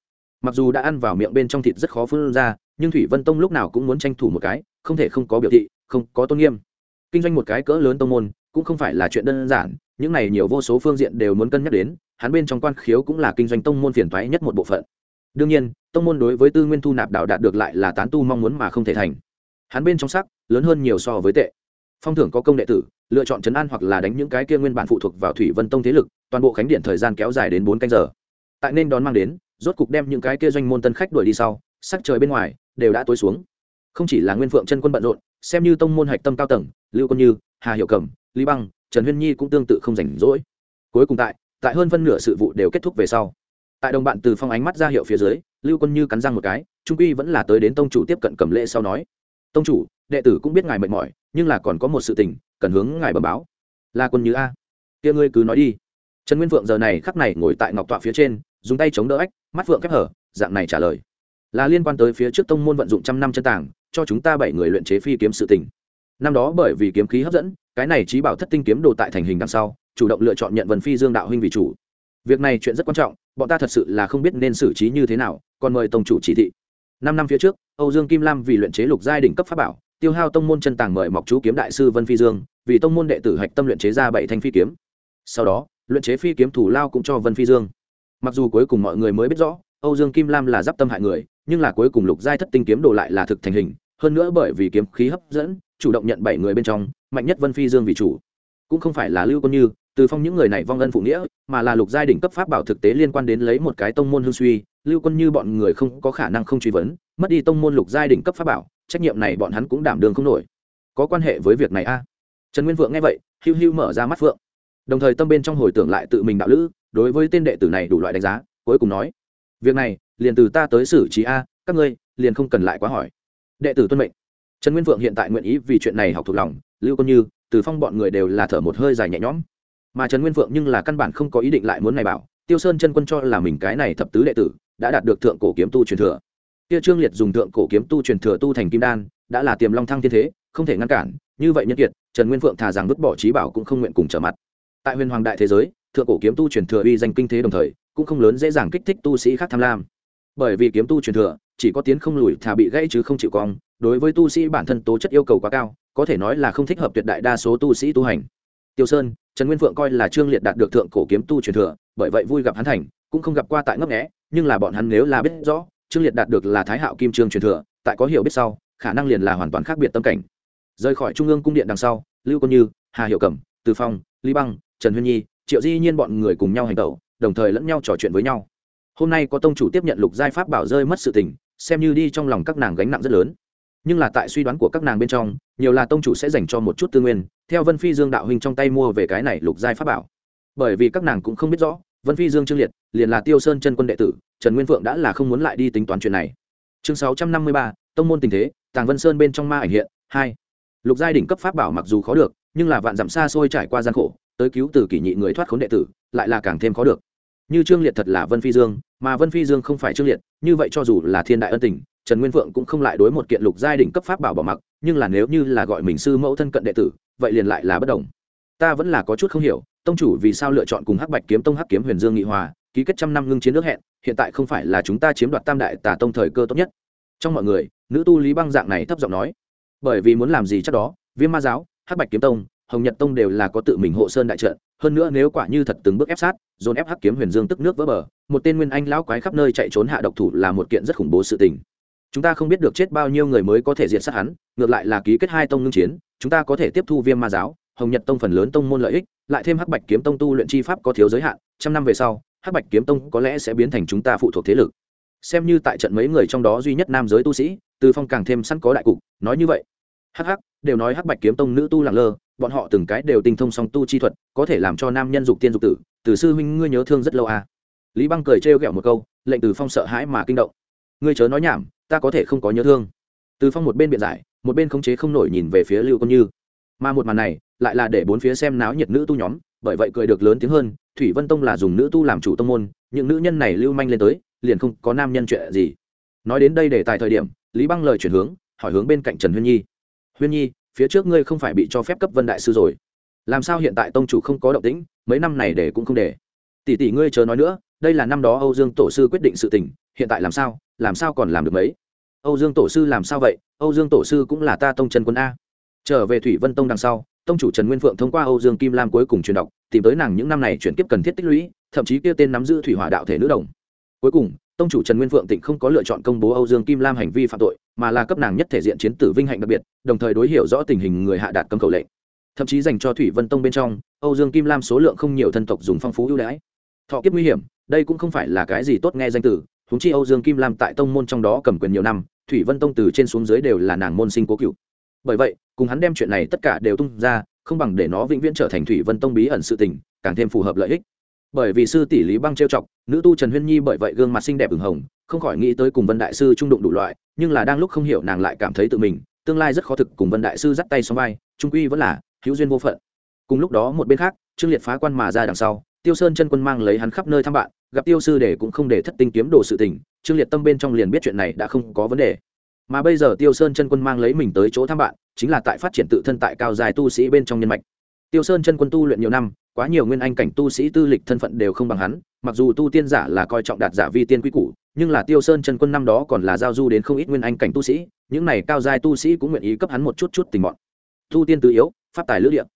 Mặc dù đã ăn vào miệng bên trong thịt rất khó phân ra, nhưng thủy vân tông lúc nào cũng muốn tranh thủ một cái, không thể không có biểu thị, không có tôn nghiêm. Kinh doanh một cái cỡ lớn tông môn, cũng không phải là chuyện đơn giản, những này nhiều vô số phương diện đều muốn cân nhắc đến, hắn bên trong quan khiếu cũng là kinh doanh tông môn phiền toái nhất một bộ phận. Đương nhiên, tông môn đối với tư nguyên thu nạp đảo đạt được lại là tán tu mong muốn mà không thể thành. Hắn bên trong sắc, lớn hơn nhiều so với tệ. Phong thưởng có công đệ tử lựa chọn chấn an hoặc là đánh những cái kia nguyên bản phụ thuộc vào thủy vân tông thế lực, toàn bộ khánh điện thời gian kéo dài đến bốn canh giờ. Tại nên đón mang đến, rốt cục đem những cái kia doanh môn tân khách đuổi đi sau, sắc trời bên ngoài đều đã tối xuống. Không chỉ là nguyên phượng chân quân bận rộn, xem như tông môn hạch tâm cao tầng, lưu quân như, hà hiệu cẩm, lý băng, trần huyên nhi cũng tương tự không rảnh rỗi. Cuối cùng tại tại hơn phân nửa sự vụ đều kết thúc về sau. Tại đồng bạn từ phong ánh mắt ra hiệu phía dưới, lưu quân như cắn răng một cái, trung quy vẫn là tới đến tông chủ tiếp cận cầm lễ sau nói, tông chủ, đệ tử cũng biết ngài mệt mỏi nhưng là còn có một sự tình, cần hướng ngài bẩm báo. Là quân như a. Kia ngươi cứ nói đi. Trần nguyên phượng giờ này khắc này ngồi tại ngọc tọa phía trên, dùng tay chống đỡ ách, mắt phượng khép hở, dạng này trả lời. Là liên quan tới phía trước tông môn vận dụng trăm năm chân tàng, cho chúng ta bảy người luyện chế phi kiếm sự tình. Năm đó bởi vì kiếm khí hấp dẫn, cái này trí bảo thất tinh kiếm đồ tại thành hình đằng sau, chủ động lựa chọn nhận vần phi dương đạo huynh vì chủ. Việc này chuyện rất quan trọng, bọn ta thật sự là không biết nên xử trí như thế nào, còn mời tổng chủ chỉ thị. Năm năm phía trước, âu dương kim lam vì luyện chế lục giai đỉnh cấp pháp bảo tiêu hao tông môn chân tàng mời mọc chú kiếm đại sư vân phi dương, vì tông môn đệ tử hạch tâm luyện chế ra bảy thanh phi kiếm. Sau đó, luyện chế phi kiếm thủ lao cũng cho vân phi dương. Mặc dù cuối cùng mọi người mới biết rõ, âu dương kim lam là d i p tâm hại người, nhưng là cuối cùng lục giai thất tinh kiếm đồ lại là thực thành hình, hơn nữa bởi vì kiếm khí hấp dẫn, chủ động nhận bảy người bên trong, mạnh nhất vân phi dương vì chủ. Cũng không phải là lưu quân như, từ phong những người này vong ân phụ nghĩa, mà là lục giai đỉnh cấp pháp bảo thực tế liên quan đến lấy một cái tông môn hương suy, lưu quân như bọn người không có khả năng không truy vấn, mất đi tông môn lục giai đỉnh cấp pháp bảo trách nhiệm này bọn hắn cũng đảm đường không nổi. Có quan hệ với việc này a? Trần nguyên vượng nghe vậy, hiu hiu mở ra mắt phượng. Đồng thời tâm bên trong hồi tưởng lại tự mình đạo lữ, đối với tên đệ tử này đủ loại đánh giá, cuối cùng nói, việc này, liền từ ta tới xử trí a, các ngươi liền không cần lại quá hỏi. Đệ tử tuân mệnh. Trần nguyên vượng hiện tại nguyện ý vì chuyện này học thuộc lòng, lưu công như, từ phong bọn người đều là thở một hơi dài nhẹ nhõm. Mà trần nguyên vượng nhưng là căn bản không có ý định lại muốn này bảo, tiêu sơn chân quân cho là mình cái này thập tứ đệ tử đã đạt được thượng cổ kiếm tu truyền thừa kia trương liệt dùng thượng cổ kiếm tu truyền thừa tu thành kim đan, đã là tiềm long thăng thiên thế, không thể ngăn cản, như vậy nhân kiệt, trần nguyên vượng thà rằng vứt bỏ trí bảo cũng không nguyện cùng trở mặt. Tại huyền hoàng đại thế giới, thượng cổ kiếm tu truyền thừa uy danh kinh thế đồng thời, cũng không lớn dễ dàng kích thích tu sĩ khác tham lam. Bởi vì kiếm tu truyền thừa, chỉ có tiến không lùi thà bị gãy chứ không chịu cong, đối với tu sĩ bản thân tố chất yêu cầu quá cao, có thể nói là không thích hợp tuyệt đại đa số tu sĩ tu hành. Tiêu sơn, trần nguyên phượng coi là trương liệt đạt được thượng cổ kiếm tu truyền thừa, bởi vậy vui gặp hắn thành, cũng không gặp qua tại ngấp nghẽ nhưng là bọn hắn nếu là biết rõ trương liệt đạt được là thái hạo kim trương truyền thừa, tại có hiểu biết sau, khả năng liền là hoàn toàn khác biệt tâm cảnh. Rời khỏi trung ương cung điện đằng sau, lưu quân như, hà hiệu cẩm, từ phong, lý băng, trần huyên nhi, triệu di nhiên bọn người cùng nhau hành tẩu, đồng thời lẫn nhau trò chuyện với nhau. Hôm nay có tông chủ tiếp nhận lục giai pháp bảo rơi mất sự tình, xem như đi trong lòng các nàng gánh nặng rất lớn. Nhưng là tại suy đoán của các nàng bên trong, nhiều là tông chủ sẽ dành cho một chút tư nguyên, theo vân phi dương đạo huynh trong tay mua về cái này lục giai pháp bảo. Bởi vì các nàng cũng không biết rõ vân phi dương trương liệt, liền là tiêu sơn chân quân đệ tử, trần nguyên phượng đã là không muốn lại đi tính toán chuyện này. Chương sáu trăm năm mươi ba, tông môn tình thế, tàng vân sơn bên trong ma ảnh hiện, hai. Lục giai đỉnh cấp pháp bảo mặc dù khó được, nhưng là vạn dặm xa xôi trải qua gian khổ, tới cứu từ kỷ nhị người thoát khốn đệ tử, lại là càng thêm khó được. Như trương liệt thật là vân phi dương, mà vân phi dương không phải trương liệt, như vậy cho dù là thiên đại ân tình, trần nguyên phượng cũng không lại đối một kiện lục giai đỉnh cấp pháp bảo bỏ mặc, nhưng là nếu như là gọi mình sư mẫu thân cận đệ tử, vậy liền lại là bất đồng. Ta vẫn là có chút không hiểu tông chủ vì sao lựa chọn cùng hắc bạch kiếm tông hắc kiếm huyền dương nghị hòa, ký kết trăm năm ngưng chiến nước hẹn, hiện tại không phải là chúng ta chiếm đoạt tam đại tà tông thời cơ tốt nhất. Trong mọi người, nữ tu lý băng dạng này thấp giọng nói, bởi vì muốn làm gì chắc đó, viêm ma giáo, hắc bạch kiếm tông, hồng nhật tông đều là có tự mình hộ sơn đại trận, hơn nữa nếu quả như thật từng bước ép sát, dồn ép hắc kiếm huyền dương tức nước vỡ bờ, một tên nguyên anh lão quái khắp nơi chạy trốn hạ độc thủ là một kiện rất khủng bố sự tình. Chúng ta không biết được chết bao nhiêu người mới có thể diệt sát hắn, ngược lại là ký kết hai tông ngưng chiến, chúng ta có thể tiếp thu viêm ma giáo hồng nhật tông phần lớn tông môn lợi ích, lại thêm hắc bạch kiếm tông tu luyện chi pháp có thiếu giới hạn, trăm năm về sau, hắc bạch kiếm tông có lẽ sẽ biến thành chúng ta phụ thuộc thế lực. Xem như tại trận mấy người trong đó duy nhất nam giới tu sĩ, từ phong càng thêm sẵn có đại cục, nói như vậy. Hắc hắc, đều nói hắc bạch kiếm tông nữ tu làng lơ, bọn họ từng cái đều tinh thông song tu chi thuật, có thể làm cho nam nhân dục tiên dục tử, từ sư huynh ngươi nhớ thương rất lâu à. lý băng cười trêu ghẹo một câu, lệnh từ phong sợ hãi mà kinh động. Ngươi chớ nói nhảm, ta có thể không có nhớ thương. Từ phong một bên biện giải, một bên khống chế không nổi nhìn về phía lưu quân như mà một màn này lại là để bốn phía xem náo nhiệt nữ tu nhóm, bởi vậy cười được lớn tiếng hơn, thủy vân tông là dùng nữ tu làm chủ tông môn, những nữ nhân này lưu manh lên tới, liền không có nam nhân chuyện gì. Nói đến đây để tại thời điểm, lý băng lời chuyển hướng, hỏi hướng bên cạnh trần huyên nhi. Huyên nhi, phía trước ngươi không phải bị cho phép cấp vân đại sư rồi. Làm sao hiện tại tông chủ không có động tĩnh, mấy năm này để cũng không để. Tỷ tỷ ngươi chờ nói nữa, đây là năm đó âu dương tổ sư quyết định sự tình, hiện tại làm sao làm sao còn làm được mấy? Âu dương tổ sư làm sao vậy? Âu dương tổ sư cũng là ta tông trần quân a trở về thủy vân tông đằng sau, tông chủ trần nguyên phượng thông qua âu dương kim lam cuối cùng truyền đọc, tìm tới nàng những năm này chuyển kiếp cần thiết tích lũy, thậm chí kia tên nắm giữ thủy hỏa đạo thể nữ đồng. Cuối cùng, tông chủ trần nguyên phượng tịnh không có lựa chọn công bố âu dương kim lam hành vi phạm tội, mà là cấp nàng nhất thể diện chiến tử vinh hạnh đặc biệt, đồng thời đối hiểu rõ tình hình người hạ đạt cấm cầu lệnh. Thậm chí dành cho thủy vân tông bên trong, âu dương kim lam số lượng không nhiều thân tộc dùng phong phú ưu đãi. Thọ kiếp nguy hiểm, đây cũng không phải là cái gì tốt nghe danh tử húng chi âu dương kim lam tại tông môn trong đó cầm quyền nhiều năm, thủy vân tông từ trên xuống dưới đều là nàng môn sinh cố cựu bởi vậy, cùng hắn đem chuyện này tất cả đều tung ra, không bằng để nó vĩnh viễn trở thành thủy vân tông bí ẩn sự tình, càng thêm phù hợp lợi ích. Bởi vì sư tỷ lý băng trêu chọc, nữ tu trần huyên nhi bởi vậy gương mặt xinh đẹp ửng hồng, không khỏi nghĩ tới cùng vân đại sư trung đụng đủ loại, nhưng là đang lúc không hiểu nàng lại cảm thấy tự mình, tương lai rất khó thực cùng vân đại sư dắt tay xóm vai, trung quy vẫn là hữu duyên vô phận. Cùng lúc đó một bên khác, trương liệt phá quan mà ra đằng sau, tiêu sơn chân quân mang lấy hắn khắp nơi thăm bạn, gặp tiêu sư để cũng không để thất tinh kiếm đồ sự tình, trương liệt tâm bên trong liền biết chuyện này đã không có vấn đề mà bây giờ tiêu sơn chân quân mang lấy mình tới chỗ thăm bạn, chính là tại phát triển tự thân tại cao dài tu sĩ bên trong nhân mạch. Tiêu sơn chân quân tu luyện nhiều năm, quá nhiều nguyên anh cảnh tu sĩ tư lịch thân phận đều không bằng hắn, mặc dù tu tiên giả là coi trọng đạt giả vi tiên quy củ, nhưng là tiêu sơn chân quân năm đó còn là giao du đến không ít nguyên anh cảnh tu sĩ, những này cao giai tu sĩ cũng nguyện ý cấp hắn một chút chút tình bọn. Tu tiên tứ yếu, pháp tài lữ điện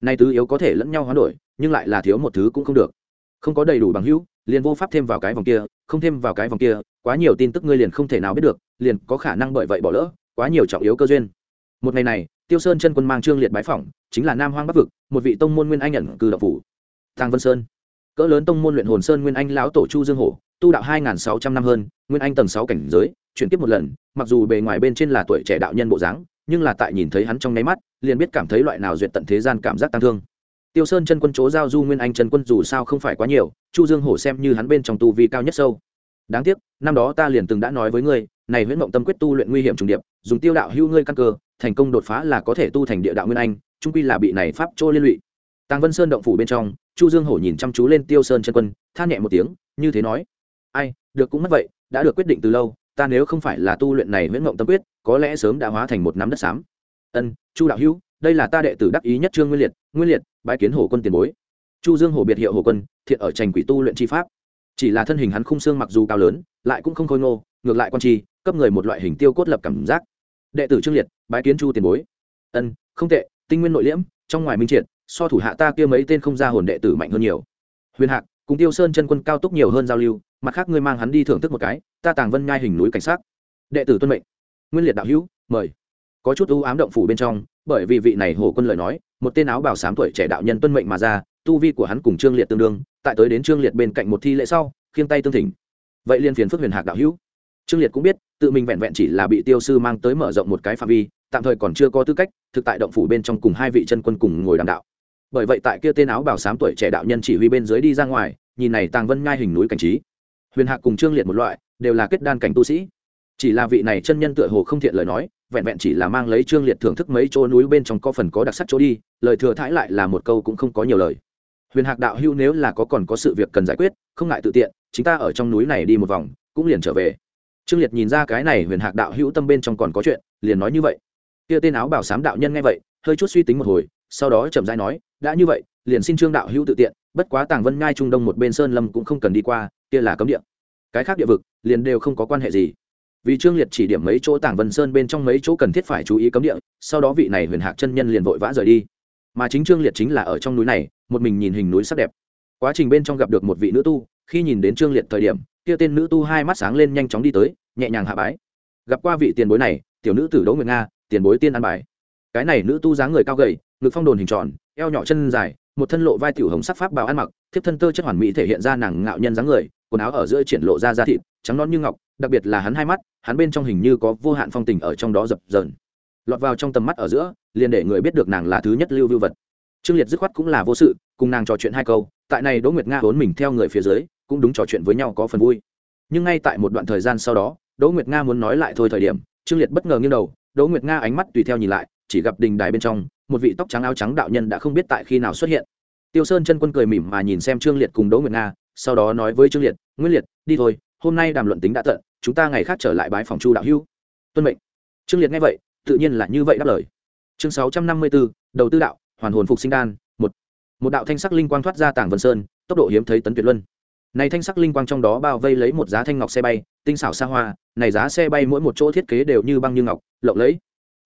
nay tứ yếu có thể lẫn nhau hoán đổi, nhưng lại là thiếu một thứ cũng không được. Không có đầy đủ bằng hữu, liền vô pháp thêm vào cái vòng kia, không thêm vào cái vòng kia, quá nhiều tin tức ngươi liền không thể nào biết được liền có khả năng bởi vậy bỏ lỡ quá nhiều trọng yếu cơ duyên. Một ngày này, tiêu sơn chân quân mang trương liệt bái phỏng, chính là nam hoang bắc vực, một vị tông môn nguyên anh nhận cư độc phủ. Thang vân sơn, cỡ lớn tông môn luyện hồn sơn nguyên anh lão tổ chu dương hổ, tu đạo hai sáu trăm năm hơn, nguyên anh tầng sáu cảnh giới, chuyển tiếp một lần, mặc dù bề ngoài bên trên là tuổi trẻ đạo nhân bộ dáng, nhưng là tại nhìn thấy hắn trong nháy mắt, liền biết cảm thấy loại nào duyệt tận thế gian cảm giác tăng thương. Tiêu sơn chân quân chỗ giao du nguyên anh chân quân dù sao không phải quá nhiều, chu dương hổ xem như hắn bên trong tu vi cao nhất sâu. Đáng tiếc, năm đó ta liền từng đã nói với ngươi này huyễn mộng tâm quyết tu luyện nguy hiểm trùng điệp, dùng tiêu đạo hưu ngươi căn cơ, thành công đột phá là có thể tu thành địa đạo nguyên anh, trung quy là bị này pháp trô liên lụy. Tàng vân sơn động phủ bên trong, chu dương hổ nhìn chăm chú lên tiêu sơn chân quân, than nhẹ một tiếng, như thế nói. Ai, được cũng mất vậy, đã được quyết định từ lâu, ta nếu không phải là tu luyện này huyễn mộng tâm quyết, có lẽ sớm đã hóa thành một nắm đất xám. Ân, chu đạo hưu đây là ta đệ tử đắc ý nhất trương nguyên liệt nguyên liệt, bái kiến hổ quân tiền bối. Chu dương hổ biệt hiệu hổ quân, thiện ở trành quỷ tu luyện chi pháp. Chỉ là thân hình hắn khung xương mặc dù cao lớn, lại cũng không khôi ngô, ngược lại quan chi cấp người một loại hình tiêu cốt lập cảm giác. Đệ tử trương liệt, bái kiến chu tiền bối. Ân, không tệ, tinh nguyên nội liễm, trong ngoài minh triệt, so thủ hạ ta kia mấy tên không ra hồn đệ tử mạnh hơn nhiều. Huyền hạc, cùng tiêu sơn chân quân cao túc nhiều hơn giao lưu, mặt khác ngươi mang hắn đi thưởng thức một cái, ta tàng vân ngay hình núi cảnh sát đệ tử tuân mệnh. Nguyên liệt đạo hữu, mời. Có chút ưu ám động phủ bên trong, bởi vì vị này hồ quân lời nói, một tên áo bào sám tuổi trẻ đạo nhân tuân mệnh mà ra, tu vi của hắn cùng trương liệt tương đương, tại tới đến trương liệt bên cạnh một thi lễ sau, khiêng tay tương thỉnh. Vậy liên phiền phước huyền hạc đạo hữu. Trương liệt cũng biết tự mình vẹn vẹn chỉ là bị tiêu sư mang tới mở rộng một cái phạm vi, tạm thời còn chưa có tư cách, thực tại động phủ bên trong cùng hai vị chân quân cùng ngồi đàm đạo. Bởi vậy tại kia tên áo bảo sám tuổi trẻ đạo nhân chỉ huy bên dưới đi ra ngoài, nhìn này tàng vân ngai hình núi cảnh trí. Huyền hạc cùng trương liệt một loại, đều là kết đan cảnh tu sĩ. Chỉ là vị này chân nhân tựa hồ không thiện lời nói, vẹn vẹn chỉ là mang lấy trương liệt thưởng thức mấy chỗ núi bên trong có phần có đặc sắc chỗ đi, lời thừa thãi lại là một câu cũng không có nhiều lời. Huyền hạc đạo hưu nếu là có còn có sự việc cần giải quyết, không ngại tự tiện, chúng ta ở trong núi này đi một vòng, cũng liền trở về trương liệt nhìn ra cái này huyền hạc đạo hữu tâm bên trong còn có chuyện, liền nói như vậy. Kia tên áo bảo sám đạo nhân nghe vậy, hơi chút suy tính một hồi, sau đó chậm rãi nói, đã như vậy, liền xin trương đạo hữu tự tiện, bất quá tàng vân ngai trung đông một bên sơn lâm cũng không cần đi qua, kia là cấm địa. Cái khác địa vực, liền đều không có quan hệ gì. Vì trương liệt chỉ điểm mấy chỗ tàng vân sơn bên trong mấy chỗ cần thiết phải chú ý cấm địa, sau đó vị này huyền hạc chân nhân liền vội vã rời đi. Mà chính trương liệt chính là ở trong núi này, một mình nhìn hình núi sắc đẹp. Quá trình bên trong gặp được một vị nữ tu khi nhìn đến trương liệt thời điểm, kia tên nữ tu hai mắt sáng lên nhanh chóng đi tới, nhẹ nhàng hạ bái. Gặp qua vị tiền bối này, tiểu nữ tử đỗ nguyệt nga, tiền bối tiên ăn bài. Cái này nữ tu dáng người cao gầy, ngực phong đồn hình tròn, eo nhỏ chân dài, một thân lộ vai tiểu hồng sắc pháp bào ăn mặc, thiếp thân tơ chất hoàn mỹ thể hiện ra nàng ngạo nhân dáng người, quần áo ở giữa triển lộ ra da thịt, trắng non như ngọc, đặc biệt là hắn hai mắt, hắn bên trong hình như có vô hạn phong tình ở trong đó dập dờn. Lọt vào trong tầm mắt ở giữa, liền để người biết được nàng là thứ nhất lưu vưu vật. Trương liệt dứt khoát cũng là vô sự, cùng nàng trò chuyện hai câu, tại này đỗ nguyệt nga vốn mình theo người phía dưới cũng đúng trò chuyện với nhau có phần vui. Nhưng ngay tại một đoạn thời gian sau đó, đỗ nguyệt nga muốn nói lại thôi thời điểm, trương liệt bất ngờ nghiêng đầu, đỗ nguyệt nga ánh mắt tùy theo nhìn lại, chỉ gặp đình đài bên trong, một vị tóc trắng áo trắng đạo nhân đã không biết tại khi nào xuất hiện. Tiêu sơn chân quân cười mỉm mà nhìn xem trương liệt cùng đỗ nguyệt nga, sau đó nói với trương liệt nguyễn liệt, đi thôi, hôm nay đàm luận tính đã tận, chúng ta ngày khác trở lại bái phòng chu đạo hữu. Tuân mệnh. Trương liệt nghe vậy, tự nhiên là như vậy đáp lời. Chương sáu trăm năm mươi bốn, đầu tư đạo, hoàn hồn phục sinh đan, một. Một đạo thanh sắc linh quang thoát ra tảng vân sơn, tốc độ hiếm thấy tấn tuyệt luân này thanh sắc linh quang trong đó bao vây lấy một giá thanh ngọc xe bay, tinh xảo xa hoa, này giá xe bay mỗi một chỗ thiết kế đều như băng như ngọc, lộng lẫy.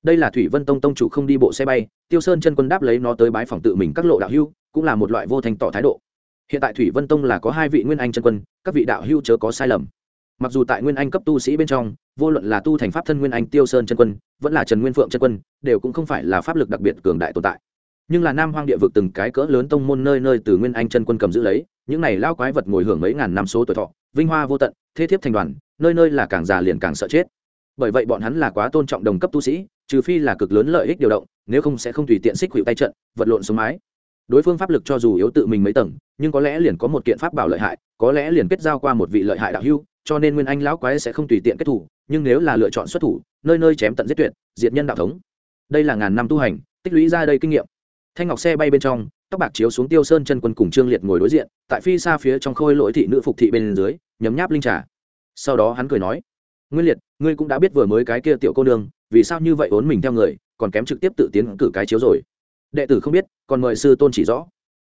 Đây là thủy vân tông tông chủ không đi bộ xe bay, tiêu sơn chân quân đáp lấy nó tới bái phòng tự mình các lộ đạo hưu cũng là một loại vô thành tỏ thái độ. Hiện tại thủy vân tông là có hai vị nguyên anh chân quân, các vị đạo hưu chớ có sai lầm. Mặc dù tại nguyên anh cấp tu sĩ bên trong, vô luận là tu thành pháp thân nguyên anh tiêu sơn chân quân, vẫn là trần nguyên phượng chân quân, đều cũng không phải là pháp lực đặc biệt cường đại tồn tại. Nhưng là nam hoang địa vực từng cái cỡ lớn tông môn nơi nơi từ nguyên anh chân quân cầm giữ lấy những này lao quái vật ngồi hưởng mấy ngàn năm số tuổi thọ, vinh hoa vô tận, thế thiếp thành đoàn, nơi nơi là càng già liền càng sợ chết. Bởi vậy bọn hắn là quá tôn trọng đồng cấp tu sĩ, trừ phi là cực lớn lợi ích điều động, nếu không sẽ không tùy tiện xích hữu tay trận, vật lộn xuống mái. Đối phương pháp lực cho dù yếu tự mình mấy tầng, nhưng có lẽ liền có một kiện pháp bảo lợi hại, có lẽ liền kết giao qua một vị lợi hại đạo hưu cho nên nguyên anh lão quái sẽ không tùy tiện kết thủ, nhưng nếu là lựa chọn xuất thủ, nơi nơi chém tận giết tuyệt, diệt nhân đạo thống. Đây là ngàn năm tu hành, tích lũy ra đây kinh nghiệm. Thanh ngọc xe bay bên trong tóc bạc chiếu xuống tiêu sơn chân quân cùng trương liệt ngồi đối diện, tại phi xa phía trong khôi lỗi thị nữ phục thị bên dưới, nhấm nháp linh trà. Sau đó hắn cười nói, nguyên liệt, ngươi cũng đã biết vừa mới cái kia tiểu cô nương, vì sao như vậy ốn mình theo người, còn kém trực tiếp tự tiến cử cái chiếu rồi. Đệ tử không biết, còn mời sư tôn chỉ rõ.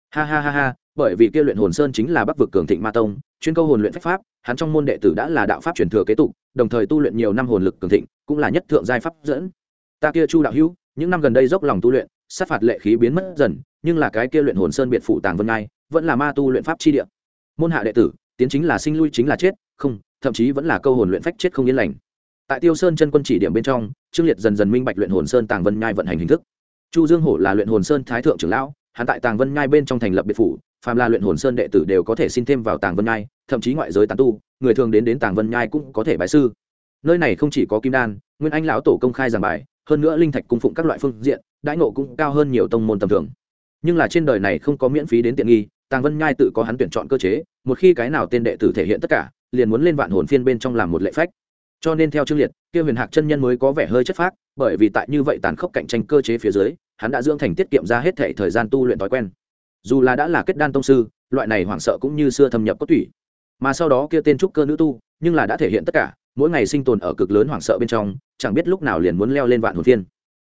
Ha ha ha ha, bởi vì kia luyện hồn sơn chính là bắc vực cường thịnh ma tông, chuyên câu hồn luyện phách pháp, hắn trong môn đệ tử đã là đạo pháp truyền thừa kế tục, đồng thời tu luyện nhiều năm hồn lực cường thịnh, cũng là nhất thượng giai pháp dẫn. Ta kia chu đạo hữu, những năm gần đây dốc lòng tu luyện sát phạt lệ khí biến mất dần, nhưng là cái kia luyện hồn sơn biệt phủ tàng vân ngai vẫn là ma tu luyện pháp chi địa. Môn hạ đệ tử, tiến chính là sinh lui chính là chết, không, thậm chí vẫn là câu hồn luyện phách chết không yên lành. Tại tiêu sơn chân quân chỉ điểm bên trong, trương liệt dần dần minh bạch luyện hồn sơn tàng vân nhai vận hành hình thức. Chu dương hổ là luyện hồn sơn thái thượng trưởng lão, hắn tại tàng vân nhai bên trong thành lập biệt phủ, phàm là luyện hồn sơn đệ tử đều có thể xin thêm vào tàng vân nhai thậm chí ngoại giới tán tu, người thường đến đến tàng vân nhai cũng có thể bài sư. Nơi này không chỉ có kim đan, nguyên anh lão tổ công khai giảng bài, hơn nữa linh thạch cung phụng các loại phương diện đãi ngộ cũng cao hơn nhiều tông môn tầm thường. Nhưng là trên đời này không có miễn phí đến tiện nghi, tàng vân nhai tự có hắn tuyển chọn cơ chế, một khi cái nào tên đệ tử thể hiện tất cả, liền muốn lên vạn hồn phiên bên trong làm một lệ phách. Cho nên theo chương liệt, kia huyền hạc chân nhân mới có vẻ hơi chất phác, bởi vì tại như vậy tàn khốc cạnh tranh cơ chế phía dưới, hắn đã dưỡng thành tiết kiệm ra hết thể thời gian tu luyện thói quen. Dù là đã là kết đan tông sư, loại này hoảng sợ cũng như xưa thâm nhập cốt tủy. Mà sau đó kia tên trúc cơ nữ tu, nhưng là đã thể hiện tất cả, mỗi ngày sinh tồn ở cực lớn hoảng sợ bên trong, chẳng biết lúc nào liền muốn leo lên vạn hồn phiên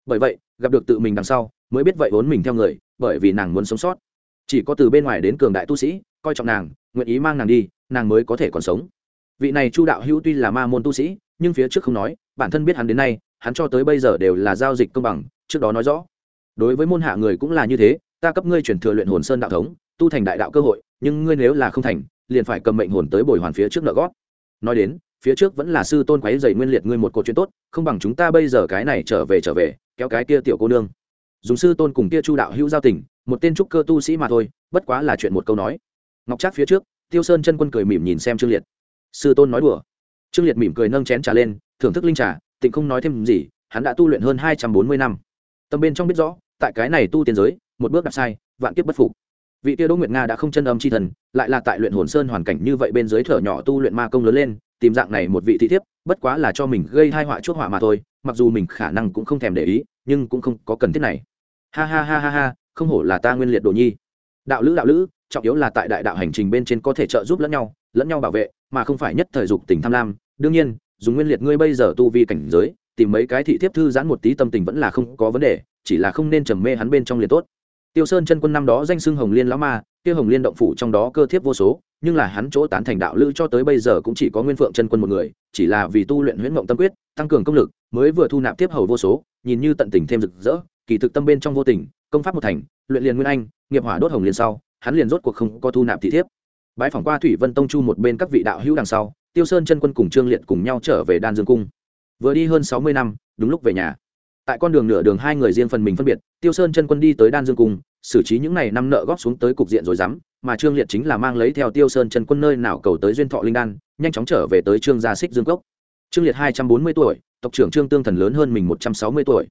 bởi vậy, gặp được tự mình đằng sau, mới biết vậy vốn mình theo người, bởi vì nàng muốn sống sót. Chỉ có từ bên ngoài đến cường đại tu sĩ, coi trọng nàng, nguyện ý mang nàng đi, nàng mới có thể còn sống. Vị này chu đạo hữu tuy là ma môn tu sĩ, nhưng phía trước không nói, bản thân biết hắn đến nay, hắn cho tới bây giờ đều là giao dịch công bằng, trước đó nói rõ. Đối với môn hạ người cũng là như thế, ta cấp ngươi chuyển thừa luyện hồn sơn đạo thống, tu thành đại đạo cơ hội, nhưng ngươi nếu là không thành, liền phải cầm mệnh hồn tới bồi hoàn phía trước nợ gót. Nói đến phía trước vẫn là sư tôn quấy dày nguyên liệt ngươi một cột chuyện tốt, không bằng chúng ta bây giờ cái này trở về trở về, kéo cái kia tiểu cô nương. Dùng sư tôn cùng kia chu đạo hữu giao tình, một tên trúc cơ tu sĩ mà thôi, bất quá là chuyện một câu nói. Ngọc trác phía trước, tiêu sơn chân quân cười mỉm nhìn xem trương liệt. Sư tôn nói đùa. Trương liệt mỉm cười nâng chén trà lên, thưởng thức linh trà, tịnh không nói thêm gì, hắn đã tu luyện hơn hai trăm bốn mươi năm. Tâm bên trong biết rõ, tại cái này tu tiên giới, một bước đặt sai, vạn kiếp bất phục vị tiêu đỗ nguyệt nga đã không chân âm c h i thần, lại là tại luyện hồn sơn hoàn cảnh như vậy bên dưới thở nhỏ tu luyện ma công lớn lên, tìm dạng này một vị thị thiếp, bất quá là cho mình gây hai họa chuốc họa mà thôi, mặc dù mình khả năng cũng không thèm để ý, nhưng cũng không có cần thiết này. Ha ha ha ha ha, không hổ là ta nguyên liệt đồ nhi. Đạo lữ đạo lữ, trọng yếu là tại đại đạo hành trình bên trên có thể trợ giúp lẫn nhau lẫn nhau bảo vệ, mà không phải nhất thời dục tình tham lam. Đương nhiên, dùng nguyên liệt ngươi bây giờ tu vi cảnh giới, tìm mấy cái thị thiếp thư giãn một tí tâm tình vẫn là không có vấn đề, chỉ là không nên trầm mê hắn bên trong liền tốt tiêu sơn chân quân năm đó danh xưng hồng liên lão ma, kia hồng liên động phủ trong đó cơ thiếp vô số, nhưng là hắn chỗ tán thành đạo lữ cho tới bây giờ cũng chỉ có nguyên phượng chân quân một người, chỉ là vì tu luyện huyễn mộng tâm quyết, tăng cường công lực, mới vừa thu nạp tiếp hầu vô số, nhìn như tận tình thêm rực rỡ, kỳ thực tâm bên trong vô tình, công pháp một thành, luyện liền nguyên anh, nghiệp hỏa đốt hồng liên sau, hắn liền rốt cuộc không có thu nạp thị thiếp. Bãi phỏng qua thủy vân tông chu một bên các vị đạo hữu đằng sau, tiêu sơn chân quân cùng trương liệt cùng nhau trở về đan dương cung. Vừa đi hơn sáu mươi năm, đúng lúc về nhà tại con đường nửa đường hai người riêng phần mình phân biệt, tiêu sơn chân quân đi tới đan dương cung, xử trí những n à y năm nợ góp xuống tới cục diện rồi dám, mà trương liệt chính là mang lấy theo tiêu sơn chân quân nơi nào cầu tới duyên thọ linh đan, nhanh chóng trở về tới trương gia xích dương cốc. Trương liệt hai trăm bốn mươi tuổi, tộc trưởng trương tương thần lớn hơn mình một trăm sáu mươi tuổi.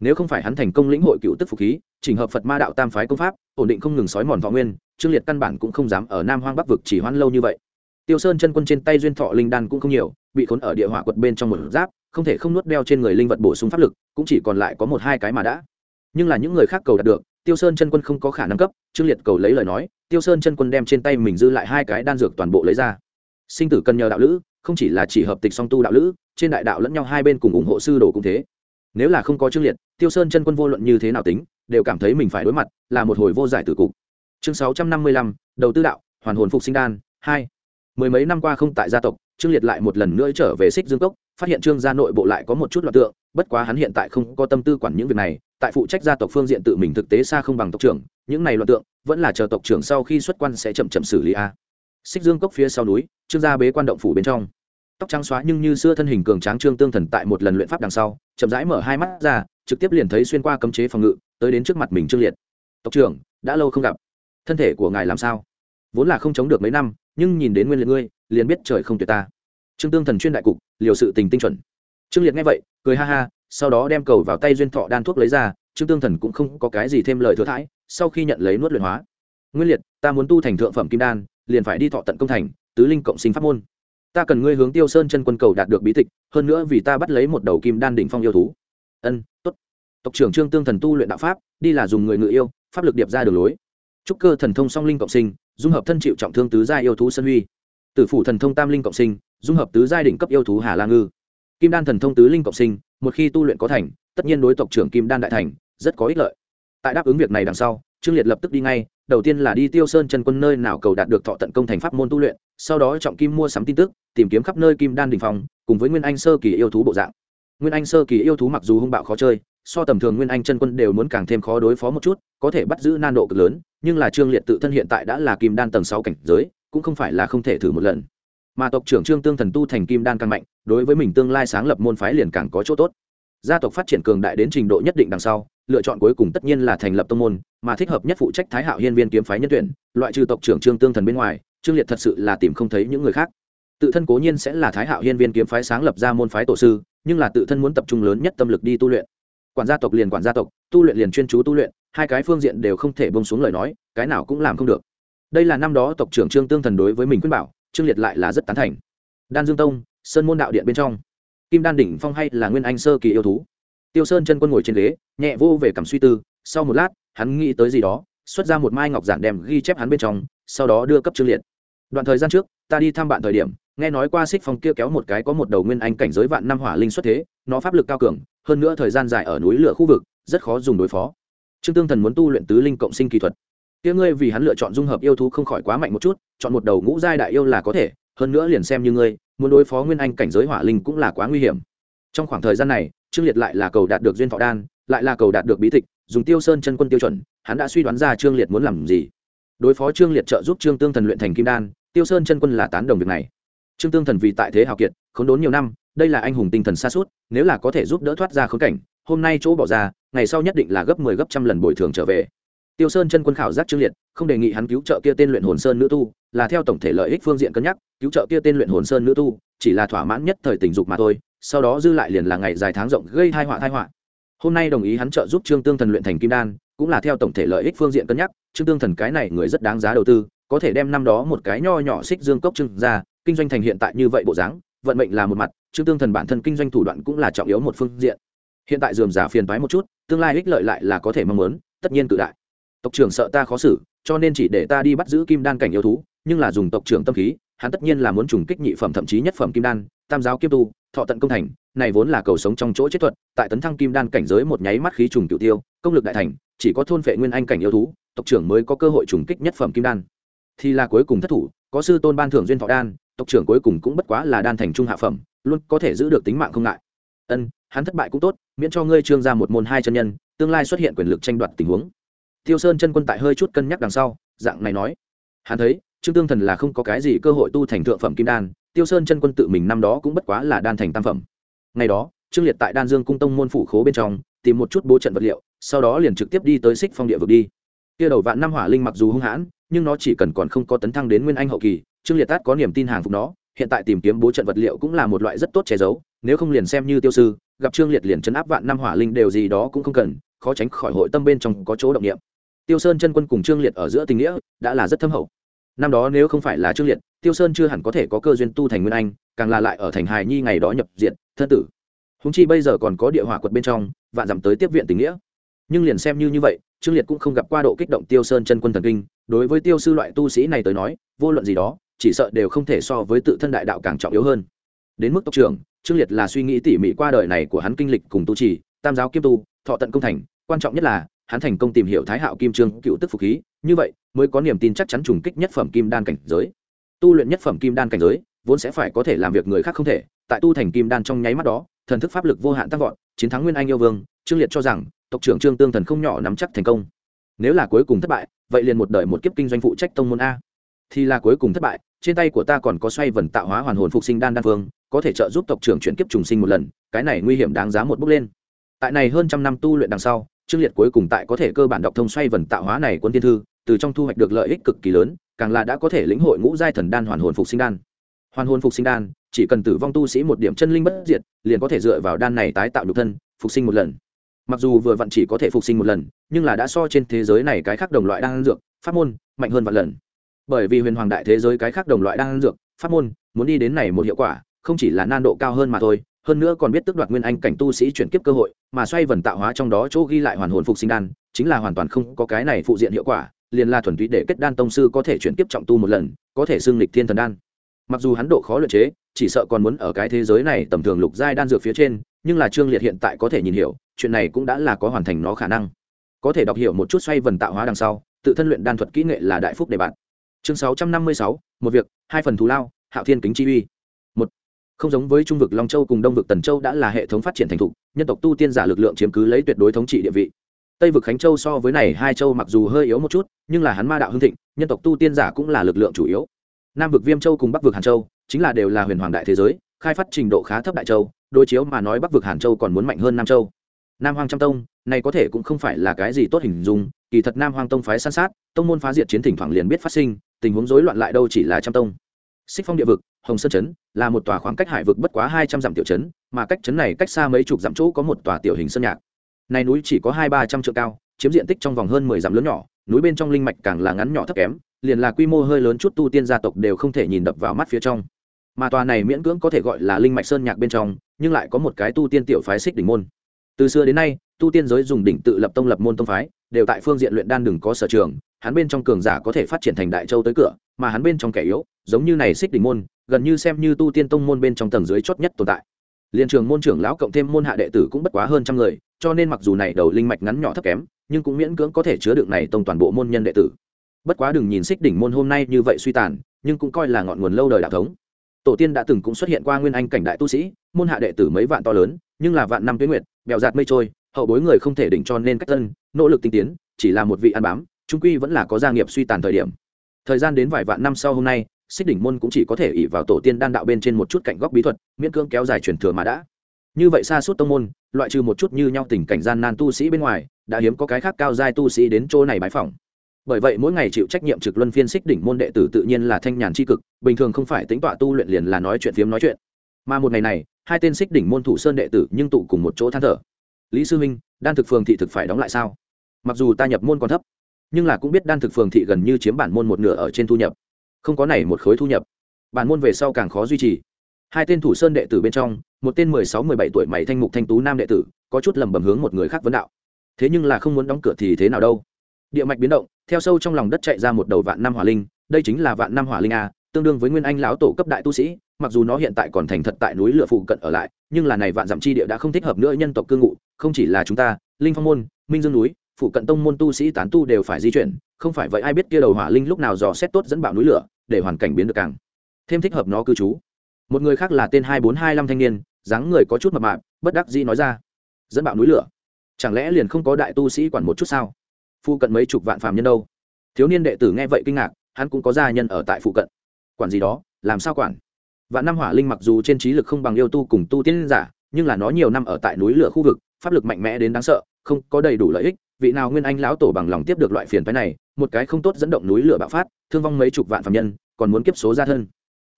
Nếu không phải hắn thành công lĩnh hội cựu tức phục khí trình hợp phật ma đạo tam phái công pháp, ổn định không ngừng sói mòn thọ nguyên, trương liệt căn bản cũng không dám ở nam hoang bắc vực chỉ hoãn lâu như vậy. Tiêu sơn chân quân trên tay duyên thọ linh đan cũng không nhiều, bị khốn ở địa hỏa quật bên trong một giáp, không thể không nuốt đeo trên người linh vật bổ sung pháp lực cũng chỉ còn lại có một hai cái mà đã. Nhưng là những người khác cầu đạt được, tiêu sơn chân quân không có khả năng cấp, trương liệt cầu lấy lời nói, tiêu sơn chân quân đem trên tay mình dư lại hai cái đan dược toàn bộ lấy ra. Sinh tử cần nhờ đạo lữ, không chỉ là chỉ hợp tịch song tu đạo lữ, trên đại đạo lẫn nhau hai bên cùng ủng hộ sư đồ cũng thế. Nếu là không có trương liệt, tiêu sơn chân quân vô luận như thế nào tính, đều cảm thấy mình phải đối mặt, là một hồi vô giải tử cục. Chương sáu trăm năm mươi lăm, đầu tư đạo, hoàn hồn phục sinh đan, hai. Mười mấy năm qua không tại gia tộc trương liệt lại một lần nữa trở về xích dương cốc, phát hiện trương gia nội bộ lại có một chút loạn tượng, bất quá hắn hiện tại không có tâm tư quản những việc này, tại phụ trách gia tộc phương diện tự mình thực tế xa không bằng tộc trưởng, những này loạn tượng vẫn là chờ tộc trưởng sau khi xuất quan sẽ chậm chậm xử lý a. Xích dương cốc phía sau núi, trương gia bế quan động phủ bên trong. Tóc trắng xóa nhưng như xưa thân hình cường tráng trương tương thần tại một lần luyện pháp đằng sau, chậm rãi mở hai mắt ra, trực tiếp liền thấy xuyên qua cấm chế phòng ngự, tới đến trước mặt mình trương liệt. Tộc trưởng, đã lâu không gặp. Thân thể của ngài làm sao? Vốn là không chống được mấy năm nhưng nhìn đến nguyên liệt ngươi, liền biết trời không tuyệt ta. Trương tương thần chuyên đại cục, liều sự tình tinh chuẩn. Trương liệt nghe vậy, cười ha ha, sau đó đem cầu vào tay duyên thọ đan thuốc lấy ra, trương tương thần cũng không có cái gì thêm lời thừa thãi, sau khi nhận lấy nuốt luyện hóa. Nguyên liệt, ta muốn tu thành thượng phẩm kim đan, liền phải đi thọ tận công thành, tứ linh cộng sinh pháp môn. Ta cần ngươi hướng tiêu sơn chân quân cầu đạt được bí tịch, hơn nữa vì ta bắt lấy một đầu kim đan đỉnh phong yêu thú. Ân t ố t tộc trưởng trương tương thần tu luyện đạo pháp, đi là dùng người ngự yêu, pháp lực điệp ra đường lối. Trúc cơ thần thông song linh cộng sinh dung hợp thân chịu trọng thương tứ gia yêu thú sân huy. Tử phủ thần thông tam linh cộng sinh, dung hợp tứ giai đỉnh cấp yêu thú hà la ngư. Kim đan thần thông tứ linh cộng sinh, một khi tu luyện có thành, tất nhiên đối tộc trưởng kim đan đại thành, rất có ích lợi. Tại đáp ứng việc này đằng sau, trương liệt lập tức đi ngay, đầu tiên là đi tiêu sơn chân quân nơi nào cầu đạt được thọ tận công thành pháp môn tu luyện, sau đó trọng kim mua sắm tin tức, tìm kiếm khắp nơi kim đan đình phòng cùng với nguyên anh sơ kỳ yêu thú bộ dạng. Nguyên anh sơ kỳ yêu thú mặc dù hung bạo khó chơi, so tầm thường nguyên anh chân quân đều muốn càng thêm khó đối phó một chút, có thể bắt giữ nan độ cực lớn nhưng là trương liệt tự thân hiện tại đã là kim đan tầng sáu cảnh giới, cũng không phải là không thể thử một lần. Mà tộc trưởng trương tương thần tu thành kim đan càng mạnh, đối với mình tương lai sáng lập môn phái liền càng có chỗ tốt. Gia tộc phát triển cường đại đến trình độ nhất định đằng sau, lựa chọn cuối cùng tất nhiên là thành lập tông môn, mà thích hợp nhất phụ trách thái hạo hiên viên kiếm phái nhân tuyển, loại trừ tộc trưởng trương tương thần bên ngoài, trương liệt thật sự là tìm không thấy những người khác. Tự thân cố nhiên sẽ là thái hạo hiên viên kiếm phái sáng lập ra môn phái tổ sư, nhưng là tự thân muốn tập trung lớn nhất tâm lực đi tu luyện. Quản gia tộc liền quản gia tộc, tu luyện liền chuyên chú tu luyện hai cái phương diện đều không thể bông xuống lời nói, cái nào cũng làm không được. Đây là năm đó tộc trưởng trương tương thần đối với mình khuyên bảo, trương liệt lại là rất tán thành. Đan dương tông, sơn môn đạo điện bên trong, kim đan đỉnh phong hay là nguyên anh sơ kỳ yêu thú? Tiêu sơn chân quân ngồi trên ghế, nhẹ vô về cảm suy tư, sau một lát, hắn nghĩ tới gì đó, xuất ra một mai ngọc giản đem ghi chép hắn bên trong, sau đó đưa cấp trương liệt. Đoạn thời gian trước, ta đi thăm bạn thời điểm, nghe nói qua xích phong kia kéo một cái có một đầu nguyên anh cảnh giới vạn năm hỏa linh xuất thế, nó pháp lực cao cường, hơn nữa thời gian dài ở núi lửa khu vực, rất khó dùng đối phó trương tương thần muốn tu luyện tứ linh cộng sinh kỳ thuật. Kia ngươi vì hắn lựa chọn dung hợp yêu thú không khỏi quá mạnh một chút, chọn một đầu ngũ giai đại yêu là có thể, hơn nữa liền xem như ngươi, muốn đối phó nguyên anh cảnh giới hỏa linh cũng là quá nguy hiểm. Trong khoảng thời gian này, trương liệt lại là cầu đạt được duyên thọ đan, lại là cầu đạt được bí tịch, dùng tiêu sơn chân quân tiêu chuẩn, hắn đã suy đoán ra trương liệt muốn làm gì. Đối phó trương liệt trợ giúp trương tương thần luyện thành kim đan, tiêu sơn chân quân là tán đồng việc này. Trương tương thần vì tại thế hào kiệt, khốn đốn nhiều năm, đây là anh hùng tinh thần xa suốt, nếu là có thể giúp đỡ thoát ra khốn cảnh, hôm nay chỗ bỏ ra ngày sau nhất định là gấp mười 10 gấp trăm lần bồi thường trở về. Tiêu sơn chân quân khảo giác trương liệt, không đề nghị hắn cứu trợ kia tên luyện hồn sơn nữ tu, là theo tổng thể lợi ích phương diện cân nhắc, cứu trợ kia tên luyện hồn sơn nữ tu, chỉ là thỏa mãn nhất thời tình dục mà thôi, sau đó dư lại liền là ngày dài tháng rộng gây thai họa thai họa. Hôm nay đồng ý hắn trợ giúp trương tương thần luyện thành kim đan, cũng là theo tổng thể lợi ích phương diện cân nhắc, trương tương thần cái này người rất đáng giá đầu tư, có thể đem năm đó một cái nho nhỏ xích dương cốc trưng ra, kinh doanh thành hiện tại như vậy bộ dáng, vận mệnh là một mặt, trương tương thần bản thân kinh doanh thủ đoạn cũng là trọng yếu một phương diện. Hiện tại dườm giả phiền toái một chút tương lai ích lợi lại là có thể mong muốn, tất nhiên cự đại. Tộc trưởng sợ ta khó xử, cho nên chỉ để ta đi bắt giữ kim đan cảnh yêu thú, nhưng là dùng tộc trưởng tâm khí, hắn tất nhiên là muốn trùng kích nhị phẩm thậm chí nhất phẩm kim đan, tam giáo kiêm tu, thọ tận công thành, này vốn là cầu sống trong chỗ chết thuật, tại tấn thăng kim đan cảnh giới một nháy mắt khí trùng cựu tiêu, công lực đại thành, chỉ có thôn vệ nguyên anh cảnh yêu thú, tộc trưởng mới có cơ hội trùng kích nhất phẩm kim đan. Thì là cuối cùng thất thủ, có sư tôn ban thưởng duyên thọ đan, tộc trưởng cuối cùng cũng bất quá là đan thành trung hạ phẩm, luôn có thể giữ được tính mạng không ngại. Ân hắn thất bại cũng tốt, miễn cho ngươi trương ra một môn hai chân nhân, tương lai xuất hiện quyền lực tranh đoạt tình huống. Tiêu sơn chân quân tại hơi chút cân nhắc đằng sau, dạng này nói. Hắn thấy, trương tương thần là không có cái gì cơ hội tu thành thượng phẩm kim đan, tiêu sơn chân quân tự mình năm đó cũng bất quá là đan thành tam phẩm. Ngày đó, trương liệt tại đan dương cung tông môn phủ khố bên trong, tìm một chút bố trận vật liệu, sau đó liền trực tiếp đi tới xích phong địa vực đi. Kia đầu vạn năm hỏa linh mặc dù hung hãn, nhưng nó chỉ cần còn không có tấn thăng đến nguyên anh hậu kỳ, trương liệt tát có niềm tin hàng phục nó, hiện tại tìm kiếm bố trận vật liệu cũng là một loại rất tốt che giấu, nếu không liền xem như tiêu sư gặp trương liệt liền chấn áp vạn năm hỏa linh đều gì đó cũng không cần, khó tránh khỏi hội tâm bên trong có chỗ động niệm. Tiêu sơn chân quân cùng trương liệt ở giữa tình nghĩa đã là rất thâm hậu. Năm đó nếu không phải là trương liệt, tiêu sơn chưa hẳn có thể có cơ duyên tu thành nguyên anh, càng là lại ở thành hài nhi ngày đó nhập diện, thân tử. Húng chi bây giờ còn có địa hỏa quật bên trong, vạn dặm tới tiếp viện tình nghĩa. Nhưng liền xem như như vậy, trương liệt cũng không gặp qua độ kích động tiêu sơn chân quân thần kinh. Đối với tiêu sư loại tu sĩ này tới nói, vô luận gì đó, chỉ sợ đều không thể so với tự thân đại đạo càng trọng yếu hơn. Đến mức tộc trưởng trương liệt là suy nghĩ tỉ mỉ qua đời này của hắn kinh lịch cùng tu trì, tam giáo kiêm tu, thọ tận công thành, quan trọng nhất là, hắn thành công tìm hiểu thái hạo kim trương cựu tức phục khí, như vậy mới có niềm tin chắc chắn trùng kích nhất phẩm kim đan cảnh giới. Tu luyện nhất phẩm kim đan cảnh giới, vốn sẽ phải có thể làm việc người khác không thể, tại tu thành kim đan trong nháy mắt đó, thần thức pháp lực vô hạn tăng vọt, chiến thắng nguyên anh yêu vương, trương liệt cho rằng, tộc trưởng trương tương thần không nhỏ nắm chắc thành công. Nếu là cuối cùng thất bại, vậy liền một đời một kiếp kinh doanh phụ trách tông môn a thì là cuối cùng thất bại, trên tay của ta còn có xoay vần tạo hóa hoàn hồn phục sinh đan đan phương, có thể trợ giúp tộc trưởng chuyển kiếp trùng sinh một lần, cái này nguy hiểm đáng giá một bước lên. Tại này hơn trăm năm tu luyện đằng sau trương liệt cuối cùng tại có thể cơ bản đọc thông xoay vần tạo hóa này quân tiên thư, từ trong thu hoạch được lợi ích cực kỳ lớn, càng là đã có thể lĩnh hội ngũ giai thần đan hoàn hồn phục sinh đan. Hoàn hồn phục sinh đan, chỉ cần tử vong tu sĩ một điểm chân linh bất diệt, liền có thể dựa vào đan này tái tạo nhục thân, phục sinh một lần. Mặc dù vừa vặn chỉ có thể phục sinh một lần, nhưng là đã so trên thế giới này cái khác đồng loại đan dược, pháp môn, mạnh hơn vạn lần bởi vì huyền hoàng đại thế giới cái khác đồng loại đang ăn dược, pháp môn, muốn đi đến này một hiệu quả, không chỉ là nan độ cao hơn mà thôi, hơn nữa còn biết tước đoạt nguyên anh cảnh tu sĩ chuyển kiếp cơ hội, mà xoay vần tạo hóa trong đó chỗ ghi lại hoàn hồn phục sinh đan, chính là hoàn toàn không có cái này phụ diện hiệu quả, liền là thuần túy để kết đan tông sư có thể chuyển kiếp trọng tu một lần, có thể xưng lịch thiên thần đan. Mặc dù hắn độ khó luyện chế, chỉ sợ còn muốn ở cái thế giới này tầm thường lục giai đan dược phía trên, nhưng là trương liệt hiện tại có thể nhìn hiểu, chuyện này cũng đã là có hoàn thành nó khả năng. Có thể đọc hiểu một chút xoay vần tạo hóa đằng sau, tự thân luyện đan thuật kỹ nghệ là đại phúc đề bạn chương sáu trăm năm mươi sáu, một việc, hai phần thù lao, hạo thiên kính chi uy. Một, không giống với trung vực long châu cùng đông vực tần châu đã là hệ thống phát triển thành thục, nhân tộc tu tiên giả lực lượng chiếm cứ lấy tuyệt đối thống trị địa vị. Tây vực khánh châu so với này hai châu mặc dù hơi yếu một chút, nhưng là hắn ma đạo hưng thịnh, nhân tộc tu tiên giả cũng là lực lượng chủ yếu. Nam vực viêm châu cùng bắc vực hàn châu, chính là đều là huyền hoàng đại thế giới, khai phát trình độ khá thấp đại châu, đối chiếu mà nói bắc vực hàn châu còn muốn mạnh hơn nam châu. Nam hoàng trăm tông, này có thể cũng không phải là cái gì tốt hình dung, kỳ thật nam hoàng tông phái san sát, tông môn phá diệt chiến thỉnh thoảng liền biết phát sinh tình huống rối loạn lại đâu chỉ là trăm tông. Xích phong địa vực, hồng sơn chấn là một tòa khoảng cách hải vực bất quá hai trăm dặm tiểu chấn mà cách chấn này cách xa mấy chục dặm chỗ có một tòa tiểu hình sơn nhạc. Này núi chỉ có hai ba trăm trượng cao, chiếm diện tích trong vòng hơn mười dặm lớn nhỏ, núi bên trong linh mạch càng là ngắn nhỏ thấp kém, liền là quy mô hơi lớn chút tu tiên gia tộc đều không thể nhìn đập vào mắt phía trong. Mà tòa này miễn cưỡng có thể gọi là linh mạch sơn nhạc bên trong, nhưng lại có một cái tu tiên tiểu phái xích đỉnh môn. Từ xưa đến nay, tu tiên giới dùng đỉnh tự lập tông lập môn tông phái đều tại phương diện luyện đan đừng có sở trường, hắn bên trong cường giả có thể phát triển thành đại châu tới cửa, mà hắn bên trong kẻ yếu, giống như này xích đỉnh môn, gần như xem như tu tiên tông môn bên trong tầng dưới chót nhất tồn tại. Liên trường môn trưởng lão cộng thêm môn hạ đệ tử cũng bất quá hơn trăm người, cho nên mặc dù này đầu linh mạch ngắn nhỏ thấp kém, nhưng cũng miễn cưỡng có thể chứa đựng này tông toàn bộ môn nhân đệ tử. Bất quá đừng nhìn xích đỉnh môn hôm nay như vậy suy tàn, nhưng cũng coi là ngọn nguồn lâu đời đạo thống. Tổ tiên đã từng cũng xuất hiện qua nguyên anh cảnh đại tu sĩ, môn hạ đệ tử mấy vạn to lớn, nhưng là vạn năm tuyến nguyệt, bèo giạt mây trôi hậu bối người không thể đỉnh cho nên cách tân, nỗ lực tinh tiến, chỉ là một vị ăn bám, trung quy vẫn là có gia nghiệp suy tàn thời điểm. Thời gian đến vài vạn năm sau hôm nay, xích đỉnh môn cũng chỉ có thể ỉ vào tổ tiên đan đạo bên trên một chút cạnh góc bí thuật, miễn cưỡng kéo dài truyền thừa mà đã. Như vậy xa suốt tông môn, loại trừ một chút như nhau tình cảnh gian nan tu sĩ bên ngoài, đã hiếm có cái khác cao giai tu sĩ đến chỗ này bái phỏng. Bởi vậy mỗi ngày chịu trách nhiệm trực luân phiên xích đỉnh môn đệ tử tự nhiên là thanh nhàn tri cực, bình thường không phải tính tọa tu luyện liền là nói chuyện phiếm nói chuyện. Mà một ngày này, hai tên xích đỉnh môn thủ sơn đệ tử nhưng tụ cùng một chỗ than thở lý sư minh đan thực phường thị thực phải đóng lại sao? Mặc dù ta nhập môn còn thấp, nhưng là cũng biết đan thực phường thị gần như chiếm bản môn một nửa ở trên thu nhập. Không có này một khối thu nhập. Bản môn về sau càng khó duy trì. Hai tên thủ sơn đệ tử bên trong, một tên mười sáu, mười bảy tuổi mày thanh mục thanh tú nam đệ tử, có chút lầm bầm hướng một người khác vấn đạo. Thế nhưng là không muốn đóng cửa thì thế nào đâu? Địa mạch biến động, theo sâu trong lòng đất chạy ra một đầu vạn năm hỏa linh, đây chính là vạn năm hỏa linh a, tương đương với nguyên anh lão tổ cấp đại tu sĩ, mặc dù nó hiện tại còn thành thật tại núi lửa phụ cận ở lại, nhưng là này vạn dặm chi địa đã không thích hợp nữa nhân tộc cư ngụ không chỉ là chúng ta, linh phong môn, minh dương núi, phụ cận tông môn tu sĩ tán tu đều phải di chuyển, không phải vậy ai biết kia đầu hỏa linh lúc nào dò xét tốt dẫn bạo núi lửa, để hoàn cảnh biến được càng thêm thích hợp nó cư trú. Một người khác là tên hai bốn hai năm thanh niên, dáng người có chút mập mạp, bất đắc dĩ nói ra, dẫn bạo núi lửa? Chẳng lẽ liền không có đại tu sĩ quản một chút sao? Phụ cận mấy chục vạn phàm nhân đâu? Thiếu niên đệ tử nghe vậy kinh ngạc, hắn cũng có gia nhân ở tại phụ cận. Quản gì đó, làm sao quản? Vạn năm hỏa linh mặc dù trên trí lực không bằng yêu tu cùng tu tiên giả, nhưng là nó nhiều năm ở tại núi lửa khu vực pháp lực mạnh mẽ đến đáng sợ, không có đầy đủ lợi ích, vị nào nguyên anh lão tổ bằng lòng tiếp được loại phiền phái này, một cái không tốt dẫn động núi lửa bạo phát, thương vong mấy chục vạn phạm nhân, còn muốn kiếp số ra thân.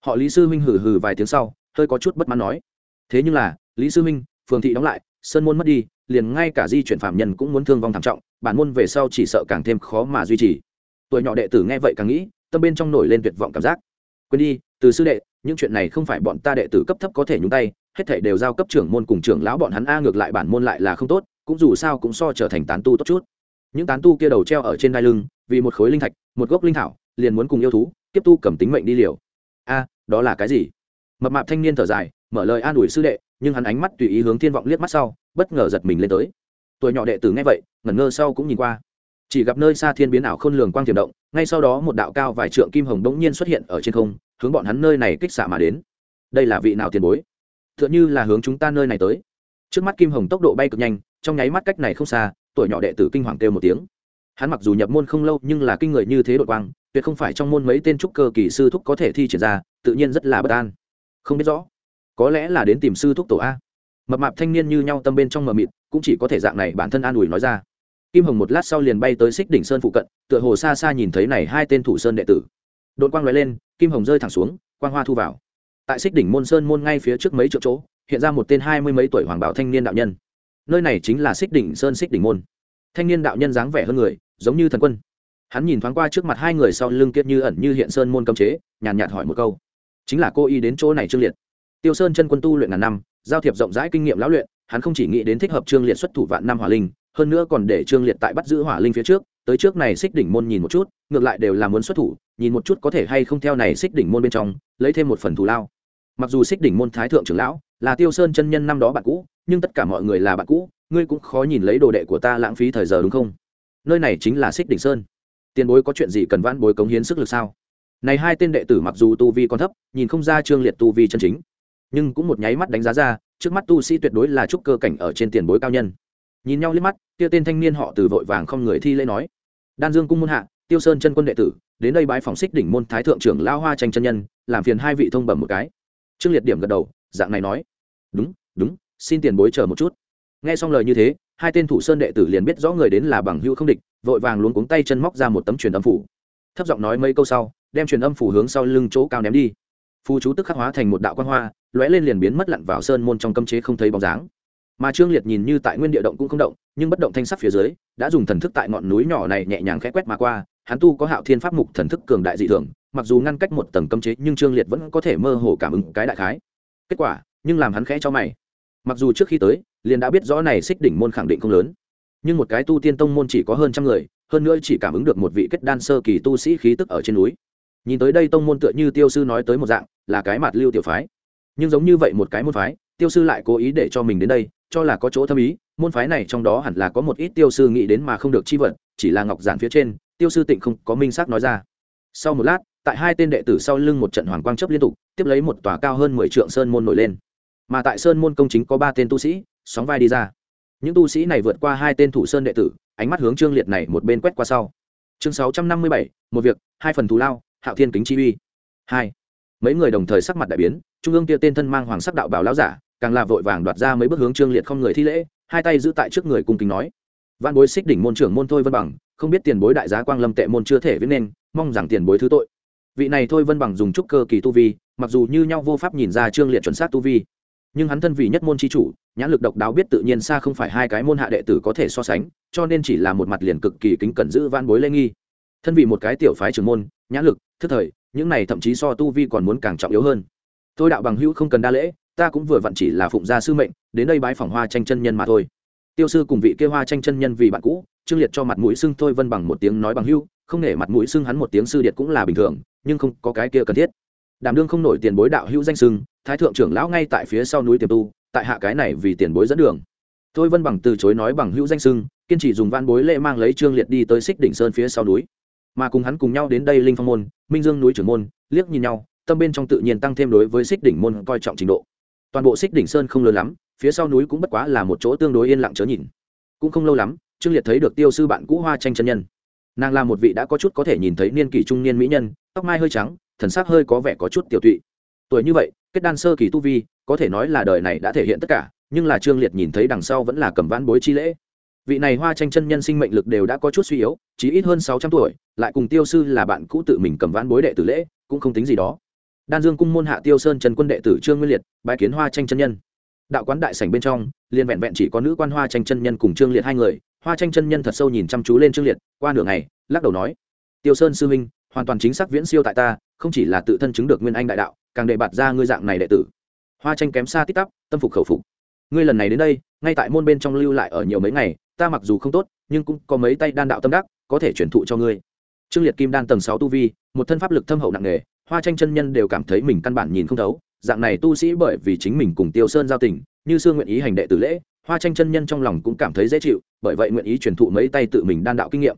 Họ lý sư huynh hừ hừ vài tiếng sau, hơi có chút bất mãn nói, thế nhưng là, lý sư huynh phường thị đóng lại, sơn môn mất đi, liền ngay cả di chuyển phạm nhân cũng muốn thương vong thảm trọng, bản môn về sau chỉ sợ càng thêm khó mà duy trì. Tuổi nhỏ đệ tử nghe vậy càng nghĩ, tâm bên trong nổi lên tuyệt vọng cảm giác. Quên đi, từ sư đệ, những chuyện này không phải bọn ta đệ tử cấp thấp có thể nhúng tay hết thể đều giao cấp trưởng môn cùng trưởng lão bọn hắn a ngược lại bản môn lại là không tốt, cũng dù sao cũng so trở thành tán tu tốt chút. Những tán tu kia đầu treo ở trên đai lưng, vì một khối linh thạch, một gốc linh thảo, liền muốn cùng yêu thú tiếp tu cầm tính mệnh đi liều. A, đó là cái gì? Mập mạp thanh niên thở dài, mở lời an ủi sư đệ, nhưng hắn ánh mắt tùy ý hướng thiên vọng liếc mắt sau, bất ngờ giật mình lên tới. Tuổi nhỏ đệ tử nghe vậy, ngẩn ngơ sau cũng nhìn qua. Chỉ gặp nơi xa thiên biến ảo khôn lường quang tiềm động, ngay sau đó một đạo cao vài trượng kim hồng bỗng nhiên xuất hiện ở trên không, hướng bọn hắn nơi này kích xạ mà đến. Đây là vị nào tiền bối? Tựa như là hướng chúng ta nơi này tới. Trước mắt kim hồng tốc độ bay cực nhanh, trong nháy mắt cách này không xa, tuổi nhỏ đệ tử kinh hoàng kêu một tiếng. Hắn mặc dù nhập môn không lâu nhưng là kinh người như thế đội quang, tuyệt không phải trong môn mấy tên trúc cơ kỳ sư thúc có thể thi triển ra, tự nhiên rất là bất an. Không biết rõ, có lẽ là đến tìm sư thúc tổ a. Mập mạp thanh niên như nhau tâm bên trong mờ mịt, cũng chỉ có thể dạng này bản thân an ủi nói ra. Kim hồng một lát sau liền bay tới xích đỉnh sơn phụ cận, tựa hồ xa xa nhìn thấy này hai tên thủ sơn đệ tử. Đội quang lóe lên, kim hồng rơi thẳng xuống, quang hoa thu vào tại xích đỉnh môn sơn môn ngay phía trước mấy chỗ chỗ, hiện ra một tên hai mươi mấy tuổi hoàng bảo thanh niên đạo nhân. Nơi này chính là xích đỉnh sơn xích đỉnh môn. Thanh niên đạo nhân dáng vẻ hơn người, giống như thần quân. Hắn nhìn thoáng qua trước mặt hai người sau lưng kiệt như ẩn như hiện sơn môn cấm chế, nhàn nhạt hỏi một câu. Chính là cô y đến chỗ này trương liệt. Tiêu sơn chân quân tu luyện ngàn năm, giao thiệp rộng rãi kinh nghiệm lão luyện, hắn không chỉ nghĩ đến thích hợp trương liệt xuất thủ vạn năm hỏa linh, hơn nữa còn để trương liệt tại bắt giữ hỏa linh phía trước, tới trước này xích đỉnh môn nhìn một chút, ngược lại đều là muốn xuất thủ, nhìn một chút có thể hay không theo này xích đỉnh môn bên trong, lấy thêm một phần thù lao mặc dù xích đỉnh môn thái thượng trưởng lão là tiêu sơn chân nhân năm đó bạn cũ, nhưng tất cả mọi người là bạn cũ, ngươi cũng khó nhìn lấy đồ đệ của ta lãng phí thời giờ đúng không? Nơi này chính là xích đỉnh sơn. Tiền bối có chuyện gì cần vãn bối cống hiến sức lực sao? Này hai tên đệ tử mặc dù tu vi còn thấp, nhìn không ra trương liệt tu vi chân chính, nhưng cũng một nháy mắt đánh giá ra, trước mắt tu sĩ tuyệt đối là trúc cơ cảnh ở trên tiền bối cao nhân. Nhìn nhau liếc mắt tiêu tên thanh niên họ từ vội vàng không người thi lễ nói, đan dương cung môn hạ, tiêu sơn chân quân đệ tử, đến đây bãi phòng xích đỉnh môn thái thượng trưởng lao hoa tranh chân nhân, làm phiền hai vị thông bẩm một cái trương liệt điểm gật đầu, dạng này nói. Đúng đúng, xin tiền bối chờ một chút. Nghe xong lời như thế, hai tên thủ sơn đệ tử liền biết rõ người đến là bằng hữu không địch, vội vàng luống cuống tay chân móc ra một tấm truyền âm phủ. Thấp giọng nói mấy câu sau, đem truyền âm phủ hướng sau lưng chỗ cao ném đi. Phu chú tức khắc hóa thành một đạo quan hoa, lóe lên liền biến mất lặn vào sơn môn trong cấm chế không thấy bóng dáng. Mà trương liệt nhìn như tại nguyên địa động cũng không động, nhưng bất động thanh sắc phía dưới, đã dùng thần thức tại ngọn núi nhỏ này nhẹ nhàng khẽ quét mà qua, hắn tu có hạo thiên pháp mục thần thức cường đại dị thường mặc dù ngăn cách một tầng cấm chế, nhưng trương liệt vẫn có thể mơ hồ cảm ứng cái đại khái. Kết quả, nhưng làm hắn khẽ cho mày. Mặc dù trước khi tới, liền đã biết rõ này xích đỉnh môn khẳng định không lớn. Nhưng một cái tu tiên tông môn chỉ có hơn trăm người, hơn nữa chỉ cảm ứng được một vị kết đan sơ kỳ tu sĩ khí tức ở trên núi. Nhìn tới đây tông môn tựa như tiêu sư nói tới một dạng, là cái mặt lưu tiểu phái. Nhưng giống như vậy một cái môn phái, tiêu sư lại cố ý để cho mình đến đây, cho là có chỗ thâm ý. Môn phái này trong đó hẳn là có một ít tiêu sư nghĩ đến mà không được chi vật, chỉ là ngọc giản phía trên, tiêu sư tịnh không có minh xác nói ra. Sau một lát tại hai tên đệ tử sau lưng một trận hoàng quang chấp liên tục, tiếp lấy một tòa cao hơn mười trượng sơn môn nổi lên. Mà tại sơn môn công chính có ba tên tu sĩ, sóng vai đi ra. Những tu sĩ này vượt qua hai tên thủ sơn đệ tử, ánh mắt hướng trương liệt này một bên quét qua sau. Chương sáu trăm năm mươi bảy, một việc, hai phần thù lao, hạo thiên kính chi uy. Hai. Mấy người đồng thời sắc mặt đại biến, trung ương kia tên thân mang hoàng sắc đạo bảo lão giả, càng là vội vàng đoạt ra mấy bước hướng trương liệt không người thi lễ, hai tay giữ tại trước người cung kính nói. Văn bối xích đỉnh môn trưởng môn thôi vân bằng, không biết tiền bối đại giá quang lâm tệ môn chưa thể viết nên, mong rằng tiền bối thứ tội vị này thôi vân bằng dùng trúc cơ kỳ tu vi, mặc dù như nhau vô pháp nhìn ra trương liệt chuẩn xác tu vi, nhưng hắn thân vì nhất môn chi chủ, nhãn lực độc đáo biết tự nhiên xa không phải hai cái môn hạ đệ tử có thể so sánh, cho nên chỉ là một mặt liền cực kỳ kính cẩn giữ van bối lê nghi. Thân vì một cái tiểu phái trưởng môn, nhãn lực, thức thời, những này thậm chí so tu vi còn muốn càng trọng yếu hơn. Tôi đạo bằng hữu không cần đa lễ, ta cũng vừa vặn chỉ là phụng gia sư mệnh, đến đây bái phỏng hoa tranh chân nhân mà thôi. Tiêu sư cùng vị kêu hoa tranh chân nhân vì bạn cũ, trương liệt cho mặt mũi xưng thôi vân bằng một tiếng nói bằng hữu, không nể mặt mũi xưng hắn một tiếng sư điệt cũng là bình thường nhưng không có cái kia cần thiết. Đảm đương không nổi tiền bối đạo hữu danh sưng, thái thượng trưởng lão ngay tại phía sau núi tiềm tu, tại hạ cái này vì tiền bối dẫn đường. Thôi vân bằng từ chối nói bằng hữu danh sưng, kiên trì dùng van bối lễ mang lấy trương liệt đi tới xích đỉnh sơn phía sau núi. Mà cùng hắn cùng nhau đến đây linh phong môn, minh dương núi trưởng môn, liếc nhìn nhau, tâm bên trong tự nhiên tăng thêm đối với xích đỉnh môn coi trọng trình độ. Toàn bộ xích đỉnh sơn không lớn lắm, phía sau núi cũng bất quá là một chỗ tương đối yên lặng chớ nhìn. Cũng không lâu lắm, trương liệt thấy được tiêu sư bạn cũ hoa tranh chân nhân. Nàng là một vị đã có chút có thể nhìn thấy niên kỷ trung niên mỹ nhân tóc mai hơi trắng, thần sắc hơi có vẻ có chút tiểu tụy. Tuổi như vậy, kết đan sơ kỳ tu vi, có thể nói là đời này đã thể hiện tất cả, nhưng là trương liệt nhìn thấy đằng sau vẫn là cầm vãn bối chi lễ. Vị này hoa tranh chân nhân sinh mệnh lực đều đã có chút suy yếu chỉ ít hơn sáu trăm tuổi, lại cùng tiêu sư là bạn cũ tự mình cầm vãn bối đệ tử lễ, cũng không tính gì đó. Đan dương cung môn hạ tiêu sơn trần quân đệ tử trương nguyên liệt, bái kiến hoa tranh chân nhân. Đạo quán đại sảnh bên trong, liền vẹn vẹn chỉ có nữ quan hoa tranh chân nhân cùng trương liệt hai người. Hoa tranh chân nhân thật sâu nhìn chăm chú lên trương liệt, qua nửa ngày, lắc đầu nói, tiêu sơn sư huynh hoàn toàn chính xác viễn siêu tại ta, không chỉ là tự thân chứng được nguyên anh đại đạo, càng đề bạt ra ngươi dạng này đệ tử. Hoa tranh kém xa tít tắp, tâm phục khẩu phục. Ngươi lần này đến đây, ngay tại môn bên trong lưu lại ở nhiều mấy ngày, ta mặc dù không tốt, nhưng cũng có mấy tay đan đạo tâm đắc, có thể chuyển thụ cho ngươi. Trương liệt kim đan tầng sáu tu vi, một thân pháp lực thâm hậu nặng nề, hoa tranh chân nhân đều cảm thấy mình căn bản nhìn không thấu, dạng này tu sĩ bởi vì chính mình cùng tiêu sơn giao tình, như xưa nguyện ý hành đệ tử lễ, hoa tranh chân nhân trong lòng cũng cảm thấy dễ chịu, bởi vậy nguyện ý truyền thụ mấy tay tự mình đan đạo kinh nghiệm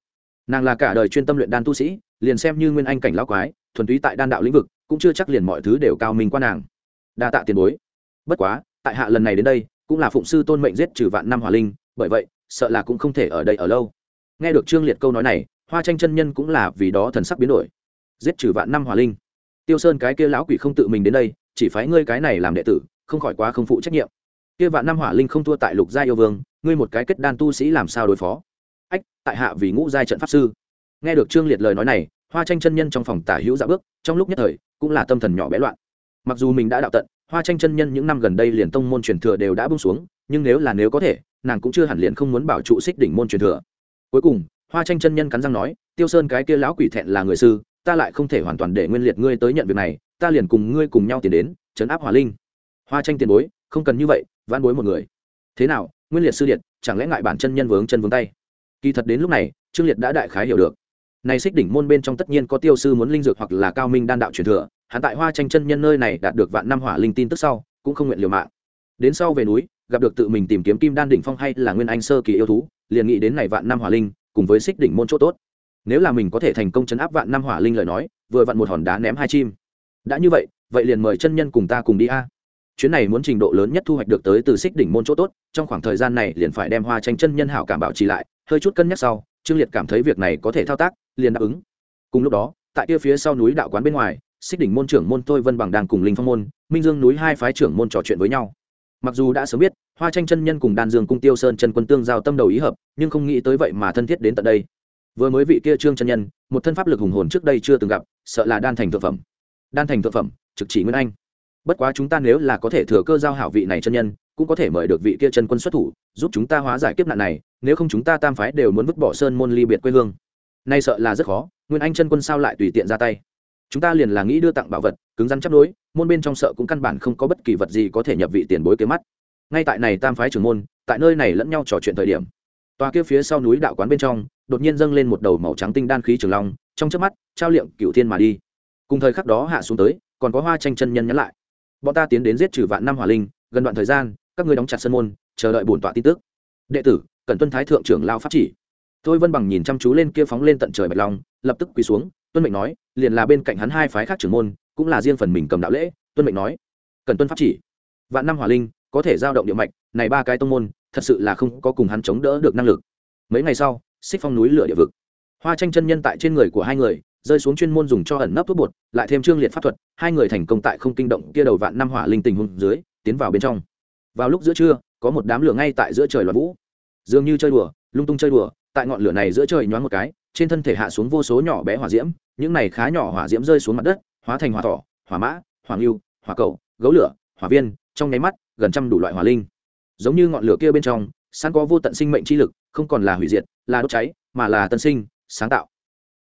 nàng là cả đời chuyên tâm luyện đan tu sĩ, liền xem như nguyên anh cảnh lão quái, thuần túy tại đan đạo lĩnh vực, cũng chưa chắc liền mọi thứ đều cao minh qua nàng. Đa tạ tiền bối. Bất quá, tại hạ lần này đến đây, cũng là phụng sư tôn mệnh giết trừ vạn năm hỏa linh, bởi vậy, sợ là cũng không thể ở đây ở lâu. Nghe được trương liệt câu nói này, hoa tranh chân nhân cũng là vì đó thần sắc biến đổi. Giết trừ vạn năm hỏa linh. Tiêu sơn cái kia lão quỷ không tự mình đến đây, chỉ phái ngươi cái này làm đệ tử, không khỏi quá không phụ trách nhiệm. Kia vạn năm hỏa linh không thua tại lục gia yêu vương, ngươi một cái kết đan tu sĩ làm sao đối phó? Ách, tại hạ vì ngũ giai trận pháp sư. Nghe được trương liệt lời nói này, hoa tranh chân nhân trong phòng tả hữu dạ bước, trong lúc nhất thời, cũng là tâm thần nhỏ bé loạn. Mặc dù mình đã đạo tận, hoa tranh chân nhân những năm gần đây liền tông môn truyền thừa đều đã bung xuống, nhưng nếu là nếu có thể, nàng cũng chưa hẳn liền không muốn bảo trụ xích đỉnh môn truyền thừa. Cuối cùng, hoa tranh chân nhân cắn răng nói, tiêu sơn cái kia lão quỷ thẹn là người sư, ta lại không thể hoàn toàn để nguyên liệt ngươi tới nhận việc này, ta liền cùng ngươi cùng nhau tiến đến chấn áp hỏa linh. Hoa tranh tiền bối, không cần như vậy van bối một người. Thế nào, nguyên liệt sư điện, chẳng lẽ ngại bản chân nhân vướng chân vướng tay? Kỳ thật đến lúc này, trương liệt đã đại khái hiểu được. Này xích đỉnh môn bên trong tất nhiên có tiêu sư muốn linh dược hoặc là cao minh đan đạo truyền thừa, hắn tại hoa tranh chân nhân nơi này đạt được vạn năm hỏa linh tin tức sau, cũng không nguyện liều mạng. Đến sau về núi, gặp được tự mình tìm kiếm kim đan đỉnh phong hay là nguyên anh sơ kỳ yêu thú, liền nghĩ đến này vạn năm hỏa linh, cùng với xích đỉnh môn chỗ tốt. Nếu là mình có thể thành công chấn áp vạn năm hỏa linh lời nói, vừa vặn một hòn đá ném hai chim. Đã như vậy vậy liền mời chân nhân cùng ta cùng đi a. Chuyến này muốn trình độ lớn nhất thu hoạch được tới từ xích đỉnh môn chỗ tốt, trong khoảng thời gian này liền phải đem hoa tranh chân nhân hảo cảm bảo trì lại hơi chút cân nhắc sau, trương liệt cảm thấy việc này có thể thao tác, liền đáp ứng. Cùng lúc đó, tại kia phía sau núi đạo quán bên ngoài, xích đỉnh môn trưởng môn thôi vân bằng đang cùng linh phong môn, minh dương núi hai phái trưởng môn trò chuyện với nhau. Mặc dù đã sớm biết, hoa tranh chân nhân cùng đan dương cung tiêu sơn chân quân tương giao tâm đầu ý hợp, nhưng không nghĩ tới vậy mà thân thiết đến tận đây. Vừa mới vị kia trương chân nhân, một thân pháp lực hùng hồn trước đây chưa từng gặp, sợ là đan thành thực phẩm. Đan thành thực phẩm, trực chỉ nguyên anh. Bất quá chúng ta nếu là có thể thừa cơ giao hảo vị này chân nhân, cũng có thể mời được vị kia chân quân xuất thủ, giúp chúng ta hóa giải kiếp nạn này nếu không chúng ta tam phái đều muốn vứt bỏ sơn môn ly biệt quê hương. Nay sợ là rất khó, nguyên anh chân quân sao lại tùy tiện ra tay? Chúng ta liền là nghĩ đưa tặng bảo vật, cứng rắn chấp đối, môn bên trong sợ cũng căn bản không có bất kỳ vật gì có thể nhập vị tiền bối kế mắt. Ngay tại này tam phái trưởng môn, tại nơi này lẫn nhau trò chuyện thời điểm, tòa kia phía sau núi đạo quán bên trong, đột nhiên dâng lên một đầu màu trắng tinh đan khí trường long, trong chớp mắt, trao liệm cựu thiên mà đi. Cùng thời khắc đó hạ xuống tới, còn có hoa tranh chân nhân nhắn lại. Bọn ta tiến đến giết trừ vạn năm hỏa linh, gần đoạn thời gian, các ngươi đóng chặt sân môn, chờ đợi bổn tọa tin tức. Đệ tử cần tuân thái thượng trưởng lao pháp chỉ. Tôi vân bằng nhìn chăm chú lên kia phóng lên tận trời bạch long, lập tức quỳ xuống, tuân mệnh nói, liền là bên cạnh hắn hai phái khác trưởng môn, cũng là riêng phần mình cầm đạo lễ, tuân mệnh nói. Cần tuân pháp chỉ. Vạn năm hỏa linh, có thể giao động địa mạch, này ba cái tông môn, thật sự là không có cùng hắn chống đỡ được năng lực. Mấy ngày sau, xích phong núi lửa địa vực. Hoa tranh chân nhân tại trên người của hai người, rơi xuống chuyên môn dùng cho ẩn nấp thuốc bột, lại thêm trương liệt pháp thuật, hai người thành công tại không kinh động kia đầu vạn năm hỏa linh tình hùng dưới, tiến vào bên trong. Vào lúc giữa trưa, có một đám lửa ngay tại giữa trời loạn vũ dường như chơi đùa, lung tung chơi đùa, tại ngọn lửa này giữa trời nhoáng một cái, trên thân thể hạ xuống vô số nhỏ bé hỏa diễm, những này khá nhỏ hỏa diễm rơi xuống mặt đất, hóa thành hỏa thỏ, hỏa mã, hỏa lưu hỏa cầu, gấu lửa, hỏa viên, trong nháy mắt, gần trăm đủ loại hỏa linh. Giống như ngọn lửa kia bên trong, sáng có vô tận sinh mệnh chi lực, không còn là hủy diệt, là đốt cháy, mà là tân sinh, sáng tạo.